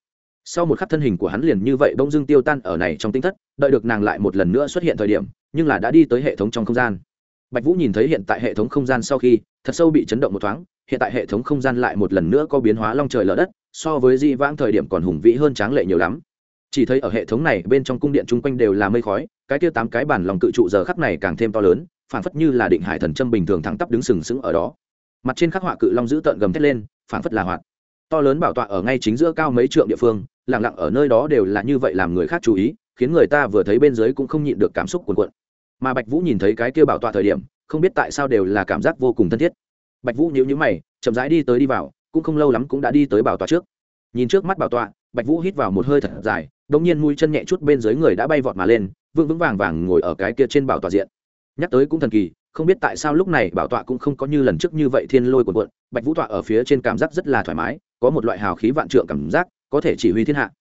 Sau một khắc thân hình của hắn liền như vậy bỗng dưng tiêu tan ở này trong tinh thất, đợi được nàng lại một lần nữa xuất hiện thời điểm, nhưng là đã đi tới hệ thống trong không gian. Bạch vũ nhìn thấy hiện tại hệ thống không gian sau khi, thật sâu bị chấn động một thoáng, hiện tại hệ thống không gian lại một lần nữa có biến hóa long trời lở đất, so với di vãng thời điểm còn hùng vĩ hơn tráng lệ nhiều lắm. Chỉ thấy ở hệ thống này bên trong cung điện chung quanh đều là mây khói, cái kia tám cái bản lòng cự trụ giờ khắc này càng thêm to lớn phản phất như là định hải thần châm bình thường thẳng tắp đứng sừng sững ở đó. Mặt trên khắc họa cự long giữ tợn gầm thét lên phản phất là hoạt. To lớn bảo tọa ở ngay chính giữa cao mấy trượng địa phương, lặng lặng ở nơi đó đều là như vậy làm người khác chú ý, khiến người ta vừa thấy bên dưới cũng không nhịn được cảm xúc cuồn cuộn. Mà bạch vũ nhìn thấy cái kia bảo tọa thời điểm, không biết tại sao đều là cảm giác vô cùng thân thiết. Bạch vũ nhíu nhíu mày, chậm rãi đi tới đi vào, cũng không lâu lắm cũng đã đi tới bảo tọa trước. Nhìn trước mắt bảo tọa, bạch vũ hít vào một hơi thật dài đ nhiên mũi chân nhẹ chút bên dưới người đã bay vọt mà lên, vững vững vàng vàng ngồi ở cái kia trên bảo tọa diện nhắc tới cũng thần kỳ, không biết tại sao lúc này bảo tọa cũng không có như lần trước như vậy thiên lôi cuộn cuộn, bạch vũ tọa ở phía trên cảm giác rất là thoải mái, có một loại hào khí vạn trượng cảm giác, có thể chỉ huy thiên hạ.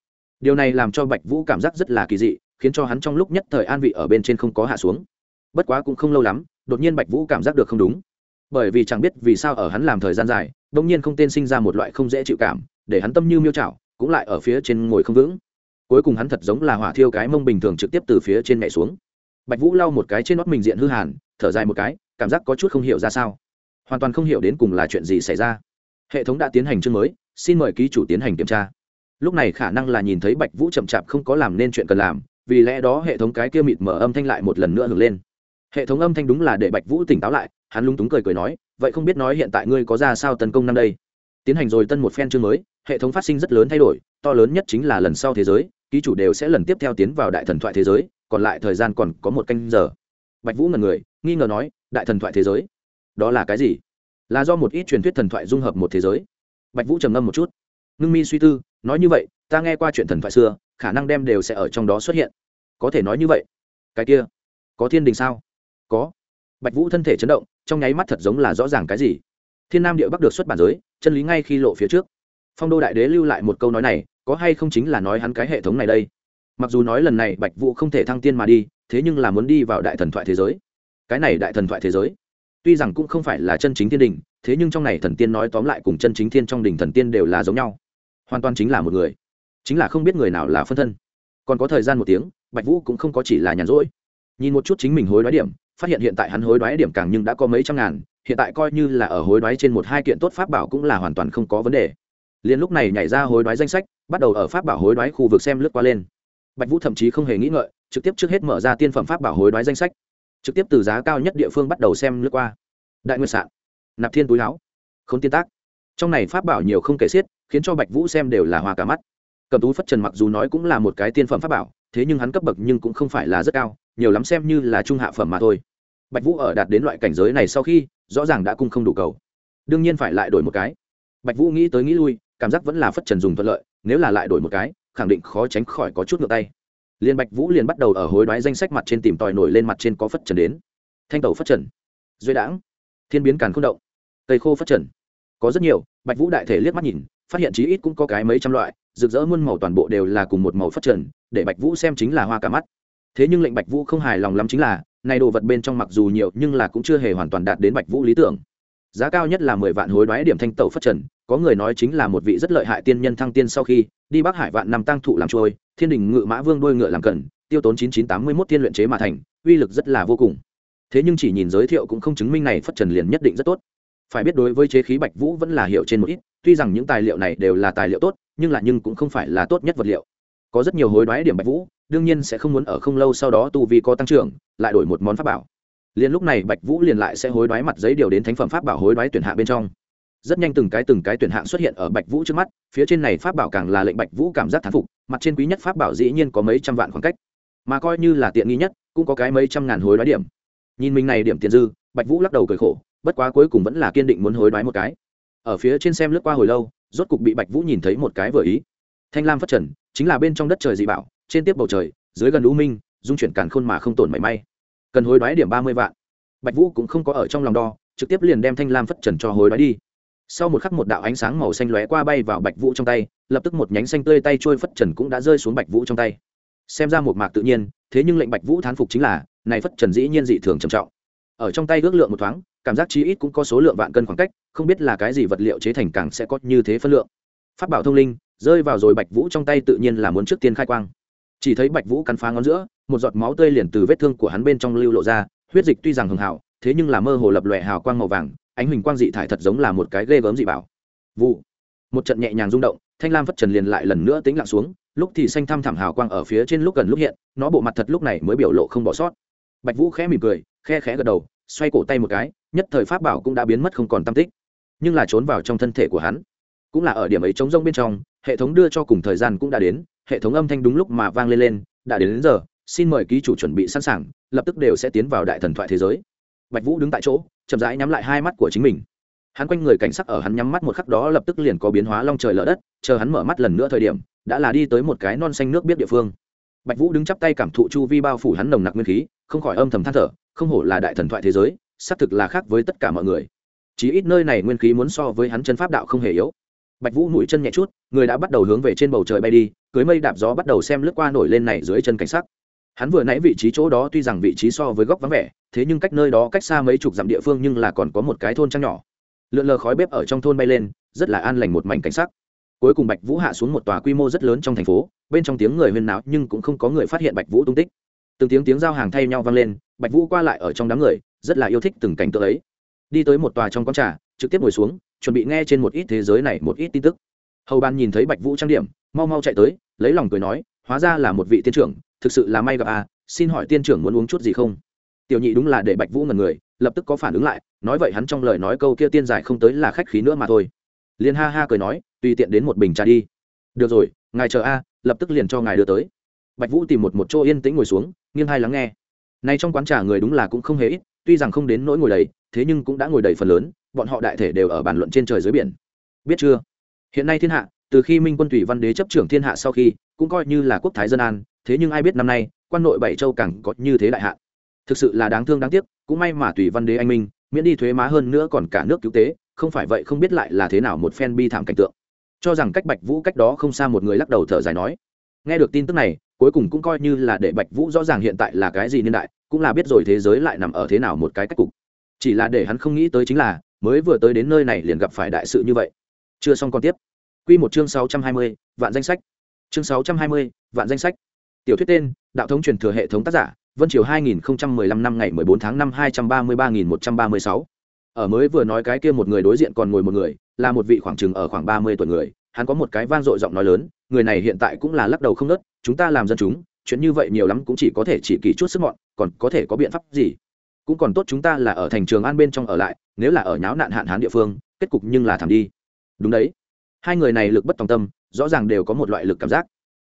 Điều này làm cho bạch vũ cảm giác rất là kỳ dị, khiến cho hắn trong lúc nhất thời an vị ở bên trên không có hạ xuống. Bất quá cũng không lâu lắm, đột nhiên bạch vũ cảm giác được không đúng. Bởi vì chẳng biết vì sao ở hắn làm thời gian dài đông nhiên không tên sinh ra một loại không dễ chịu cảm, để hắn tâm như miêu trảo cũng lại ở phía trên ngồi không vững. Cuối cùng hắn thật giống là hỏa thiêu cái mông bình thường trực tiếp từ phía trên mẹ xuống bạch vũ lau một cái trên nót mình diện hư hàn, thở dài một cái, cảm giác có chút không hiểu ra sao. Hoàn toàn không hiểu đến cùng là chuyện gì xảy ra. Hệ thống đã tiến hành chương mới, xin mời ký chủ tiến hành kiểm tra. Lúc này khả năng là nhìn thấy bạch vũ chậm chạp không có làm nên chuyện cần làm, vì lẽ đó hệ thống cái kia mịt mở âm thanh lại một lần nữa hưởng lên. Hệ thống âm thanh đúng là để bạch vũ tỉnh táo lại, hắn lúng túng cười cười nói, vậy không biết nói hiện tại ngươi có ra sao tấn công năm đây? Tiến hành rồi tân một phen chương mới, hệ thống phát sinh rất lớn thay đổi, to lớn nhất chính là lần sau thế giới, ký chủ đều sẽ lần tiếp theo tiến vào đại thần thoại thế giới còn lại thời gian còn có một canh giờ. Bạch vũ ngần người, nghi ngờ nói, đại thần thoại thế giới, đó là cái gì? Là do một ít truyền thuyết thần thoại dung hợp một thế giới. Bạch vũ trầm ngâm một chút. Ngưng mi suy tư, nói như vậy, ta nghe qua chuyện thần thoại xưa, khả năng đem đều sẽ ở trong đó xuất hiện. Có thể nói như vậy. Cái kia, có thiên đình sao? Có. Bạch vũ thân thể chấn động, trong nháy mắt thật giống là rõ ràng cái gì. Thiên nam địa bắc được xuất bản giới, chân lý ngay khi lộ phía trước. Phong đô đại đế lưu lại một câu nói này, có hay không chính là nói hắn cái hệ thống này đây? Mặc dù nói lần này bạch vũ không thể thăng tiên mà đi, thế nhưng là muốn đi vào đại thần thoại thế giới. Cái này đại thần thoại thế giới, tuy rằng cũng không phải là chân chính thiên đình, thế nhưng trong này thần tiên nói tóm lại cùng chân chính thiên trong đình thần tiên đều là giống nhau. Hoàn toàn chính là một người, chính là không biết người nào là phân thân. Còn có thời gian một tiếng, bạch vũ cũng không có chỉ là nhàn rỗi. Nhìn một chút chính mình hối đoái điểm, phát hiện hiện tại hắn hối đoái điểm càng nhưng đã có mấy trăm ngàn, hiện tại coi như là ở hối đoái trên một hai kiện tốt pháp bảo cũng là hoàn toàn không có vấn đề. Liền lúc này nhảy ra hối đoái danh sách, bắt đầu ở pháp bảo hối đoái khu vực xem lướt qua lên bạch vũ thậm chí không hề nghĩ ngợi, trực tiếp trước hết mở ra tiên phẩm pháp bảo hối đoái danh sách. Trực tiếp từ giá cao nhất địa phương bắt đầu xem lướt qua. Đại nguyên sạn, nạp thiên túi láo không tiên tác. Trong này pháp bảo nhiều không kể xiết, khiến cho bạch vũ xem đều là hoa cả mắt. Cầm túi phất trần mặc dù nói cũng là một cái tiên phẩm pháp bảo, thế nhưng hắn cấp bậc nhưng cũng không phải là rất cao, nhiều lắm xem như là trung hạ phẩm mà thôi. Bạch vũ ở đạt đến loại cảnh giới này sau khi, rõ ràng đã cung không đủ cầu. Đương nhiên phải lại đổi một cái. Bạch vũ nghĩ tới nghĩ lui, cảm giác vẫn là phất trần dùng thuận lợi, nếu là lại đổi một cái khẳng định khó tránh khỏi có chút ngược tay. Liên bạch vũ liền bắt đầu ở hối đoái danh sách mặt trên tìm tòi nổi lên mặt trên có phất trần đến. Thanh tẩu phất trần, duy đãng, thiên biến càn k h ô n động, tây khô phất trần. Có rất nhiều, bạch vũ đại thể liếc mắt nhìn, phát hiện chí ít cũng có cái mấy trăm loại, rực rỡ muôn màu toàn bộ đều là cùng một màu phất trần, để bạch vũ xem chính là hoa cả mắt. Thế nhưng lệnh bạch vũ không hài lòng lắm chính là, này đồ vật bên trong mặc dù nhiều nhưng là cũng chưa hề hoàn toàn đạt đến bạch vũ lý tưởng giá cao nhất là mười vạn hối đoái điểm thanh tẩu phất trần, có người nói chính là một vị rất lợi hại tiên nhân thăng tiên sau khi, đi bắc hải vạn năm tăng thụ làm trôi, thiên đình ngự mã vương đôi ngựa làm cần, tiêu tốn chín chín tám mươi mốt thiên luyện chế mà thành, uy lực rất là vô cùng. Thế nhưng chỉ nhìn giới thiệu cũng không chứng minh này phất trần liền nhất định rất tốt. Phải biết đối với chế khí bạch vũ vẫn là hiệu trên một ít, tuy rằng những tài liệu này đều là tài liệu tốt, nhưng là nhưng cũng không phải là tốt nhất vật liệu. Có rất nhiều hối đoái điểm bạch vũ, đương nhiên sẽ không muốn ở không lâu sau đó tu vi có tăng trưởng, lại đổi một món pháp bảo liền lúc này bạch vũ liền lại sẽ hối đoái mặt giấy điều đến thánh phẩm pháp bảo hối đoái tuyển hạ bên trong. Rất nhanh từng cái từng cái tuyển hạng xuất hiện ở bạch vũ trước mắt, phía trên này pháp bảo càng là lệnh bạch vũ cảm giác thán phục, mặt trên quý nhất pháp bảo dĩ nhiên có mấy trăm vạn khoảng cách. Mà coi như là tiện nghi nhất, cũng có cái mấy trăm ngàn hối đoái điểm. Nhìn mình này điểm tiền dư, bạch vũ lắc đầu cười khổ, bất quá cuối cùng vẫn là kiên định muốn hối đoái một cái. Ở phía trên xem lướt qua hồi lâu, rốt cục bị bạch vũ nhìn thấy một cái vừa ý. Thanh lam phát trần, chính là bên trong đất trời dị bảo, trên tiếp bầu trời, dưới gần u minh, dung chuyển càn khôn mà không tổn mảy may cần hối đoái điểm ba mươi vạn. Bạch vũ cũng không có ở trong lòng đo, trực tiếp liền đem thanh lam phất trần cho hối đoái đi. Sau một khắc một đạo ánh sáng màu xanh lóe qua bay vào bạch vũ trong tay, lập tức một nhánh xanh tươi tay trôi phất trần cũng đã rơi xuống bạch vũ trong tay. Xem ra một mạc tự nhiên, thế nhưng lệnh bạch vũ thán phục chính là, này phất trần dĩ nhiên dị thường trầm trọng. Ở trong tay ước lượng một thoáng, cảm giác chí ít cũng có số lượng vạn cân khoảng cách, không biết là cái gì vật liệu chế thành càng sẽ có như thế phân lượng. Phát bảo thông linh, rơi vào rồi bạch vũ trong tay tự nhiên là muốn trước tiên khai quang. Chỉ thấy bạch vũ cắn phá ngón giữa một giọt máu tươi liền từ vết thương của hắn bên trong lưu lộ ra huyết dịch tuy rằng hường hảo thế nhưng là mơ hồ lập lòe hào quang màu vàng ánh huỳnh quang dị thải thật giống là một cái ghê gớm dị bảo. Vụ. Một trận nhẹ nhàng rung động thanh lam phất trần liền lại lần nữa tính lặng xuống lúc thì xanh thăm thẳm hào quang ở phía trên lúc gần lúc hiện nó bộ mặt thật lúc này mới biểu lộ không bỏ sót. Bạch vũ khẽ mỉm cười khe khẽ gật đầu xoay cổ tay một cái nhất thời pháp bảo cũng đã biến mất không còn tam tích nhưng là trốn vào trong thân thể của hắn. Cũng là ở điểm ấy trống rông bên trong hệ thống đưa cho cùng thời gian cũng đã đến hệ thống âm thanh đúng lúc mà vang lên lên đã đến, đến giờ xin mời ký chủ chuẩn bị sẵn sàng, lập tức đều sẽ tiến vào đại thần thoại thế giới. Bạch vũ đứng tại chỗ, chậm rãi nhắm lại hai mắt của chính mình. Hắn quanh người cảnh sắc ở hắn nhắm mắt một khắc đó lập tức liền có biến hóa long trời lở đất, chờ hắn mở mắt lần nữa thời điểm, đã là đi tới một cái non xanh nước biết địa phương. Bạch vũ đứng chắp tay cảm thụ chu vi bao phủ hắn nồng nặc nguyên khí, không khỏi âm thầm than thở, không hổ là đại thần thoại thế giới, xác thực là khác với tất cả mọi người. Chỉ ít nơi này nguyên khí muốn so với hắn chân pháp đạo không hề yếu. Bạch vũ mũi chân nhẹ chút, người đã bắt đầu hướng về trên bầu trời bay đi, cưới mây đạp gió bắt đầu xem lướt qua nổi lên này dưới chân cảnh sắc hắn vừa nãy vị trí chỗ đó tuy rằng vị trí so với góc vắng vẻ, thế nhưng cách nơi đó cách xa mấy chục dặm địa phương nhưng là còn có một cái thôn trăng nhỏ. Lượn lờ khói bếp ở trong thôn bay lên, rất là an lành một mảnh cảnh sắc. Cuối cùng bạch vũ hạ xuống một tòa quy mô rất lớn trong thành phố, bên trong tiếng người huyên náo nhưng cũng không có người phát hiện bạch vũ tung tích. Từng tiếng tiếng giao hàng thay nhau vang lên, bạch vũ qua lại ở trong đám người, rất là yêu thích từng cảnh tượng ấy. Đi tới một tòa trong quán trà, trực tiếp ngồi xuống, chuẩn bị nghe trên một ít thế giới này một ít tin tức. Hầu ban nhìn thấy bạch vũ trang điểm, mau mau chạy tới, lấy lòng cười nói, hóa ra là một vị tiên trưởng thực sự là may gặp à xin hỏi tiên trưởng muốn uống chút gì không? Tiểu nhị đúng là để bạch vũ ngần người, lập tức có phản ứng lại, nói vậy hắn trong lời nói câu kia tiên giải không tới là khách khí nữa mà thôi. Liền ha ha cười nói, tùy tiện đến một bình trà đi. Được rồi, ngài chờ a, lập tức liền cho ngài đưa tới. Bạch vũ tìm một một chỗ yên tĩnh ngồi xuống, nghiêng hai lắng nghe. Nay trong quán trà người đúng là cũng không hề ít, tuy rằng không đến nỗi ngồi đầy, thế nhưng cũng đã ngồi đầy phần lớn, bọn họ đại thể đều ở bàn luận trên trời dưới biển. Biết chưa? Hiện nay thiên hạ, từ khi minh quân thủy văn đế chấp trưởng thiên hạ sau khi, cũng coi như là quốc thái dân an thế nhưng ai biết năm nay, quan nội bảy châu càng có như thế đại hạn. Thực sự là đáng thương đáng tiếc, cũng may mà tùy văn đế anh minh, miễn đi thuế má hơn nữa còn cả nước cứu tế, không phải vậy không biết lại là thế nào một phen bi thảm cảnh tượng. Cho rằng cách bạch vũ cách đó không xa một người lắc đầu thở dài nói, nghe được tin tức này, cuối cùng cũng coi như là để bạch vũ rõ ràng hiện tại là cái gì niên đại, cũng là biết rồi thế giới lại nằm ở thế nào một cái cách cục. Chỉ là để hắn không nghĩ tới chính là, mới vừa tới đến nơi này liền gặp phải đại sự như vậy. Chưa xong còn tiếp. Quy một chương sáu trăm hai mươi, vạn danh sách. Chương sáu trăm hai mươi, vạn danh sách tiểu thuyết tên, đạo thống truyền thừa hệ thống tác giả, vân triều hai nghìn lăm năm ngày mười bốn tháng năm hai trăm ba mươi ba nghìn một trăm ba mươi sáu. Ở mới vừa nói cái kia một người đối diện còn ngồi một người, là một vị khoảng chừng ở khoảng ba mươi tuổi người, hắn có một cái vang dội giọng nói lớn, người này hiện tại cũng là lắc đầu không nớt, chúng ta làm dân chúng, chuyện như vậy nhiều lắm cũng chỉ có thể chỉ kỳ chút sức mọn, còn có thể có biện pháp gì? Cũng còn tốt chúng ta là ở thành trường an bên trong ở lại, nếu là ở nháo nạn hạn hán địa phương, kết cục nhưng là thảm đi. Đúng đấy. Hai người này lực bất tòng tâm, rõ ràng đều có một loại lực cảm giác.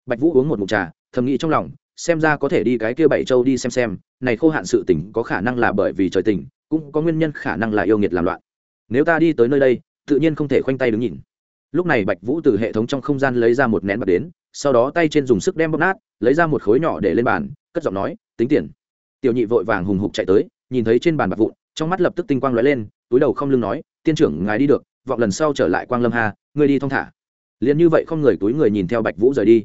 Bạch vũ uống một mụn trà thầm nghĩ trong lòng, xem ra có thể đi cái kia bảy châu đi xem xem, này khô hạn sự tỉnh có khả năng là bởi vì trời tỉnh cũng có nguyên nhân khả năng là yêu nghiệt làm loạn. Nếu ta đi tới nơi đây, tự nhiên không thể khoanh tay đứng nhìn. Lúc này bạch vũ từ hệ thống trong không gian lấy ra một nén bạc đến, sau đó tay trên dùng sức đem bóp nát, lấy ra một khối nhỏ để lên bàn, cất giọng nói, tính tiền. Tiểu nhị vội vàng hùng hục chạy tới, nhìn thấy trên bàn bạc vụn, trong mắt lập tức tinh quang lóe lên, túi đầu không lưng nói, tiên trưởng, ngài đi được, vọng lần sau trở lại quang lâm hà ngươi đi thong thả. Liền như vậy không người túi người nhìn theo bạch vũ rời đi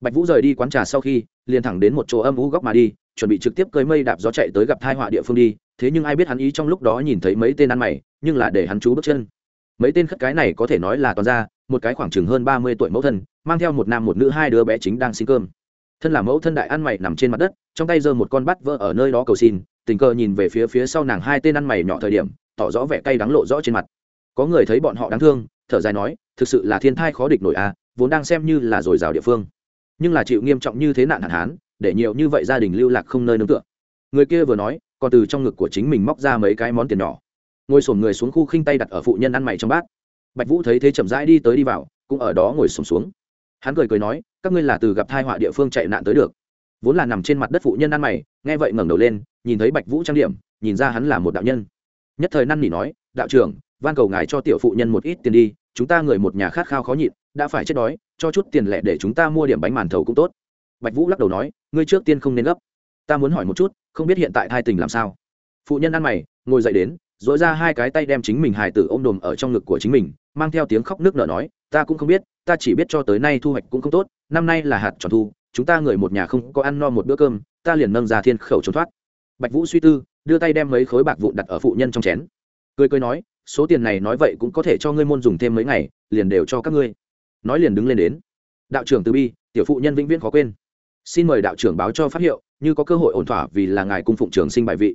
bạch vũ rời đi quán trà sau khi, liền thẳng đến một chỗ âm ú góc mà đi, chuẩn bị trực tiếp cưới mây đạp gió chạy tới gặp thai họa địa phương đi, thế nhưng ai biết hắn ý trong lúc đó nhìn thấy mấy tên ăn mày, nhưng là để hắn chú bước chân. Mấy tên khất cái này có thể nói là toàn ra một cái khoảng chừng hơn ba mươi tuổi mẫu thân, mang theo một nam một nữ hai đứa bé chính đang xin cơm. Thân là mẫu thân đại ăn mày nằm trên mặt đất, trong tay giơ một con bát vỡ ở nơi đó cầu xin, tình cờ nhìn về phía phía sau nàng hai tên ăn mày nhỏ thời điểm, tỏ rõ vẻ cay đắng lộ rõ trên mặt. Có người thấy bọn họ đáng thương, thở dài nói, thực sự là thiên thai khó địch nổi a vốn đang xem như là dồi dào địa phương nhưng là chịu nghiêm trọng như thế nạn hạn hán, để nhiều như vậy gia đình lưu lạc không nơi nương tựa. Người kia vừa nói, còn từ trong ngực của chính mình móc ra mấy cái món tiền nhỏ. Ngồi sổm người xuống khu khinh tay đặt ở phụ nhân ăn mày trong bát. Bạch vũ thấy thế chậm rãi đi tới đi vào, cũng ở đó ngồi sổm xuống. Hắn cười cười nói, các ngươi là từ gặp thai họa địa phương chạy nạn tới được. Vốn là nằm trên mặt đất phụ nhân ăn mày, nghe vậy ngẩng đầu lên, nhìn thấy bạch vũ trang điểm, nhìn ra hắn là một đạo nhân. Nhất thời năn nỉ nói, đạo trưởng, van cầu ngài cho tiểu phụ nhân một ít tiền đi, chúng ta người một nhà khát khao khó nhịn đã phải chết đói, cho chút tiền lẻ để chúng ta mua điểm bánh màn thầu cũng tốt. Bạch vũ lắc đầu nói, ngươi trước tiên không nên gấp. Ta muốn hỏi một chút, không biết hiện tại thai tình làm sao? Phụ nhân ăn mày, ngồi dậy đến dỗi ra hai cái tay đem chính mình hài tử ôm đồm ở trong ngực của chính mình, mang theo tiếng khóc nước nở nói, ta cũng không biết, ta chỉ biết cho tới nay thu hoạch cũng không tốt, năm nay là hạt tròn thu, chúng ta người một nhà không có ăn no một bữa cơm, ta liền nâng ra thiên khẩu trốn thoát. Bạch vũ suy tư, đưa tay đem mấy khối bạc vụn đặt ở phụ nhân trong chén. Cười cười nói, số tiền này nói vậy cũng có thể cho ngươi môn dùng thêm mấy ngày, liền đều cho các ngươi nói liền đứng lên đến. Đạo trưởng từ bi, tiểu phụ nhân vĩnh viễn khó quên. Xin mời đạo trưởng báo cho phát hiệu, như có cơ hội ổn thỏa vì là ngài cung phụng trường sinh bài vị.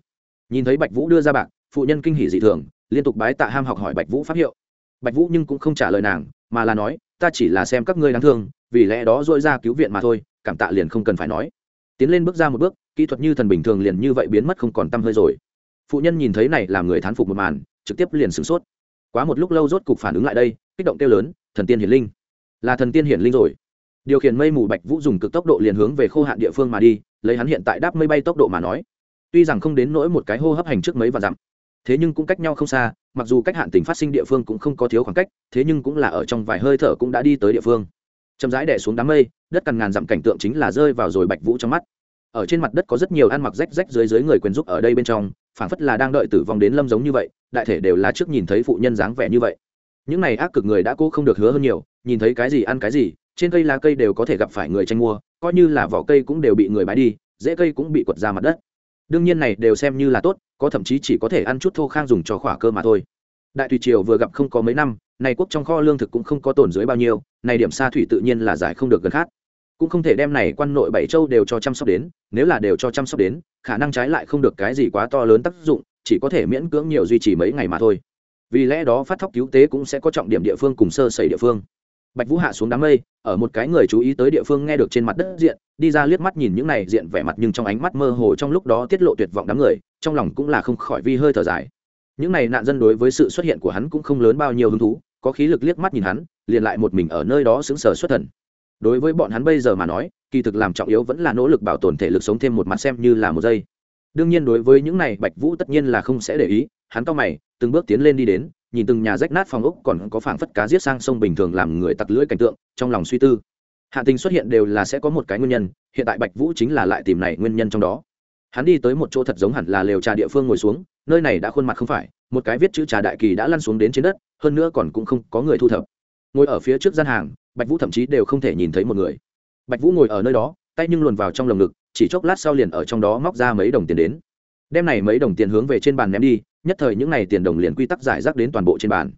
Nhìn thấy bạch vũ đưa ra bạc, phụ nhân kinh hỉ dị thường, liên tục bái tạ ham học hỏi bạch vũ pháp hiệu. Bạch vũ nhưng cũng không trả lời nàng, mà là nói, ta chỉ là xem các ngươi đáng thương, vì lẽ đó dội ra cứu viện mà thôi, cảm tạ liền không cần phải nói. Tiến lên bước ra một bước, kỹ thuật như thần bình thường liền như vậy biến mất không còn t hơi rồi. Phụ nhân nhìn thấy này làm người thán phục một màn, trực tiếp liền sửng sốt. Quá một lúc lâu rốt cục phản ứng lại đây, kích động kêu lớn, thần tiên hiển linh là thần tiên hiển linh rồi. Điều khiển mây mù bạch vũ dùng cực tốc độ liền hướng về khô hạn địa phương mà đi, lấy hắn hiện tại đáp mây bay tốc độ mà nói. Tuy rằng không đến nỗi một cái hô hấp hành trước mấy và dặm, thế nhưng cũng cách nhau không xa, mặc dù cách hạn tỉnh phát sinh địa phương cũng không có thiếu khoảng cách, thế nhưng cũng là ở trong vài hơi thở cũng đã đi tới địa phương. Chậm rãi đẻ xuống đám mây, đất cằn ngàn dặm cảnh tượng chính là rơi vào rồi bạch vũ trong mắt. Ở trên mặt đất có rất nhiều ăn mặc rách rách dưới dưới người quyền giúp ở đây bên trong, phảng phất là đang đợi tử vong đến lâm giống như vậy, đại thể đều là trước nhìn thấy phụ nhân dáng vẻ như vậy những này ác cực người đã cố không được hứa hơn nhiều, nhìn thấy cái gì ăn cái gì, trên cây lá cây đều có thể gặp phải người tranh mua, coi như là vỏ cây cũng đều bị người bái đi dễ cây cũng bị quật ra mặt đất. Đương nhiên này đều xem như là tốt, có thậm chí chỉ có thể ăn chút thô khang dùng cho khỏa cơ mà thôi. Đại thủy triều vừa gặp không có mấy năm, này quốc trong kho lương thực cũng không có tồn dưới bao nhiêu, này điểm xa thủy tự nhiên là giải không được gần khát cũng không thể đem này quan nội bảy châu đều cho chăm sóc đến, nếu là đều cho chăm sóc đến, khả năng trái lại không được cái gì quá to lớn tác dụng, chỉ có thể miễn cưỡng nhiều duy trì mấy ngày mà thôi vì lẽ đó phát thóc cứu tế cũng sẽ có trọng điểm địa phương cùng sơ sẩy địa phương. Bạch vũ hạ xuống đám mây, ở một cái người chú ý tới địa phương nghe được trên mặt đất diện, đi ra liếc mắt nhìn những này diện vẻ mặt nhưng trong ánh mắt mơ hồ trong lúc đó tiết lộ tuyệt vọng đám người, trong lòng cũng là không khỏi vi hơi thở dài. Những này nạn dân đối với sự xuất hiện của hắn cũng không lớn bao nhiêu hứng thú, có khí lực liếc mắt nhìn hắn, liền lại một mình ở nơi đó xứng sở xuất thần. Đối với bọn hắn bây giờ mà nói, kỳ thực làm trọng yếu vẫn là nỗ lực bảo tồn thể lực sống thêm một mặt xem như là một giây. Đương nhiên đối với những này bạch vũ tất nhiên là không sẽ để ý, hắn to mày từng bước tiến lên đi đến, nhìn từng nhà rách nát phòng ốc còn có phảng phất cá giết sang sông bình thường làm người tặc lưỡi cảnh tượng, trong lòng suy tư. Hạ tình xuất hiện đều là sẽ có một cái nguyên nhân, hiện tại bạch vũ chính là lại tìm này nguyên nhân trong đó. Hắn đi tới một chỗ thật giống hẳn là lều trà địa phương ngồi xuống, nơi này đã khuôn mặt không phải, một cái viết chữ trà đại kỳ đã lăn xuống đến trên đất, hơn nữa còn cũng không có người thu thập. Ngồi ở phía trước gian hàng, bạch vũ thậm chí đều không thể nhìn thấy một người. Bạch vũ ngồi ở nơi đó, tay nhưng luồn vào trong lồng ngực, chỉ chốc lát sau liền ở trong đó móc ra mấy đồng tiền đến. Đem này mấy đồng tiền hướng về trên bàn ném đi nhất thời những n à y tiền đồng liền quy tắc giải rác đến toàn bộ trên bàn.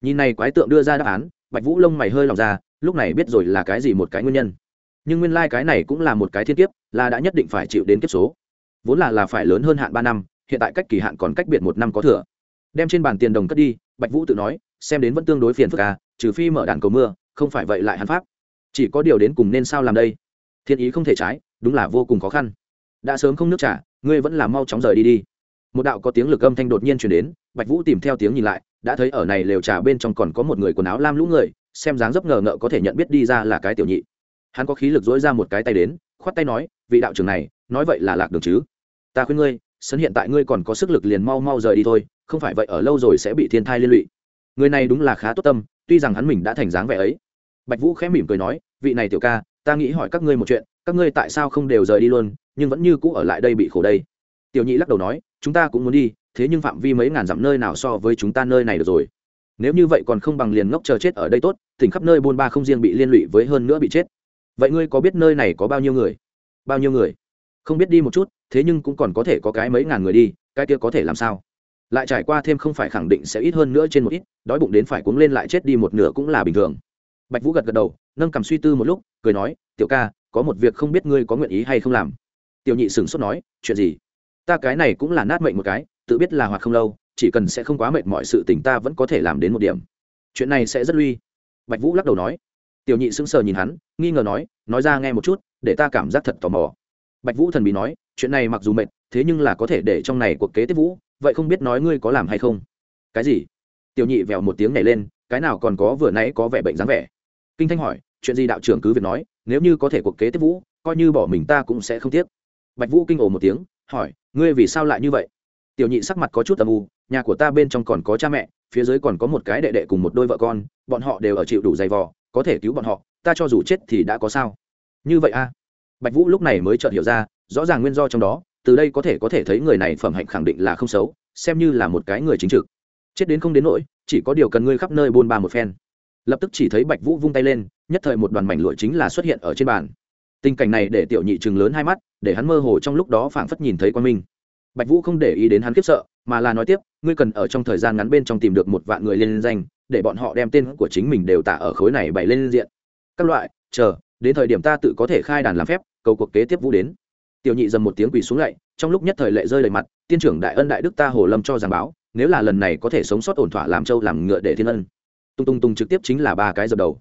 Nhìn này quái tượng đưa ra đáp án, bạch vũ lông mày hơi lòng ra, lúc này biết rồi là cái gì một cái nguyên nhân. Nhưng nguyên lai、like、cái này cũng là một cái thiên kiếp, là đã nhất định phải chịu đến kiếp số. Vốn là là phải lớn hơn hạn ba năm, hiện tại cách kỳ hạn còn cách biệt một năm có thừa. Đem trên bàn tiền đồng cất đi, bạch vũ tự nói, xem đến vẫn tương đối phiền phức à trừ phi mở đàn cầu mưa, không phải vậy lại hắn pháp. Chỉ có điều đến cùng nên sao làm đây? Thiên ý không thể trái, đúng là vô cùng khó khăn. Đã sớm không nước trả ngươi vẫn là mau chóng rời đi đi một đạo có tiếng lực âm thanh đột nhiên chuyển đến, bạch vũ tìm theo tiếng nhìn lại, đã thấy ở này lều trà bên trong còn có một người quần áo lam lũ người, xem dáng dấp ngờ ngợ có thể nhận biết đi ra là cái tiểu nhị. Hắn có khí lực dỗi ra một cái tay đến, khoát tay nói, vị đạo trưởng này, nói vậy là lạc đường chứ? Ta khuyên ngươi sân hiện tại ngươi còn có sức lực liền mau mau rời đi thôi, không phải vậy ở lâu rồi sẽ bị thiên thai liên lụy. Người này đúng là khá tốt tâm, tuy rằng hắn mình đã thành dáng vẻ ấy. Bạch vũ khẽ mỉm cười nói, vị này tiểu ca, ta nghĩ hỏi các ngươi một chuyện, các ngươi tại sao không đều rời đi luôn, nhưng vẫn như cũ ở lại đây bị khổ đây? Tiểu nhị lắc đầu nói, chúng ta cũng muốn đi, thế nhưng phạm vi mấy ngàn dặm nơi nào so với chúng ta nơi này được rồi? Nếu như vậy còn không bằng liền ngốc chờ chết ở đây tốt, tỉnh khắp nơi buôn ba không riêng bị liên lụy với hơn nữa bị chết. Vậy ngươi có biết nơi này có bao nhiêu người? Bao nhiêu người? Không biết đi một chút, thế nhưng cũng còn có thể có cái mấy ngàn người đi, cái kia có thể làm sao? Lại trải qua thêm không phải khẳng định sẽ ít hơn nữa trên một ít, đói bụng đến phải cuống lên lại chết đi một nửa cũng là bình thường. Bạch vũ gật gật đầu, nâng cầm suy tư một lúc, cười nói, tiểu ca, có một việc không biết ngươi có nguyện ý hay không làm. Tiểu nhị sửng sốt nói, chuyện gì? Ta cái này cũng là nát mệnh một cái, tự biết là hoạt không lâu, chỉ cần sẽ không quá mệt mọi sự tình ta vẫn có thể làm đến một điểm. Chuyện này sẽ rất lui bạch vũ lắc đầu nói. Tiểu nhị sững sờ nhìn hắn, nghi ngờ nói nói ra nghe một chút, để ta cảm giác thật tò mò. Bạch vũ thần bí nói, chuyện này mặc dù mệt, thế nhưng là có thể để trong này cuộc kế tiếp vũ, vậy không biết nói ngươi có làm hay không? Cái gì? Tiểu nhị vèo một tiếng nhảy lên, cái nào còn có vừa nãy có vẻ bệnh dáng vẻ. Kinh thanh hỏi, chuyện gì đạo trưởng cứ việc nói, nếu như có thể cuộc kế tiếp vũ, coi như bỏ mình ta cũng sẽ không tiếc. Bạch vũ kinh ồ một tiếng, hỏi ngươi vì sao lại như vậy? Tiểu nhị sắc mặt có chút tầm u, nhà của ta bên trong còn có cha mẹ, phía dưới còn có một cái đệ đệ cùng một đôi vợ con, bọn họ đều ở chịu đủ dày vò, có thể cứu bọn họ, ta cho dù chết thì đã có sao? Như vậy a à? bạch vũ lúc này mới chợt hiểu ra, rõ ràng nguyên do trong đó, từ đây có thể có thể thấy người này phẩm hạnh khẳng định là không xấu, xem như là một cái người chính trực. Chết đến không đến nỗi, chỉ có điều cần ngươi khắp nơi buôn ba một phen. Lập tức chỉ thấy bạch vũ vung tay lên, nhất thời một đoàn mảnh lụa chính là xuất hiện ở trên bàn tình cảnh này để tiểu nhị chừng lớn hai mắt, để hắn mơ hồ trong lúc đó phảng phất nhìn thấy quan minh bạch vũ không để ý đến hắn khiếp sợ, mà là nói tiếp, ngươi cần ở trong thời gian ngắn bên trong tìm được một vạn người lên danh, để bọn họ đem tên của chính mình đều tả ở khối này bày lên diện. Các loại, chờ, đến thời điểm ta tự có thể khai đàn làm phép, cầu cuộc kế tiếp vũ đến. Tiểu nhị dầm một tiếng quỳ xuống lạy trong lúc nhất thời lệ rơi đầy mặt, tiên trưởng đại ân đại đức ta hồ lâm cho giảng báo, nếu là lần này có thể sống sót ổn thỏa làm châu làm ngựa để thiên ân. Tung tung tung trực tiếp chính là ba cái dập đầu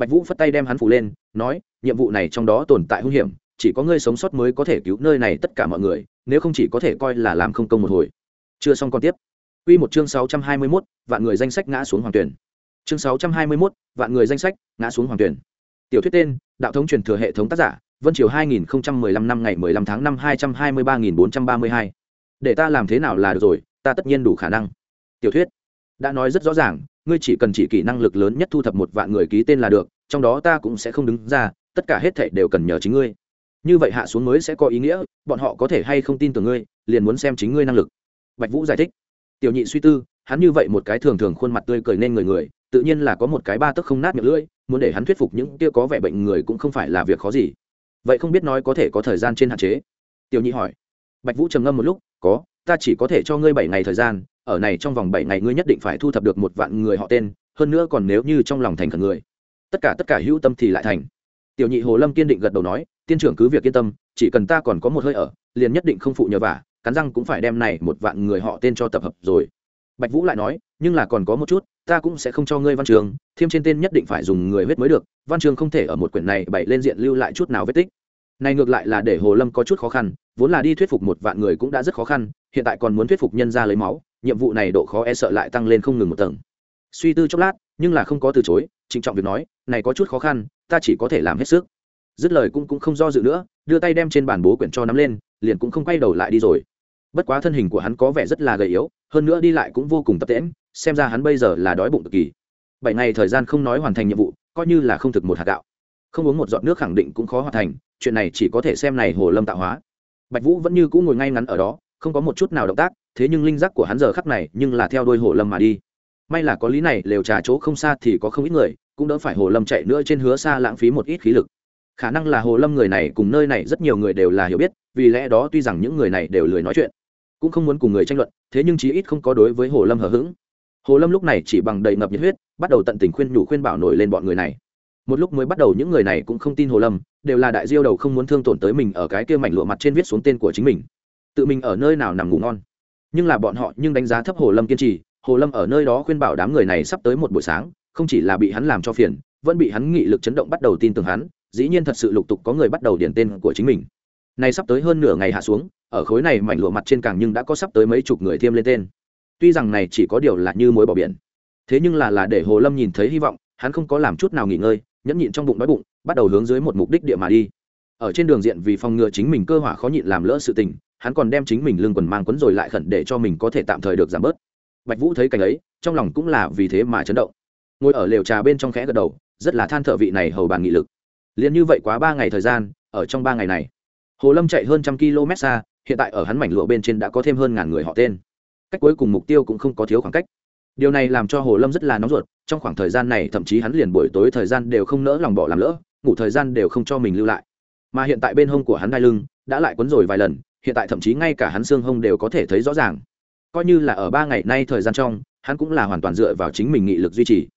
bạch vũ phất tay đem hắn phủ lên nói nhiệm vụ này trong đó tồn tại hung hiểm chỉ có ngươi sống sót mới có thể cứu nơi này tất cả mọi người nếu không chỉ có thể coi là làm không công một hồi chưa xong còn tiếp Quy một chương 621, vạn người danh sách ngã xuống hoàng tuyển. Chương 621, vạn người danh sách ngã xuống hoàng tuyển. Tiểu thuyết tên, đạo thống truyền thừa hệ thống tác giả, Vân Triều 2015 năm ngày 15 tháng 5 223432. Để ta làm thế nào là được rồi, ta tất nhiên đủ khả năng. Tiểu thuyết đã nói rất rõ ràng, ngươi chỉ cần chỉ kỹ năng lực lớn nhất thu thập một vạn người ký tên là được, trong đó ta cũng sẽ không đứng ra, tất cả hết thảy đều cần nhờ chính ngươi. Như vậy hạ xuống mới sẽ có ý nghĩa, bọn họ có thể hay không tin tưởng ngươi, liền muốn xem chính ngươi năng lực. Bạch Vũ giải thích tiểu nhị suy tư hắn như vậy một cái thường thường khuôn mặt tươi cười nên người người tự nhiên là có một cái ba tấc không nát miệng lưỡi muốn để hắn thuyết phục những kia có vẻ bệnh người cũng không phải là việc khó gì vậy không biết nói có thể có thời gian trên hạn chế tiểu nhị hỏi bạch vũ trầm ngâm một lúc có ta chỉ có thể cho ngươi bảy ngày thời gian ở này trong vòng bảy ngày ngươi nhất định phải thu thập được một vạn người họ tên, hơn nữa còn nếu như trong lòng thành khẩn người, tất cả tất cả hữu tâm thì lại thành. Tiểu nhị hồ lâm kiên định gật đầu nói, tiên trưởng cứ việc yên tâm, chỉ cần ta còn có một hơi ở, liền nhất định không phụ nhờ vả, cắn răng cũng phải đem này một vạn người họ tên cho tập hợp rồi. Bạch vũ lại nói, nhưng là còn có một chút, ta cũng sẽ không cho ngươi văn trường, thêm trên tên nhất định phải dùng người huyết mới được, văn trường không thể ở một quyển này bày lên diện lưu lại chút nào vết tích. Này ngược lại là để hồ lâm có chút khó khăn, vốn là đi thuyết phục một vạn người cũng đã rất khó khăn, hiện tại còn muốn thuyết phục nhân ra lấy máu nhiệm vụ này độ khó e sợ lại tăng lên không ngừng một tầng. Suy tư chốc lát, nhưng là không có từ chối, trịnh trọng việc nói, này có chút khó khăn, ta chỉ có thể làm hết sức. Dứt lời cũng cũng không do dự nữa, đưa tay đem trên bàn bố quyển cho nắm lên, liền cũng không quay đầu lại đi rồi. Bất quá thân hình của hắn có vẻ rất là gầy yếu, hơn nữa đi lại cũng vô cùng tập tễm xem ra hắn bây giờ là đói bụng cực kỳ. Bảy ngày thời gian không nói hoàn thành nhiệm vụ, coi như là không thực một hạt gạo. Không uống một giọt nước khẳng định cũng khó hoàn thành, chuyện này chỉ có thể xem này hồ lâm tạo hóa. Bạch vũ vẫn như cũ ngồi ngay ngắn ở đó, không có một chút nào động tác thế nhưng linh giác của hắn giờ khắc này nhưng là theo đuôi hồ lâm mà đi. May là có lý này, lều trà chỗ không xa thì có không ít người, cũng đỡ phải hồ lâm chạy nữa trên hứa xa lãng phí một ít khí lực. Khả năng là hồ lâm người này cùng nơi này rất nhiều người đều là hiểu biết, vì lẽ đó tuy rằng những người này đều lười nói chuyện, cũng không muốn cùng người tranh luận, thế nhưng chí ít không có đối với hồ lâm hờ hững. Hồ lâm lúc này chỉ bằng đầy ngập nhiệt huyết, bắt đầu tận tình khuyên nhủ khuyên bảo nổi lên bọn người này. Một lúc mới bắt đầu những người này cũng không tin hồ lâm, đều là đại diêu đầu không muốn thương tổn tới mình ở cái kia mảnh lụa mặt trên viết xuống tên của chính mình. Tự mình ở nơi nào nằm ngủ ngon nhưng là bọn họ nhưng đánh giá thấp hồ lâm kiên trì. Hồ lâm ở nơi đó khuyên bảo đám người này sắp tới một buổi sáng, không chỉ là bị hắn làm cho phiền, vẫn bị hắn nghị lực chấn động bắt đầu tin tưởng hắn, dĩ nhiên thật sự lục tục có người bắt đầu điển tên của chính mình. Nay sắp tới hơn nửa ngày hạ xuống, ở khối này mảnh lụa mặt trên càng nhưng đã có sắp tới mấy chục người thêm lên tên. Tuy rằng này chỉ có điều là như mối bỏ biển, thế nhưng là là để hồ lâm nhìn thấy hy vọng, hắn không có làm chút nào nghỉ ngơi, nhẫn nhịn trong bụng đói bụng, bắt đầu hướng dưới một mục đích địa mà đi. Ở trên đường diện vì phòng ngừa chính mình cơ hỏa khó nhịn làm lỡ sự tình hắn còn đem chính mình lưng quần mang quấn rồi lại khẩn để cho mình có thể tạm thời được giảm bớt. Bạch vũ thấy cảnh ấy, trong lòng cũng là vì thế mà chấn động. Ngồi ở lều trà bên trong khẽ gật đầu, rất là than thợ vị này hầu bàn nghị lực. Liền như vậy quá ba ngày thời gian, ở trong ba ngày này, hồ lâm chạy hơn trăm km xa, hiện tại ở hắn mảnh lụa bên trên đã có thêm hơn ngàn người họ tên. Cách cuối cùng mục tiêu cũng không có thiếu khoảng cách. Điều này làm cho hồ lâm rất là nóng ruột, trong khoảng thời gian này thậm chí hắn liền buổi tối thời gian đều không nỡ lòng bỏ làm lỡ, ngủ thời gian đều không cho mình lưu lại. Mà hiện tại bên hông của hắn đai lưng đã lại quấn rồi vài lần hiện tại thậm chí ngay cả hắn xương hông đều có thể thấy rõ ràng. Coi như là ở ba ngày nay thời gian trong, hắn cũng là hoàn toàn dựa vào chính mình nghị lực duy trì.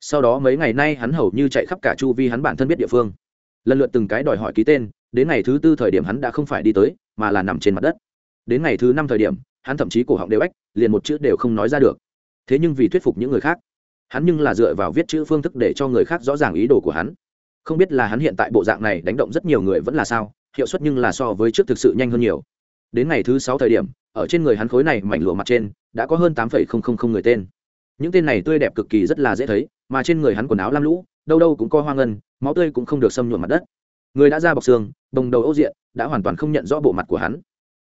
Sau đó mấy ngày nay hắn hầu như chạy khắp cả chu vi hắn bản thân biết địa phương. Lần lượt từng cái đòi hỏi ký tên, đến ngày thứ tư thời điểm hắn đã không phải đi tới, mà là nằm trên mặt đất. Đến ngày thứ năm thời điểm, hắn thậm chí cổ họng đều ếch, liền một chữ đều không nói ra được. Thế nhưng vì thuyết phục những người khác, hắn nhưng là dựa vào viết chữ phương thức để cho người khác rõ ràng ý đồ của hắn. Không biết là hắn hiện tại bộ dạng này đánh động rất nhiều người vẫn là sao, hiệu suất nhưng là so với trước thực sự nhanh hơn nhiều đến ngày thứ sáu thời điểm, ở trên người hắn khối này mảnh lụa mặt trên, đã có hơn tám người tên. Những tên này tươi đẹp cực kỳ rất là dễ thấy, mà trên người hắn quần áo lam lũ, đâu đâu cũng có hoa ngân, máu tươi cũng không được xâm nhuộm mặt đất. Người đã ra bọc xương, đồng đầu ô diện, đã hoàn toàn không nhận rõ bộ mặt của hắn.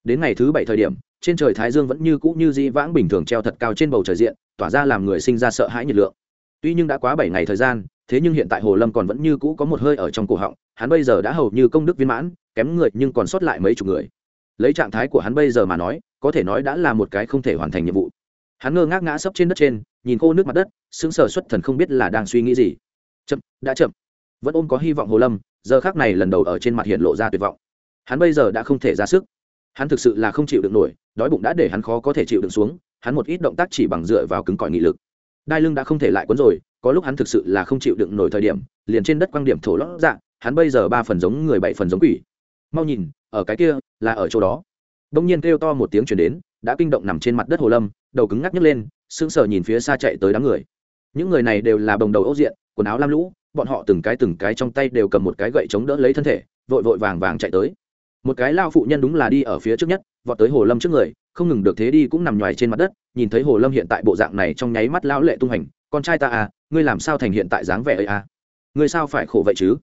Đến ngày thứ bảy thời điểm, trên trời thái dương vẫn như cũ như dĩ vãng bình thường treo thật cao trên bầu trời diện, tỏa ra làm người sinh ra sợ hãi nhiệt lượng. Tuy nhưng đã quá bảy ngày thời gian, thế nhưng hiện tại hồ lâm còn vẫn như cũ có một hơi ở trong cổ họng, hắn bây giờ đã hầu như công đức viên mãn, kém người nhưng còn sót lại mấy chục người lấy trạng thái của hắn bây giờ mà nói, có thể nói đã là một cái không thể hoàn thành nhiệm vụ. Hắn ngơ ngác ngã sấp trên đất trên, nhìn khô nước mặt đất, sững sờ xuất thần không biết là đang suy nghĩ gì. Chậm, đã chậm. Vẫn ôm có hy vọng hồ lâm, giờ khác này lần đầu ở trên mặt hiện lộ ra tuyệt vọng. Hắn bây giờ đã không thể ra sức. Hắn thực sự là không chịu được nổi, đói bụng đã để hắn khó có thể chịu đựng xuống, hắn một ít động tác chỉ bằng dựa vào cứng cỏi nghị lực. Đai lưng đã không thể lại quấn rồi, có lúc hắn thực sự là không chịu đựng nổi thời điểm, liền trên đất quang điểm thổ lót dạng hắn bây giờ ba phần giống người, bảy phần giống quỷ mau nhìn, ở cái kia, là ở chỗ đó. Đông nhiên kêu to một tiếng chuyển đến, đã kinh động nằm trên mặt đất hồ lâm, đầu cứng ngắc nhấc lên, sững sờ nhìn phía xa chạy tới đám người. Những người này đều là bồng đầu ốc diện, quần áo lam lũ, bọn họ từng cái từng cái trong tay đều cầm một cái gậy chống đỡ lấy thân thể, vội vội vàng vàng chạy tới. Một cái lao phụ nhân đúng là đi ở phía trước nhất, vọt tới hồ lâm trước người, không ngừng được thế đi cũng nằm nhoài trên mặt đất, nhìn thấy hồ lâm hiện tại bộ dạng này trong nháy mắt lão lệ tung hành, con trai ta à ngươi làm sao thành hiện tại dáng vẻ ấy à? Ngươi sao phải khổ vậy chứ?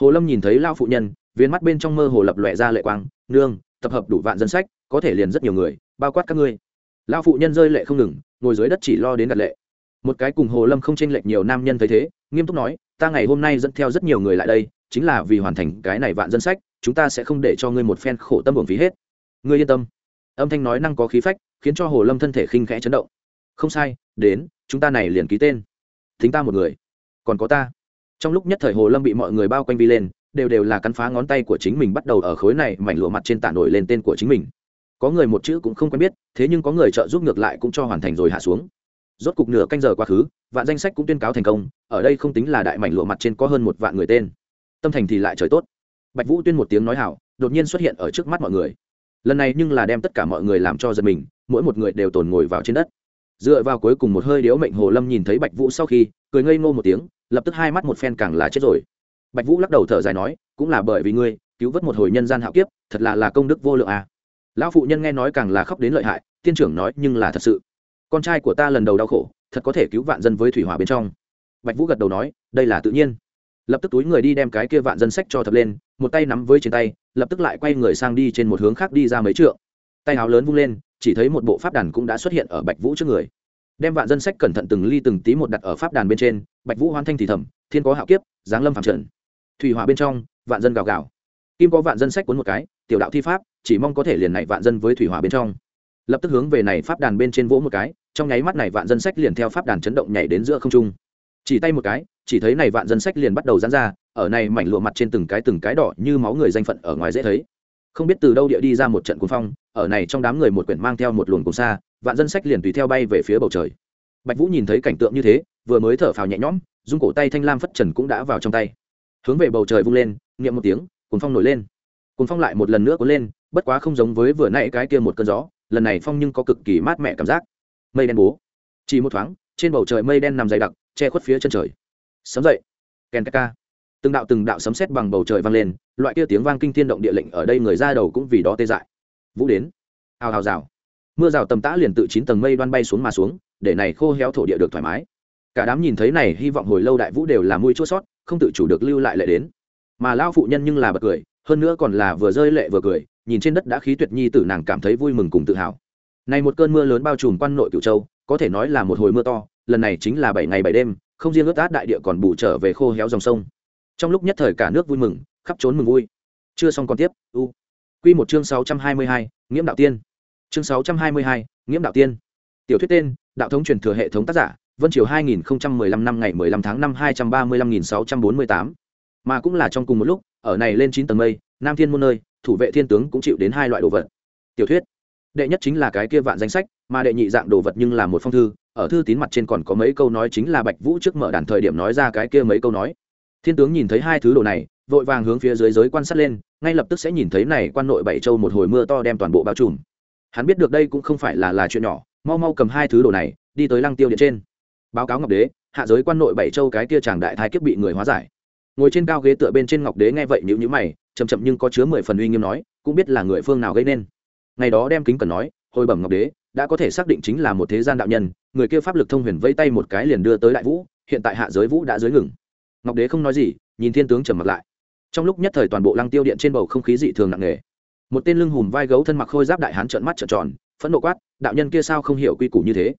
Hồ lâm nhìn thấy lao phụ nhân viên mắt bên trong mơ hồ lập lòe ra lệ quang, nương, tập hợp đủ vạn dân sách, có thể liền rất nhiều người, bao quát các ngươi. Lao phụ nhân rơi lệ không ngừng, ngồi dưới đất chỉ lo đến đặt lệ. Một cái cùng hồ lâm không tranh lệch nhiều nam nhân thấy thế, nghiêm túc nói, ta ngày hôm nay dẫn theo rất nhiều người lại đây, chính là vì hoàn thành cái này vạn dân sách, chúng ta sẽ không để cho ngươi một phen khổ tâm hưởng phí hết. Ngươi yên tâm. Âm thanh nói năng có khí phách, khiến cho hồ lâm thân thể khinh khẽ chấn động. Không sai, đến, chúng ta này liền ký tên. Thính ta một người, còn có ta. Trong lúc nhất thời hồ lâm bị mọi người bao quanh vi lên đều đều là cắn phá ngón tay của chính mình bắt đầu ở khối này mảnh lụa mặt trên tả nổi lên tên của chính mình. Có người một chữ cũng không quen biết, thế nhưng có người trợ giúp ngược lại cũng cho hoàn thành rồi hạ xuống. Rốt cục nửa canh giờ quá khứ, vạn danh sách cũng tuyên cáo thành công, ở đây không tính là đại mảnh lụa mặt trên có hơn một vạn người tên. Tâm thành thì lại trời tốt. Bạch vũ tuyên một tiếng nói hảo, đột nhiên xuất hiện ở trước mắt mọi người. Lần này nhưng là đem tất cả mọi người làm cho giật mình, mỗi một người đều tồn ngồi vào trên đất. Dựa vào cuối cùng một hơi điếu mệnh hồ lâm nhìn thấy bạch vũ sau khi, cười ngây ngô một tiếng, lập tức hai mắt một phen càng là chết rồi bạch vũ lắc đầu thở dài nói, cũng là bởi vì ngươi, cứu vớt một hồi nhân gian hạo kiếp, thật là là công đức vô lượng à. lão phụ nhân nghe nói càng là khóc đến lợi hại, tiên trưởng nói nhưng là thật sự. Con trai của ta lần đầu đau khổ, thật có thể cứu vạn dân với thủy hỏa bên trong. Bạch vũ gật đầu nói, đây là tự nhiên. Lập tức túi người đi đem cái kia vạn dân sách cho thập lên, một tay nắm với trên tay, lập tức lại quay người sang đi trên một hướng khác đi ra mấy trượng. Tay áo lớn vung lên, chỉ thấy một bộ pháp đàn cũng đã xuất hiện ở bạch vũ trước người. Đem vạn dân sách cẩn thận từng ly từng tí một đặt ở pháp đàn bên trên, bạch vũ hoan thanh thì thầm, thiên có hạo kiếp, giáng lâm phạm trần thủy hỏa bên trong, vạn dân gào gào. Kim có vạn dân sách cuốn một cái, tiểu đạo thi pháp, chỉ mong có thể liền này vạn dân với thủy hỏa bên trong. Lập tức hướng về này pháp đàn bên trên vỗ một cái, trong nháy mắt này vạn dân sách liền theo pháp đàn chấn động nhảy đến giữa không trung. Chỉ tay một cái, chỉ thấy này vạn dân sách liền bắt đầu giãn ra, ở này mảnh lụa mặt trên từng cái từng cái đỏ như máu người danh phận ở ngoài dễ thấy. Không biết từ đâu địa đi ra một trận cuồng phong, ở này trong đám người một quyển mang theo một luồng cùng xa vạn dân sách liền tùy theo bay về phía bầu trời. Bạch vũ nhìn thấy cảnh tượng như thế, vừa mới thở phào nhẹ nhõm dung cổ tay thanh lam phất trần cũng đã vào trong tay hướng về bầu trời vung lên, niệm một tiếng cuốn phong nổi lên. Cuốn phong lại một lần nữa cuốn lên, bất quá không giống với vừa nãy cái kia một cơn gió, lần này phong nhưng có cực kỳ mát mẻ cảm giác. Mây đen bố. Chỉ một thoáng, trên bầu trời mây đen nằm dày đặc, che khuất phía chân trời. Sấm dậy. Kèn ca. Từng đạo từng đạo sấm sét bằng bầu trời vang lên, loại kia tiếng vang kinh thiên động địa lệnh ở đây người ra đầu cũng vì đó tê dại. Vũ đến. Hào hào rào. Mưa rào tầm tã liền tự chín tầng mây đoan bay xuống mà xuống, để này khô héo thổ địa được thoải mái. Cả đám nhìn thấy này, hy vọng hồi lâu đại vũ đều là mùi chua sót không tự chủ được lưu lại lệ đến. Mà lao phụ nhân nhưng là bật cười, hơn nữa còn là vừa rơi lệ vừa cười, nhìn trên đất đã khí tuyệt nhi tử nàng cảm thấy vui mừng cùng tự hào. Này một cơn mưa lớn bao trùm quan nội cửu châu, có thể nói là một hồi mưa to, lần này chính là bảy ngày bảy đêm, không riêng ướt át đại địa còn bù trở về khô héo dòng sông. Trong lúc nhất thời cả nước vui mừng, khắp trốn mừng vui. Chưa xong còn tiếp, u. Q một chương sáu trăm hai mươi hai, nghiễm đạo tiên. Chương sáu trăm hai mươi hai, nghiễm đạo tiên. Tiểu thuyết tên, đạo thống truyền thừa hệ thống tác giả vân triều hai nghìn lăm năm ngày mười lăm tháng năm hai trăm ba mươi lăm nghìn sáu trăm bốn mươi tám. Mà cũng là trong cùng một lúc, ở này lên chín tầng mây, nam thiên môn nơi, thủ vệ thiên tướng cũng chịu đến hai loại đồ vật. Tiểu thuyết. Đệ nhất chính là cái kia vạn danh sách, mà đệ nhị dạng đồ vật nhưng là một phong thư, ở thư tín mặt trên còn có mấy câu nói chính là bạch vũ trước mở đàn thời điểm nói ra cái kia mấy câu nói. Thiên tướng nhìn thấy hai thứ đồ này, vội vàng hướng phía dưới giới quan sát lên, ngay lập tức sẽ nhìn thấy này quan nội bảy châu một hồi mưa to đem toàn bộ bao trùm. Hắn biết được đây cũng không phải là là chuyện nhỏ, mau mau cầm hai thứ đồ này, đi tới lăng tiêu điện trên báo cáo ngọc đế, hạ giới quan nội bảy châu cái kia chàng đại thái kiếp bị người hóa giải. Ngồi trên cao ghế tựa bên trên ngọc đế nghe vậy nhữ nhữ mày chầm chậm nhưng có chứa mười phần uy nghiêm nói, cũng biết là người phương nào gây nên. Ngày đó đem kính cần nói, hồi bẩm ngọc đế, đã có thể xác định chính là một thế gian đạo nhân, người kia pháp lực thông huyền vây tay một cái liền đưa tới đại vũ, hiện tại hạ giới vũ đã dưới ngừng. Ngọc đế không nói gì, nhìn thiên tướng trầm mặt lại. Trong lúc nhất thời toàn bộ lăng tiêu điện trên bầu không khí dị thường nặng nề. Một tên lưng hùm vai gấu thân mặc khôi giáp đại hán trợn mắt trợn tròn, phẫn nộ quát, đạo nhân kia sao không hiểu quy củ như thế?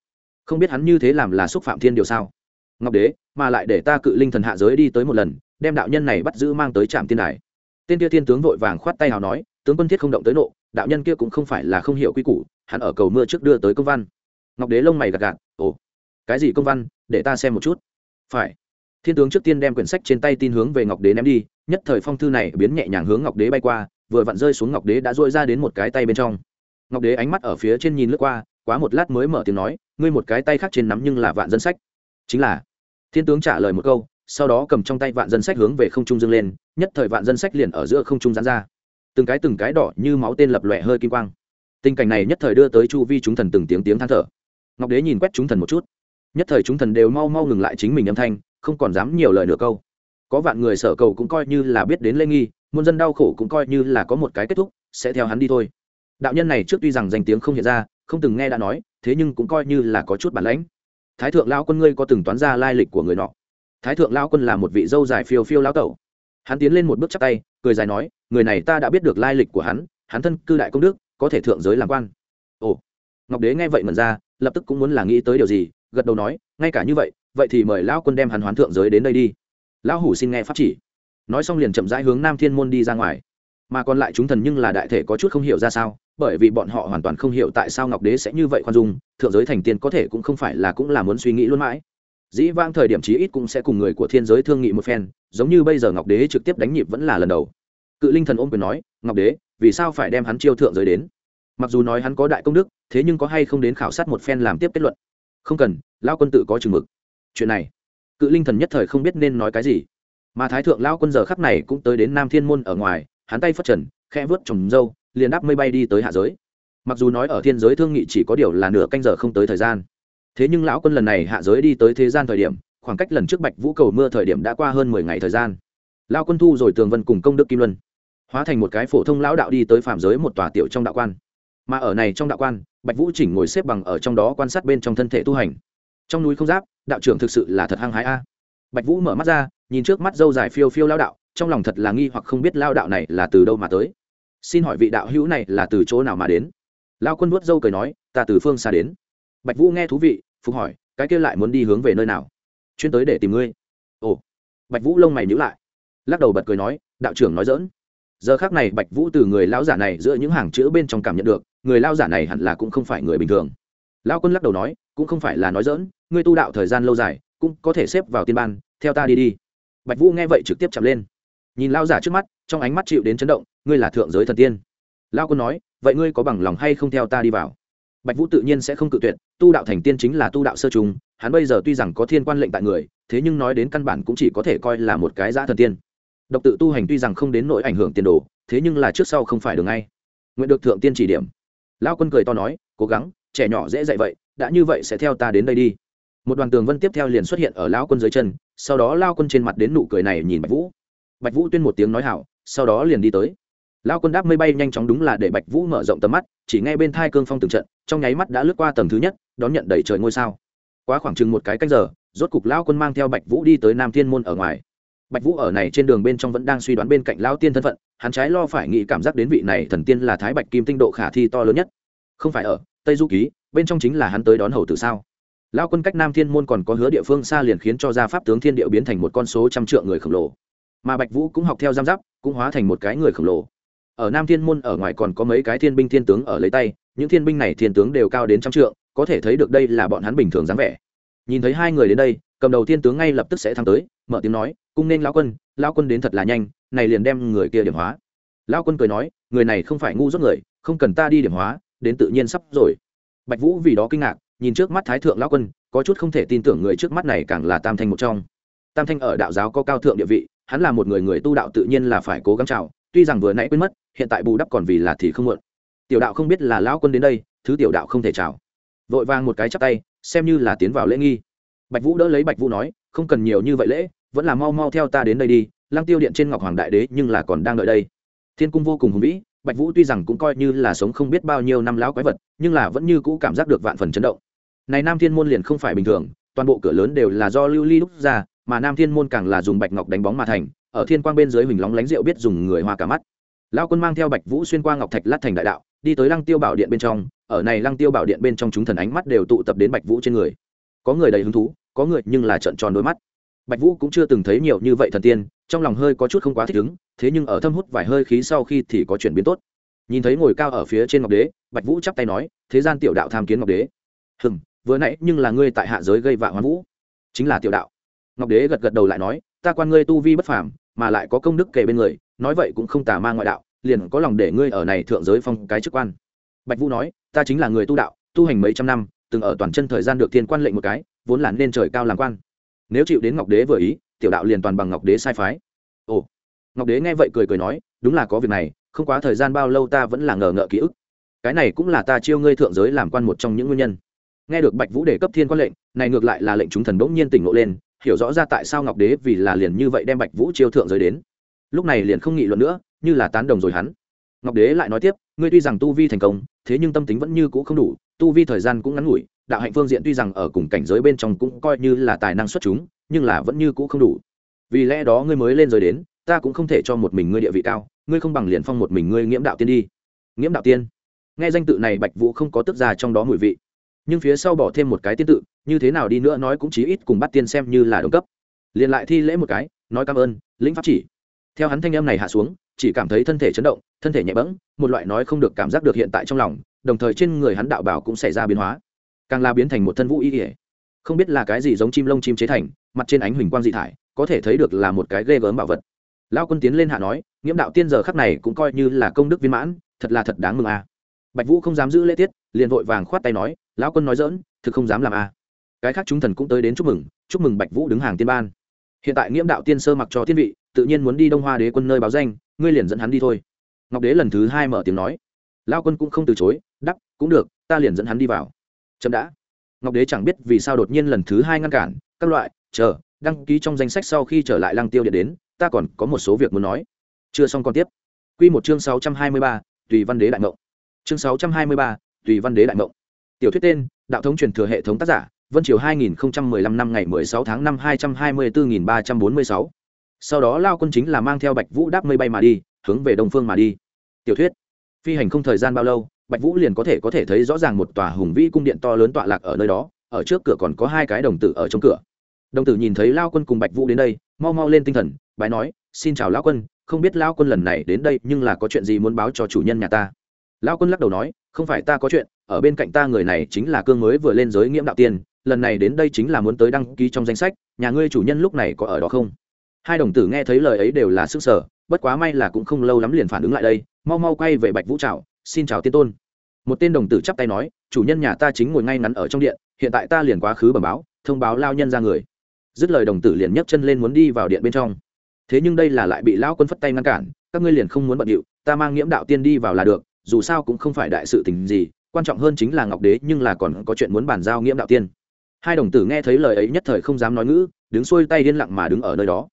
Không biết hắn như thế làm là xúc phạm thiên điều sao? Ngọc đế, mà lại để ta cự linh thần hạ giới đi tới một lần, đem đạo nhân này bắt giữ mang tới trạm tiên đài. Tên kia thiên tướng vội vàng khoát tay hào nói, tướng quân thiết không động tới nộ, đạo nhân kia cũng không phải là không hiểu quy củ, hắn ở cầu mưa trước đưa tới công văn. Ngọc đế lông mày gạt gạt, ồ, cái gì công văn? Để ta xem một chút. Phải. Thiên tướng trước tiên đem quyển sách trên tay tin hướng về ngọc đế ném đi, nhất thời phong thư này biến nhẹ nhàng hướng ngọc đế bay qua, vừa vặn rơi xuống ngọc đế đã dội ra đến một cái tay bên trong. Ngọc đế ánh mắt ở phía trên nhìn lướt qua quá một lát mới mở tiếng nói, ngươi một cái tay khác trên nắm nhưng là vạn dân sách. Chính là, thiên tướng trả lời một câu, sau đó cầm trong tay vạn dân sách hướng về không trung dâng lên, nhất thời vạn dân sách liền ở giữa không trung gián ra. Từng cái từng cái đỏ như máu tên lập lòe hơi kim quang. Tình cảnh này nhất thời đưa tới chu vi chúng thần từng tiếng tiếng than thở. Ngọc đế nhìn quét chúng thần một chút. Nhất thời chúng thần đều mau mau ngừng lại chính mình âm thanh, không còn dám nhiều lời nửa câu. Có vạn người sở cầu cũng coi như là biết đến lê nghi, muôn dân đau khổ cũng coi như là có một cái kết thúc, sẽ theo hắn đi thôi. Đạo nhân này trước tuy rằng danh tiếng không hiện ra không từng nghe đã nói, thế nhưng cũng coi như là có chút bản lãnh. Thái thượng lao quân ngươi có từng toán ra lai lịch của người nọ? Thái thượng lao quân là một vị dâu dài phiêu phiêu lao tẩu. Hắn tiến lên một bước chắp tay, cười dài nói, người này ta đã biết được lai lịch của hắn hắn thân cư đại công đức, có thể thượng giới làm quan. Ồ, ngọc đế nghe vậy mần ra, lập tức cũng muốn là nghĩ tới điều gì, gật đầu nói, ngay cả như vậy vậy thì mời lão quân đem hắn hoán thượng giới đến đây đi. Lão hủ xin nghe pháp chỉ. Nói xong liền chậm rãi hướng nam thiên môn đi ra ngoài mà còn lại chúng thần nhưng là đại thể có chút không hiểu ra sao, bởi vì bọn họ hoàn toàn không hiểu tại sao ngọc đế sẽ như vậy khoan dung, thượng giới thành tiên có thể cũng không phải là cũng là muốn suy nghĩ luôn mãi. Dĩ vãng thời điểm chí ít cũng sẽ cùng người của thiên giới thương nghị một phen, giống như bây giờ ngọc đế trực tiếp đánh nhịp vẫn là lần đầu. Cự linh thần ôm quyền nói, ngọc đế, vì sao phải đem hắn chiêu thượng giới đến? Mặc dù nói hắn có đại công đức, thế nhưng có hay không đến khảo sát một phen làm tiếp kết luận? Không cần lao quân tự có chừng mực. Chuyện này, cự linh thần nhất thời không biết nên nói cái gì. Mà thái thượng lao quân giờ khắc này cũng tới đến nam thiên môn ở ngoài hắn tay phất trần khe vớt trồng dâu, liền đáp mây bay đi tới hạ giới. Mặc dù nói ở thiên giới thương nghị chỉ có điều là nửa canh giờ không tới thời gian. Thế nhưng lão quân lần này hạ giới đi tới thế gian thời điểm, khoảng cách lần trước bạch vũ cầu mưa thời điểm đã qua hơn mười ngày thời gian. Lao quân thu rồi tường vân cùng công đức kim luân, hóa thành một cái phổ thông lão đạo đi tới phạm giới một tòa tiểu trong đạo quan. Mà ở này trong đạo quan, bạch vũ chỉnh ngồi xếp bằng ở trong đó quan sát bên trong thân thể tu hành. Trong núi không giáp, đạo trưởng thực sự là thật hăng hái a. Bạch vũ mở mắt ra, nhìn trước mắt dâu dài phiêu phiêu lao đạo trong lòng thật là nghi hoặc không biết lao đạo này là từ đâu mà tới. Xin hỏi vị đạo hữu này là từ chỗ nào mà đến? Lao quân vuốt dâu cười nói, ta từ phương xa đến. Bạch vũ nghe thú vị, phục hỏi, cái kia lại muốn đi hướng về nơi nào? Chuyên tới để tìm ngươi. Ồ. Bạch vũ lông mày nhữ lại. Lắc đầu bật cười nói, đạo trưởng nói dỡn giờ khác này bạch vũ từ người lão giả này giữa những hàng chữ bên trong cảm nhận được, người lao giả này hẳn là cũng không phải người bình thường. Lao quân lắc đầu nói, cũng không phải là nói dỡn ngươi tu đạo thời gian lâu dài, cũng có thể xếp vào tiên ban, theo ta đi đi. Bạch vũ nghe vậy trực tiếp chạm lên nhìn lao giả trước mắt, trong ánh mắt chịu đến chấn động, ngươi là thượng giới thần tiên. Lao quân nói, vậy ngươi có bằng lòng hay không theo ta đi vào? Bạch vũ tự nhiên sẽ không cự tuyệt, tu đạo thành tiên chính là tu đạo sơ trùng, hắn bây giờ tuy rằng có thiên quan lệnh tại người, thế nhưng nói đến căn bản cũng chỉ có thể coi là một cái giã thần tiên. Độc tự tu hành tuy rằng không đến nỗi ảnh hưởng tiền đồ, thế nhưng là trước sau không phải được ngay. Nguyện được thượng tiên chỉ điểm. Lao quân cười to nói, cố gắng, trẻ nhỏ dễ dạy vậy, đã như vậy sẽ theo ta đến đây đi. Một đoàn tường vân tiếp theo liền xuất hiện ở lao quân dưới chân, sau đó lao quân trên mặt đến nụ cười này nhìn bạch vũ bạch vũ tuyên một tiếng nói hảo, sau đó liền đi tới. Lao quân đáp mây bay nhanh chóng đúng là để bạch vũ mở rộng tầm mắt, chỉ ngay bên thai cương phong từng trận, trong nháy mắt đã lướt qua tầng thứ nhất, đón nhận đầy trời ngôi sao. Quá khoảng chừng một cái canh giờ, rốt cục lao quân mang theo bạch vũ đi tới nam thiên môn ở ngoài. Bạch vũ ở này trên đường bên trong vẫn đang suy đoán bên cạnh lao tiên thân phận, hắn trái lo phải nghĩ cảm giác đến vị này thần tiên là thái bạch kim tinh độ khả thi to lớn nhất. Không phải ở tây du ký, bên trong chính là hắn tới đón hầu tử sao? Lao quân cách nam thiên môn còn có hứa địa phương xa liền khiến cho gia pháp tướng thiên điệu biến thành một con số trăm trượng người khổng lồ mà bạch vũ cũng học theo giam giáp, cũng hóa thành một cái người khổng lồ. Ở nam thiên môn ở ngoài còn có mấy cái thiên binh thiên tướng ở lấy tay, những thiên binh này thiên tướng đều cao đến trăm trượng, có thể thấy được đây là bọn hắn bình thường dáng vẻ. Nhìn thấy hai người đến đây, cầm đầu thiên tướng ngay lập tức sẽ thắng tới, mở tiếng nói, cung nên lão quân lão quân đến thật là nhanh, này liền đem người kia điểm hóa. Lão quân cười nói, người này không phải ngu dốt người, không cần ta đi điểm hóa, đến tự nhiên sắp rồi. Bạch vũ vì đó kinh ngạc, nhìn trước mắt thái thượng lão quân, có chút không thể tin tưởng người trước mắt này càng là tam thanh một trong. Tam thanh ở đạo giáo có cao thượng địa vị hắn là một người người tu đạo tự nhiên là phải cố gắng chào, tuy rằng vừa nãy quên mất, hiện tại bù đắp còn vì là thì không muộn. Tiểu đạo không biết là lão quân đến đây, thứ tiểu đạo không thể chào. Vội vàng một cái chắp tay, xem như là tiến vào lễ nghi. Bạch vũ đỡ lấy bạch vũ nói, không cần nhiều như vậy lễ, vẫn là mau mau theo ta đến đây đi, lăng tiêu điện trên ngọc hoàng đại đế nhưng là còn đang đợi đây. Thiên cung vô cùng hùng vĩ, bạch vũ tuy rằng cũng coi như là sống không biết bao nhiêu năm lão quái vật, nhưng là vẫn như cũ cảm giác được vạn phần chấn động. Này nam thiên môn liền không phải bình thường, toàn bộ cửa lớn đều là do lưu ly đúc ra mà nam thiên môn càng là dùng bạch ngọc đánh bóng mà thành, ở thiên quang bên dưới huỳnh lóng lánh rượu biết dùng người hoa cả mắt. Lao quân mang theo bạch vũ xuyên qua ngọc thạch lát thành đại đạo, đi tới lăng tiêu bảo điện bên trong, ở này lăng tiêu bảo điện bên trong chúng thần ánh mắt đều tụ tập đến bạch vũ trên người. Có người đầy hứng thú, có người nhưng là trợn tròn đôi mắt. Bạch vũ cũng chưa từng thấy nhiều như vậy thần tiên, trong lòng hơi có chút không quá thích ứng, thế nhưng ở thâm hút vài hơi khí sau khi thì có chuyển biến tốt. Nhìn thấy ngồi cao ở phía trên ngọc đế, bạch vũ chắp tay nói, thế gian tiểu đạo tham kiến ngọc đế. Hừng vừa nãy nhưng là ngươi tại hạ giới gây vạ hoán vũ. Chính là tiểu đạo ngọc đế gật gật đầu lại nói, ta quan ngươi tu vi bất phàm, mà lại có công đức kể bên người, nói vậy cũng không tà ma ngoại đạo, liền có lòng để ngươi ở này thượng giới phong cái chức quan. Bạch vũ nói, ta chính là người tu đạo, tu hành mấy trăm năm, từng ở toàn chân thời gian được thiên quan lệnh một cái, vốn là nên trời cao làm quan. Nếu chịu đến ngọc đế vừa ý, tiểu đạo liền toàn bằng ngọc đế sai phái. Ồ. Ngọc đế nghe vậy cười cười nói, đúng là có việc này, không quá thời gian bao lâu ta vẫn là ngờ ngợ ký ức. Cái này cũng là ta chiêu ngươi thượng giới làm quan một trong những nguyên nhân. Nghe được bạch vũ đề cấp thiên quan lệnh, này ngược lại là lệnh chúng thần bỗng nhiên tỉnh ngộ lên hiểu rõ ra tại sao ngọc đế vì là liền như vậy đem bạch vũ chiêu thượng giới đến. Lúc này liền không nghị luận nữa, như là tán đồng rồi hắn. Ngọc đế lại nói tiếp, ngươi tuy rằng tu vi thành công, thế nhưng tâm tính vẫn như cũ không đủ, tu vi thời gian cũng ngắn ngủi, đạo hạnh phương diện tuy rằng ở cùng cảnh giới bên trong cũng coi như là tài năng xuất chúng, nhưng là vẫn như cũ không đủ. Vì lẽ đó ngươi mới lên giới đến, ta cũng không thể cho một mình ngươi địa vị cao, ngươi không bằng liền phong một mình ngươi nghiễm đạo tiên đi. Nghiễm đạo tiên. Nghe danh tự này, bạch vũ không có tức già trong đó mùi vị nhưng phía sau bỏ thêm một cái tiên tự, như thế nào đi nữa nói cũng chí ít cùng bắt tiên xem như là đồng cấp. Liền lại thi lễ một cái, nói cảm ơn, lĩnh pháp chỉ. Theo hắn thanh âm này hạ xuống, chỉ cảm thấy thân thể chấn động, thân thể nhẹ bẫng, một loại nói không được cảm giác được hiện tại trong lòng, đồng thời trên người hắn đạo bảo cũng xảy ra biến hóa. Càng la biến thành một thân vũ y ỉa không biết là cái gì giống chim lông chim chế thành, mặt trên ánh huỳnh quang dị thải, có thể thấy được là một cái ghê gớm bảo vật. Lao quân tiến lên hạ nói, nghiễm đạo tiên giờ khắc này cũng coi như là công đức viên mãn, thật là thật đáng mừng à bạch vũ không dám giữ lễ tiết, liền vội vàng khoát tay nói lão quân nói dỡn, thực không dám làm a. Cái khác chúng thần cũng tới đến chúc mừng chúc mừng bạch vũ đứng hàng tiên ban. Hiện tại nghiễm đạo tiên sơ mặc cho thiên vị, tự nhiên muốn đi đông hoa đế quân nơi báo danh, ngươi liền dẫn hắn đi thôi. Ngọc đế lần thứ hai mở tiếng nói. Lao quân cũng không từ chối đắp cũng được, ta liền dẫn hắn đi vào. Chậm đã. Ngọc đế chẳng biết vì sao đột nhiên lần thứ hai ngăn cản, các loại, chờ, đăng ký trong danh sách sau khi trở lại lăng tiêu điện đến, ta còn có một số việc muốn nói. Chưa xong còn tiếp. Q một chương sáu trăm hai mươi ba, tùy văn đế đại ngộ. chương sáu trăm hai mươi ba, tùy văn đế đại ngộng tiểu thuyết tên, đạo thống truyền thừa hệ thống tác giả, vân triều hai nghìn lăm năm ngày mười sáu tháng năm hai trăm hai mươi bốn nghìn ba trăm bốn mươi sáu. Sau đó lao quân chính là mang theo bạch vũ đáp mây bay mà đi, hướng về đông phương mà đi. Tiểu thuyết, phi hành không thời gian bao lâu, bạch vũ liền có thể có thể thấy rõ ràng một tòa hùng vĩ cung điện to lớn tọa lạc ở nơi đó, ở trước cửa còn có hai cái đồng tử ở trong cửa. Đồng tử nhìn thấy lao quân cùng bạch vũ đến đây, mau mau lên tinh thần, bái nói, xin chào lão quân, không biết lão quân lần này đến đây nhưng là có chuyện gì muốn báo cho chủ nhân nhà ta? Lão quân lắc đầu nói, không phải ta có chuyện ở bên cạnh ta người này chính là cương mới vừa lên giới nghiễm đạo tiên, lần này đến đây chính là muốn tới đăng ký trong danh sách, nhà ngươi chủ nhân lúc này có ở đó không? Hai đồng tử nghe thấy lời ấy đều là sức sở, bất quá may là cũng không lâu lắm liền phản ứng lại đây, mau mau quay về bạch vũ trào xin chào tiên tôn. Một tên đồng tử chắp tay nói, chủ nhân nhà ta chính ngồi ngay ngắn ở trong điện, hiện tại ta liền quá khứ bẩm báo, thông báo lao nhân ra người. Dứt lời đồng tử liền nhấc chân lên muốn đi vào điện bên trong. Thế nhưng đây là lại bị lão quân phất tay ngăn cản, các ngươi liền không muốn bận điệu, ta mang nghiễm đạo tiên đi vào là được, dù sao cũng không phải đại sự tình gì quan trọng hơn chính là ngọc đế, nhưng là còn có chuyện muốn bàn giao nghiễm đạo tiên. Hai đồng tử nghe thấy lời ấy nhất thời không dám nói ngữ, đứng xuôi tay điên lặng mà đứng ở nơi đó.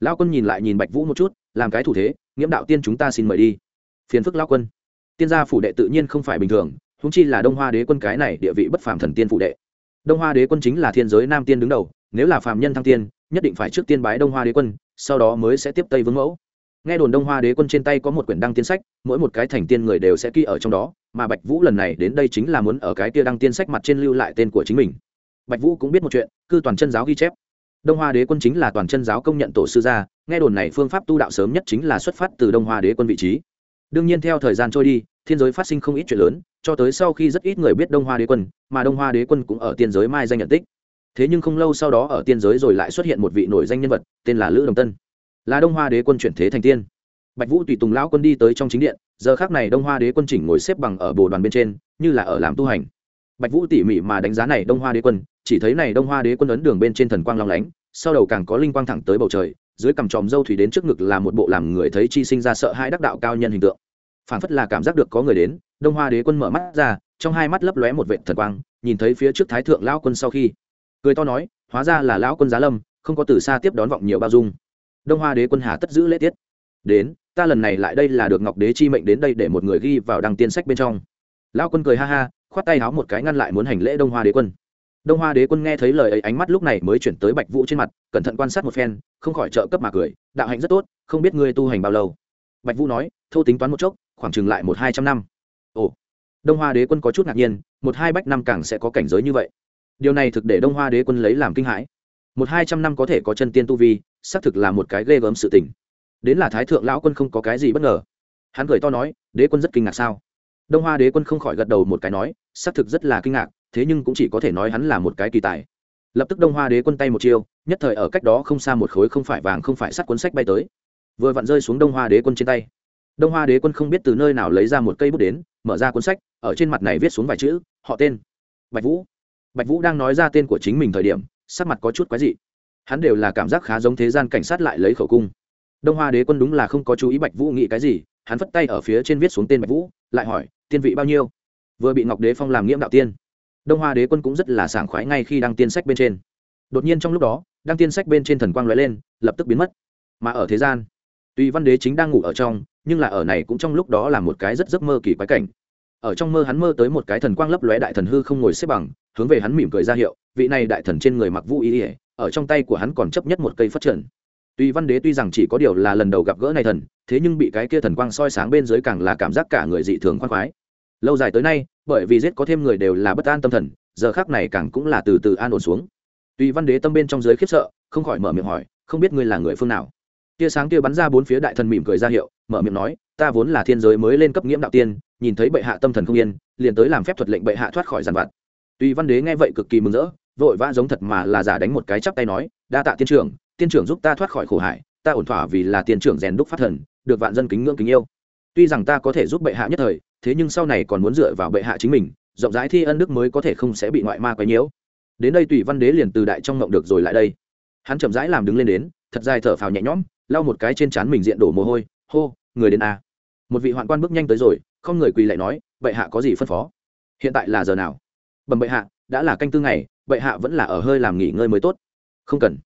Lão quân nhìn lại nhìn bạch vũ một chút, làm cái thủ thế, nghiễm đạo tiên chúng ta xin mời đi. Phiền phức lão quân. Tiên gia phủ đệ tự nhiên không phải bình thường húng chi là đông hoa đế quân cái này địa vị bất phàm thần tiên phủ đệ. Đông hoa đế quân chính là thiên giới nam tiên đứng đầu, nếu là phàm nhân thăng tiên, nhất định phải trước tiên bái đông hoa đế quân, sau đó mới sẽ tiếp tây vương mẫu nghe đồn đông hoa đế quân trên tay có một quyển đăng tiên sách, mỗi một cái thành tiên người đều sẽ ký ở trong đó, mà bạch vũ lần này đến đây chính là muốn ở cái kia đăng tiên sách mặt trên lưu lại tên của chính mình. Bạch vũ cũng biết một chuyện, cư toàn chân giáo ghi chép. Đông hoa đế quân chính là toàn chân giáo công nhận tổ sư gia, nghe đồn này phương pháp tu đạo sớm nhất chính là xuất phát từ đông hoa đế quân vị trí. Đương nhiên theo thời gian trôi đi, thiên giới phát sinh không ít chuyện lớn, cho tới sau khi rất ít người biết đông hoa đế quân, mà đông hoa đế quân cũng ở tiên giới mai danh nhận tích. Thế nhưng không lâu sau đó ở tiên giới rồi lại xuất hiện một vị nổi danh nhân vật, tên là lữ đồng tân là đông hoa đế quân chuyển thế thành tiên. Bạch vũ tùy tùng lão quân đi tới trong chính điện, giờ khác này đông hoa đế quân chỉnh ngồi xếp bằng ở bồ đoàn bên trên, như là ở làm tu hành. Bạch vũ tỉ mỉ mà đánh giá này đông hoa đế quân, chỉ thấy này đông hoa đế quân ấn đường bên trên thần quang long lánh, sau đầu càng có linh quang thẳng tới bầu trời, dưới cằm tròm dâu thủy đến trước ngực là một bộ làm người thấy chi sinh ra sợ hãi đắc đạo cao nhân hình tượng. Phản phất là cảm giác được có người đến, đông hoa đế quân mở mắt ra, trong hai mắt lấp lóe một vệ thần quang, nhìn thấy phía trước thái thượng lão quân sau khi, cười to nói, hóa ra là lão quân giá lâm, không có từ xa tiếp đón vọng nhiều bao dung đông hoa đế quân hà tất giữ lễ tiết. Đến, ta lần này lại đây là được ngọc đế chi mệnh đến đây để một người ghi vào đăng tiên sách bên trong. Lão quân cười ha ha, khoát tay háo một cái ngăn lại muốn hành lễ đông hoa đế quân. Đông hoa đế quân nghe thấy lời ấy ánh mắt lúc này mới chuyển tới bạch vũ trên mặt, cẩn thận quan sát một phen, không khỏi trợ cấp mà cười, đạo hạnh rất tốt, không biết ngươi tu hành bao lâu. Bạch vũ nói, thâu tính toán một chốc, khoảng chừng lại một hai trăm năm. Ồ, đông hoa đế quân có chút ngạc nhiên, một hai bách năm càng sẽ có cảnh giới như vậy. Điều này thực để đông hoa đế quân lấy làm kinh hãi. Một hai trăm năm có thể có chân tiên tu vi xác thực là một cái ghê gớm sự tình. Đến là thái thượng lão quân không có cái gì bất ngờ. Hắn cười to nói, đế quân rất kinh ngạc sao? Đông hoa đế quân không khỏi gật đầu một cái nói, xác thực rất là kinh ngạc, thế nhưng cũng chỉ có thể nói hắn là một cái kỳ tài. Lập tức đông hoa đế quân tay một chiêu, nhất thời ở cách đó không xa một khối không phải vàng không phải sắt cuốn sách bay tới. Vừa vặn rơi xuống đông hoa đế quân trên tay. Đông hoa đế quân không biết từ nơi nào lấy ra một cây bút đến, mở ra cuốn sách, ở trên mặt này viết xuống vài chữ, họ tên. Bạch vũ. Bạch vũ đang nói ra tên của chính mình thời điểm, sắc mặt có chút quái dị hắn đều là cảm giác khá giống thế gian cảnh sát lại lấy khẩu cung. Đông hoa đế quân đúng là không có chú ý bạch vũ nghĩ cái gì, hắn vất tay ở phía trên viết xuống tên bạch vũ, lại hỏi, tiên vị bao nhiêu? Vừa bị ngọc đế phong làm nghiễm đạo tiên, đông hoa đế quân cũng rất là sảng khoái ngay khi đăng tiên sách bên trên. Đột nhiên trong lúc đó, đăng tiên sách bên trên thần quang lóe lên, lập tức biến mất. Mà ở thế gian tuy văn đế chính đang ngủ ở trong, nhưng là ở này cũng trong lúc đó là một cái rất giấc mơ kỳ quái cảnh. Ở trong mơ hắn mơ tới một cái thần quang lấp lóe đại thần hư không ngồi xếp bằng, hướng về hắn mỉm cười ra hiệu, vị này đại thần trên người mặc vũ ý ỉa ở trong tay của hắn còn chấp nhất một cây phát triển tuy văn đế tuy rằng chỉ có điều là lần đầu gặp gỡ này thần, thế nhưng bị cái kia thần quang soi sáng bên dưới càng là cảm giác cả người dị thường khoan khoái. Lâu dài tới nay, bởi vì giết có thêm người đều là bất an tâm thần, giờ khác này càng cũng là từ từ an ổn xuống. Tuy văn đế tâm bên trong giới khiếp sợ, không khỏi mở miệng hỏi, không biết ngươi là người phương nào? Tia sáng kia bắn ra bốn phía đại thần mỉm cười ra hiệu, mở miệng nói, ta vốn là thiên giới mới lên cấp nghiễm đạo tiên, nhìn thấy bệ hạ tâm thần không yên, liền tới làm phép thuật lệnh bệ hạ thoát khỏi giàn vặt. Tuy văn đế nghe vậy cực kỳ mừng rỡ vội vã giống thật mà là giả đánh một cái chắp tay nói, đa tạ tiên trưởng tiên trưởng giúp ta thoát khỏi khổ hải ta ổn thỏa vì là tiên trưởng rèn đúc phát thần, được vạn dân kính ngưỡng kính yêu. Tuy rằng ta có thể giúp bệ hạ nhất thời, thế nhưng sau này còn muốn dựa vào bệ hạ chính mình, rộng rãi thi ân đức mới có thể không sẽ bị ngoại ma quấy nhiễu. Đến đây tùy văn đế liền từ đại trong ngộng được rồi lại đây. Hắn chậm rãi làm đứng lên đến, thật dài thở phào nhẹ nhõm, lau một cái trên trán mình diện đổ mồ hôi, hô, người đến a. Một vị hoạn quan bước nhanh tới rồi, không người quỳ lại nói, bệ hạ có gì phân phó? Hiện tại là giờ nào? Bẩm bệ hạ đã là canh tư ngày, bệ hạ vẫn là ở hơi làm nghỉ ngơi mới tốt. Không cần.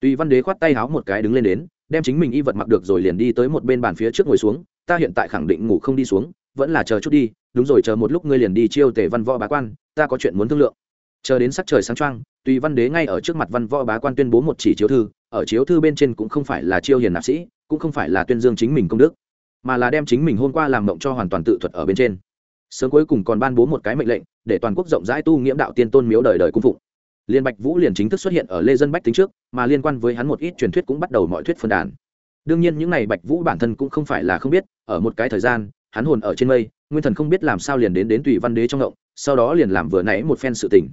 Tùy văn đế khoát tay háo một cái đứng lên đến, đem chính mình y vật mặc được rồi liền đi tới một bên bàn phía trước ngồi xuống, ta hiện tại khẳng định ngủ không đi xuống, vẫn là chờ chút đi, đúng rồi chờ một lúc ngươi liền đi chiêu tề văn võ bá quan, ta có chuyện muốn thương lượng. Chờ đến sắc trời sáng trăng tùy văn đế ngay ở trước mặt văn võ bá quan tuyên bố một chỉ chiếu thư, ở chiếu thư bên trên cũng không phải là chiêu hiền nạp sĩ, cũng không phải là tuyên dương chính mình công đức, mà là đem chính mình hôm qua làm mộng cho hoàn toàn tự thuật ở bên trên sớm cuối cùng còn ban bố một cái mệnh lệnh, để toàn quốc rộng rãi tu nghiễm đạo tiên tôn miếu đời đời cung phụng. Liên bạch vũ liền chính thức xuất hiện ở lê dân bách tính trước, mà liên quan với hắn một ít truyền thuyết cũng bắt đầu mọi thuyết phân đàn. Đương nhiên những n à y bạch vũ bản thân cũng không phải là không biết, ở một cái thời gian, hắn hồn ở trên mây, nguyên thần không biết làm sao liền đến đến tùy văn đế trong ngộng sau đó liền làm vừa nãy một phen sự tình.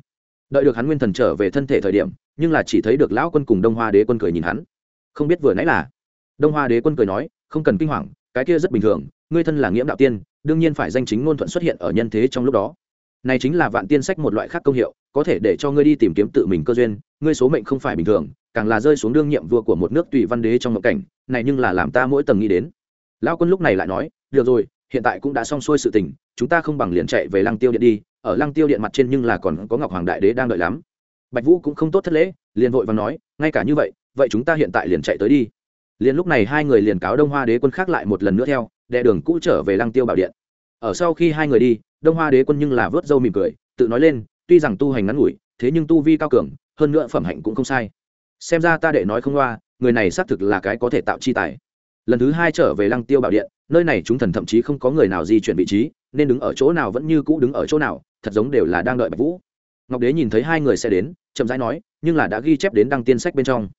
Đợi được hắn nguyên thần trở về thân thể thời điểm, nhưng là chỉ thấy được lão quân cùng đông hoa đế quân cười nhìn hắn. Không biết vừa nãy là? Đông hoa đế quân cười nói, không cần kinh hoàng, cái kia rất bình thường, ngươi thân là nghiễm đạo tiên đương nhiên phải danh chính ngôn thuận xuất hiện ở nhân thế trong lúc đó. Này chính là vạn tiên sách một loại khác công hiệu, có thể để cho ngươi đi tìm kiếm tự mình cơ duyên, ngươi số mệnh không phải bình thường, càng là rơi xuống đương nhiệm vua của một nước tùy văn đế trong mộng cảnh, này nhưng là làm ta mỗi tầng nghĩ đến. Lão quân lúc này lại nói, được rồi, hiện tại cũng đã xong xuôi sự tình, chúng ta không bằng liền chạy về lăng tiêu điện đi, ở lăng tiêu điện mặt trên nhưng là còn có ngọc hoàng đại đế đang đợi lắm. Bạch vũ cũng không tốt thất lễ, liền vội và nói, ngay cả như vậy vậy chúng ta hiện tại liền chạy tới đi liền lúc này hai người liền cáo đông hoa đế quân khác lại một lần nữa theo đệ đường cũ trở về lăng tiêu bảo điện. Ở sau khi hai người đi, đông hoa đế quân nhưng là vớt râu mỉm cười, tự nói lên, tuy rằng tu hành ngắn ngủi, thế nhưng tu vi cao cường, hơn nữa phẩm hạnh cũng không sai. Xem ra ta đệ nói không loa, người này xác thực là cái có thể tạo chi tài. Lần thứ hai trở về lăng tiêu bảo điện, nơi này chúng thần thậm chí không có người nào di chuyển vị trí, nên đứng ở chỗ nào vẫn như cũ đứng ở chỗ nào, thật giống đều là đang đợi bạch vũ. Ngọc đế nhìn thấy hai người sẽ đến, chậm rãi nói, nhưng là đã ghi chép đến đăng tiên sách bên trong.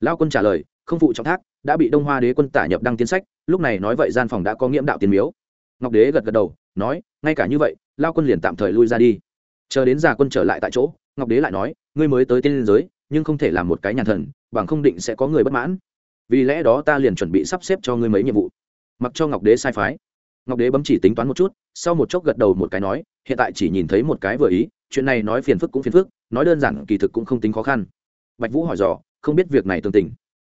Lao quân trả lời không phụ trọng thác, đã bị đông hoa đế quân tả nhập đăng tiến sách, lúc này nói vậy gian phòng đã có nghiễm đạo tiền miếu. Ngọc đế gật gật đầu, nói, ngay cả như vậy, lao quân liền tạm thời lui ra đi. Chờ đến già quân trở lại tại chỗ, ngọc đế lại nói, ngươi mới tới tiên giới, nhưng không thể làm một cái nhàn thần, bằng không định sẽ có người bất mãn. Vì lẽ đó ta liền chuẩn bị sắp xếp cho ngươi mấy nhiệm vụ. Mặc cho ngọc đế sai phái. Ngọc đế bấm chỉ tính toán một chút, sau một chốc gật đầu một cái nói, hiện tại chỉ nhìn thấy một cái vừa ý, chuyện này nói phiền phức cũng phiền phức, nói đơn giản kỳ thực cũng không tính khó khăn. Bạch vũ hỏi dò, không biết việc này tương tình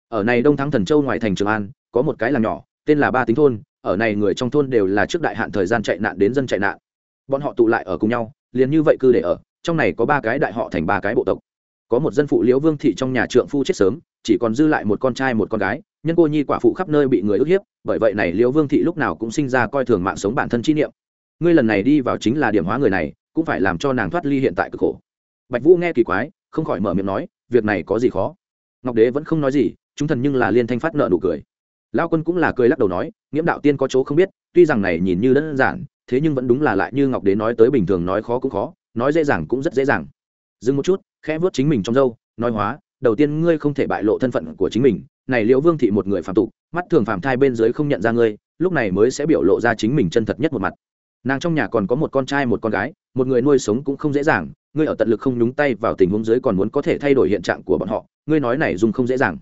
ở này đông thắng thần châu ngoài thành trường an, có một cái làng nhỏ, tên là ba tính thôn, ở này người trong thôn đều là trước đại hạn thời gian chạy nạn đến dân chạy nạn. Bọn họ tụ lại ở cùng nhau, liền như vậy cư để ở, trong này có ba cái đại họ thành ba cái bộ tộc. Có một dân phụ liễu vương thị trong nhà trượng phu chết sớm, chỉ còn dư lại một con trai một con gái, nhân cô nhi quả phụ khắp nơi bị người ức hiếp, bởi vậy này liễu vương thị lúc nào cũng sinh ra coi thường mạng sống bản thân chi niệm. Ngươi lần này đi vào chính là điểm hóa người này, cũng phải làm cho nàng thoát ly hiện tại cực khổ. Bạch vũ nghe kỳ quái, không khỏi mở miệng nói, việc này có gì khó? Ngọc đế vẫn không nói gì chúng thần nhưng là liên thanh phát nợ nụ cười. Lao quân cũng là cười lắc đầu nói, nghiễm đạo tiên có chỗ không biết, tuy rằng này nhìn như đơn giản, thế nhưng vẫn đúng là lại như ngọc đế nói tới bình thường nói khó cũng khó, nói dễ dàng cũng rất dễ dàng. Dừng một chút, khẽ vớt chính mình trong dâu nói hóa, đầu tiên ngươi không thể bại lộ thân phận của chính mình, này liễu vương thị một người phạm tục, mắt thường phạm thai bên dưới không nhận ra ngươi, lúc này mới sẽ biểu lộ ra chính mình chân thật nhất một mặt. Nàng trong nhà còn có một con trai một con gái, một người nuôi sống cũng không dễ dàng, ngươi ở tận lực không nhúng tay vào tình huống dưới còn muốn có thể thay đổi hiện trạng của bọn họ, ngươi nói này dùng không dễ dàng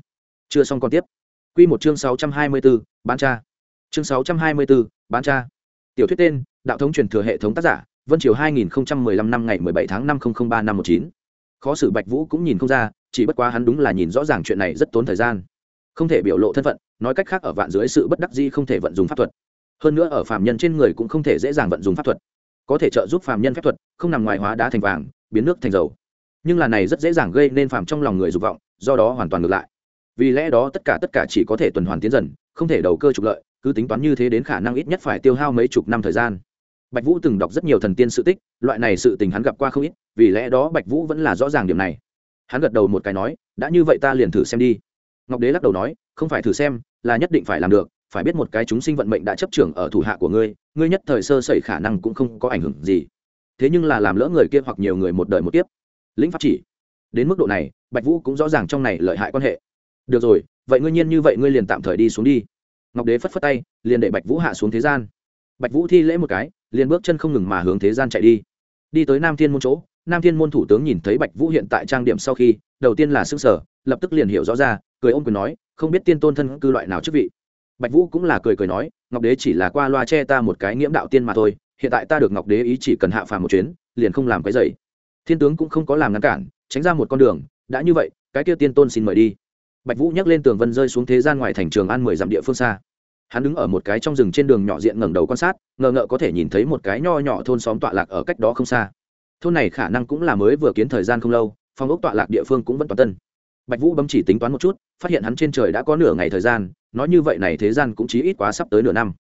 chưa xong còn tiếp Quy một chương 624, bán cha. Chương 624, bán cha. Tiểu thuyết tên, đạo thống truyền thừa hệ thống tác giả, Vân Triều 2015 năm ngày 17 tháng 5 0035 năm 19. Khó xử Bạch Vũ cũng nhìn không ra, chỉ bất quá hắn đúng là nhìn rõ ràng chuyện này rất tốn thời gian. Không thể biểu lộ thân phận, nói cách khác ở vạn dưới sự bất đắc dĩ không thể vận dụng pháp thuật. Hơn nữa ở phàm nhân trên người cũng không thể dễ dàng vận dụng pháp thuật. Có thể trợ giúp phàm nhân phép thuật, không nằm ngoài hóa đá thành vàng, biến nước thành dầu. Nhưng là này rất dễ dàng gây nên phàm trong lòng người dục vọng, do đó hoàn toàn ngược lại vì lẽ đó tất cả tất cả chỉ có thể tuần hoàn tiến dần, không thể đầu cơ trục lợi, cứ tính toán như thế đến khả năng ít nhất phải tiêu hao mấy chục năm thời gian. Bạch vũ từng đọc rất nhiều thần tiên sự tích, loại này sự tình hắn gặp qua không ít, vì lẽ đó bạch vũ vẫn là rõ ràng điểm này. Hắn gật đầu một cái nói, đã như vậy ta liền thử xem đi. Ngọc đế lắc đầu nói, không phải thử xem, là nhất định phải làm được, phải biết một cái chúng sinh vận mệnh đã chấp trưởng ở thủ hạ của ngươi ngươi nhất thời sơ sẩy khả năng cũng không có ảnh hưởng gì. Thế nhưng là làm lỡ người kia hoặc nhiều người một đời một tiếp lĩnh pháp chỉ. Đến mức độ này, bạch vũ cũng rõ ràng trong này lợi hại quan hệ được rồi, vậy ngươi nhiên như vậy ngươi liền tạm thời đi xuống đi. Ngọc đế phất phất tay, liền để bạch vũ hạ xuống thế gian. Bạch vũ thi lễ một cái, liền bước chân không ngừng mà hướng thế gian chạy đi. Đi tới nam thiên môn chỗ, nam thiên môn thủ tướng nhìn thấy bạch vũ hiện tại trang điểm sau khi, đầu tiên là s ư n g sở lập tức liền hiểu rõ ra, cười ôm quyền nói, không biết tiên tôn thân cư loại nào chức vị. Bạch vũ cũng là cười cười nói, ngọc đế chỉ là qua loa che ta một cái nghiễm đạo tiên mà thôi, hiện tại ta được ngọc đế ý chỉ cần hạ phàm một chuyến, liền không làm cái dậy thiên tướng cũng không có làm ngăn cản, tránh ra một con đường, đã như vậy, cái kia tiên tôn xin mời đi bạch vũ nhắc lên tường vân rơi xuống thế gian ngoài thành trường an mười dặm địa phương xa. Hắn đứng ở một cái trong rừng trên đường nhỏ diện ngẩng đầu quan sát, ngờ ngợ có thể nhìn thấy một cái nho nhỏ thôn xóm tọa lạc ở cách đó không xa. Thôn này khả năng cũng là mới vừa kiến thời gian không lâu phong ốc tọa lạc địa phương cũng vẫn toàn tân. Bạch vũ bấm chỉ tính toán một chút, phát hiện hắn trên trời đã có nửa ngày thời gian, nói như vậy này thế gian cũng chí ít quá sắp tới nửa năm.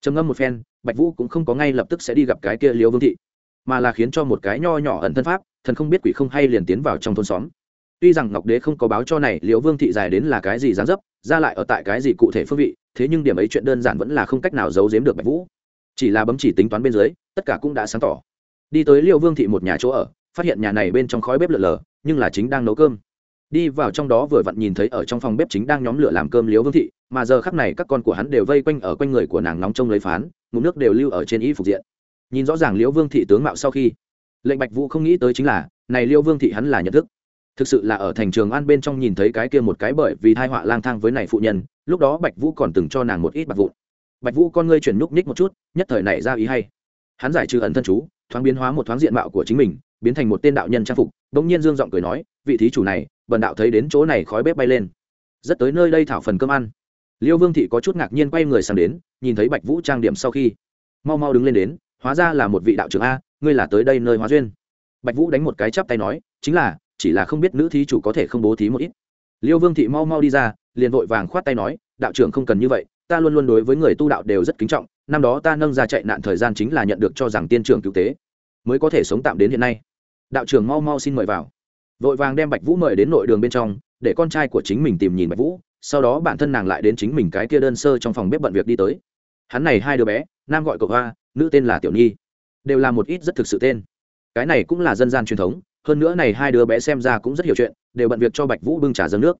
Trầm ngâm một phen, bạch vũ cũng không có ngay lập tức sẽ đi gặp cái kia liêu vương thị, mà là khiến cho một cái nho nhỏ ẩn thân pháp, thần không biết quỷ không hay liền tiến vào trong thôn xóm tuy rằng ngọc đế không có báo cho này, liễu vương thị dài đến là cái gì dáng dấp, ra lại ở tại cái gì cụ thể phương vị, thế nhưng điểm ấy chuyện đơn giản vẫn là không cách nào giấu giếm được bạch vũ. Chỉ là bấm chỉ tính toán bên dưới, tất cả cũng đã sáng tỏ. Đi tới liễu vương thị một nhà chỗ ở, phát hiện nhà này bên trong khói bếp lợn lờ, nhưng là chính đang nấu cơm. Đi vào trong đó vừa vặn nhìn thấy ở trong phòng bếp chính đang nhóm lửa làm cơm liễu vương thị, mà giờ khắc này các con của hắn đều vây quanh ở quanh người của nàng nóng trông lấy phán, ngụm nước đều lưu ở trên y phục diện. Nhìn rõ ràng liễu vương thị tướng mạo sau khi, lệnh bạch vũ không nghĩ tới chính là, này liễu vương thị hắn là nhận thức thực sự là ở thành trường an bên trong nhìn thấy cái kia một cái bởi vì thai họa lang thang với này phụ nhân, lúc đó bạch vũ còn từng cho nàng một ít bạc vụn. Bạch vũ con ngươi chuyển núc ních một chút, nhất thời này ra ý hay. Hắn giải trừ ẩn thân chú, thoáng biến hóa một thoáng diện mạo của chính mình, biến thành một tên đạo nhân trang phục, bỗng nhiên dương giọng cười nói, vị thí chủ này, bần đạo thấy đến chỗ này khói bếp bay lên. Rất tới nơi đây thảo phần cơm ăn. Liêu vương thị có chút ngạc nhiên quay người sang đến, nhìn thấy bạch vũ trang điểm sau khi, mau mau đứng lên đến, hóa ra là một vị đạo trưởng a, ngươi là tới đây nơi hóa duyên. Bạch vũ đánh một cái chắp tay nói, chính là chỉ là không biết nữ thí chủ có thể không bố thí một ít. Liêu vương thị mau mau đi ra, liền vội vàng khoát tay nói, đạo trưởng không cần như vậy, ta luôn luôn đối với người tu đạo đều rất kính trọng, năm đó ta nâng ra chạy nạn thời gian chính là nhận được cho rằng tiên trưởng cứu tế, mới có thể sống tạm đến hiện nay. Đạo trưởng mau mau xin mời vào. Vội vàng đem bạch vũ mời đến nội đường bên trong, để con trai của chính mình tìm nhìn bạch vũ, sau đó bản thân nàng lại đến chính mình cái kia đơn sơ trong phòng bếp bận việc đi tới. Hắn này hai đứa bé, nam gọi cậu hoa nữ tên là tiểu nhi, đều là một ít rất thực sự tên. Cái này cũng là dân gian truyền thống hơn nữa này hai đứa bé xem ra cũng rất hiểu chuyện, đều bận việc cho bạch vũ bưng trà dâng nước.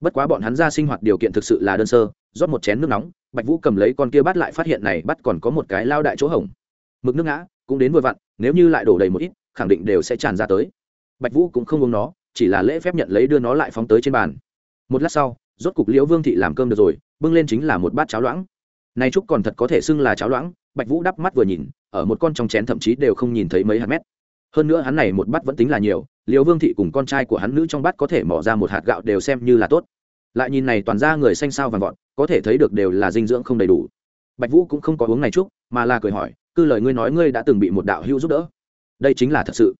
Bất quá bọn hắn ra sinh hoạt điều kiện thực sự là đơn sơ, rót một chén nước nóng, bạch vũ cầm lấy con kia bắt lại phát hiện này bắt còn có một cái lao đại chỗ hỏng mực nước ngã, cũng đến vội vặn, nếu như lại đổ đầy một ít, khẳng định đều sẽ tràn ra tới. Bạch vũ cũng không uống nó, chỉ là lễ phép nhận lấy đưa nó lại phóng tới trên bàn. Một lát sau, rốt cục liễu vương thị làm cơm được rồi, bưng lên chính là một bát cháo loãng. Nay trúc còn thật có thể xưng là cháo loãng, bạch vũ đắp mắt vừa nhìn, ở một con trong chén thậm chí đều không nhìn thấy mấy hạt mét hơn nữa hắn này một bát vẫn tính là nhiều liễu vương thị cùng con trai của hắn nữ trong bát có thể mỏ ra một hạt gạo đều xem như là tốt. Lại nhìn này toàn ra người xanh sao vàng vọt, có thể thấy được đều là dinh dưỡng không đầy đủ. Bạch vũ cũng không có uống này trúc mà là cười hỏi cứ lời ngươi nói ngươi đã từng bị một đạo hữu giúp đỡ? Đây chính là thật sự.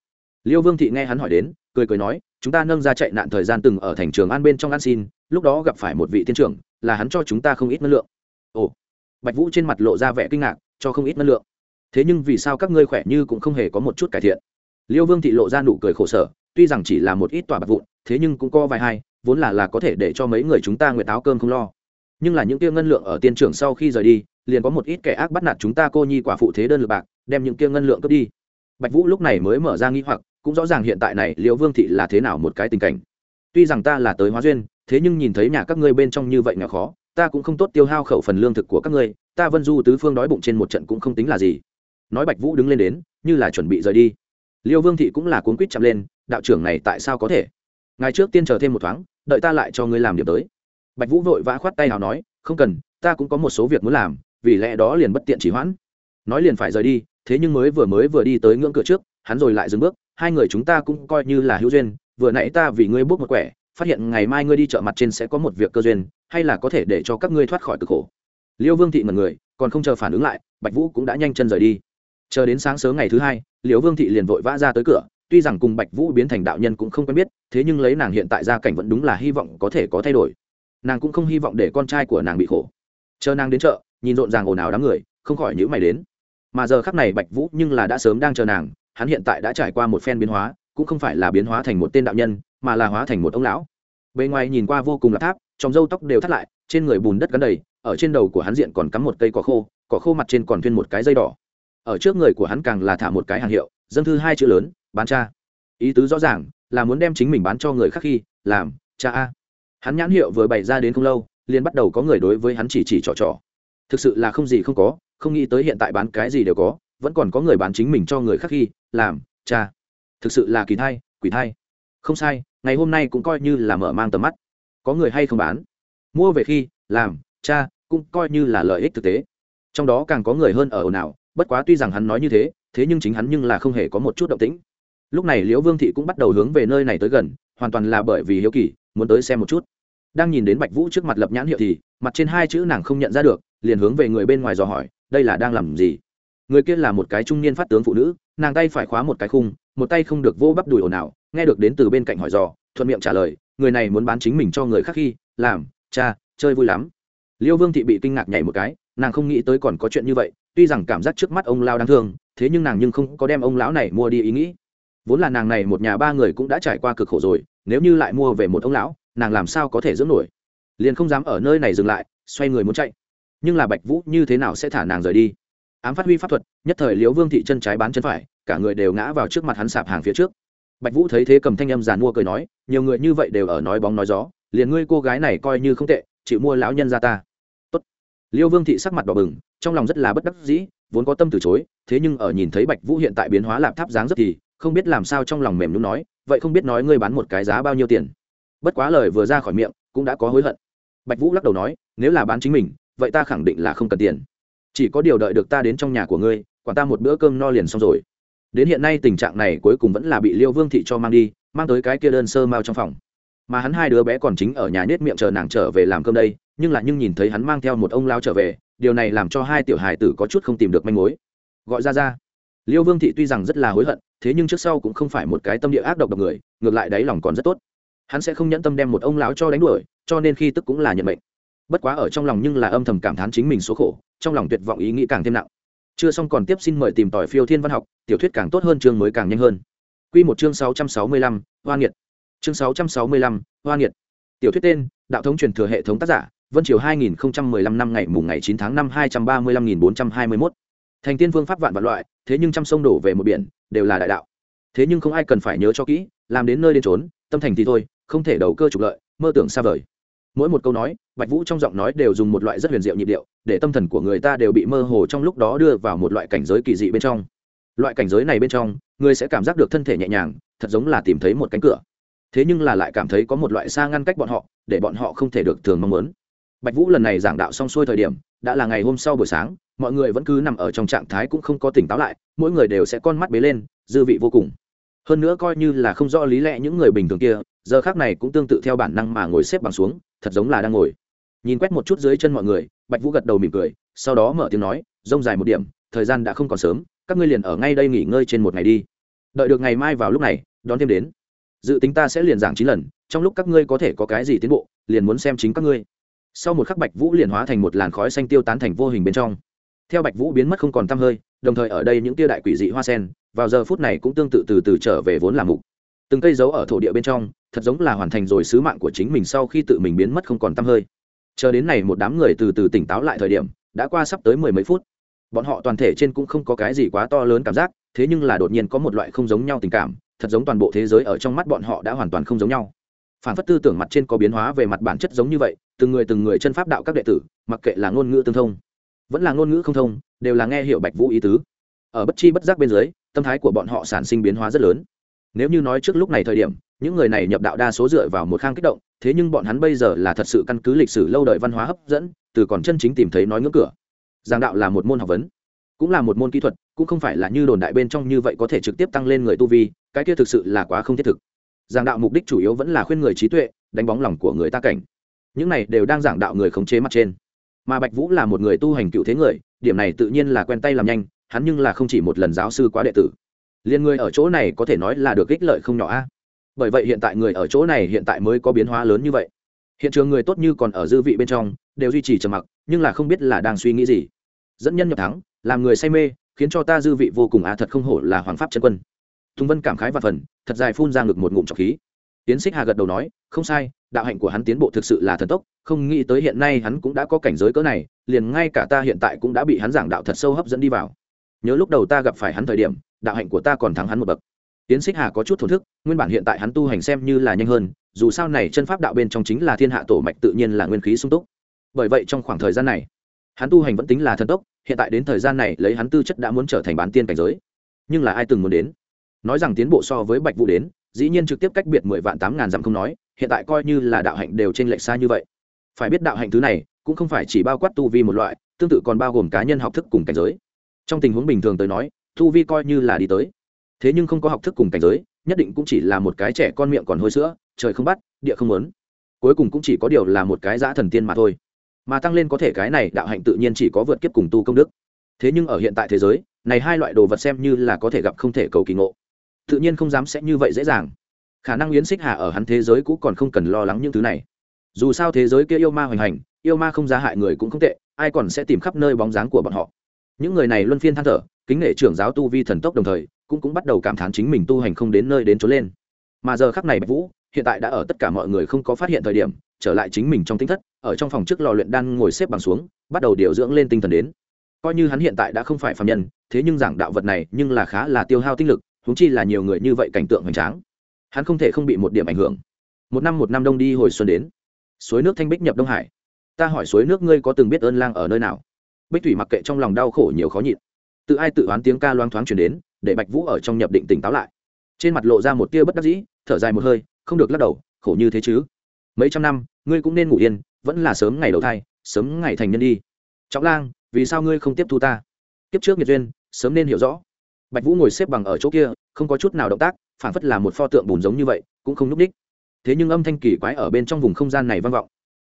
Liêu vương thị nghe hắn hỏi đến, cười cười nói, chúng ta nâng ra chạy nạn thời gian từng ở thành trường an bên trong an xin, lúc đó gặp phải một vị tiên trưởng, là hắn cho chúng ta không ít năng lượng. Ồ. Bạch vũ trên mặt lộ ra vẻ kinh ngạc, cho không ít năng lượng? Thế nhưng vì sao các ngươi khỏe như cũng không hề có một chút cải thiện? Liêu vương thị lộ ra nụ cười khổ sở, tuy rằng chỉ là một ít tòa bạc vụn, thế nhưng cũng có vài hai, vốn là là có thể để cho mấy người chúng ta nguyệt áo cơm không lo. Nhưng là những kia ngân lượng ở tiên trưởng sau khi rời đi, liền có một ít kẻ ác bắt nạt chúng ta cô nhi quả phụ thế đơn lượt bạc, đem những kia ngân lượng cướp đi. Bạch vũ lúc này mới mở ra nghi hoặc, cũng rõ ràng hiện tại này Liêu vương thị là thế nào một cái tình cảnh. Tuy rằng ta là tới hóa duyên, thế nhưng nhìn thấy nhà các ngươi bên trong như vậy nghèo khó, ta cũng không tốt tiêu hao khẩu phần lương thực của các ngươi, ta vân du tứ phương đói bụng trên một trận cũng không tính là gì. Nói bạch vũ đứng lên đến, như là chuẩn bị rời đi liêu vương thị cũng là cuốn quýt chậm lên, đạo trưởng này tại sao có thể? Ngày trước tiên chờ thêm một thoáng, đợi ta lại cho ngươi làm điểm tới. Bạch vũ vội vã khoát tay nào nói, không cần, ta cũng có một số việc muốn làm, vì lẽ đó liền bất tiện chỉ hoãn. Nói liền phải rời đi, thế nhưng mới vừa mới vừa đi tới ngưỡng cửa trước, hắn rồi lại dừng bước, hai người chúng ta cũng coi như là hữu duyên, vừa nãy ta vì ngươi bước một quẻ, phát hiện ngày mai ngươi đi chợ mặt trên sẽ có một việc cơ duyên, hay là có thể để cho các ngươi thoát khỏi cực khổ? Liêu vương thị mật người, còn không chờ phản ứng lại, bạch vũ cũng đã nhanh chân rời đi chờ đến sáng sớm ngày thứ hai, Liễu vương thị liền vội vã ra tới cửa, tuy rằng cùng bạch vũ biến thành đạo nhân cũng không quen biết, thế nhưng lấy nàng hiện tại gia cảnh vẫn đúng là hy vọng có thể có thay đổi. Nàng cũng không hy vọng để con trai của nàng bị khổ. Chờ nàng đến chợ, nhìn rộn ràng ồn ào đám người, không khỏi nhữ mày đến. Mà giờ khắc này bạch vũ nhưng là đã sớm đang chờ nàng, hắn hiện tại đã trải qua một phen biến hóa, cũng không phải là biến hóa thành một tên đạo nhân, mà là hóa thành một ông lão. Bề ngoài nhìn qua vô cùng là tháp, trong râu tóc đều thắt lại, trên người bùn đất gắn đầy, ở trên đầu của hắn diện còn cắm một cây cỏ khô cỏ khô mặt trên còn thuyên một cái dây đỏ ở trước người của hắn càng là thả một cái hàng hiệu dân thư hai chữ lớn, bán cha. Ý tứ rõ ràng, là muốn đem chính mình bán cho người khác khi, làm, cha a. Hắn nhãn hiệu vừa bày ra đến không lâu, liền bắt đầu có người đối với hắn chỉ chỉ trò trò. Thực sự là không gì không có, không nghĩ tới hiện tại bán cái gì đều có, vẫn còn có người bán chính mình cho người khác khi, làm, cha. Thực sự là kỳ thai, quỷ thai. Không sai, ngày hôm nay cũng coi như là mở mang tầm mắt. Có người hay không bán? Mua về khi, làm, cha, cũng coi như là lợi ích thực tế. Trong đó càng có người hơn ở ồn ào bất quá tuy rằng hắn nói như thế thế nhưng chính hắn nhưng là không hề có một chút động tĩnh. Lúc này liễu vương thị cũng bắt đầu hướng về nơi này tới gần, hoàn toàn là bởi vì hiếu kỳ, muốn tới xem một chút. Đang nhìn đến bạch vũ trước mặt lập nhãn hiệu thì, mặt trên hai chữ nàng không nhận ra được, liền hướng về người bên ngoài dò hỏi, đây là đang làm gì? Người kia là một cái trung niên phát tướng phụ nữ, nàng tay phải khóa một cái khung, một tay không được vô bắp đùi ồn ào, nghe được đến từ bên cạnh hỏi dò, thuận miệng trả lời, người này muốn bán chính mình cho người khác khi, làm, cha, chơi vui lắm. Liêu vương thị bị kinh ngạc nhảy một cái, nàng không nghĩ tới còn có chuyện như vậy tuy rằng cảm giác trước mắt ông lao đáng thương, thế nhưng nàng nhưng không có đem ông lão này mua đi ý nghĩ. Vốn là nàng này một nhà ba người cũng đã trải qua cực khổ rồi, nếu như lại mua về một ông lão, nàng làm sao có thể dưỡng nổi? Liền không dám ở nơi này dừng lại, xoay người muốn chạy. Nhưng là bạch vũ như thế nào sẽ thả nàng rời đi? Ám phát huy pháp thuật, nhất thời liễu vương thị chân trái bán chân phải, cả người đều ngã vào trước mặt hắn sạp hàng phía trước. Bạch vũ thấy thế cầm thanh âm giàn mua cười nói, nhiều người như vậy đều ở nói bóng nói gió, liền ngươi cô gái này coi như không tệ, chịu mua lão nhân ra ta. Tốt. liêu vương thị sắc mặt đỏ bừng trong lòng rất là bất đắc dĩ, vốn có tâm từ chối, thế nhưng ở nhìn thấy bạch vũ hiện tại biến hóa lạp tháp dáng rất thì, không biết làm sao trong lòng mềm nhún nói, vậy không biết nói ngươi bán một cái giá bao nhiêu tiền. Bất quá lời vừa ra khỏi miệng, cũng đã có hối hận. Bạch vũ lắc đầu nói, nếu là bán chính mình, vậy ta khẳng định là không cần tiền. Chỉ có điều đợi được ta đến trong nhà của ngươi quả ta một bữa cơm no liền xong rồi. Đến hiện nay tình trạng này cuối cùng vẫn là bị liêu vương thị cho mang đi, mang tới cái kia đơn sơ mao trong phòng. Mà hắn hai đứa bé còn chính ở nhà nết miệng chờ nàng trở về làm cơm đây, nhưng là nhưng nhìn thấy hắn mang theo một ông lao trở về điều này làm cho hai tiểu hài tử có chút không tìm được manh mối. Gọi ra ra. Liêu vương thị tuy rằng rất là hối hận, thế nhưng trước sau cũng không phải một cái tâm địa ác độc độc người, ngược lại đáy lòng còn rất tốt. Hắn sẽ không nhẫn tâm đem một ông lão cho đánh đuổi, cho nên khi tức cũng là nhận mệnh. Bất quá ở trong lòng nhưng là âm thầm cảm thán chính mình số khổ, trong lòng tuyệt vọng ý nghĩ càng thêm nặng. Chưa xong còn tiếp xin mời tìm tỏi phiêu thiên văn học, tiểu thuyết càng tốt hơn chương mới càng nhanh hơn. Quy một chương sáu trăm sáu mươi lăm, hoa nghiệt. Chương sáu trăm sáu mươi lăm, hoa nghiệt. Tiểu thuyết tên, đạo thống truyền thừa hệ thống tác giả vân triều hai nghìn lăm năm ngày mùng ngày 9 tháng năm hai trăm ba mươi lăm nghìn bốn trăm hai mươi mốt. Thành tiên phương pháp vạn vạn loại, thế nhưng trăm sông đổ về một biển, đều là đại đạo. Thế nhưng không ai cần phải nhớ cho kỹ, làm đến nơi đến trốn tâm thành thì thôi, không thể đầu cơ trục lợi, mơ tưởng xa vời. Mỗi một câu nói, bạch vũ trong giọng nói đều dùng một loại rất huyền diệu nhịp điệu, để tâm thần của người ta đều bị mơ hồ trong lúc đó đưa vào một loại cảnh giới kỳ dị bên trong. Loại cảnh giới này bên trong, người sẽ cảm giác được thân thể nhẹ nhàng, thật giống là tìm thấy một cánh cửa. Thế nhưng là lại cảm thấy có một loại xa ngăn cách bọn họ, để bọn họ không thể được thường mong muốn bạch vũ lần này giảng đạo xong xuôi thời điểm, đã là ngày hôm sau buổi sáng, mọi người vẫn cứ nằm ở trong trạng thái cũng không có tỉnh táo lại, mỗi người đều sẽ con mắt bế lên, dư vị vô cùng. Hơn nữa coi như là không rõ lý lẽ những người bình thường kia, giờ khác này cũng tương tự theo bản năng mà ngồi xếp bằng xuống, thật giống là đang ngồi. Nhìn quét một chút dưới chân mọi người, bạch vũ gật đầu mỉm cười, sau đó mở tiếng nói, rông dài một điểm, thời gian đã không còn sớm, các ngươi liền ở ngay đây nghỉ ngơi trên một ngày đi. Đợi được ngày mai vào lúc này, đón thêm đến. Dự tính ta sẽ liền giảng chín lần, trong lúc các ngươi có thể có cái gì tiến bộ, liền muốn xem chính các ngươi sau một khắc bạch vũ liền hóa thành một làn khói xanh tiêu tán thành vô hình bên trong. Theo bạch vũ biến mất không còn t hơi, đồng thời ở đây những tia đại quỷ dị hoa sen, vào giờ phút này cũng tương tự từ từ trở về vốn là mục. Từng cây dấu ở thổ địa bên trong, thật giống là hoàn thành rồi sứ mạng của chính mình sau khi tự mình biến mất không còn t hơi. Chờ đến này một đám người từ từ tỉnh táo lại thời điểm, đã qua sắp tới mười mấy phút. Bọn họ toàn thể trên cũng không có cái gì quá to lớn cảm giác, thế nhưng là đột nhiên có một loại không giống nhau tình cảm, thật giống toàn bộ thế giới ở trong mắt bọn họ đã hoàn toàn không giống nhau phản phất tư tưởng mặt trên có biến hóa về mặt bản chất giống như vậy, từng người từng người chân pháp đạo các đệ tử, mặc kệ là ngôn ngữ tương thông, vẫn là ngôn ngữ không thông, đều là nghe hiểu bạch vũ ý tứ. Ở bất chi bất giác bên dưới, tâm thái của bọn họ sản sinh biến hóa rất lớn. Nếu như nói trước lúc này thời điểm, những người này nhập đạo đa số dựa vào một khang kích động, thế nhưng bọn hắn bây giờ là thật sự căn cứ lịch sử lâu đời văn hóa hấp dẫn, từ còn chân chính tìm thấy nói ngưỡng cửa. Giảng đạo là một môn học vấn, cũng là một môn kỹ thuật, cũng không phải là như đồn đại bên trong như vậy có thể trực tiếp tăng lên người tu vi, cái kia thực sự là quá không thiết thực giảng đạo mục đích chủ yếu vẫn là khuyên người trí tuệ, đánh bóng lòng của người ta cảnh. Những này đều đang giảng đạo người khống chế mặt trên. Mà bạch vũ là một người tu hành cựu thế người, điểm này tự nhiên là quen tay làm nhanh, hắn nhưng là không chỉ một lần giáo sư quá đệ tử. Liên người ở chỗ này có thể nói là được ích lợi không nhỏ a. Bởi vậy hiện tại người ở chỗ này hiện tại mới có biến hóa lớn như vậy. Hiện trường người tốt như còn ở dư vị bên trong, đều duy trì trầm mặc, nhưng là không biết là đang suy nghĩ gì. Dẫn nhân nhập thắng, làm người say mê, khiến cho ta dư vị vô cùng á thật không hổ là hoàng pháp chân quân tùng vân cảm khái và phần, thật dài phun ra ngực một ngụm trọc khí. Tiến xích hà gật đầu nói, không sai, đạo hạnh của hắn tiến bộ thực sự là thần tốc, không nghĩ tới hiện nay hắn cũng đã có cảnh giới cỡ này, liền ngay cả ta hiện tại cũng đã bị hắn giảng đạo thật sâu hấp dẫn đi vào. Nhớ lúc đầu ta gặp phải hắn thời điểm, đạo hạnh của ta còn thắng hắn một bậc. Tiến xích hà có chút thổn thức, nguyên bản hiện tại hắn tu hành xem như là nhanh hơn, dù sao này chân pháp đạo bên trong chính là thiên hạ tổ mạch tự nhiên là nguyên khí sung túc. Bởi vậy trong khoảng thời gian này, hắn tu hành vẫn tính là thần tốc, hiện tại đến thời gian này lấy hắn tư chất đã muốn trở thành bán tiên cảnh giới. Nhưng là ai từng muốn đến? Nói rằng tiến bộ so với bạch vũ đến, dĩ nhiên trực tiếp cách biệt mười vạn tám ngàn dặm không nói, hiện tại coi như là đạo hạnh đều trên lệch xa như vậy. Phải biết đạo hạnh thứ này, cũng không phải chỉ bao quát tu vi một loại, tương tự còn bao gồm cá nhân học thức cùng cảnh giới. Trong tình huống bình thường tới nói, tu vi coi như là đi tới. Thế nhưng không có học thức cùng cảnh giới, nhất định cũng chỉ là một cái trẻ con miệng còn hôi sữa, trời không bắt, địa không lớn cuối cùng cũng chỉ có điều là một cái giã thần tiên mà thôi. Mà tăng lên có thể cái này, đạo hạnh tự nhiên chỉ có vượt kiếp cùng tu công đức. Thế nhưng ở hiện tại thế giới, này hai loại đồ vật xem như là có thể gặp không thể cầu kỳ ngộ tự nhiên không dám sẽ như vậy dễ dàng. Khả năng yến xích hà ở hắn thế giới cũng còn không cần lo lắng những thứ này. Dù sao thế giới kia yêu ma hoành hành, yêu ma không giá hại người cũng không tệ, ai còn sẽ tìm khắp nơi bóng dáng của bọn họ. Những người này luân phiên than thở, kính nghệ trưởng giáo tu vi thần tốc đồng thời, cũng cũng bắt đầu cảm thán chính mình tu hành không đến nơi đến trốn lên. Mà giờ khắc này bạch vũ, hiện tại đã ở tất cả mọi người không có phát hiện thời điểm, trở lại chính mình trong tinh thất, ở trong phòng trước lò luyện đan ngồi xếp bằng xuống, bắt đầu điều dưỡng lên tinh thần đến. Coi như hắn hiện tại đã không phải phạm nhân, thế nhưng giảng đạo vật này nhưng là khá là tiêu hao tinh lực húng chi là nhiều người như vậy cảnh tượng hoành tráng. Hắn không thể không bị một điểm ảnh hưởng. Một năm một năm đông đi hồi xuân đến. Suối nước thanh bích nhập đông hải. Ta hỏi suối nước ngươi có từng biết ơn lang ở nơi nào? Bích thủy mặc kệ trong lòng đau khổ nhiều khó nhịn. Tự ai tự oán tiếng ca loang thoáng chuyển đến, để bạch vũ ở trong nhập định tỉnh táo lại. Trên mặt lộ ra một tia bất đắc dĩ, thở dài một hơi, không được lắc đầu, khổ như thế chứ? Mấy trăm năm, ngươi cũng nên ngủ yên, vẫn là sớm ngày đầu thai, sớm ngày thành nhân đi. Trọng lang, vì sao ngươi không tiếp thu ta? Tiếp trước nghiệt duyên, sớm nên hiểu rõ bạch vũ ngồi xếp bằng ở chỗ kia, không có chút nào động tác phản phất là một pho tượng bùn giống như vậy, cũng không núp đích. Thế nhưng âm thanh kỳ quái ở bên trong vùng không gian này vang vọng.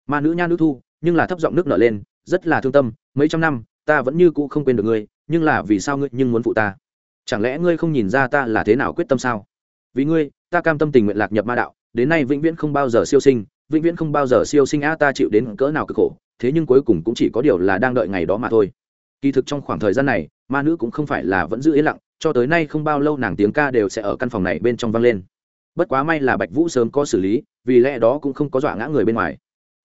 Ma nữ nha nữ thu, nhưng là thấp giọng nước nở lên, rất là thương tâm, mấy trăm năm, ta vẫn như cũ không quên được ngươi, nhưng là vì sao ngươi nhưng muốn phụ ta? Chẳng lẽ ngươi không nhìn ra ta là thế nào quyết tâm sao? Vì ngươi, ta cam tâm tình nguyện lạc nhập ma đạo, đến nay vĩnh viễn không bao giờ siêu sinh, vĩnh viễn không bao giờ siêu sinh a ta chịu đến cỡ nào cực khổ, thế nhưng cuối cùng cũng chỉ có điều là đang đợi ngày đó mà thôi. Kỳ thực trong khoảng thời gian này, ma nữ cũng không phải là vẫn giữ yên lặng cho tới nay không bao lâu nàng tiếng ca đều sẽ ở căn phòng này bên trong vang lên. Bất quá may là bạch vũ sớm có xử lý, vì lẽ đó cũng không có dọa ngã người bên ngoài.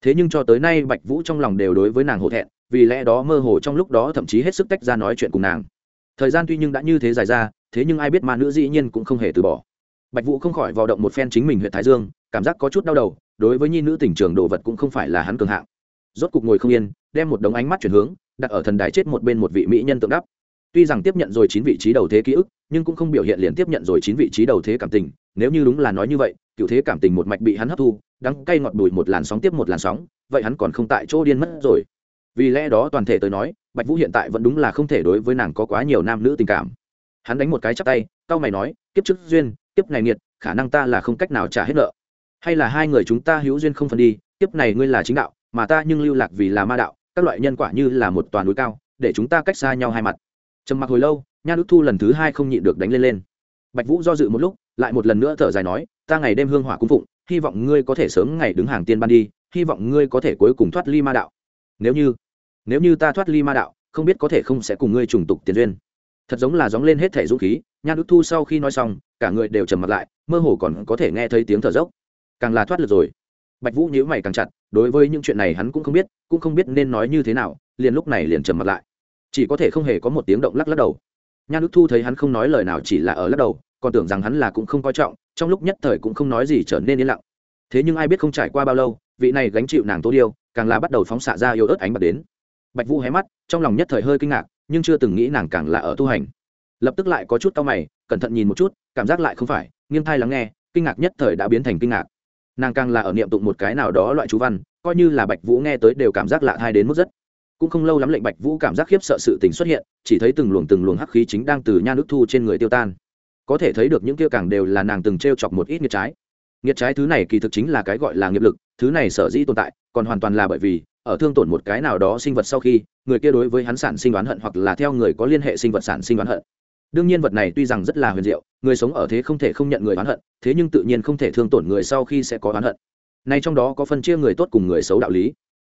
Thế nhưng cho tới nay bạch vũ trong lòng đều đối với nàng hổ thẹn, vì lẽ đó mơ hồ trong lúc đó thậm chí hết sức tách ra nói chuyện cùng nàng. Thời gian tuy nhưng đã như thế dài ra, thế nhưng ai biết mà nữ dĩ nhiên cũng không hề từ bỏ. Bạch vũ không khỏi vào động một phen chính mình huyện thái dương, cảm giác có chút đau đầu, đối với nhi nữ tỉnh trường đồ vật cũng không phải là hắn cường hạng. Rốt cục ngồi không yên, đem một đống ánh mắt chuyển hướng, đặt ở thần đài chết một bên một vị mỹ nhân tượng đắp tuy rằng tiếp nhận rồi chín vị trí đầu thế ký ức, nhưng cũng không biểu hiện liền tiếp nhận rồi chín vị trí đầu thế cảm tình, nếu như đúng là nói như vậy, cựu thế cảm tình một mạch bị hắn hấp thu, đắng cay ngọt bùi một làn sóng tiếp một làn sóng, vậy hắn còn không tại chỗ điên mất rồi. Vì lẽ đó toàn thể tới nói, bạch vũ hiện tại vẫn đúng là không thể đối với nàng có quá nhiều nam nữ tình cảm. Hắn đánh một cái chắp tay, cau mày nói, kiếp trước duyên, kiếp này nghiệt, khả năng ta là không cách nào trả hết nợ. Hay là hai người chúng ta hữu duyên không phân đi, kiếp này ngươi là chính đạo, mà ta nhưng lưu lạc vì là ma đạo, các loại nhân quả như là một toàn núi cao, để chúng ta cách xa nhau hai mặt trầm mặc hồi lâu nha đức thu lần thứ hai không nhịn được đánh lên lên. Bạch vũ do dự một lúc, lại một lần nữa thở dài nói, ta ngày đêm hương hỏa cung phụng, hy vọng ngươi có thể sớm ngày đứng hàng tiên ban đi, hy vọng ngươi có thể cuối cùng thoát ly ma đạo. Nếu như nếu như ta thoát ly ma đạo, không biết có thể không sẽ cùng ngươi trùng tục tiền duyên. Thật giống là gióng lên hết thể dũng khí, nhan đức thu sau khi nói xong, cả người đều trầm mặt lại, mơ hồ còn có thể nghe thấy tiếng thở dốc. Càng là thoát lực rồi. Bạch vũ nhíu mày càng chặt, đối với những chuyện này hắn cũng không biết, cũng không biết nên nói như thế nào, liền lúc này liền trầm mặt lại chỉ có thể không hề có một tiếng động lắc lắc đầu. Nhan đức thu thấy hắn không nói lời nào chỉ là ở lắc đầu, còn tưởng rằng hắn là cũng không coi trọng, trong lúc nhất thời cũng không nói gì trở nên yên lặng. Thế nhưng ai biết không trải qua bao lâu, vị này gánh chịu nàng tô điêu, càng là bắt đầu phóng xạ ra yêu ớt ánh bạc đến. Bạch vũ hé mắt, trong lòng nhất thời hơi kinh ngạc, nhưng chưa từng nghĩ nàng càng là ở tu hành. Lập tức lại có chút tao mày, cẩn thận nhìn một chút, cảm giác lại không phải, nghiêng thai lắng nghe, kinh ngạc nhất thời đã biến thành kinh ngạc. Nàng càng là ở niệm tụng một cái nào đó loại chú văn, coi như là bạch vũ nghe tới đều cảm giác lạ thai đến mức rất cũng không lâu lắm lệnh bạch vũ cảm giác khiếp sợ sự tình xuất hiện, chỉ thấy từng luồng từng luồng hắc khí chính đang từ nha nước thu trên người tiêu tan. Có thể thấy được những kia càng đều là nàng từng t r e o chọc một ít nghiệt trái. Nghiệt trái thứ này kỳ thực chính là cái gọi là nghiệp lực, thứ này sở dĩ tồn tại, còn hoàn toàn là bởi vì, ở thương tổn một cái nào đó sinh vật sau khi, người kia đối với hắn sản sinh đoán hận hoặc là theo người có liên hệ sinh vật sản sinh đoán hận. Đương nhiên vật này tuy rằng rất là huyền diệu, người sống ở thế không thể không nhận người oán hận, thế nhưng tự nhiên không thể thương tổn người sau khi sẽ có oán hận. Nay trong đó có phân chia người tốt cùng người xấu đạo lý.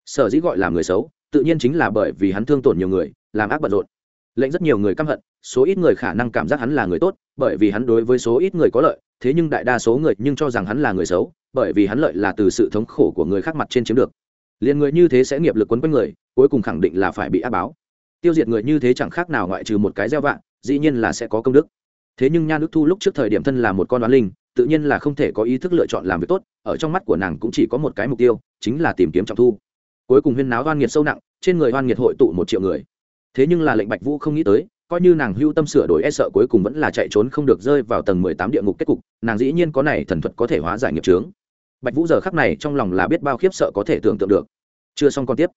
Sở dĩ gọi là người xấu tự nhiên chính là bởi vì hắn thương tổn nhiều người, làm ác bận rộn. Lệnh rất nhiều người căm hận, số ít người khả năng cảm giác hắn là người tốt, bởi vì hắn đối với số ít người có lợi, thế nhưng đại đa số người nhưng cho rằng hắn là người xấu, bởi vì hắn lợi là từ sự thống khổ của người khác mặt trên chiếm được. Liền người như thế sẽ nghiệp lực quấn quanh người, cuối cùng khẳng định là phải bị áp báo. Tiêu diệt người như thế chẳng khác nào ngoại trừ một cái gieo vạn dĩ nhiên là sẽ có công đức. Thế nhưng nha đức thu lúc trước thời điểm thân là một con đoán linh, tự nhiên là không thể có ý thức lựa chọn làm việc tốt, ở trong mắt của nàng cũng chỉ có một cái mục tiêu, chính là tìm kiếm trọng thu cuối cùng huyên náo hoan nghiệt sâu nặng, trên người hoan nghiệt hội tụ một triệu người. Thế nhưng là lệnh bạch vũ không nghĩ tới, coi như nàng hưu tâm sửa đổi e sợ cuối cùng vẫn là chạy trốn không được rơi vào tầng mười tám địa ngục kết cục, nàng dĩ nhiên có này thần thuật có thể hóa giải nghiệp trướng bạch vũ giờ khắc này trong lòng là biết bao khiếp sợ có thể tưởng tượng được. Chưa xong còn tiếp.